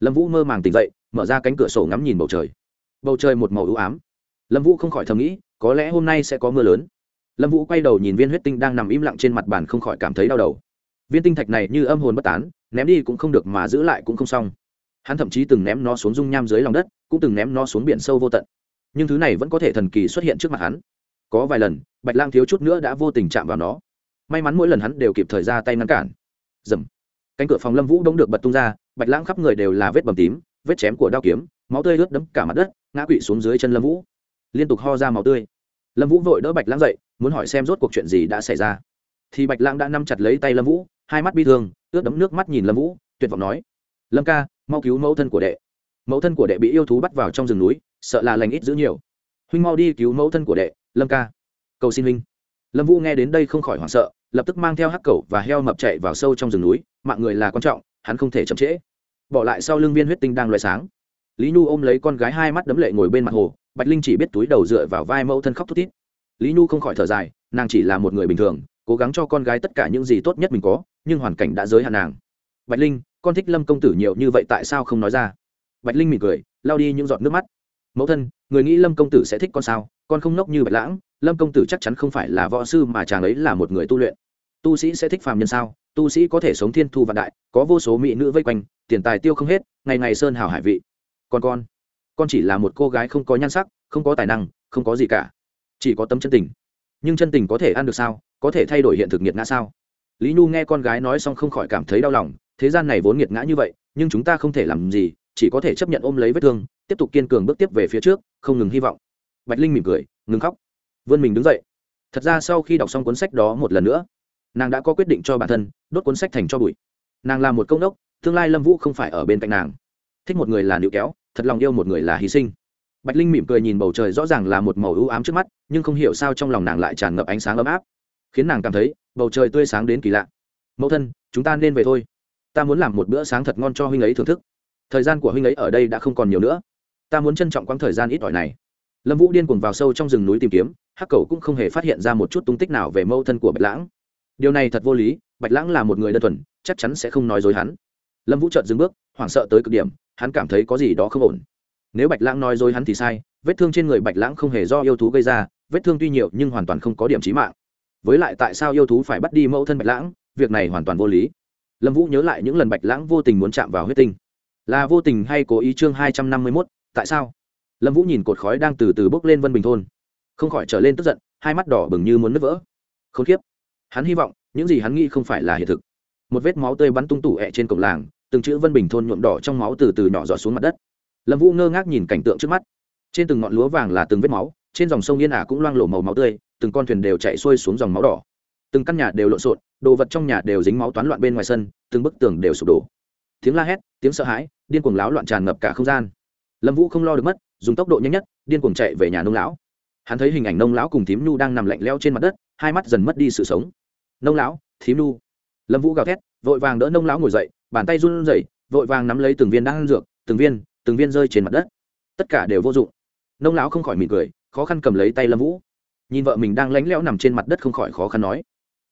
Lâm vũ mơ màng tỉnh dậy, mở ra cánh cửa sổ ngắm nhìn bầu trời. Bầu trời một màu ưu ám. Lâm vũ không khỏi thầm nghĩ, có lẽ hôm nay sẽ có mưa lớn. Lâm vũ quay đầu nhìn viên huyết tinh đang nằm im lặng trên mặt bàn không khỏi cảm thấy đau đầu. Viên tinh thạch này như âm hồn bất tán, ném đi cũng không được mà giữ lại cũng không xong. Hắn thậm chí từng ném nó xuống dung nham dưới lòng đất cũng từng ném nó xuống biển sâu vô tận. Nhưng thứ này vẫn có thể thần kỳ xuất hiện trước mặt hắn. Có vài lần, bạch lang thiếu chút nữa đã vô tình chạm vào nó. May mắn mỗi lần hắn đều kịp thời ra tay ngăn cản. Dầm. Cánh cửa phòng lâm vũ đông được bật tung ra, bạch lang khắp người đều là vết bầm tím, vết chém của đao kiếm, máu tươi ướt đẫm cả mặt đất, ngã quỵ xuống dưới chân lâm vũ. Liên tục ho ra máu tươi. Lâm vũ vội đỡ bạch lang dậy, muốn hỏi xem rốt cuộc chuyện gì đã xảy ra. Thì bạch lang đã nắm chặt lấy tay lâm vũ, hai mắt bi thương, ướt đẫm nước mắt nhìn lâm vũ, tuyệt vọng nói, lâm ca, mau cứu mẫu thân của đệ mẫu thân của đệ bị yêu thú bắt vào trong rừng núi, sợ là lành ít giữ nhiều. Huynh mau đi cứu mẫu thân của đệ, lâm ca. Cầu xin huynh. Lâm vũ nghe đến đây không khỏi hoảng sợ, lập tức mang theo hắc cẩu và heo mập chạy vào sâu trong rừng núi, mạng người là quan trọng, hắn không thể chậm trễ. Bỏ lại sau lưng viên huyết tinh đang loại sáng. Lý nhu ôm lấy con gái hai mắt đấm lệ ngồi bên mặt hồ, bạch linh chỉ biết túi đầu dựa vào vai mẫu thân khóc thút thít. Lý nhu không khỏi thở dài, nàng chỉ là một người bình thường, cố gắng cho con gái tất cả những gì tốt nhất mình có, nhưng hoàn cảnh đã giới hạn nàng. Bạch linh, con thích lâm công tử nhiều như vậy tại sao không nói ra? Bạch linh mỉm cười lao đi những giọt nước mắt. Mẫu thân, người nghĩ lâm công tử sẽ thích con sao? Con không nốc như bạch lãng, lâm công tử chắc chắn không phải là võ sư mà chàng ấy là một người tu luyện. Tu sĩ sẽ thích phàm nhân sao? Tu sĩ có thể sống thiên thu vạn đại, có vô số mỹ nữ vây quanh, tiền tài tiêu không hết, ngày ngày sơn hào hải vị. Còn con con chỉ là một cô gái không có nhan sắc, không có tài năng, không có gì cả. Chỉ có tấm chân tình. Nhưng chân tình có thể ăn được sao? Có thể thay đổi hiện thực nghiệt ngã sao? Lý nhu nghe con gái nói xong không khỏi cảm thấy đau lòng, thế gian này vốn nghiệt ngã như vậy, nhưng chúng ta không thể làm gì chỉ có thể chấp nhận ôm lấy vết thương, tiếp tục kiên cường bước tiếp về phía trước, không ngừng hy vọng. Bạch linh mỉm cười, ngừng khóc. Vươn mình đứng dậy. Thật ra sau khi đọc xong cuốn sách đó một lần nữa, nàng đã có quyết định cho bản thân, đốt cuốn sách thành cho bụi. Nàng là một công đốc, tương lai lâm vũ không phải ở bên cạnh nàng. Thích một người là nữ kéo, thật lòng yêu một người là hy sinh. Bạch linh mỉm cười nhìn bầu trời rõ ràng là một màu ưu ám trước mắt, nhưng không hiểu sao trong lòng nàng lại tràn ngập ánh sáng ấm áp. Khiến nàng cảm thấy, bầu trời tươi sáng đến kỳ lạ. Mẫu thân, chúng ta nên về thôi. Ta muốn làm một bữa sáng thật ngon cho huynh ấy thưởng thức thời gian của huynh ấy ở đây đã không còn nhiều nữa. Ta muốn trân trọng quãng thời gian ít ỏi này. Lâm vũ điên cuồng vào sâu trong rừng núi tìm kiếm, hắc cầu cũng không hề phát hiện ra một chút tung tích nào về mâu thân của bạch lãng. Điều này thật vô lý, bạch lãng là một người đơn thuần, chắc chắn sẽ không nói dối hắn. Lâm vũ trợt dừng bước, hoảng sợ tới cực điểm, hắn cảm thấy có gì đó không ổn. Nếu bạch lãng nói dối hắn thì sai, vết thương trên người bạch lãng không hề do yêu thú gây ra, vết thương tuy nhiều nhưng hoàn toàn không có điểm trí mạng. Với lại tại sao yêu thú phải bắt đi mẫu thân bạch lãng, việc này hoàn toàn vô lý. Lâm vũ nhớ lại những lần bạch lãng vô tình muốn chạm vào huyết tinh là vô tình hay cố ý chương hai trăm năm mươi mốt, tại sao? Lâm vũ nhìn cột khói đang từ từ bốc lên vân bình thôn. Không khỏi trở lên tức giận, hai mắt đỏ bừng như muốn nứt vỡ. K h ố n kiếp. Hắn hy vọng, những gì hắn nghĩ không phải là hiện thực. Một vết máu tươi bắn tung tủ ẹ trên cổng làng, từng chữ vân bình thôn nhuộm đỏ trong máu từ từ nhỏ giọt xuống mặt đất. Lâm vũ ngơ ngác nhìn cảnh tượng trước mắt. Trên từng ngọn lúa vàng là từng vết máu, trên dòng sông yên ả cũng loang lổ màu máu tươi, từng con thuyền đều chạy xuôi xuống dòng máu đỏ. Từng căn nhà đều lộn xộn, đồ vật trong nhà đều dính máu toán loạn bên ngoài sân, từng bức tường đều sụp đổ tiếng la hét, tiếng sợ hãi, điên cuồng láo loạn tràn ngập cả không gian. Lâm vũ không lo được mất, dùng tốc độ nhanh nhất, điên cuồng chạy về nhà nông lão. Hắn thấy hình ảnh nông lão cùng thím nhu đang nằm lạnh leo trên mặt đất, hai mắt dần mất đi sự sống. Nông lão, thím nhu. Lâm vũ gào thét, vội vàng đỡ nông lão ngồi dậy, bàn tay run rẩy, vội vàng nắm lấy từng viên đang dược, từng viên từng viên rơi trên mặt đất. Tất cả đều vô dụng. Nông lão không khỏi mỉm cười, khó khăn cầm lấy tay lâm vũ. Nhìn vợ mình đang lánh lẽo nằm trên mặt đất không khỏi khó khăn nói,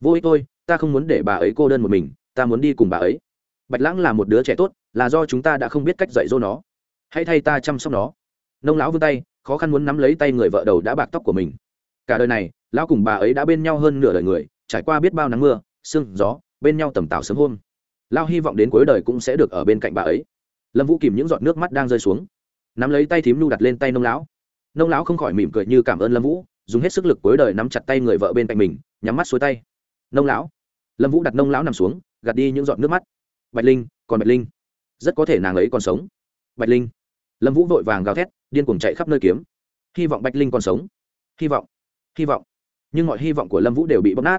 vô ích tôi ta không muốn để bà ấy cô đơn một mình, ta muốn đi cùng bà ấy bạch lãng là một đứa trẻ tốt, là do chúng ta đã không biết cách dạy dỗ nó. Hãy thay ta chăm sóc nó. Nông lão vươn tay, khó khăn muốn nắm lấy tay người vợ đầu đã bạc tóc của mình. Cả đời này, lão cùng bà ấy đã bên nhau hơn nửa đời người, trải qua biết bao nắng mưa, sương, gió, bên nhau tầm tảo sớm hôm. Lao hy vọng đến cuối đời cũng sẽ được ở bên cạnh bà ấy. Lâm vũ kìm những giọt nước mắt đang rơi xuống. Nắm lấy tay thím nu đặt lên tay nông lão. Nông lão không khỏi mỉm cười như cảm ơn lâm vũ, dùng hết sức lực cuối đời nắm chặt tay người vợ bên cạnh mình, nhắm mắt xuôi tay. Nông lão. Lâm vũ đặt nông lão nằm xuống, gạt đi những giọt nước mắt bạch linh, còn bạch linh. Rất có thể nàng ấy còn sống. Bạch linh. Lâm vũ vội vàng gào thét, điên cuồng chạy khắp nơi kiếm. Hy vọng bạch linh còn sống. Hy vọng. Hy vọng. Nhưng mọi hy vọng của lâm vũ đều bị bóp nát.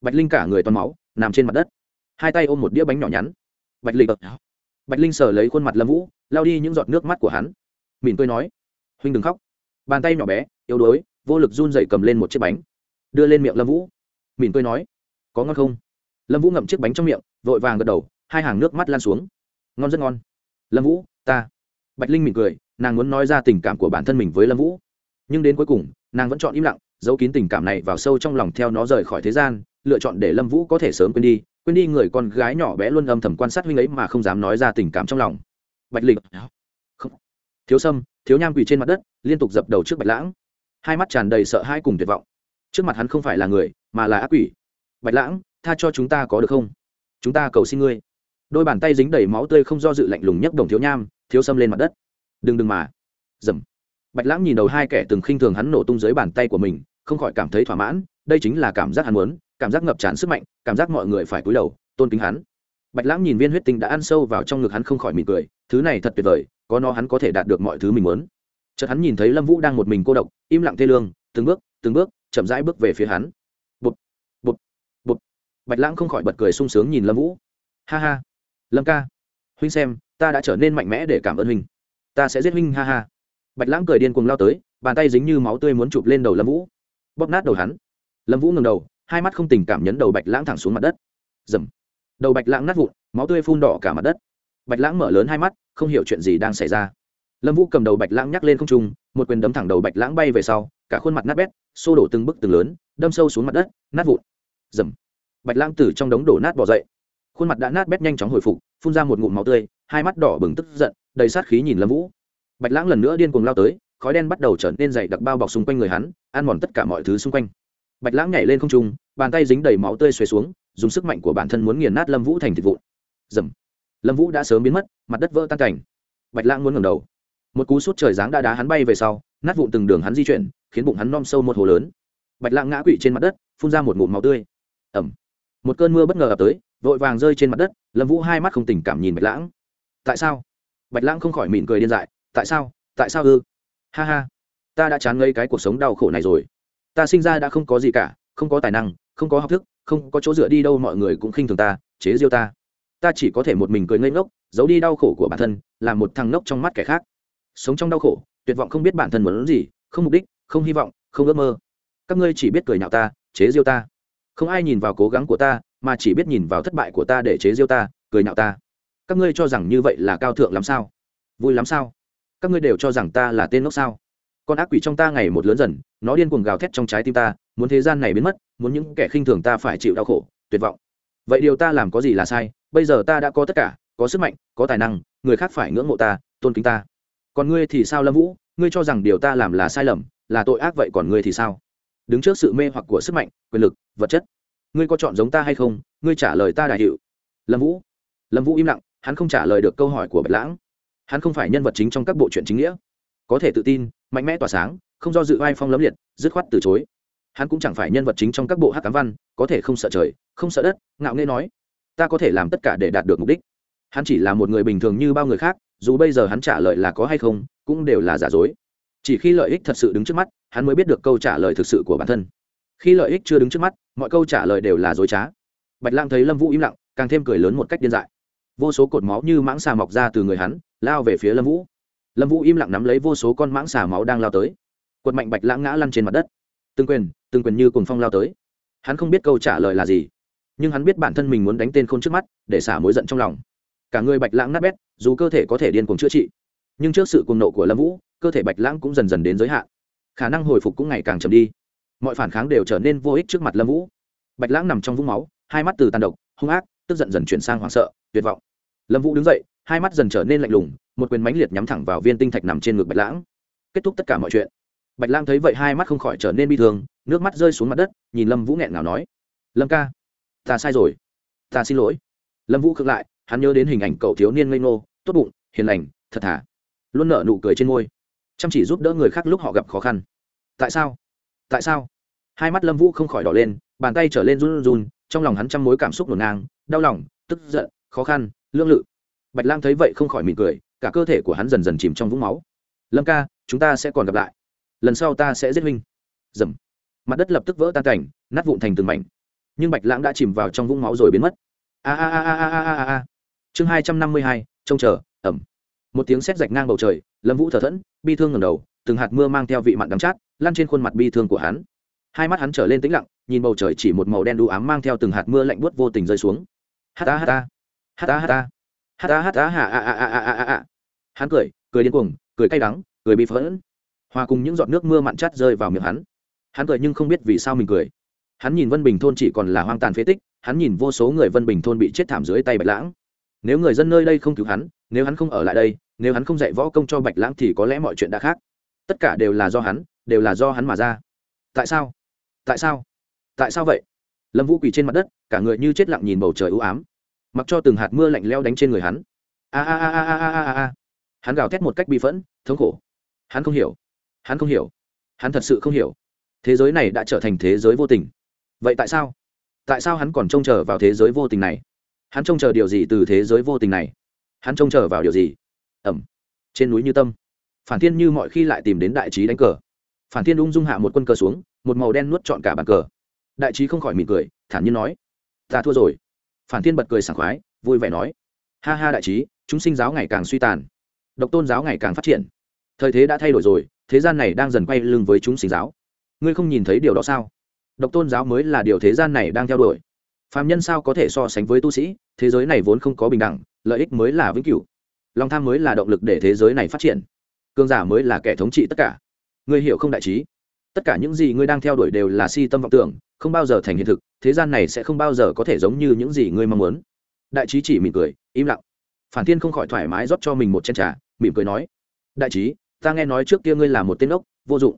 Bạch linh cả người toàn máu, nằm trên mặt đất. Hai tay ôm một đĩa bánh nhỏ nhắn. Bạch linh bạch linh sờ lấy khuôn mặt lâm vũ lao đi những giọt nước mắt của hắn. Mỉm cười nói, huynh đừng khóc. Bàn tay nhỏ bé, yếu đuối, vô lực run dậy cầm lên một chiếc bánh, đưa lên miệng lâm vũ. Mỉm cười nói, có ngon không? Lâm vũ ngậm chiếc bánh trong miệng, vội vàng gật đầu hai hàng nước mắt lan xuống. Ngon rất ngon. Lâm vũ, ta. Bạch linh mỉm cười, nàng muốn nói ra tình cảm của bản thân mình với lâm vũ. Nhưng đến cuối cùng, nàng vẫn chọn im lặng, giấu kín tình cảm này vào sâu trong lòng theo nó rời khỏi thế gian, lựa chọn để lâm vũ có thể sớm quên đi quên đi người con gái nhỏ bé luôn âm thầm quan sát huynh ấy mà không dám nói ra tình cảm trong lòng. Bạch Linh. Không. thiếu sâm, thiếu nham quỳ trên mặt đất, liên tục dập đầu trước bạch lãng. Hai mắt tràn đầy sợ hãi cùng tuyệt vọng. Trước mặt hắn không phải là người, mà là ác quỷ. Bạch lãng, tha cho chúng ta có được không? Chúng ta cầu xin ngươi đôi bàn tay dính đầy máu tươi không do dự lạnh lùng nhấc đồng thiếu nham, thiếu xâm lên mặt đất. Đừng đừng mà. Dầm. Bạch lãng nhìn đầu hai kẻ từng khinh thường hắn nổ tung dưới bàn tay của mình, không khỏi cảm thấy thỏa mãn, đây chính là cảm giác hắn muốn, cảm giác ngập tràn sức mạnh, cảm giác mọi người phải cúi đầu, tôn kính hắn. Bạch lãng nhìn viên huyết tinh đã ăn sâu vào trong ngực hắn không khỏi mỉm cười, thứ này thật tuyệt vời, có nó hắn có thể đạt được mọi thứ mình muốn. Chợt hắn nhìn thấy lâm vũ đang một mình cô độc, im lặng thê lương, từng bước từng bước, chậm rãi bước về phía hắn. Bụt bụt bụt bạch lãng không khỏi bật cười sung sướng nhìn lâm vũ. Ha ha lâm ca huynh xem ta đã trở nên mạnh mẽ để cảm ơn huynh ta sẽ giết huynh ha ha bạch lãng cười điên cuồng lao tới bàn tay dính như máu tươi muốn chụp lên đầu lâm vũ bóp nát đầu hắn lâm vũ ngừng đầu hai mắt không tình cảm nhấn đầu bạch lãng thẳng xuống mặt đất dầm đầu bạch lãng nát vụn máu tươi phun đỏ cả mặt đất bạch lãng mở lớn hai mắt không hiểu chuyện gì đang xảy ra lâm vũ cầm đầu bạch lãng nhắc lên không trung một quyền đấm thẳng đầu bạch lãng bay về sau cả khuôn mặt nát bét xô đổ từng bức từng lớn đâm sâu xuống mặt đất nát vụn dầm bạch lãng từ trong đống đổ nát bỏ dậy khuôn mặt đã nát bét nhanh chóng hồi phục, phun ra một ngụm máu tươi, hai mắt đỏ bừng tức giận, đầy sát khí nhìn lâm vũ. Bạch lãng lần nữa điên cuồng lao tới, khói đen bắt đầu trở nên dày đặc bao bọc xung quanh người hắn, ăn mòn tất cả mọi thứ xung quanh. Bạch lãng nhảy lên không trung, bàn tay dính đầy máu tươi xuề xuống, dùng sức mạnh của bản thân muốn nghiền nát lâm vũ thành thịt vụn. Dầm lâm vũ đã sớm biến mất, mặt đất vỡ tan cảnh. Bạch lãng muốn ngẩng đầu. Một cú sút trời giáng đã đá hắn bay về sau, nát vụn từng đường hắn di chuyển, khiến bụng hắn nom sâu một hồ lớn. Bạch lãng ngã quỵ trên mặt đất, phun ra một ngụm máu tươi. Ẩm một cơn mưa bất ngờ ập tới, vội vàng rơi trên mặt đất, lâm vũ hai mắt không tình cảm nhìn bạch lãng. Tại sao? Bạch lãng không khỏi mỉm cười điên dại, tại sao? Tại sao ư? Ha ha, ta đã chán ngây cái cuộc sống đau khổ này rồi. Ta sinh ra đã không có gì cả, không có tài năng, không có học thức, không có chỗ dựa đi đâu, mọi người cũng khinh thường ta, chế diêu ta. Ta chỉ có thể một mình cười ngây ngốc, giấu đi đau khổ của bản thân là một thằng ngốc trong mắt kẻ khác. Sống trong đau khổ, tuyệt vọng không biết bản thân muốn gì, không mục đích, không hy vọng, không ước mơ. Các ngươi chỉ biết cười nhạo ta, chế diêu ta không ai nhìn vào cố gắng của ta, mà chỉ biết nhìn vào thất bại của ta để chế diêu ta, cười nhạo ta. Các ngươi cho rằng như vậy là cao thượng lắm sao? Vui lắm sao? Các ngươi đều cho rằng ta là tên ngốc sao? Con ác quỷ trong ta ngày một lớn dần, nó điên cuồng gào thét trong trái tim ta, muốn thế gian này biến mất, muốn những kẻ khinh thường ta phải chịu đau khổ, tuyệt vọng. Vậy điều ta làm có gì là sai? Bây giờ ta đã có tất cả, có sức mạnh, có tài năng, người khác phải ngưỡng mộ ta, tôn kính ta. Còn ngươi thì sao lâm vũ? Ngươi cho rằng điều ta làm là sai lầm, là tội ác vậy còn ngươi thì sao? Đứng trước sự mê hoặc của sức mạnh, quyền lực, vật chất. Ngươi có chọn giống ta hay không? Ngươi trả lời ta đại hiệu. Lâm vũ. Lâm vũ im lặng, hắn không trả lời được câu hỏi của bạch lãng. Hắn không phải nhân vật chính trong các bộ truyện chính nghĩa. Có thể tự tin, mạnh mẽ tỏa sáng, không do dự vai phong lấm liệt, dứt khoát từ chối. Hắn cũng chẳng phải nhân vật chính trong các bộ hát cám văn, có thể không sợ trời, không sợ đất, ngạo nghê nói, ta có thể làm tất cả để đạt được mục đích. Hắn chỉ là một người bình thường như bao người khác, dù bây giờ hắn trả lời là có hay không, cũng đều là giả dối chỉ khi lợi ích thật sự đứng trước mắt, hắn mới biết được câu trả lời thực sự của bản thân. Khi lợi ích chưa đứng trước mắt, mọi câu trả lời đều là dối trá. Bạch lang thấy lâm vũ im lặng, càng thêm cười lớn một cách điên dại. Vô số cột máu như mãng xà mọc ra từ người hắn, lao về phía lâm vũ. Lâm vũ im lặng nắm lấy vô số con mãng xà máu đang lao tới. Quật mạnh bạch lãng ngã lăn trên mặt đất. Từng quyền từng quyền như cùng phong lao tới. Hắn không biết câu trả lời là gì, nhưng hắn biết bản thân mình muốn đánh tên khôn trước mắt, để xả mối giận trong lòng. Cả người bạch lãng nát bét, dù cơ thể có thể điên cùng chữa trị nhưng trước sự cuồng nộ của lâm vũ, cơ thể bạch lãng cũng dần dần đến giới hạn. Khả năng hồi phục cũng ngày càng chậm đi. Mọi phản kháng đều trở nên vô ích trước mặt lâm vũ. Bạch lãng nằm trong vũng máu, hai mắt từ tàn độc, hung ác, tức giận dần chuyển sang hoảng sợ, tuyệt vọng. Lâm vũ đứng dậy, hai mắt dần trở nên lạnh lùng, một quyền mánh liệt nhắm thẳng vào viên tinh thạch nằm trên ngực bạch lãng. Kết thúc tất cả mọi chuyện. Bạch lãng thấy vậy hai mắt không khỏi trở nên bi thương, nước mắt rơi xuống mặt đất, nhìn lâm vũ nghẹn ngào nói, lâm ca, ta sai rồi. Ta xin lỗi. Lâm vũ khựng lại, hắn nhớ đến hình ảnh cậu thiếu niên ngây ngô, tốt bụng, hiền lành, thật thà luôn nở nụ cười trên môi. Chăm chỉ giúp đỡ người khác lúc họ gặp khó khăn. Tại sao? Tại sao? Hai mắt lâm vũ không khỏi đỏ lên, bàn tay trở lên run run trong lòng hắn trăm mối cảm xúc ngổn ngang, đau lòng, tức giận, khó khăn, lương lự. Bạch lang thấy vậy không khỏi mỉm cười, cả cơ thể của hắn dần dần chìm trong vũng máu. Lâm ca, chúng ta sẽ còn gặp lại. Lần sau ta sẽ giết huynh. Dầm. Mặt đất lập tức vỡ tan cảnh, nát vụn thành từng mảnh. Nhưng bạch lãng đã chìm vào trong vũng máu rồi biến mất. A a a a a a a a. Chương hai trăm năm mươi hai, trông chờ, ẩm một tiếng sét rạch ngang bầu trời, lâm vũ thở thẫn, bi thương ngầm đầu, từng hạt mưa mang theo vị mặn đắng chát lan trên khuôn mặt bi thương của hắn. Hai mắt hắn trở lên tĩnh lặng, nhìn bầu trời chỉ một màu đen đu ám mang theo từng hạt mưa lạnh buốt vô tình rơi xuống. Hát hata hát hata hát hata ha a a a a a a hắn cười cười điên cuồng, cười cay đắng, cười bị phẫn. Hòa cùng những giọt nước mưa mặn chát rơi vào miệng hắn. Hắn cười nhưng không biết vì sao mình cười. Hắn nhìn vân bình thôn chỉ còn là hoang tàn phế tích, hắn nhìn vô số người vân bình thôn bị chết thảm dưới tay bạch lãng. Nếu người dân nơi đây không cứu hắn nếu hắn không ở lại đây, nếu hắn không dạy võ công cho bạch lãng thì có lẽ mọi chuyện đã khác. Tất cả đều là do hắn, đều là do hắn mà ra. Tại sao? Tại sao? Tại sao vậy? Lâm vũ quỳ trên mặt đất, cả người như chết lặng nhìn bầu trời ưu ám. Mặc cho từng hạt mưa lạnh leo đánh trên người hắn. A a a a a a a a. Hắn gào thét một cách bi phẫn, thống khổ. Hắn không hiểu. Hắn không hiểu. Hắn thật sự không hiểu. Thế giới này đã trở thành thế giới vô tình. Vậy tại sao? Tại sao hắn còn trông chờ vào thế giới vô tình này? Hắn trông chờ điều gì từ thế giới vô tình này? Hắn trông chờ vào điều gì? Ẩm. Trên núi như tâm. Phản thiên như mọi khi lại tìm đến đại trí đánh cờ. Phản thiên ung dung hạ một quân cờ xuống, một màu đen nuốt trọn cả bàn cờ. Đại trí không khỏi mỉm cười, thản nhiên nói, ta thua rồi. Phản thiên bật cười sảng khoái, vui vẻ nói, ha ha đại trí, chúng sinh giáo ngày càng suy tàn. Độc tôn giáo ngày càng phát triển. Thời thế đã thay đổi rồi, thế gian này đang dần quay lưng với chúng sinh giáo. Ngươi không nhìn thấy điều đó sao? Độc tôn giáo mới là điều thế gian này đang theo đuổi. Phàm nhân sao có thể so sánh với tu sĩ, thế giới này vốn không có bình đẳng, lợi ích mới là vĩnh cửu. Lòng tham mới là động lực để thế giới này phát triển. Cường giả mới là kẻ thống trị tất cả. Ngươi hiểu không, đại trí? Tất cả những gì ngươi đang theo đuổi đều là si tâm vọng tưởng, không bao giờ thành hiện thực, thế gian này sẽ không bao giờ có thể giống như những gì ngươi mong muốn. Đại trí chỉ mỉm cười, im lặng. Phản thiên không khỏi thoải mái rót cho mình một chén trà, mỉm cười nói, đại trí, ta nghe nói trước kia ngươi là một tên ốc, vô dụng.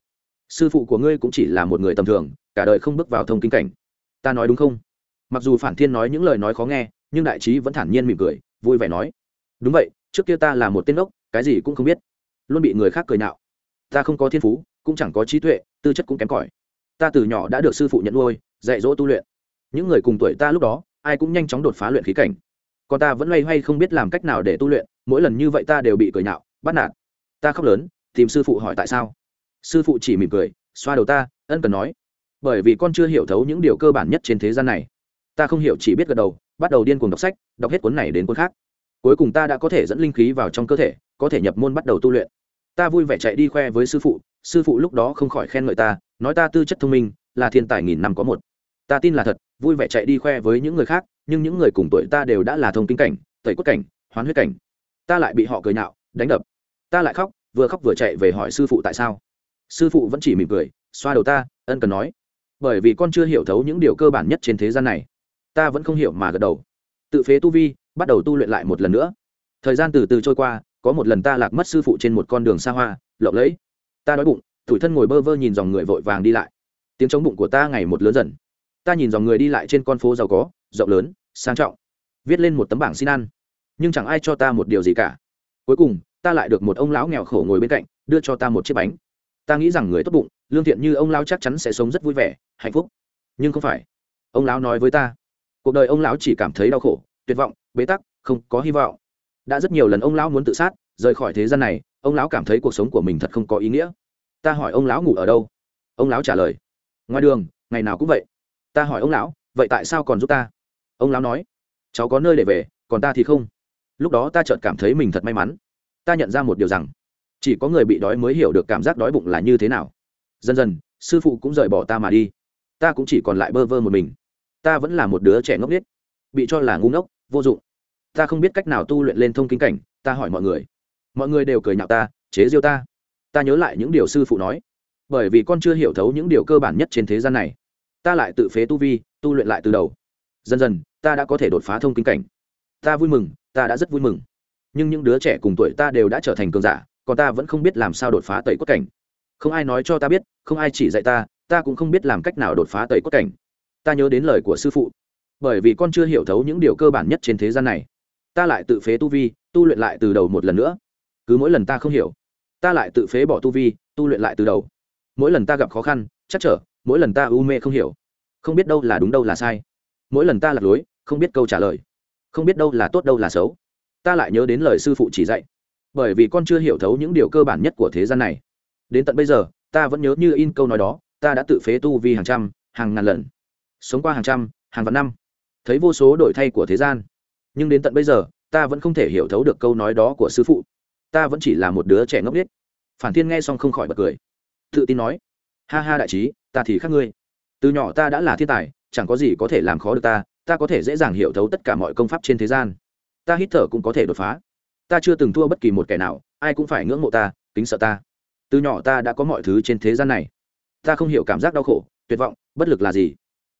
Sư phụ của ngươi cũng chỉ là một người tầm thường, cả đời không bước vào thông kinh cảnh. Ta nói đúng không? Mặc dù phản thiên nói những lời nói khó nghe, nhưng đại trí vẫn thản nhiên mỉm cười, vui vẻ nói, đúng vậy, trước kia ta là một tên ốc cái gì cũng không biết. Luôn bị người khác cười nhạo ta không có thiên phú, cũng chẳng có trí tuệ, tư chất cũng kém cỏi. Ta từ nhỏ đã được sư phụ nhận nuôi, dạy dỗ tu luyện. Những người cùng tuổi ta lúc đó, ai cũng nhanh chóng đột phá luyện khí cảnh. Còn ta vẫn loay hoay không biết làm cách nào để tu luyện, mỗi lần như vậy ta đều bị cười nhạo bắt nạt. Ta khóc lớn, tìm sư phụ hỏi tại sao. Sư phụ chỉ mỉm cười, xoa đầu ta, ân cần nói, bởi vì con chưa hiểu thấu những điều cơ bản nhất trên thế gian này ta không hiểu chỉ biết gật đầu, bắt đầu điên cuồng đọc sách, đọc hết cuốn này đến cuốn khác. Cuối cùng ta đã có thể dẫn linh khí vào trong cơ thể, có thể nhập môn bắt đầu tu luyện. Ta vui vẻ chạy đi khoe với sư phụ sư phụ lúc đó không khỏi khen ngợi ta, nói ta tư chất thông minh, là thiên tài nghìn năm có một. Ta tin là thật, vui vẻ chạy đi khoe với những người khác, nhưng những người cùng tuổi ta đều đã là thông kinh cảnh, tẩy cốt cảnh, hoán huyết cảnh. Ta lại bị họ cười nhạo, đánh đập. Ta lại khóc, vừa khóc vừa chạy về hỏi sư phụ tại sao. Sư phụ vẫn chỉ mỉm cười, xoa đầu ta, ân cần nói. Bởi vì con chưa hiểu thấu những điều cơ bản nhất trên thế gian này ta vẫn không hiểu mà gật đầu. Tự phế tu vi, bắt đầu tu luyện lại một lần nữa. Thời gian từ từ trôi qua, có một lần ta lạc mất sư phụ trên một con đường xa hoa, lộng lẫy. Ta đói bụng, thủi thân ngồi bơ vơ nhìn dòng người vội vàng đi lại. Tiếng chống bụng của ta ngày một lớn dần. Ta nhìn dòng người đi lại trên con phố giàu có, rộng lớn, sang trọng. Viết lên một tấm bảng xin ăn. Nhưng chẳng ai cho ta một điều gì cả. Cuối cùng, ta lại được một ông lão nghèo khổ ngồi bên cạnh, đưa cho ta một chiếc bánh. Ta nghĩ rằng người tốt bụng, lương thiện như ông lão chắc chắn sẽ sống rất vui vẻ, hạnh phúc. Nhưng không phải. Ông lão nói với ta cuộc đời ông lão chỉ cảm thấy đau khổ, tuyệt vọng, bế tắc, không có hy vọng. Đã rất nhiều lần ông lão muốn tự sát, rời khỏi thế gian này, ông lão cảm thấy cuộc sống của mình thật không có ý nghĩa. Ta hỏi ông lão ngủ ở đâu? Ông lão trả lời. Ngoài đường, ngày nào cũng vậy. Ta hỏi ông lão, vậy tại sao còn giúp ta? Ông lão nói. Cháu có nơi để về, còn ta thì không. Lúc đó ta chợt cảm thấy mình thật may mắn. Ta nhận ra một điều rằng, chỉ có người bị đói mới hiểu được cảm giác đói bụng là như thế nào. Dần dần, sư phụ cũng rời bỏ ta mà đi. Ta cũng chỉ còn lại bơ vơ một mình ta vẫn là một đứa trẻ ngốc nghếch. Bị cho là ngu ngốc, vô dụng. Ta không biết cách nào tu luyện lên thông kinh cảnh, ta hỏi mọi người. Mọi người đều cười nhạo ta, chế giễu ta. Ta nhớ lại những điều sư phụ nói. Bởi vì con chưa hiểu thấu những điều cơ bản nhất trên thế gian này. Ta lại tự phế tu vi, tu luyện lại từ đầu. Dần dần, ta đã có thể đột phá thông kinh cảnh. Ta vui mừng, ta đã rất vui mừng. Nhưng những đứa trẻ cùng tuổi ta đều đã trở thành cường giả, còn ta vẫn không biết làm sao đột phá tẩy cốt cảnh. Không ai nói cho ta biết, không ai chỉ dạy ta ta cũng không biết làm cách nào đột phá tẩy cốt cảnh ta nhớ đến lời của sư phụ. Bởi vì con chưa hiểu thấu những điều cơ bản nhất trên thế gian này. Ta lại tự phế tu vi, tu luyện lại từ đầu một lần nữa. Cứ mỗi lần ta không hiểu, ta lại tự phế bỏ tu vi, tu luyện lại từ đầu. Mỗi lần ta gặp khó khăn, chắc trở, mỗi lần ta u mê không hiểu. Không biết đâu là đúng đâu là sai. Mỗi lần ta lạc lối, không biết câu trả lời. Không biết đâu là tốt đâu là xấu. Ta lại nhớ đến lời sư phụ chỉ dạy. Bởi vì con chưa hiểu thấu những điều cơ bản nhất của thế gian này. Đến tận bây giờ, ta vẫn nhớ như in câu nói đó, ta đã tự phế tu vi hàng trăm, hàng ngàn lần sống qua hàng trăm, hàng vạn năm. Thấy vô số đổi thay của thế gian. Nhưng đến tận bây giờ, ta vẫn không thể hiểu thấu được câu nói đó của sư phụ. Ta vẫn chỉ là một đứa trẻ ngốc nghếch. Phản thiên nghe xong không khỏi bật cười. Tự tin nói, ha ha đại trí, ta thì khác ngươi. Từ nhỏ ta đã là thiên tài, chẳng có gì có thể làm khó được ta ta có thể dễ dàng hiểu thấu tất cả mọi công pháp trên thế gian. Ta hít thở cũng có thể đột phá. Ta chưa từng thua bất kỳ một kẻ nào, ai cũng phải ngưỡng mộ ta, kính sợ ta. Từ nhỏ ta đã có mọi thứ trên thế gian này. Ta không hiểu cảm giác đau khổ, tuyệt vọng, bất lực là gì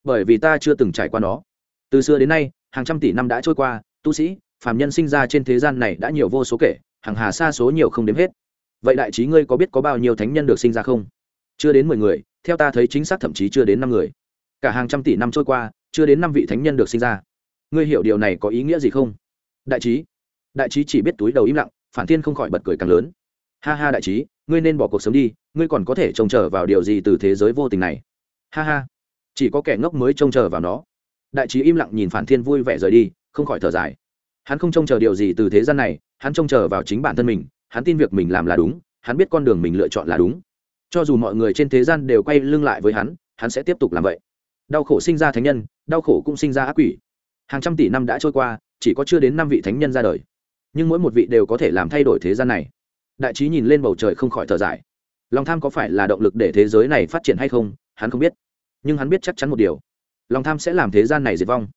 bởi vì ta chưa từng trải qua nó. Từ xưa đến nay, hàng trăm tỷ năm đã trôi qua, tu sĩ, phàm nhân sinh ra trên thế gian này đã nhiều vô số kể, hàng hà xa số nhiều không đếm hết. Vậy đại trí ngươi có biết có bao nhiêu thánh nhân được sinh ra không? Chưa đến mười người, theo ta thấy chính xác thậm chí chưa đến năm người. Cả hàng trăm tỷ năm trôi qua, chưa đến năm vị thánh nhân được sinh ra. Ngươi hiểu điều này có ý nghĩa gì không? Đại trí. Đại trí chỉ biết túi đầu im lặng, phản thiên không khỏi bật cười càng lớn. Ha ha đại trí, ngươi nên bỏ cuộc sống đi, ngươi còn có thể trông chờ vào điều gì từ thế giới vô tình này. Ha ha chỉ có kẻ ngốc mới trông chờ vào nó. Đại trí im lặng nhìn phản thiên vui vẻ rời đi, không khỏi thở dài. Hắn không trông chờ điều gì từ thế gian này, hắn trông chờ vào chính bản thân mình, hắn tin việc mình làm là đúng, hắn biết con đường mình lựa chọn là đúng. Cho dù mọi người trên thế gian đều quay lưng lại với hắn hắn sẽ tiếp tục làm vậy. Đau khổ sinh ra thánh nhân, đau khổ cũng sinh ra ác quỷ. Hàng trăm tỷ năm đã trôi qua, chỉ có chưa đến năm vị thánh nhân ra đời. Nhưng mỗi một vị đều có thể làm thay đổi thế gian này. Đại trí nhìn lên bầu trời không khỏi thở dài. Lòng tham có phải là động lực để thế giới này phát triển hay không, hắn không biết nhưng hắn biết chắc chắn một điều. Lòng tham sẽ làm thế gian này diệt vong.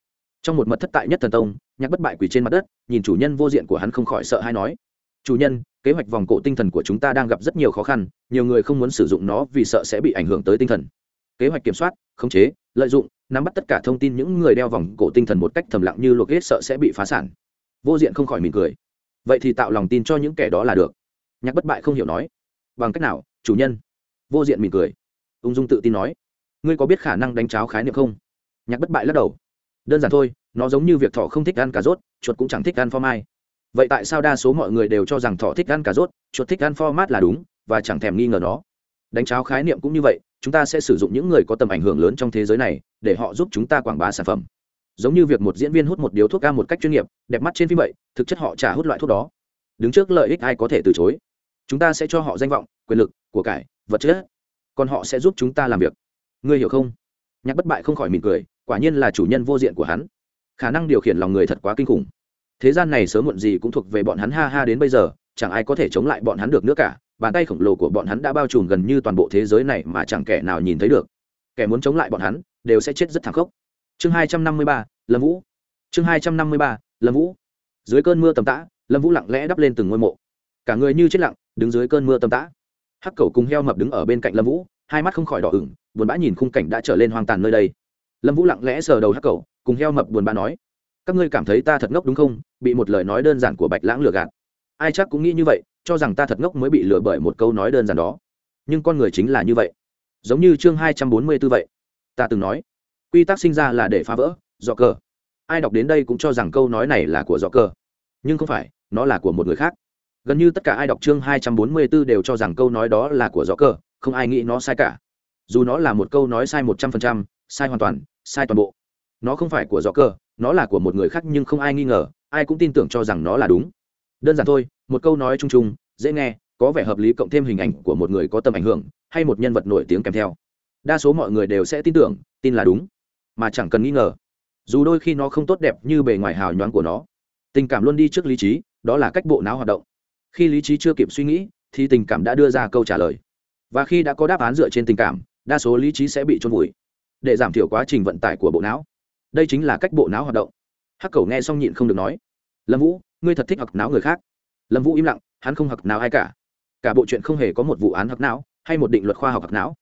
Trong một mật thất tại nhất thần tông, nhạc bất bại quỳ trên mặt đất, nhìn chủ nhân vô diện của hắn không khỏi sợ hay nói, chủ nhân, kế hoạch vòng cổ tinh thần của chúng ta đang gặp rất nhiều khó khăn, nhiều người không muốn sử dụng nó vì sợ sẽ bị ảnh hưởng tới tinh thần. Kế hoạch kiểm soát, khống chế, lợi dụng, nắm bắt tất cả thông tin những người đeo vòng cổ tinh thần một cách thầm lặng như luộc hết sợ sẽ bị phá sản. Vô diện không khỏi mỉm cười. Vậy thì tạo lòng tin cho những kẻ đó là được. Nhạc bất bại không hiểu nói. Bằng cách nào, chủ nhân? Vô diện mỉm cười. Ung dung tự tin nói ngươi có biết khả năng đánh cháo khái niệm không? Nhạc bất bại lắc đầu. Đơn giản thôi, nó giống như việc thỏ không thích ăn cà rốt, chuột cũng chẳng thích ăn phô mai. Vậy tại sao đa số mọi người đều cho rằng thỏ thích ăn cà rốt, chuột thích ăn pho mát là đúng, và chẳng thèm nghi ngờ nó? Đánh cháo khái niệm cũng như vậy, chúng ta sẽ sử dụng những người có tầm ảnh hưởng lớn trong thế giới này, để họ giúp chúng ta quảng bá sản phẩm. Giống như việc một diễn viên hút một điếu thuốc ca một cách chuyên nghiệp, đẹp mắt trên phim vậy, thực chất họ trả hút loại thuốc đó. Đứng trước lợi ích ai có thể từ chối? Chúng ta sẽ cho họ danh vọng, quyền lực, của cải, vật chất. Còn họ sẽ giúp chúng ta làm việc ngươi hiểu không? Nhạc bất bại không khỏi mỉm cười, quả nhiên là chủ nhân vô diện của hắn. Khả năng điều khiển lòng người thật quá kinh khủng. Thế gian này sớm muộn gì cũng thuộc về bọn hắn ha ha đến bây giờ, chẳng ai có thể chống lại bọn hắn được nữa cả, bàn tay khổng lồ của bọn hắn đã bao trùm gần như toàn bộ thế giới này mà chẳng kẻ nào nhìn thấy được. Kẻ muốn chống lại bọn hắn, đều sẽ chết rất thảm khốc. Chương hai trăm năm mươi ba, lâm vũ. Chương hai trăm năm mươi ba, lâm vũ. Dưới cơn mưa tầm tã, lâm vũ lặng lẽ đắp lên từng ngôi mộ. Cả người như chết lặng, đứng dưới cơn mưa tầm tã. Hắc cầu cùng heo mập đứng ở bên cạnh lâm vũ hai mắt không khỏi đỏ ửng, buồn bã nhìn khung cảnh đã trở lên hoang tàn nơi đây. Lâm vũ lặng lẽ sờ đầu hắc cầu cùng heo mập buồn bã nói, các ngươi cảm thấy ta thật ngốc đúng không? Bị một lời nói đơn giản của bạch lãng lừa gạt. Ai chắc cũng nghĩ như vậy, cho rằng ta thật ngốc mới bị lừa bởi một câu nói đơn giản đó. Nhưng con người chính là như vậy. Giống như chương hai trăm bốn mươi b ố vậy. Ta từng nói, quy tắc sinh ra là để phá vỡ, dọ cờ. Ai đọc đến đây cũng cho rằng câu nói này là của dọ cờ. Nhưng không phải, nó là của một người khác. Gần như tất cả ai đọc chương hai trăm bốn mươi b ố đều cho rằng câu nói đó là của do cờ không ai nghĩ nó sai cả. Dù nó là một câu nói sai một trăm phần trăm, sai hoàn toàn, sai toàn bộ. Nó không phải của gió cơ nó là của một người khác nhưng không ai nghi ngờ, ai cũng tin tưởng cho rằng nó là đúng. Đơn giản thôi, một câu nói chung chung, dễ nghe, có vẻ hợp lý cộng thêm hình ảnh của một người có tầm ảnh hưởng, hay một nhân vật nổi tiếng kèm theo. Đa số mọi người đều sẽ tin tưởng, tin là đúng, mà chẳng cần nghi ngờ. Dù đôi khi nó không tốt đẹp như bề ngoài hào nhoáng của nó. Tình cảm luôn đi trước lý trí, đó là cách bộ não hoạt động. Khi lý trí chưa kịp suy nghĩ, thì tình cảm đã đưa ra câu trả lời và khi đã có đáp án dựa trên tình cảm, đa số lý trí sẽ bị trôn vùi, để giảm thiểu quá trình vận tải của bộ não. Đây chính là cách bộ não hoạt động. Hắc cầu nghe xong nhịn không được nói, lâm vũ, ngươi thật thích học não người khác. Lâm vũ im lặng, hắn không học não ai cả. Cả bộ chuyện không hề có một vụ án học não, hay một định luật khoa học học não.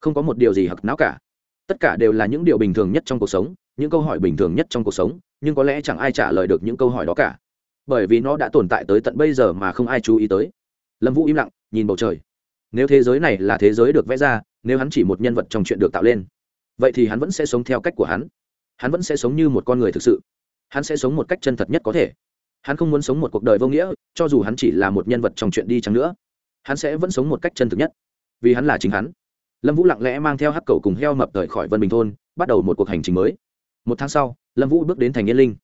Không có một điều gì học não cả. Tất cả đều là những điều bình thường nhất trong cuộc sống, những câu hỏi bình thường nhất trong cuộc sống, nhưng có lẽ chẳng ai trả lời được những câu hỏi đó cả. Bởi vì nó đã tồn tại tới tận bây giờ mà không ai chú ý tới. Lâm vũ im lặng, nhìn bầu trời nếu thế giới này là thế giới được vẽ ra, nếu hắn chỉ một nhân vật trong chuyện được tạo lên, vậy thì hắn vẫn sẽ sống theo cách của hắn. Hắn vẫn sẽ sống như một con người thực sự. Hắn sẽ sống một cách chân thật nhất có thể. Hắn không muốn sống một cuộc đời vô nghĩa, cho dù hắn chỉ là một nhân vật trong chuyện đi chăng nữa. Hắn sẽ vẫn sống một cách chân thực nhất. Vì hắn là chính hắn. Lâm vũ lặng lẽ mang theo hắc cầu cùng heo mập rời khỏi vân bình thôn, bắt đầu một cuộc hành trình mới. Một tháng sau, lâm vũ bước đến thành yên linh,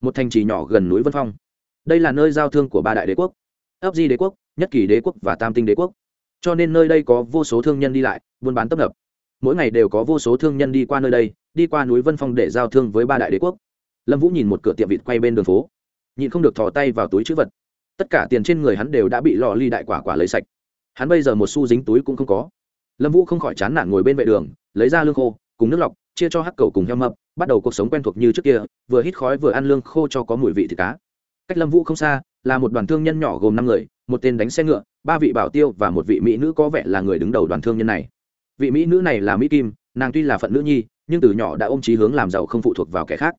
một thành trì nhỏ gần núi vân phong. Đây là nơi giao thương của ba đại đế quốc. Ấp di đế quốc, nhất kỳ đế quốc và tam tinh đế quốc cho nên nơi đây có vô số thương nhân đi lại, buôn bán tấp nập. Mỗi ngày đều có vô số thương nhân đi qua nơi đây, đi qua núi vân phong để giao thương với ba đại đế quốc. Lâm vũ nhìn một cửa tiệm vịt quay bên đường phố. Nhịn không được thò tay vào túi chữ vật. Tất cả tiền trên người hắn đều đã bị lò ly đại quả quả lấy sạch. Hắn bây giờ một xu dính túi cũng không có. Lâm vũ không khỏi chán nản ngồi bên vệ đường, lấy ra lương khô, cùng nước lọc, chia cho hắc cầu cùng heo mập, bắt đầu cuộc sống quen thuộc như trước kia, vừa hít khói vừa ăn lương khô cho có mùi vị thịt cá. Cách lâm vũ không xa là một đoàn thương nhân nhỏ gồm năm người, một tên đánh xe ngựa, ba vị bảo tiêu và một vị mỹ nữ có vẻ là người đứng đầu đoàn thương nhân này. Vị mỹ nữ này là mỹ kim, nàng tuy là phận nữ nhi, nhưng từ nhỏ đã ôm trí hướng làm giàu không phụ thuộc vào kẻ khác.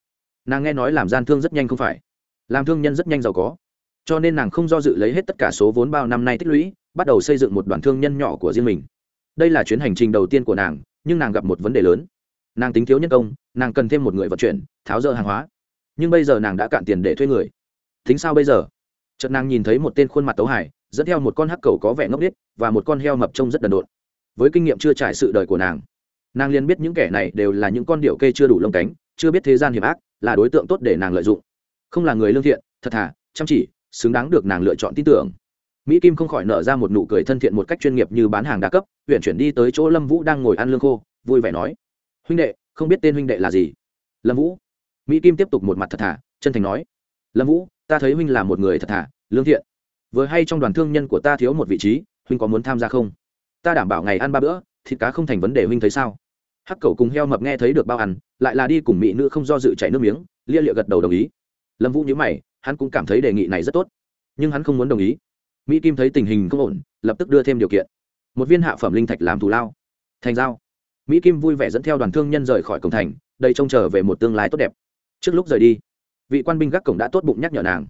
Nàng nghe nói làm gian thương rất nhanh không phải, làm thương nhân rất nhanh giàu có. Cho nên nàng không do dự lấy hết tất cả số vốn bao năm nay tích lũy, bắt đầu xây dựng một đoàn thương nhân nhỏ của riêng mình. Đây là chuyến hành trình đầu tiên của nàng, nhưng nàng gặp một vấn đề lớn. Nàng tính thiếu nhân công, nàng cần thêm một người vận chuyển, tháo rỡ hàng hóa. Nhưng bây giờ nàng đã cạn tiền để thuê người. Thính sao bây giờ? Chợt nàng nhìn thấy một tên khuôn mặt tấu hải dẫn theo một con hắc cầu có vẻ ngốc nghếch và một con heo mập trông rất đần độn. Với kinh nghiệm chưa trải sự đời của nàng nàng liền biết những kẻ này đều là những con điệu kê chưa đủ lông cánh, chưa biết thế gian hiểm ác, là đối tượng tốt để nàng lợi dụng. Không là người lương thiện, thật thà, chăm chỉ, xứng đáng được nàng lựa chọn tin tưởng. Mỹ kim không khỏi nở ra một nụ cười thân thiện một cách chuyên nghiệp như bán hàng đa cấp huyện chuyển đi tới chỗ lâm vũ đang ngồi ăn lương khô, vui vẻ nói, huynh đệ, không biết tên huynh đệ là gì? Lâm vũ. Mỹ kim tiếp tục một mặt thật thà, chân thành nói, lâm vũ, ta thấy huynh là một người thật thà lương thiện. Vừa hay trong đoàn thương nhân của ta thiếu một vị trí, huynh có muốn tham gia không? Ta đảm bảo ngày ăn ba bữa, thịt cá không thành vấn đề huynh thấy sao? Hắc cầu cùng heo mập nghe thấy được bao ăn, lại là đi cùng mỹ nữ không do dự chảy nước miếng, lia lịa gật đầu đồng ý. Lâm vũ nhớ mày, hắn cũng cảm thấy đề nghị này rất tốt. Nhưng hắn không muốn đồng ý. Mỹ kim thấy tình hình không ổn, lập tức đưa thêm điều kiện. Một viên hạ phẩm linh thạch làm thù lao. Thành giao. Mỹ kim vui vẻ dẫn theo đoàn thương nhân rời khỏi cổng thành đây trông chờ về một tương lai tốt đẹp. Trước lúc rời đi, vị quan binh gác cổng đã tốt bụng nhắc nhở nàng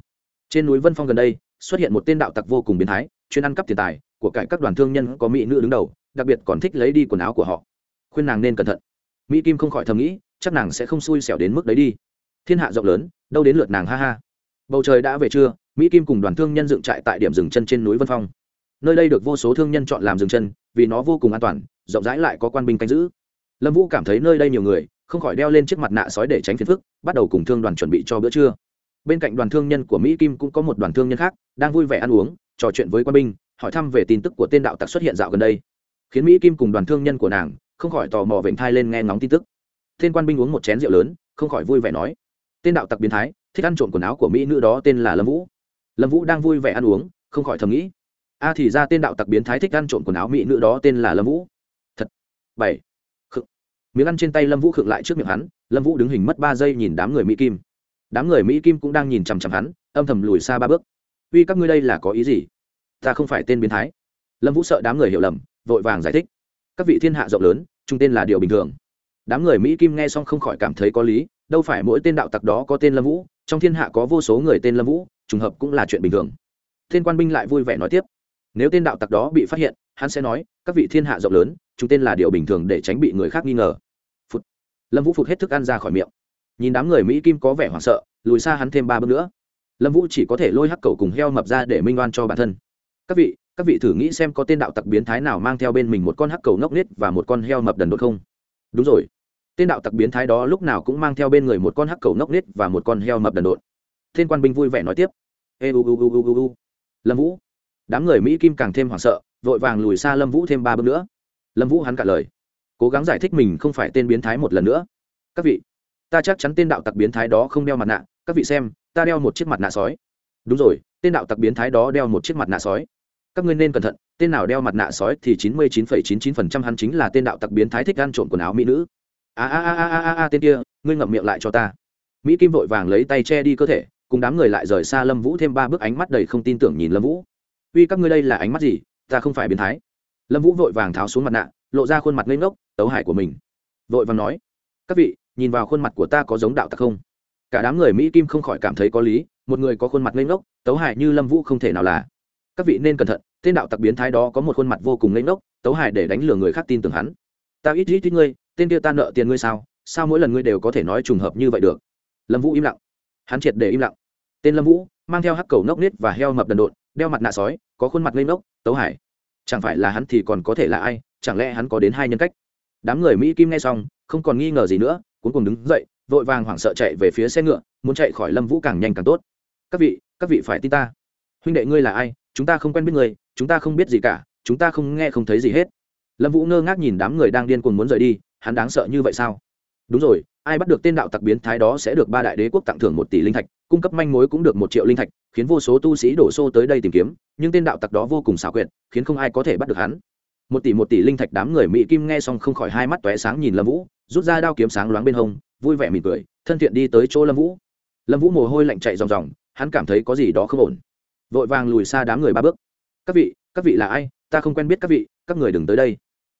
trên núi vân phong gần đây, xuất hiện một tên đạo tặc vô cùng biến thái, chuyên ăn cắp tiền tài của cải các đoàn thương nhân có mỹ nữ đứng đầu, đặc biệt còn thích lấy đi quần áo của họ. Khuyên nàng nên cẩn thận. Mỹ kim không khỏi thầm nghĩ, chắc nàng sẽ không xui xẻo đến mức đấy đi. Thiên hạ rộng lớn, đâu đến lượt nàng ha ha. Bầu trời đã về trưa, mỹ kim cùng đoàn thương nhân dựng trại tại điểm dừng chân trên núi vân phong. Nơi đây được vô số thương nhân chọn làm dừng chân, vì nó vô cùng an toàn, rộng rãi lại có quan binh canh giữ. Lâm vũ cảm thấy nơi đây nhiều người, không khỏi đeo lên chiếc mặt nạ sói để tránh phiền phức, bắt đầu cùng thương đoàn chuẩn bị cho bữa trưa bên cạnh đoàn thương nhân của mỹ kim cũng có một đoàn thương nhân khác, đang vui vẻ ăn uống, trò chuyện với quan binh, hỏi thăm về tin tức của tên đạo tặc xuất hiện dạo gần đây. Khiến mỹ kim cùng đoàn thương nhân của nàng không khỏi tò mò vểnh thai lên nghe ngóng tin tức. Tên quan binh uống một chén rượu lớn, không khỏi vui vẻ nói, tên đạo tặc biến thái, thích ăn trộm quần áo của mỹ nữ đó tên là lâm vũ. Lâm vũ đang vui vẻ ăn uống, không khỏi thầm nghĩ, a thì ra tên đạo tặc biến thái thích ăn trộm quần áo mỹ nữ đó tên là lâm vũ. Thật. Bảy. Khựng. Miếng ăn trên tay lâm vũ khựng lại trước miệng hắn, lâm vũ đứng hình mất ba giây nhìn đám người mỹ kim đám người mỹ kim cũng đang nhìn chằm chằm hắn, âm thầm lùi xa ba bước. Uy, các ngươi đây là có ý gì? Ta không phải tên biến thái. Lâm vũ sợ đám người hiểu lầm, vội vàng giải thích. Các vị thiên hạ rộng lớn chung tên là điều bình thường. Đám người mỹ kim nghe xong không khỏi cảm thấy có lý, đâu phải mỗi tên đạo tặc đó có tên lâm vũ, trong thiên hạ có vô số người tên lâm vũ, trùng hợp cũng là chuyện bình thường. Thiên quan binh lại vui vẻ nói tiếp. Nếu tên đạo tặc đó bị phát hiện, hắn sẽ nói, các vị thiên hạ rộng lớn, chúng tên là điều bình thường để tránh bị người khác nghi ngờ. Lâm vũ phụt hết thức ăn ra khỏi miệng nhìn đám người mỹ kim có vẻ hoảng sợ, lùi xa hắn thêm ba bước nữa. Lâm vũ chỉ có thể lôi hắc cầu cùng heo mập ra để minh oan cho bản thân. Các vị các vị thử nghĩ xem có tên đạo tặc biến thái nào mang theo bên mình một con hắc cầu ngốc nết và một con heo mập đần đột không? Đúng rồi. Tên đạo tặc biến thái đó lúc nào cũng mang theo bên người một con hắc cầu ngốc nết và một con heo mập đần đột tên quan binh vui vẻ nói tiếp. Ê, u u u u u u. Lâm vũ. Đám người mỹ kim càng thêm hoảng sợ, vội vàng lùi xa lâm vũ thêm ba bước nữa. Lâm vũ hắn cả lời. Cố gắng giải thích mình không phải tên biến thái một lần nữa. Các vị ta chắc chắn tên đạo tặc biến thái đó không đeo mặt nạ, các vị xem, ta đeo một chiếc mặt nạ sói. Đúng rồi, tên đạo tặc biến thái đó đeo một chiếc mặt nạ sói. Các ngươi nên cẩn thận, tên nào đeo mặt nạ sói thì chín mươi chín phẩy chín chín phần trăm hắn chính là tên đạo tặc biến thái thích ăn trộm quần áo mỹ nữ. A a a a a a tên kia, ngươi ngậm miệng lại cho ta. Mỹ kim vội vàng lấy tay che đi cơ thể, cùng đám người lại rời xa lâm vũ thêm ba bước ánh mắt đầy không tin tưởng nhìn lâm vũ. Uy, các ngươi đây là ánh mắt gì? Ta không phải biến thái. Lâm vũ vội vàng tháo xuống mặt nạ, lộ ra khuôn mặt lên ngốc, tấu hải của mình. Vội vàng nói, các vị nhìn vào khuôn mặt của ta có giống đạo tặc không? Cả đám người mỹ kim không khỏi cảm thấy có lý, một người có khuôn mặt lên ngốc, tấu hại như lâm vũ không thể nào là. Các vị nên cẩn thận, tên đạo tặc biến thái đó có một khuôn mặt vô cùng lên ngốc, tấu hại để đánh lừa người khác tin tưởng hắn. Ta ít ít ít ngươi, tên kia ta nợ tiền ngươi sao? Sao mỗi lần ngươi đều có thể nói trùng hợp như vậy được? Lâm vũ im lặng. Hắn triệt để im lặng. Tên lâm vũ, mang theo hắc cầu nốc nết và heo mập đần độn, đeo mặt nạ sói, có khuôn mặt lên ngốc, tấu hải. Chẳng phải là hắn thì còn có thể là ai? Chẳng lẽ hắn có đến hai nhân cách? Đám người mỹ kim nghe xong, không còn nghi ngờ gì nữa cuốn cùng đứng dậy, vội vàng hoảng sợ chạy về phía xe ngựa, muốn chạy khỏi lâm vũ càng nhanh càng tốt. Các vị các vị phải tin ta. Huynh đệ ngươi là ai? Chúng ta không quen biết người, chúng ta không biết gì cả, chúng ta không nghe không thấy gì hết. Lâm vũ ngơ ngác nhìn đám người đang điên cuồng muốn rời đi, hắn đáng sợ như vậy sao? Đúng rồi, ai bắt được tên đạo tặc biến thái đó sẽ được ba đại đế quốc tặng thưởng một tỷ linh thạch, cung cấp manh mối cũng được một triệu linh thạch, khiến vô số tu sĩ đổ xô tới đây tìm kiếm, nhưng tên đạo tặc đó vô cùng xảo quyệt, khiến không ai có thể bắt được hắn. Một tỷ một tỷ linh thạch đám người mỹ kim nghe xong không khỏi hai mắt tóe sáng nhìn lâm vũ rút ra đao kiếm sáng loáng bên hông, vui vẻ mỉm cười, thân thiện đi tới chỗ lâm vũ. Lâm vũ mồ hôi lạnh chạy ròng ròng, hắn cảm thấy có gì đó không ổn. Vội vàng lùi xa đám người ba bước. Các vị các vị là ai? Ta không quen biết các vị, các người đừng tới đây.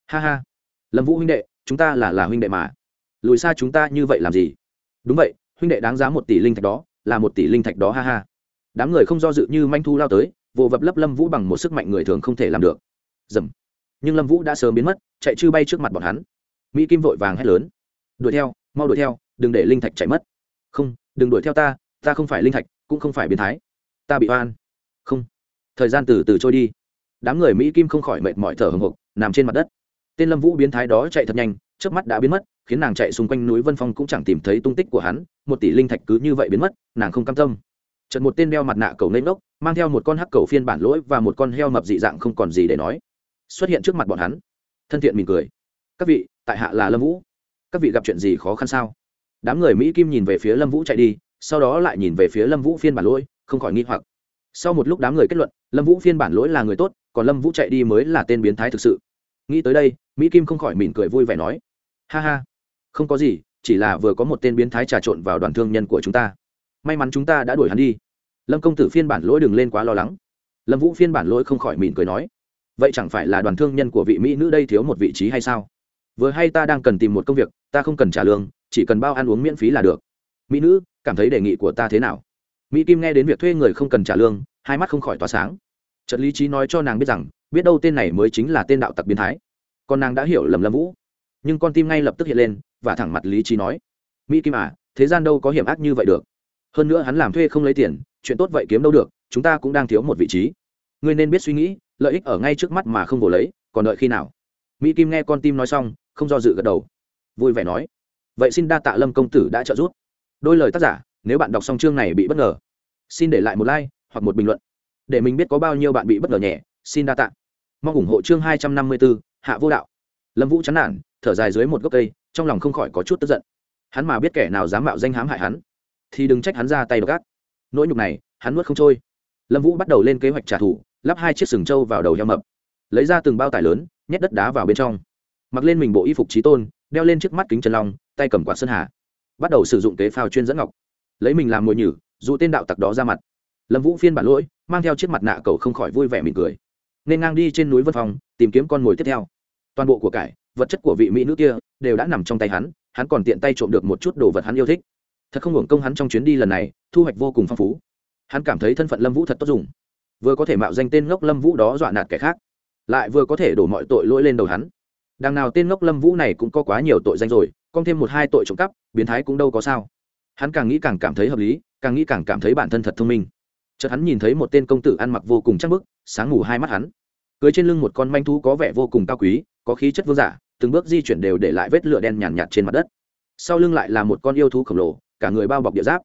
Ha ha. Lâm vũ huynh đệ, chúng ta là là huynh đệ mà. Lùi xa chúng ta như vậy làm gì? Đúng vậy, huynh đệ đáng giá một tỷ linh thạch đó, là một tỷ linh thạch đó, ha ha. Đám người không do dự như manh thu lao tới, vồ vập lấp lâm vũ bằng một sức mạnh người thường không thể làm được. Dầm. Nhưng lâm vũ đã sớm biến mất, chạy chư bay trước mặt bọn hắn mỹ kim vội vàng hét lớn. Đuổi theo, mau đuổi theo, đừng để linh thạch chạy mất. Không, đừng đuổi theo ta ta không phải linh thạch, cũng không phải biến thái. Ta bị oan. Không. Thời gian từ từ trôi đi. Đám người mỹ kim không khỏi mệt mỏi thở hồng hộc, nằm trên mặt đất. Tên lâm vũ biến thái đó chạy thật nhanh trước mắt đã biến mất, khiến nàng chạy xung quanh núi vân phong cũng chẳng tìm thấy tung tích của hắn, một tỷ linh thạch cứ như vậy biến mất, nàng không cam tâm. Chợt một tên đeo mặt nạ cầu nênh ngốc, mang theo một con hắc cầu phiên bản lỗi và một con heo mập dị dạng không còn gì để nói, xuất hiện trước mặt bọn hắn. Thân thiện mỉm cười. Các vị tại hạ là lâm vũ các vị gặp chuyện gì khó khăn sao đám người mỹ kim nhìn về phía lâm vũ chạy đi sau đó lại nhìn về phía lâm vũ phiên bản lỗi không khỏi nghi hoặc sau một lúc đám người kết luận lâm vũ phiên bản lỗi là người tốt còn lâm vũ chạy đi mới là tên biến thái thực sự nghĩ tới đây mỹ kim không khỏi mỉm cười vui vẻ nói ha ha không có gì chỉ là vừa có một tên biến thái trà trộn vào đoàn thương nhân của chúng ta may mắn chúng ta đã đuổi hắn đi lâm công tử phiên bản lỗi đừng lên quá lo lắng lâm vũ phiên bản lỗi không khỏi mỉm cười nói vậy chẳng phải là đoàn thương nhân của vị mỹ nữ đây thiếu một vị trí hay sao vừa hay ta đang cần tìm một công việc, ta không cần trả lương, chỉ cần bao ăn uống miễn phí là được. Mỹ nữ, cảm thấy đề nghị của ta thế nào? Mỹ kim nghe đến việc thuê người không cần trả lương, hai mắt không khỏi tỏa sáng. Trận lý trí nói cho nàng biết rằng, biết đâu tên này mới chính là tên đạo tặc biến thái. Con nàng đã hiểu lầm lâm vũ. Nhưng con tim ngay lập tức hiện lên, và thẳng mặt lý trí nói, mỹ kim à thế gian đâu có hiểm ác như vậy được. Hơn nữa hắn làm thuê không lấy tiền, chuyện tốt vậy kiếm đâu được, chúng ta cũng đang thiếu một vị trí. Ngươi nên biết suy nghĩ, lợi ích ở ngay trước mắt mà không vồ lấy, còn đợi khi nào? Mỹ kim nghe con tim nói xong không do dự gật đầu. Vui vẻ nói, vậy xin đa tạ lâm công tử đã trợ giúp. Đôi lời tác giả, nếu bạn đọc xong chương này bị bất ngờ, xin để lại một like hoặc một bình luận. Để mình biết có bao nhiêu bạn bị bất ngờ nhẹ, xin đa tạ. Mong ủng hộ chương hai trăm năm mươi bốn hạ vô đạo. Lâm vũ chán nản, thở dài dưới một gốc cây, trong lòng không khỏi có chút tức giận. Hắn mà biết kẻ nào dám mạo danh hãm hại hắn, thì đừng trách hắn ra tay đ ộ gác nỗi nhục này, hắn nuốt không trôi. Lâm vũ bắt đầu lên kế hoạch trả thù, lắp hai chiếc sừng trâu vào đầu heo mập, lấy ra từng bao tải lớn, nhét đất đá vào bên trong mặc lên mình bộ y phục trí tôn, đeo lên chiếc mắt kính trần long, tay cầm quạt sơn hà. Bắt đầu sử dụng kế phao chuyên dẫn ngọc. Lấy mình làm mồi nhử, dụ tên đạo tặc đó ra mặt. Lâm vũ phiên bản lỗi, mang theo chiếc mặt nạ cầu không khỏi vui vẻ mỉm cười. Nên ngang đi trên núi vân phòng tìm kiếm con mồi tiếp theo. Toàn bộ của cải, vật chất của vị mỹ nữ kia, đều đã nằm trong tay hắn hắn còn tiện tay trộm được một chút đồ vật hắn yêu thích. Thật không hưởng công hắn trong chuyến đi lần này, thu hoạch vô cùng phong phú. Hắn cảm thấy thân phận lâm vũ thật tốt dùng. Vừa có thể mạo danh tên ngốc lâm vũ đó dọa nạt kẻ khác, lại vừa có thể đổ mọi tội lỗi lên đầu hắn đằng nào tên ngốc lâm vũ này cũng có quá nhiều tội danh rồi còn thêm một hai tội trộm cắp biến thái cũng đâu có sao. Hắn càng nghĩ càng cảm thấy hợp lý càng nghĩ càng cảm thấy bản thân thật thông minh. Chợt hắn nhìn thấy một tên công tử ăn mặc vô cùng chắc bức sáng ngủ hai mắt hắn. Cưới trên lưng một con manh thú có vẻ vô cùng cao quý có khí chất vương giả từng bước di chuyển đều để lại vết lửa đen nhàn nhạt, nhạt trên mặt đất. Sau lưng lại là một con yêu thú khổng lồ cả người bao bọc địa giáp.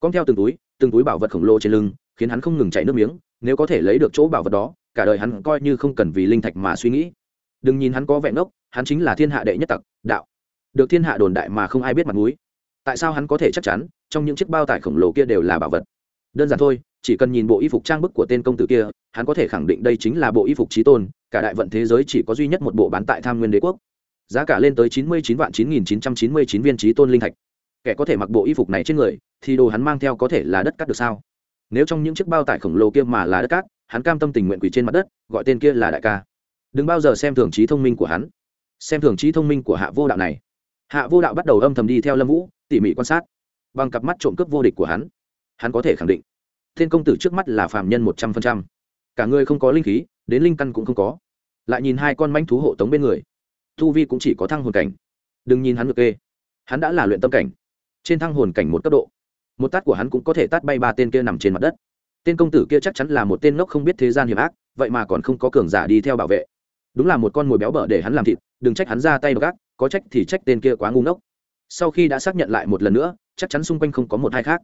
Cong theo từng túi từng túi bảo vật khổng lồ trên lưng khiến hắn không ngừng chảy nước miếng nếu có thể lấy được chỗ bảo vật đó cả đời hắn coi như không cần vì linh thạch mà suy nghĩ đừng nhìn hắn có vẹn ốc hắn chính là thiên hạ đệ nhất tặc, đạo. Được thiên hạ đồn đại mà không ai biết mặt mũi. Tại sao hắn có thể chắc chắn, trong những chiếc bao tải khổng lồ kia đều là bảo vật? Đơn giản thôi, chỉ cần nhìn bộ y phục trang bức của tên công tử kia, hắn có thể khẳng định đây chính là bộ y phục trí tôn, cả đại vận thế giới chỉ có duy nhất một bộ bán tại tham nguyên đế quốc. Giá cả lên tới chín mươi chín vạn chín nghìn chín trăm chín mươi chín viên trí tôn linh thạch. Kẻ có thể mặc bộ y phục này trên người, thì đồ hắn mang theo có thể là đất cát được sao? Nếu trong những chiếc bao tải khổng lồ kia mà là đất cát, hắn cam tâm tình nguyện quỳ trên mặt đất, gọi tên kia là đại ca đừng bao giờ xem thường trí thông minh của hắn. Xem thường trí thông minh của hạ vô đạo này. Hạ vô đạo bắt đầu âm thầm đi theo lâm vũ, tỉ mỉ quan sát. Bằng cặp mắt trộm cướp vô địch của hắn hắn có thể khẳng định, thiên công tử trước mắt là phạm nhân một trăm phần trăm. Cả người không có linh khí, đến linh căn cũng không có. Lại nhìn hai con manh thú hộ tống bên người thu vi cũng chỉ có thăng hồn cảnh. Đừng nhìn hắn ngược kê, hắn đã là luyện tâm cảnh. Trên thăng hồn cảnh một cấp độ, một tát của hắn cũng có thể tát bay ba tên kia nằm trên mặt đất. Tên công tử kia chắc chắn là một tên ngốc không biết thế gian hiểm ác, vậy mà còn không có cường giả đi theo bảo vệ đúng là một con mồi béo bở để hắn làm thịt, đừng trách hắn ra tay gác có trách thì trách tên kia quá ngu ngốc. Sau khi đã xác nhận lại một lần nữa, chắc chắn xung quanh không có một hai khác.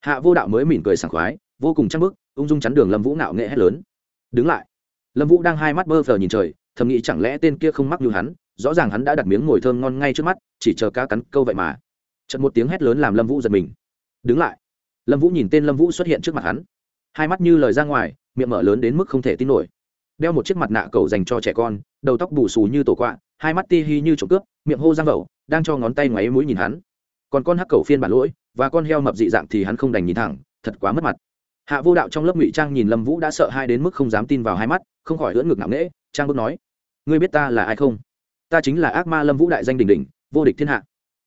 Hạ vô đạo mới mỉm cười sảng khoái, vô cùng chắc bức ung dung chắn đường lâm vũ nạo nghệ hét lớn. Đứng lại. Lâm vũ đang hai mắt bơ phờ nhìn trời, thầm nghĩ chẳng lẽ tên kia không mắc như hắn, rõ ràng hắn đã đặt miếng ngồi thơm ngon ngay trước mắt, chỉ chờ cá cắn câu vậy mà. Chật một tiếng hét lớn làm lâm vũ giật mình. Đứng lại. Lâm vũ nhìn tên lâm vũ xuất hiện trước mặt hắn. Hai mắt như lời ra ngoài, miệng mở lớn đến mức không thể tin nổi đeo một chiếc mặt nạ cầu dành cho trẻ con, đầu tóc bù xù như tổ quạ, hai mắt ti hi như trộm cướp, miệng hô giang vẩu, đang cho ngón tay ngoáy mũi nhìn hắn. Còn con hắc cầu phiên bản lỗi và con heo mập dị dạng thì hắn không đành nhìn thẳng, thật quá mất mặt. Hạ vô đạo trong lớp ngụy trang nhìn lâm vũ đã sợ hai đến mức không dám tin vào hai mắt, không khỏi lưỡn ngực nặng nễ trang bước nói, ngươi biết ta là ai không? Ta chính là ác ma lâm vũ đại danh đình đình vô địch thiên hạ.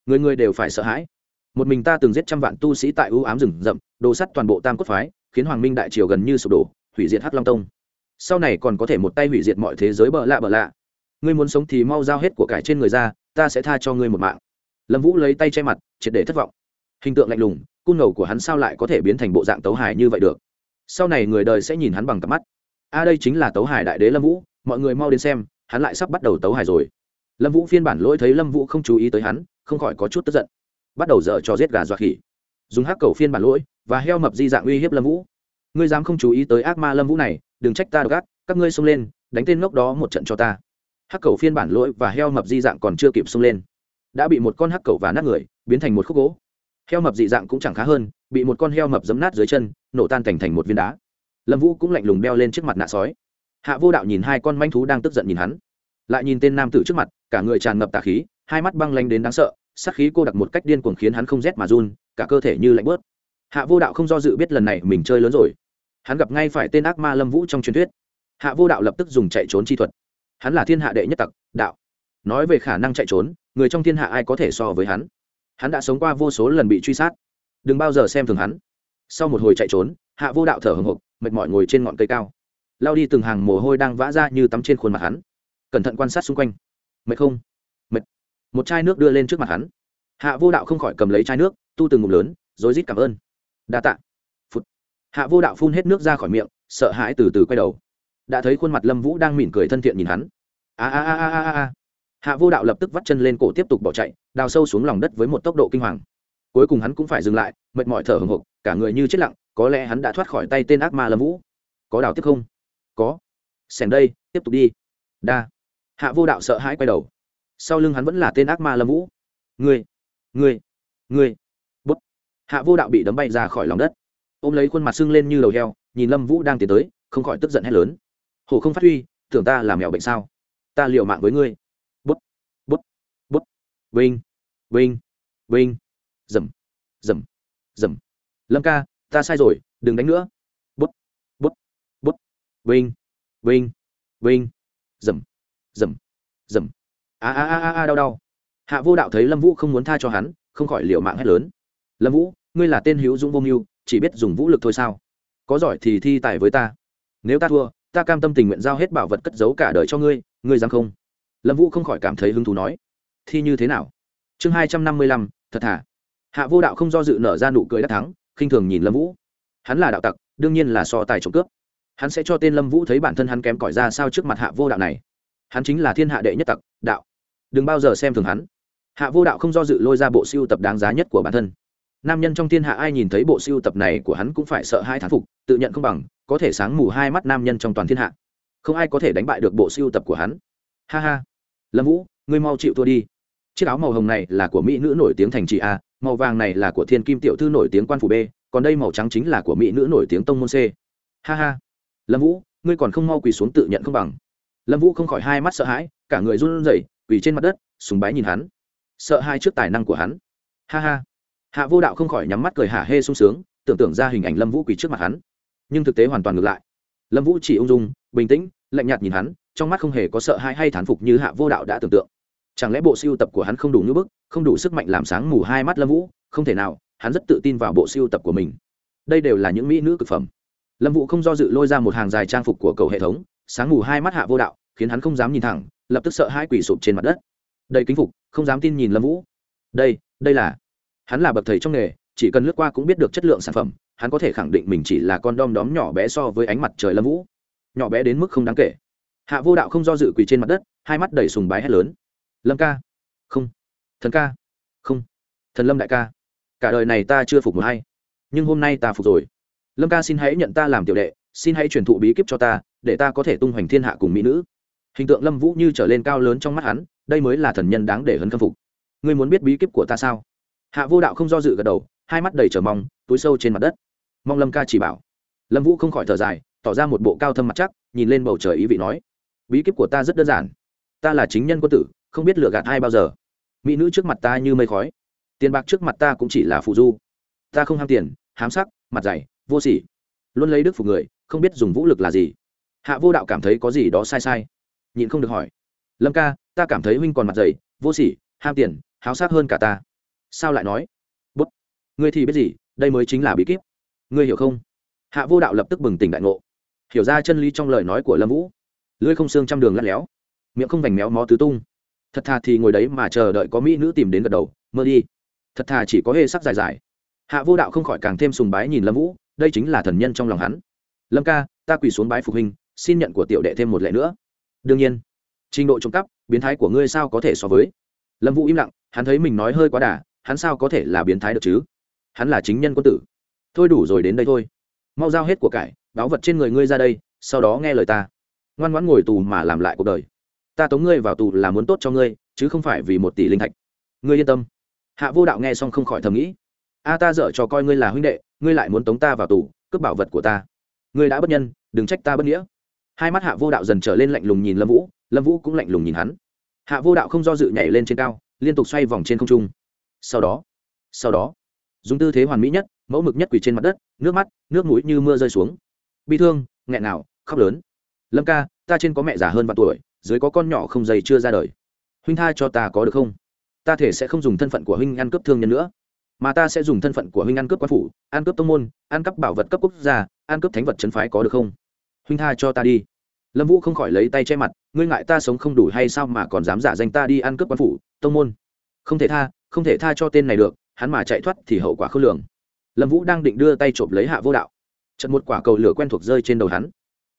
Người người đều phải sợ hãi. Một mình ta từng giết trăm vạn tu sĩ tại ưu ám rừng rậm, đồ sắt toàn bộ tam cốt phái, khiến hoàng minh đại triều gần như sụp đổ, hủy diệt hắc long tông sau này còn có thể một tay hủy diệt mọi thế giới bợ lạ bợ lạ. Ngươi muốn sống thì mau giao hết của cải trên người ra, ta sẽ tha cho ngươi một mạng. Lâm vũ lấy tay che mặt, triệt để thất vọng. Hình tượng lạnh lùng, cung ngầu của hắn sao lại có thể biến thành bộ dạng tấu hài như vậy được? Sau này người đời sẽ nhìn hắn bằng cặp mắt. A, đây chính là tấu hài đại đế lâm vũ, mọi người mau đến xem, hắn lại sắp bắt đầu tấu hài rồi. Lâm vũ phiên bản lỗi thấy lâm vũ không chú ý tới hắn, không khỏi có chút tức giận. Bắt đầu dở cho giết gà dọa khỉ. Dùng hắc cầu phiên bản lỗi và heo mập di dạng uy hiếp lâm vũ ngươi dám không chú ý tới ác ma lâm vũ này, đừng trách ta đ gác các ngươi xông lên, đánh tên ngốc đó một trận cho ta. Hắc cầu phiên bản lỗi và heo mập di dạng còn chưa kịp xông lên. Đã bị một con hắc cầu và nát người, biến thành một khúc gỗ. Heo mập dị dạng cũng chẳng khá hơn, bị một con heo mập giấm nát dưới chân, nổ tan thành thành một viên đá. Lâm vũ cũng lạnh lùng đeo lên trước mặt nạ sói. Hạ vô đạo nhìn hai con manh thú đang tức giận nhìn hắn. Lại nhìn tên nam tử trước mặt, cả người tràn ngập tà khí, hai mắt băng lanh đến đáng sợ sắc khí cô đặc một cách điên cuồng khiến hắn không rét mà run, cả cơ thể như lạnh bớt. Hạ vô đạo không do dự biết lần này mình chơi lớn rồi hắn gặp ngay phải tên ác ma lâm vũ trong truyền thuyết. Hạ vô đạo lập tức dùng chạy trốn chi thuật. Hắn là thiên hạ đệ nhất tặc, đạo. Nói về khả năng chạy trốn, người trong thiên hạ ai có thể so với hắn? Hắn đã sống qua vô số lần bị truy sát. Đừng bao giờ xem thường hắn. Sau một hồi chạy trốn, hạ vô đạo thở hồng hộc, mệt mỏi ngồi trên ngọn cây cao. Lao đi từng hàng mồ hôi đang vã ra như tắm trên khuôn mặt hắn. Cẩn thận quan sát xung quanh. Mệt không? Mệt. Một chai nước đưa lên trước mặt hắn. Hạ vô đạo không khỏi cầm lấy chai nước, tu từng ngụm lớn, rồi rít cảm ơn. Đa tạ hạ vô đạo phun hết nước ra khỏi miệng, sợ hãi từ từ quay đầu. Đã thấy khuôn mặt lâm vũ đang mỉm cười thân thiện nhìn hắn. A a a a a a. Hạ vô đạo lập tức vắt chân lên cổ tiếp tục bỏ chạy, đào sâu xuống lòng đất với một tốc độ kinh hoàng. Cuối cùng hắn cũng phải dừng lại, mệt mỏi thở hồng hộc, cả người như chết lặng, có lẽ hắn đã thoát khỏi tay tên ác ma lâm vũ. Có đào tiếp không? Có. Sèn đây, tiếp tục đi. Đa. Hạ vô đạo sợ hãi quay đầu. Sau lưng hắn vẫn là tên ác ma lâm vũ. Ngươi. Ngươi. Ngươi. Bút. Hạ vô đạo bị đấm bay ra khỏi lòng đất ôm lấy khuôn mặt sưng lên như đầu heo nhìn lâm vũ đang tiến tới không khỏi tức giận hét lớn. Hồ không phát huy tưởng ta làm mèo bệnh sao? Ta liều mạng với ngươi. Bút, bút, bút, vinh vinh vinh. Dầm dầm dầm. Lâm ca ta sai rồi đừng đánh nữa. Bút bút bút. Vinh vinh vinh. Dầm dầm dầm. A a a a đau đau. Hạ vô đạo thấy lâm vũ không muốn tha cho hắn không khỏi liều mạng hét lớn. Lâm vũ ngươi là tên hữu dũng vô mưu chỉ biết dùng vũ lực thôi sao? Có giỏi thì thi tài với ta. Nếu ta thua, ta cam tâm tình nguyện giao hết bảo vật cất giấu cả đời cho ngươi ngươi dám không? Lâm vũ không khỏi cảm thấy hứng thú nói. Thi như thế nào? Chương hai trăm năm mươi lăm, thật thà. Hạ vô đạo không do dự nở ra nụ cười đắc thắng, khinh thường nhìn lâm vũ. Hắn là đạo tặc, đương nhiên là so tài trộm cướp. Hắn sẽ cho tên lâm vũ thấy bản thân hắn kém cỏi ra sao trước mặt hạ vô đạo này. Hắn chính là thiên hạ đệ nhất tặc, đạo. Đừng bao giờ xem thường hắn. Hạ vô đạo không do dự lôi ra bộ siêu tập đáng giá nhất của bản thân nam nhân trong thiên hạ ai nhìn thấy bộ siêu tập này của hắn cũng phải sợ hai thán phục, tự nhận không bằng, có thể sáng mù hai mắt nam nhân trong toàn thiên hạ. Không ai có thể đánh bại được bộ siêu tập của hắn. Ha ha. Lâm vũ, ngươi mau chịu thua đi. Chiếc áo màu hồng này là của mỹ nữ nổi tiếng thành trị a, màu vàng này là của thiên kim tiểu thư nổi tiếng quan phủ b, còn đây màu trắng chính là của mỹ nữ nổi tiếng tông môn c. Ha ha. Lâm vũ, ngươi còn không mau quỳ xuống tự nhận không bằng. Lâm vũ không khỏi hai mắt sợ hãi, cả người run rẩy, quỳ trên mặt đất súng bái nhìn hắn. Sợ hai trước tài năng của hắn. Ha ha hạ vô đạo không khỏi nhắm mắt cười hả hê sung sướng, tưởng tượng ra hình ảnh lâm vũ quỳ trước mặt hắn. Nhưng thực tế hoàn toàn ngược lại. Lâm vũ chỉ ung dung, bình tĩnh, lạnh nhạt nhìn hắn, trong mắt không hề có sợ hãi hay thán phục như hạ vô đạo đã tưởng tượng. Chẳng lẽ bộ siêu tập của hắn không đủ như bức, không đủ sức mạnh làm sáng mù hai mắt lâm vũ? Không thể nào, hắn rất tự tin vào bộ siêu tập của mình. Đây đều là những mỹ nữ cực phẩm. Lâm vũ không do dự lôi ra một hàng dài trang phục của cầu hệ thống, sáng mù hai mắt hạ vô đạo, khiến hắn không dám nhìn thẳng, lập tức sợ hai quỷ sụp trên mặt đất. Đầy kính phục, không dám tin nhìn lâm vũ. Đây đây là hắn là bậc thầy trong nghề, chỉ cần lướt qua cũng biết được chất lượng sản phẩm, hắn có thể khẳng định mình chỉ là con đom đóm nhỏ bé so với ánh mặt trời lâm vũ. Nhỏ bé đến mức không đáng kể. Hạ vô đạo không do dự quỳ trên mặt đất, hai mắt đầy sùng bái hét lớn. Lâm ca. Không. Thần ca. Không. Thần lâm đại ca. Cả đời này ta chưa phục một hay nhưng hôm nay ta phục rồi. Lâm ca xin hãy nhận ta làm tiểu đệ, xin hãy truyền thụ bí kíp cho ta, để ta có thể tung hoành thiên hạ cùng mỹ nữ. Hình tượng lâm vũ như trở lên cao lớn trong mắt hắn, đây mới là thần nhân đáng để hấn khâm phục. Ngươi muốn biết bí kíp của ta sao? Hạ vô đạo không do dự gật đầu, hai mắt đầy trở mong, túi sâu trên mặt đất. Mong lâm ca chỉ bảo. Lâm vũ không khỏi thở dài, tỏ ra một bộ cao thâm mặt chắc, nhìn lên bầu trời ý vị nói, bí kíp của ta rất đơn giản. Ta là chính nhân quân tử, không biết lựa gạt ai bao giờ. Mỹ nữ trước mặt ta như mây khói, tiền bạc trước mặt ta cũng chỉ là phụ du. Ta không ham tiền, hám sắc, mặt dày, vô sỉ. Luôn lấy đức phục người, không biết dùng vũ lực là gì. Hạ vô đạo cảm thấy có gì đó sai sai. Nhịn không được hỏi, lâm ca, ta cảm thấy huynh còn mặt dày, vô sỉ, ham tiền, háo sắc hơn cả ta sao lại nói? Bút. Ngươi thì biết gì, đây mới chính là bí kíp. Ngươi hiểu không? Hạ vô đạo lập tức bừng tỉnh đại ngộ. Hiểu ra chân lý trong lời nói của lâm vũ. Lưới không xương trăm đường lắt léo. Miệng không vành méo mó tứ tung. Thật thà thì ngồi đấy mà chờ đợi có mỹ nữ tìm đến gật đầu, mơ đi. Thật thà chỉ có hê sắc dài dài. Hạ vô đạo không khỏi càng thêm sùng bái nhìn lâm vũ, đây chính là thần nhân trong lòng hắn. Lâm ca, ta quỳ xuống bái phục hình xin nhận của tiểu đệ thêm một lệ nữa. Đương nhiên, trình độ trộm cắp, biến thái của ngươi sao có thể so với? Lâm vũ im lặng, hắn thấy mình nói hơi quá đà hắn sao có thể là biến thái được chứ? Hắn là chính nhân quân tử. Thôi đủ rồi đến đây thôi. Mau giao hết của cải, báo vật trên người ngươi ra đây, sau đó nghe lời ta. Ngoan ngoãn ngồi tù mà làm lại cuộc đời. Ta tống ngươi vào tù là muốn tốt cho ngươi, chứ không phải vì một tỷ linh thạch. Ngươi yên tâm. Hạ vô đạo nghe xong không khỏi thầm nghĩ. A, ta dở cho coi ngươi là huynh đệ, ngươi lại muốn tống ta vào tù, cướp bảo vật của ta. Ngươi đã bất nhân, đừng trách ta bất nghĩa. Hai mắt hạ vô đạo dần trở lên lạnh lùng nhìn lâm vũ lâm vũ cũng lạnh lùng nhìn hắn. Hạ vô đạo không do dự nhảy lên trên cao, liên tục xoay vòng trên không trung sau đó sau đó, dùng tư thế hoàn mỹ nhất, mẫu mực nhất quỳ trên mặt đất, nước mắt, nước mũi như mưa rơi xuống. Bi thương, nghẹn nào khóc lớn. Lâm ca, ta trên có mẹ già hơn vạn tuổi, dưới có con nhỏ không dày chưa ra đời. Huynh tha cho ta có được không? Ta thể sẽ không dùng thân phận của huynh ăn cướp thương nhân nữa. Mà ta sẽ dùng thân phận của huynh ăn cướp quan phủ, ăn cướp tông môn, ăn cắp bảo vật cấp quốc gia, ăn cướp thánh vật trấn phái có được không? Huynh tha cho ta đi. Lâm vũ không khỏi lấy tay che mặt, ngươi ngại ta sống không đủ hay sao mà còn dám giả danh ta đi ăn cướp quan phủ, tông môn? Không thể tha, không thể tha cho tên này được, hắn mà chạy thoát thì hậu quả khôn lường. Lâm vũ đang định đưa tay trộm lấy hạ vô đạo. Chật một quả cầu lửa quen thuộc rơi trên đầu hắn.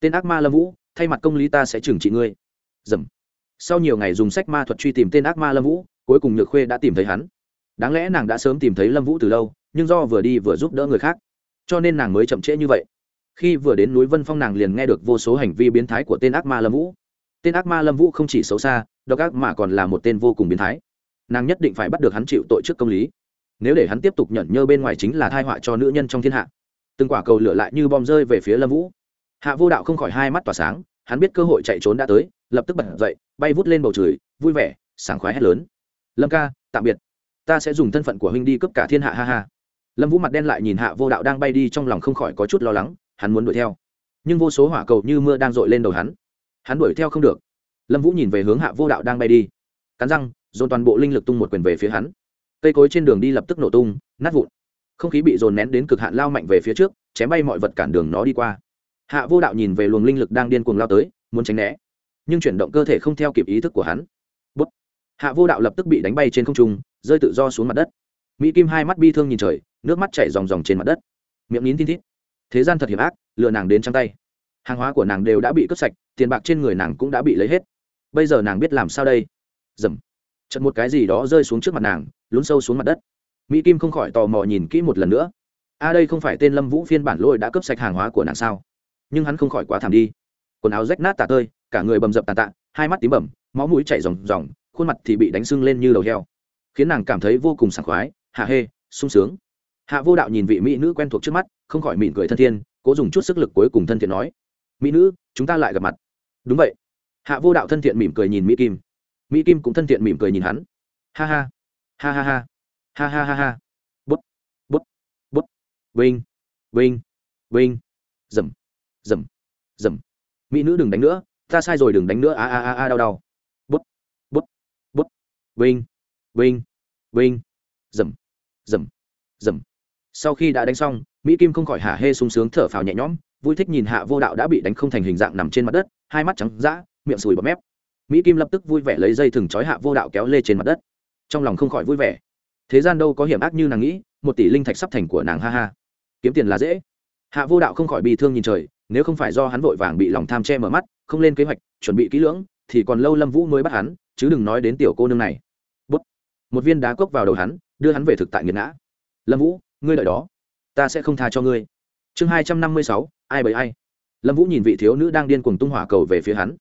Tên ác ma lâm vũ, thay mặt công lý ta sẽ trừng trị ngươi. Dầm. Sau nhiều ngày dùng sách ma thuật truy tìm tên ác ma lâm vũ, cuối cùng nhược khuê đã tìm thấy hắn. Đáng lẽ nàng đã sớm tìm thấy lâm vũ từ lâu, nhưng do vừa đi vừa giúp đỡ người khác. Cho nên nàng mới chậm trễ như vậy. Khi vừa đến núi vân phong nàng liền nghe được vô số hành vi biến thái của tên ác ma lâm vũ. Tên ác ma lâm vũ không chỉ xấu xa, độc ác mà còn là một tên vô cùng biến thái nàng nhất định phải bắt được hắn chịu tội trước công lý. Nếu để hắn tiếp tục nhận nhơ bên ngoài chính là thai họa cho nữ nhân trong thiên hạ. Từng quả cầu lửa lại như bom rơi về phía lâm vũ. Hạ vô đạo không khỏi hai mắt tỏa sáng, hắn biết cơ hội chạy trốn đã tới, lập tức bật dậy, bay vút lên bầu trời, vui vẻ, sảng khoái hét lớn. Lâm ca, tạm biệt. Ta sẽ dùng thân phận của huynh đi cướp cả thiên hạ, ha ha. Lâm vũ mặt đen lại nhìn hạ vô đạo đang bay đi trong lòng không khỏi có chút lo lắng, hắn muốn đuổi theo. Nhưng vô số hỏa cầu như mưa đang dội lên đầu hắn. Hắn đuổi theo không được. Lâm vũ nhìn về hướng hạ vô đạo đang bay đi. Cắn răng dồn toàn bộ linh lực tung một quyền về phía hắn. Cây cối trên đường đi lập tức nổ tung, nát vụn. Không khí bị dồn nén đến cực hạn lao mạnh về phía trước, chém bay mọi vật cản đường nó đi qua. Hạ vô đạo nhìn về luồng linh lực đang điên cuồng lao tới, muốn tránh né, nhưng chuyển động cơ thể không theo kịp ý thức của hắn. Bút. hạ vô đạo lập tức bị đánh bay trên không trung, rơi tự do xuống mặt đất. Mỹ kim hai mắt bi thương nhìn trời, nước mắt chảy ròng ròng trên mặt đất. Miệng nín tin thít. Thế gian thật hiểm ác, lừa nàng đến trắng tay. Hàng hóa của nàng đều đã bị cướp sạch, tiền bạc trên người nàng cũng đã bị lấy hết. Bây giờ nàng biết làm sao đây? Dầm chật một cái gì đó rơi xuống trước mặt nàng, lún sâu xuống mặt đất. Mỹ kim không khỏi tò mò nhìn kỹ một lần nữa. A, đây không phải tên lâm vũ phiên bản lôi đã cướp sạch hàng hóa của nàng sao? Nhưng hắn không khỏi quá thảm đi. Quần áo rách nát tả tơi, cả người bầm dập tàn tạ, hai mắt tím bầm, máu mũi chảy ròng ròng, khuôn mặt thì bị đánh sưng lên như đầu heo. Khiến nàng cảm thấy vô cùng sảng khoái, hạ hê, sung sướng. Hạ vô đạo nhìn vị mỹ nữ quen thuộc trước mắt, không khỏi mỉm cười thân thiên, cố dùng chút sức lực cuối cùng thân thiện nói, mỹ nữ, chúng ta lại gặp mặt. Đúng vậy. Hạ vô đạo thân thiện mỉm cười nhìn mỹ kim mỹ kim cũng thân thiện mỉm cười nhìn hắn. Ha ha. Ha ha ha. Ha ha ha ha. Bút. Bút. Bút. Vinh. Vinh. Vinh. Dầm. Dầm. Dầm. Mỹ nữ đừng đánh nữa. Ta sai rồi đừng đánh nữa. A a a a đau đau. Bút. Bút. Bút. Vinh. Vinh. Vinh. Dầm. Dầm. Dầm. Sau khi đã đánh xong, mỹ kim không khỏi hả hê sung sướng thở phào nhẹ nhõm, vui thích nhìn hạ vô đạo đã bị đánh không thành hình dạng nằm trên mặt đất, hai mắt trắng d miệng sùi bọt mép mỹ kim lập tức vui vẻ lấy dây thừng trói hạ vô đạo kéo lê trên mặt đất. Trong lòng không khỏi vui vẻ. Thế gian đâu có hiểm ác như nàng nghĩ, một tỷ linh thạch sắp thành của nàng ha ha. Kiếm tiền là dễ. Hạ vô đạo không khỏi bị thương nhìn trời, nếu không phải do hắn vội vàng bị lòng tham che mở mắt, không lên kế hoạch, chuẩn bị kỹ lưỡng, thì còn lâu lâm vũ mới bắt hắn, chứ đừng nói đến tiểu cô nương này. Bút. một viên đá cốc vào đầu hắn, đưa hắn về thực tại nghiệt ngã. Lâm vũ, ngươi đợi đó. Ta sẽ không tha cho ngươi. Chương hai trăm năm mươi sáu, ai bởi ai. Lâm vũ nhìn vị thiếu nữ đang điên cuồng tung hỏa cầu về phía hắn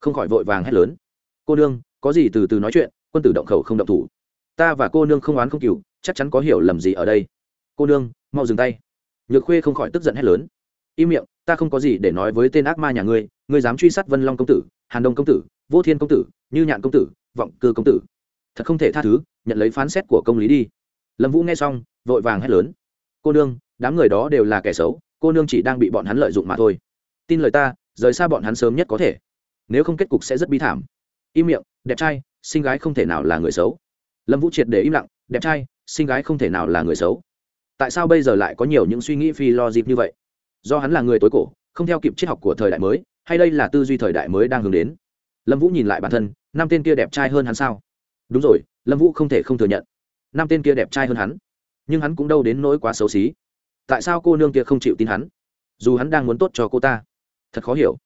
không khỏi vội vàng hét lớn. Cô nương, có gì từ từ nói chuyện, quân tử động khẩu không động thủ. Ta và cô nương không oán không cừu, chắc chắn có hiểu lầm gì ở đây. Cô nương, mau dừng tay. Nhược khuê không khỏi tức giận hét lớn. Im miệng, ta không có gì để nói với tên ác ma nhà ngươi ngươi dám truy sát vân long công tử, hàn đông công tử, vô thiên công tử, như nhạn công tử, vọng cư công tử. Thật không thể tha thứ, nhận lấy phán xét của công lý đi. Lâm vũ nghe xong, vội vàng hét lớn. Cô nương, đám người đó đều là kẻ xấu, cô nương chỉ đang bị bọn hắn lợi dụng mà thôi. Tin lời ta, rời xa bọn hắn sớm nhất có thể nếu không kết cục sẽ rất bi thảm. Im miệng, đẹp trai sinh gái không thể nào là người xấu. Lâm vũ triệt để im lặng, đẹp trai sinh gái không thể nào là người xấu. Tại sao bây giờ lại có nhiều những suy nghĩ phi lo dịp như vậy? Do hắn là người tối cổ, không theo kịp triết học của thời đại mới, hay đây là tư duy thời đại mới đang hướng đến? Lâm vũ nhìn lại bản thân, năm tên kia đẹp trai hơn hắn sao? Đúng rồi, lâm vũ không thể không thừa nhận. Năm tên kia đẹp trai hơn hắn, nhưng hắn cũng đâu đến nỗi quá xấu xí. Tại sao cô nương kia không chịu tin hắn? Dù hắn đang muốn tốt cho cô ta. Thật khó hiểu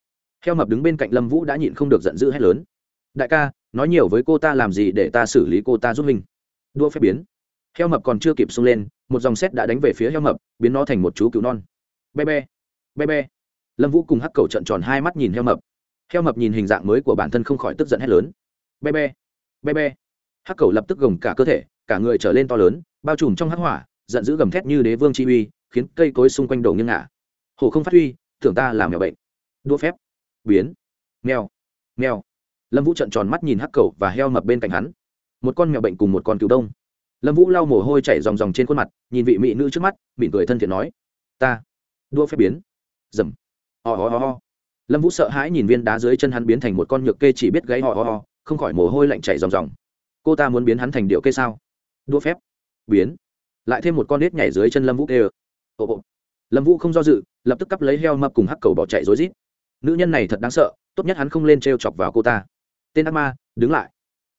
heo mập đứng bên cạnh lâm vũ đã nhịn không được giận dữ hét lớn. Đại ca, nói nhiều với cô ta làm gì để ta xử lý cô ta giúp mình đua phép biến. Heo mập còn chưa kịp sung lên, một dòng xét đã đánh về phía heo mập, biến nó thành một chú cứu non. Be be be be. Lâm vũ cùng hắc cầu trận tròn hai mắt nhìn heo mập. Heo mập nhìn hình dạng mới của bản thân không khỏi tức giận hét lớn. Be be be be. Hắc cầu lập tức gồng cả cơ thể, cả người trở lên to lớn, bao trùm trong hắc hỏa, giận dữ gầm thét như đế vương chi uy, khiến cây cối xung quanh đổ nghiêng ngả. Hồ không phát huy, tưởng ta làm mèo bệnh. Đua phép biến. Mèo. Mèo. Lâm vũ trận tròn mắt nhìn hắc cầu và heo mập bên cạnh hắn. Một con mèo bệnh cùng một con cứu đông. Lâm vũ lau mồ hôi chảy ròng ròng trên khuôn mặt, nhìn vị mỹ nữ trước mắt, mỉm cười thân thiện nói, ta, đua phép biến. Dầm. Ho ho ho ho. Lâm vũ sợ hãi nhìn viên đá dưới chân hắn biến thành một con nhược kê chỉ biết gáy ho ho ho, không khỏi mồ hôi lạnh chảy ròng ròng. Cô ta muốn biến hắn thành điệu kê sao? Đua phép. Biến. Lại thêm một con nết nhảy dưới chân lâm vũ kê ơ ồ ồ. Lâm vũ không do dự, lập tức cắp lấy heo mập cùng hắc cầu bỏ chạy rối rít nữ nhân này thật đáng sợ, tốt nhất hắn không lên t r e o chọc vào cô ta. Tên ác ma, đứng lại.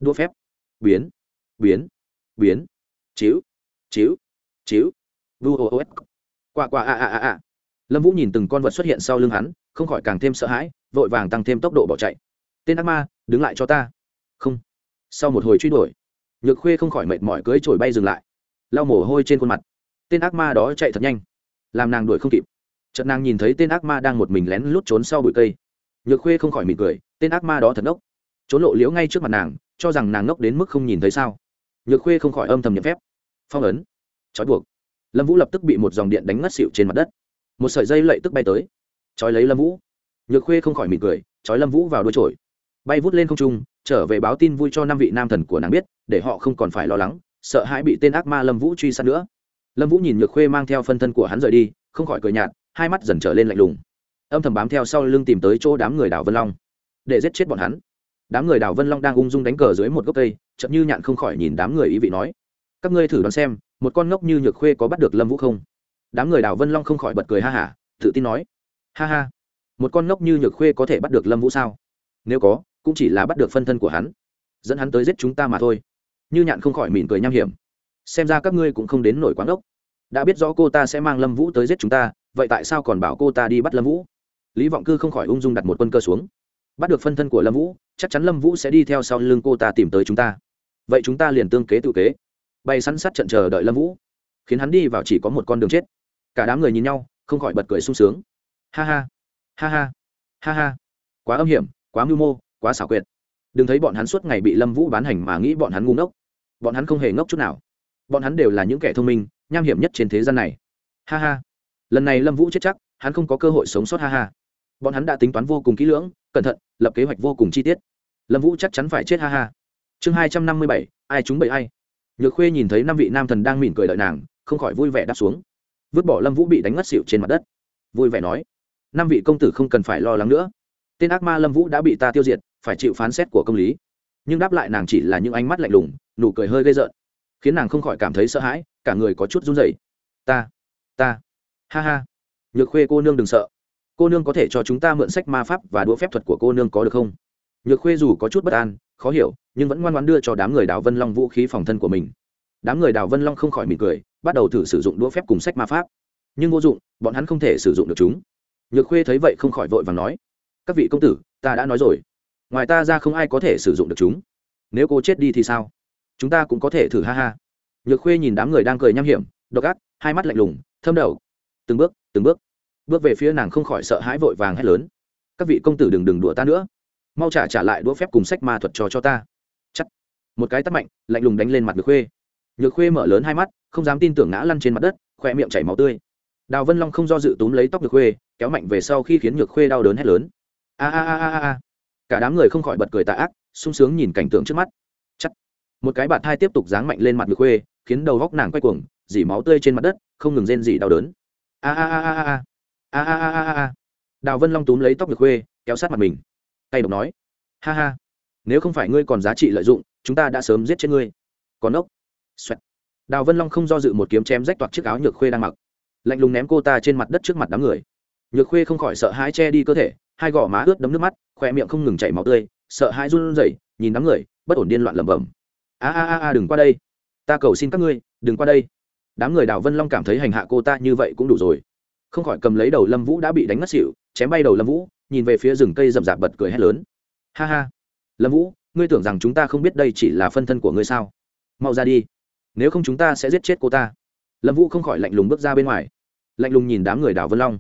Đua phép. Biến. Biến. Biến. Chiếu chiếu chiếu vu ô ô s qua qua a a a a. Lâm vũ nhìn từng con vật xuất hiện sau lưng hắn, không khỏi càng thêm sợ hãi, vội vàng tăng thêm tốc độ bỏ chạy. Tên ác ma, đứng lại cho ta. Không. Sau một hồi truy đuổi, nhược khuê không khỏi mệt mỏi cưới trổi bay dừng lại. Lau mồ hôi trên khuôn mặt. Tên ác ma đó chạy thật nhanh. Làm nàng đuổi không kịp chợt nàng nhìn thấy tên ác ma đang một mình lén lút trốn sau bụi cây. Nhược khuê không khỏi mỉm cười, tên ác ma đó thật ngốc. Trốn lộ liễu ngay trước mặt nàng, cho rằng nàng ngốc đến mức không nhìn thấy sao. Nhược khuê không khỏi âm thầm nhận phép. Phong ấn. Trói buộc. Lâm vũ lập tức bị một dòng điện đánh ngất xịu trên mặt đất. Một sợi dây lậy tức bay tới. Trói lấy lâm vũ. Nhược khuê không khỏi mỉm cười, trói lâm vũ vào đuôi trổi bay vút lên không trung, trở về báo tin vui cho năm vị nam thần của nàng biết, để họ không còn phải lo lắng, sợ hãi bị tên ác ma lâm vũ truy sát nữa. Lâm vũ nhìn nhược khuê mang theo phân thân của hắn rời đi, không khỏi cười nhạt hai mắt dần trở lên lạnh lùng. Âm thầm bám theo sau lưng tìm tới chỗ đám người đào vân long, để giết chết bọn hắn. Đám người đào vân long đang ung dung đánh cờ dưới một gốc cây chậm như nhạn không khỏi nhìn đám người ý vị nói, các ngươi thử đoán xem, một con ngốc như nhược khuê có bắt được lâm vũ không? Đám người đào vân long không khỏi bật cười ha hả, tự tin nói, ha ha, một con ngốc như nhược khuê có thể bắt được lâm vũ sao? Nếu có, cũng chỉ là bắt được phân thân của hắn, dẫn hắn tới giết chúng ta mà thôi. Như nhạn không khỏi mỉm cười nham hiểm, xem ra các ngươi cũng không đến nổi quán ốc đã biết rõ cô ta sẽ mang lâm vũ tới giết chúng ta vậy tại sao còn bảo cô ta đi bắt lâm vũ? Lý vọng cư không khỏi ung dung đặt một quân cơ xuống. Bắt được phân thân của lâm vũ, chắc chắn lâm vũ sẽ đi theo sau lưng cô ta tìm tới chúng ta. Vậy chúng ta liền tương kế tự kế. Bay săn sát trận chờ đợi lâm vũ, khiến hắn đi vào chỉ có một con đường chết. Cả đám người nhìn nhau, không khỏi bật cười sung sướng. Ha ha ha ha ha ha. Quá âm hiểm, quá mưu mô, quá xảo quyệt. Đừng thấy bọn hắn suốt ngày bị lâm vũ bán hành mà nghĩ bọn hắn ngu ngốc. Bọn hắn không hề ngốc chút nào. Bọn hắn đều là những kẻ thông minh, nham hiểm nhất trên thế gian này. Ha ha lần này lâm vũ chết chắc, hắn không có cơ hội sống sót, ha ha. Bọn hắn đã tính toán vô cùng kỹ lưỡng, cẩn thận, lập kế hoạch vô cùng chi tiết. Lâm vũ chắc chắn phải chết, ha ha. Chương hai trăm năm mươi bảy, ai chúng bậy ai. Nhược khuê nhìn thấy năm vị nam thần đang mỉm cười đợi nàng, không khỏi vui vẻ đáp xuống. Vứt bỏ lâm vũ bị đánh ngất xịu trên mặt đất. Vui vẻ nói, năm vị công tử không cần phải lo lắng nữa. Tên ác ma lâm vũ đã bị ta tiêu diệt, phải chịu phán xét của công lý. Nhưng đáp lại nàng chỉ là những ánh mắt lạnh lùng, nụ cười hơi gây rợn, khiến nàng không khỏi cảm thấy sợ hãi, cả người có chút run rẩy. Ta ta ha ha. Nhược khuê cô nương đừng sợ. Cô nương có thể cho chúng ta mượn sách ma pháp và đũa phép thuật của cô nương có được không? Nhược khuê dù có chút bất an, khó hiểu, nhưng vẫn ngoan ngoan đưa cho đám người đào vân long vũ khí phòng thân của mình. Đám người đào vân long không khỏi mỉm cười, bắt đầu thử sử dụng đũa phép cùng sách ma pháp. Nhưng vô dụng, bọn hắn không thể sử dụng được chúng. Nhược khuê thấy vậy không khỏi vội và nói, các vị công tử, ta đã nói rồi. Ngoài ta ra không ai có thể sử dụng được chúng. Nếu cô chết đi thì sao? Chúng ta cũng có thể thử, ha ha. Nhược khuê nhìn đám người đang cười nham hiểm, độc ác, hai mắt lạnh lùng, thâm đầu từng bước từng bước. Bước về phía nàng không khỏi sợ hãi vội vàng hét lớn. Các vị công tử đừng đừng đùa ta nữa. Mau trả trả lại đũa phép cùng sách ma thuật cho cho ta. Chắc một cái tắt mạnh, lạnh lùng đánh lên mặt nhược khuê. Nhược khuê mở lớn hai mắt, không dám tin tưởng ngã lăn trên mặt đất khoe miệng chảy máu tươi. Đào vân long không do dự túm lấy tóc nhược khuê, kéo mạnh về sau khi khiến nhược khuê đau đớn hét lớn. A a a a a cả đám người không khỏi bật cười tạ ác, sung sướng nhìn cảnh tượng trước mắt. Chắc một cái bạt thai tiếp tục giáng mạnh lên mặt nhược khuê, khiến đầu góc nàng quay cuồng, dỉ máu tươi trên mặt đất, không ngừng rên dỉ đau đớn a a a a a a. A a a a đào vân long túm lấy tóc nhược khuê, kéo sát mặt mình. Tay độc nói. Ha ha. Nếu không phải ngươi còn giá trị lợi dụng, chúng ta đã sớm giết chết ngươi. Còn ốc. Xoẹt. Đào vân long không do dự một kiếm chém rách toạc chiếc áo nhược khuê đang mặc. Lạnh lùng ném cô ta trên mặt đất trước mặt đám người. Nhược khuê không khỏi sợ hãi che đi cơ thể, hai gò má ướt đấm nước mắt khoe miệng không ngừng chảy máu tươi, sợ hãi run rẩy, nhìn đám người, bất ổn điên loạn lẩm bẩm. A a a, đừng qua đây. Ta cầu xin các ngươi, đừng qua đây đám người đào vân long cảm thấy hành hạ cô ta như vậy cũng đủ rồi. Không khỏi cầm lấy đầu lâm vũ đã bị đánh ngất xỉu, chém bay đầu lâm vũ, nhìn về phía rừng cây rậm rạp bật cười hét lớn. Ha ha. Lâm vũ, ngươi tưởng rằng chúng ta không biết đây chỉ là phân thân của ngươi sao? Mau ra đi. Nếu không chúng ta sẽ giết chết cô ta. Lâm vũ không khỏi lạnh lùng bước ra bên ngoài. Lạnh lùng nhìn đám người đào vân long.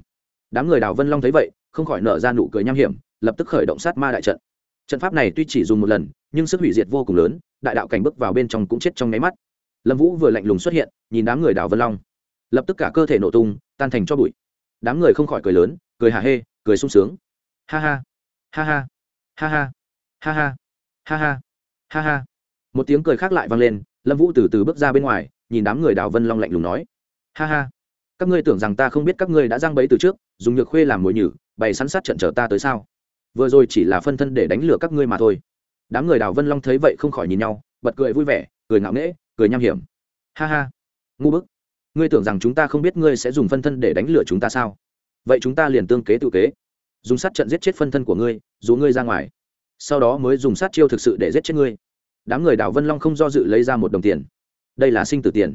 Đám người đào vân long thấy vậy, không khỏi nở ra nụ cười nham hiểm, lập tức khởi động sát ma đại trận. Trận pháp này tuy chỉ dùng một lần, nhưng sức hủy diệt vô cùng lớn, đại đạo cảnh bước vào bên trong cũng chết trong nháy mắt lâm vũ vừa lạnh lùng xuất hiện, nhìn đám người đào vân long. Lập tức cả cơ thể nổ tung, tan thành cho bụi. Đám người không khỏi cười lớn, cười hà hê, cười sung sướng. Ha ha ha ha ha ha ha ha ha ha ha ha. Một tiếng cười khác lại vang lên, lâm vũ từ từ bước ra bên ngoài, nhìn đám người đào vân long lạnh lùng nói. Ha ha, các ngươi tưởng rằng ta không biết các ngươi đã giang bẫy từ trước, dùng nhược khuê làm mồi nhử, bày sẵn sát trận chờ ta tới sao? Vừa rồi chỉ là phân thân để đánh lừa các ngươi mà thôi. Đám người đào vân long thấy vậy không khỏi nhìn nhau, bật cười vui vẻ, cười ngạo nghễ cười nham hiểm. Ha ha. Ngu bức. Ngươi tưởng rằng chúng ta không biết ngươi sẽ dùng phân thân để đánh lừa chúng ta sao? Vậy chúng ta liền tương kế tự kế. Dùng sát trận giết chết phân thân của ngươi dù ngươi ra ngoài. Sau đó mới dùng sát chiêu thực sự để giết chết ngươi. Đám người đào vân long không do dự lấy ra một đồng tiền. Đây là sinh tử tiền.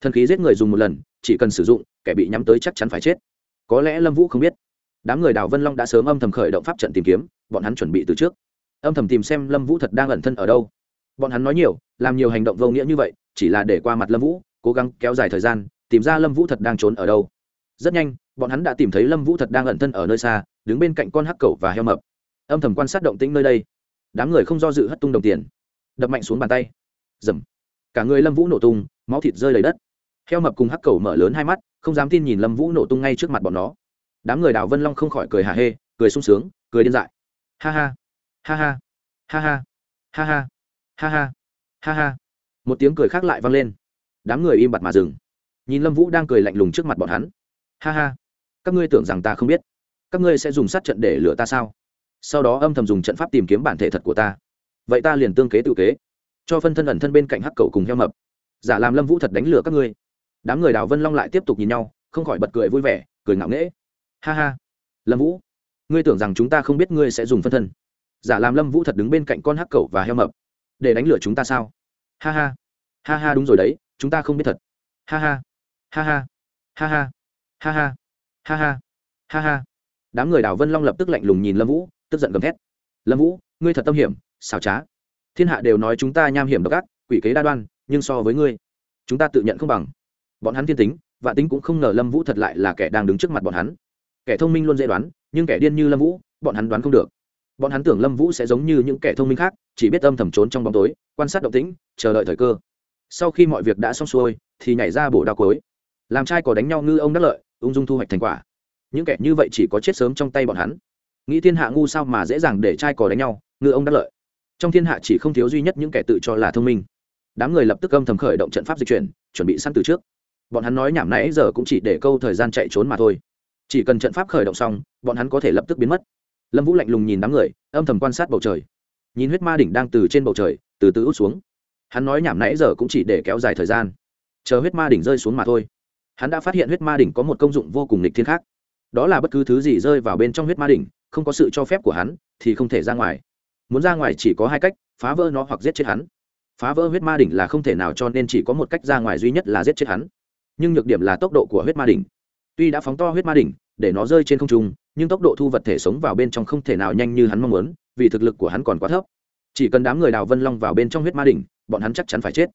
Thần khí giết người dùng một lần, chỉ cần sử dụng, kẻ bị nhắm tới chắc chắn phải chết. Có lẽ lâm vũ không biết. Đám người đào vân long đã sớm âm thầm khởi động pháp trận tìm kiếm, bọn hắn chuẩn bị từ trước. Âm thầm tìm xem lâm vũ thật đang ẩn thân ở đâu. Bọn hắn nói nhiều làm nhiều hành động vô nghĩa như vậy, chỉ là để qua mặt lâm vũ, cố gắng kéo dài thời gian, tìm ra lâm vũ thật đang trốn ở đâu. Rất nhanh, bọn hắn đã tìm thấy lâm vũ thật đang ẩn thân ở nơi xa, đứng bên cạnh con hắc cầu và heo mập. Âm thầm quan sát động tĩnh nơi đây. Đám người không do dự hất tung đồng tiền. Đập mạnh xuống bàn tay. Dầm cả người lâm vũ nổ tung, máu thịt rơi lấy đất. Heo mập cùng hắc cầu mở lớn hai mắt, không dám tin nhìn lâm vũ nổ tung ngay trước mặt bọn nó. Đám người đào vân long không khỏi cười hà hê, cười sung sướng, cười điên dại. Ha ha. Ha ha. Ha ha. Ha ha. Ha ha ha ha. Một tiếng cười khác lại vang lên. Đám người im bặt mà dừng. Nhìn lâm vũ đang cười lạnh lùng trước mặt bọn hắn. Ha ha. Các ngươi tưởng rằng ta không biết. Các ngươi sẽ dùng sát trận để lừa ta sao? Sau đó âm thầm dùng trận pháp tìm kiếm bản thể thật của ta. Vậy ta liền tương kế tự kế. Cho phân thân ẩn thân bên cạnh hắc cầu cùng heo mập. Giả làm lâm vũ thật đánh lừa các ngươi. Đám người đào vân long lại tiếp tục nhìn nhau, không khỏi bật cười vui vẻ, cười ngạo nghễ. Ha ha. Lâm vũ, ngươi tưởng rằng chúng ta không biết ngươi sẽ dùng phân thân. Giả làm lâm vũ thật đứng bên cạnh con hắc cầu và heo mập để đánh lửa chúng ta sao? Ha ha. Ha ha đúng rồi đấy, chúng ta không biết thật. Ha ha. Ha ha. Ha ha. Ha ha. Ha ha. Ha ha. Đám người đào vân long lập tức lạnh lùng nhìn lâm vũ, tức giận gầm thét. Lâm vũ, ngươi thật tâm hiểm, xảo trá. Thiên hạ đều nói chúng ta nham hiểm độc ác, quỷ kế đa đoan, nhưng so với ngươi, chúng ta tự nhận không bằng. Bọn hắn thiên tính và tính cũng không ngờ lâm vũ thật lại là kẻ đang đứng trước mặt bọn hắn. Kẻ thông minh luôn dễ đoán, nhưng kẻ điên như lâm vũ, bọn hắn đoán không được bọn hắn tưởng lâm vũ sẽ giống như những kẻ thông minh khác, chỉ biết âm thầm trốn trong bóng tối, quan sát động tĩnh, chờ đợi thời cơ. Sau khi mọi việc đã xong xuôi, thì nhảy ra bổ đao cối làm trai có đánh nhau ngư ông đắc lợi, ung dung thu hoạch thành quả. Những kẻ như vậy chỉ có chết sớm trong tay bọn hắn. Nghĩ thiên hạ ngu sao mà dễ dàng để trai cò đánh nhau, ngư ông đắc lợi. Trong thiên hạ chỉ không thiếu duy nhất những kẻ tự cho là thông minh. Đám người lập tức âm thầm khởi động trận pháp di chuyển, chuẩn bị săn từ trước. Bọn hắn nói nhảm nãy giờ cũng chỉ để câu thời gian chạy trốn mà thôi. Chỉ cần trận pháp khởi động xong, bọn hắn có thể lập tức biến mất lâm vũ lạnh lùng nhìn đám người, âm thầm quan sát bầu trời. Nhìn huyết ma đỉnh đang từ trên bầu trời, từ từ út xuống. Hắn nói nhảm nãy giờ cũng chỉ để kéo dài thời gian. Chờ huyết ma đỉnh rơi xuống mà thôi. Hắn đã phát hiện huyết ma đỉnh có một công dụng vô cùng lịch thiên khác. Đó là bất cứ thứ gì rơi vào bên trong huyết ma đỉnh, không có sự cho phép của hắn, thì không thể ra ngoài. Muốn ra ngoài chỉ có hai cách, phá vỡ nó hoặc giết chết hắn. Phá vỡ huyết ma đỉnh là không thể nào cho nên chỉ có một cách ra ngoài duy nhất là giết chết hắn. Nhưng nhược điểm là tốc độ của huyết ma đỉnh. Tuy đã phóng to huyết ma đỉnh để nó rơi trên không trung, nhưng tốc độ thu vật thể sống vào bên trong không thể nào nhanh như hắn mong muốn, vì thực lực của hắn còn quá thấp. Chỉ cần đám người đào vân long vào bên trong huyết ma đỉnh, bọn hắn chắc chắn phải chết.